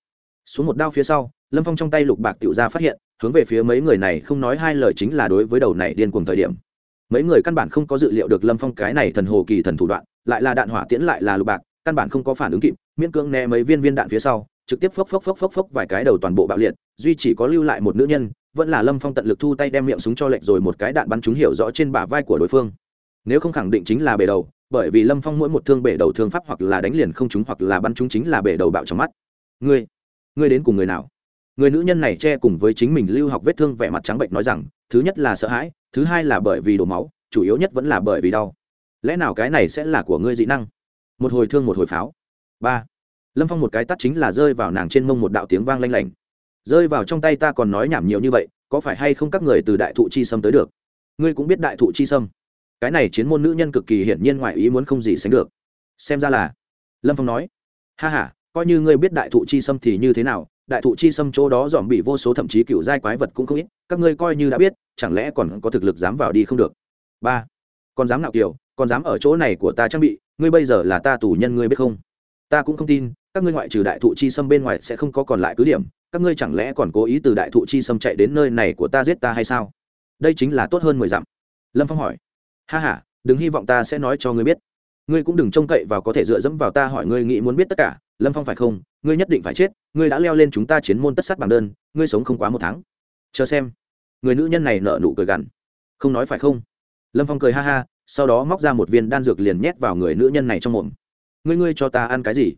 Xuống một đao phía sau, lâm phong trong tay lục bạc tiểu ra phát hiện, hướng về phía mấy người này không nói hai lời chính là đối với đầu này điên cuồng thời điểm. Mấy người căn bản không có dự liệu được lâm phong cái này thần hồ kỳ thần thủ đoạn lại là đạn hỏa tiễn lại là lục bạc, căn bản không có phản ứng kịp, miễn cưỡng né mấy viên viên đạn phía sau, trực tiếp phốc phốc phốc phốc phốc vài cái đầu toàn bộ bạo liệt, duy chỉ có lưu lại một nữ nhân, vẫn là lâm phong tận lực thu tay đem miệng súng cho lệnh rồi một cái đạn bắn chúng hiểu rõ trên bả vai của đối phương. Nếu không khẳng định chính là bể đầu, bởi vì lâm phong mỗi một thương bể đầu thương pháp hoặc là đánh liền không chúng hoặc là bắn chúng chính là bể đầu bạo trong mắt. Ngươi ngươi đến cùng người nào? Người nữ nhân này che cùng với chính mình lưu học vết thương vẻ mặt trắng bệnh nói rằng, thứ nhất là sợ hãi, thứ hai là bởi vì đổ máu, chủ yếu nhất vẫn là bởi vì đau lẽ nào cái này sẽ là của ngươi dị năng? Một hồi thương một hồi pháo. Ba. Lâm phong một cái tắt chính là rơi vào nàng trên mông một đạo tiếng vang lanh lảnh. Rơi vào trong tay ta còn nói nhảm nhiều như vậy, có phải hay không các người từ đại thụ chi sâm tới được? Ngươi cũng biết đại thụ chi sâm. Cái này chiến môn nữ nhân cực kỳ hiển nhiên ngoài ý muốn không gì sánh được. Xem ra là, lâm phong nói, ha h a coi như ngươi biết đại thụ chi sâm thì như thế nào, đại thụ chi sâm chỗ đó dòm bị vô số thậm chí cựu giai quái vật cũng không ít, các ngươi coi như đã biết, chẳng lẽ còn có thực lực dám vào đi không được? Ba. Còn dám nào kiều còn dám ở chỗ này của ta trang bị, ngươi bây giờ là ta tù nhân ngươi biết không? Ta cũng không tin, các ngươi ngoại trừ đại thụ chi sâm bên ngoài sẽ không có còn lại cứ điểm, các ngươi chẳng lẽ còn cố ý từ đại thụ chi sâm chạy đến nơi này của ta giết ta hay sao? Đây chính là tốt hơn mười dặm. Lâm phong hỏi. Ha h a đừng hy vọng ta sẽ nói cho ngươi biết. Ngươi cũng đừng trông cậy vào có thể dựa dẫm vào ta hỏi ngươi nghĩ muốn biết tất cả, lâm phong phải không? Ngươi nhất định phải chết, ngươi đã leo lên chúng ta chiến môn tất sát bằng đơn, ngươi sống không quá một tháng. Chờ xem. Người nữ nhân này nợ nụ cười gằn. Không nói phải không? Lâm phong cười ha ha sau đó móc ra một viên đan dược liền nhét vào người nữ nhân này trong mồm. Ngươi ngươi cho ta ăn cái gì?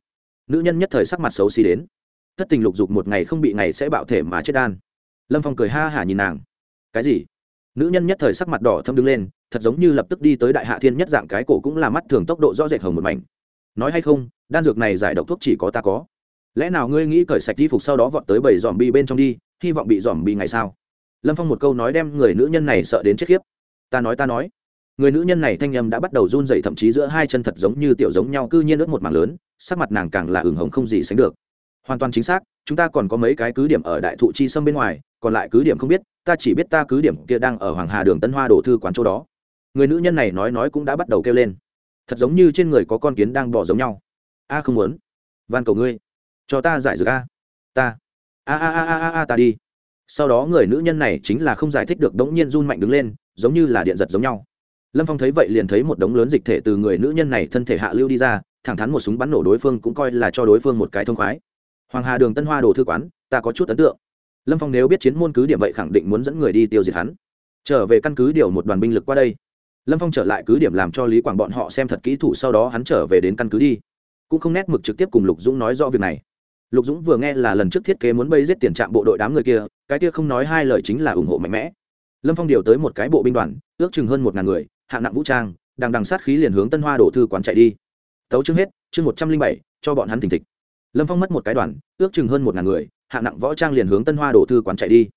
Nữ nhân nhất thời sắc mặt xấu xí đến. Thất tình lục dục một ngày không bị ngày sẽ bạo thể mà chết đan. Lâm phong cười ha hả nhìn nàng. Cái gì? Nữ nhân nhất thời sắc mặt đỏ thâm đứng lên, thật giống như lập tức đi tới đại hạ thiên nhất dạng cái cổ cũng là mắt thường tốc độ rõ rệt hồng một mảnh. Nói hay không, đan dược này giải độc thuốc chỉ có ta có. Lẽ nào ngươi nghĩ cởi sạch y phục sau đó vọt tới bảy dòm bi bên trong đi, hy vọng bị dòm bi ngày sao? Lâm phong một câu nói đem người nữ nhân này sợ đến chết khiếp. Ta nói ta nói người nữ nhân này thanh âm đã bắt đầu run dậy thậm chí giữa hai chân thật giống như tiểu giống nhau, cư nhiên ướt một mảng lớn, sắc mặt nàng càng là hừng hồng không gì sánh được. Hoàn toàn chính xác, chúng ta còn có mấy cái cứ điểm ở đại thụ chi sâm bên ngoài, còn lại cứ điểm không biết, ta chỉ biết ta cứ điểm kia đang ở hoàng hà đường tân hoa đồ thư quán chỗ đó. Người nữ nhân này nói nói cũng đã bắt đầu kêu lên. Thật giống như trên người có con kiến đang bỏ giống nhau. A, không muốn. Van cầu ngươi. Cho ta giải dược a. Ta. A a a a a, ta đi. Sau đó người nữ nhân này chính là không giải thích được, đống nhiên run mạnh đứng lên, giống như là điện giật giống nhau lâm phong thấy vậy liền thấy một đống lớn dịch thể từ người nữ nhân này thân thể hạ lưu đi ra, thẳng thắn một súng bắn nổ đối phương cũng coi là cho đối phương một cái thông khoái. Hoàng hà đường tân hoa đồ thư quán, ta có chút ấn tượng. Lâm phong nếu biết chiến môn cứ điểm vậy khẳng định muốn dẫn người đi tiêu diệt hắn. Trở về căn cứ điều một đoàn binh lực qua đây. Lâm phong trở lại cứ điểm làm cho lý quảng bọn họ xem thật kỹ thủ, sau đó hắn trở về đến căn cứ đi. Cũng không nét mực trực tiếp cùng lục dũng nói rõ việc này. Lục dũng vừa nghe là lần trước thiết kế muốn bây giết tiền trạm bộ đội đám người kia, cái kia không nói hai lời chính là ủng hộ mạnh mẽ. Lâm phong điều tới một cái bộ binh đoàn, ước chừng hơn một ngàn người hạng nặng vũ trang, đang đằng sát khí liền hướng tân hoa đổ thư quán chạy đi. Tấu chương hết, chương một trăm linh bảy, cho bọn hắn thình thịch. Lâm phong mất một cái đoàn, ước chừng hơn một ngàn người, hạng nặng võ trang liền hướng tân hoa đổ thư quán chạy đi.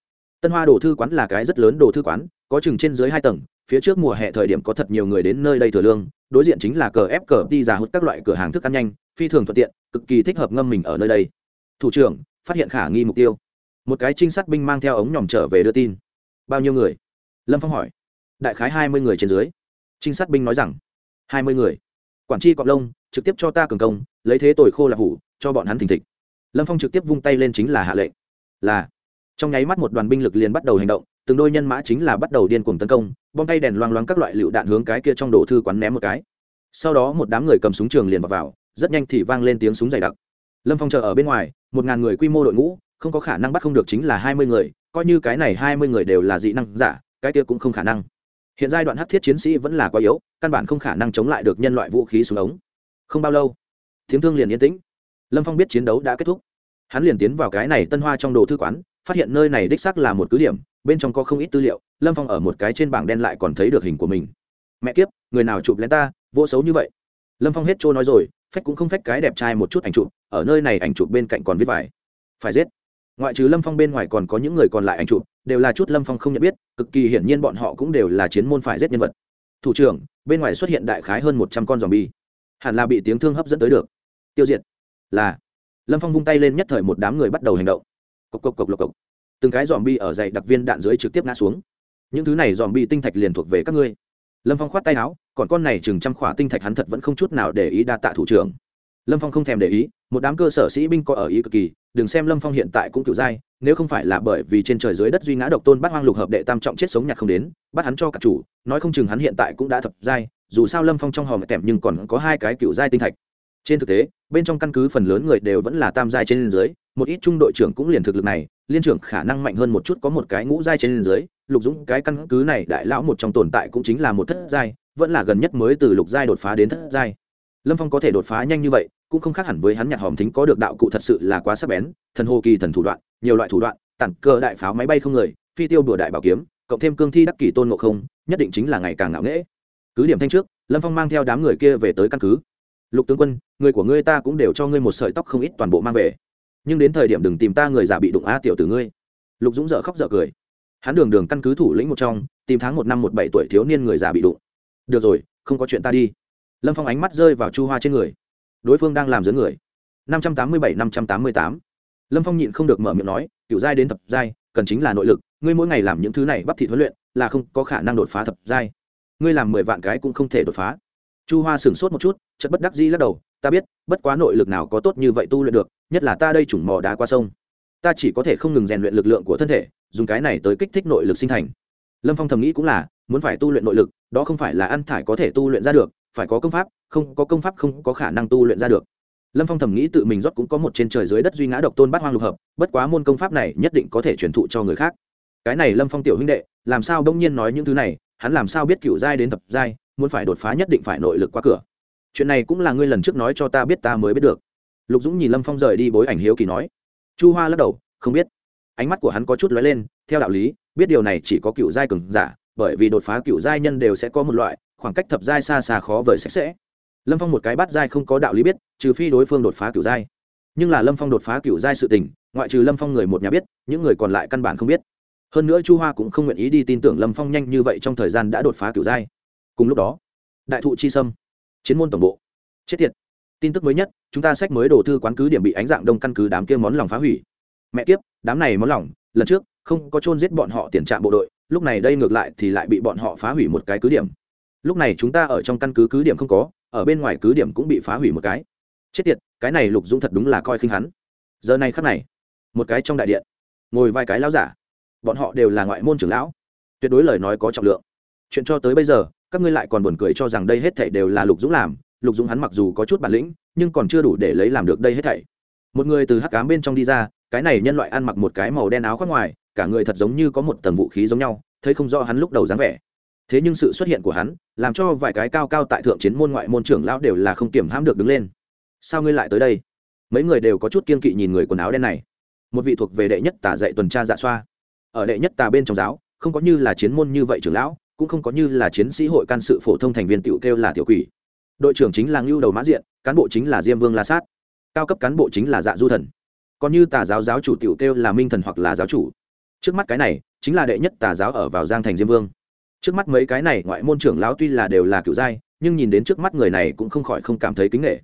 Tân hoa đổ thư quán là cái rất lớn đồ thư quán, có chừng trên dưới hai tầng, phía trước mùa hè thời điểm có thật nhiều người đến nơi đây thừa lương, đối diện chính là cờ ép cờ đi giả hút các loại cửa hàng thức ăn nhanh, phi thường thuận tiện, cực kỳ thích hợp ngâm mình ở nơi đây. Thủ trưởng, phát hiện khả nghi mục tiêu. Một cái trinh sát binh mang theo ống nhòm trở về đưa tin. Bao nhiêu người? Lâm phong hỏi. Đại khái hai mươi người trên dưới trinh sát binh nói rằng hai mươi người. Quản tri cọp lông trực tiếp cho ta cường công lấy thế tội khô là hủ cho bọn hắn thình thịch. Lâm phong trực tiếp vung tay lên chính là hạ lệnh. Là. Trong nháy mắt một đoàn binh lực liền bắt đầu hành động từng đôi nhân mã chính là bắt đầu điên cuồng tấn công bom tay đèn loang loáng các loại lựu đạn hướng cái kia trong đồ thư quán ném một cái. Sau đó một đám người cầm súng trường liền vào, vào rất nhanh thì vang lên tiếng súng dày đặc. Lâm phong chờ ở bên ngoài một ngàn người quy mô đội ngũ không có khả năng bắt không được chính là hai mươi người coi như cái này hai mươi người đều là dị năng giả cái kia cũng không khả năng hiện giai đoạn hắc thiết chiến sĩ vẫn là quá yếu, căn bản không khả năng chống lại được nhân loại vũ khí súng ống. Không bao lâu, tiếng thương liền yên tĩnh. Lâm phong biết chiến đấu đã kết thúc. Hắn liền tiến vào cái này tân hoa trong đồ thư quán, phát hiện nơi này đích xác là một cứ điểm, bên trong có không ít tư liệu, lâm phong ở một cái trên bảng đen lại còn thấy được hình của mình. Mẹ kiếp, người nào chụp lén ta, vô xấu như vậy? Lâm phong hết trôi nói rồi, phách cũng không phách cái đẹp trai một chút ảnh chụp, ở nơi này ảnh chụp bên cạnh còn viết vải phải giết. Ngoại trừ lâm phong bên ngoài còn có những người còn lại ảnh chụp đều là chút lâm phong không nhận biết, cực kỳ hiển nhiên bọn họ cũng đều là chiến môn phải giết nhân vật. Thủ trưởng, bên ngoài xuất hiện đại khái hơn một trăm con dòm bi hẳn là bị tiếng thương hấp dẫn tới được. Tiêu diệt. Là. Lâm phong vung tay lên nhất thời một đám người bắt đầu hành động. Cộc cộc cộc lộc cộc. Từng cái dòm bi ở dày đặc viên đạn dưới trực tiếp ngã xuống. Những thứ này dòm bi tinh thạch liền thuộc về các ngươi. Lâm phong khoát tay áo, còn con này chừng trăm khỏa tinh thạch hắn thật vẫn không chút nào để ý đa tạ thủ trưởng. Lâm phong không thèm để ý, một đám cơ sở sĩ binh có ở ý cực kỳ, đừng xem lâm phong hiện tại cũng cựu dai nếu không phải là bởi vì trên trời dưới đất duy ngã độc tôn bắt hoang lục hợp đệ tam trọng chết sống nhặt không đến bắt hắn cho cả chủ, nói không chừng hắn hiện tại cũng đã thập giai, dù sao lâm phong trong hòm tẻm nhưng còn có hai cái cựu giai tinh thạch. Trên thực tế, bên trong căn cứ phần lớn người đều vẫn là tam giai trên dưới, một ít trung đội trưởng cũng liền thực lực này, liên trưởng khả năng mạnh hơn một chút có một cái ngũ giai trên dưới, lục dũng cái căn cứ này đại lão một trong tồn tại cũng chính là một thất giai, vẫn là gần nhất mới từ lục giai đột phá đến thất giai. Lâm phong có thể đột phá nhanh như vậy cũng không khác hẳn với hắn nhặt hòm thính có được đạo cụ thật sự là quá sắc bén, thần hồ kỳ thần thủ đoạn, nhiều loại thủ đoạn, tản cơ đại pháo máy bay không người, phi tiêu đùa đại bảo kiếm, cộng thêm cương thi đắc kỷ tôn ngộ không, nhất định chính là ngày càng ngạo nghễ. Cứ điểm thanh trước, lâm phong mang theo đám người kia về tới căn cứ. Lục tướng quân, người của ngươi ta cũng đều cho ngươi một sợi tóc không ít toàn bộ mang về. Nhưng đến thời điểm đừng tìm ta người giả bị đụng a tiểu từ ngươi. Lục dũng dợ khóc dợ cười. Hắn đường đường căn cứ thủ lĩnh một trong, tìm tháng một năm một bảy tuổi thiếu niên người già bị đụng. Được rồi, không có chuyện ta đi. Lâm phong ánh mắt rơi vào chu hoa trên người đối phương đang làm dưới người. Năm trăm tám mươi bảy, năm trăm tám mươi tám. Lâm phong nhịn không được mở miệng nói kiểu giai đến thập giai, cần chính là nội lực, ngươi mỗi ngày làm những thứ này bắp thịt huấn luyện, là không có khả năng đột phá thập giai. Ngươi làm mười vạn cái cũng không thể đột phá. Chu hoa sửng sốt một chút chất bất đắc dĩ lắc đầu, ta biết, bất quá nội lực nào có tốt như vậy tu luyện được, nhất là ta đây chủng mò đá qua sông. Ta chỉ có thể không ngừng rèn luyện lực lượng của thân thể, dùng cái này tới kích thích nội lực sinh thành. Lâm phong thầm nghĩ cũng là, muốn phải tu luyện nội lực, đó không phải là ăn thải có thể tu luyện ra được phải có công pháp, không có công pháp không có khả năng tu luyện ra được. Lâm phong thầm nghĩ tự mình rót cũng có một trên trời dưới đất duy ngã độc tôn bát hoang lục hợp, bất quá môn công pháp này nhất định có thể truyền thụ cho người khác. Cái này lâm phong tiểu huynh đệ, làm sao đông nhiên nói những thứ này, hắn làm sao biết cựu giai đến thập giai, muốn phải đột phá nhất định phải nội lực qua cửa. Chuyện này cũng là ngươi lần trước nói cho ta biết ta mới biết được. Lục dũng nhìn lâm phong rời đi bối ảnh hiếu kỳ nói. Chu hoa lắc đầu, không biết. Ánh mắt của hắn có chút lóe lên, theo đạo lý, biết điều này chỉ có cựu giai cường giả, bởi vì đột phá cựu giai nhân đều sẽ có một loại khoảng cách thập giai xa xa khó vời sạch sẽ. Lâm phong một cái bắt giai không có đạo lý biết, trừ phi đối phương đột phá kiểu giai. Nhưng là lâm phong đột phá kiểu giai sự tình, ngoại trừ lâm phong người một nhà biết, những người còn lại căn bản không biết. Hơn nữa chu hoa cũng không nguyện ý đi tin tưởng lâm phong nhanh như vậy trong thời gian đã đột phá kiểu giai. Cùng lúc đó, đại thụ chi sâm, chiến môn tổng bộ, chết tiệt. Tin tức mới nhất, chúng ta sách mới đồ thư quán cứ điểm bị ánh dạng đông căn cứ đám kia món lòng phá hủy. Mẹ kiếp, đám này món lòng, lần trước, không có chôn giết bọn họ tiền trạm bộ đội, lúc này đây ngược lại thì lại bị bọn họ phá hủy một cái cứ điểm lúc này chúng ta ở trong căn cứ cứ điểm không có, ở bên ngoài cứ điểm cũng bị phá hủy một cái. Chết tiệt, cái này lục dũng thật đúng là coi khinh hắn. Giờ này khắc này, một cái trong đại điện, ngồi vài cái lão giả, bọn họ đều là ngoại môn trưởng lão, tuyệt đối lời nói có trọng lượng. Chuyện cho tới bây giờ, các ngươi lại còn buồn cười cho rằng đây hết thảy đều là lục dũng làm. Lục dũng hắn mặc dù có chút bản lĩnh, nhưng còn chưa đủ để lấy làm được đây hết thảy. Một người từ hắc cám bên trong đi ra, cái này nhân loại ăn mặc một cái màu đen áo khoác ngoài, cả người thật giống như có một tầng vũ khí giống nhau, thấy không rõ hắn lúc đầu dáng vẻ thế nhưng sự xuất hiện của hắn làm cho vài cái cao cao tại thượng chiến môn ngoại môn trưởng lão đều là không kiểm hãm được đứng lên. Sao ngươi lại tới đây? Mấy người đều có chút kiên kỵ nhìn người quần áo đen này. Một vị thuộc về đệ nhất tà dạy tuần tra dạ xoa. Ở đệ nhất tà bên trong giáo, không có như là chiến môn như vậy trưởng lão, cũng không có như là chiến sĩ hội can sự phổ thông thành viên tiểu kêu là tiểu quỷ. Đội trưởng chính là ngưu đầu mã diện, cán bộ chính là diêm vương la sát. Cao cấp cán bộ chính là dạ du thần. Còn như tà giáo giáo chủ tiểu kêu là minh thần hoặc là giáo chủ. Trước mắt cái này, chính là đệ nhất tà giáo ở vào giang thành diêm vương trước mắt mấy cái này ngoại môn trưởng lão tuy là đều là cựu giai nhưng nhìn đến trước mắt người này cũng không khỏi không cảm thấy kính nghệ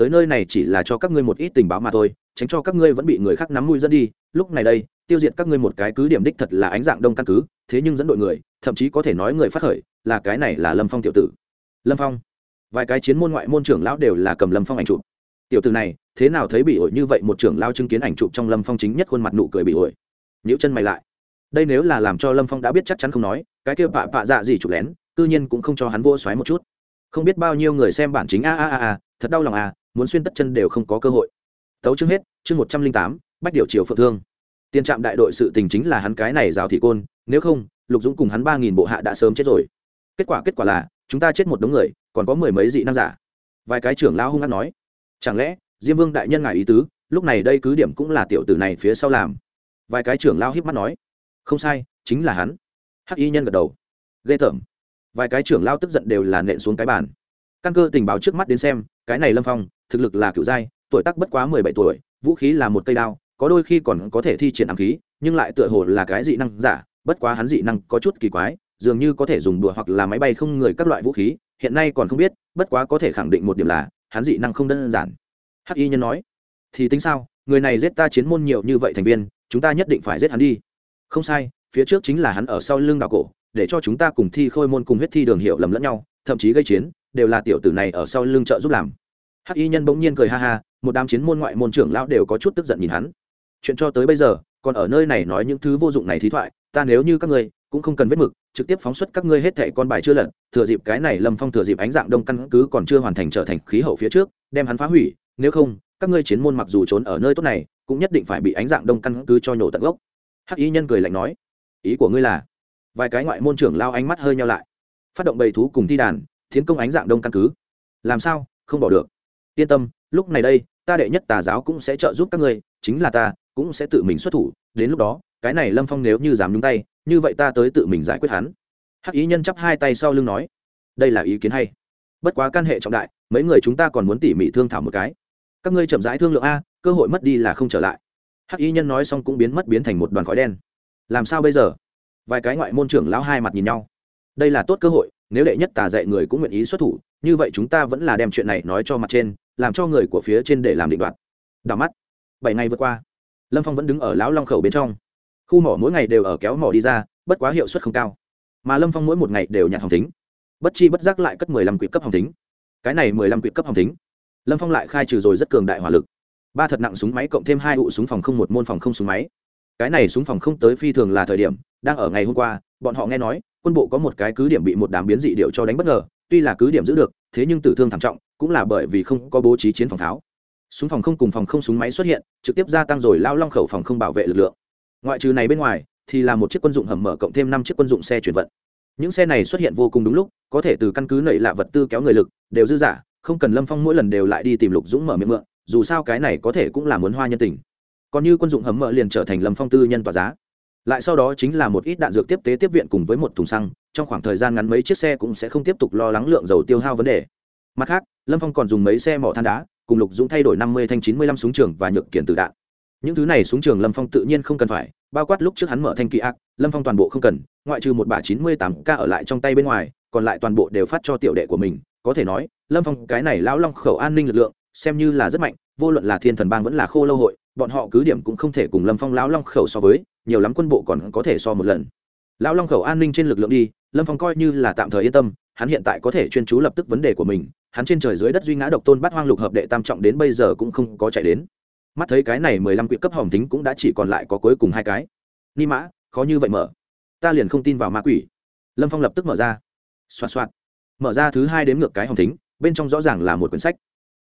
tới nơi này chỉ là cho các ngươi một ít tình báo mà thôi, tránh cho các ngươi vẫn bị người khác nắm mũi dẫn đi. Lúc này đây, tiêu diệt các ngươi một cái cứ điểm đích thật là ánh dạng đông căn cứ, thế nhưng dẫn đội người, thậm chí có thể nói người phát khởi, là cái này là lâm phong tiểu tử. Lâm phong. Vài cái chiến môn ngoại môn trưởng lão đều là cầm lâm phong ảnh chụp. Tiểu tử này, thế nào thấy bị ổi như vậy một trưởng lao chứng kiến ảnh chụp trong lâm phong chính nhất khuôn mặt nụ cười bị ổi. Nhữ chân mày lại. Đây nếu là làm cho lâm phong đã biết chắc chắn không nói cái kia bạ bạ dạ gì chụp lén tư nhiên cũng không cho hắn vô xoáy một chút. Không biết bao nhiêu người xem bản chính a a a a, thật đau lòng à muốn xuyên tất chân đều không có cơ hội. Tấu chương hết, chương một trăm linh tám, bách điều triều phượng thương. Tiền trạm đại đội sự tình chính là hắn cái này rào thị côn, nếu không, lục dũng cùng hắn ba nghìn bộ hạ đã sớm chết rồi. Kết quả kết quả là, chúng ta chết một đống người, còn có mười mấy dị nam giả. Vài cái trưởng lao hung hát nói, chẳng lẽ, diêm vương đại nhân ngài ý tứ, lúc này đây cứ điểm cũng là tiểu tử này phía sau làm? Vài cái trưởng lao híp mắt nói, không sai, chính là hắn hắc y nhân gật đầu. Ghê tởm. Vài cái trưởng lao tức giận đều là nện xuống cái bàn. Căn cơ tình báo trước mắt đến xem, cái này lâm phong, thực lực là cựu giai tuổi tác bất quá mười bảy tuổi, vũ khí là một cây đao, có đôi khi còn có thể thi triển ám khí, nhưng lại tựa hồ là cái dị năng giả, bất quá hắn dị năng có chút kỳ quái, dường như có thể dùng đùa hoặc là máy bay không người các loại vũ khí, hiện nay còn không biết, bất quá có thể khẳng định một điểm là, hắn dị năng không đơn giản. Hắc y nhân nói, thì tính sao, người này giết ta chiến môn nhiều như vậy thành viên, chúng ta nhất định phải giết hắn đi. Không sai phía trước chính là hắn ở sau lưng đào cổ, để cho chúng ta cùng thi khôi môn cùng huyết thi đường hiểu lầm lẫn nhau, thậm chí gây chiến, đều là tiểu tử này ở sau lưng trợ giúp làm. Hắc y nhân bỗng nhiên cười ha ha, một đám chiến môn ngoại môn trưởng lão đều có chút tức giận nhìn hắn. Chuyện cho tới bây giờ, còn ở nơi này nói những thứ vô dụng này thí thoại, ta nếu như các ngươi cũng không cần vết mực, trực tiếp phóng xuất các ngươi hết thẻ con bài chưa lật, thừa dịp cái này lâm phong thừa dịp ánh dạng đông căn cứ còn chưa hoàn thành trở thành khí hậu phía trước, đem hắn phá hủy, nếu không, các ngươi chiến môn mặc dù trốn ở nơi tốt này, cũng nhất định phải bị ánh dạng đông căn cứ cho nhổ tận gốc. Hắc y nhân cười lạnh nói ý của ngươi là, vài cái ngoại môn trưởng lao ánh mắt hơi nhau lại, phát động bầy thú cùng thi đàn tiến công ánh dạng đông căn cứ. Làm sao? Không bỏ được. Yên tâm, lúc này đây, ta đệ nhất tà giáo cũng sẽ trợ giúp các ngươi, chính là ta cũng sẽ tự mình xuất thủ. Đến lúc đó, cái này lâm phong nếu như dám nhúng tay, như vậy ta tới tự mình giải quyết hắn. Hắc ý nhân chắp hai tay sau lưng nói, đây là ý kiến hay. Bất quá căn hệ trọng đại, mấy người chúng ta còn muốn tỉ mỉ thương thảo một cái. Các ngươi chậm rãi thương lượng a, cơ hội mất đi là không trở lại. Hắc y nhân nói xong cũng biến mất biến thành một đoàn khói đen làm sao bây giờ? Vài cái ngoại môn trưởng lão hai mặt nhìn nhau. Đây là tốt cơ hội, nếu đệ nhất tà dạy người cũng nguyện ý xuất thủ, như vậy chúng ta vẫn là đem chuyện này nói cho mặt trên, làm cho người của phía trên để làm định đoạt. Đào mắt. Bảy ngày vượt qua, lâm phong vẫn đứng ở lão long khẩu bên trong. Khu mỏ mỗi ngày đều ở kéo mỏ đi ra, bất quá hiệu suất không cao. Mà lâm phong mỗi một ngày đều nhặt hồng tính bất chi bất giác lại cất mười lăm quỹ cấp hồng tính cái này mười lăm quỹ cấp hồng tính lâm phong lại khai trừ rồi rất cường đại hỏa lực. Ba thật nặng súng máy cộng thêm hai ụ súng phòng không một môn phòng không súng máy cái này súng phòng không tới phi thường là thời điểm, đang ở ngày hôm qua, bọn họ nghe nói, quân bộ có một cái cứ điểm bị một đám biến dị điệu cho đánh bất ngờ, tuy là cứ điểm giữ được, thế nhưng tử thương thảm trọng, cũng là bởi vì không có bố trí chiến phòng tháo. Súng phòng không cùng phòng không súng máy xuất hiện, trực tiếp gia tăng rồi lao long khẩu phòng không bảo vệ lực lượng. Ngoại trừ này bên ngoài, thì là một chiếc quân dụng hầm mở cộng thêm năm chiếc quân dụng xe chuyển vận. Những xe này xuất hiện vô cùng đúng lúc, có thể từ căn cứ nảy lạ vật tư kéo người lực, đều dư giả, không cần lâm phong mỗi lần đều lại đi tìm lục dũng mở miệng mượn, dù sao cái này có thể cũng là muốn hoa nhân tình còn như quân dụng hầm mỡ liền trở thành lâm phong tư nhân tỏa giá. Lại sau đó chính là một ít đạn dược tiếp tế tiếp viện cùng với một thùng xăng, trong khoảng thời gian ngắn mấy chiếc xe cũng sẽ không tiếp tục lo lắng lượng dầu tiêu hao vấn đề. Mặt khác, lâm phong còn dùng mấy xe mỏ than đá, cùng lục dũng thay đổi năm mươi thanh chín mươi lăm súng trường và nhược kiển từ đạn. Những thứ này súng trường lâm phong tự nhiên không cần phải, bao quát lúc trước hắn mở thanh kỳ ác, lâm phong toàn bộ không cần, ngoại trừ một bả chín mươi tám k ở lại trong tay bên ngoài, còn lại toàn bộ đều phát cho tiểu đệ của mình. Có thể nói, lâm phong cái này lão long khẩu an ninh lực lượng, xem như là rất mạnh, vô luận là thiên thần bang vẫn là khô lâu hội bọn họ cứ điểm cũng không thể cùng lâm phong lão long khẩu so với, nhiều lắm quân bộ còn có thể so một lần. Lão long khẩu an ninh trên lực lượng đi, lâm phong coi như là tạm thời yên tâm, hắn hiện tại có thể chuyên chú lập tức vấn đề của mình, hắn trên trời dưới đất duy ngã độc tôn bắt hoang lục hợp đệ tam trọng đến bây giờ cũng không có chạy đến. Mắt thấy cái này mười lăm quỹ cấp hỏng tính cũng đã chỉ còn lại có cuối cùng hai cái. Ni mã, khó như vậy mở. Ta liền không tin vào ma quỷ. Lâm phong lập tức mở ra. Xoạt xoạt. Mở ra thứ hai đếm ngược cái hỏng tính bên trong rõ ràng là một quyển sách.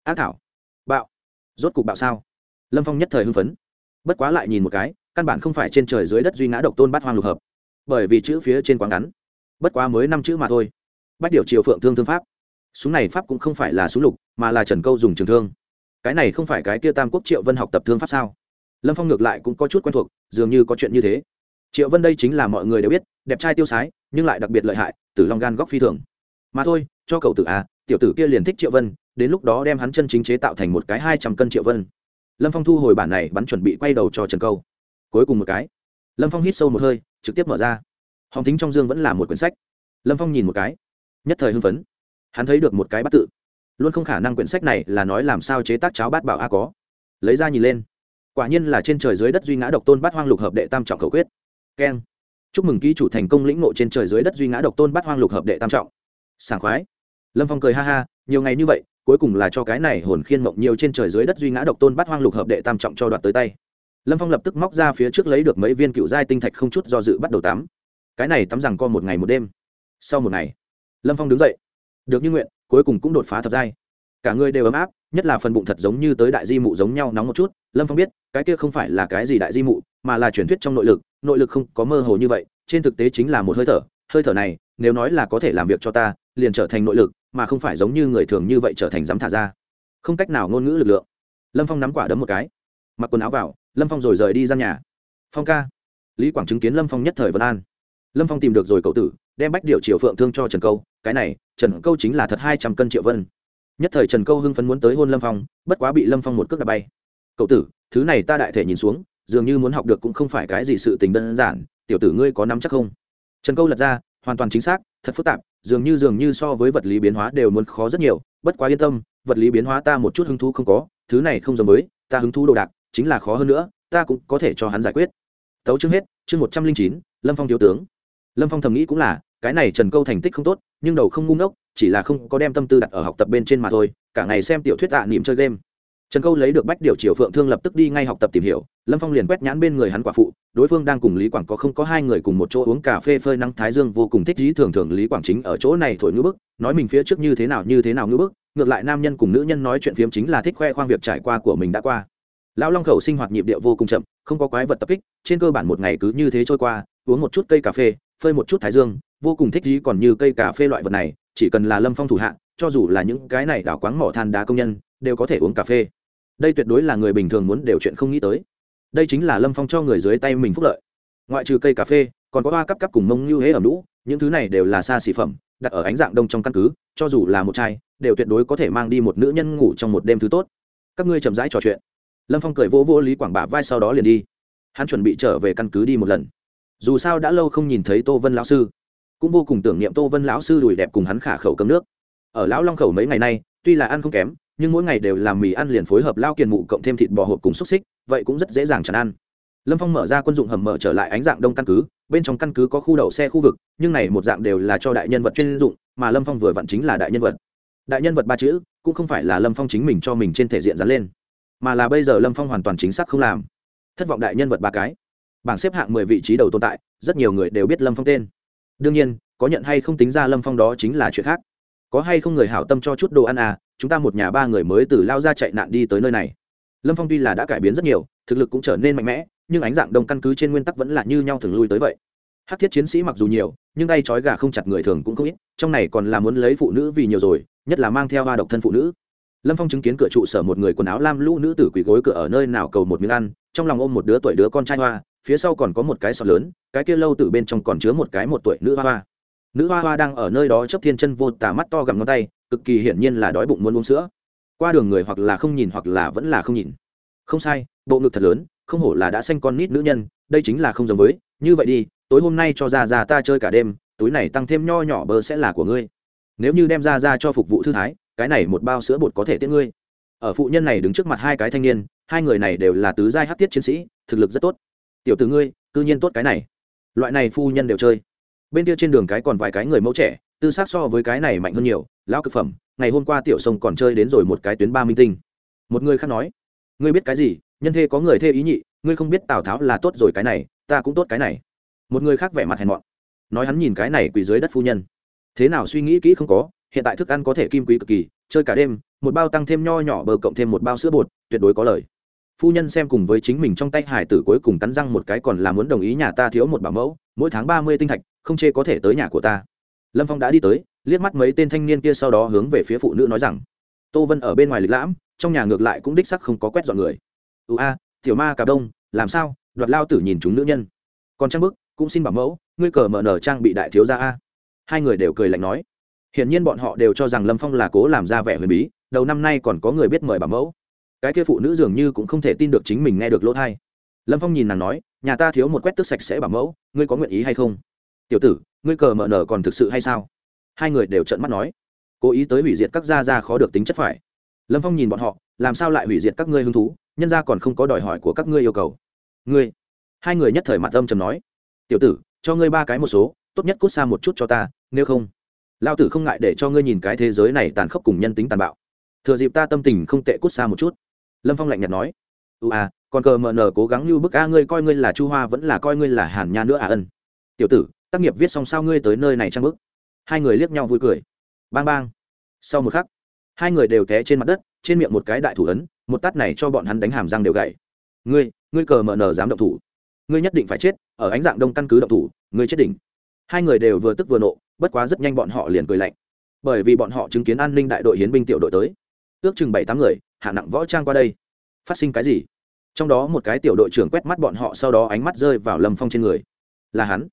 Ác thảo. Bạo. Rốt cục bạo sao? Lâm phong nhất thời hưng phấn. Bất quá lại nhìn một cái căn bản không phải trên trời dưới đất duy ngã độc tôn bát hoang lục hợp. Bởi vì chữ phía trên quá ngắn. Bất quá mới năm chữ mà thôi. Bách điều triều phượng thương thương pháp. Súng này pháp cũng không phải là súng lục mà là trần câu dùng trường thương. Cái này không phải cái kia tam quốc triệu vân học tập thương pháp sao? Lâm phong ngược lại cũng có chút quen thuộc dường như có chuyện như thế. Triệu vân đây chính là mọi người đều biết đẹp trai tiêu sái nhưng lại đặc biệt lợi hại tử long gan góc phi thường. Mà thôi cho cậu tử à, tiểu tử kia liền thích triệu vân đến lúc đó đem hắn chân chính chế tạo thành một cái hai trăm cân triệu vân lâm phong thu hồi bản này bắn chuẩn bị quay đầu cho trần câu. Cuối cùng một cái. Lâm phong hít sâu một hơi, trực tiếp mở ra. Hòng thính trong dương vẫn là một quyển sách. Lâm phong nhìn một cái. Nhất thời hưng phấn. Hắn thấy được một cái bắt tự. Luôn không khả năng quyển sách này là nói làm sao chế tác cháo bát bảo a có. Lấy ra nhìn lên. Quả nhiên là trên trời dưới đất duy ngã độc tôn bát hoang lục hợp đệ tam trọng khẩu quyết. Keng. Chúc mừng ký chủ thành công lĩnh ngộ trên trời dưới đất duy ngã độc tôn bát hoang lục hợp đệ tam trọng. Sảng khoái. Lâm phong cười ha ha, nhiều ngày như vậy cuối cùng là cho cái này hồn khiên mộng nhiều trên trời dưới đất duy ngã độc tôn bát hoang lục hợp đệ tam trọng cho đoạt tới tay. Lâm phong lập tức móc ra phía trước lấy được mấy viên cựu giai tinh thạch không chút do dự bắt đầu tắm. Cái này tắm rằng co một ngày một đêm. Sau một ngày, lâm phong đứng dậy. Được như nguyện, cuối cùng cũng đột phá thập giai. Cả người đều ấm áp, nhất là phần bụng thật giống như tới đại di mụ giống nhau nóng một chút. Lâm phong biết, cái kia không phải là cái gì đại di mụ, mà là truyền thuyết trong nội lực. Nội lực không có mơ hồ như vậy, trên thực tế chính là một hơi thở. Hơi thở này, nếu nói là có thể làm việc cho ta, liền trở thành nội lực mà không phải giống như người thường như vậy trở thành dám thả ra. Không cách nào ngôn ngữ lực lượng. Lâm phong nắm quả đấm một cái. Mặc quần áo vào, lâm phong rồi rời đi ra nhà. Phong ca. Lý quảng chứng kiến lâm phong nhất thời vân an. Lâm phong tìm được rồi cậu tử, đem bách điệu triệu phượng thương cho trần câu. Cái này, trần câu chính là thật hai trăm cân triệu vân. Nhất thời trần câu hưng phấn muốn tới hôn lâm phong, bất quá bị lâm phong một cước đạp bay. Cậu tử, thứ này ta đại thể nhìn xuống, dường như muốn học được cũng không phải cái gì sự tình đơn giản, tiểu tử ngươi có nắm chắc không? Trần câu lật ra, hoàn toàn chính xác, thật phức tạp dường như dường như so với vật lý biến hóa đều muốn khó rất nhiều, bất quá yên tâm, vật lý biến hóa ta một chút hứng thú không có, thứ này không giống với, ta hứng thú đồ đạc chính là khó hơn nữa, ta cũng có thể cho hắn giải quyết. Tấu chương hết, chương một trăm linh chín, lâm phong thiếu tướng. Lâm phong thầm nghĩ cũng là, cái này trần câu thành tích không tốt, nhưng đầu không ngu ngốc, chỉ là không có đem tâm tư đặt ở học tập bên trên mà thôi, cả ngày xem tiểu thuyết tạ niệm chơi game trần câu lấy được bách điều triều phượng thương lập tức đi ngay học tập tìm hiểu, lâm phong liền quét nhãn bên người hắn quả phụ, đối phương đang cùng lý quảng có không có hai người cùng một chỗ uống cà phê phơi nắng thái dương vô cùng thích lý thường thường lý quảng chính ở chỗ này thổi ngữ bức, nói mình phía trước như thế nào như thế nào ngữ bức, ngược lại nam nhân cùng nữ nhân nói chuyện phiếm chính là thích khoe khoang việc trải qua của mình đã qua. Lão long khẩu sinh hoạt nhịp điệu vô cùng chậm, không có quái vật tập kích, trên cơ bản một ngày cứ như thế trôi qua, uống một chút cây cà phê, phơi một chút thái dương, vô cùng thích gì còn như cây cà phê loại vật này, chỉ cần là lâm phong thủ hạ, cho dù là những cái này đảo quáng mỏ than đá công nhân, đều có thể uống cà phê đây tuyệt đối là người bình thường muốn đều chuyện không nghĩ tới. Đây chính là lâm phong cho người dưới tay mình phúc lợi. Ngoại trừ cây cà phê, còn có hoa cắp cắp cùng mông như hế ẩm đũ. những thứ này đều là xa xỉ phẩm, đặt ở ánh dạng đông trong căn cứ, cho dù là một chai, đều tuyệt đối có thể mang đi một nữ nhân ngủ trong một đêm thứ tốt. Các ngươi chậm rãi trò chuyện. Lâm phong cười vỗ vỗ lý quảng bả vai sau đó liền đi. Hắn chuẩn bị trở về căn cứ đi một lần. Dù sao đã lâu không nhìn thấy tô vân lão sư, cũng vô cùng tưởng niệm tô vân lão sư đùi đẹp cùng hắn khả khẩu cấm nước. Ở lão long khẩu mấy ngày nay, tuy là ăn không kém nhưng mỗi ngày đều làm mì ăn liền phối hợp lao kiền mụ cộng thêm thịt bò hộp cùng xúc xích, vậy cũng rất dễ dàng chẳng ăn. Lâm phong mở ra quân dụng hầm mở trở lại ánh dạng đông căn cứ, bên trong căn cứ có khu đậu xe khu vực, nhưng này một dạng đều là cho đại nhân vật chuyên dụng, mà lâm phong vừa vặn chính là đại nhân vật. Đại nhân vật ba chữ, cũng không phải là lâm phong chính mình cho mình trên thể diện dán lên, mà là bây giờ lâm phong hoàn toàn chính xác không làm. Thất vọng đại nhân vật ba cái. Bảng xếp hạng mười vị trí đầu tồn tại, rất nhiều người đều biết lâm phong tên. Đương nhiên, có nhận hay không tính ra lâm phong đó chính là chuyện khác. Có hay không người hảo tâm cho chút đồ ăn à chúng ta một nhà ba người mới từ lao ra chạy nạn đi tới nơi này. Lâm phong tuy là đã cải biến rất nhiều, thực lực cũng trở nên mạnh mẽ, nhưng ánh dạng đông căn cứ trên nguyên tắc vẫn là như nhau thường lui tới vậy. Hát thiết chiến sĩ mặc dù nhiều, nhưng tay trói gà không chặt người thường cũng không ít, trong này còn là muốn lấy phụ nữ vì nhiều rồi, nhất là mang theo hoa độc thân phụ nữ. Lâm phong chứng kiến cửa trụ sở một người quần áo lam lũ nữ tử quỳ gối cửa ở nơi nào cầu một miếng ăn, trong lòng ôm một đứa tuổi đứa con trai hoa, phía sau còn có một cái sọt lớn, cái kia lâu từ bên trong còn chứa một cái một tuổi nữ hoa hoa nữ hoa hoa đang ở nơi đó chấp thiên chân vô tả mắt to gặm ngón tay, cực kỳ hiển nhiên là đói bụng muốn uống sữa. Qua đường người hoặc là không nhìn hoặc là vẫn là không nhìn. Không sai, bộ ngực thật lớn, không hổ là đã xanh con nít nữ nhân, đây chính là không giống với. Như vậy đi, tối hôm nay cho ra ra ta chơi cả đêm, túi này tăng thêm nho nhỏ bơ sẽ là của ngươi. Nếu như đem ra ra cho phục vụ thư thái, cái này một bao sữa bột có thể tiễn ngươi. Ở phụ nhân này đứng trước mặt hai cái thanh niên, hai người này đều là tứ giai hát tiết chiến sĩ, thực lực rất tốt. Tiểu từ ngươi, cư nhiên tốt cái này. Loại này phu nhân đều chơi bên kia trên đường cái còn vài cái người mẫu trẻ, tư xác so với cái này mạnh hơn nhiều, lão cực phẩm, ngày hôm qua tiểu sông còn chơi đến rồi một cái tuyến ba minh tinh. Một người khác nói, ngươi biết cái gì? Nhân thê có người thê ý nhị, ngươi không biết tào tháo là tốt rồi cái này, ta cũng tốt cái này. Một người khác vẻ mặt hèn mọn, nói hắn nhìn cái này quỳ dưới đất phu nhân. Thế nào suy nghĩ kỹ không có, hiện tại thức ăn có thể kim quý cực kỳ, chơi cả đêm, một bao tăng thêm nho nhỏ bờ cộng thêm một bao sữa bột, tuyệt đối có lời. Phu nhân xem cùng với chính mình trong tay hải tử cuối cùng cắn răng một cái còn là muốn đồng ý nhà ta thiếu một bảo mẫu, mỗi tháng ba mươi tinh thạch không chê có thể tới nhà của ta. Lâm phong đã đi tới, liếc mắt mấy tên thanh niên kia sau đó hướng về phía phụ nữ nói rằng, tô vân ở bên ngoài lịch lãm, trong nhà ngược lại cũng đích sắc không có quét dọn người. Ưu a, tiểu ma cà đông, làm sao? Đoạt lao tử nhìn chúng nữ nhân. Còn trang bức, cũng xin bảo mẫu, ngươi cờ mở nở trang bị đại thiếu gia a. Hai người đều cười lạnh nói. Hiển nhiên bọn họ đều cho rằng lâm phong là cố làm ra vẻ huyền bí, đầu năm nay còn có người biết mời bảo mẫu. Cái kia phụ nữ dường như cũng không thể tin được chính mình nghe được lỗ thai lâm phong nhìn nàng nói, nhà ta thiếu một quét tước sạch sẽ bảo mẫu, ngươi có nguyện ý hay không? Tiểu tử, ngươi cờ mở nở còn thực sự hay sao? Hai người đều trợn mắt nói. Cố ý tới hủy diệt các gia gia khó được tính chất phải. Lâm phong nhìn bọn họ, làm sao lại hủy diệt các ngươi hứng thú? Nhân gia còn không có đòi hỏi của các ngươi yêu cầu. Ngươi? Hai người nhất thời mặt âm trầm nói. Tiểu tử, cho ngươi ba cái một số, tốt nhất cút xa một chút cho ta, nếu không. Lao tử không ngại để cho ngươi nhìn cái thế giới này tàn khốc cùng nhân tính tàn bạo. Thừa dịp ta tâm tình không tệ cút xa một chút. Lâm phong lạnh nhạt nói. Ưu à còn cờ mờ nờ cố gắng như bức a, ngươi coi ngươi là chu hoa vẫn là coi ngươi là hàn nha nữa à ân. Tiểu tử tác nghiệp viết xong sao ngươi tới nơi này trang bức hai người liếc nhau vui cười. Bang bang. Sau một khắc, hai người đều té trên mặt đất, trên miệng một cái đại thủ ấn, một tát này cho bọn hắn đánh hàm răng đều gậy ngươi ngươi cờ mờ nờ dám động thủ. Ngươi nhất định phải chết, ở ánh dạng đông căn cứ động thủ, ngươi chết đỉnh. Hai người đều vừa tức vừa nộ, bất quá rất nhanh bọn họ liền cười lạnh. Bởi vì bọn họ chứng kiến an ninh đại đội hiến binh tiểu đội tới. Ước chừng bảy tám người, hạ nặng võ trang qua đây. Phát sinh cái gì? Trong đó một cái tiểu đội trưởng quét mắt bọn họ, sau đó ánh mắt rơi vào lâm phong trên người. Là hắn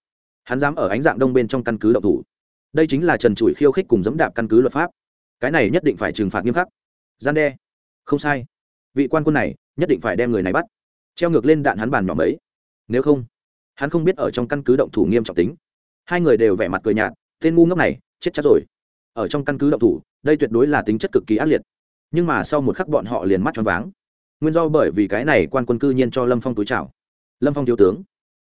hắn dám ở ánh dạng đông bên trong căn cứ động thủ. Đây chính là trần trụi khiêu khích cùng dẫm đạp căn cứ luật pháp. Cái này nhất định phải trừng phạt nghiêm khắc. Gian đe. Không sai. Vị quan quân này, nhất định phải đem người này bắt. Treo ngược lên đạn hắn bàn nhỏ mấy. Nếu không, hắn không biết ở trong căn cứ động thủ nghiêm trọng tính. Hai người đều vẻ mặt cười nhạt, tên ngu ngốc này, chết chắc rồi. Ở trong căn cứ động thủ, đây tuyệt đối là tính chất cực kỳ ác liệt. Nhưng mà sau một khắc bọn họ liền mắt choáng váng. Nguyên do bởi vì cái này quan quân cư nhiên cho lâm phong túi chào. Lâm phong thiếu tướng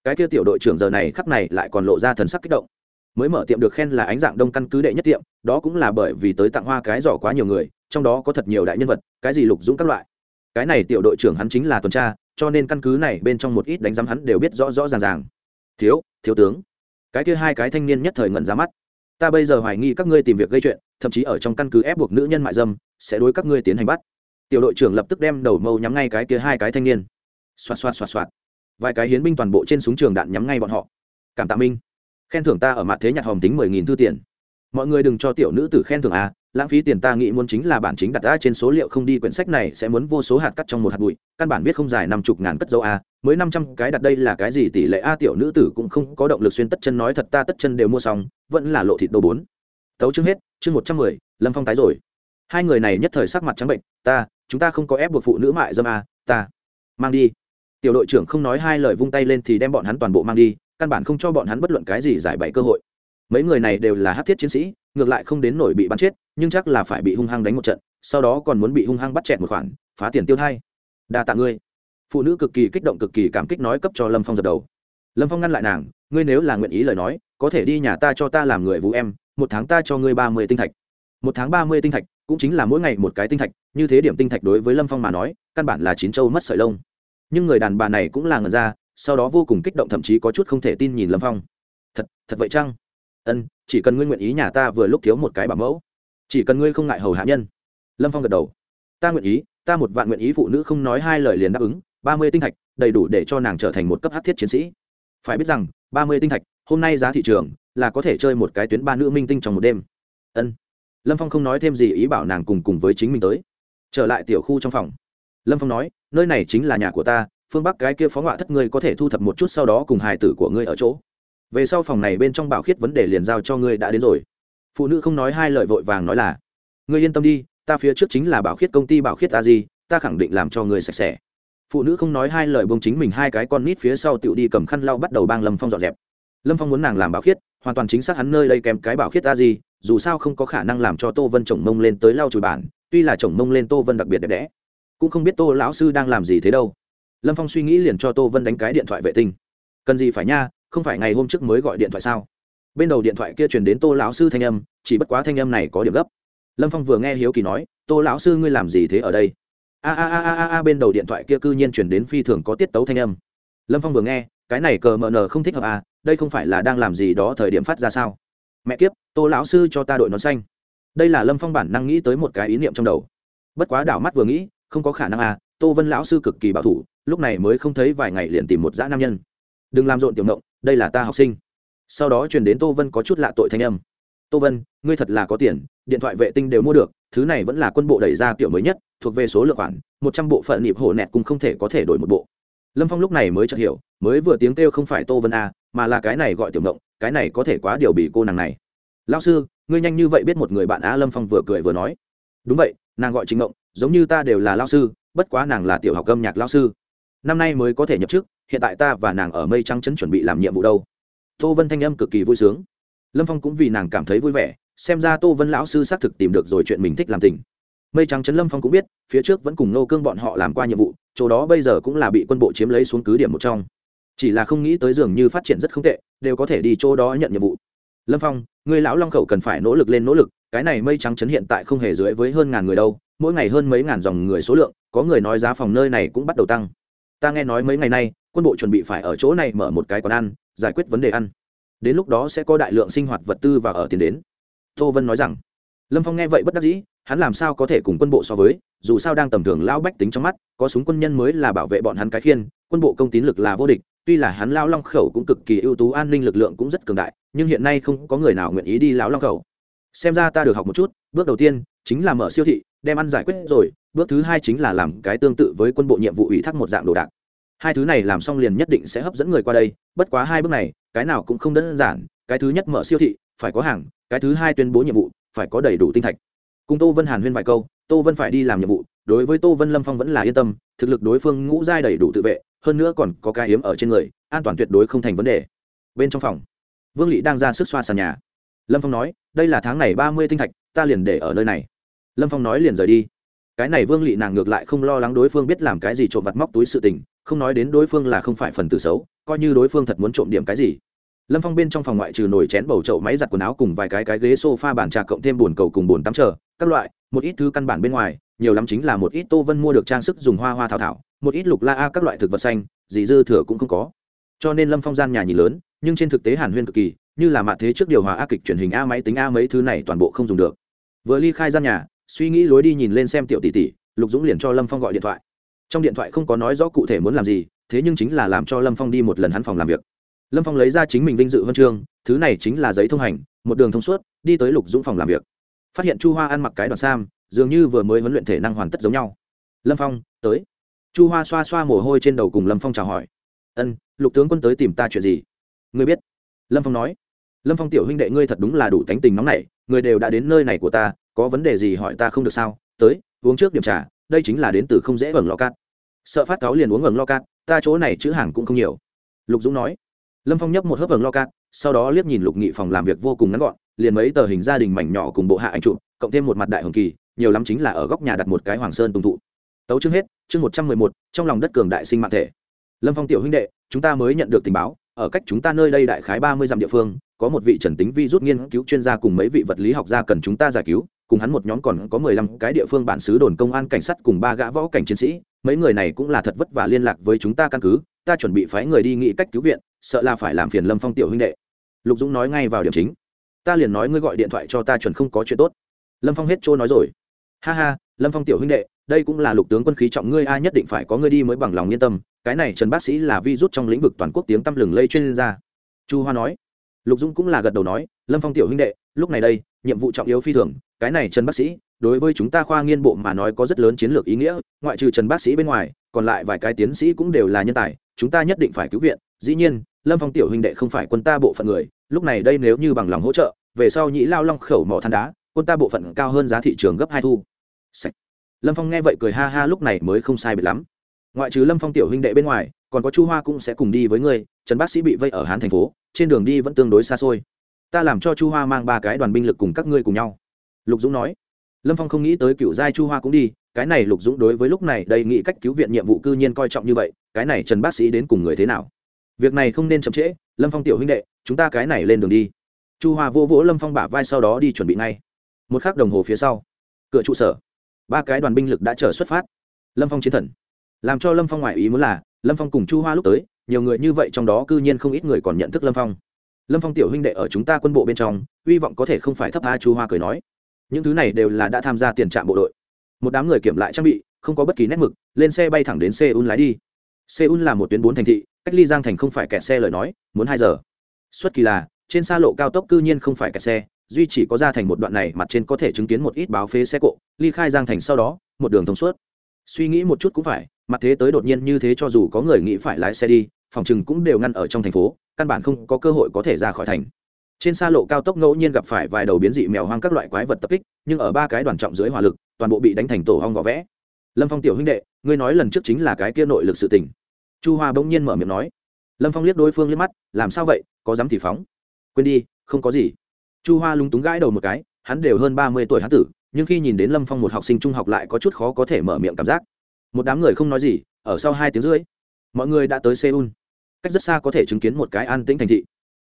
cái kia tiểu đội trưởng giờ này khắc này lại còn lộ ra thần sắc kích động. Mới mở tiệm được khen là ánh dạng đông căn cứ đệ nhất tiệm, đó cũng là bởi vì tới tặng hoa cái giỏ quá nhiều người, trong đó có thật nhiều đại nhân vật, cái gì lục dũng các loại. Cái này tiểu đội trưởng hắn chính là tuần tra, cho nên căn cứ này bên trong một ít đánh giám hắn đều biết rõ rõ ràng ràng. Thiếu thiếu tướng. Cái kia hai cái thanh niên nhất thời ngẩn ra mắt. Ta bây giờ hoài nghi các ngươi tìm việc gây chuyện, thậm chí ở trong căn cứ ép buộc nữ nhân mại dâm, sẽ đối các ngươi tiến hành bắt. Tiểu đội trưởng lập tức đem đầu mâu nhắm ngay cái kia hai cái thanh niên. Xoạt xoạt xoạt xoạt vài cái hiến binh toàn bộ trên súng trường đạn nhắm ngay bọn họ. Cảm tạ minh. Khen thưởng ta ở mặt thế nhặt hòm tính mười nghìn thư tiền. Mọi người đừng cho tiểu nữ tử khen thưởng a lãng phí tiền ta nghĩ muốn chính là bản chính đặt ra trên số liệu không đi quyển sách này sẽ muốn vô số hạt cắt trong một hạt bụi, căn bản viết không dài năm chục ngàn cất dấu a mới năm trăm cái đặt đây là cái gì tỷ lệ a, tiểu nữ tử cũng không có động lực xuyên tất chân nói thật ta tất chân đều mua xong, vẫn là lộ thịt đồ bốn. Tấu chương hết, chương một trăm mười, lâm phong tái rồi. Hai người này nhất thời sắc mặt trắng bệnh, ta, chúng ta không có ép buộc phụ nữ mại dâm a ta, mang đi tiểu đội trưởng không nói hai lời vung tay lên thì đem bọn hắn toàn bộ mang đi, căn bản không cho bọn hắn bất luận cái gì giải bày cơ hội. Mấy người này đều là hát thiết chiến sĩ, ngược lại không đến nổi bị bắn chết, nhưng chắc là phải bị hung hăng đánh một trận, sau đó còn muốn bị hung hăng bắt chẹt một khoản, phá tiền tiêu thay đa tạ ngươi. Phụ nữ cực kỳ kích động cực kỳ cảm kích nói cấp cho lâm phong dập đầu. Lâm phong ngăn lại nàng, ngươi nếu là nguyện ý lời nói, có thể đi nhà ta cho ta làm người vũ em, một tháng ta cho ngươi ba mươi tinh thạch. Một tháng ba mươi tinh thạch cũng chính là mỗi ngày một cái tinh thạch, như thế điểm tinh thạch đối với lâm phong mà nói, căn bản là chín châu mất sợi lông nhưng người đàn bà này cũng là ngần ra, sau đó vô cùng kích động thậm chí có chút không thể tin nhìn lâm phong. Thật thật vậy chăng? Ân, chỉ cần ngươi nguyện ý nhà ta vừa lúc thiếu một cái bảo mẫu. Chỉ cần ngươi không ngại hầu hạ nhân. Lâm phong gật đầu. Ta nguyện ý, ta một vạn nguyện ý phụ nữ không nói hai lời liền đáp ứng, ba mươi tinh thạch, đầy đủ để cho nàng trở thành một cấp hát thiết chiến sĩ. Phải biết rằng, ba mươi tinh thạch, hôm nay giá thị trường là có thể chơi một cái tuyến ba nữ minh tinh trong một đêm. Ân. Lâm phong không nói thêm gì ý bảo nàng cùng cùng với chính mình tới. Trở lại tiểu khu trong phòng lâm phong nói, nơi này chính là nhà của ta, phương bắc cái kia phó ngoại thất ngươi có thể thu thập một chút sau đó cùng hài tử của ngươi ở chỗ. Về sau phòng này bên trong bảo khiết vấn đề liền giao cho ngươi đã đến rồi. Phụ nữ không nói hai lời vội vàng nói là, ngươi yên tâm đi, ta phía trước chính là bảo khiết công ty bảo khiết a di, ta khẳng định làm cho ngươi sạch sẽ. Phụ nữ không nói hai lời bông chính mình hai cái con nít phía sau tựu đi cầm khăn lau bắt đầu bang lâm phong dọn dẹp. Lâm phong muốn nàng làm bảo khiết, hoàn toàn chính xác hắn nơi đây kèm cái bảo khiết a di, dù sao không có khả năng làm cho tô vân chồng mông lên tới lau chùi bản, tuy là chồng mông lên tô vân đặc biệt đẹp đẽ cũng không biết tô lão sư đang làm gì thế đâu. Lâm phong suy nghĩ liền cho tô vân đánh cái điện thoại vệ tinh. Cần gì phải nha, không phải ngày hôm trước mới gọi điện thoại sao? Bên đầu điện thoại kia truyền đến tô lão sư thanh âm, chỉ bất quá thanh âm này có điểm gấp. Lâm phong vừa nghe hiếu kỳ nói, tô lão sư ngươi làm gì thế ở đây? A a a a a bên đầu điện thoại kia cư nhiên chuyển đến phi thường có tiết tấu thanh âm. Lâm phong vừa nghe, cái này cờ mờ nờ không thích hợp à đây không phải là đang làm gì đó thời điểm phát ra sao? Mẹ kiếp, tô lão sư cho ta đội nón xanh. Đây là lâm phong bản năng nghĩ tới một cái ý niệm trong đầu. Bất quá đảo mắt vừa nghĩ không có khả năng à tô vân lão sư cực kỳ bảo thủ, lúc này mới không thấy vài ngày liền tìm một dã nam nhân. Đừng làm rộn tiểu ngộng, đây là ta học sinh. Sau đó truyền đến tô vân có chút lạ tội thanh âm. Tô vân, ngươi thật là có tiền, điện thoại vệ tinh đều mua được, thứ này vẫn là quân bộ đẩy ra kiểu mới nhất, thuộc về số lượng khoản, một trăm bộ phận nịp hổ nẹt cũng không thể có thể đổi một bộ. Lâm phong lúc này mới chợt hiểu, mới vừa tiếng kêu không phải tô vân a mà là cái này gọi tiểu ngộng, cái này có thể quá điều bị cô nàng này. Lao sư, ngươi nhanh như vậy biết một người bạn a lâm phong vừa cười vừa nói. Đúng vậy, nàng gọi chính ngộng giống như ta đều là lao sư, bất quá nàng là tiểu học âm nhạc lao sư. Năm nay mới có thể nhập chức, hiện tại ta và nàng ở mây trăng chấn chuẩn bị làm nhiệm vụ đâu. Tô vân thanh âm cực kỳ vui sướng. Lâm phong cũng vì nàng cảm thấy vui vẻ, xem ra tô vân lão sư xác thực tìm được rồi chuyện mình thích làm tình. Mây trăng trấn lâm phong cũng biết, phía trước vẫn cùng nô cương bọn họ làm qua nhiệm vụ, chỗ đó bây giờ cũng là bị quân bộ chiếm lấy xuống cứ điểm một trong. Chỉ là không nghĩ tới dường như phát triển rất không tệ, đều có thể đi chỗ đó nhận nhiệm vụ. Lâm phong, người lão long khẩu cần phải nỗ lực lên nỗ lực, cái này mây trắng Chấn hiện tại không hề dưới với hơn ngàn người đâu mỗi ngày hơn mấy ngàn dòng người số lượng, có người nói giá phòng nơi này cũng bắt đầu tăng. Ta nghe nói mấy ngày nay, quân bộ chuẩn bị phải ở chỗ này mở một cái quán ăn, giải quyết vấn đề ăn. Đến lúc đó sẽ có đại lượng sinh hoạt vật tư và ở tiền đến. Tô vân nói rằng, lâm phong nghe vậy bất đắc dĩ, hắn làm sao có thể cùng quân bộ so với, dù sao đang tầm thường lão bách tính trong mắt, có súng quân nhân mới là bảo vệ bọn hắn cái khiên, quân bộ công tín lực là vô địch, tuy là hắn lao long khẩu cũng cực kỳ ưu tú, an ninh lực lượng cũng rất cường đại, nhưng hiện nay không có người nào nguyện ý đi lão long khẩu. Xem ra ta được học một chút, bước đầu tiên chính là mở siêu thị đem ăn giải quyết rồi, bước thứ hai chính là làm cái tương tự với quân bộ nhiệm vụ ủy thác một dạng đồ đạc. Hai thứ này làm xong liền nhất định sẽ hấp dẫn người qua đây, bất quá hai bước này, cái nào cũng không đơn giản, cái thứ nhất mở siêu thị, phải có hàng, cái thứ hai tuyên bố nhiệm vụ, phải có đầy đủ tinh thạch. Cùng tô vân hàn huyên vài câu, tô vân phải đi làm nhiệm vụ, đối với tô vân lâm phong vẫn là yên tâm, thực lực đối phương ngũ giai đầy đủ tự vệ, hơn nữa còn có cái hiếm ở trên người, an toàn tuyệt đối không thành vấn đề. Bên trong phòng, vương lỵ đang ra sức xoa sàn nhà. Lâm phong nói, đây là tháng này ba mươi tinh thạch, ta liền để ở nơi này lâm phong nói liền rời đi. Cái này vương lị nàng ngược lại không lo lắng đối phương biết làm cái gì trộm vặt móc túi sự tình, không nói đến đối phương là không phải phần tử xấu, coi như đối phương thật muốn trộm điểm cái gì. Lâm phong bên trong phòng ngoại trừ nồi chén bầu chậu, máy giặt quần áo cùng vài cái cái ghế s o f a bàn trà cộng thêm bồn cầu cùng bồn tắm chờ, các loại, một ít thứ căn bản bên ngoài, nhiều lắm chính là một ít tô vân mua được trang sức dùng hoa hoa thảo thảo, một ít lục la a các loại thực vật xanh gì dư thừa cũng không có. Cho nên lâm phong gian nhà nhìn lớn, nhưng trên thực tế hàn huyên cực kỳ, như là mạ thế trước điều hòa a kịch truyền hình a máy tính a mấy thứ này toàn bộ không dùng được. Vừa ly khai gian nhà suy nghĩ lối đi nhìn lên xem tiểu tỷ tỷ, lục dũng liền cho lâm phong gọi điện thoại. Trong điện thoại không có nói rõ cụ thể muốn làm gì, thế nhưng chính là làm cho lâm phong đi một lần hắn phòng làm việc. Lâm phong lấy ra chính mình vinh dự huân chương, thứ này chính là giấy thông hành, một đường thông suốt, đi tới lục dũng phòng làm việc. Phát hiện chu hoa ăn mặc cái đoàn sam, dường như vừa mới huấn luyện thể năng hoàn tất giống nhau. Lâm phong, tới. Chu hoa xoa xoa mồ hôi trên đầu cùng lâm phong chào hỏi. Ân, lục tướng quân tới tìm ta chuyện gì? Ngươi biết. Lâm phong nói. Lâm phong tiểu huynh đệ ngươi thật đúng là đủ tánh tình nóng nảy, người đều đã đến nơi này của ta có vấn đề gì hỏi ta không được sao? Tới, uống trước điểm trà, đây chính là đến từ không dễ vầng lo cát. Sợ phát cáo liền uống vầng lo cát, ta chỗ này chữ hàng cũng không nhiều. Lục dũng nói. Lâm phong nhấp một hớp vầng lo cát, sau đó liếc nhìn lục nghị phòng làm việc vô cùng ngắn gọn, liền mấy tờ hình gia đình mảnh nhỏ cùng bộ hạ anh chụp, cộng thêm một mặt đại hồng kỳ, nhiều lắm chính là ở góc nhà đặt một cái hoàng sơn tùng thụ. Tấu chương hết, chương một trăm mười một, trong lòng đất cường đại sinh mạng thể. Lâm phong tiểu huynh đệ, chúng ta mới nhận được tình báo, ở cách chúng ta nơi đây đại khái ba mươi dặm địa phương, có một vị trần tính vi rút nghiên cứu chuyên gia cùng mấy vị vật lý học gia cần chúng ta giải cứu cùng hắn một nhóm còn có mười lăm cái địa phương bản xứ đồn công an cảnh sát cùng ba gã võ cảnh chiến sĩ, mấy người này cũng là thật vất vả liên lạc với chúng ta căn cứ, ta chuẩn bị phái người đi nghĩ cách cứu viện, sợ là phải làm phiền lâm phong tiểu huynh đệ. Lục dũng nói ngay vào điểm chính. Ta liền nói ngươi gọi điện thoại cho ta chuẩn không có chuyện tốt. Lâm phong hết trôi nói rồi. Ha ha, lâm phong tiểu huynh đệ, đây cũng là lục tướng quân khí trọng ngươi, ai nhất định phải có ngươi đi mới bằng lòng yên tâm, cái này trần bác sĩ là vi rút trong lĩnh vực toàn quốc tiếng tăm lừng lây chuyên gia. Chu hoa nói. Lục dũng cũng là gật đầu nói, lâm phong tiểu huynh đệ, lúc này đây nhiệm vụ trọng yếu phi thường, cái này trần bác sĩ, đối với chúng ta khoa nghiên bộ mà nói có rất lớn chiến lược ý nghĩa, ngoại trừ trần bác sĩ bên ngoài, còn lại vài cái tiến sĩ cũng đều là nhân tài, chúng ta nhất định phải cứu viện, dĩ nhiên, lâm phong tiểu huynh đệ không phải quân ta bộ phận người, lúc này đây nếu như bằng lòng hỗ trợ, về sau nhĩ lao long khẩu mỏ than đá, quân ta bộ phận cao hơn giá thị trường gấp hai thu. Sạch. lâm phong nghe vậy cười ha ha lúc này mới không sai biệt lắm. Ngoại trừ lâm phong tiểu huynh đệ bên ngoài, còn có chu hoa cũng sẽ cùng đi với ngươi, trần bác sĩ bị vây ở hán thành phố, trên đường đi vẫn tương đối xa xôi ta làm cho chu hoa mang ba cái đoàn binh lực cùng các ngươi cùng nhau. Lục dũng nói. Lâm phong không nghĩ tới cựu giai chu hoa cũng đi, cái này lục dũng đối với lúc này đây nghĩ cách cứu viện nhiệm vụ cư nhiên coi trọng như vậy, cái này trần bác sĩ đến cùng người thế nào? Việc này không nên chậm trễ, lâm phong tiểu huynh đệ, chúng ta cái này lên đường đi. Chu hoa vô vỗ lâm phong bả vai sau đó đi chuẩn bị ngay. Một k h ắ c đồng hồ phía sau, cửa trụ sở, ba cái đoàn binh lực đã chờ xuất phát. Lâm phong chiến thần. Làm cho lâm phong ngoại ý muốn là, lâm phong cùng chu hoa lúc tới, nhiều người như vậy trong đó c ư nhiên không ít người còn nhận thức lâm phong lâm phong tiểu huynh đệ ở chúng ta quân bộ bên trong, hy vọng có thể không phải thấp tha chu hoa cười nói. Những thứ này đều là đã tham gia tiền trạm bộ đội. Một đám người kiểm lại trang bị, không có bất kỳ nét mực, lên xe bay thẳng đến seoul lái đi. Seoul là một tuyến bốn thành thị, cách ly giang thành không phải kẹt xe lời nói, muốn hai giờ. Xuất kỳ là, trên xa lộ cao tốc cư nhiên không phải kẹt xe, duy chỉ có ra thành một đoạn này mặt trên có thể chứng kiến một ít báo phế xe cộ, ly khai giang thành sau đó, một đường thông suốt. Suy nghĩ một chút cũng phải, mặt thế tới đột nhiên như thế cho dù có người nghĩ phải lái xe đi phòng trừng cũng đều ngăn ở trong thành phố, căn bản không có cơ hội có thể ra khỏi thành. Trên xa lộ cao tốc ngẫu nhiên gặp phải vài đầu biến dị mèo hoang các loại quái vật tập kích, nhưng ở ba cái đoàn trọng dưới hỏa lực, toàn bộ bị đánh thành tổ hong vỏ vẽ. Lâm phong tiểu huynh đệ, ngươi nói lần trước chính là cái kia nội lực sự tình. Chu hoa bỗng nhiên mở miệng nói. Lâm phong liếc đối phương liếc mắt, làm sao vậy, có dám thì phóng. Quên đi, không có gì. Chu hoa lúng túng gãi đầu một cái, hắn đều hơn ba mươi tuổi hắn tử, nhưng khi nhìn đến lâm phong một học sinh trung học lại có chút khó có thể mở miệng cảm giác. Một đám người không nói gì, ở sau hai tiếng rưỡi mọi người đã tới seoul. Cách rất xa có thể chứng kiến một cái an tĩnh thành thị.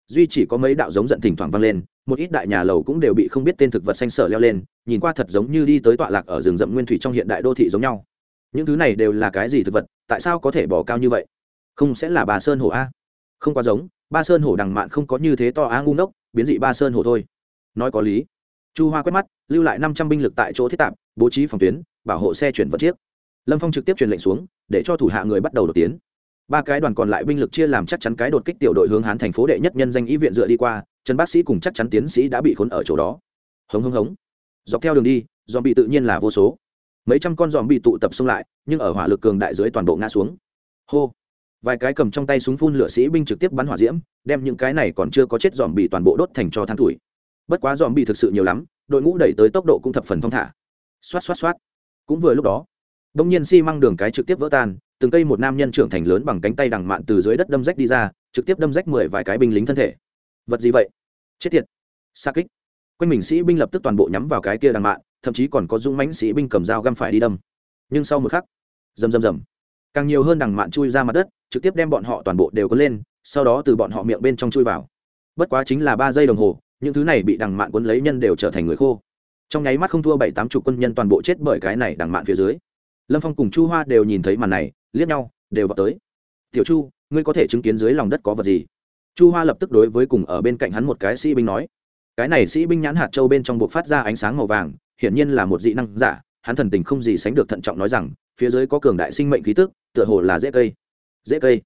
Duy chỉ có mấy đạo giống giận thỉnh thoảng vang lên, một ít đại nhà lầu cũng đều bị không biết tên thực vật xanh sở leo lên, nhìn qua thật giống như đi tới tọa lạc ở rừng rậm nguyên thủy trong hiện đại đô thị giống nhau. Những thứ này đều là cái gì thực vật, tại sao có thể bỏ cao như vậy? Không sẽ là bà sơn hổ a? Không quá giống, ba sơn hổ đằng mạn không có như thế to á ngu ngốc, biến dị ba sơn hổ thôi. Nói có lý. Chu hoa quét mắt, lưu lại năm trăm binh lực tại chỗ thiết tạp bố trí phòng tuyến, bảo hộ xe chuyển vật chiếc. Lâm phong trực tiếp truyền lệnh xuống, để cho thủ hạ người bắt đầu đột tiến ba cái đoàn còn lại binh lực chia làm chắc chắn cái đột kích tiểu đội hướng hán thành phố đệ nhất nhân danh y viện dựa đi qua, trần bác sĩ cùng chắc chắn tiến sĩ đã bị khốn ở chỗ đó. Hống hống hống. Dọc theo đường đi dòm bị tự nhiên là vô số. Mấy trăm con dòm bị tụ tập xông lại, nhưng ở hỏa lực cường đại dưới toàn bộ ngã xuống. Hô. Vài cái cầm trong tay súng phun lửa sĩ binh trực tiếp bắn hỏa diễm, đem những cái này còn chưa có chết dòm bị toàn bộ đốt thành cho than tuổi. Bất quá dòm bị thực sự nhiều lắm, đội ngũ đẩy tới tốc độ cũng thập phần thong thả. Xoát xoát xoát. Cũng vừa lúc đó, đông nhiên xi、si、măng đường cái trực tiếp vỡ tan từng cây một nam nhân trưởng thành lớn bằng cánh tay đằng mạn từ dưới đất đâm rách đi ra, trực tiếp đâm rách mười vài cái binh lính thân thể. Vật gì vậy? Chết thiệt xa kích. Quanh mình sĩ binh lập tức toàn bộ nhắm vào cái kia đằng mạn, thậm chí còn có dũng mãnh sĩ binh cầm dao găm phải đi đâm. Nhưng sau một khắc, rầm rầm rầm. Càng nhiều hơn đằng mạn chui ra mặt đất, trực tiếp đem bọn họ toàn bộ đều có lên, sau đó từ bọn họ miệng bên trong chui vào. Bất quá chính là ba giây đồng hồ, những thứ này bị đằng mạn quấn lấy nhân đều trở thành người khô. Trong nháy mắt không thua bảy tám chục quân nhân toàn bộ chết bởi cái này đằng mạn phía dưới. Lâm phong cùng chu hoa đều nhìn thấy màn này liếc nhau, đều vào tới. Tiểu chu, ngươi có thể chứng kiến dưới lòng đất có vật gì? Chu hoa lập tức đối với cùng ở bên cạnh hắn một cái sĩ binh nói. Cái này sĩ binh nhãn hạt châu bên trong buộc phát ra ánh sáng màu vàng, hiển nhiên là một dị năng giả, hắn thần tình không gì sánh được thận trọng nói rằng, phía dưới có cường đại sinh mệnh khí tức, tựa hồ là dễ cây. Dễ cây?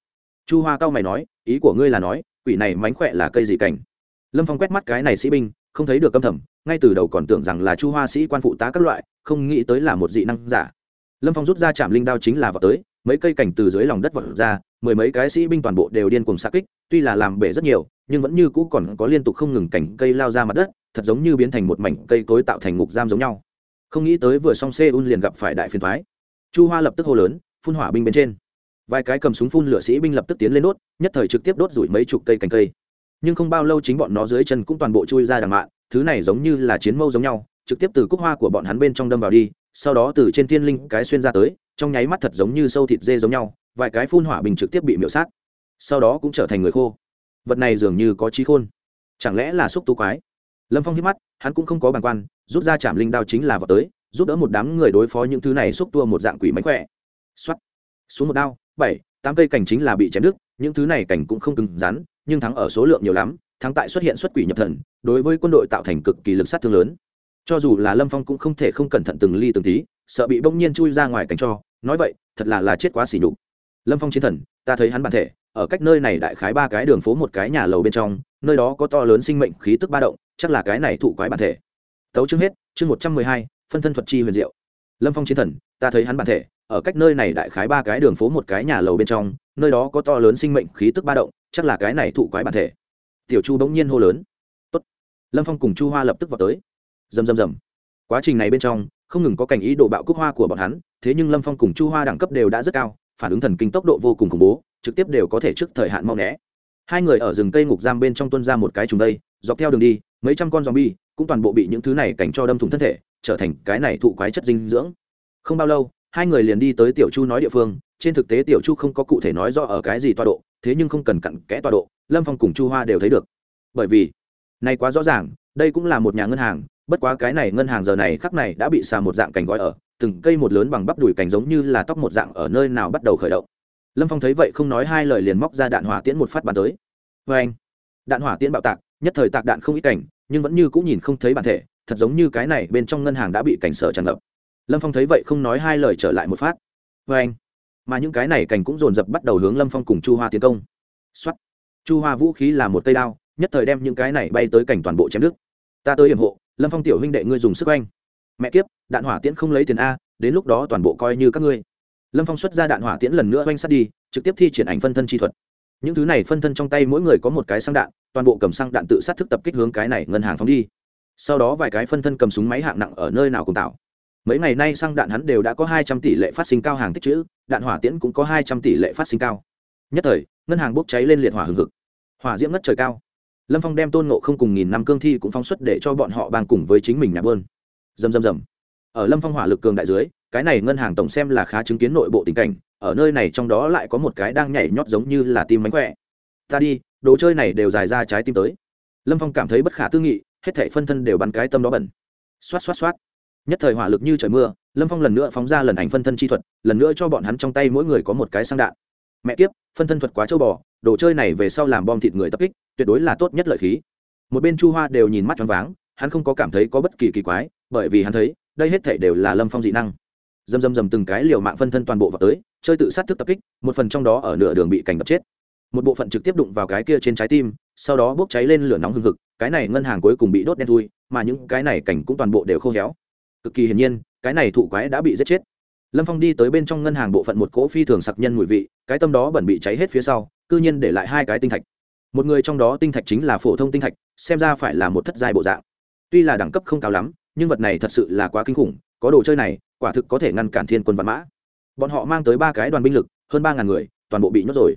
Chu hoa cao mày nói, ý của ngươi là nói, quỷ này mánh khỏe là cây gì cảnh? Lâm phong quét mắt cái này sĩ binh, không thấy được âm thầm, ngay từ đầu còn tưởng rằng là chu hoa sĩ quan phụ tá các loại, không nghĩ tới là một dị năng giả. Lâm phong rút ra chạm linh đao chính là vào tới mấy cây cảnh từ dưới lòng đất vọt ra, mười mấy cái sĩ binh toàn bộ đều điên cùng xa kích, tuy là làm bể rất nhiều, nhưng vẫn như cũ còn có liên tục không ngừng cảnh cây lao ra mặt đất, thật giống như biến thành một mảnh cây cối tạo thành ngục giam giống nhau. Không nghĩ tới vừa xong xe un liền gặp phải đại phiền thoái chu hoa lập tức hô lớn, phun hỏa binh bên trên. Vài cái cầm súng phun lửa sĩ binh lập tức tiến lên đốt, nhất thời trực tiếp đốt rủi mấy chục cây cành cây. Nhưng không bao lâu chính bọn nó dưới chân cũng toàn bộ chui ra đằng mạn, thứ này giống như là chiến mâu giống nhau, trực tiếp từ cúc hoa của bọn hắn bên trong đâm vào đi, sau đó từ trên thiên linh cái xuyên ra tới trong nháy mắt thật giống như sâu thịt dê giống nhau, vài cái phun hỏa bình trực tiếp bị miễu sát. Sau đó cũng trở thành người khô. Vật này dường như có trí khôn. Chẳng lẽ là xúc tu quái? Lâm phong hít mắt, hắn cũng không có bàn quan, rút ra chạm linh đao chính là vào tới, giúp đỡ một đám người đối phó những thứ này xúc tua một dạng quỷ mánh khỏe. X xuống một đao, bảy, tám cây cảnh chính là bị chém đứt, những thứ này cảnh cũng không cứng rắn, nhưng thắng ở số lượng nhiều lắm, thắng tại xuất hiện xuất quỷ nhập thần, đối với quân đội tạo thành cực kỳ lực sát thương lớn. Cho dù là lâm phong cũng không thể không cẩn thận từng ly từng tí sợ bị bỗng nhiên chui ra ngoài cánh cho, nói vậy, thật là là chết quá xỉ nhục. Lâm phong chiến thần, ta thấy hắn bản thể, ở cách nơi này đại khái ba cái đường phố một cái nhà lầu bên trong, nơi đó có to lớn sinh mệnh khí tức ba động, chắc là cái này thụ quái bản thể. Tấu chương hết, chương một trăm mười hai, phân thân thuật chi huyền diệu. Lâm phong chiến thần, ta thấy hắn bản thể, ở cách nơi này đại khái ba cái đường phố một cái nhà lầu bên trong, nơi đó có to lớn sinh mệnh khí tức ba động, chắc là cái này thụ quái bản thể. Tiểu chu bỗng nhiên hô lớn. Tốt. lâm phong cùng chu hoa lập tức vào tới. Rầm rầm rầm. Quá trình này bên trong không ngừng có cảnh ý đồ bạo cúc hoa của bọn hắn, thế nhưng lâm phong cùng chu hoa đẳng cấp đều đã rất cao, phản ứng thần kinh tốc độ vô cùng khủng bố, trực tiếp đều có thể trước thời hạn mau né. Hai người ở rừng cây ngục giam bên trong tuân ra một cái trùng đây, dọc theo đường đi, mấy trăm con zombie cũng toàn bộ bị những thứ này cảnh cho đâm thủng thân thể, trở thành cái này thụ quái chất dinh dưỡng. Không bao lâu, hai người liền đi tới tiểu chu nói địa phương, trên thực tế tiểu chu không có cụ thể nói rõ ở cái gì tọa độ, thế nhưng không cần cặn kẽ tọa độ, lâm phong cùng chu hoa đều thấy được. Bởi vì, này quá rõ ràng, đây cũng là một nhà ngân hàng bất quá cái này ngân hàng giờ này khắc này đã bị xà một dạng cành gói ở, từng cây một lớn bằng bắp đùi cành giống như là tóc một dạng ở nơi nào bắt đầu khởi động. Lâm phong thấy vậy không nói hai lời liền móc ra đạn hỏa tiễn một phát bắn tới. Vê anh, đạn hỏa tiễn bạo tạc, nhất thời tạc đạn không ít cảnh nhưng vẫn như cũng nhìn không thấy bản thể, thật giống như cái này bên trong ngân hàng đã bị cảnh sở tràn ngập. Lâm phong thấy vậy không nói hai lời trở lại một phát. Vê anh, mà những cái này cảnh cũng dồn dập bắt đầu hướng lâm phong cùng chu hoa tiến công. X chu hoa vũ khí là một cây đao, nhất thời đem những cái này bay tới cảnh toàn bộ chém đứt. Ta tới hiểm hộ lâm phong tiểu huynh đệ ngươi dùng sức anh mẹ kiếp, đạn hỏa tiễn không lấy tiền a, đến lúc đó toàn bộ coi như các ngươi. lâm phong xuất ra đạn hỏa tiễn lần nữa oanh sát đi, trực tiếp thi triển ảnh phân thân chi thuật. những thứ này phân thân trong tay mỗi người có một cái xăng đạn, toàn bộ cầm xăng đạn tự sát thức tập kích hướng cái này ngân hàng phóng đi. sau đó vài cái phân thân cầm súng máy hạng nặng ở nơi nào cùng tạo. mấy ngày nay xăng đạn hắn đều đã có hai trăm tỷ lệ phát sinh cao hàng tích chữ, đạn hỏa tiễn cũng có hai trăm tỷ lệ phát sinh cao. nhất thời, ngân hàng bốc cháy lên liệt hỏa hừng hực. hỏa diễm ngất trời cao lâm phong đem tôn nộ không cùng nghìn năm cương thi cũng phóng xuất để cho bọn họ bàn cùng với chính mình nhà bơn. Dầm dầm dầm ở lâm phong hỏa lực cường đại dưới, cái này ngân hàng tổng xem là khá chứng kiến nội bộ tình cảnh, ở nơi này trong đó lại có một cái đang nhảy nhót giống như là tim mánh khỏe. Ta đi, đồ chơi này đều dài ra trái tim tới. Lâm phong cảm thấy bất khả tư nghị, hết thể phân thân đều bắn cái tâm đó bẩn. Xoát xoát xoát. Nhất thời hỏa lực như trời mưa, lâm phong lần nữa phóng ra lần ảnh phân thân chi thuật, lần nữa cho bọn hắn trong tay mỗi người có một cái sang đạn. Mẹ kiếp, phân thân thuật quá châu bò, đồ chơi này về sau làm bom thịt người tập kích tuyệt đối là tốt nhất lợi khí. Một bên chu hoa đều nhìn mắt choáng váng, hắn không có cảm thấy có bất kỳ kỳ quái, bởi vì hắn thấy, đây hết thể đều là lâm phong dị năng. Dầm dầm dầm từng cái liều mạng phân thân toàn bộ vào tới, chơi tự sát thức tập kích, một phần trong đó ở nửa đường bị cảnh đập chết. Một bộ phận trực tiếp đụng vào cái kia trên trái tim, sau đó bốc cháy lên lửa nóng hừng hực, cái này ngân hàng cuối cùng bị đốt đen thui, mà những cái này cảnh cũng toàn bộ đều khô héo. Cực kỳ hiển nhiên, cái này thụ quái đã bị giết chết. Lâm phong đi tới bên trong ngân hàng bộ phận một cỗ phi thường sặc nhân mùi vị, cái tâm đó bẩn bị cháy hết phía sau, cư nhiên để lại hai cái tinh thạch một người trong đó tinh thạch chính là phổ thông tinh thạch, xem ra phải là một thất giai bộ dạng. Tuy là đẳng cấp không cao lắm, nhưng vật này thật sự là quá kinh khủng, có đồ chơi này, quả thực có thể ngăn cản thiên quân văn mã. Bọn họ mang tới ba cái đoàn binh lực, hơn ba ngàn người, toàn bộ bị nhốt rồi.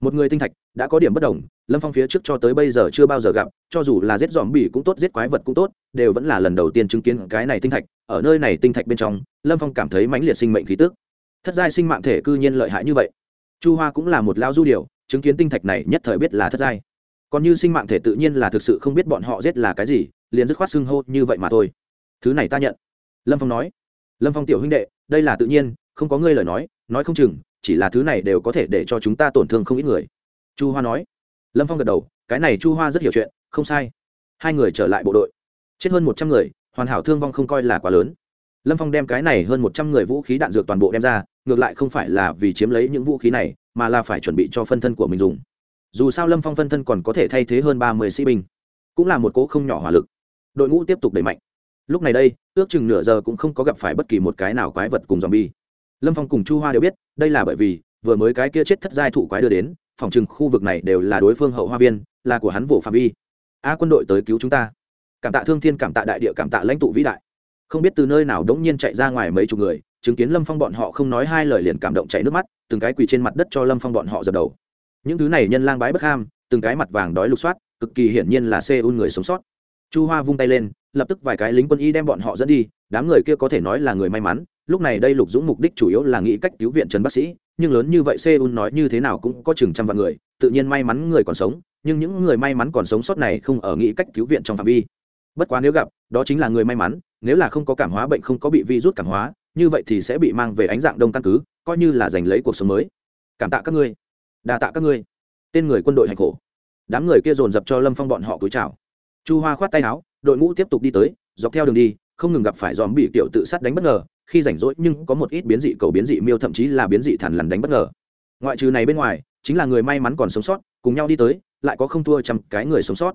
Một người tinh thạch đã có điểm bất đồng, lâm phong phía trước cho tới bây giờ chưa bao giờ gặp, cho dù là giết dòm bỉ cũng tốt, giết quái vật cũng tốt, đều vẫn là lần đầu tiên chứng kiến cái này tinh thạch. Ở nơi này tinh thạch bên trong, lâm phong cảm thấy mãnh liệt sinh mệnh khí tức. Thất giai sinh mạng thể cư nhiên lợi hại như vậy. Chu hoa cũng là một lao du điều chứng kiến tinh thạch này nhất thời biết là thất giai. Còn như sinh mạng thể tự nhiên là thực sự không biết bọn họ giết là cái gì, liền dứt khoát xưng hô như vậy mà thôi. Thứ này ta nhận. Lâm phong nói. Lâm phong tiểu huynh đệ, đây là tự nhiên, không có ngươi lời nói nói không chừng, chỉ là thứ này đều có thể để cho chúng ta tổn thương không ít người. Chu hoa nói. Lâm phong gật đầu, cái này chu hoa rất hiểu chuyện, không sai. Hai người trở lại bộ đội. Chết hơn một trăm người, hoàn hảo thương vong không coi là quá lớn. Lâm phong đem cái này hơn một trăm người vũ khí đạn dược toàn bộ đem ra, ngược lại không phải là vì chiếm lấy những vũ khí này mà là phải chuẩn bị cho phân thân của mình dùng. Dù sao lâm phong phân thân còn có thể thay thế hơn ba mươi sĩ binh, cũng là một cố không nhỏ hỏa lực. Đội ngũ tiếp tục đẩy mạnh. Lúc này đây, ước chừng nửa giờ cũng không có gặp phải bất kỳ một cái nào quái vật cùng z o m bi e lâm phong cùng chu hoa đều biết, đây là bởi vì, vừa mới cái kia chết thất giai thụ quái đưa đến, phòng chừng khu vực này đều là đối phương hậu hoa viên, là của hắn vỗ phạm vi. A quân đội tới cứu chúng ta. Cảm tạ thương thiên, cảm tạ đại địa, cảm tạ lãnh tụ vĩ đại. Không biết từ nơi nào đống nhiên chạy ra ngoài mấy chục người chứng kiến lâm phong bọn họ không nói hai lời liền cảm động chảy nước mắt, từng cái quỳ trên mặt đất cho lâm phong bọn họ dập đầu. Những thứ này nhân lang bái bất ham, từng cái mặt vàng đói lục soát, cực kỳ hiển nhiên là xê un người sống sót. Chu hoa vung tay lên, lập tức vài cái lính quân y đem bọn họ dẫn đi, đám người kia có thể nói là người may mắn, lúc này đây lục dũng mục đích chủ yếu là nghĩ cách cứu viện trần bác sĩ, nhưng lớn như vậy seoul nói như thế nào cũng có chừng trăm vạn người, tự nhiên may mắn người còn sống, nhưng những người may mắn còn sống sót này không ở nghĩ cách cứu viện trong phạm vi. Bất quá nếu gặp, đó chính là người may mắn, nếu là không có cảm hóa bệnh không có bị virus cảm hóa như vậy thì sẽ bị mang về ánh dạng đông căn cứ, coi như là giành lấy cuộc sống mới. Cảm tạ các ngươi. Đa tạ các ngươi. Tên người quân đội hành khổ. Đám người kia dồn dập cho lâm phong bọn họ cúi chào. Chu hoa khoát tay áo, đội ngũ tiếp tục đi tới, dọc theo đường đi, không ngừng gặp phải dòm bị tiểu tự sát đánh bất ngờ, khi rảnh rỗi nhưng có một ít biến dị cầu biến dị miêu thậm chí là biến dị thản lằn đánh bất ngờ. Ngoại trừ này bên ngoài, chính là người may mắn còn sống sót, cùng nhau đi tới, lại có không thua trăm cái người sống sót.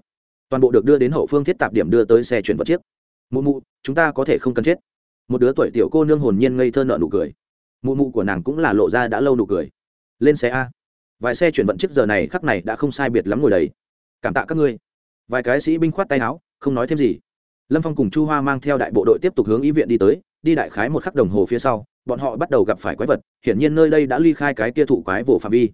Toàn bộ được đưa đến hậu phương thiết tạp điểm đưa tới xe chuyển vật chiếc. Mụ mụ, chúng ta có thể không cần chết một đứa tuổi tiểu cô nương hồn nhiên ngây thơ nợ nụ cười. Mụ mụ của nàng cũng là lộ ra đã lâu nụ cười. Lên xe a. Vài xe chuyển vận chiếc giờ này khắc này đã không sai biệt lắm ngồi đầy. Cảm tạ các ngươi. Vài cái sĩ binh khoát tay áo, không nói thêm gì. Lâm phong cùng chu hoa mang theo đại bộ đội tiếp tục hướng ý viện đi tới, đi đại khái một khắc đồng hồ phía sau, bọn họ bắt đầu gặp phải quái vật, hiển nhiên nơi đây đã ly khai cái kia thụ quái vồ phạm vi.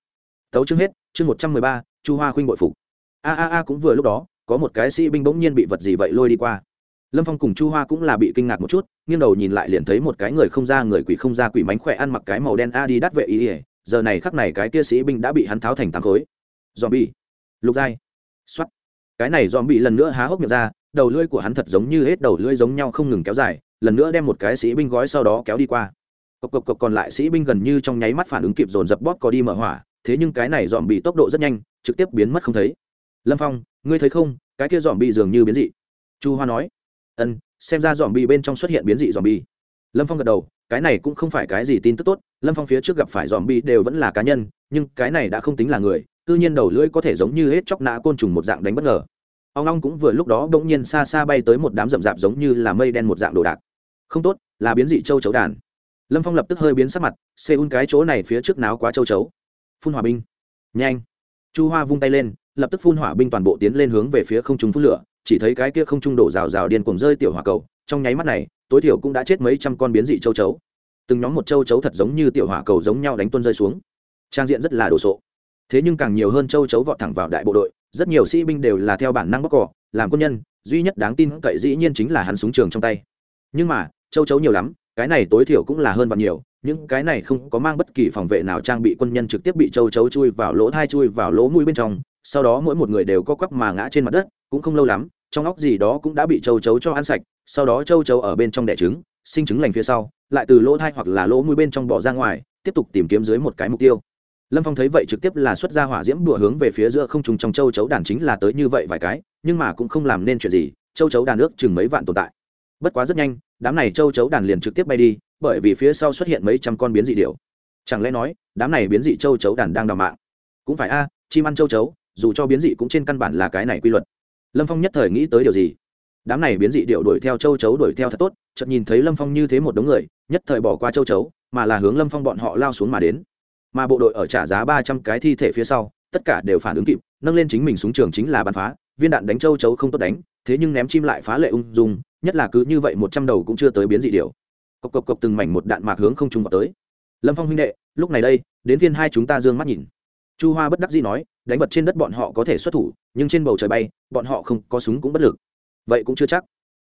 Tấu chương hết, chương một trăm mười ba, chu hoa khuynh bội phục. A a a cũng vừa lúc đó, có một cái sĩ binh bỗng nhiên bị vật gì vậy lôi đi qua lâm phong cùng chu hoa cũng là bị kinh ngạc một chút, nghiêng đầu nhìn lại liền thấy một cái người không ra người quỷ không ra quỷ mánh khỏe ăn mặc cái màu đen a đi đắt vệ ý ỉa giờ này khắc này cái kia sĩ binh đã bị hắn tháo thành tám khối. Dòm bi lục giai. X cái này dòm bị lần nữa há hốc miệng ra, đầu lưỡi của hắn thật giống như hết đầu lưỡi giống nhau không ngừng kéo dài, lần nữa đem một cái sĩ binh gói sau đó kéo đi qua. Cộc cộc cộc còn lại sĩ binh gần như trong nháy mắt phản ứng kịp dồn dập bóp có đi mở hỏa, thế nhưng cái này dòm bị tốc độ rất nhanh, trực tiếp biến mất không thấy. Lâm phong, ngươi thấy không? Cái kia dòm bị dường như biến dị. Chu hoa nói ân, xem ra dòm bi bên trong xuất hiện biến dị dòm bi lâm phong gật đầu, cái này cũng không phải cái gì tin tức tốt, lâm phong phía trước gặp phải dòm bi đều vẫn là cá nhân, nhưng cái này đã không tính là người tự nhiên đầu lưỡi có thể giống như hết chóc nã côn trùng một dạng đánh bất ngờ. Ông long cũng vừa lúc đó bỗng nhiên xa xa bay tới một đám rậm rạp giống như là mây đen một dạng đồ đạc. Không tốt, là biến dị châu chấu đàn. Lâm phong lập tức hơi biến sắc mặt xê un cái chỗ này phía trước náo quá châu chấu. Phun hỏa binh. Nhanh. Chu hoa vung tay lên, lập tức phun hỏa binh toàn bộ tiến lên hướng về phía không trung phun lửa chỉ thấy cái kia không trung đổ rào rào điên cuồng rơi tiểu hỏa cầu, trong nháy mắt này, tối thiểu cũng đã chết mấy trăm con biến dị châu chấu. Từng nhóm một châu chấu thật giống như tiểu hỏa cầu giống nhau đánh tuân rơi xuống. Trang diện rất là đồ sộ. Thế nhưng càng nhiều hơn châu chấu vọt thẳng vào đại bộ đội, rất nhiều sĩ binh đều là theo bản năng bóc cỏ, làm quân nhân, duy nhất đáng tin cậy dĩ nhiên chính là hắn súng trường trong tay. Nhưng mà, châu chấu nhiều lắm, cái này tối thiểu cũng là hơn và nhiều, những cái này không có mang bất kỳ phòng vệ nào trang bị quân nhân trực tiếp bị châu chấu chui vào lỗ thai chui vào lỗ mũi bên trong, sau đó mỗi một người đều có quắp mà ngã trên mặt đất, cũng không lâu lắm trong óc gì đó cũng đã bị châu chấu cho ăn sạch, sau đó châu chấu ở bên trong đẻ trứng, sinh trứng lành phía sau, lại từ lỗ thai hoặc là lỗ mũi bên trong bỏ ra ngoài, tiếp tục tìm kiếm dưới một cái mục tiêu. Lâm phong thấy vậy trực tiếp là xuất ra hỏa diễm đùa hướng về phía giữa không trùng trong châu chấu đàn chính là tới như vậy vài cái, nhưng mà cũng không làm nên chuyện gì, châu chấu đàn ước chừng mấy vạn tồn tại. Bất quá rất nhanh, đám này châu chấu đàn liền trực tiếp bay đi, bởi vì phía sau xuất hiện mấy trăm con biến dị điệu chẳng lẽ nói, đám này biến dị châu chấu đàn đang đào mạng? Cũng phải a, chim ăn châu chấu, dù cho biến dị cũng trên căn bản là cái này quy luật lâm phong nhất thời nghĩ tới điều gì? Đám này biến dị điệu đuổi theo châu chấu đuổi theo thật tốt, chợt nhìn thấy lâm phong như thế một đống người, nhất thời bỏ qua châu chấu, mà là hướng lâm phong bọn họ lao xuống mà đến. Mà bộ đội ở trả giá ba trăm cái thi thể phía sau, tất cả đều phản ứng kịp, nâng lên chính mình súng trường chính là bắn phá, viên đạn đánh châu chấu không tốt đánh, thế nhưng ném chim lại phá lệ ung dung, nhất là cứ như vậy một trăm đầu cũng chưa tới biến dị điều cộc cộc cộc từng mảnh một đạn mạc hướng không trung vào tới. Lâm phong huynh đệ, lúc này đây, đến viên hai chúng ta d ư ơ n g mắt nhìn. Chu hoa bất đắc dĩ nói đánh vật trên đất bọn họ có thể xuất thủ, nhưng trên bầu trời bay, bọn họ không có súng cũng bất lực. Vậy cũng chưa chắc.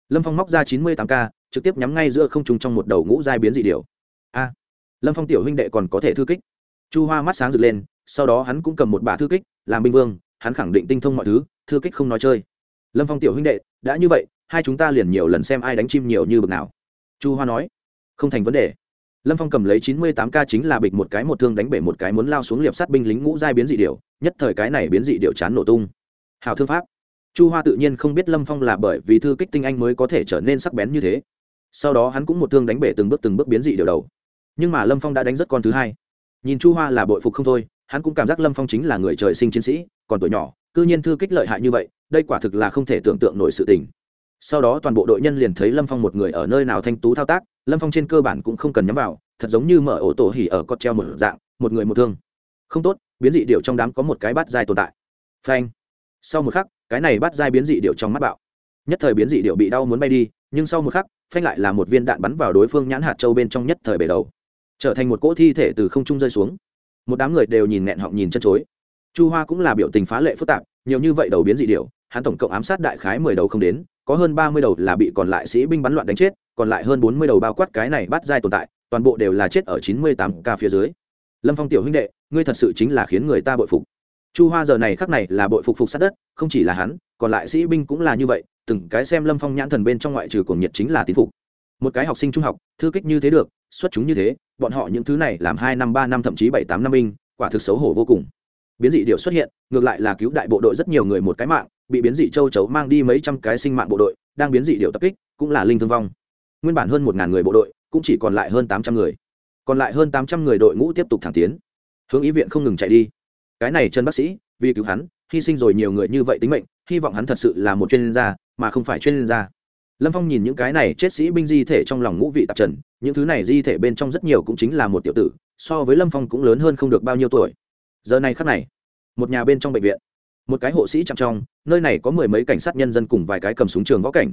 Lâm phong móc ra chín mươi tám k, trực tiếp nhắm ngay giữa không trung trong một đầu ngũ giai biến dị điều a! Lâm phong tiểu huynh đệ còn có thể thư kích. Chu hoa mắt sáng rực lên, sau đó hắn cũng cầm một bả thư kích, làm binh vương, hắn khẳng định tinh thông mọi thứ, thư kích không nói chơi. Lâm phong tiểu huynh đệ, đã như vậy, hai chúng ta liền nhiều lần xem ai đánh chim nhiều như bực nào. Chu hoa nói, không thành vấn đề lâm phong cầm lấy chín mươi tám k chính là bịch một cái một thương đánh bể một cái muốn lao xuống liệp sát binh lính ngũ giai biến dị điệu nhất thời cái này biến dị điệu chán nổ tung. Hào thương pháp. Chu hoa tự nhiên không biết lâm phong là bởi vì thư kích tinh anh mới có thể trở nên sắc bén như thế. Sau đó hắn cũng một thương đánh bể từng bước từng bước biến dị điều đầu. Nhưng mà lâm phong đã đánh rất con thứ hai. Nhìn chu hoa là bội phục không thôi, hắn cũng cảm giác lâm phong chính là người trời sinh chiến sĩ, còn tuổi nhỏ, cư nhiên thư kích lợi hại như vậy, đây quả thực là không thể tưởng tượng nổi sự tình sau đó toàn bộ đội nhân liền thấy lâm phong một người ở nơi nào thanh tú thao tác, lâm phong trên cơ bản cũng không cần nhắm vào, thật giống như mở ổ tổ hỉ ở cọt treo một dạng, một người một thương. Không tốt, biến dị điệu trong đám có một cái bát dai tồn tại. Phanh. Sau một khắc, cái này bát dai biến dị điệu trong mắt bạo. Nhất thời biến dị điệu bị đau muốn bay đi, nhưng sau một khắc, phanh lại là một viên đạn bắn vào đối phương nhãn hạt châu bên trong nhất thời bể đầu. Trở thành một cỗ thi thể từ không trung rơi xuống. Một đám người đều nhìn nghẹn họng nhìn chân chối. Chu hoa cũng là biểu tình phá lệ phức tạp, nhiều như vậy đầu biến dị điệu hắn tổng cộng ám sát đại khái mười đầu không đến có hơn ba mươi đầu là bị còn lại sĩ binh bắn loạn đánh chết, còn lại hơn bốn mươi đầu bao quát cái này bắt dai tồn tại, toàn bộ đều là chết ở chín mươi tám ca phía dưới. Lâm phong tiểu huynh đệ, ngươi thật sự chính là khiến người ta bội phục. Chu hoa giờ này khắc này là bội phục phục sát đất, không chỉ là hắn, còn lại sĩ binh cũng là như vậy, từng cái xem lâm phong nhãn thần bên trong ngoại trừ cuồng nhiệt chính là tín phục. Một cái học sinh trung học, thư kích như thế được, xuất chúng như thế, bọn họ những thứ này làm hai năm, ba năm, thậm chí bảy, tám năm binh, quả thực xấu hổ vô cùng. Biến dị điều xuất hiện, ngược lại là cứu đại bộ đội rất nhiều người một cái mạng bị biến dị châu chấu mang đi mấy trăm cái sinh mạng bộ đội, đang biến dị điệu tập kích, cũng là linh thương vong. Nguyên bản hơn một ngàn người bộ đội, cũng chỉ còn lại hơn tám trăm người. Còn lại hơn tám trăm người đội ngũ tiếp tục thẳng tiến. Hướng ý viện không ngừng chạy đi. Cái này chân bác sĩ, vì cứu hắn, hy sinh rồi nhiều người như vậy tính mệnh, hy vọng hắn thật sự là một chuyên gia, mà không phải chuyên gia. Lâm phong nhìn những cái này chết sĩ binh di thể trong lòng ngũ vị tạp trần, những thứ này di thể bên trong rất nhiều cũng chính là một tiểu tử, so với lâm phong cũng lớn hơn không được bao nhiêu tuổi. Giờ này khắc này, một nhà bên trong bệnh viện một cái hộ sĩ chạm trong, nơi này có mười mấy cảnh sát nhân dân cùng vài cái cầm súng trường võ cảnh.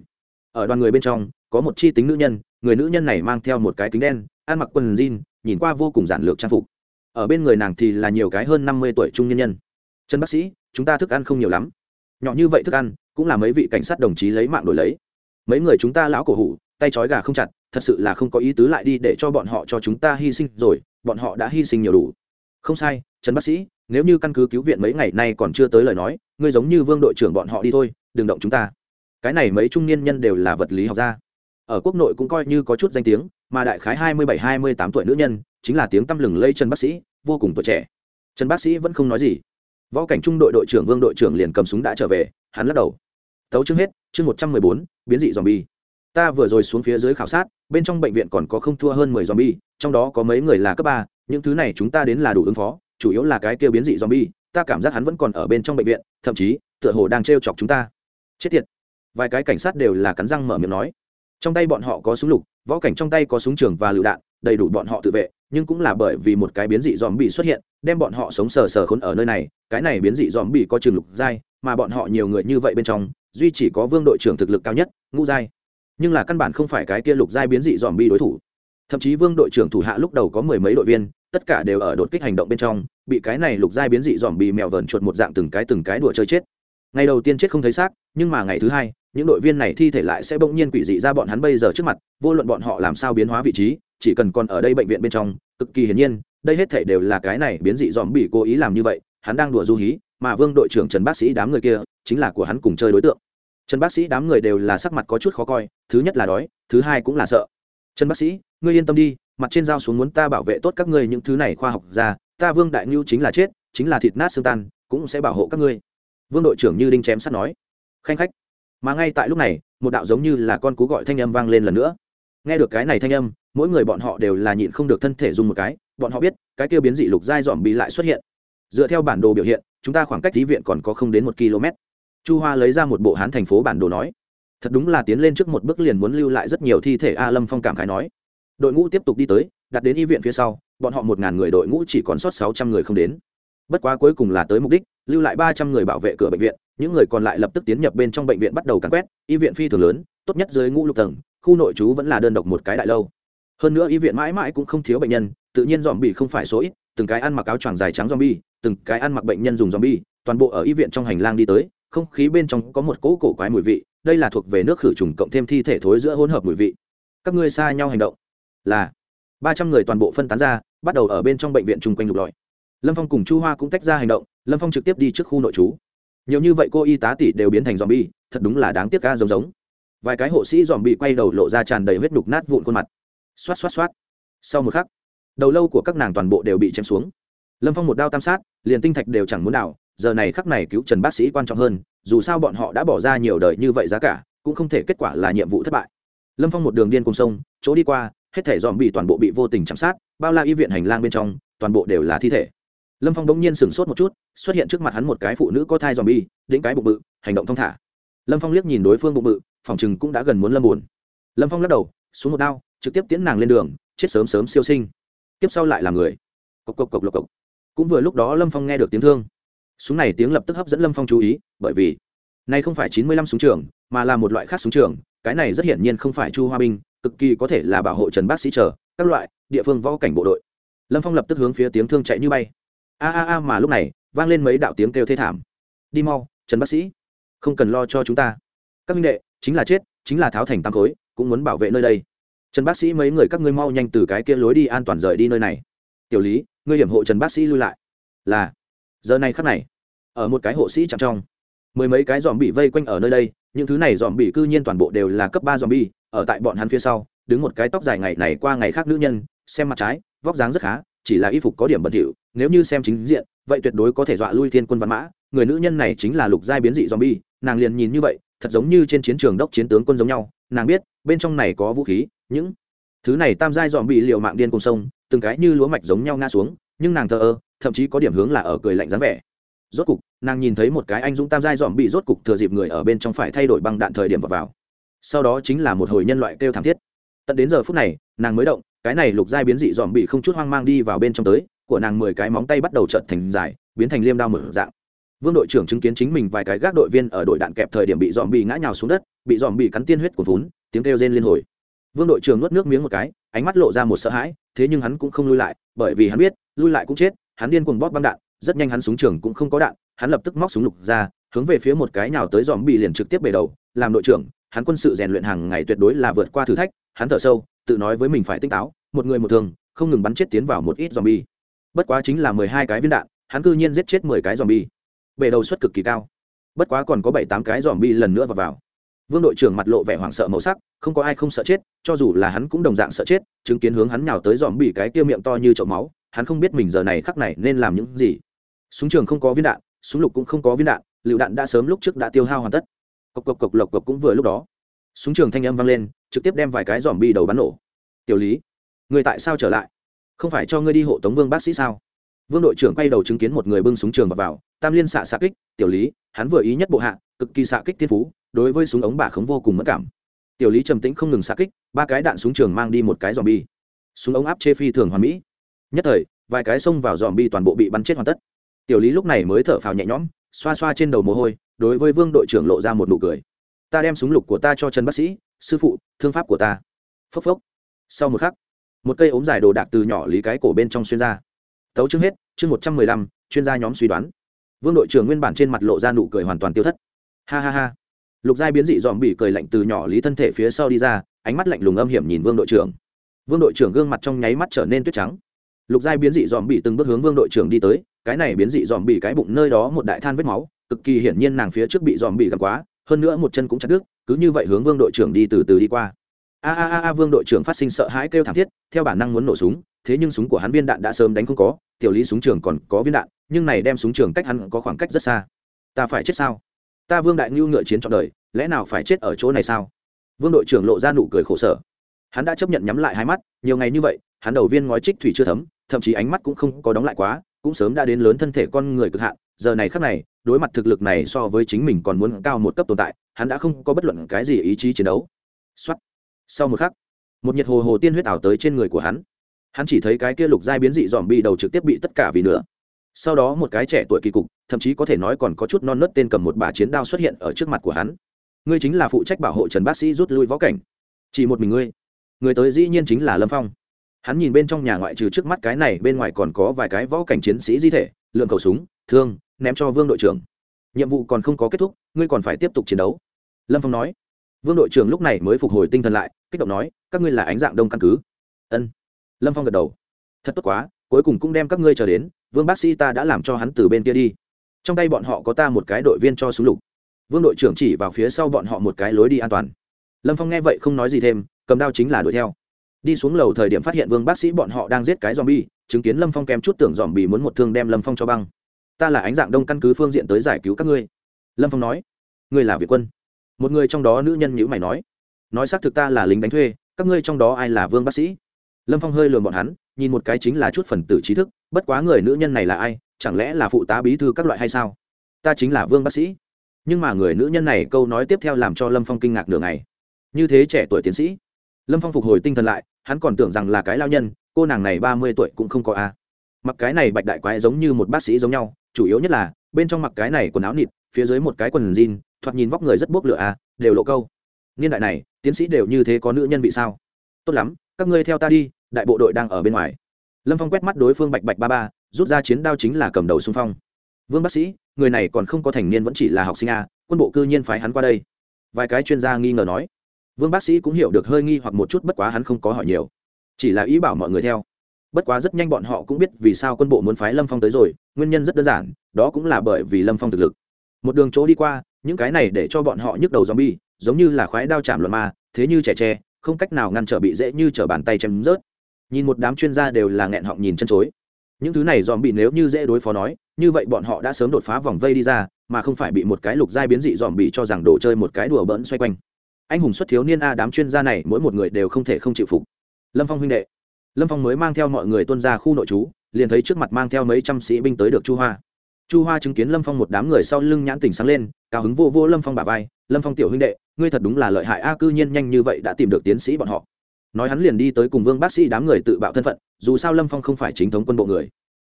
Ở đoàn người bên trong, có một chi tính nữ nhân, người nữ nhân này mang theo một cái kính đen, ăn mặc quần jean, nhìn qua vô cùng giản lược trang phục. Ở bên người nàng thì là nhiều cái hơn năm mươi tuổi trung nhân nhân. Chân bác sĩ, chúng ta thức ăn không nhiều lắm. Nhỏ như vậy thức ăn, cũng là mấy vị cảnh sát đồng chí lấy mạng đổi lấy. Mấy người chúng ta lão cổ hủ, tay trói gà không chặt, thật sự là không có ý tứ lại đi để cho bọn họ cho chúng ta hy sinh rồi, bọn họ đã hy sinh nhiều đủ. Không sai trần bác sĩ, nếu như căn cứ cứu viện mấy ngày nay còn chưa tới lời nói, ngươi giống như vương đội trưởng bọn họ đi thôi, đừng động chúng ta. Cái này mấy trung niên nhân đều là vật lý học gia. Ở quốc nội cũng coi như có chút danh tiếng, mà đại khái hai mươi bảy, hai mươi tám tuổi nữ nhân chính là tiếng tăm lừng lây trần bác sĩ, vô cùng tuổi trẻ. Trần bác sĩ vẫn không nói gì. Võ cảnh trung đội đội trưởng vương đội trưởng liền cầm súng đã trở về, hắn lắc đầu. Tấu chương hết, chương một trăm mười bốn, biến dị dòm bi ta vừa rồi xuống phía dưới khảo sát, bên trong bệnh viện còn có không thua hơn mười dòm bi trong đó có mấy người là cấp ba, những thứ này chúng ta đến là đủ ứng phó chủ yếu là cái kia biến dị dòm ta cảm giác hắn vẫn còn ở bên trong bệnh viện, thậm chí, tựa hồ đang trêu chọc chúng ta. Chết tiệt. Vài cái cảnh sát đều là cắn răng mở miệng nói. Trong tay bọn họ có súng lục, võ cảnh trong tay có súng trường và lựu đạn, đầy đủ bọn họ tự vệ, nhưng cũng là bởi vì một cái biến dị dòm bị xuất hiện, đem bọn họ sống sờ sờ khốn ở nơi này, cái này biến dị dòm bị có trường lục giai, mà bọn họ nhiều người như vậy bên trong, duy chỉ có vương đội trưởng thực lực cao nhất, ngũ giai. Nhưng là căn bản không phải cái kia lục giai biến dị dòm bị đối thủ. Thậm chí vương đội trưởng thủ hạ lúc đầu có mười mấy đội viên tất cả đều ở đột kích hành động bên trong, bị cái này lục giai biến dị dòm bị mèo vờn chuột một dạng từng cái từng cái đùa chơi chết. Ngày đầu tiên chết không thấy xác, nhưng mà ngày thứ hai, những đội viên này thi thể lại sẽ bỗng nhiên quỷ dị ra bọn hắn bây giờ trước mặt, vô luận bọn họ làm sao biến hóa vị trí, chỉ cần còn ở đây bệnh viện bên trong, cực kỳ hiển nhiên, đây hết thể đều là cái này biến dị dòm bị cố ý làm như vậy, hắn đang đùa du hí, mà vương đội trưởng trần bác sĩ đám người kia, chính là của hắn cùng chơi đối tượng. Trần bác sĩ đám người đều là sắc mặt có chút khó coi, thứ nhất là đói, thứ hai cũng là sợ. Trần bác sĩ, ngươi yên tâm đi mặt trên dao xuống muốn ta bảo vệ tốt các ngươi những thứ này khoa học ra ta vương đại ngưu chính là chết, chính là thịt nát xương tan, cũng sẽ bảo hộ các ngươi. Vương đội trưởng như đinh chém sắt nói. Khanh khách. Mà ngay tại lúc này, một đạo giống như là con cú gọi thanh âm vang lên lần nữa. Nghe được cái này thanh âm, mỗi người bọn họ đều là nhịn không được thân thể dùng một cái, bọn họ biết, cái kia biến dị lục giai dòm bị lại xuất hiện. Dựa theo bản đồ biểu hiện, chúng ta khoảng cách lý viện còn có không đến một km. Chu hoa lấy ra một bộ hán thành phố bản đồ nói. Thật đúng là tiến lên trước một bước liền muốn lưu lại rất nhiều thi thể a lâm phong cảm khái nói đội ngũ tiếp tục đi tới đặt đến y viện phía sau bọn họ một ngàn người đội ngũ chỉ còn sót sáu trăm người không đến bất quá cuối cùng là tới mục đích lưu lại ba trăm người bảo vệ cửa bệnh viện những người còn lại lập tức tiến nhập bên trong bệnh viện bắt đầu càn quét y viện phi thường lớn tốt nhất dưới ngũ lục tầng khu nội trú vẫn là đơn độc một cái đại lâu hơn nữa y viện mãi mãi cũng không thiếu bệnh nhân tự nhiên dòm bị không phải số ít từng cái ăn mặc áo choàng dài trắng zombie, từng cái ăn mặc bệnh nhân dùng zombie, toàn bộ ở y viện trong hành lang đi tới, không khí bên trong có một cỗ cổ quái mùi vị, đây là thuộc về nước khử trùng cộng thêm thi thể thối giữa hỗn hợp mùi vị. Các ngươi xa nhau hành động. Là ba trăm người toàn bộ phân tán ra, bắt đầu ở bên trong bệnh viện chung quanh lục lọi. Lâm Phong cùng Chu Hoa cũng tách ra hành động, Lâm Phong trực tiếp đi trước khu nội trú. Nhiều như vậy cô y tá tỷ đều biến thành zombie, thật đúng là đáng tiếc ca giống giống. Vài cái hộ sĩ zombie quay đầu lộ ra tràn đầy huyết đục nát vụn khuôn mặt. Xoát xoát xoát. Sau một khắc, đầu lâu của các nàng toàn bộ đều bị chém xuống lâm phong một đao tam sát liền tinh thạch đều chẳng muốn nào giờ này khắc này cứu trần bác sĩ quan trọng hơn dù sao bọn họ đã bỏ ra nhiều đời như vậy giá cả cũng không thể kết quả là nhiệm vụ thất bại lâm phong một đường điên cùng sông chỗ đi qua hết thể dòm bị toàn bộ bị vô tình chạm sát, bao la y viện hành lang bên trong, toàn bộ đều là thi thể. Lâm phong đ ỗ n g nhiên sửng sốt một chút, xuất hiện trước mặt hắn một cái phụ nữ có thai dòm bi đĩnh cái bụng bự, hành động thong thả. Lâm phong liếc nhìn đối phương bụng bự, phòng chừng cũng đã gần muốn lâm buồn. Lâm phong lắc đầu, xuống một đao, trực tiếp tiến nàng lên đường, chết sớm sớm siêu sinh. Tiếp sau lại là người. Cộc cộc cộc lộc cộc. Cũng vừa lúc đó lâm phong nghe được tiếng thương. Súng này tiếng lập tức hấp dẫn lâm phong chú ý, bởi vì này không phải chín mươi lăm súng trường, mà là một loại khác súng trường, cái này rất hiển nhiên không phải chu hoa binh cực kỳ có thể là bảo hộ trần bác sĩ chờ, các loại, địa phương võ cảnh bộ đội. Lâm phong lập tức hướng phía tiếng thương chạy như bay. A a a mà lúc này, vang lên mấy đạo tiếng kêu thê thảm. Đi mau, trần bác sĩ. Không cần lo cho chúng ta. Các minh đệ, chính là chết, chính là tháo thành tam khối, cũng muốn bảo vệ nơi đây. Trần bác sĩ mấy người các ngươi mau nhanh từ cái kia lối đi an toàn rời đi nơi này. Tiểu lý, ngươi hiểm hộ trần bác sĩ lui lại. Là, giờ này khắc này, ở một cái hộ sĩ chạm trong, mười mấy cái dòm bị vây quanh ở nơi đây, những thứ này dòm bị cư nhiên toàn bộ đều là cấp ba dòm bi ở tại bọn hắn phía sau đứng một cái tóc dài ngày này qua ngày khác nữ nhân xem mặt trái vóc dáng rất khá chỉ là y phục có điểm bẩn thỉu nếu như xem chính diện vậy tuyệt đối có thể dọa lui thiên quân văn mã người nữ nhân này chính là lục giai biến dị zombie nàng liền nhìn như vậy thật giống như trên chiến trường đốc chiến tướng quân giống nhau nàng biết bên trong này có vũ khí những thứ này tam giai dòm bị liều mạng điên cùng sông từng cái như lúa mạch giống nhau ngã xuống nhưng nàng thờ ơ thậm chí có điểm hướng là ở cười lạnh dáng vẻ rốt cục nàng nhìn thấy một cái anh dũng tam giai dòm bị rốt cục thừa dịp người ở bên trong phải thay đổi băng đạn thời điểm vào, vào sau đó chính là một hồi nhân loại kêu thảm thiết. Tận đến giờ phút này, nàng mới động, cái này lục giai biến dị dòm bị không chút hoang mang đi vào bên trong tới, của nàng mười cái móng tay bắt đầu trợn thành dài, biến thành liêm đao mở dạng. Vương đội trưởng chứng kiến chính mình vài cái gác đội viên ở đội đạn kẹp thời điểm bị dòm bị ngã nhào xuống đất, bị dòm bị cắn tiên huyết của vốn, tiếng kêu rên liên hồi. Vương đội trưởng nuốt nước miếng một cái, ánh mắt lộ ra một sợ hãi, thế nhưng hắn cũng không lui lại, bởi vì hắn biết, lui lại cũng chết, hắn điên cuồng bóp băng đạn, rất nhanh hắn súng trường cũng không có đạn, hắn lập tức móc súng lục ra, hướng về phía một cái nào tới dòm bị liền trực tiếp bể đầu, làm đội trưởng hắn quân sự rèn luyện hàng ngày tuyệt đối là vượt qua thử thách, hắn thở sâu, tự nói với mình phải tinh táo, một người một thường, không ngừng bắn chết tiến vào một ít dòm bi bất quá chính là mười hai cái viên đạn, hắn cư nhiên giết chết mười cái dòm bi bề đầu suất cực kỳ cao. Bất quá còn có bảy tám cái dòm bi lần nữa vào vào. Vương đội trưởng mặt lộ vẻ hoảng sợ màu sắc, không có ai không sợ chết, cho dù là hắn cũng đồng dạng sợ chết, chứng kiến hướng hắn nhào tới dòm bị cái kia miệng to như chậu máu, hắn không biết mình giờ này khắc này nên làm những gì. Súng trường không có viên đạn, súng lục cũng không có viên đạn, lựu đạn đã sớm lúc trước đã tiêu hao hoàn tất cộc cộc cộc lộc cộc cũng vừa lúc đó. Súng trường thanh âm vang lên trực tiếp đem vài cái dòm bi đầu bắn nổ. Tiểu lý người tại sao trở lại? Không phải cho ngươi đi hộ tống vương bác sĩ sao? Vương đội trưởng quay đầu chứng kiến một người bưng súng trường vào, vào tam liên xạ xạ kích tiểu lý hắn vừa ý nhất bộ hạ cực kỳ xạ kích thiên phú đối với súng ống bà khống vô cùng mất cảm. Tiểu lý trầm tĩnh không ngừng xạ kích ba cái đạn súng trường mang đi một cái dòm bi. Súng ống áp chê phi thường hoàn mỹ. Nhất thời vài cái xông vào dòm bi toàn bộ bị bắn chết hoàn tất. Tiểu lý lúc này mới thở phào nhẹ nhõm xoa xoa trên đầu mồ hôi đối với vương đội trưởng lộ ra một nụ cười. Ta đem súng lục của ta cho trần bác sĩ, sư phụ, thương pháp của ta. Phốc phốc. Sau một khắc, một cây ốm dài đồ đạc từ nhỏ lý cái cổ bên trong xuyên ra. Tấu chương hết, chương một trăm mười lăm, chuyên gia nhóm suy đoán. Vương đội trưởng nguyên bản trên mặt lộ ra nụ cười hoàn toàn tiêu thất. Ha ha ha. Lục giai biến dị dòm bị cười lạnh từ nhỏ lý thân thể phía sau đi ra, ánh mắt lạnh lùng âm hiểm nhìn vương đội trưởng. Vương đội trưởng gương mặt trong nháy mắt trở nên tuyết trắng. Lục giai biến dị dòm bị từng bước hướng vương đội trưởng đi tới, cái này biến dị dòm bị cái bụng nơi đó một đại than vết máu cực kỳ hiển nhiên nàng phía trước bị dòm bị gặp quá, hơn nữa một chân cũng chặt đứt, cứ như vậy hướng vương đội trưởng đi từ từ đi qua. A a a vương đội trưởng phát sinh sợ hãi kêu thảm thiết, theo bản năng muốn nổ súng, thế nhưng súng của hắn viên đạn đã sớm đánh không có, tiểu lý súng trường còn có viên đạn, nhưng này đem súng trường cách hắn có khoảng cách rất xa. Ta phải chết sao? Ta vương đại ngưu ngựa chiến trọn đời, lẽ nào phải chết ở chỗ này sao? Vương đội trưởng lộ ra nụ cười khổ sở. Hắn đã chấp nhận nhắm lại hai mắt, nhiều ngày như vậy, hắn đầu viên ngói trích thủy chưa thấm, thậm chí ánh mắt cũng không có đóng lại quá, cũng sớm đã đến lớn thân thể con người cực hạn giờ này khắc này, đối mặt thực lực này so với chính mình còn muốn cao một cấp tồn tại, hắn đã không có bất luận cái gì ý chí chiến đấu. Xuất sau một khắc, một nhiệt hồ hồ tiên huyết ảo tới trên người của hắn. Hắn chỉ thấy cái kia lục giai biến dị dòm bị đầu trực tiếp bị tất cả vì nữa sau đó một cái trẻ tuổi kỳ cục, thậm chí có thể nói còn có chút non nớt tên cầm một bà chiến đao xuất hiện ở trước mặt của hắn. Ngươi chính là phụ trách bảo hộ trần bác sĩ rút lui võ cảnh. Chỉ một mình ngươi. Người tới dĩ nhiên chính là lâm phong. Hắn nhìn bên trong nhà ngoại trừ trước mắt cái này, bên ngoài còn có vài cái võ cảnh chiến sĩ di thể, lượng khẩu súng thương, ném cho vương đội trưởng. Nhiệm vụ còn không có kết thúc, ngươi còn phải tiếp tục chiến đấu. Lâm phong nói. Vương đội trưởng lúc này mới phục hồi tinh thần lại, kích động nói, các ngươi là ánh dạng đông căn cứ. Ân. Lâm phong gật đầu. Thật tốt quá, cuối cùng cũng đem các ngươi chờ đến, vương bác sĩ ta đã làm cho hắn từ bên kia đi. Trong tay bọn họ có ta một cái đội viên cho súng lục. Vương đội trưởng chỉ vào phía sau bọn họ một cái lối đi an toàn. Lâm phong nghe vậy không nói gì thêm, cầm đao chính là đuổi theo. Đi xuống lầu thời điểm phát hiện vương bác sĩ bọn họ đang giết cái dòm bi chứng kiến lâm phong kém chút tưởng dòm bị muốn một thương đem lâm phong cho băng ta là ánh dạng đông căn cứ phương diện tới giải cứu các ngươi. Lâm phong nói, ngươi là việt quân. Một người trong đó nữ nhân nhữ mày nói nói xác thực ta là lính đánh thuê, các ngươi trong đó ai là vương bác sĩ? Lâm phong hơi lườm bọn hắn, nhìn một cái chính là chút phần tử trí thức, bất quá người nữ nhân này là ai, chẳng lẽ là phụ tá bí thư các loại hay sao? Ta chính là vương bác sĩ. Nhưng mà người nữ nhân này câu nói tiếp theo làm cho lâm phong kinh ngạc nửa ngày. Như thế trẻ tuổi tiến sĩ. Lâm phong phục hồi tinh thần lại, hắn còn tưởng rằng là cái lao nhân, cô nàng này ba mươi tuổi cũng không có a. Mặc cái này bạch đại quái giống như một bác sĩ giống nhau chủ yếu nhất là, bên trong mặc cái này quần áo nịt, phía dưới một cái quần jean, thoạt nhìn vóc người rất bốc lửa à đều lộ câu. Niên đại này, tiến sĩ đều như thế có nữ nhân vị sao? Tốt lắm, các ngươi theo ta đi, đại bộ đội đang ở bên ngoài. Lâm phong quét mắt đối phương bạch bạch ba ba, rút ra chiến đao chính là cầm đầu xung phong. Vương bác sĩ, người này còn không có thành niên vẫn chỉ là học sinh a quân bộ cư nhiên phái hắn qua đây. Vài cái chuyên gia nghi ngờ nói. Vương bác sĩ cũng hiểu được hơi nghi hoặc một chút bất quá hắn không có hỏi nhiều. Chỉ là ý bảo mọi người theo bất quá rất nhanh bọn họ cũng biết vì sao quân bộ muốn phái lâm phong tới rồi, nguyên nhân rất đơn giản, đó cũng là bởi vì lâm phong thực lực. Một đường chỗ đi qua, những cái này để cho bọn họ nhức đầu zombie, giống như là khoái đao chạm luận ma, thế như trẻ tre, không cách nào ngăn trở bị dễ như trở bàn tay chém rớt. Nhìn một đám chuyên gia đều là nghẹn họng nhìn chân chối. Những thứ này dòm bị nếu như dễ đối phó nói, như vậy bọn họ đã sớm đột phá vòng vây đi ra, mà không phải bị một cái lục giai biến dị dòm bị cho rằng đồ chơi một cái đùa bỡn xoay quanh. Anh hùng xuất thiếu niên a, đám chuyên gia này mỗi một người đều không thể không chịu phục. Lâm phong huynh đệ lâm phong mới mang theo mọi người tuân ra khu nội trú, liền thấy trước mặt mang theo mấy trăm sĩ binh tới được chu hoa. Chu hoa chứng kiến lâm phong một đám người sau lưng nhãn tỉnh sáng lên, cao hứng vô vô lâm phong bà vai, lâm phong tiểu huynh đệ, ngươi thật đúng là lợi hại a, cư nhiên nhanh như vậy đã tìm được tiến sĩ bọn họ. Nói hắn liền đi tới cùng vương bác sĩ đám người tự bạo thân phận, dù sao lâm phong không phải chính thống quân bộ người.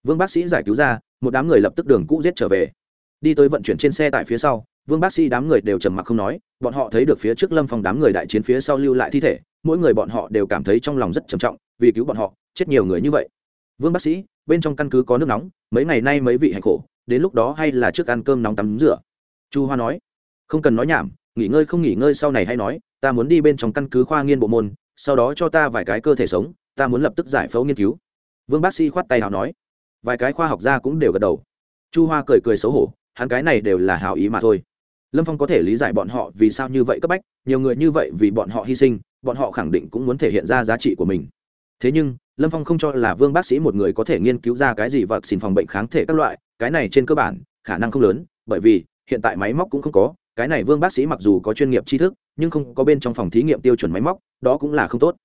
Vương bác sĩ giải cứu ra, một đám người lập tức đường cũ giết trở về. Đi tới vận chuyển trên xe tại phía sau, vương bác sĩ đám người đều trầm mặc không nói, bọn họ thấy được phía trước lâm phong đám người đại chiến phía sau lưu lại thi thể, mỗi người bọn họ đều cảm thấy trong lòng rất trầm trọng vì cứu bọn họ, chết nhiều người như vậy. Vương bác sĩ, bên trong căn cứ có nước nóng, mấy ngày nay mấy vị hạnh khổ, đến lúc đó hay là trước ăn cơm nóng tắm rửa. Chu hoa nói, không cần nói nhảm, nghỉ ngơi không nghỉ ngơi sau này hay nói, ta muốn đi bên trong căn cứ khoa nghiên bộ môn, sau đó cho ta vài cái cơ thể sống, ta muốn lập tức giải phẫu nghiên cứu. Vương bác sĩ khoát tay hào nói, vài cái khoa học gia cũng đều gật đầu. Chu hoa cười cười xấu hổ, hắn cái này đều là hào ý mà thôi. Lâm phong có thể lý giải bọn họ vì sao như vậy cấp bách, nhiều người như vậy vì bọn họ hy sinh, bọn họ khẳng định cũng muốn thể hiện ra giá trị của mình thế nhưng, lâm phong không cho là vương bác sĩ một người có thể nghiên cứu ra cái gì vật xin phòng bệnh kháng thể các loại, cái này trên cơ bản, khả năng không lớn, bởi vì, hiện tại máy móc cũng không có, cái này vương bác sĩ mặc dù có chuyên nghiệp tri thức, nhưng không có bên trong phòng thí nghiệm tiêu chuẩn máy móc, đó cũng là không tốt.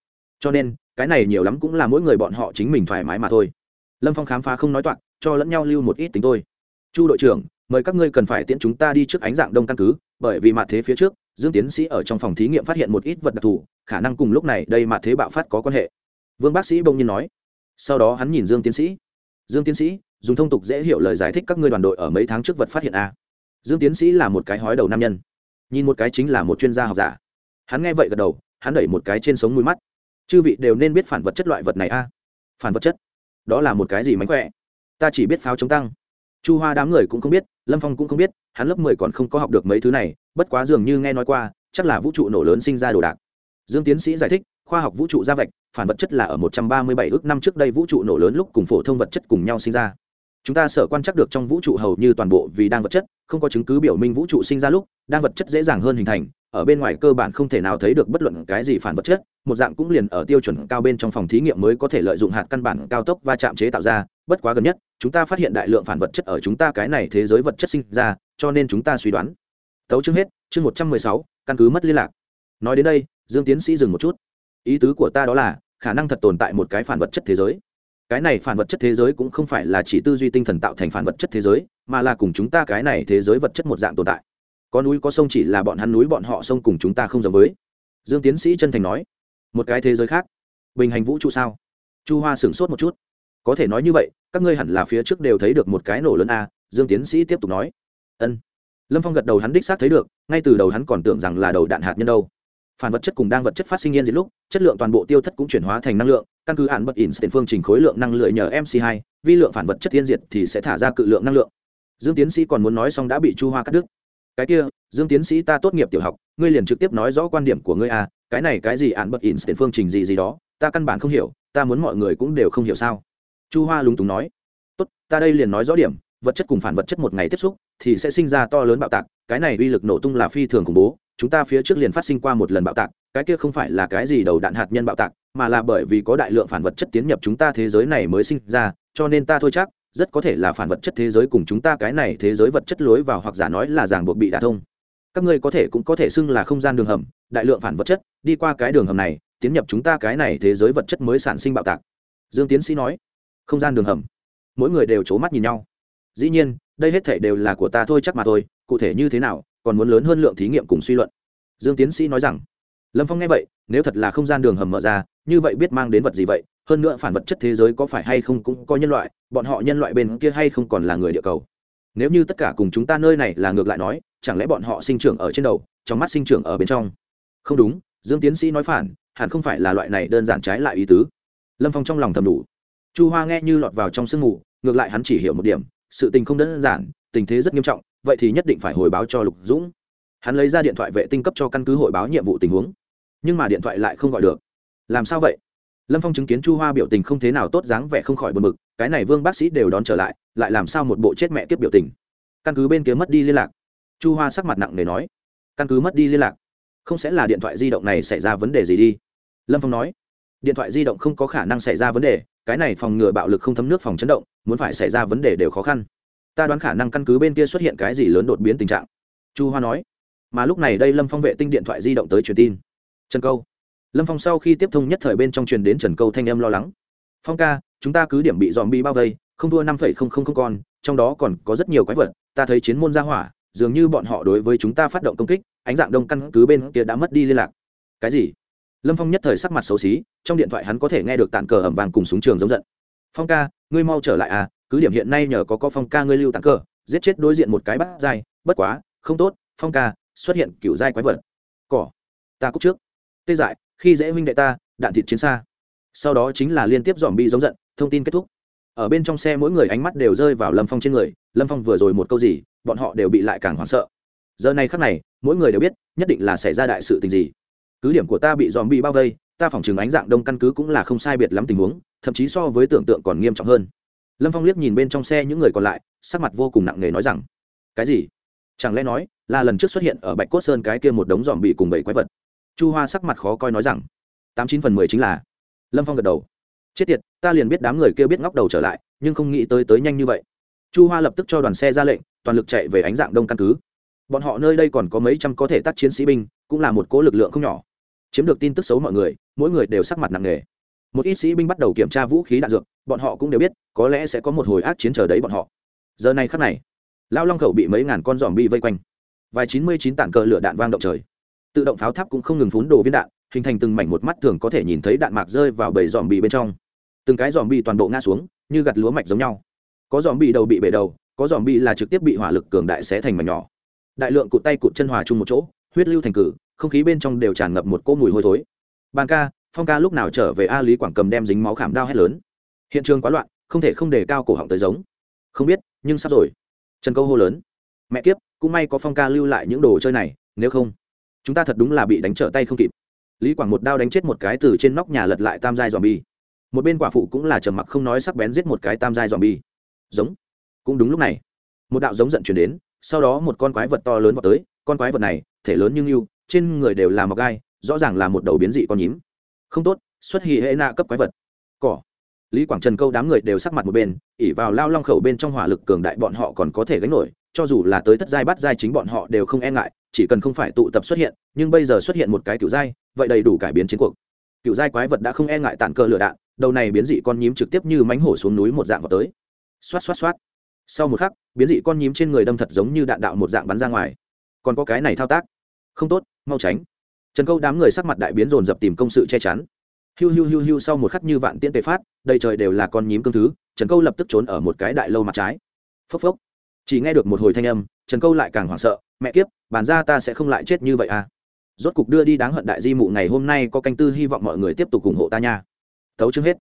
Cho nên, cái này nhiều lắm cũng là mỗi người bọn họ chính mình thoải mái mà thôi. Lâm phong khám phá không nói toạc, cho lẫn nhau lưu một ít tính tôi chu đội trưởng, mời các ngươi cần phải tiễn chúng ta đi trước ánh dạng đông căn cứ, bởi vì mặt thế phía trước, dương tiến sĩ ở trong phòng thí nghiệm phát hiện một ít vật đặc thù, khả năng cùng lúc này đây mặt thế bạo phát có quan hệ vương bác sĩ bỗng nhiên nói. Sau đó hắn nhìn dương tiến sĩ. Dương tiến sĩ, dùng thông tục dễ hiểu lời giải thích các ngươi đoàn đội ở mấy tháng trước vật phát hiện a. Dương tiến sĩ là một cái hói đầu nam nhân. Nhìn một cái chính là một chuyên gia học giả. Hắn nghe vậy gật đầu, hắn đẩy một cái trên sống mũi mắt. Chư vị đều nên biết phản vật chất loại vật này a. Phản vật chất, đó là một cái gì mánh khỏe? Ta chỉ biết pháo chống tăng. Chu hoa đám người cũng không biết, lâm phong cũng không biết, hắn lớp mười còn không có học được mấy thứ này, bất quá dường như nghe nói qua, chắc là vũ trụ nổ lớn sinh ra đồ đạc. Dương tiến sĩ giải thích khoa học vũ trụ ra vạch, phản vật chất là ở một trăm ba mươi bảy ước năm trước đây vũ trụ nổ lớn lúc cùng phổ thông vật chất cùng nhau sinh ra. Chúng ta sở quan chắc được trong vũ trụ hầu như toàn bộ vì đang vật chất, không có chứng cứ biểu minh vũ trụ sinh ra lúc, đang vật chất dễ dàng hơn hình thành, ở bên ngoài cơ bản không thể nào thấy được bất luận cái gì phản vật chất, một dạng cũng liền ở tiêu chuẩn cao bên trong phòng thí nghiệm mới có thể lợi dụng hạt căn bản cao tốc và chạm chế tạo ra, bất quá gần nhất, chúng ta phát hiện đại lượng phản vật chất ở chúng ta cái này thế giới vật chất sinh ra, cho nên chúng ta suy đoán. Tấu chương hết, chương một trăm mười sáu, căn cứ mất liên lạc. Nói đến đây, dương tiến sĩ dừng một chút ý tứ của ta đó là, khả năng thật tồn tại một cái phản vật chất thế giới. Cái này phản vật chất thế giới cũng không phải là chỉ tư duy tinh thần tạo thành phản vật chất thế giới, mà là cùng chúng ta cái này thế giới vật chất một dạng tồn tại. Có núi có sông chỉ là bọn hắn núi bọn họ sông cùng chúng ta không giống với. Dương tiến sĩ chân thành nói, một cái thế giới khác, bình hành vũ trụ sao? Chu hoa sửng sốt một chút. Có thể nói như vậy, các ngươi hẳn là phía trước đều thấy được một cái nổ lớn a, dương tiến sĩ tiếp tục nói. Ân. Lâm phong gật đầu hắn đích xác thấy được, ngay từ đầu hắn còn tưởng rằng là đầu đạn hạt nhân đâu phản vật chất cùng đang vật chất phát sinh yên diệt lúc, chất lượng toàn bộ tiêu thất cũng chuyển hóa thành năng lượng, căn cứ hạn bất in tiền phương trình khối lượng năng lượng nhờ mc 2 vi lượng phản vật chất tiên diệt thì sẽ thả ra cự lượng năng lượng. Dương tiến sĩ còn muốn nói xong đã bị chu hoa cắt đứt. Cái kia, dương tiến sĩ ta tốt nghiệp tiểu học, ngươi liền trực tiếp nói rõ quan điểm của ngươi à cái này cái gì hạn bất in tiền phương trình gì gì đó, ta căn bản không hiểu, ta muốn mọi người cũng đều không hiểu sao. Chu hoa lúng túng nói, tốt, ta đây liền nói rõ điểm, vật chất cùng phản vật chất một ngày tiếp xúc thì sẽ sinh ra to lớn bạo tạc, cái này uy lực nổ tung là phi thường khủng bố chúng ta phía trước liền phát sinh qua một lần bạo tạc, cái kia không phải là cái gì đầu đạn hạt nhân bạo tạc, mà là bởi vì có đại lượng phản vật chất tiến nhập chúng ta thế giới này mới sinh ra, cho nên ta thôi chắc, rất có thể là phản vật chất thế giới cùng chúng ta cái này thế giới vật chất lối vào hoặc giả nói là ràng buộc bị đả thông. Các ngươi có thể cũng có thể xưng là không gian đường hầm, đại lượng phản vật chất, đi qua cái đường hầm này, tiến nhập chúng ta cái này thế giới vật chất mới sản sinh bạo tạc. Dương tiến sĩ nói, không gian đường hầm, mỗi người đều c mắt nhìn nhau. Dĩ nhiên, đây hết thể đều là của ta thôi chắc mà thôi, cụ thể như thế nào còn muốn lớn hơn lượng thí nghiệm cùng suy luận. Dương tiến sĩ nói rằng, lâm phong nghe vậy, nếu thật là không gian đường hầm mở ra, như vậy biết mang đến vật gì vậy? Hơn nữa phản vật chất thế giới có phải hay không cũng có nhân loại, bọn họ nhân loại bên kia hay không còn là người địa cầu? Nếu như tất cả cùng chúng ta nơi này là ngược lại nói, chẳng lẽ bọn họ sinh trưởng ở trên đầu, trong mắt sinh trưởng ở bên trong? Không đúng, dương tiến sĩ nói phản, hẳn không phải là loại này đơn giản trái lại ý tứ. Lâm phong trong lòng thầm đủ. Chu hoa nghe như lọt vào trong sương mù, ngược lại hắn chỉ hiểu một điểm, sự tình không đơn giản, tình thế rất nghiêm trọng vậy thì nhất định phải hồi báo cho lục dũng. Hắn lấy ra điện thoại vệ tinh cấp cho căn cứ hội báo nhiệm vụ tình huống. Nhưng mà điện thoại lại không gọi được. Làm sao vậy? Lâm phong chứng kiến chu hoa biểu tình không thế nào tốt dáng vẻ không khỏi buồn mực cái này vương bác sĩ đều đón trở lại lại làm sao một bộ chết mẹ tiếp biểu tình? Căn cứ bên kia mất đi liên lạc. Chu hoa sắc mặt nặng nề nói. Căn cứ mất đi liên lạc. Không sẽ là điện thoại di động này xảy ra vấn đề gì đi. Lâm phong nói. Điện thoại di động không có khả năng xảy ra vấn đề, cái này phòng ngừa bạo lực không thấm nước phòng chấn động, muốn phải xảy ra vấn đề đều khó khăn ta đoán khả năng căn cứ bên kia xuất hiện cái gì lớn đột biến tình trạng. Chu hoa nói. Mà lúc này đây lâm phong vệ tinh điện thoại di động tới truyền tin. Trần câu. Lâm phong sau khi tiếp thông nhất thời bên trong truyền đến trần câu thanh âm lo lắng. Phong ca, chúng ta cứ điểm bị dòm bi bao vây, không thua năm phẩy không không không con, trong đó còn có rất nhiều quái vật, ta thấy chiến môn ra hỏa, dường như bọn họ đối với chúng ta phát động công kích, ánh dạng đông căn cứ bên kia đã mất đi liên lạc. Cái gì? Lâm phong nhất thời sắc mặt xấu xí, trong điện thoại hắn có thể nghe được tàn cờ ẩm vàng cùng súng trường giống giận. Phong ca, ngươi mau trở lại à cứ điểm hiện nay nhờ có có phong ca ngươi lưu tặng cờ, giết chết đối diện một cái bắt dai, bất quá, không tốt, phong ca, xuất hiện cựu dai quái vật. Cỏ, ta cúc trước. Tê dại, khi dễ huynh đệ ta, đạn thịt chiến xa. Sau đó chính là liên tiếp dòm bị giống giận, thông tin kết thúc. Ở bên trong xe mỗi người ánh mắt đều rơi vào lâm phong trên người, lâm phong vừa rồi một câu gì, bọn họ đều bị lại càng hoảng sợ. Giờ này khắc này, mỗi người đều biết, nhất định là xảy ra đại sự tình gì. Cứ điểm của ta bị dòm bị bao vây, ta phỏng chừng ánh dạng đông căn cứ cũng là không sai biệt lắm tình huống, thậm chí so với tưởng tượng còn nghiêm trọng hơn lâm phong liếc nhìn bên trong xe những người còn lại, sắc mặt vô cùng nặng nề nói rằng, cái gì? Chẳng lẽ nói là lần trước xuất hiện ở bạch cốt sơn cái kia một đống dòm bị cùng bảy quái vật? Chu hoa sắc mặt khó coi nói rằng, tám chín phần mười chính là. Lâm phong gật đầu, chết tiệt, ta liền biết đám người kia biết ngóc đầu trở lại, nhưng không nghĩ tới tới nhanh như vậy. Chu hoa lập tức cho đoàn xe ra lệnh, toàn lực chạy về ánh dạng đông căn cứ. Bọn họ nơi đây còn có mấy trăm có thể tác chiến sĩ binh, cũng là một cố lực lượng không nhỏ. Chiếm được tin tức xấu mọi người, mỗi người đều sắc mặt nặng nề một ít sĩ binh bắt đầu kiểm tra vũ khí đạn dược, bọn họ cũng đều biết, có lẽ sẽ có một hồi ác chiến chờ đấy bọn họ. Giờ này khắc này lao long khẩu bị mấy ngàn con giòm bi vây quanh. Vài chín mươi chín tản cờ lửa đạn vang động trời. Tự động pháo tháp cũng không ngừng phún đồ viên đạn, hình thành từng mảnh một mắt thường có thể nhìn thấy đạn mạc rơi vào bầy giòm bị bên trong. Từng cái giòm bị toàn bộ ngã xuống, như gặt lúa mạch giống nhau. Có giòm bị đầu bị bể đầu, có giòm bị là trực tiếp bị hỏa lực cường đại xé thành mảnh nhỏ. Đại lượng cụt tay cụt chân hòa chung một chỗ, huyết lưu thành cử, không khí bên trong đều tràn ngập một cỗ mùi hôi thối. Bàn ca phong ca lúc nào trở về a lý quảng cầm đem dính máu khảm đao hét lớn. Hiện trường quá loạn, không thể không để cao cổ họng tới giống. Không biết, nhưng sắp rồi. Trần câu hô lớn. Mẹ kiếp, cũng may có phong ca lưu lại những đồ chơi này, nếu không, chúng ta thật đúng là bị đánh trở tay không kịp. Lý quảng một đao đánh chết một cái từ trên nóc nhà lật lại tam giai dòm bi một bên quả phụ cũng là trầm mặc không nói sắc bén giết một cái tam giai dòm bi giống. Cũng đúng lúc này, một đạo giống giận chuyển đến, sau đó một con quái vật to lớn vào tới. Con quái vật này, thể lớn nhưng yêu trên người đều là mọc gai, rõ ràng là một đầu biến dị con nhím không tốt, xuất hiện hệ nạ cấp quái vật. Cỏ. Lý quảng trần câu đám người đều sắc mặt một bên, ỉ vào lao long khẩu bên trong hỏa lực cường đại bọn họ còn có thể gánh nổi, cho dù là tới thất giai bắt giai chính bọn họ đều không e ngại, chỉ cần không phải tụ tập xuất hiện, nhưng bây giờ xuất hiện một cái cựu giai, vậy đầy đủ cải biến chiến cuộc. Cựu giai quái vật đã không e ngại tản cơ lửa đạn, đầu này biến dị con nhím trực tiếp như mánh hổ xuống núi một dạng vào tới. Xoát xoát xoát. Sau một khắc, biến dị con nhím trên người đâm thật giống như đạn đạo một dạng bắn ra ngoài. Còn có cái này thao tác. Không tốt, mau tránh trần câu đám người sắc mặt đại biến dồn dập tìm công sự che chắn. Hiu hiu hiu hiu sau một khắc như vạn tiễn tề phát, đầy trời đều là con nhím cương thứ, trần câu lập tức trốn ở một cái đại lâu mặt trái. Phốc phốc. Chỉ nghe được một hồi thanh âm, trần câu lại càng hoảng sợ, mẹ kiếp, bàn ra ta sẽ không lại chết như vậy à? Rốt cục đưa đi đáng hận đại di mụ ngày hôm nay có canh tư, hy vọng mọi người tiếp tục ủng hộ ta nha. Tấu chương hết.